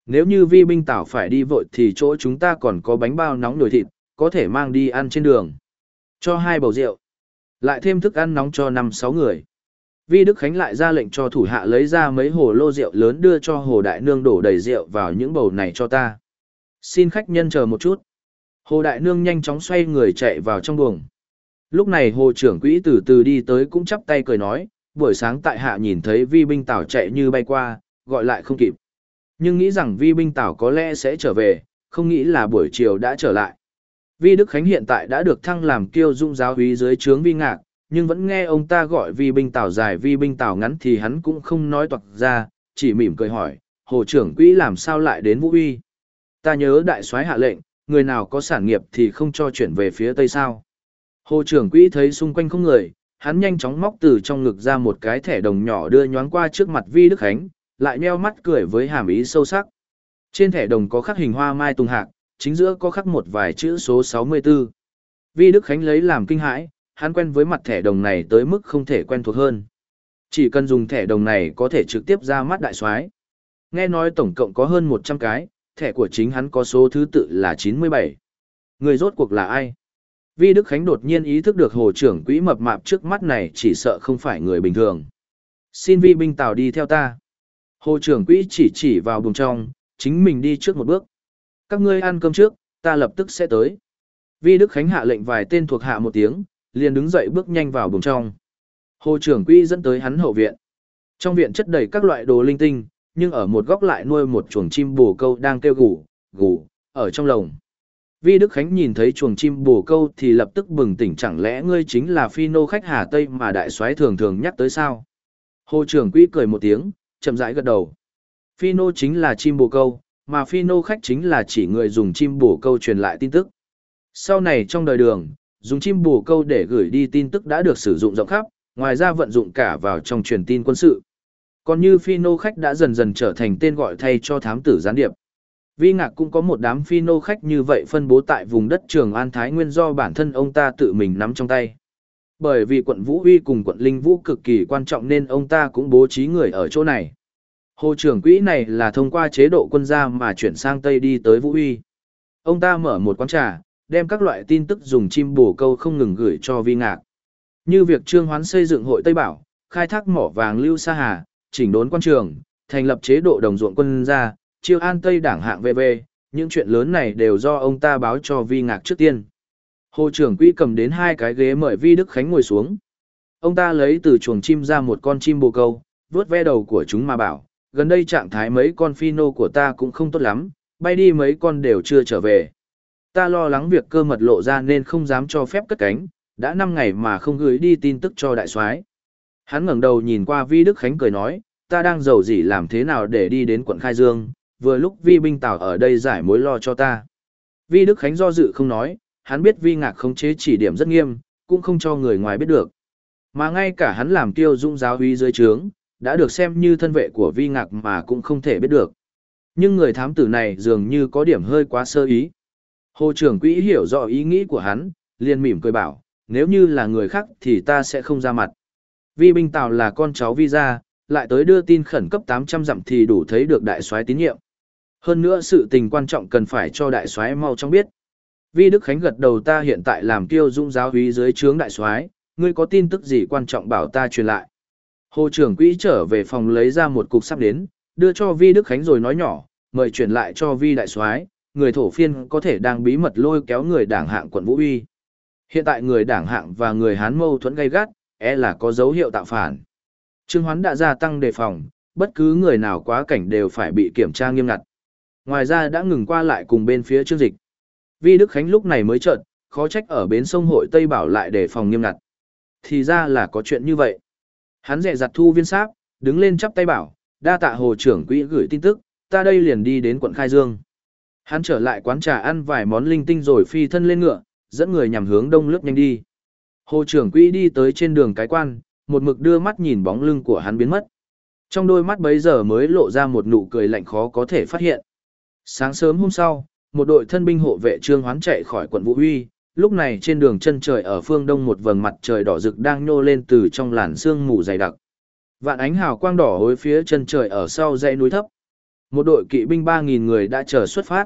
Nếu như vi binh tảo phải đi vội thì chỗ chúng ta còn có bánh bao nóng nồi thịt, có thể mang đi ăn trên đường. Cho hai bầu rượu. Lại thêm thức ăn nóng cho năm sáu người. Vi Đức Khánh lại ra lệnh cho thủ hạ lấy ra mấy hồ lô rượu lớn đưa cho Hồ Đại Nương đổ đầy rượu vào những bầu này cho ta. Xin khách nhân chờ một chút. Hồ Đại Nương nhanh chóng xoay người chạy vào trong buồng. Lúc này Hồ trưởng quỹ từ từ đi tới cũng chắp tay cười nói, buổi sáng tại hạ nhìn thấy vi binh tảo chạy như bay qua, gọi lại không kịp. Nhưng nghĩ rằng vi binh tảo có lẽ sẽ trở về, không nghĩ là buổi chiều đã trở lại. Vi Đức Khánh hiện tại đã được thăng làm kiêu dung giáo úy dưới trướng vi ngạc, nhưng vẫn nghe ông ta gọi vi binh tảo dài vi binh tảo ngắn thì hắn cũng không nói toạc ra, chỉ mỉm cười hỏi, hồ trưởng quỹ làm sao lại đến vũ uy. Ta nhớ đại soái hạ lệnh, người nào có sản nghiệp thì không cho chuyển về phía tây sao. Hồ trưởng quỹ thấy xung quanh không người, hắn nhanh chóng móc từ trong ngực ra một cái thẻ đồng nhỏ đưa nhoáng qua trước mặt Vi Đức Khánh, lại nheo mắt cười với hàm ý sâu sắc. Trên thẻ đồng có khắc hình hoa mai tung hạc, chính giữa có khắc một vài chữ số 64. Vi Đức Khánh lấy làm kinh hãi, hắn quen với mặt thẻ đồng này tới mức không thể quen thuộc hơn. Chỉ cần dùng thẻ đồng này có thể trực tiếp ra mắt đại soái. Nghe nói tổng cộng có hơn 100 cái, thẻ của chính hắn có số thứ tự là 97. Người rốt cuộc là ai? Vi Đức Khánh đột nhiên ý thức được hồ trưởng quỹ mập mạp trước mắt này chỉ sợ không phải người bình thường. Xin vi binh tào đi theo ta. Hồ trưởng quỹ chỉ chỉ vào buồng trong, chính mình đi trước một bước. Các ngươi ăn cơm trước, ta lập tức sẽ tới. Vi Đức Khánh hạ lệnh vài tên thuộc hạ một tiếng, liền đứng dậy bước nhanh vào buồng trong. Hồ trưởng quỹ dẫn tới hắn hậu viện. Trong viện chất đầy các loại đồ linh tinh, nhưng ở một góc lại nuôi một chuồng chim bồ câu đang kêu gù, gù, ở trong lồng. Vi Đức Khánh nhìn thấy chuồng chim bồ câu thì lập tức bừng tỉnh chẳng lẽ ngươi chính là phi nô khách Hà Tây mà đại soái thường thường nhắc tới sao? Hồ trưởng quỹ cười một tiếng, chậm rãi gật đầu. Phi nô chính là chim bồ câu, mà phi nô khách chính là chỉ người dùng chim bồ câu truyền lại tin tức. Sau này trong đời đường, dùng chim bồ câu để gửi đi tin tức đã được sử dụng rộng khắp, ngoài ra vận dụng cả vào trong truyền tin quân sự. Còn như phi nô khách đã dần dần trở thành tên gọi thay cho thám tử gián điệp. Vi ngạc cũng có một đám phi nô khách như vậy phân bố tại vùng đất trường An Thái Nguyên do bản thân ông ta tự mình nắm trong tay. Bởi vì quận Vũ Uy cùng quận Linh Vũ cực kỳ quan trọng nên ông ta cũng bố trí người ở chỗ này. Hồ trưởng quỹ này là thông qua chế độ quân gia mà chuyển sang Tây đi tới Vũ Uy. Ông ta mở một quán trà, đem các loại tin tức dùng chim bổ câu không ngừng gửi cho Vi ngạc. Như việc trương hoán xây dựng hội Tây Bảo, khai thác mỏ vàng lưu sa hà, chỉnh đốn quan trường, thành lập chế độ đồng ruộng quân gia, chiêu an Tây đảng hạng VV, những chuyện lớn này đều do ông ta báo cho Vi ngạc trước tiên. Hồ trưởng quỹ cầm đến hai cái ghế mời Vi Đức Khánh ngồi xuống. Ông ta lấy từ chuồng chim ra một con chim bồ câu, vuốt ve đầu của chúng mà bảo, gần đây trạng thái mấy con phi nô của ta cũng không tốt lắm, bay đi mấy con đều chưa trở về. Ta lo lắng việc cơ mật lộ ra nên không dám cho phép cất cánh, đã 5 ngày mà không gửi đi tin tức cho đại soái. Hắn ngẩng đầu nhìn qua Vi Đức Khánh cười nói, ta đang giàu gì làm thế nào để đi đến quận Khai Dương, vừa lúc Vi binh Tảo ở đây giải mối lo cho ta. Vi Đức Khánh do dự không nói, hắn biết Vi Ngạc khống chế chỉ điểm rất nghiêm, cũng không cho người ngoài biết được. Mà ngay cả hắn làm tiêu dung giáo uy dưới trướng, đã được xem như thân vệ của Vi Ngạc mà cũng không thể biết được. Nhưng người thám tử này dường như có điểm hơi quá sơ ý. Hồ trưởng quỹ hiểu rõ ý nghĩ của hắn, liền mỉm cười bảo, nếu như là người khác thì ta sẽ không ra mặt. Vi binh Tào là con cháu Vi gia, lại tới đưa tin khẩn cấp 800 dặm thì đủ thấy được đại soái tín nhiệm. Hơn nữa sự tình quan trọng cần phải cho đại soái mau chóng biết. Vi Đức Khánh gật đầu ta hiện tại làm kiêu dung giáo úy dưới trướng đại soái, ngươi có tin tức gì quan trọng bảo ta truyền lại. Hồ trưởng quỹ trở về phòng lấy ra một cục sắp đến, đưa cho Vi Đức Khánh rồi nói nhỏ, mời truyền lại cho Vi đại soái, người thổ phiên có thể đang bí mật lôi kéo người đảng hạng quận Vũ Uy. Hiện tại người đảng hạng và người Hán mâu thuẫn gay gắt, e là có dấu hiệu tạo phản. Trương Hoán đã gia tăng đề phòng, bất cứ người nào quá cảnh đều phải bị kiểm tra nghiêm ngặt. Ngoài ra đã ngừng qua lại cùng bên phía Trương Dịch. Vi Đức Khánh lúc này mới chợt, khó trách ở bến sông hội Tây Bảo lại đề phòng nghiêm ngặt. Thì ra là có chuyện như vậy. Hắn dè giặt thu viên sáp, đứng lên chắp tay bảo, đa tạ hồ trưởng quỹ gửi tin tức, ta đây liền đi đến quận Khai Dương. Hắn trở lại quán trà ăn vài món linh tinh rồi phi thân lên ngựa, dẫn người nhằm hướng đông lướt nhanh đi. Hồ trưởng quỹ đi tới trên đường cái quan, một mực đưa mắt nhìn bóng lưng của hắn biến mất. Trong đôi mắt bấy giờ mới lộ ra một nụ cười lạnh khó có thể phát hiện. Sáng sớm hôm sau, một đội thân binh hộ vệ trương hoán chạy khỏi quận Vũ Huy, lúc này trên đường chân trời ở phương đông một vầng mặt trời đỏ rực đang nhô lên từ trong làn sương mù dày đặc. Vạn ánh hào quang đỏ hối phía chân trời ở sau dãy núi thấp. Một đội kỵ binh 3.000 người đã chờ xuất phát.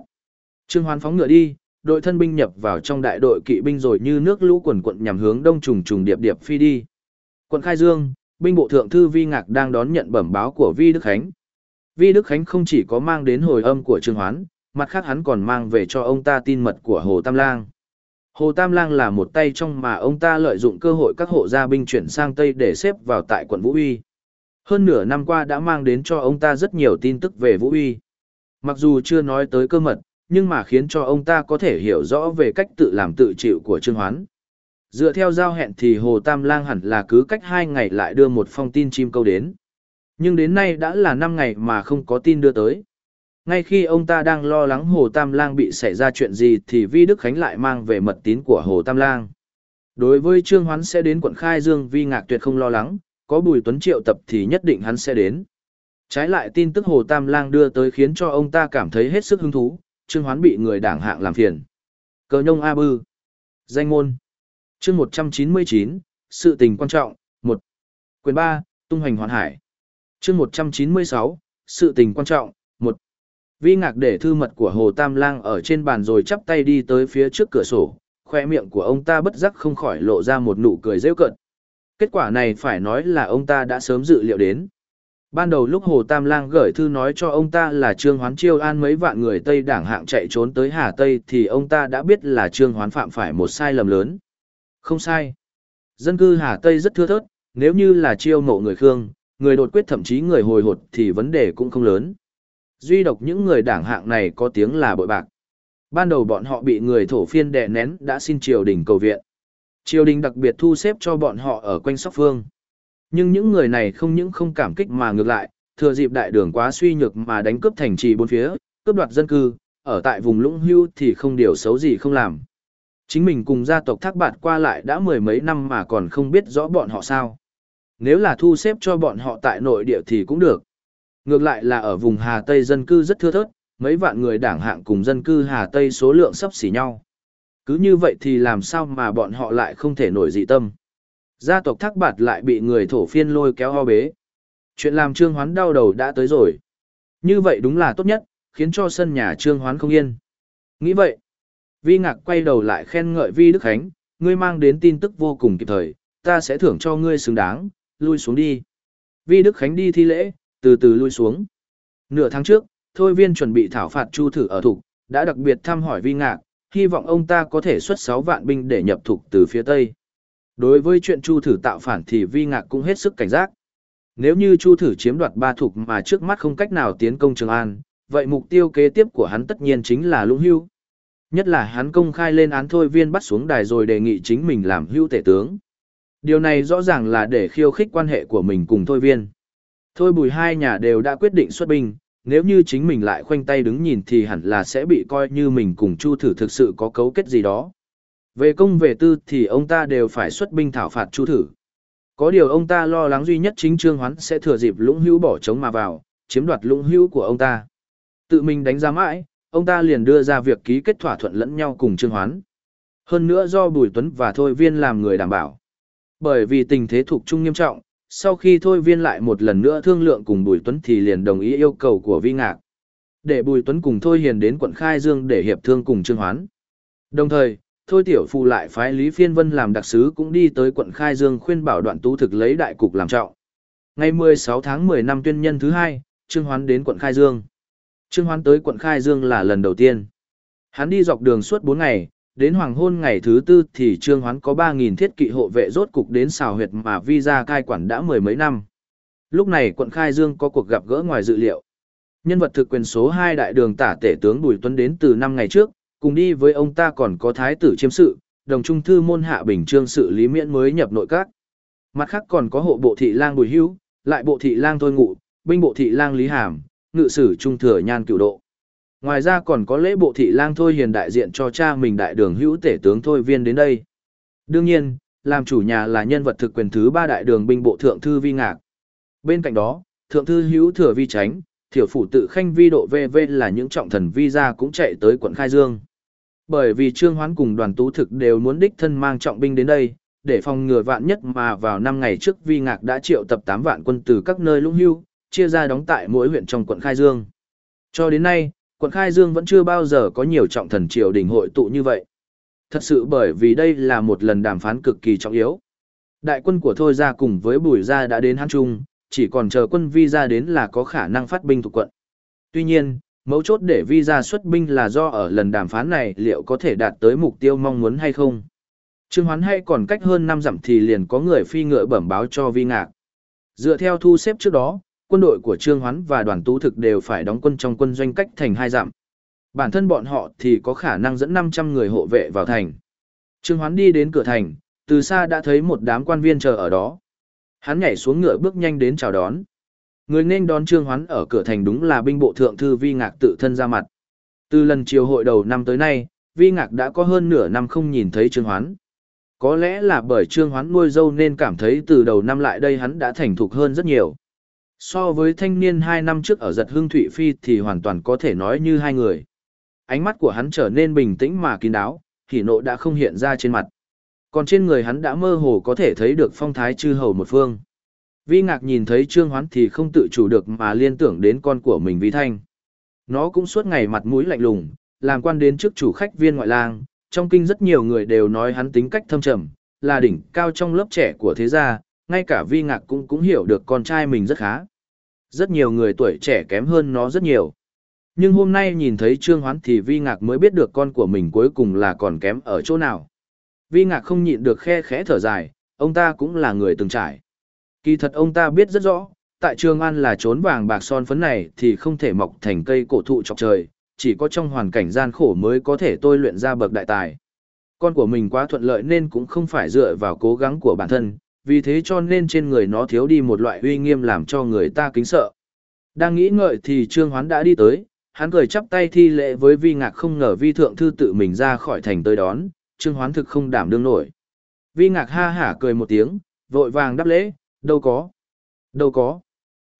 Trương Hoán phóng ngựa đi, đội thân binh nhập vào trong đại đội kỵ binh rồi như nước lũ quần quận nhằm hướng đông trùng trùng điệp điệp phi đi. Quận Khai Dương, binh bộ thượng thư Vi Ngạc đang đón nhận bẩm báo của Vi Đức Khánh. Vi Đức Khánh không chỉ có mang đến hồi âm của Trương Hoán, mặt khác hắn còn mang về cho ông ta tin mật của Hồ Tam Lang. Hồ Tam Lang là một tay trong mà ông ta lợi dụng cơ hội các hộ gia binh chuyển sang Tây để xếp vào tại quận Vũ Uy. Hơn nửa năm qua đã mang đến cho ông ta rất nhiều tin tức về Vũ Uy. Mặc dù chưa nói tới cơ mật, nhưng mà khiến cho ông ta có thể hiểu rõ về cách tự làm tự chịu của Trương Hoán. Dựa theo giao hẹn thì Hồ Tam Lang hẳn là cứ cách hai ngày lại đưa một phong tin chim câu đến. Nhưng đến nay đã là năm ngày mà không có tin đưa tới. Ngay khi ông ta đang lo lắng Hồ Tam Lang bị xảy ra chuyện gì thì Vi Đức Khánh lại mang về mật tín của Hồ Tam Lang. Đối với Trương Hoán sẽ đến quận Khai Dương Vi Ngạc tuyệt không lo lắng, có Bùi Tuấn Triệu tập thì nhất định hắn sẽ đến. Trái lại tin tức Hồ Tam Lang đưa tới khiến cho ông ta cảm thấy hết sức hứng thú, Trương Hoán bị người đảng hạng làm phiền. Cờ nhông A Bư. Danh môn. chương 199, sự tình quan trọng, 1. Quyền 3, tung hoành hoàn hải. chương 196, sự tình quan trọng, 1. Vi ngạc để thư mật của Hồ Tam Lang ở trên bàn rồi chắp tay đi tới phía trước cửa sổ, khoe miệng của ông ta bất giác không khỏi lộ ra một nụ cười rêu cợt. Kết quả này phải nói là ông ta đã sớm dự liệu đến. Ban đầu lúc Hồ Tam Lang gửi thư nói cho ông ta là Trương Hoán chiêu an mấy vạn người Tây đảng hạng chạy trốn tới Hà Tây thì ông ta đã biết là Trương Hoán phạm phải một sai lầm lớn. Không sai. Dân cư Hà Tây rất thưa thớt, nếu như là chiêu mộ người Khương, người đột quyết thậm chí người hồi hột thì vấn đề cũng không lớn. Duy độc những người đảng hạng này có tiếng là bội bạc. Ban đầu bọn họ bị người thổ phiên đè nén đã xin triều đình cầu viện. Triều đình đặc biệt thu xếp cho bọn họ ở quanh sóc phương. Nhưng những người này không những không cảm kích mà ngược lại, thừa dịp đại đường quá suy nhược mà đánh cướp thành trì bốn phía, cướp đoạt dân cư, ở tại vùng lũng hưu thì không điều xấu gì không làm. Chính mình cùng gia tộc thác bạt qua lại đã mười mấy năm mà còn không biết rõ bọn họ sao. Nếu là thu xếp cho bọn họ tại nội địa thì cũng được. Ngược lại là ở vùng Hà Tây dân cư rất thưa thớt, mấy vạn người đảng hạng cùng dân cư Hà Tây số lượng sắp xỉ nhau. Cứ như vậy thì làm sao mà bọn họ lại không thể nổi dị tâm. Gia tộc Thác Bạt lại bị người thổ phiên lôi kéo ho bế. Chuyện làm Trương Hoán đau đầu đã tới rồi. Như vậy đúng là tốt nhất, khiến cho sân nhà Trương Hoán không yên. Nghĩ vậy, Vi Ngạc quay đầu lại khen ngợi Vi Đức Khánh, ngươi mang đến tin tức vô cùng kịp thời, ta sẽ thưởng cho ngươi xứng đáng, lui xuống đi. Vi Đức Khánh đi thi lễ, từ từ lui xuống. Nửa tháng trước, Thôi Viên chuẩn bị thảo phạt Chu Thử ở Thục, đã đặc biệt thăm hỏi Vi Ngạc, hy vọng ông ta có thể xuất 6 vạn binh để nhập Thục từ phía Tây. Đối với chuyện Chu Thử tạo phản thì Vi Ngạc cũng hết sức cảnh giác. Nếu như Chu Thử chiếm đoạt ba Thục mà trước mắt không cách nào tiến công Trường An, vậy mục tiêu kế tiếp của hắn tất nhiên chính là lũng hưu. Nhất là hắn công khai lên án Thôi Viên bắt xuống đài rồi đề nghị chính mình làm hưu tể tướng. Điều này rõ ràng là để khiêu khích quan hệ của mình cùng Thôi Viên. Thôi bùi hai nhà đều đã quyết định xuất binh, nếu như chính mình lại khoanh tay đứng nhìn thì hẳn là sẽ bị coi như mình cùng Chu Thử thực sự có cấu kết gì đó. Về công về tư thì ông ta đều phải xuất binh thảo phạt Chu Thử. Có điều ông ta lo lắng duy nhất chính Trương Hoán sẽ thừa dịp lũng hữu bỏ trống mà vào, chiếm đoạt lũng hữu của ông ta. Tự mình đánh giá mãi, ông ta liền đưa ra việc ký kết thỏa thuận lẫn nhau cùng Trương Hoán. Hơn nữa do Bùi Tuấn và Thôi Viên làm người đảm bảo. Bởi vì tình thế thuộc trung nghiêm trọng, sau khi Thôi Viên lại một lần nữa thương lượng cùng Bùi Tuấn thì liền đồng ý yêu cầu của Vi Ngạc. Để Bùi Tuấn cùng Thôi Hiền đến quận Khai Dương để hiệp thương cùng Trương Hoán. Đồng thời, Thôi Tiểu phu lại phái Lý Phiên Vân làm đặc sứ cũng đi tới quận Khai Dương khuyên bảo đoạn tú thực lấy đại cục làm trọng. Ngày 16 tháng 10 năm tuyên nhân thứ hai, Trương Hoán đến quận Khai Dương. Trương Hoán tới quận Khai Dương là lần đầu tiên. Hắn đi dọc đường suốt 4 ngày, đến hoàng hôn ngày thứ tư thì Trương Hoán có 3.000 thiết kỵ hộ vệ rốt cục đến xào huyệt mà vi ra cai quản đã mười mấy năm. Lúc này quận Khai Dương có cuộc gặp gỡ ngoài dự liệu. Nhân vật thực quyền số 2 đại đường tả tể tướng Bùi Tuấn đến từ năm ngày trước, cùng đi với ông ta còn có thái tử chiêm sự, đồng trung thư môn hạ bình trương sự lý miễn mới nhập nội các. Mặt khác còn có hộ bộ thị lang Bùi Hữu, lại bộ thị lang Thôi Ngụ, binh bộ thị lang Lý Hàm, ngự sử trung thừa nhan cửu độ. Ngoài ra còn có lễ bộ thị lang Thôi Hiền đại diện cho cha mình đại đường hữu tể tướng Thôi Viên đến đây. Đương nhiên, làm chủ nhà là nhân vật thực quyền thứ ba đại đường binh bộ thượng thư vi ngạc. Bên cạnh đó, thượng thư hữu thừa vi tránh, thiểu phủ tự khanh vi độ VV là những trọng thần vi gia cũng chạy tới quận Khai Dương. Bởi vì Trương Hoán cùng đoàn tú thực đều muốn đích thân mang trọng binh đến đây, để phòng ngừa vạn nhất mà vào năm ngày trước vi ngạc đã triệu tập 8 vạn quân từ các nơi lũng hưu, chia ra đóng tại mỗi huyện trong quận Khai Dương. Cho đến nay, quận Khai Dương vẫn chưa bao giờ có nhiều trọng thần triều đình hội tụ như vậy. Thật sự bởi vì đây là một lần đàm phán cực kỳ trọng yếu. Đại quân của Thôi gia cùng với Bùi gia đã đến Hán Trung, chỉ còn chờ quân Vi gia đến là có khả năng phát binh thuộc quận. Tuy nhiên, mấu chốt để visa xuất binh là do ở lần đàm phán này liệu có thể đạt tới mục tiêu mong muốn hay không. Trương Hoán hay còn cách hơn năm dặm thì liền có người phi ngựa bẩm báo cho Vi Ngạc. Dựa theo thu xếp trước đó, quân đội của Trương Hoán và đoàn tú thực đều phải đóng quân trong quân doanh cách thành hai dặm. Bản thân bọn họ thì có khả năng dẫn 500 người hộ vệ vào thành. Trương Hoán đi đến cửa thành, từ xa đã thấy một đám quan viên chờ ở đó. Hắn nhảy xuống ngựa bước nhanh đến chào đón. Người nên đón Trương Hoán ở cửa thành đúng là binh bộ thượng thư Vi Ngạc tự thân ra mặt. Từ lần chiều hội đầu năm tới nay, Vi Ngạc đã có hơn nửa năm không nhìn thấy Trương Hoán. Có lẽ là bởi Trương Hoán nuôi dâu nên cảm thấy từ đầu năm lại đây hắn đã thành thục hơn rất nhiều. So với thanh niên hai năm trước ở giật hương Thụy Phi thì hoàn toàn có thể nói như hai người. Ánh mắt của hắn trở nên bình tĩnh mà kín đáo, hỉ nộ đã không hiện ra trên mặt. Còn trên người hắn đã mơ hồ có thể thấy được phong thái chư hầu một phương. Vi ngạc nhìn thấy Trương Hoán thì không tự chủ được mà liên tưởng đến con của mình Vi Thanh. Nó cũng suốt ngày mặt mũi lạnh lùng, làm quan đến trước chủ khách viên ngoại lang, trong kinh rất nhiều người đều nói hắn tính cách thâm trầm, là đỉnh cao trong lớp trẻ của thế gia, ngay cả vi ngạc cũng cũng hiểu được con trai mình rất khá. Rất nhiều người tuổi trẻ kém hơn nó rất nhiều. Nhưng hôm nay nhìn thấy Trương Hoán thì vi ngạc mới biết được con của mình cuối cùng là còn kém ở chỗ nào. Vi ngạc không nhịn được khe khẽ thở dài, ông ta cũng là người từng trải. Kỳ thật ông ta biết rất rõ, tại Trường An là trốn vàng bạc son phấn này thì không thể mọc thành cây cổ thụ chọc trời, chỉ có trong hoàn cảnh gian khổ mới có thể tôi luyện ra bậc đại tài. Con của mình quá thuận lợi nên cũng không phải dựa vào cố gắng của bản thân, vì thế cho nên trên người nó thiếu đi một loại uy nghiêm làm cho người ta kính sợ. Đang nghĩ ngợi thì Trương Hoán đã đi tới, hắn cười chắp tay thi lễ với vi ngạc không ngờ vi thượng thư tự mình ra khỏi thành tới đón, Trương Hoán thực không đảm đương nổi. Vi ngạc ha hả cười một tiếng, vội vàng đáp lễ, đâu có, đâu có.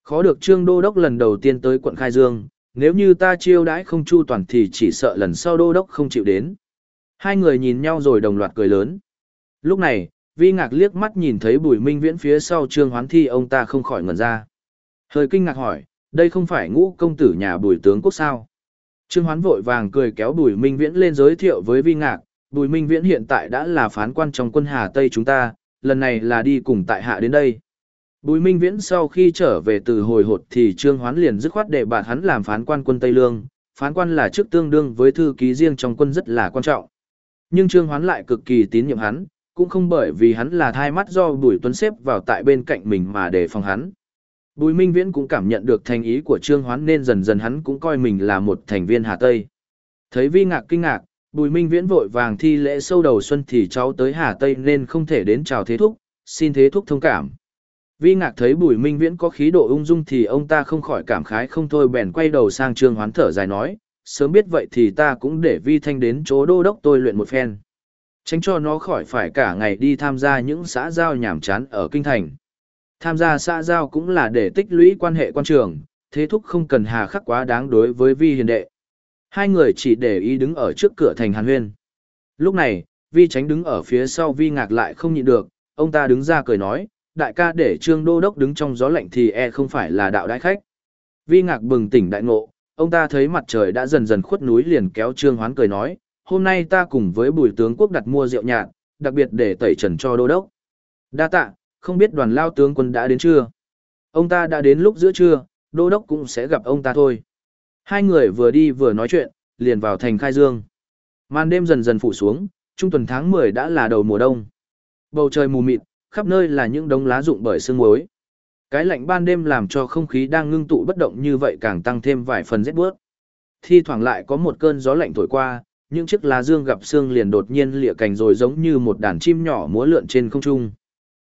Khó được Trương Đô Đốc lần đầu tiên tới quận Khai Dương, Nếu như ta chiêu đãi không chu toàn thì chỉ sợ lần sau đô đốc không chịu đến. Hai người nhìn nhau rồi đồng loạt cười lớn. Lúc này, vi ngạc liếc mắt nhìn thấy bùi minh viễn phía sau trương hoán thi ông ta không khỏi ngẩn ra. Hơi kinh ngạc hỏi, đây không phải ngũ công tử nhà bùi tướng quốc sao. Trương hoán vội vàng cười kéo bùi minh viễn lên giới thiệu với vi ngạc, bùi minh viễn hiện tại đã là phán quan trong quân Hà Tây chúng ta, lần này là đi cùng tại hạ đến đây. Bùi Minh Viễn sau khi trở về từ hồi hột thì Trương Hoán liền dứt khoát để bạn hắn làm phán quan quân Tây Lương, phán quan là chức tương đương với thư ký riêng trong quân rất là quan trọng. Nhưng Trương Hoán lại cực kỳ tín nhiệm hắn, cũng không bởi vì hắn là thai mắt do Bùi Tuấn xếp vào tại bên cạnh mình mà để phòng hắn. Bùi Minh Viễn cũng cảm nhận được thành ý của Trương Hoán nên dần dần hắn cũng coi mình là một thành viên Hà Tây. Thấy Vi Ngạc kinh ngạc, Bùi Minh Viễn vội vàng thi lễ sâu đầu xuân thì cháu tới Hà Tây nên không thể đến chào thế thúc, xin thế thúc thông cảm. Vi Ngạc thấy Bùi Minh Viễn có khí độ ung dung thì ông ta không khỏi cảm khái không thôi bèn quay đầu sang Trương Hoán thở dài nói, sớm biết vậy thì ta cũng để Vi Thanh đến chỗ đô đốc tôi luyện một phen. Tránh cho nó khỏi phải cả ngày đi tham gia những xã giao nhảm chán ở kinh thành. Tham gia xã giao cũng là để tích lũy quan hệ quan trường, thế thúc không cần hà khắc quá đáng đối với Vi hiền đệ. Hai người chỉ để ý đứng ở trước cửa thành Hàn Huyên. Lúc này, Vi tránh đứng ở phía sau Vi ngạc lại không nhịn được, ông ta đứng ra cười nói, đại ca để trương đô đốc đứng trong gió lạnh thì e không phải là đạo đại khách. Vi ngạc bừng tỉnh đại ngộ, ông ta thấy mặt trời đã dần dần khuất núi liền kéo trương hoán cười nói, hôm nay ta cùng với bùi tướng quốc đặt mua rượu nhạt, đặc biệt để tẩy trần cho đô đốc. Đa tạ, không biết đoàn lao tướng quân đã đến chưa? Ông ta đã đến lúc giữa trưa, đô đốc cũng sẽ gặp ông ta thôi. Hai người vừa đi vừa nói chuyện, liền vào thành khai dương. Màn đêm dần dần phủ xuống, trung tuần tháng 10 đã là đầu mùa đông. Bầu trời mù mịt, khắp nơi là những đống lá rụng bởi sương muối. Cái lạnh ban đêm làm cho không khí đang ngưng tụ bất động như vậy càng tăng thêm vài phần rét bước. Thi thoảng lại có một cơn gió lạnh thổi qua, những chiếc lá dương gặp sương liền đột nhiên lịa cành rồi giống như một đàn chim nhỏ múa lượn trên không trung.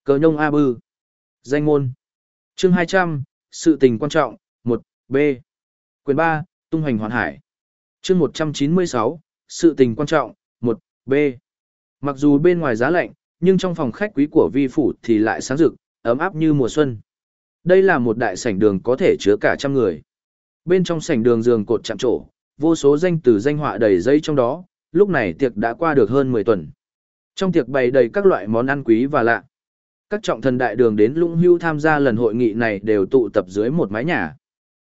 Cờ nhông A Bư. Danh môn. Chương 200, sự tình quan trọng, 1, B. Quyền 3, tung hành hoàn hải. Chương 196, sự tình quan trọng, 1, B. Mặc dù bên ngoài giá lạnh, nhưng trong phòng khách quý của vi phủ thì lại sáng rực, ấm áp như mùa xuân. Đây là một đại sảnh đường có thể chứa cả trăm người. Bên trong sảnh đường giường cột chạm trổ, vô số danh từ danh họa đầy dây trong đó, lúc này tiệc đã qua được hơn 10 tuần. Trong tiệc bày đầy các loại món ăn quý và lạ. Các trọng thần đại đường đến lũng hưu tham gia lần hội nghị này đều tụ tập dưới một mái nhà.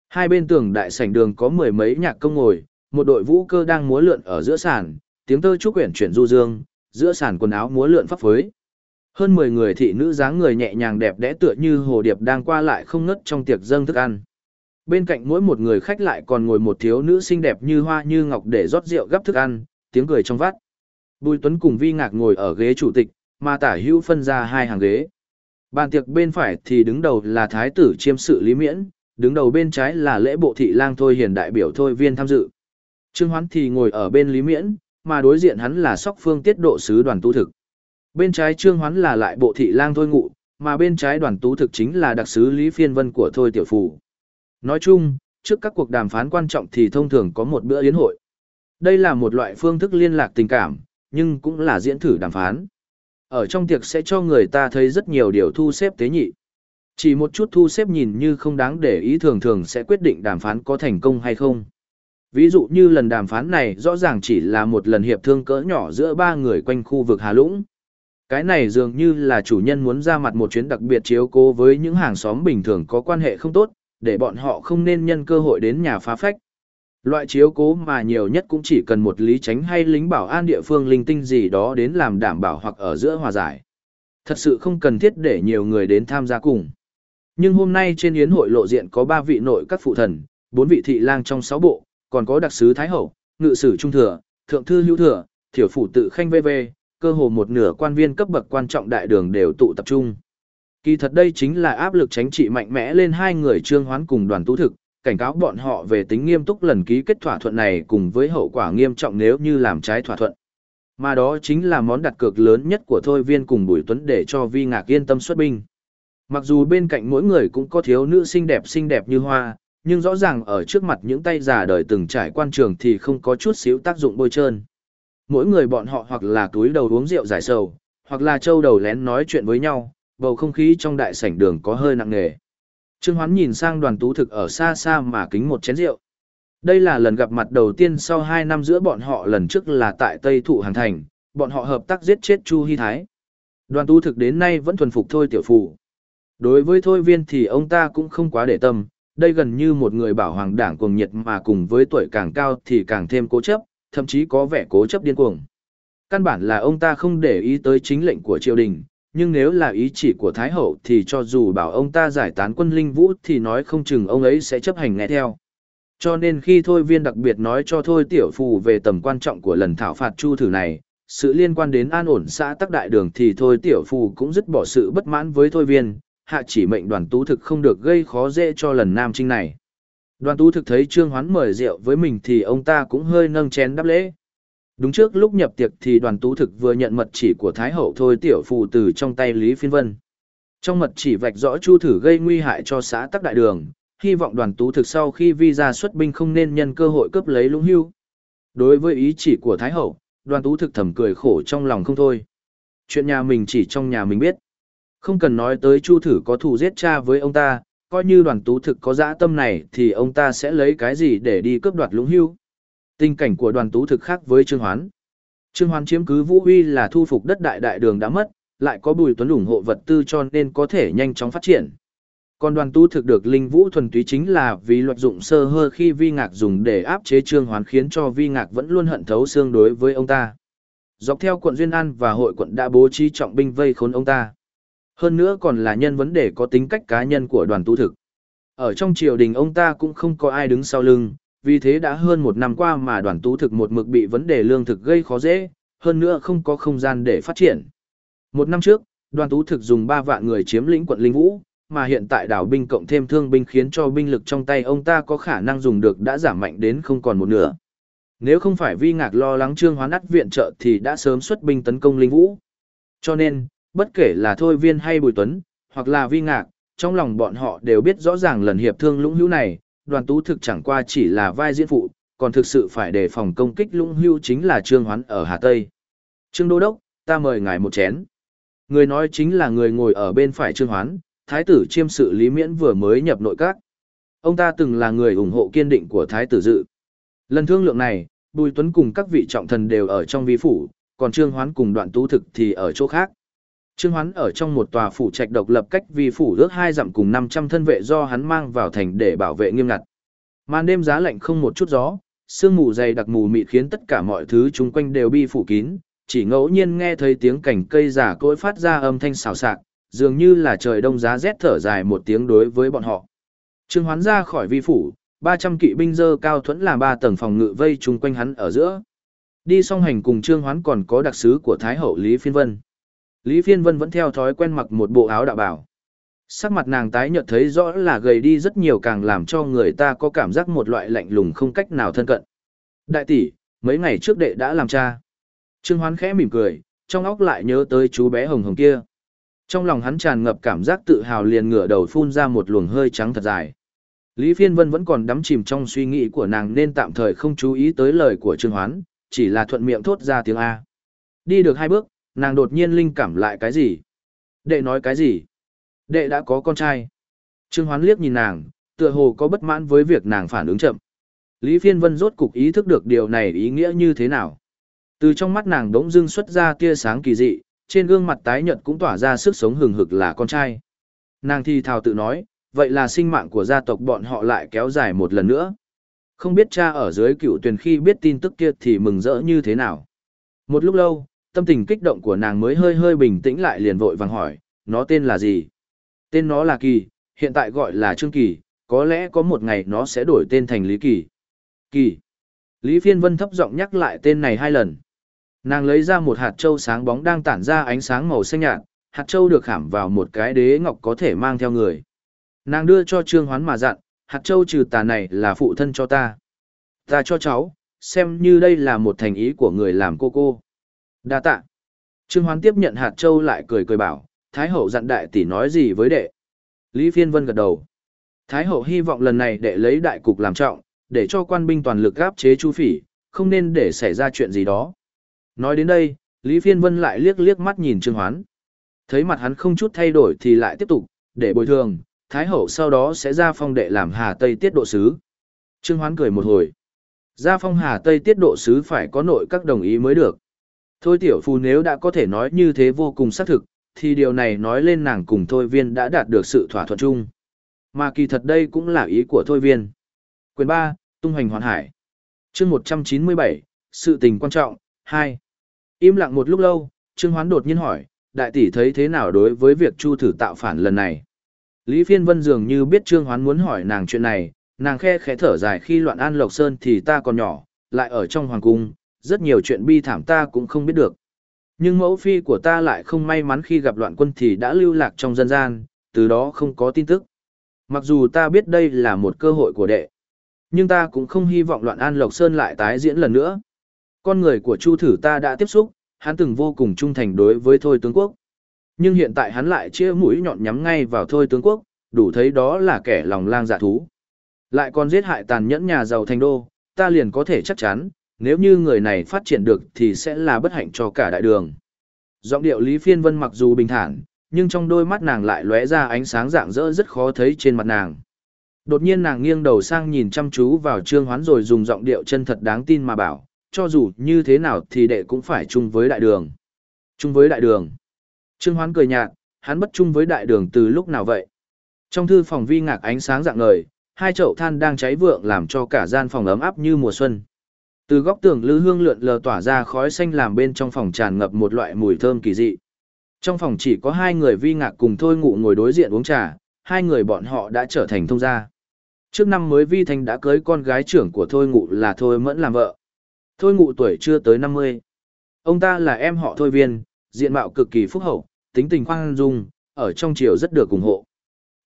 Hai bên tường đại sảnh đường có mười mấy nhạc công ngồi, một đội vũ cơ đang múa lượn ở giữa sàn, tiếng tơ trúc quyển chuyển du dương, giữa sàn quần áo múa lượn pháp phối. Hơn 10 người thị nữ dáng người nhẹ nhàng đẹp đẽ tựa như hồ điệp đang qua lại không ngớt trong tiệc dâng thức ăn. Bên cạnh mỗi một người khách lại còn ngồi một thiếu nữ xinh đẹp như hoa như ngọc để rót rượu gấp thức ăn, tiếng cười trong vắt. Bùi Tuấn cùng Vi Ngạc ngồi ở ghế chủ tịch, mà tả hữu phân ra hai hàng ghế. Bàn tiệc bên phải thì đứng đầu là thái tử chiêm sự Lý Miễn, đứng đầu bên trái là lễ bộ thị lang thôi hiền đại biểu thôi viên tham dự. Trương Hoán thì ngồi ở bên Lý Miễn, mà đối diện hắn là sóc phương tiết độ sứ đoàn tu thực. Bên trái Trương Hoán là lại bộ thị lang thôi ngụ, mà bên trái đoàn tú thực chính là đặc sứ Lý Phiên Vân của Thôi Tiểu Phủ. Nói chung, trước các cuộc đàm phán quan trọng thì thông thường có một bữa yến hội. Đây là một loại phương thức liên lạc tình cảm, nhưng cũng là diễn thử đàm phán. Ở trong tiệc sẽ cho người ta thấy rất nhiều điều thu xếp tế nhị. Chỉ một chút thu xếp nhìn như không đáng để ý thường thường sẽ quyết định đàm phán có thành công hay không. Ví dụ như lần đàm phán này rõ ràng chỉ là một lần hiệp thương cỡ nhỏ giữa ba người quanh khu vực Hà Lũng. Cái này dường như là chủ nhân muốn ra mặt một chuyến đặc biệt chiếu cố với những hàng xóm bình thường có quan hệ không tốt, để bọn họ không nên nhân cơ hội đến nhà phá phách. Loại chiếu cố mà nhiều nhất cũng chỉ cần một lý tránh hay lính bảo an địa phương linh tinh gì đó đến làm đảm bảo hoặc ở giữa hòa giải. Thật sự không cần thiết để nhiều người đến tham gia cùng. Nhưng hôm nay trên yến hội lộ diện có 3 vị nội các phụ thần, 4 vị thị lang trong 6 bộ, còn có đặc sứ Thái Hậu, ngự sử Trung Thừa, Thượng Thư Hữu Thừa, Thiểu Phủ Tự Khanh VV, cơ hồ một nửa quan viên cấp bậc quan trọng đại đường đều tụ tập trung. Kỳ thật đây chính là áp lực chính trị mạnh mẽ lên hai người trương hoán cùng đoàn tú thực, cảnh cáo bọn họ về tính nghiêm túc lần ký kết thỏa thuận này cùng với hậu quả nghiêm trọng nếu như làm trái thỏa thuận. Mà đó chính là món đặt cược lớn nhất của Thôi Viên cùng Bùi Tuấn để cho Vi Ngạc yên tâm xuất binh. Mặc dù bên cạnh mỗi người cũng có thiếu nữ xinh đẹp xinh đẹp như hoa, nhưng rõ ràng ở trước mặt những tay già đời từng trải quan trường thì không có chút xíu tác dụng bôi trơn. Mỗi người bọn họ hoặc là túi đầu uống rượu giải sầu, hoặc là trâu đầu lén nói chuyện với nhau, bầu không khí trong đại sảnh đường có hơi nặng nề. Trương Hoán nhìn sang đoàn tú thực ở xa xa mà kính một chén rượu. Đây là lần gặp mặt đầu tiên sau 2 năm giữa bọn họ lần trước là tại Tây Thụ Hàng Thành, bọn họ hợp tác giết chết Chu Hy Thái. Đoàn tu thực đến nay vẫn thuần phục thôi tiểu phụ. Đối với thôi viên thì ông ta cũng không quá để tâm, đây gần như một người bảo hoàng đảng cuồng nhiệt mà cùng với tuổi càng cao thì càng thêm cố chấp, thậm chí có vẻ cố chấp điên cuồng. Căn bản là ông ta không để ý tới chính lệnh của triều đình, nhưng nếu là ý chỉ của Thái Hậu thì cho dù bảo ông ta giải tán quân linh vũ thì nói không chừng ông ấy sẽ chấp hành nghe theo. Cho nên khi Thôi Viên đặc biệt nói cho Thôi Tiểu Phù về tầm quan trọng của lần thảo phạt chu thử này, sự liên quan đến an ổn xã tắc đại đường thì Thôi Tiểu Phù cũng dứt bỏ sự bất mãn với Thôi Viên, hạ chỉ mệnh đoàn tú thực không được gây khó dễ cho lần nam trinh này. Đoàn tú thực thấy Trương Hoán mời rượu với mình thì ông ta cũng hơi nâng chén đáp lễ. Đúng trước lúc nhập tiệc thì đoàn tú thực vừa nhận mật chỉ của Thái Hậu Thôi Tiểu Phù từ trong tay Lý Phiên Vân. Trong mật chỉ vạch rõ chu thử gây nguy hại cho xã tắc đại đường, hy vọng đoàn tú thực sau khi vi ra xuất binh không nên nhân cơ hội cướp lấy lũng hưu. Đối với ý chỉ của Thái Hậu, đoàn tú thực thầm cười khổ trong lòng không thôi. Chuyện nhà mình chỉ trong nhà mình biết. Không cần nói tới chu thử có thù giết cha với ông ta, coi như đoàn tú thực có dã tâm này thì ông ta sẽ lấy cái gì để đi cướp đoạt lũng hưu. Tình cảnh của đoàn tú thực khác với Trương Hoán. Trương Hoán chiếm cứ Vũ Huy là thu phục đất đại đại đường đã mất, lại có Bùi Tuấn ủng hộ vật tư cho nên có thể nhanh chóng phát triển. Còn đoàn tu thực được linh vũ thuần túy chính là vì luật dụng sơ hơ khi vi ngạc dùng để áp chế trương hoán khiến cho vi ngạc vẫn luôn hận thấu xương đối với ông ta. Dọc theo quận Duyên An và hội quận đã bố trí trọng binh vây khốn ông ta. Hơn nữa còn là nhân vấn đề có tính cách cá nhân của đoàn tu thực. Ở trong triều đình ông ta cũng không có ai đứng sau lưng, vì thế đã hơn một năm qua mà đoàn tu thực một mực bị vấn đề lương thực gây khó dễ, hơn nữa không có không gian để phát triển. Một năm trước, đoàn tú thực dùng 3 vạn người chiếm lĩnh quận Linh Vũ, mà hiện tại đảo binh cộng thêm thương binh khiến cho binh lực trong tay ông ta có khả năng dùng được đã giảm mạnh đến không còn một nửa. Nếu không phải vi ngạc lo lắng trương hoán ắt viện trợ thì đã sớm xuất binh tấn công linh vũ. Cho nên, bất kể là Thôi Viên hay Bùi Tuấn, hoặc là vi ngạc, trong lòng bọn họ đều biết rõ ràng lần hiệp thương lũng hữu này, đoàn tú thực chẳng qua chỉ là vai diễn phụ, còn thực sự phải đề phòng công kích lũng hữu chính là trương hoán ở Hà Tây. Trương Đô Đốc, ta mời ngài một chén. Người nói chính là người ngồi ở bên phải trương hoán, thái tử chiêm sự lý miễn vừa mới nhập nội các. Ông ta từng là người ủng hộ kiên định của thái tử dự. Lần thương lượng này, Bùi Tuấn cùng các vị trọng thần đều ở trong vi phủ, còn Trương Hoán cùng đoạn tú thực thì ở chỗ khác. Trương Hoán ở trong một tòa phủ trạch độc lập cách vi phủ ước hai dặm cùng 500 thân vệ do hắn mang vào thành để bảo vệ nghiêm ngặt. Màn đêm giá lạnh không một chút gió, sương mù dày đặc mù mịt khiến tất cả mọi thứ chung quanh đều bị phủ kín, chỉ ngẫu nhiên nghe thấy tiếng cảnh cây giả cỗi phát ra âm thanh xào xạc, dường như là trời đông giá rét thở dài một tiếng đối với bọn họ. Trương Hoán ra khỏi vi phủ, 300 kỵ binh dơ cao thuẫn là ba tầng phòng ngự vây chung quanh hắn ở giữa. Đi song hành cùng Trương Hoán còn có đặc sứ của Thái hậu Lý Phiên Vân. Lý Phiên Vân vẫn theo thói quen mặc một bộ áo đạo bảo. Sắc mặt nàng tái nhợt thấy rõ là gầy đi rất nhiều càng làm cho người ta có cảm giác một loại lạnh lùng không cách nào thân cận. Đại tỷ, mấy ngày trước đệ đã làm cha. Trương Hoán khẽ mỉm cười, trong óc lại nhớ tới chú bé hồng hồng kia. Trong lòng hắn tràn ngập cảm giác tự hào liền ngửa đầu phun ra một luồng hơi trắng thật dài. Lý Phiên Vân vẫn còn đắm chìm trong suy nghĩ của nàng nên tạm thời không chú ý tới lời của Trương Hoán, chỉ là thuận miệng thốt ra tiếng A. Đi được hai bước, nàng đột nhiên linh cảm lại cái gì? Đệ nói cái gì? Đệ đã có con trai. Trương Hoán liếc nhìn nàng, tựa hồ có bất mãn với việc nàng phản ứng chậm. Lý Phiên Vân rốt cục ý thức được điều này ý nghĩa như thế nào. Từ trong mắt nàng đống dưng xuất ra tia sáng kỳ dị, trên gương mặt tái nhợt cũng tỏa ra sức sống hừng hực là con trai. Nàng thi thào tự nói, vậy là sinh mạng của gia tộc bọn họ lại kéo dài một lần nữa. Không biết cha ở dưới cựu tuyền khi biết tin tức kia thì mừng rỡ như thế nào. Một lúc lâu, tâm tình kích động của nàng mới hơi hơi bình tĩnh lại liền vội vàng hỏi, nó tên là gì? Tên nó là Kỳ, hiện tại gọi là Trương Kỳ, có lẽ có một ngày nó sẽ đổi tên thành Lý Kỳ. Kỳ. Lý Phiên Vân thấp giọng nhắc lại tên này hai lần. Nàng lấy ra một hạt châu sáng bóng đang tản ra ánh sáng màu xanh nhạt, hạt châu được khảm vào một cái đế ngọc có thể mang theo người. Nàng đưa cho Trương Hoán mà dặn, hạt châu trừ tà này là phụ thân cho ta. Ta cho cháu, xem như đây là một thành ý của người làm cô cô. Đa tạ. Trương Hoán tiếp nhận hạt châu lại cười cười bảo, Thái hậu dặn đại tỷ nói gì với đệ. Lý Phiên Vân gật đầu. Thái hậu hy vọng lần này đệ lấy đại cục làm trọng, để cho quan binh toàn lực gáp chế chu phỉ, không nên để xảy ra chuyện gì đó. Nói đến đây, Lý Phiên Vân lại liếc liếc mắt nhìn Trương Hoán. Thấy mặt hắn không chút thay đổi thì lại tiếp tục, để bồi thường, Thái Hậu sau đó sẽ ra phong đệ làm Hà Tây tiết độ sứ. Trương Hoán cười một hồi. ra phong Hà Tây tiết độ sứ phải có nội các đồng ý mới được. Thôi tiểu phu nếu đã có thể nói như thế vô cùng xác thực, thì điều này nói lên nàng cùng Thôi Viên đã đạt được sự thỏa thuận chung. Mà kỳ thật đây cũng là ý của Thôi Viên. Quyền 3, Tung hoành hoàn hải. chương 197, Sự tình quan trọng, 2. Im lặng một lúc lâu, Trương Hoán đột nhiên hỏi, đại tỷ thấy thế nào đối với việc Chu thử tạo phản lần này? Lý Phiên Vân dường như biết Trương Hoán muốn hỏi nàng chuyện này, nàng khe khẽ thở dài khi loạn an Lộc Sơn thì ta còn nhỏ, lại ở trong hoàng cung, rất nhiều chuyện bi thảm ta cũng không biết được. Nhưng mẫu phi của ta lại không may mắn khi gặp loạn quân thì đã lưu lạc trong dân gian, từ đó không có tin tức. Mặc dù ta biết đây là một cơ hội của đệ, nhưng ta cũng không hy vọng loạn an Lộc Sơn lại tái diễn lần nữa. Con người của Chu Thử ta đã tiếp xúc, hắn từng vô cùng trung thành đối với Thôi Tướng Quốc. Nhưng hiện tại hắn lại chia mũi nhọn nhắm ngay vào Thôi Tướng Quốc, đủ thấy đó là kẻ lòng lang dạ thú. Lại còn giết hại tàn nhẫn nhà giàu thành đô, ta liền có thể chắc chắn, nếu như người này phát triển được thì sẽ là bất hạnh cho cả đại đường. Giọng điệu Lý Phiên Vân mặc dù bình thản, nhưng trong đôi mắt nàng lại lóe ra ánh sáng rạng rỡ rất khó thấy trên mặt nàng. Đột nhiên nàng nghiêng đầu sang nhìn chăm chú vào Trương Hoán rồi dùng giọng điệu chân thật đáng tin mà bảo, cho dù như thế nào thì đệ cũng phải chung với đại đường. Chung với đại đường. Trương Hoán cười nhạt, hắn bất chung với đại đường từ lúc nào vậy? Trong thư phòng vi ngạc ánh sáng rạng ngời, hai chậu than đang cháy vượng làm cho cả gian phòng ấm áp như mùa xuân. Từ góc tường lư hương lượn lờ tỏa ra khói xanh làm bên trong phòng tràn ngập một loại mùi thơm kỳ dị. Trong phòng chỉ có hai người vi ngạc cùng thôi ngủ ngồi đối diện uống trà, hai người bọn họ đã trở thành thông gia. Trước năm mới vi thanh đã cưới con gái trưởng của thôi ngụ là thôi mẫn làm vợ. Thôi ngụ tuổi chưa tới 50. Ông ta là em họ thôi viên, diện mạo cực kỳ phúc hậu, tính tình khoan dung, ở trong triều rất được ủng hộ.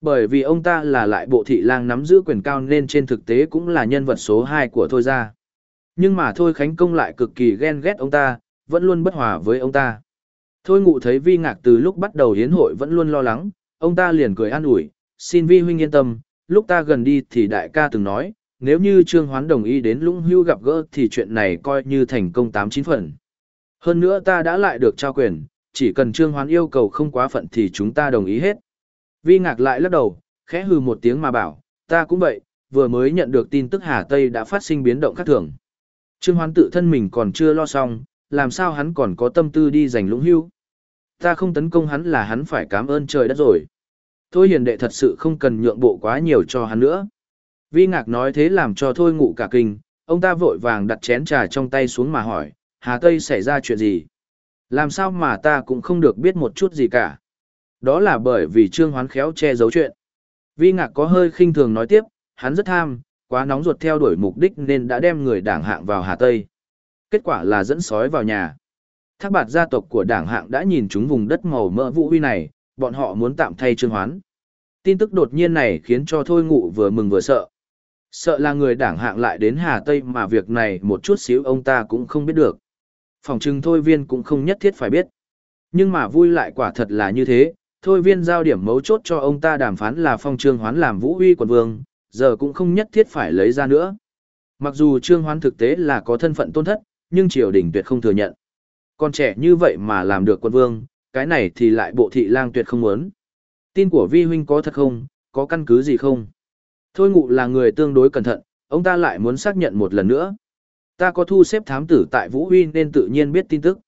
Bởi vì ông ta là lại bộ thị lang nắm giữ quyền cao nên trên thực tế cũng là nhân vật số 2 của Thôi gia. Nhưng mà Thôi Khánh Công lại cực kỳ ghen ghét ông ta, vẫn luôn bất hòa với ông ta. Thôi ngụ thấy vi ngạc từ lúc bắt đầu hiến hội vẫn luôn lo lắng, ông ta liền cười an ủi, xin vi huynh yên tâm, lúc ta gần đi thì đại ca từng nói, nếu như Trương Hoán đồng ý đến lũng hưu gặp gỡ thì chuyện này coi như thành công tám chín phần. Hơn nữa ta đã lại được trao quyền, chỉ cần Trương Hoán yêu cầu không quá phận thì chúng ta đồng ý hết. Vi ngạc lại lắc đầu, khẽ hừ một tiếng mà bảo, ta cũng vậy, vừa mới nhận được tin tức Hà Tây đã phát sinh biến động khác thường. Trương Hoán tự thân mình còn chưa lo xong, làm sao hắn còn có tâm tư đi giành lũng hưu. Ta không tấn công hắn là hắn phải cảm ơn trời đất rồi. Thôi hiền đệ thật sự không cần nhượng bộ quá nhiều cho hắn nữa. Vi ngạc nói thế làm cho thôi ngủ cả kinh, ông ta vội vàng đặt chén trà trong tay xuống mà hỏi, Hà Tây xảy ra chuyện gì? Làm sao mà ta cũng không được biết một chút gì cả? Đó là bởi vì Trương Hoán khéo che giấu chuyện. Vi ngạc có hơi khinh thường nói tiếp, hắn rất tham, quá nóng ruột theo đuổi mục đích nên đã đem người đảng hạng vào Hà Tây. Kết quả là dẫn sói vào nhà. Thác bạt gia tộc của đảng hạng đã nhìn chúng vùng đất màu mỡ vũ huy này, bọn họ muốn tạm thay Trương Hoán. Tin tức đột nhiên này khiến cho Thôi Ngụ vừa mừng vừa sợ. Sợ là người đảng hạng lại đến Hà Tây mà việc này một chút xíu ông ta cũng không biết được. Phòng trừng Thôi Viên cũng không nhất thiết phải biết. Nhưng mà vui lại quả thật là như thế, Thôi Viên giao điểm mấu chốt cho ông ta đàm phán là phong trương hoán làm vũ huy quận vương, giờ cũng không nhất thiết phải lấy ra nữa. Mặc dù trương hoán thực tế là có thân phận tôn thất, nhưng triều đình tuyệt không thừa nhận. Con trẻ như vậy mà làm được quân vương, cái này thì lại bộ thị lang tuyệt không muốn. Tin của vi huynh có thật không, có căn cứ gì không? Thôi ngụ là người tương đối cẩn thận, ông ta lại muốn xác nhận một lần nữa. Ta có thu xếp thám tử tại Vũ Huy nên tự nhiên biết tin tức.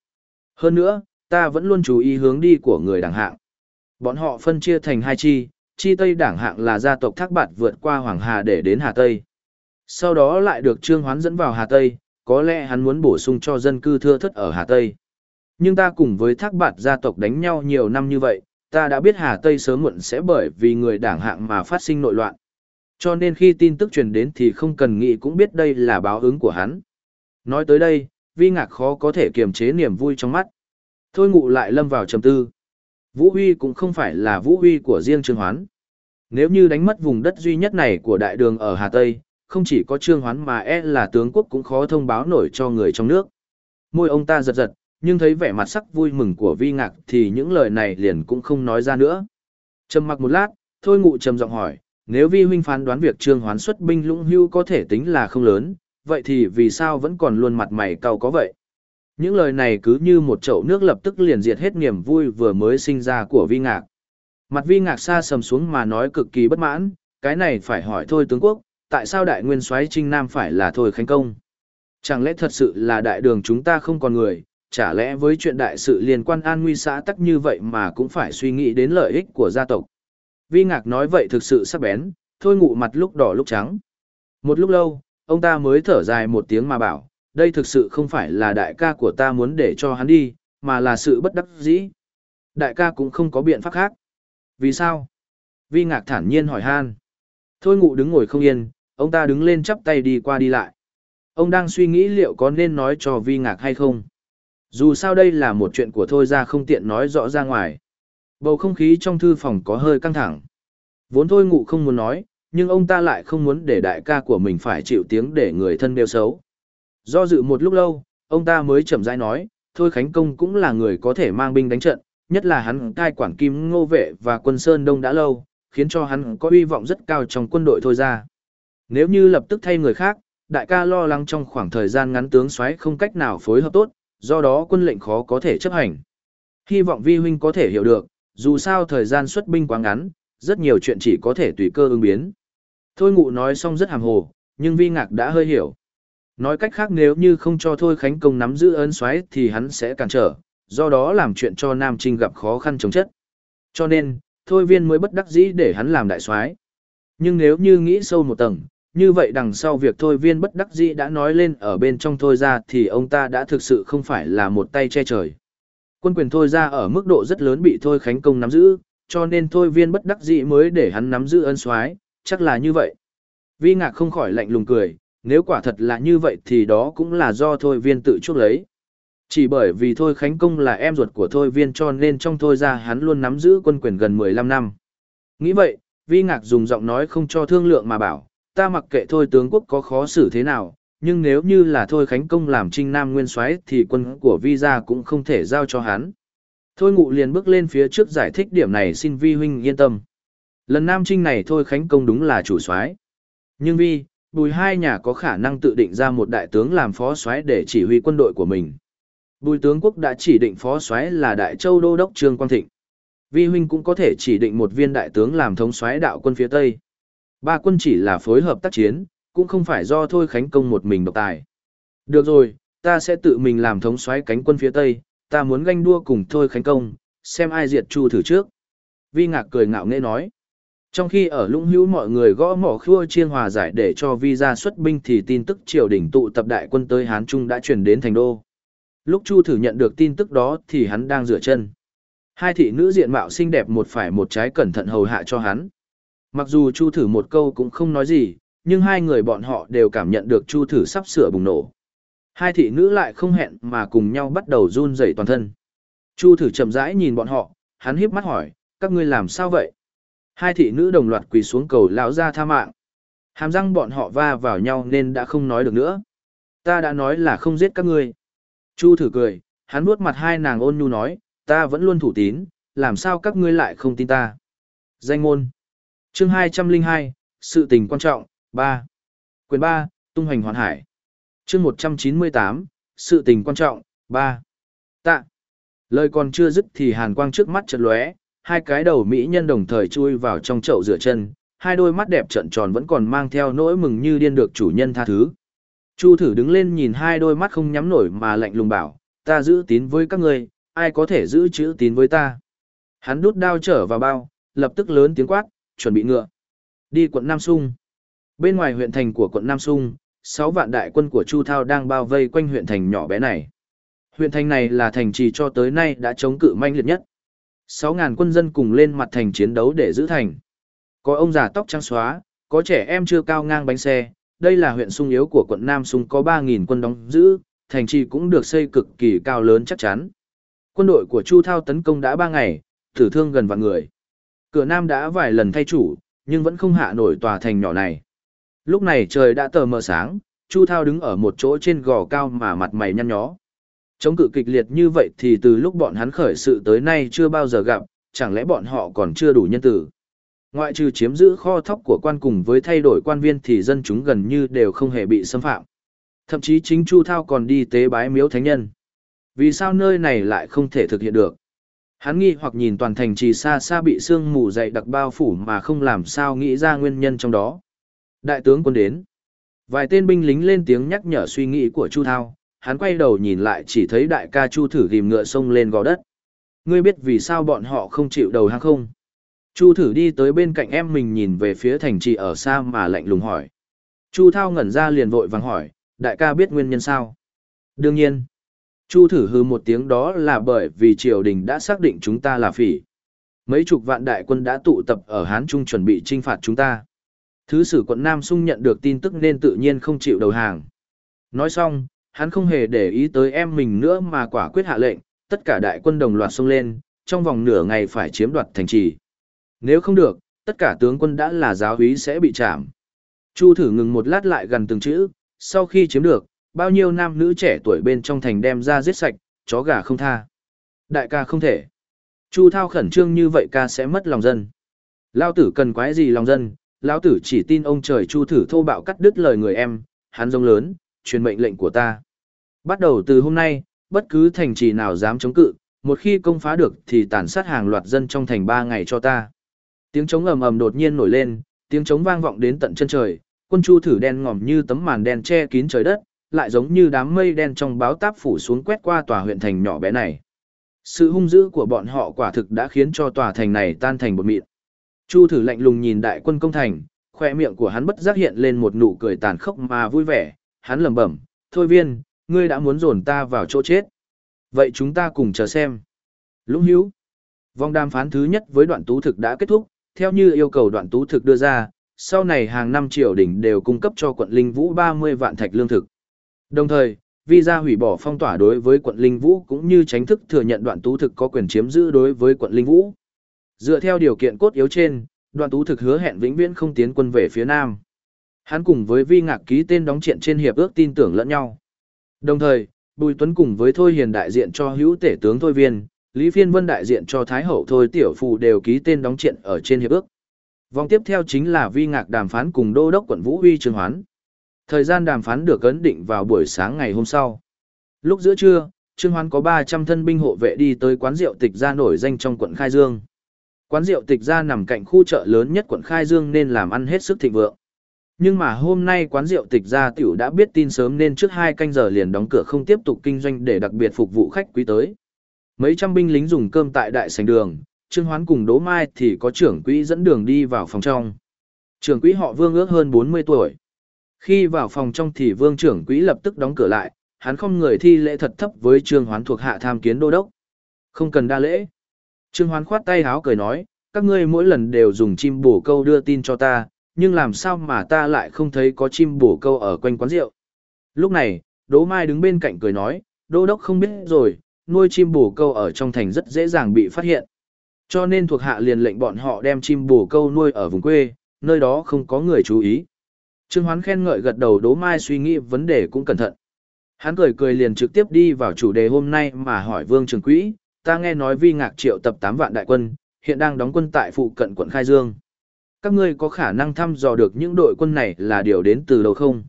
Hơn nữa, ta vẫn luôn chú ý hướng đi của người đảng hạng. Bọn họ phân chia thành hai chi, chi Tây đảng hạng là gia tộc Thác Bạt vượt qua Hoàng Hà để đến Hà Tây. Sau đó lại được Trương Hoán dẫn vào Hà Tây, có lẽ hắn muốn bổ sung cho dân cư thưa thất ở Hà Tây. Nhưng ta cùng với Thác Bạt gia tộc đánh nhau nhiều năm như vậy, ta đã biết Hà Tây sớm muộn sẽ bởi vì người đảng hạng mà phát sinh nội loạn. Cho nên khi tin tức truyền đến thì không cần nghĩ cũng biết đây là báo ứng của hắn. Nói tới đây, vi ngạc khó có thể kiềm chế niềm vui trong mắt. Thôi ngụ lại lâm vào trầm tư. Vũ Huy cũng không phải là Vũ Huy của riêng Trương Hoán. Nếu như đánh mất vùng đất duy nhất này của đại đường ở Hà Tây, không chỉ có Trương Hoán mà e là tướng quốc cũng khó thông báo nổi cho người trong nước. Môi ông ta giật giật, nhưng thấy vẻ mặt sắc vui mừng của vi ngạc thì những lời này liền cũng không nói ra nữa. Trầm mặc một lát, thôi ngụ trầm giọng hỏi, nếu vi huynh phán đoán việc Trương Hoán xuất binh lũng hưu có thể tính là không lớn, vậy thì vì sao vẫn còn luôn mặt mày cau có vậy? Những lời này cứ như một chậu nước lập tức liền diệt hết niềm vui vừa mới sinh ra của vi ngạc. Mặt vi ngạc xa sầm xuống mà nói cực kỳ bất mãn, cái này phải hỏi thôi tướng quốc, tại sao đại nguyên soái Trinh Nam phải là Thôi Khánh Công? Chẳng lẽ thật sự là đại đường chúng ta không còn người, chả lẽ với chuyện đại sự liên quan an nguy xã tắc như vậy mà cũng phải suy nghĩ đến lợi ích của gia tộc? Vi Ngạc nói vậy thực sự sắc bén, thôi ngụ mặt lúc đỏ lúc trắng. Một lúc lâu, ông ta mới thở dài một tiếng mà bảo, đây thực sự không phải là đại ca của ta muốn để cho hắn đi, mà là sự bất đắc dĩ. Đại ca cũng không có biện pháp khác. Vì sao? Vi ngạc thản nhiên hỏi han. Thôi ngụ đứng ngồi không yên, ông ta đứng lên chắp tay đi qua đi lại. Ông đang suy nghĩ liệu có nên nói cho vi ngạc hay không. Dù sao đây là một chuyện của thôi ra không tiện nói rõ ra ngoài. Bầu không khí trong thư phòng có hơi căng thẳng. Vốn thôi ngụ không muốn nói, nhưng ông ta lại không muốn để đại ca của mình phải chịu tiếng để người thân đều xấu. Do dự một lúc lâu, ông ta mới chậm rãi nói, thôi Khánh Công cũng là người có thể mang binh đánh trận, nhất là hắn cai quản kim ngô vệ và quân Sơn Đông đã lâu, khiến cho hắn có uy vọng rất cao trong quân đội thôi ra. Nếu như lập tức thay người khác, đại ca lo lắng trong khoảng thời gian ngắn tướng soái không cách nào phối hợp tốt, do đó quân lệnh khó có thể chấp hành. Hy vọng vi huynh có thể hiểu được, dù sao thời gian xuất binh quá ngắn, rất nhiều chuyện chỉ có thể tùy cơ ứng biến. Thôi ngụ nói xong rất hàm hồ, nhưng vi ngạc đã hơi hiểu. Nói cách khác nếu như không cho Thôi Khánh Công nắm giữ ấn xoáy thì hắn sẽ cản trở, do đó làm chuyện cho Nam Trinh gặp khó khăn chống chất. Cho nên, Thôi Viên mới bất đắc dĩ để hắn làm đại soái. Nhưng nếu như nghĩ sâu một tầng, như vậy đằng sau việc Thôi Viên bất đắc dĩ đã nói lên ở bên trong Thôi ra thì ông ta đã thực sự không phải là một tay che trời. Quân quyền Thôi ra ở mức độ rất lớn bị Thôi Khánh Công nắm giữ, cho nên Thôi Viên bất đắc dĩ mới để hắn nắm giữ ân soái, chắc là như vậy. Vi Ngạc không khỏi lạnh lùng cười, nếu quả thật là như vậy thì đó cũng là do Thôi Viên tự chuốc lấy. Chỉ bởi vì Thôi Khánh Công là em ruột của Thôi Viên cho nên trong Thôi ra hắn luôn nắm giữ quân quyền gần 15 năm. Nghĩ vậy, Vi Ngạc dùng giọng nói không cho thương lượng mà bảo, ta mặc kệ Thôi tướng quốc có khó xử thế nào, nhưng nếu như là Thôi Khánh Công làm trinh nam nguyên soái thì quân của Vi gia cũng không thể giao cho hắn. Thôi ngụ liền bước lên phía trước giải thích điểm này xin Vi huynh yên tâm. Lần nam trinh này Thôi Khánh Công đúng là chủ soái. Nhưng Vi, Bùi hai nhà có khả năng tự định ra một đại tướng làm phó soái để chỉ huy quân đội của mình. Bùi tướng quốc đã chỉ định phó soái là Đại Châu Đô đốc Trương Quang Thịnh. Vi huynh cũng có thể chỉ định một viên đại tướng làm thống soái đạo quân phía Tây. Ba quân chỉ là phối hợp tác chiến, cũng không phải do Thôi Khánh Công một mình độc tài. Được rồi, ta sẽ tự mình làm thống soái cánh quân phía Tây, ta muốn ganh đua cùng Thôi Khánh Công, xem ai diệt Chu thử trước. Vi Ngạc cười ngạo nghễ nói. Trong khi ở lũng hữu mọi người gõ mỏ khua chiên hòa giải để cho visa xuất binh thì tin tức triều đình tụ tập đại quân tới Hán Trung đã chuyển đến thành đô. Lúc Chu thử nhận được tin tức đó thì hắn đang rửa chân. Hai thị nữ diện mạo xinh đẹp một phải một trái cẩn thận hầu hạ cho hắn. Mặc dù Chu thử một câu cũng không nói gì, nhưng hai người bọn họ đều cảm nhận được Chu thử sắp sửa bùng nổ. Hai thị nữ lại không hẹn mà cùng nhau bắt đầu run rẩy toàn thân. Chu thử chậm rãi nhìn bọn họ, hắn híp mắt hỏi, các ngươi làm sao vậy? Hai thị nữ đồng loạt quỳ xuống cầu lão ra tha mạng. Hàm răng bọn họ va vào nhau nên đã không nói được nữa. Ta đã nói là không giết các ngươi. Chu thử cười, hắn nuốt mặt hai nàng ôn nhu nói, ta vẫn luôn thủ tín, làm sao các ngươi lại không tin ta. Danh môn. Chương 202, sự tình quan trọng, 3. Quyền 3, tung hành hoàn hải. Chương 198, sự tình quan trọng, 3. Tạ. Lời còn chưa dứt thì hàn quang trước mắt chợt lóe, hai cái đầu mỹ nhân đồng thời chui vào trong chậu rửa chân, hai đôi mắt đẹp trợn tròn vẫn còn mang theo nỗi mừng như điên được chủ nhân tha thứ. Chu thử đứng lên nhìn hai đôi mắt không nhắm nổi mà lạnh lùng bảo, ta giữ tín với các ngươi, ai có thể giữ chữ tín với ta. Hắn đút đao trở vào bao, lập tức lớn tiếng quát, chuẩn bị ngựa. Đi quận Nam Sung. Bên ngoài huyện thành của quận Nam Sung, 6 vạn đại quân của Chu Thao đang bao vây quanh huyện thành nhỏ bé này. Huyện thành này là thành trì cho tới nay đã chống cự manh liệt nhất. 6.000 quân dân cùng lên mặt thành chiến đấu để giữ thành. Có ông già tóc trắng xóa, có trẻ em chưa cao ngang bánh xe. Đây là huyện sung yếu của quận Nam Sung có 3.000 quân đóng giữ, thành trì cũng được xây cực kỳ cao lớn chắc chắn. Quân đội của Chu Thao tấn công đã 3 ngày, tử thương gần vạn người. Cửa Nam đã vài lần thay chủ, nhưng vẫn không hạ nổi tòa thành nhỏ này. Lúc này trời đã tờ mờ sáng, Chu Thao đứng ở một chỗ trên gò cao mà mặt mày nhăn nhó. Chống cự kịch liệt như vậy thì từ lúc bọn hắn khởi sự tới nay chưa bao giờ gặp, chẳng lẽ bọn họ còn chưa đủ nhân tử. Ngoại trừ chiếm giữ kho thóc của quan cùng với thay đổi quan viên thì dân chúng gần như đều không hề bị xâm phạm. Thậm chí chính Chu Thao còn đi tế bái miếu thánh nhân. Vì sao nơi này lại không thể thực hiện được? Hắn nghi hoặc nhìn toàn thành trì xa xa bị sương mù dày đặc bao phủ mà không làm sao nghĩ ra nguyên nhân trong đó. Đại tướng quân đến. Vài tên binh lính lên tiếng nhắc nhở suy nghĩ của Chu Thao, hắn quay đầu nhìn lại chỉ thấy đại ca Chu thử ghim ngựa sông lên gò đất. Ngươi biết vì sao bọn họ không chịu đầu hàng không? Chu thử đi tới bên cạnh em mình nhìn về phía thành trì ở xa mà lạnh lùng hỏi. Chu Thao ngẩn ra liền vội vàng hỏi, đại ca biết nguyên nhân sao? Đương nhiên. Chu thử hư một tiếng đó là bởi vì triều đình đã xác định chúng ta là phỉ. Mấy chục vạn đại quân đã tụ tập ở Hán Trung chuẩn bị trinh phạt chúng ta. Thứ sử quận Nam Sung nhận được tin tức nên tự nhiên không chịu đầu hàng. Nói xong, hắn không hề để ý tới em mình nữa mà quả quyết hạ lệnh, tất cả đại quân đồng loạt xông lên, trong vòng nửa ngày phải chiếm đoạt thành trì. Nếu không được, tất cả tướng quân đã là giáo úy sẽ bị chạm. Chu thử ngừng một lát lại gần từng chữ, sau khi chiếm được, bao nhiêu nam nữ trẻ tuổi bên trong thành đem ra giết sạch, chó gà không tha. Đại ca không thể. Chu thao khẩn trương như vậy ca sẽ mất lòng dân. Lao tử cần quái gì lòng dân, lão tử chỉ tin ông trời chu thử thô bạo cắt đứt lời người em, hắn rông lớn, truyền mệnh lệnh của ta. Bắt đầu từ hôm nay, bất cứ thành trì nào dám chống cự, một khi công phá được thì tàn sát hàng loạt dân trong thành ba ngày cho ta. Tiếng trống ầm ầm đột nhiên nổi lên, tiếng trống vang vọng đến tận chân trời, quân chu thử đen ngòm như tấm màn đen che kín trời đất, lại giống như đám mây đen trong báo táp phủ xuống quét qua tòa huyện thành nhỏ bé này. Sự hung dữ của bọn họ quả thực đã khiến cho tòa thành này tan thành bột mịn. Chu thử lạnh lùng nhìn đại quân công thành, khoe miệng của hắn bất giác hiện lên một nụ cười tàn khốc mà vui vẻ, hắn lẩm bẩm, thôi viên, ngươi đã muốn dồn ta vào chỗ chết. Vậy chúng ta cùng chờ xem. Lũng hữu. Vòng đàm phán thứ nhất với đoạn tú thực đã kết thúc, theo như yêu cầu đoạn tú thực đưa ra, sau này hàng năm triều đỉnh đều cung cấp cho quận Linh Vũ 30 vạn thạch lương thực. Đồng thời, visa hủy bỏ phong tỏa đối với quận Linh Vũ cũng như tránh thức thừa nhận đoạn tú thực có quyền chiếm giữ đối với quận Linh Vũ. Dựa theo điều kiện cốt yếu trên, đoạn tú thực hứa hẹn vĩnh viễn không tiến quân về phía Nam. Hắn cùng với Vi Ngạc ký tên đóng triện trên hiệp ước tin tưởng lẫn nhau. Đồng thời, Bùi Tuấn cùng với Thôi Hiền đại diện cho hữu tể tướng Thôi Viên, Lý Phiên Vân đại diện cho Thái Hậu Thôi Tiểu Phù đều ký tên đóng triện ở trên hiệp ước. Vòng tiếp theo chính là Vi Ngạc đàm phán cùng Đô đốc quận Vũ Huy Trương Hoán. Thời gian đàm phán được ấn định vào buổi sáng ngày hôm sau. Lúc giữa trưa, Trương Hoán có 300 thân binh hộ vệ đi tới quán rượu tịch gia nổi danh trong quận Khai Dương. Quán rượu tịch gia nằm cạnh khu chợ lớn nhất quận Khai Dương nên làm ăn hết sức thịnh vượng. Nhưng mà hôm nay quán rượu tịch gia tiểu đã biết tin sớm nên trước hai canh giờ liền đóng cửa không tiếp tục kinh doanh để đặc biệt phục vụ khách quý tới. Mấy trăm binh lính dùng cơm tại đại sảnh đường, Trương Hoán cùng Đỗ Mai thì có trưởng quỹ dẫn đường đi vào phòng trong. Trưởng quỹ họ Vương ước hơn 40 tuổi. Khi vào phòng trong thì Vương trưởng quỹ lập tức đóng cửa lại, hắn không người thi lễ thật thấp với Trương Hoán thuộc hạ tham kiến đô đốc. Không cần đa lễ. Trương Hoán khoát tay háo cười nói, các ngươi mỗi lần đều dùng chim bổ câu đưa tin cho ta, nhưng làm sao mà ta lại không thấy có chim bổ câu ở quanh quán rượu. Lúc này, Đỗ Mai đứng bên cạnh cười nói, Đỗ đốc không biết rồi, nuôi chim bổ câu ở trong thành rất dễ dàng bị phát hiện. Cho nên thuộc hạ liền lệnh bọn họ đem chim bổ câu nuôi ở vùng quê, nơi đó không có người chú ý. Trương Hoán khen ngợi gật đầu Đỗ Mai suy nghĩ vấn đề cũng cẩn thận. Hắn cười cười liền trực tiếp đi vào chủ đề hôm nay mà hỏi Vương Trường Quỹ, ta nghe nói vi ngạc triệu tập 8 vạn đại quân, hiện đang đóng quân tại phụ cận quận Khai Dương. Các ngươi có khả năng thăm dò được những đội quân này là điều đến từ đâu không?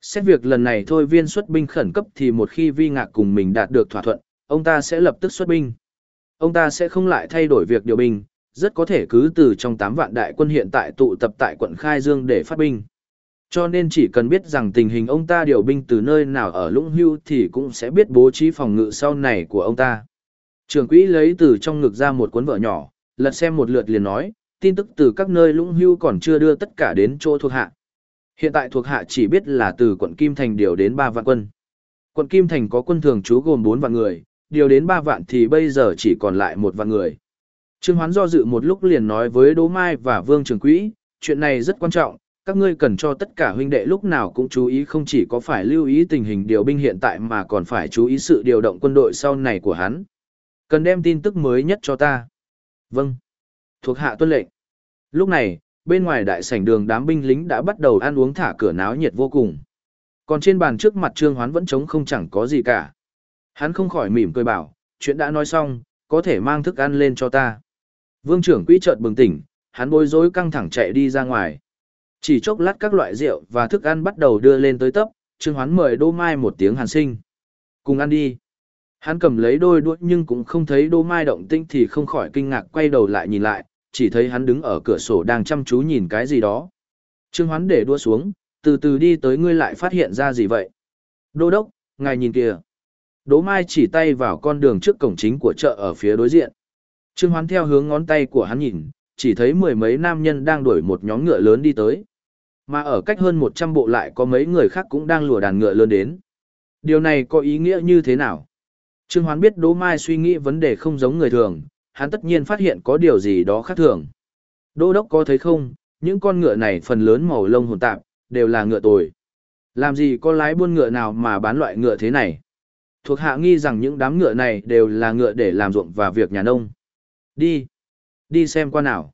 Xét việc lần này thôi viên xuất binh khẩn cấp thì một khi vi ngạc cùng mình đạt được thỏa thuận, ông ta sẽ lập tức xuất binh. Ông ta sẽ không lại thay đổi việc điều binh, rất có thể cứ từ trong 8 vạn đại quân hiện tại tụ tập tại quận Khai Dương để phát binh. Cho nên chỉ cần biết rằng tình hình ông ta điều binh từ nơi nào ở Lũng Hưu thì cũng sẽ biết bố trí phòng ngự sau này của ông ta. Trường quỹ lấy từ trong ngực ra một cuốn vở nhỏ, lật xem một lượt liền nói, tin tức từ các nơi Lũng Hưu còn chưa đưa tất cả đến chỗ thuộc hạ. Hiện tại thuộc hạ chỉ biết là từ quận Kim Thành điều đến 3 vạn quân. Quận Kim Thành có quân thường trú gồm 4 vạn người, điều đến 3 vạn thì bây giờ chỉ còn lại một vạn người. Trương Hoán do dự một lúc liền nói với Đỗ Mai và Vương Trường Quỹ, chuyện này rất quan trọng, các ngươi cần cho tất cả huynh đệ lúc nào cũng chú ý không chỉ có phải lưu ý tình hình điều binh hiện tại mà còn phải chú ý sự điều động quân đội sau này của hắn. Cần đem tin tức mới nhất cho ta. Vâng. Thuộc hạ tuân lệnh. Lúc này, bên ngoài đại sảnh đường đám binh lính đã bắt đầu ăn uống thả cửa náo nhiệt vô cùng. Còn trên bàn trước mặt Trương Hoán vẫn trống không chẳng có gì cả. Hắn không khỏi mỉm cười bảo, chuyện đã nói xong, có thể mang thức ăn lên cho ta. Vương trưởng quỹ chợt bừng tỉnh, hắn bối rối căng thẳng chạy đi ra ngoài. Chỉ chốc lát các loại rượu và thức ăn bắt đầu đưa lên tới tấp, Trương Hoán mời Đô Mai một tiếng hàn sinh. Cùng ăn đi. Hắn cầm lấy đôi đuốc nhưng cũng không thấy Đô Mai động tinh thì không khỏi kinh ngạc quay đầu lại nhìn lại, chỉ thấy hắn đứng ở cửa sổ đang chăm chú nhìn cái gì đó. Trương Hoán để đua xuống, từ từ đi tới ngươi lại phát hiện ra gì vậy? Đô đốc, ngài nhìn kìa. Đỗ Mai chỉ tay vào con đường trước cổng chính của chợ ở phía đối diện. Trương Hoán theo hướng ngón tay của hắn nhìn, chỉ thấy mười mấy nam nhân đang đuổi một nhóm ngựa lớn đi tới. Mà ở cách hơn 100 bộ lại có mấy người khác cũng đang lùa đàn ngựa lớn đến. Điều này có ý nghĩa như thế nào? Trương Hoán biết Đỗ Mai suy nghĩ vấn đề không giống người thường, hắn tất nhiên phát hiện có điều gì đó khác thường. Đô đốc có thấy không, những con ngựa này phần lớn màu lông hồn tạp, đều là ngựa tồi. Làm gì có lái buôn ngựa nào mà bán loại ngựa thế này? Thuộc hạ nghi rằng những đám ngựa này đều là ngựa để làm ruộng và việc nhà nông. Đi, đi xem qua nào.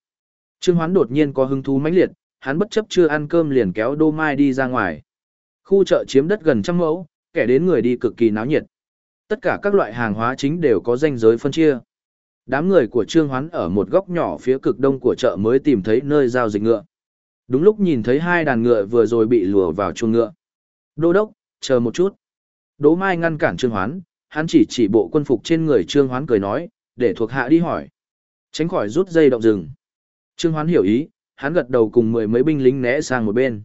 Trương Hoán đột nhiên có hứng thú mãnh liệt, hắn bất chấp chưa ăn cơm liền kéo Đô Mai đi ra ngoài. Khu chợ chiếm đất gần trăm mẫu, kẻ đến người đi cực kỳ náo nhiệt. Tất cả các loại hàng hóa chính đều có danh giới phân chia. Đám người của Trương Hoán ở một góc nhỏ phía cực đông của chợ mới tìm thấy nơi giao dịch ngựa. Đúng lúc nhìn thấy hai đàn ngựa vừa rồi bị lùa vào chuồng ngựa. Đô đốc, chờ một chút. Đỗ Mai ngăn cản Trương Hoán, hắn chỉ chỉ bộ quân phục trên người Trương Hoán cười nói, để thuộc hạ đi hỏi. Tránh khỏi rút dây động rừng. Trương Hoán hiểu ý, hắn gật đầu cùng mười mấy binh lính né sang một bên.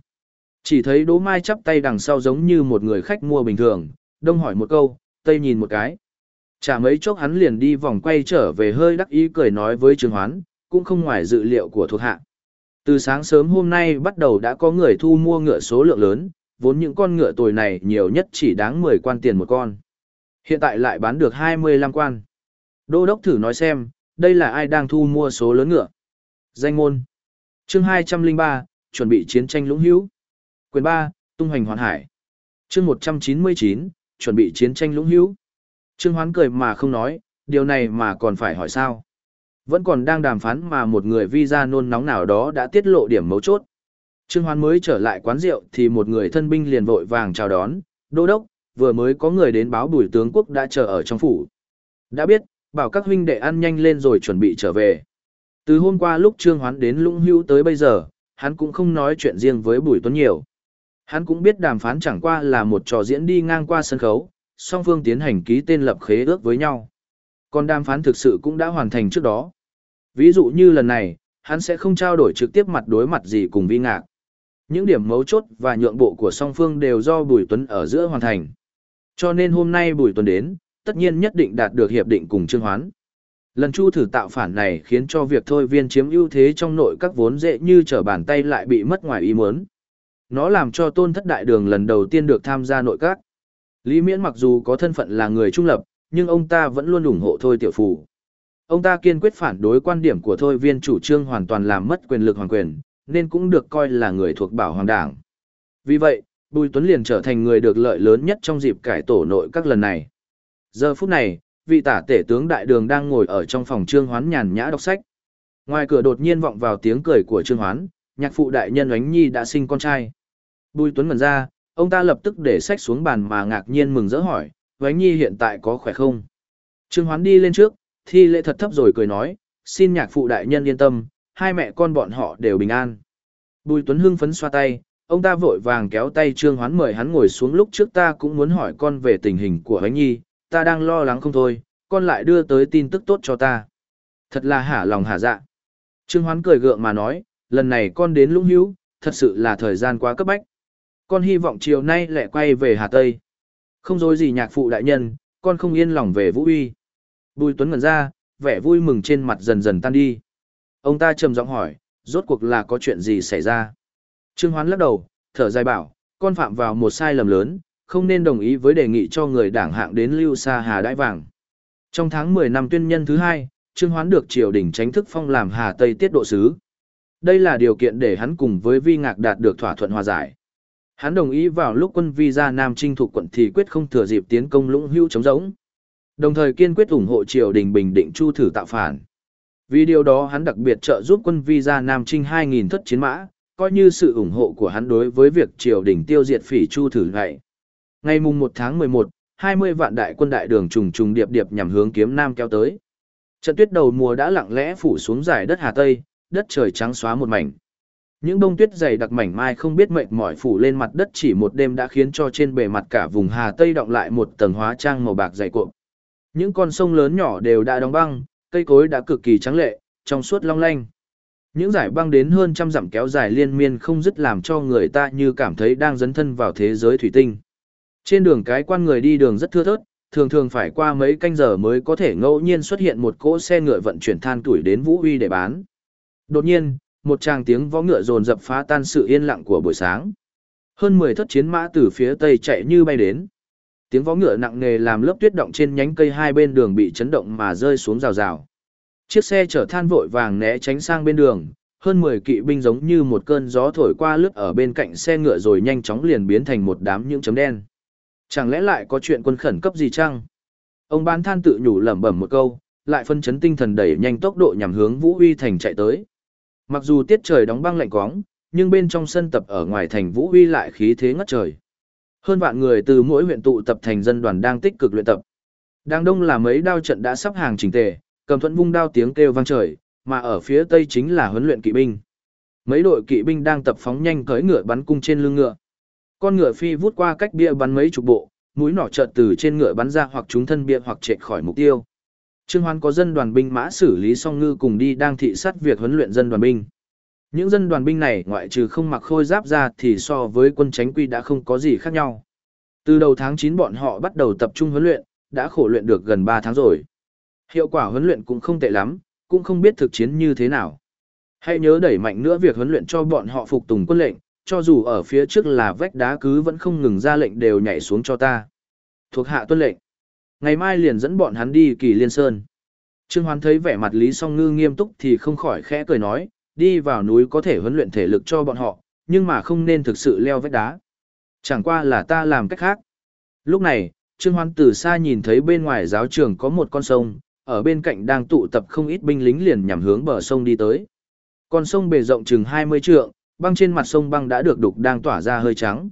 Chỉ thấy Đỗ Mai chắp tay đằng sau giống như một người khách mua bình thường, đông hỏi một câu, tây nhìn một cái. Chả mấy chốc hắn liền đi vòng quay trở về hơi đắc ý cười nói với Trương Hoán, cũng không ngoài dự liệu của thuộc hạ. Từ sáng sớm hôm nay bắt đầu đã có người thu mua ngựa số lượng lớn, vốn những con ngựa tồi này nhiều nhất chỉ đáng 10 quan tiền một con. Hiện tại lại bán được 25 quan. Đô đốc thử nói xem, đây là ai đang thu mua số lớn ngựa. Danh môn. Chương 203, chuẩn bị chiến tranh lũng hữu. Quyền 3, tung hoành hoàn hải. Chương 199, chuẩn bị chiến tranh lũng hữu. Trương Hoán cười mà không nói, điều này mà còn phải hỏi sao. Vẫn còn đang đàm phán mà một người visa nôn nóng nào đó đã tiết lộ điểm mấu chốt. Trương Hoán mới trở lại quán rượu thì một người thân binh liền vội vàng chào đón, đô đốc, vừa mới có người đến báo bùi tướng quốc đã chờ ở trong phủ. Đã biết, bảo các huynh đệ ăn nhanh lên rồi chuẩn bị trở về. Từ hôm qua lúc Trương Hoán đến Lũng Hữu tới bây giờ, hắn cũng không nói chuyện riêng với Bùi Tuấn nhiều. Hắn cũng biết đàm phán chẳng qua là một trò diễn đi ngang qua sân khấu, song phương tiến hành ký tên lập khế ước với nhau. Còn đàm phán thực sự cũng đã hoàn thành trước đó. Ví dụ như lần này, hắn sẽ không trao đổi trực tiếp mặt đối mặt gì cùng vi ngạc. Những điểm mấu chốt và nhượng bộ của song phương đều do Bùi Tuấn ở giữa hoàn thành. Cho nên hôm nay Bùi Tuấn đến, tất nhiên nhất định đạt được hiệp định cùng Trương Hoán. Lần chu thử tạo phản này khiến cho việc thôi viên chiếm ưu thế trong nội các vốn dễ như trở bàn tay lại bị mất ngoài ý muốn. Nó làm cho tôn thất đại đường lần đầu tiên được tham gia nội các. Lý Miễn mặc dù có thân phận là người trung lập, nhưng ông ta vẫn luôn ủng hộ Thôi Tiểu Phủ. Ông ta kiên quyết phản đối quan điểm của Thôi viên chủ trương hoàn toàn làm mất quyền lực hoàng quyền, nên cũng được coi là người thuộc bảo hoàng đảng. Vì vậy, Bùi Tuấn liền trở thành người được lợi lớn nhất trong dịp cải tổ nội các lần này. Giờ phút này, vị tả tể tướng đại đường đang ngồi ở trong phòng trương hoán nhàn nhã đọc sách. Ngoài cửa đột nhiên vọng vào tiếng cười của trương hoán, nhạc phụ đại nhân oánh nhi đã sinh con trai. Bùi Tuấn ngẩn ra, ông ta lập tức để sách xuống bàn mà ngạc nhiên mừng rỡ hỏi, Vánh nhi hiện tại có khỏe không? Trương hoán đi lên trước, thi lễ thật thấp rồi cười nói, xin nhạc phụ đại nhân yên tâm, hai mẹ con bọn họ đều bình an. Bùi Tuấn hưng phấn xoa tay, ông ta vội vàng kéo tay Trương Hoán mời hắn ngồi xuống lúc trước ta cũng muốn hỏi con về tình hình của Vánh Nhi, ta đang lo lắng không thôi, con lại đưa tới tin tức tốt cho ta. Thật là hả lòng hả dạ. Trương Hoán cười gượng mà nói, lần này con đến lũng hữu, thật sự là thời gian quá cấp bách. Con hy vọng chiều nay lại quay về Hà Tây. Không dối gì nhạc phụ đại nhân, con không yên lòng về Vũ Uy. Bùi Tuấn ngẩn ra, vẻ vui mừng trên mặt dần dần tan đi. Ông ta trầm giọng hỏi, rốt cuộc là có chuyện gì xảy ra? Trương Hoán lắc đầu, thở dài bảo, con phạm vào một sai lầm lớn, không nên đồng ý với đề nghị cho người đảng hạng đến lưu xa hà đãi vàng. Trong tháng 10 năm tuyên nhân thứ hai, Trương Hoán được triều đình tránh thức phong làm Hà Tây tiết độ sứ. Đây là điều kiện để hắn cùng với Vi Ngạc đạt được thỏa thuận hòa giải. Hắn đồng ý vào lúc quân Vi ra Nam Trinh thuộc quận thì quyết không thừa dịp tiến công lũng hữu chống giống. Đồng thời kiên quyết ủng hộ triều đình bình định chu thử tạo phản. Vì điều đó hắn đặc biệt trợ giúp quân Vi ra Nam Trinh 2.000 thất chiến mã, coi như sự ủng hộ của hắn đối với việc triều đình tiêu diệt phỉ chu thử ngày. Ngày mùng 1 tháng 11, 20 vạn đại quân đại đường trùng trùng điệp điệp nhằm hướng kiếm nam kéo tới. Trận tuyết đầu mùa đã lặng lẽ phủ xuống giải đất Hà Tây, đất trời trắng xóa một mảnh. Những bông tuyết dày đặc mảnh mai không biết mệt mỏi phủ lên mặt đất chỉ một đêm đã khiến cho trên bề mặt cả vùng Hà Tây động lại một tầng hóa trang màu bạc dày cuộn. Những con sông lớn nhỏ đều đã đóng băng, cây cối đã cực kỳ trắng lệ, trong suốt long lanh. Những giải băng đến hơn trăm dặm kéo dài liên miên không dứt làm cho người ta như cảm thấy đang dấn thân vào thế giới thủy tinh. Trên đường cái quan người đi đường rất thưa thớt, thường thường phải qua mấy canh giờ mới có thể ngẫu nhiên xuất hiện một cỗ xe ngựa vận chuyển than tuổi đến Vũ Uy để bán. Đột nhiên, một tràng tiếng vó ngựa dồn dập phá tan sự yên lặng của buổi sáng. Hơn 10 thất chiến mã từ phía tây chạy như bay đến. Tiếng vó ngựa nặng nề làm lớp tuyết động trên nhánh cây hai bên đường bị chấn động mà rơi xuống rào rào. Chiếc xe chở than vội vàng né tránh sang bên đường, hơn 10 kỵ binh giống như một cơn gió thổi qua lướt ở bên cạnh xe ngựa rồi nhanh chóng liền biến thành một đám những chấm đen. Chẳng lẽ lại có chuyện quân khẩn cấp gì chăng? Ông bán than tự nhủ lẩm bẩm một câu, lại phân chấn tinh thần đẩy nhanh tốc độ nhằm hướng Vũ Uy thành chạy tới. Mặc dù tiết trời đóng băng lạnh quóng, nhưng bên trong sân tập ở ngoài thành Vũ Huy lại khí thế ngất trời. Hơn vạn người từ mỗi huyện tụ tập thành dân đoàn đang tích cực luyện tập. Đang đông là mấy đao trận đã sắp hàng chỉnh tề, cầm thuận vung đao tiếng kêu vang trời, mà ở phía tây chính là huấn luyện kỵ binh. Mấy đội kỵ binh đang tập phóng nhanh cưỡi ngựa bắn cung trên lưng ngựa. Con ngựa phi vút qua cách bia bắn mấy chục bộ, mũi nỏ chợt từ trên ngựa bắn ra hoặc trúng thân bia hoặc chạy khỏi mục tiêu. Trương Hoan có dân đoàn binh mã xử lý song ngư cùng đi đang thị sát việc huấn luyện dân đoàn binh. Những dân đoàn binh này ngoại trừ không mặc khôi giáp ra thì so với quân tránh quy đã không có gì khác nhau. Từ đầu tháng 9 bọn họ bắt đầu tập trung huấn luyện, đã khổ luyện được gần 3 tháng rồi. Hiệu quả huấn luyện cũng không tệ lắm, cũng không biết thực chiến như thế nào. Hãy nhớ đẩy mạnh nữa việc huấn luyện cho bọn họ phục tùng quân lệnh, cho dù ở phía trước là vách đá cứ vẫn không ngừng ra lệnh đều nhảy xuống cho ta. Thuộc hạ tuân lệnh. Ngày mai liền dẫn bọn hắn đi kỳ liên sơn. Trương Hoán thấy vẻ mặt Lý Song Ngư nghiêm túc thì không khỏi khẽ cười nói, đi vào núi có thể huấn luyện thể lực cho bọn họ, nhưng mà không nên thực sự leo vách đá. Chẳng qua là ta làm cách khác. Lúc này, Trương Hoán từ xa nhìn thấy bên ngoài giáo trường có một con sông, ở bên cạnh đang tụ tập không ít binh lính liền nhằm hướng bờ sông đi tới. Con sông bề rộng chừng 20 trượng, băng trên mặt sông băng đã được đục đang tỏa ra hơi trắng.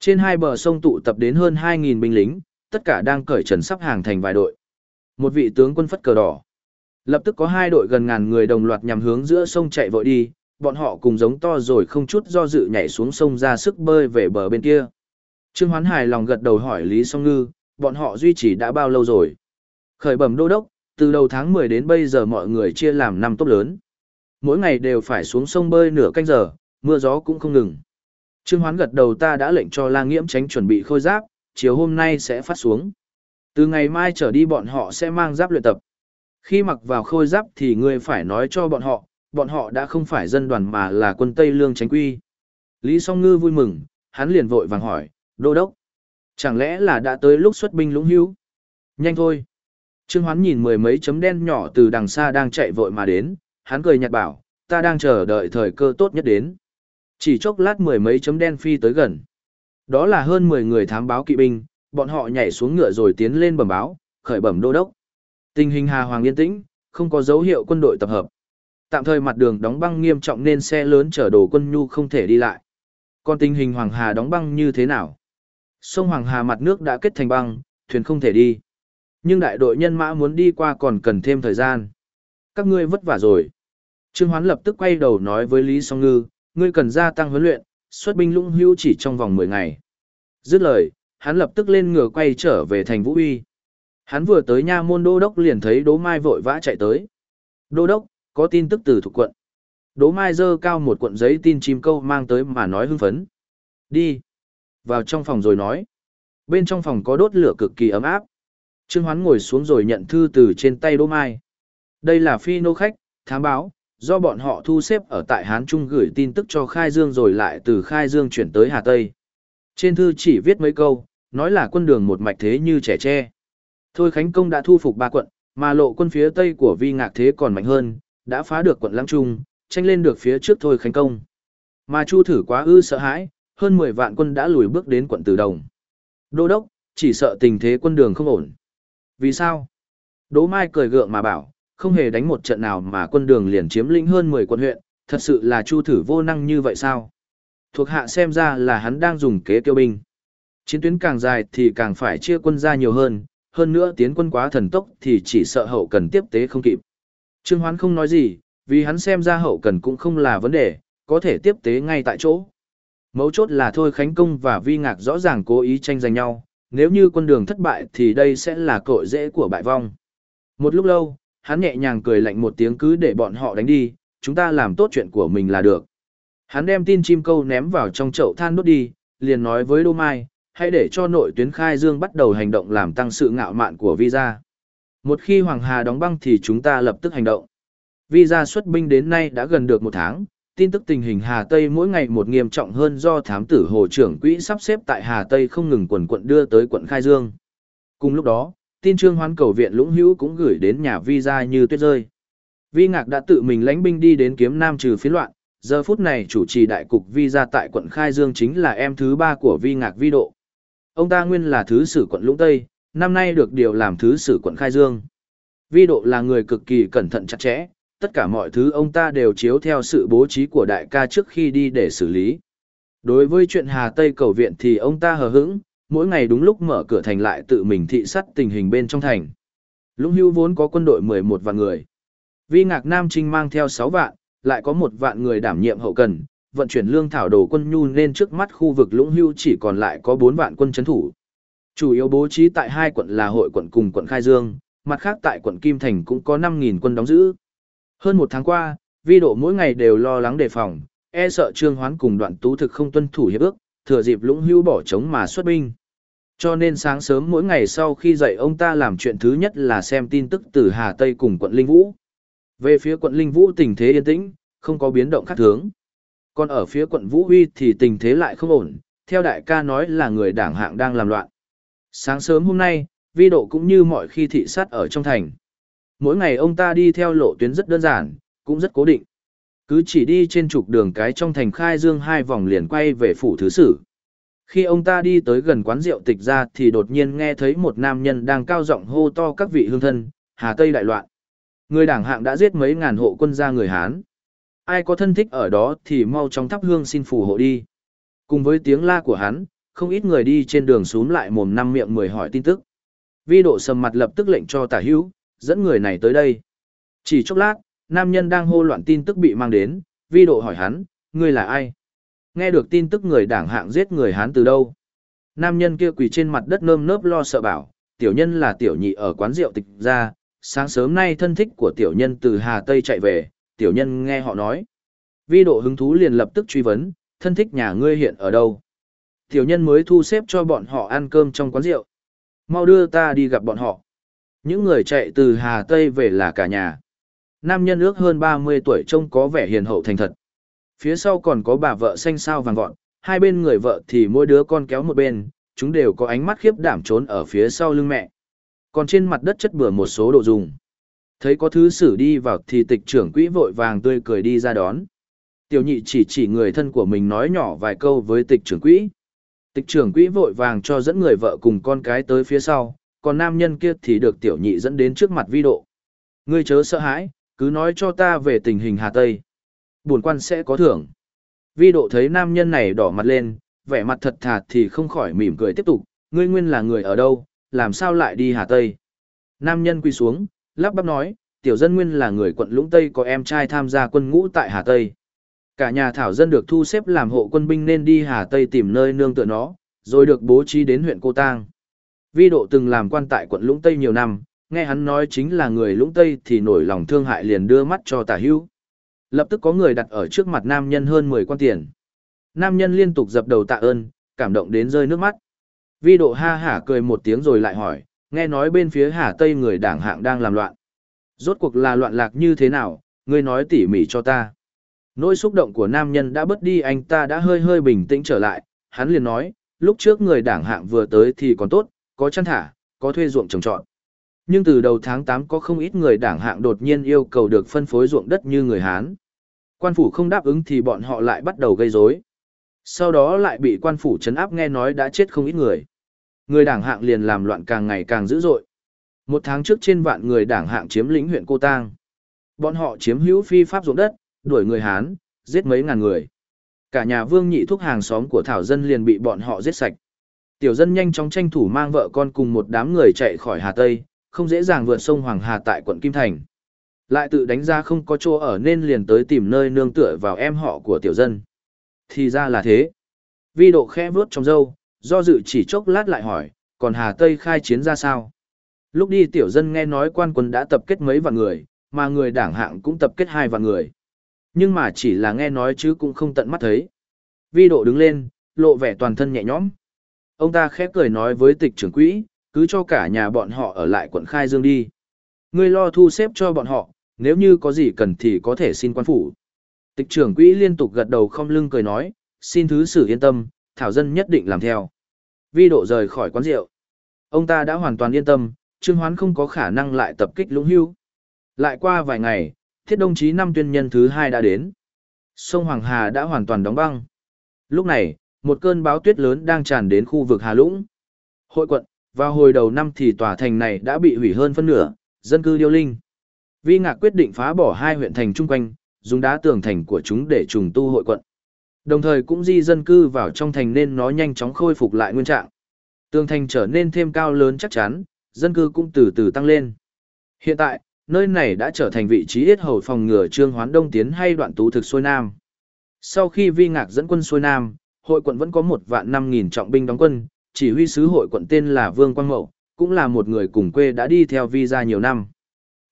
Trên hai bờ sông tụ tập đến hơn 2.000 binh lính, tất cả đang cởi trần sắp hàng thành vài đội. Một vị tướng quân phất cờ đỏ. Lập tức có hai đội gần ngàn người đồng loạt nhằm hướng giữa sông chạy vội đi, bọn họ cùng giống to rồi không chút do dự nhảy xuống sông ra sức bơi về bờ bên kia. Trương Hoán hài lòng gật đầu hỏi Lý Song Ngư, bọn họ duy trì đã bao lâu rồi? Khởi bẩm đô đốc, từ đầu tháng 10 đến bây giờ mọi người chia làm năm tốp lớn. Mỗi ngày đều phải xuống sông bơi nửa canh giờ, mưa gió cũng không ngừng. Trương Hoán gật đầu ta đã lệnh cho La Nghiễm tránh chuẩn bị khôi giáp, chiều hôm nay sẽ phát xuống. Từ ngày mai trở đi bọn họ sẽ mang giáp luyện tập. Khi mặc vào khôi giáp thì ngươi phải nói cho bọn họ, bọn họ đã không phải dân đoàn mà là quân Tây Lương tránh quy. Lý Song Ngư vui mừng, hắn liền vội vàng hỏi, đô đốc. Chẳng lẽ là đã tới lúc xuất binh lũng hữu? Nhanh thôi. Trương Hoán nhìn mười mấy chấm đen nhỏ từ đằng xa đang chạy vội mà đến, hắn cười nhạt bảo, ta đang chờ đợi thời cơ tốt nhất đến. Chỉ chốc lát mười mấy chấm đen phi tới gần. Đó là hơn 10 người thám báo kỵ binh, bọn họ nhảy xuống ngựa rồi tiến lên bẩm báo, khởi bẩm đô đốc. Tình hình Hà Hoàng yên tĩnh, không có dấu hiệu quân đội tập hợp. Tạm thời mặt đường đóng băng nghiêm trọng nên xe lớn chở đồ quân nhu không thể đi lại. Còn tình hình Hoàng Hà đóng băng như thế nào? Sông Hoàng Hà mặt nước đã kết thành băng, thuyền không thể đi. Nhưng đại đội nhân mã muốn đi qua còn cần thêm thời gian. Các ngươi vất vả rồi. Trương Hoán lập tức quay đầu nói với Lý Song Ngư, ngươi cần gia tăng huấn luyện, xuất binh lũng hưu chỉ trong vòng 10 ngày. Dứt lời, hắn lập tức lên ngựa quay trở về thành Vũ Uy. Hắn vừa tới nha môn đô đốc liền thấy Đỗ Mai vội vã chạy tới. Đô đốc, có tin tức từ thuộc quận. Đỗ Mai dơ cao một cuộn giấy tin chim câu mang tới mà nói hưng phấn. Đi. Vào trong phòng rồi nói. Bên trong phòng có đốt lửa cực kỳ ấm áp. Trương Hoán ngồi xuống rồi nhận thư từ trên tay Đỗ Mai. Đây là phi nô khách, thám báo, do bọn họ thu xếp ở tại Hán Trung gửi tin tức cho Khai Dương rồi lại từ Khai Dương chuyển tới Hà Tây. Trên thư chỉ viết mấy câu, nói là quân đường một mạch thế như trẻ tre. Thôi Khánh Công đã thu phục ba quận, mà lộ quân phía Tây của Vi Ngạc Thế còn mạnh hơn, đã phá được quận Lăng Trung, tranh lên được phía trước Thôi Khánh Công. Mà Chu thử quá ư sợ hãi, hơn 10 vạn quân đã lùi bước đến quận Từ Đồng. Đô đốc, chỉ sợ tình thế quân đường không ổn. Vì sao? Đỗ Mai cười gượng mà bảo, không hề đánh một trận nào mà quân đường liền chiếm lĩnh hơn 10 quận huyện, thật sự là Chu thử vô năng như vậy sao? Thuộc hạ xem ra là hắn đang dùng kế tiêu binh. Chiến tuyến càng dài thì càng phải chia quân ra nhiều hơn, hơn nữa tiến quân quá thần tốc thì chỉ sợ hậu cần tiếp tế không kịp. Trương Hoán không nói gì, vì hắn xem ra hậu cần cũng không là vấn đề, có thể tiếp tế ngay tại chỗ. Mấu chốt là thôi Khánh Công và Vi Ngạc rõ ràng cố ý tranh giành nhau, nếu như quân đường thất bại thì đây sẽ là cội rễ của bại vong. Một lúc lâu, hắn nhẹ nhàng cười lạnh một tiếng cứ để bọn họ đánh đi, chúng ta làm tốt chuyện của mình là được. Hắn đem tin chim câu ném vào trong chậu than đốt đi, liền nói với Đô Mai, hãy để cho nội tuyến khai dương bắt đầu hành động làm tăng sự ngạo mạn của visa. Một khi Hoàng Hà đóng băng thì chúng ta lập tức hành động. Visa xuất binh đến nay đã gần được một tháng, tin tức tình hình Hà Tây mỗi ngày một nghiêm trọng hơn do thám tử Hồ trưởng quỹ sắp xếp tại Hà Tây không ngừng quần quận đưa tới quận Khai Dương. Cùng lúc đó, tin trương hoán cầu viện Lũng Hữu cũng gửi đến nhà vi ra như tuyết rơi. Vi Ngạc đã tự mình lãnh binh đi đến kiếm Nam trừ phiến loạn, giờ phút này chủ trì đại cục vi ra tại quận Khai Dương chính là em thứ ba của Vi Ngạc Vi Độ. Ông ta nguyên là thứ sử quận Lũng Tây, năm nay được điều làm thứ sử quận Khai Dương. Vi Độ là người cực kỳ cẩn thận chặt chẽ, tất cả mọi thứ ông ta đều chiếu theo sự bố trí của đại ca trước khi đi để xử lý. Đối với chuyện Hà Tây cầu viện thì ông ta hờ hững, mỗi ngày đúng lúc mở cửa thành lại tự mình thị sát tình hình bên trong thành. Lũng hưu vốn có quân đội 11 vạn người. Vi Ngạc Nam Trinh mang theo 6 vạn, lại có một vạn người đảm nhiệm hậu cần, vận chuyển lương thảo đồ quân nhu nên trước mắt khu vực Lũng hưu chỉ còn lại có 4 vạn quân chấn thủ. Chủ yếu bố trí tại hai quận là hội quận cùng quận Khai Dương, mặt khác tại quận Kim Thành cũng có 5.000 quân đóng giữ. Hơn một tháng qua, vi độ mỗi ngày đều lo lắng đề phòng, e sợ trương hoán cùng đoạn tú thực không tuân thủ hiệp ước, thừa dịp lũng hưu bỏ trống mà xuất binh. Cho nên sáng sớm mỗi ngày sau khi dậy ông ta làm chuyện thứ nhất là xem tin tức từ Hà Tây cùng quận Linh Vũ. Về phía quận Linh Vũ tình thế yên tĩnh, không có biến động khác thường. Còn ở phía quận Vũ Huy thì tình thế lại không ổn, theo đại ca nói là người đảng hạng đang làm loạn. Sáng sớm hôm nay, vi độ cũng như mọi khi thị sát ở trong thành. Mỗi ngày ông ta đi theo lộ tuyến rất đơn giản, cũng rất cố định. Cứ chỉ đi trên trục đường cái trong thành khai dương hai vòng liền quay về phủ thứ sử. Khi ông ta đi tới gần quán rượu tịch ra thì đột nhiên nghe thấy một nam nhân đang cao giọng hô to các vị hương thân, Hà Tây đại loạn. Người đảng hạng đã giết mấy ngàn hộ quân gia người Hán. Ai có thân thích ở đó thì mau chóng thắp hương xin phù hộ đi. Cùng với tiếng la của hắn, không ít người đi trên đường xuống lại mồm năm miệng mười hỏi tin tức. Vi độ sầm mặt lập tức lệnh cho tả hữu, dẫn người này tới đây. Chỉ chốc lát, nam nhân đang hô loạn tin tức bị mang đến, vi độ hỏi hắn, ngươi là ai? Nghe được tin tức người đảng hạng giết người Hán từ đâu? Nam nhân kia quỳ trên mặt đất nơm nớp lo sợ bảo, tiểu nhân là tiểu nhị ở quán rượu tịch ra, sáng sớm nay thân thích của tiểu nhân từ Hà Tây chạy về, tiểu nhân nghe họ nói. Vi độ hứng thú liền lập tức truy vấn, thân thích nhà ngươi hiện ở đâu? Tiểu nhân mới thu xếp cho bọn họ ăn cơm trong quán rượu. Mau đưa ta đi gặp bọn họ. Những người chạy từ Hà Tây về là cả nhà. Nam nhân ước hơn 30 tuổi trông có vẻ hiền hậu thành thật. Phía sau còn có bà vợ xanh sao vàng vọt, hai bên người vợ thì mỗi đứa con kéo một bên, chúng đều có ánh mắt khiếp đảm trốn ở phía sau lưng mẹ. Còn trên mặt đất chất bừa một số đồ dùng. Thấy có thứ xử đi vào thì tịch trưởng quỹ vội vàng tươi cười đi ra đón. Tiểu nhị chỉ chỉ người thân của mình nói nhỏ vài câu với tịch trưởng quỹ. Tịch trưởng quỹ vội vàng cho dẫn người vợ cùng con cái tới phía sau, còn nam nhân kia thì được tiểu nhị dẫn đến trước mặt vi độ. Ngươi chớ sợ hãi, cứ nói cho ta về tình hình Hà Tây. Buồn quan sẽ có thưởng. Vi độ thấy nam nhân này đỏ mặt lên, vẻ mặt thật thà thì không khỏi mỉm cười tiếp tục, ngươi nguyên là người ở đâu, làm sao lại đi Hà Tây. Nam nhân quỳ xuống, lắp bắp nói, tiểu dân nguyên là người quận Lũng Tây có em trai tham gia quân ngũ tại Hà Tây. Cả nhà thảo dân được thu xếp làm hộ quân binh nên đi Hà Tây tìm nơi nương tựa nó, rồi được bố trí đến huyện Cô Tang. Vi độ từng làm quan tại quận Lũng Tây nhiều năm, nghe hắn nói chính là người Lũng Tây thì nổi lòng thương hại liền đưa mắt cho tả hữu. Lập tức có người đặt ở trước mặt nam nhân hơn 10 quan tiền. Nam nhân liên tục dập đầu tạ ơn, cảm động đến rơi nước mắt. Vi độ ha hả cười một tiếng rồi lại hỏi, nghe nói bên phía Hà Tây người đảng hạng đang làm loạn. Rốt cuộc là loạn lạc như thế nào, ngươi nói tỉ mỉ cho ta. Nỗi xúc động của nam nhân đã bớt đi anh ta đã hơi hơi bình tĩnh trở lại, hắn liền nói, lúc trước người đảng hạng vừa tới thì còn tốt, có chăn thả, có thuê ruộng trồng trọt. Nhưng từ đầu tháng 8 có không ít người đảng hạng đột nhiên yêu cầu được phân phối ruộng đất như người Hán. Quan phủ không đáp ứng thì bọn họ lại bắt đầu gây rối. Sau đó lại bị quan phủ trấn áp nghe nói đã chết không ít người. Người đảng hạng liền làm loạn càng ngày càng dữ dội. Một tháng trước trên vạn người đảng hạng chiếm lĩnh huyện Cô Tang. Bọn họ chiếm hữu phi pháp ruộng đất, đuổi người Hán, giết mấy ngàn người. Cả nhà vương nhị thúc hàng xóm của Thảo Dân liền bị bọn họ giết sạch. Tiểu dân nhanh chóng tranh thủ mang vợ con cùng một đám người chạy khỏi Hà Tây, không dễ dàng vượt sông Hoàng Hà tại quận Kim Thành. Lại tự đánh ra không có chỗ ở nên liền tới tìm nơi nương tựa vào em họ của tiểu dân. Thì ra là thế. Vi độ khẽ vướt trong dâu, do dự chỉ chốc lát lại hỏi, còn Hà Tây khai chiến ra sao? Lúc đi tiểu dân nghe nói quan quân đã tập kết mấy vạn người, mà người đảng hạng cũng tập kết hai vạn người. Nhưng mà chỉ là nghe nói chứ cũng không tận mắt thấy. Vi độ đứng lên, lộ vẻ toàn thân nhẹ nhõm. Ông ta khẽ cười nói với tịch trưởng quỹ, cứ cho cả nhà bọn họ ở lại quận Khai Dương đi. Ngươi lo thu xếp cho bọn họ, nếu như có gì cần thì có thể xin quan phủ. Tịch trưởng quỹ liên tục gật đầu không lưng cười nói, xin thứ sử yên tâm, Thảo Dân nhất định làm theo. Vi độ rời khỏi quán rượu. Ông ta đã hoàn toàn yên tâm, Trương Hoán không có khả năng lại tập kích lũng hưu. Lại qua vài ngày, thiết đồng chí năm tuyên nhân thứ hai đã đến. Sông Hoàng Hà đã hoàn toàn đóng băng. Lúc này, một cơn báo tuyết lớn đang tràn đến khu vực Hà Lũng. Hội quận, vào hồi đầu năm thì tòa thành này đã bị hủy hơn phân nửa, dân cư điêu linh. Vi Ngạc quyết định phá bỏ hai huyện thành chung quanh, dùng đá tường thành của chúng để trùng tu hội quận. Đồng thời cũng di dân cư vào trong thành nên nó nhanh chóng khôi phục lại nguyên trạng. Tường thành trở nên thêm cao lớn chắc chắn, dân cư cũng từ từ tăng lên. Hiện tại, nơi này đã trở thành vị trí yết hầu phòng ngừa trương hoán đông tiến hay đoạn tú thực xuôi nam. Sau khi vi ngạc dẫn quân xuôi nam, hội quận vẫn có một vạn năm nghìn trọng binh đóng quân, chỉ huy sứ hội quận tên là Vương Quang Mậu, cũng là một người cùng quê đã đi theo Visa nhiều năm.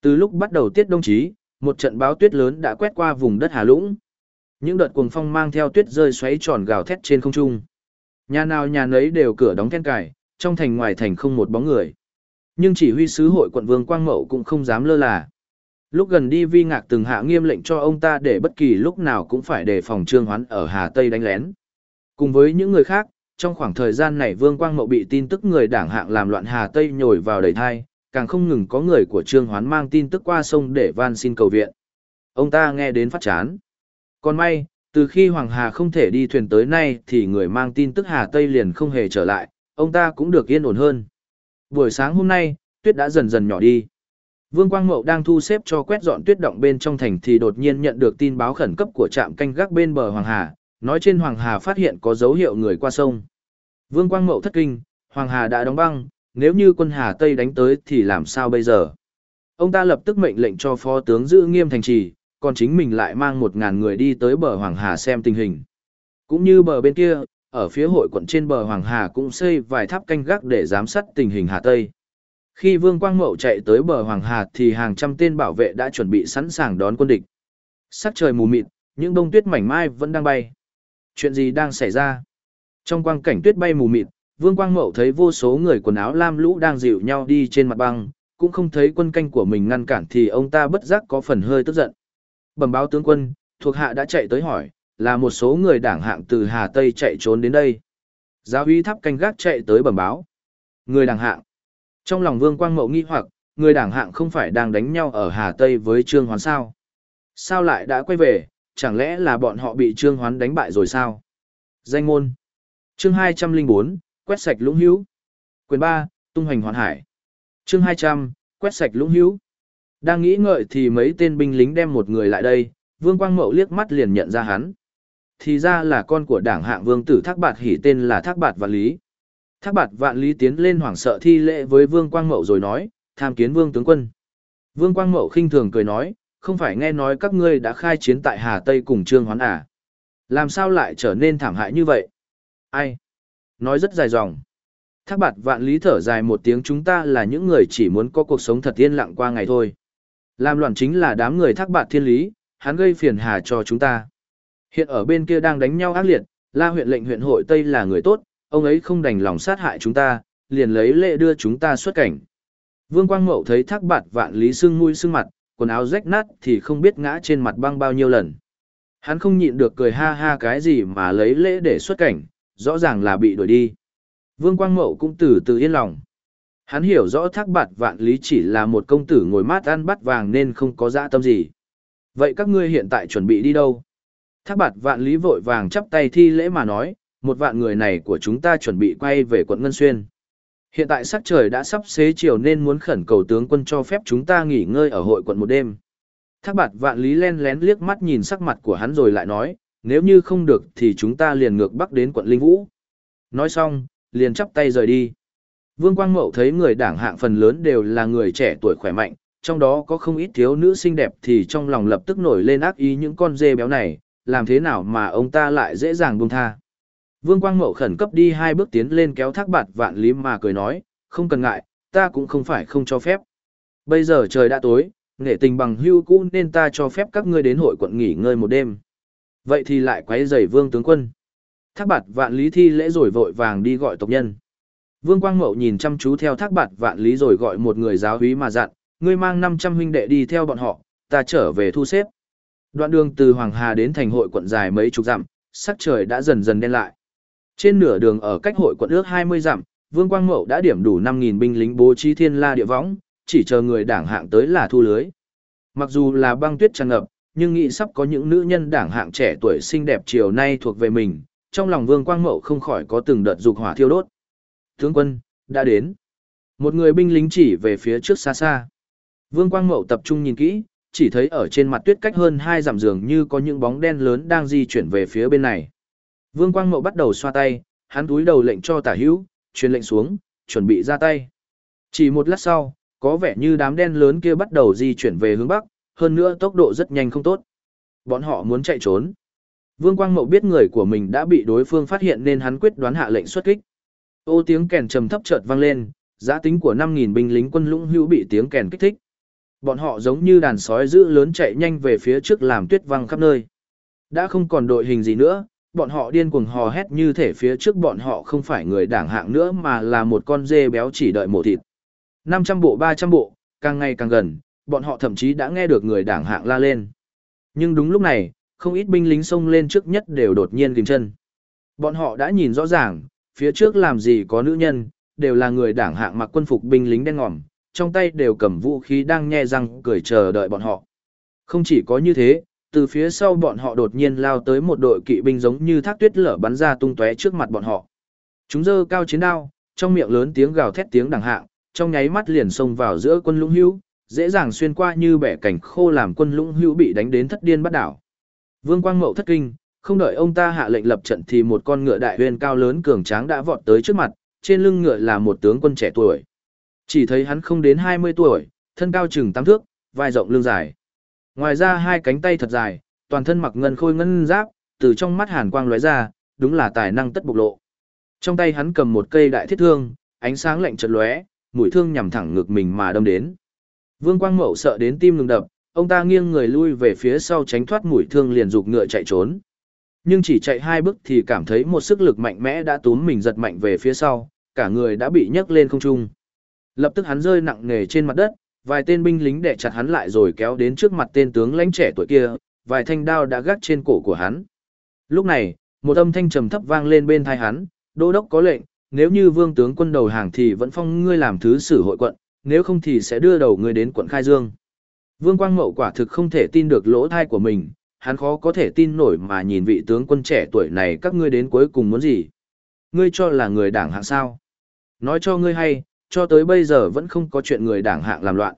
Từ lúc bắt đầu tiết đông chí, một trận báo tuyết lớn đã quét qua vùng đất Hà Lũng. Những đợt cuồng phong mang theo tuyết rơi xoáy tròn gào thét trên không trung. Nhà nào nhà nấy đều cửa đóng then cài, trong thành ngoài thành không một bóng người. Nhưng chỉ huy sứ hội quận Vương Quang Mậu cũng không dám lơ là. Lúc gần đi Vi Ngạc từng hạ nghiêm lệnh cho ông ta để bất kỳ lúc nào cũng phải đề phòng Trương Hoán ở Hà Tây đánh lén. Cùng với những người khác, trong khoảng thời gian này Vương Quang Mậu bị tin tức người đảng hạng làm loạn Hà Tây nhồi vào đầy thai, càng không ngừng có người của Trương Hoán mang tin tức qua sông để van xin cầu viện. Ông ta nghe đến phát chán. Còn may, từ khi Hoàng Hà không thể đi thuyền tới nay thì người mang tin tức Hà Tây liền không hề trở lại, ông ta cũng được yên ổn hơn. Buổi sáng hôm nay, tuyết đã dần dần nhỏ đi. Vương Quang Mậu đang thu xếp cho quét dọn tuyết động bên trong thành thì đột nhiên nhận được tin báo khẩn cấp của trạm canh gác bên bờ Hoàng Hà, nói trên Hoàng Hà phát hiện có dấu hiệu người qua sông. Vương Quang Mậu thất kinh, Hoàng Hà đã đóng băng, nếu như quân Hà Tây đánh tới thì làm sao bây giờ? Ông ta lập tức mệnh lệnh cho phó tướng giữ nghiêm thành trì, còn chính mình lại mang một ngàn người đi tới bờ Hoàng Hà xem tình hình. Cũng như bờ bên kia, ở phía hội quận trên bờ Hoàng Hà cũng xây vài tháp canh gác để giám sát tình hình Hà Tây. Khi Vương Quang Mậu chạy tới bờ Hoàng Hà thì hàng trăm tên bảo vệ đã chuẩn bị sẵn sàng đón quân địch. Sắc trời mù mịt, những bông tuyết mảnh mai vẫn đang bay. Chuyện gì đang xảy ra? Trong quang cảnh tuyết bay mù mịt, Vương Quang Mậu thấy vô số người quần áo lam lũ đang dịu nhau đi trên mặt băng, cũng không thấy quân canh của mình ngăn cản thì ông ta bất giác có phần hơi tức giận. Bẩm báo tướng quân, thuộc hạ đã chạy tới hỏi, là một số người đảng hạng từ Hà Tây chạy trốn đến đây. Giáo uy tháp canh gác chạy tới bẩm báo. Người đảng hạng. Trong lòng Vương Quang Mậu nghi hoặc, người đảng hạng không phải đang đánh nhau ở Hà Tây với Trương Hoán sao? Sao lại đã quay về, chẳng lẽ là bọn họ bị Trương Hoán đánh bại rồi sao? Danh môn. Chương 204, quét sạch lũng hữu. Quyền 3, tung hoành hoàn hải. Chương 200, quét sạch lũng hữu. Đang nghĩ ngợi thì mấy tên binh lính đem một người lại đây, Vương Quang Mậu liếc mắt liền nhận ra hắn. Thì ra là con của đảng hạng vương tử Thác Bạt hỉ tên là Thác Bạt Vạn Lý. Thác Bạt Vạn Lý tiến lên hoảng sợ thi lễ với Vương Quang Mậu rồi nói, tham kiến Vương tướng quân. Vương Quang Mậu khinh thường cười nói, không phải nghe nói các ngươi đã khai chiến tại Hà Tây cùng Trương Hoán à? Làm sao lại trở nên thảm hại như vậy? Ai? Nói rất dài dòng. Thác bạt vạn lý thở dài một tiếng chúng ta là những người chỉ muốn có cuộc sống thật yên lặng qua ngày thôi. Làm loạn chính là đám người thác bạt thiên lý, hắn gây phiền hà cho chúng ta. Hiện ở bên kia đang đánh nhau ác liệt, la huyện lệnh huyện hội Tây là người tốt, ông ấy không đành lòng sát hại chúng ta, liền lấy lệ đưa chúng ta xuất cảnh. Vương Quang Mậu thấy thác bạt vạn lý sưng mũi sưng mặt, quần áo rách nát thì không biết ngã trên mặt băng bao nhiêu lần. Hắn không nhịn được cười ha ha cái gì mà lấy lễ để xuất cảnh, rõ ràng là bị đuổi đi. Vương Quang Mậu cũng từ từ yên lòng. Hắn hiểu rõ thác bạt vạn lý chỉ là một công tử ngồi mát ăn bắt vàng nên không có dã tâm gì. Vậy các ngươi hiện tại chuẩn bị đi đâu? Thác bạt vạn lý vội vàng chắp tay thi lễ mà nói, một vạn người này của chúng ta chuẩn bị quay về quận Ngân Xuyên. Hiện tại sắc trời đã sắp xế chiều nên muốn khẩn cầu tướng quân cho phép chúng ta nghỉ ngơi ở hội quận một đêm. Thác bạt vạn lý len lén liếc mắt nhìn sắc mặt của hắn rồi lại nói, nếu như không được thì chúng ta liền ngược bắc đến quận Linh Vũ. Nói xong, liền chắp tay rời đi. Vương Quang Mậu thấy người đảng hạng phần lớn đều là người trẻ tuổi khỏe mạnh, trong đó có không ít thiếu nữ xinh đẹp thì trong lòng lập tức nổi lên ác ý những con dê béo này, làm thế nào mà ông ta lại dễ dàng buông tha. Vương Quang Mậu khẩn cấp đi hai bước tiến lên kéo thác bạt vạn lý mà cười nói, không cần ngại, ta cũng không phải không cho phép. Bây giờ trời đã tối, nghệ tình bằng hưu cũ nên ta cho phép các ngươi đến hội quận nghỉ ngơi một đêm. Vậy thì lại quấy rầy vương tướng quân. Thác bạt vạn lý thi lễ rồi vội vàng đi gọi tộc nhân. Vương Quang Mậu nhìn chăm chú theo thác bạt vạn lý rồi gọi một người giáo húy mà dặn, ngươi mang 500 huynh đệ đi theo bọn họ, ta trở về thu xếp. Đoạn đường từ Hoàng Hà đến thành hội quận dài mấy chục dặm, sắc trời đã dần dần đen lại. Trên nửa đường ở cách hội quận ước 20 dặm, Vương Quang Mậu đã điểm đủ 5.000 binh lính bố trí thiên la địa võng, chỉ chờ người đảng hạng tới là thu lưới. Mặc dù là băng tuyết tràn ngập, nhưng nghĩ sắp có những nữ nhân đảng hạng trẻ tuổi xinh đẹp chiều nay thuộc về mình, trong lòng Vương Quang Mậu không khỏi có từng đợt dục hỏa thiêu đốt. Tướng quân, đã đến. Một người binh lính chỉ về phía trước xa xa. Vương Quang Mậu tập trung nhìn kỹ, chỉ thấy ở trên mặt tuyết cách hơn hai dặm giường như có những bóng đen lớn đang di chuyển về phía bên này. Vương Quang Mậu bắt đầu xoa tay, hắn túi đầu lệnh cho tả hữu, truyền lệnh xuống, chuẩn bị ra tay. Chỉ một lát sau, có vẻ như đám đen lớn kia bắt đầu di chuyển về hướng bắc, hơn nữa tốc độ rất nhanh không tốt. Bọn họ muốn chạy trốn. Vương Quang Mậu biết người của mình đã bị đối phương phát hiện nên hắn quyết đoán hạ lệnh xuất kích. Ô tiếng kèn trầm thấp chợt vang lên, giá tính của 5.000 binh lính quân lũng hữu bị tiếng kèn kích thích. Bọn họ giống như đàn sói dữ lớn chạy nhanh về phía trước làm tuyết văng khắp nơi. Đã không còn đội hình gì nữa, bọn họ điên cuồng hò hét như thể phía trước bọn họ không phải người đảng hạng nữa mà là một con dê béo chỉ đợi mổ thịt. 500 bộ 300 bộ, càng ngày càng gần, bọn họ thậm chí đã nghe được người đảng hạng la lên. Nhưng đúng lúc này, không ít binh lính xông lên trước nhất đều đột nhiên kìm chân. Bọn họ đã nhìn rõ ràng, phía trước làm gì có nữ nhân, đều là người đảng hạng mặc quân phục binh lính đen ngòm, trong tay đều cầm vũ khí đang nhe răng cười chờ đợi bọn họ. Không chỉ có như thế, từ phía sau bọn họ đột nhiên lao tới một đội kỵ binh giống như thác tuyết lở bắn ra tung tóe trước mặt bọn họ. Chúng giơ cao chiến đao, trong miệng lớn tiếng gào thét tiếng đẳng hạng, trong nháy mắt liền xông vào giữa quân lũng hữu, dễ dàng xuyên qua như bẻ cảnh khô làm quân lũng hữu bị đánh đến thất điên bắt đảo. Vương Quang Mậu thất kinh, không đợi ông ta hạ lệnh lập trận thì một con ngựa đại huyền cao lớn cường tráng đã vọt tới trước mặt, trên lưng ngựa là một tướng quân trẻ tuổi. Chỉ thấy hắn không đến 20 tuổi, thân cao chừng 8 thước, vai rộng lưng dài. Ngoài ra hai cánh tay thật dài, toàn thân mặc ngân khôi ngân giáp, từ trong mắt hàn quang lóe ra, đúng là tài năng tất bộc lộ. Trong tay hắn cầm một cây đại thiết thương, ánh sáng lạnh chợt lóe, mũi thương nhằm thẳng ngực mình mà đâm đến. Vương Quang Mậu sợ đến tim ngừng đập, ông ta nghiêng người lui về phía sau tránh thoát mũi thương liền dục ngựa chạy trốn. Nhưng chỉ chạy hai bước thì cảm thấy một sức lực mạnh mẽ đã túm mình giật mạnh về phía sau, cả người đã bị nhấc lên không trung. Lập tức hắn rơi nặng nề trên mặt đất, vài tên binh lính đè chặt hắn lại rồi kéo đến trước mặt tên tướng lãnh trẻ tuổi kia, vài thanh đao đã gác trên cổ của hắn. Lúc này, một âm thanh trầm thấp vang lên bên tai hắn, đô đốc có lệnh, nếu như vương tướng quân đầu hàng thì vẫn phong ngươi làm thứ sử hội quận, nếu không thì sẽ đưa đầu ngươi đến quận Khai Dương. Vương Quang Mậu quả thực không thể tin được lỗ tai của mình, hắn khó có thể tin nổi mà nhìn vị tướng quân trẻ tuổi này các ngươi đến cuối cùng muốn gì. Ngươi cho là người đảng hạng sao. Nói cho ngươi hay, cho tới bây giờ vẫn không có chuyện người đảng hạng làm loạn.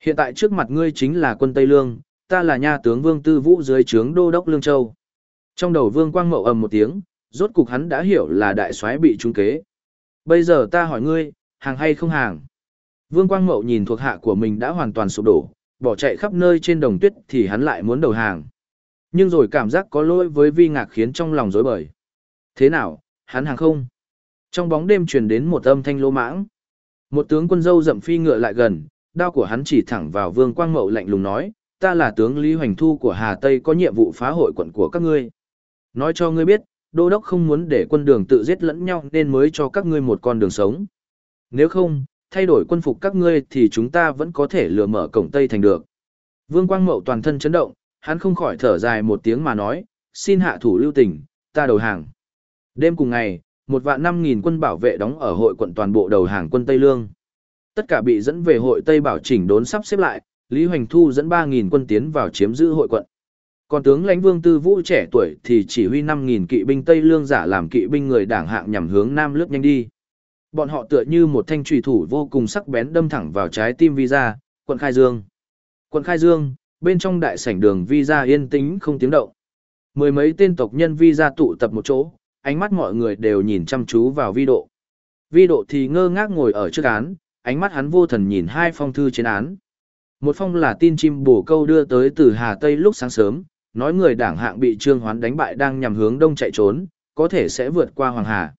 Hiện tại trước mặt ngươi chính là quân Tây Lương, ta là nha tướng Vương Tư Vũ dưới trướng đô đốc Lương Châu. Trong đầu Vương Quang Mậu ầm một tiếng, rốt cục hắn đã hiểu là đại soái bị trúng kế. Bây giờ ta hỏi ngươi, hàng hay không hàng? Vương Quang Mậu nhìn thuộc hạ của mình đã hoàn toàn sụp đổ, bỏ chạy khắp nơi trên đồng tuyết thì hắn lại muốn đầu hàng. Nhưng rồi cảm giác có lỗi với vi ngạc khiến trong lòng rối bời. Thế nào, hắn hàng không? Trong bóng đêm truyền đến một âm thanh lô mãng. Một tướng quân dâu rậm phi ngựa lại gần, đao của hắn chỉ thẳng vào Vương Quang Mậu lạnh lùng nói, ta là tướng Lý Hoành Thu của Hà Tây có nhiệm vụ phá hội quận của các ngươi. Nói cho ngươi biết, đô đốc không muốn để quân đường tự giết lẫn nhau nên mới cho các ngươi một con đường sống. Nếu không, thay đổi quân phục các ngươi thì chúng ta vẫn có thể lừa mở cổng Tây thành được. Vương Quang Mậu toàn thân chấn động, hắn không khỏi thở dài một tiếng mà nói, xin hạ thủ lưu tình, ta đầu hàng. Đêm cùng ngày, một vạn năm nghìn quân bảo vệ đóng ở hội quận toàn bộ đầu hàng quân Tây Lương. Tất cả bị dẫn về hội Tây Bảo chỉnh đốn sắp xếp lại, Lý Hoành Thu dẫn 3.000 quân tiến vào chiếm giữ hội quận. Còn tướng lãnh vương tư vũ trẻ tuổi thì chỉ huy 5.000 kỵ binh Tây Lương giả làm kỵ binh người đảng hạng nhằm hướng Nam lướt nhanh đi. Bọn họ tựa như một thanh trùy thủ vô cùng sắc bén đâm thẳng vào trái tim Visa, quận Khai Dương. Quận Khai Dương, bên trong đại sảnh đường Visa yên tĩnh không tiếng động. Mười mấy tên tộc nhân Visa tụ tập một chỗ, ánh mắt mọi người đều nhìn chăm chú vào vi độ. Vi độ thì ngơ ngác ngồi ở trước án, ánh mắt hắn vô thần nhìn hai phong thư trên án. Một phong là tin chim bổ câu đưa tới từ Hà Tây lúc sáng sớm, nói người đảng hạng bị Trương Hoán đánh bại đang nhằm hướng đông chạy trốn, có thể sẽ vượt qua Hoàng Hà.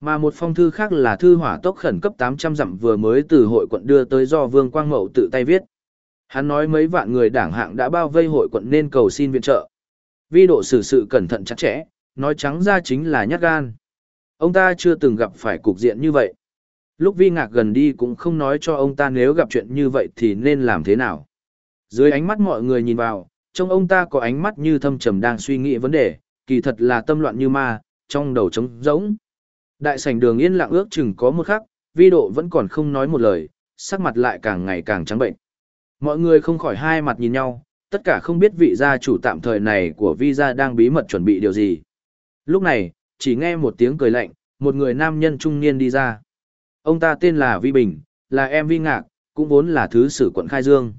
Mà một phong thư khác là thư hỏa tốc khẩn cấp 800 dặm vừa mới từ hội quận đưa tới do Vương Quang Mậu tự tay viết. Hắn nói mấy vạn người đảng hạng đã bao vây hội quận nên cầu xin viện trợ. Vi độ xử sự cẩn thận chặt chẽ, nói trắng ra chính là nhát gan. Ông ta chưa từng gặp phải cục diện như vậy. Lúc vi ngạc gần đi cũng không nói cho ông ta nếu gặp chuyện như vậy thì nên làm thế nào. Dưới ánh mắt mọi người nhìn vào, trông ông ta có ánh mắt như thâm trầm đang suy nghĩ vấn đề, kỳ thật là tâm loạn như ma, trong đầu trống rỗng. Đại sảnh đường yên lặng ước chừng có một khắc, vi độ vẫn còn không nói một lời, sắc mặt lại càng ngày càng trắng bệnh. Mọi người không khỏi hai mặt nhìn nhau, tất cả không biết vị gia chủ tạm thời này của vi gia đang bí mật chuẩn bị điều gì. Lúc này, chỉ nghe một tiếng cười lạnh, một người nam nhân trung niên đi ra. Ông ta tên là Vi Bình, là em Vi Ngạc, cũng vốn là thứ sử quận Khai Dương.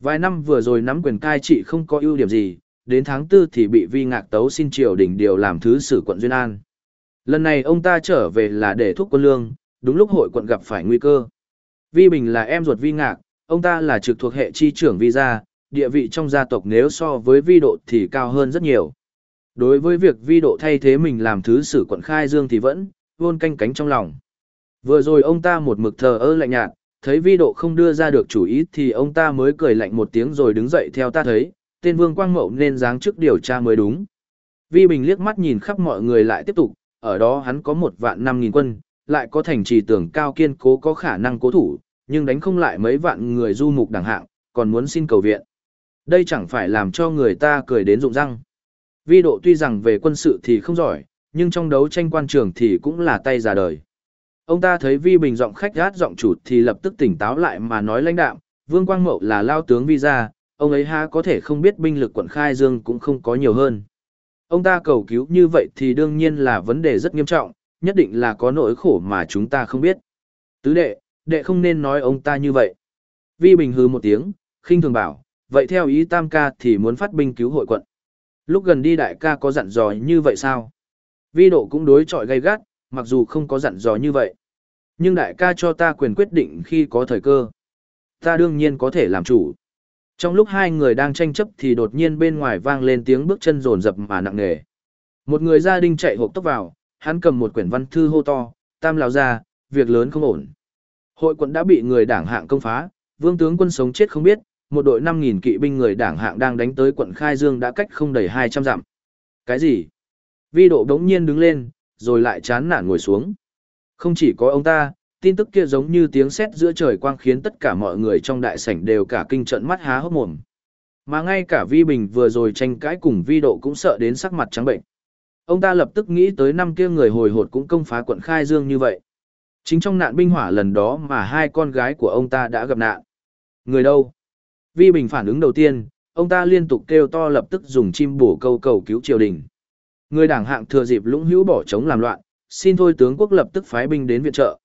Vài năm vừa rồi nắm quyền cai trị không có ưu điểm gì, đến tháng tư thì bị Vi Ngạc tấu xin triều đình điều làm thứ sử quận Duyên An. Lần này ông ta trở về là để thúc quân lương, đúng lúc hội quận gặp phải nguy cơ. Vi Bình là em ruột Vi Ngạc, ông ta là trực thuộc hệ chi trưởng Vi gia, địa vị trong gia tộc nếu so với Vi Độ thì cao hơn rất nhiều. Đối với việc Vi Độ thay thế mình làm thứ sử quận Khai Dương thì vẫn, vôn canh cánh trong lòng. Vừa rồi ông ta một mực thờ ơ lạnh nhạt, thấy Vi Độ không đưa ra được chủ ý thì ông ta mới cười lạnh một tiếng rồi đứng dậy theo ta thấy, tên Vương Quang Mậu nên dáng trước điều tra mới đúng. Vi Bình liếc mắt nhìn khắp mọi người lại tiếp tục, ở đó hắn có một vạn năm nghìn quân, lại có thành trì tưởng cao kiên cố có khả năng cố thủ, nhưng đánh không lại mấy vạn người du mục đẳng hạng, còn muốn xin cầu viện. Đây chẳng phải làm cho người ta cười đến rụng răng. Vi độ tuy rằng về quân sự thì không giỏi, nhưng trong đấu tranh quan trường thì cũng là tay già đời. Ông ta thấy Vi Bình giọng khách gát giọng chủ thì lập tức tỉnh táo lại mà nói lãnh đạm, Vương Quang Mậu là lao tướng Vi gia, ông ấy ha có thể không biết binh lực quận Khai Dương cũng không có nhiều hơn. Ông ta cầu cứu như vậy thì đương nhiên là vấn đề rất nghiêm trọng, nhất định là có nỗi khổ mà chúng ta không biết. Tứ đệ, đệ không nên nói ông ta như vậy. Vi Bình hừ một tiếng, khinh thường bảo, vậy theo ý tam ca thì muốn phát binh cứu hội quận. Lúc gần đi đại ca có dặn dò như vậy sao? Vi độ cũng đối chọi gay gắt, mặc dù không có dặn dò như vậy. Nhưng đại ca cho ta quyền quyết định khi có thời cơ. Ta đương nhiên có thể làm chủ. Trong lúc hai người đang tranh chấp thì đột nhiên bên ngoài vang lên tiếng bước chân rồn rập mà nặng nề. Một người gia đình chạy hộp tốc vào, hắn cầm một quyển văn thư hô to, tam lão ra, việc lớn không ổn. Hội quận đã bị người đảng hạng công phá, vương tướng quân sống chết không biết, một đội 5.000 kỵ binh người đảng hạng đang đánh tới quận Khai Dương đã cách không đầy 200 dặm. Cái gì? Vi độ đống nhiên đứng lên, rồi lại chán nản ngồi xuống. Không chỉ có ông ta, tin tức kia giống như tiếng sét giữa trời quang khiến tất cả mọi người trong đại sảnh đều cả kinh trận mắt há hốc mồm. Mà ngay cả Vi Bình vừa rồi tranh cãi cùng Vi Độ cũng sợ đến sắc mặt trắng bệnh. Ông ta lập tức nghĩ tới năm kia người hồi hột cũng công phá quận Khai Dương như vậy. Chính trong nạn binh hỏa lần đó mà hai con gái của ông ta đã gặp nạn. Người đâu? Vi Bình phản ứng đầu tiên, ông ta liên tục kêu to lập tức dùng chim bổ câu cầu cứu triều đình. Người đảng hạng thừa dịp lũng hữu bỏ trống làm loạn, xin thôi tướng quốc lập tức phái binh đến viện trợ.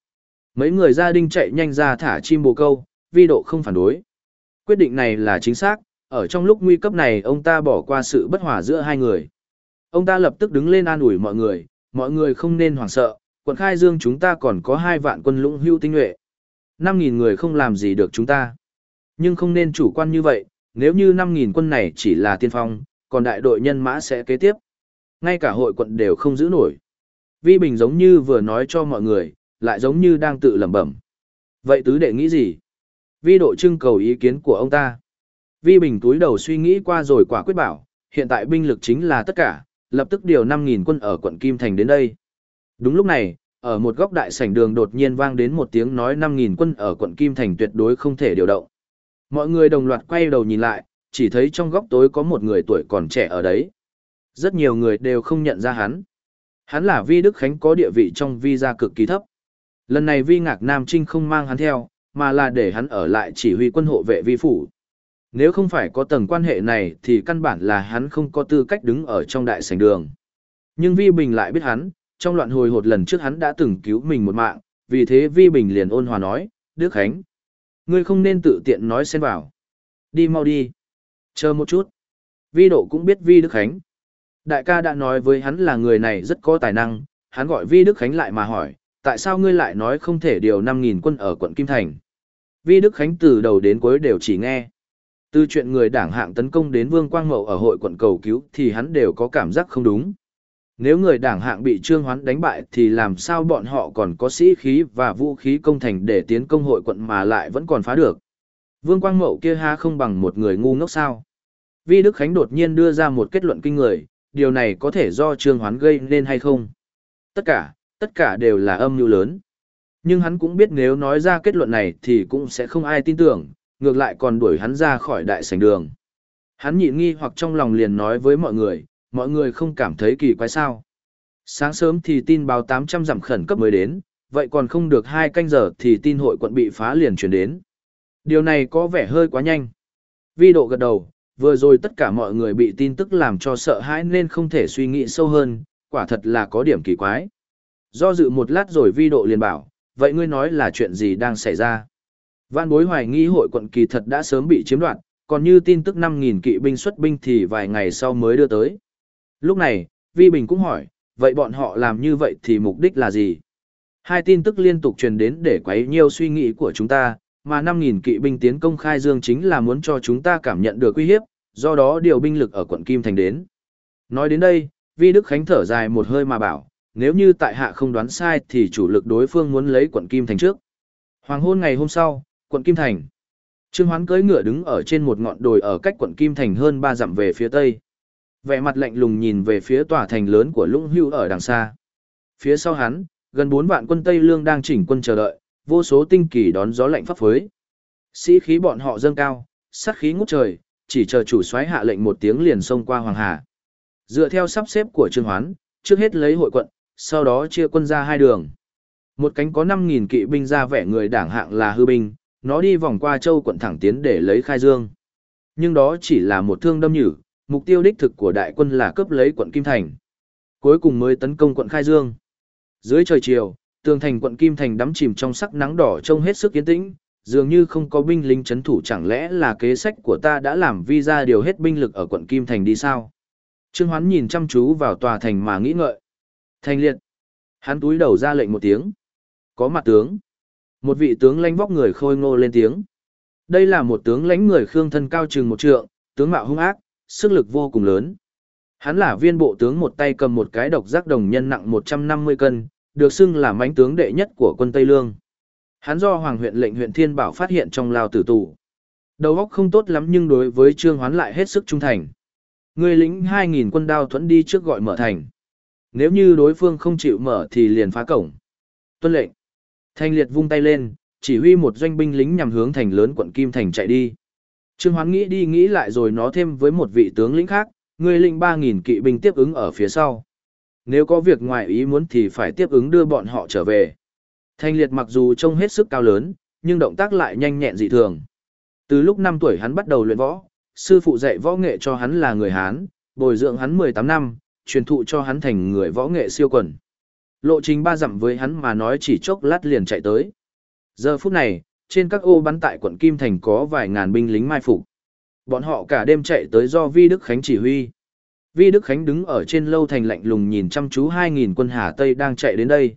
Mấy người gia đình chạy nhanh ra thả chim bồ câu, vi độ không phản đối. Quyết định này là chính xác, ở trong lúc nguy cấp này ông ta bỏ qua sự bất hòa giữa hai người. Ông ta lập tức đứng lên an ủi mọi người, mọi người không nên hoảng sợ, quận Khai Dương chúng ta còn có hai vạn quân lũng hưu tinh nhuệ. 5.000 người không làm gì được chúng ta. Nhưng không nên chủ quan như vậy, nếu như 5.000 quân này chỉ là tiên phong, còn đại đội nhân mã sẽ kế tiếp. Ngay cả hội quận đều không giữ nổi. Vi Bình giống như vừa nói cho mọi người, lại giống như đang tự lẩm bẩm. Vậy tứ đệ nghĩ gì? Vi độ trưng cầu ý kiến của ông ta. Vi Bình túi đầu suy nghĩ qua rồi quả quyết bảo, hiện tại binh lực chính là tất cả, lập tức điều 5.000 quân ở quận Kim Thành đến đây. Đúng lúc này, ở một góc đại sảnh đường đột nhiên vang đến một tiếng nói 5.000 quân ở quận Kim Thành tuyệt đối không thể điều động. Mọi người đồng loạt quay đầu nhìn lại, chỉ thấy trong góc tối có một người tuổi còn trẻ ở đấy. Rất nhiều người đều không nhận ra hắn. Hắn là Vi Đức Khánh có địa vị trong Vi gia cực kỳ thấp. Lần này Vi Ngạc Nam Trinh không mang hắn theo, mà là để hắn ở lại chỉ huy quân hộ vệ Vi phủ. Nếu không phải có tầng quan hệ này thì căn bản là hắn không có tư cách đứng ở trong đại sảnh đường. Nhưng Vi Bình lại biết hắn, trong loạn hồi hột lần trước hắn đã từng cứu mình một mạng, vì thế Vi Bình liền ôn hòa nói, Đức Khánh, ngươi không nên tự tiện nói xen vào. Đi mau đi. Chờ một chút. Vi Độ cũng biết Vi Đức Khánh. Đại ca đã nói với hắn là người này rất có tài năng, hắn gọi Vi Đức Khánh lại mà hỏi, tại sao ngươi lại nói không thể điều 5.000 quân ở quận Kim Thành? Vi Đức Khánh từ đầu đến cuối đều chỉ nghe. Từ chuyện người đảng hạng tấn công đến Vương Quang Mậu ở hội quận cầu cứu thì hắn đều có cảm giác không đúng. Nếu người đảng hạng bị Trương Hoán đánh bại thì làm sao bọn họ còn có sĩ khí và vũ khí công thành để tiến công hội quận mà lại vẫn còn phá được. Vương Quang Mậu kia ha không bằng một người ngu ngốc sao. Vi Đức Khánh đột nhiên đưa ra một kết luận kinh người, điều này có thể do Trương Hoán gây nên hay không? Tất cả, tất cả đều là âm mưu lớn. Nhưng hắn cũng biết nếu nói ra kết luận này thì cũng sẽ không ai tin tưởng, ngược lại còn đuổi hắn ra khỏi đại sảnh đường. Hắn nhịn nghi hoặc trong lòng liền nói với mọi người, mọi người không cảm thấy kỳ quái sao. Sáng sớm thì tin báo 800 giảm khẩn cấp mới đến, vậy còn không được hai canh giờ thì tin hội quận bị phá liền chuyển đến. Điều này có vẻ hơi quá nhanh. Vi độ gật đầu, vừa rồi tất cả mọi người bị tin tức làm cho sợ hãi nên không thể suy nghĩ sâu hơn, quả thật là có điểm kỳ quái. Do dự một lát rồi vi độ liền bảo, vậy ngươi nói là chuyện gì đang xảy ra? Vạn bối hoài nghi hội quận kỳ thật đã sớm bị chiếm đoạt, còn như tin tức 5.000 kỵ binh xuất binh thì vài ngày sau mới đưa tới. Lúc này, Vi Bình cũng hỏi, vậy bọn họ làm như vậy thì mục đích là gì? Hai tin tức liên tục truyền đến để quấy nhiều suy nghĩ của chúng ta, mà 5.000 kỵ binh tiến công khai dương chính là muốn cho chúng ta cảm nhận được uy hiếp, do đó điều binh lực ở quận Kim Thành đến. Nói đến đây, Vi Đức Khánh thở dài một hơi mà bảo, nếu như tại hạ không đoán sai thì chủ lực đối phương muốn lấy quận Kim Thành trước. Hoàng hôn ngày hôm sau, quận Kim Thành. Trương Hoán cưỡi ngựa đứng ở trên một ngọn đồi ở cách quận Kim Thành hơn 3 dặm về phía tây. Vẻ mặt lạnh lùng nhìn về phía tòa thành lớn của Lũng Hưu ở đằng xa. Phía sau hắn, gần 4 vạn quân Tây Lương đang chỉnh quân chờ đợi, vô số tinh kỳ đón gió lạnh pháp phới. Sĩ khí bọn họ dâng cao, sát khí ngút trời, chỉ chờ chủ soái hạ lệnh một tiếng liền xông qua Hoàng Hà. Dựa theo sắp xếp của Trương Hoán, trước hết lấy hội quận, sau đó chia quân ra hai đường. Một cánh có 5.000 kỵ binh ra vẻ người đảng hạng là hư binh, nó đi vòng qua châu quận thẳng tiến để lấy khai dương. Nhưng đó chỉ là một thương đâm nhử, mục tiêu đích thực của đại quân là cướp lấy quận Kim Thành. Cuối cùng mới tấn công quận Khai Dương. Dưới trời chiều, tường thành quận Kim Thành đắm chìm trong sắc nắng đỏ trông hết sức yên tĩnh, dường như không có binh lính chấn thủ chẳng lẽ là kế sách của ta đã làm vi ra điều hết binh lực ở quận Kim Thành đi sao? Trương Hoán nhìn chăm chú vào tòa thành mà nghĩ ngợi. Thành liệt. Hắn túi đầu ra lệnh một tiếng. Có mặt tướng. Một vị tướng lãnh vóc người khôi ngô lên tiếng. Đây là một tướng lãnh người khương thân cao chừng một trượng, tướng mạo hung ác, sức lực vô cùng lớn. Hắn là viên bộ tướng một tay cầm một cái độc giác đồng nhân nặng 150 cân, được xưng là mãnh tướng đệ nhất của quân Tây Lương. Hắn do Hoàng huyện lệnh huyện Thiên Bảo phát hiện trong lao tử tù. Đầu óc không tốt lắm nhưng đối với Trương Hoán lại hết sức trung thành. Người lính 2.000 quân đao thuẫn đi trước gọi mở thành. Nếu như đối phương không chịu mở thì liền phá cổng. Tuân lệnh. Thanh liệt vung tay lên, chỉ huy một doanh binh lính nhằm hướng thành lớn quận Kim Thành chạy đi. Trương Hoán nghĩ đi nghĩ lại rồi nó thêm với một vị tướng lĩnh khác, người lĩnh 3.000 kỵ binh tiếp ứng ở phía sau. Nếu có việc ngoài ý muốn thì phải tiếp ứng đưa bọn họ trở về. Thanh liệt mặc dù trông hết sức cao lớn, nhưng động tác lại nhanh nhẹn dị thường. Từ lúc 5 tuổi hắn bắt đầu luyện võ, sư phụ dạy võ nghệ cho hắn là người Hán, bồi dưỡng hắn 18 năm, truyền thụ cho hắn thành người võ nghệ siêu quần. Lộ trình ba dặm với hắn mà nói chỉ chốc lát liền chạy tới. Giờ phút này, trên các ô bắn tại quận Kim Thành có vài ngàn binh lính mai phục. Bọn họ cả đêm chạy tới do Vi Đức Khánh chỉ huy. Vi Đức Khánh đứng ở trên lâu thành lạnh lùng nhìn chăm chú 2.000 quân Hà Tây đang chạy đến đây.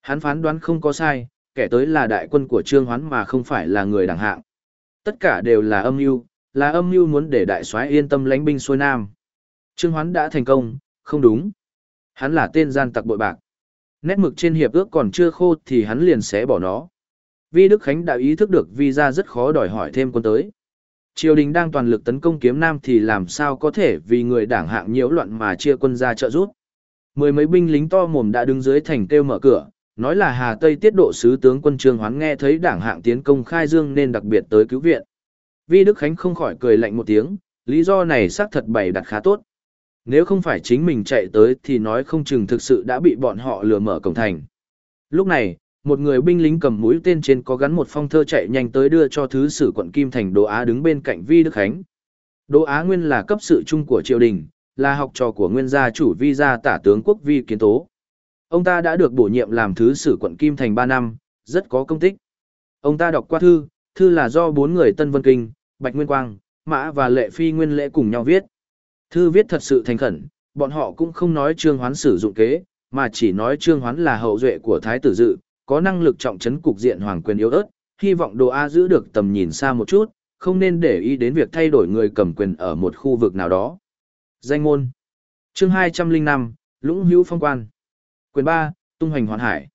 Hắn phán đoán không có sai, kẻ tới là đại quân của Trương Hoán mà không phải là người đẳng hạng. Tất cả đều là âm mưu, là âm mưu muốn để đại soái yên tâm lãnh binh xuôi nam. Trương Hoán đã thành công, không đúng. Hắn là tên gian tặc bội bạc. Nét mực trên hiệp ước còn chưa khô thì hắn liền xé bỏ nó. Vi Đức Khánh đã ý thức được Vi ra rất khó đòi hỏi thêm quân tới. Triều đình đang toàn lực tấn công kiếm Nam thì làm sao có thể vì người đảng hạng nhiễu loạn mà chia quân ra trợ giúp. Mười mấy binh lính to mồm đã đứng dưới thành kêu mở cửa, nói là Hà Tây tiết độ sứ tướng quân Trương Hoán nghe thấy đảng hạng tiến công khai dương nên đặc biệt tới cứu viện. Vi Đức Khánh không khỏi cười lạnh một tiếng, lý do này xác thật bày đặt khá tốt. Nếu không phải chính mình chạy tới thì nói không chừng thực sự đã bị bọn họ lừa mở cổng thành. Lúc này, một người binh lính cầm mũi tên trên có gắn một phong thơ chạy nhanh tới đưa cho thứ sử quận Kim Thành Đỗ Á đứng bên cạnh Vi Đức Khánh. Đỗ Á nguyên là cấp sự trung của triều đình, là học trò của nguyên gia chủ Vi gia tả tướng quốc Vi Kiến Tố. Ông ta đã được bổ nhiệm làm thứ sử quận Kim Thành ba năm, rất có công tích. Ông ta đọc qua thư, thư là do bốn người Tân Vân Kinh, Bạch Nguyên Quang, Mã và Lệ Phi Nguyên Lễ cùng nhau viết. Thư viết thật sự thành khẩn, bọn họ cũng không nói Trương Hoán sử dụng kế, mà chỉ nói Trương Hoán là hậu duệ của Thái tử Dự, có năng lực trọng trấn cục diện hoàng quyền yếu ớt, hy vọng Đồ A giữ được tầm nhìn xa một chút, không nên để ý đến việc thay đổi người cầm quyền ở một khu vực nào đó. Danh ngôn. Chương 205, Lũng Hữu Phong Quan. Quyền 3, Tung Hoành Hoàn Hải.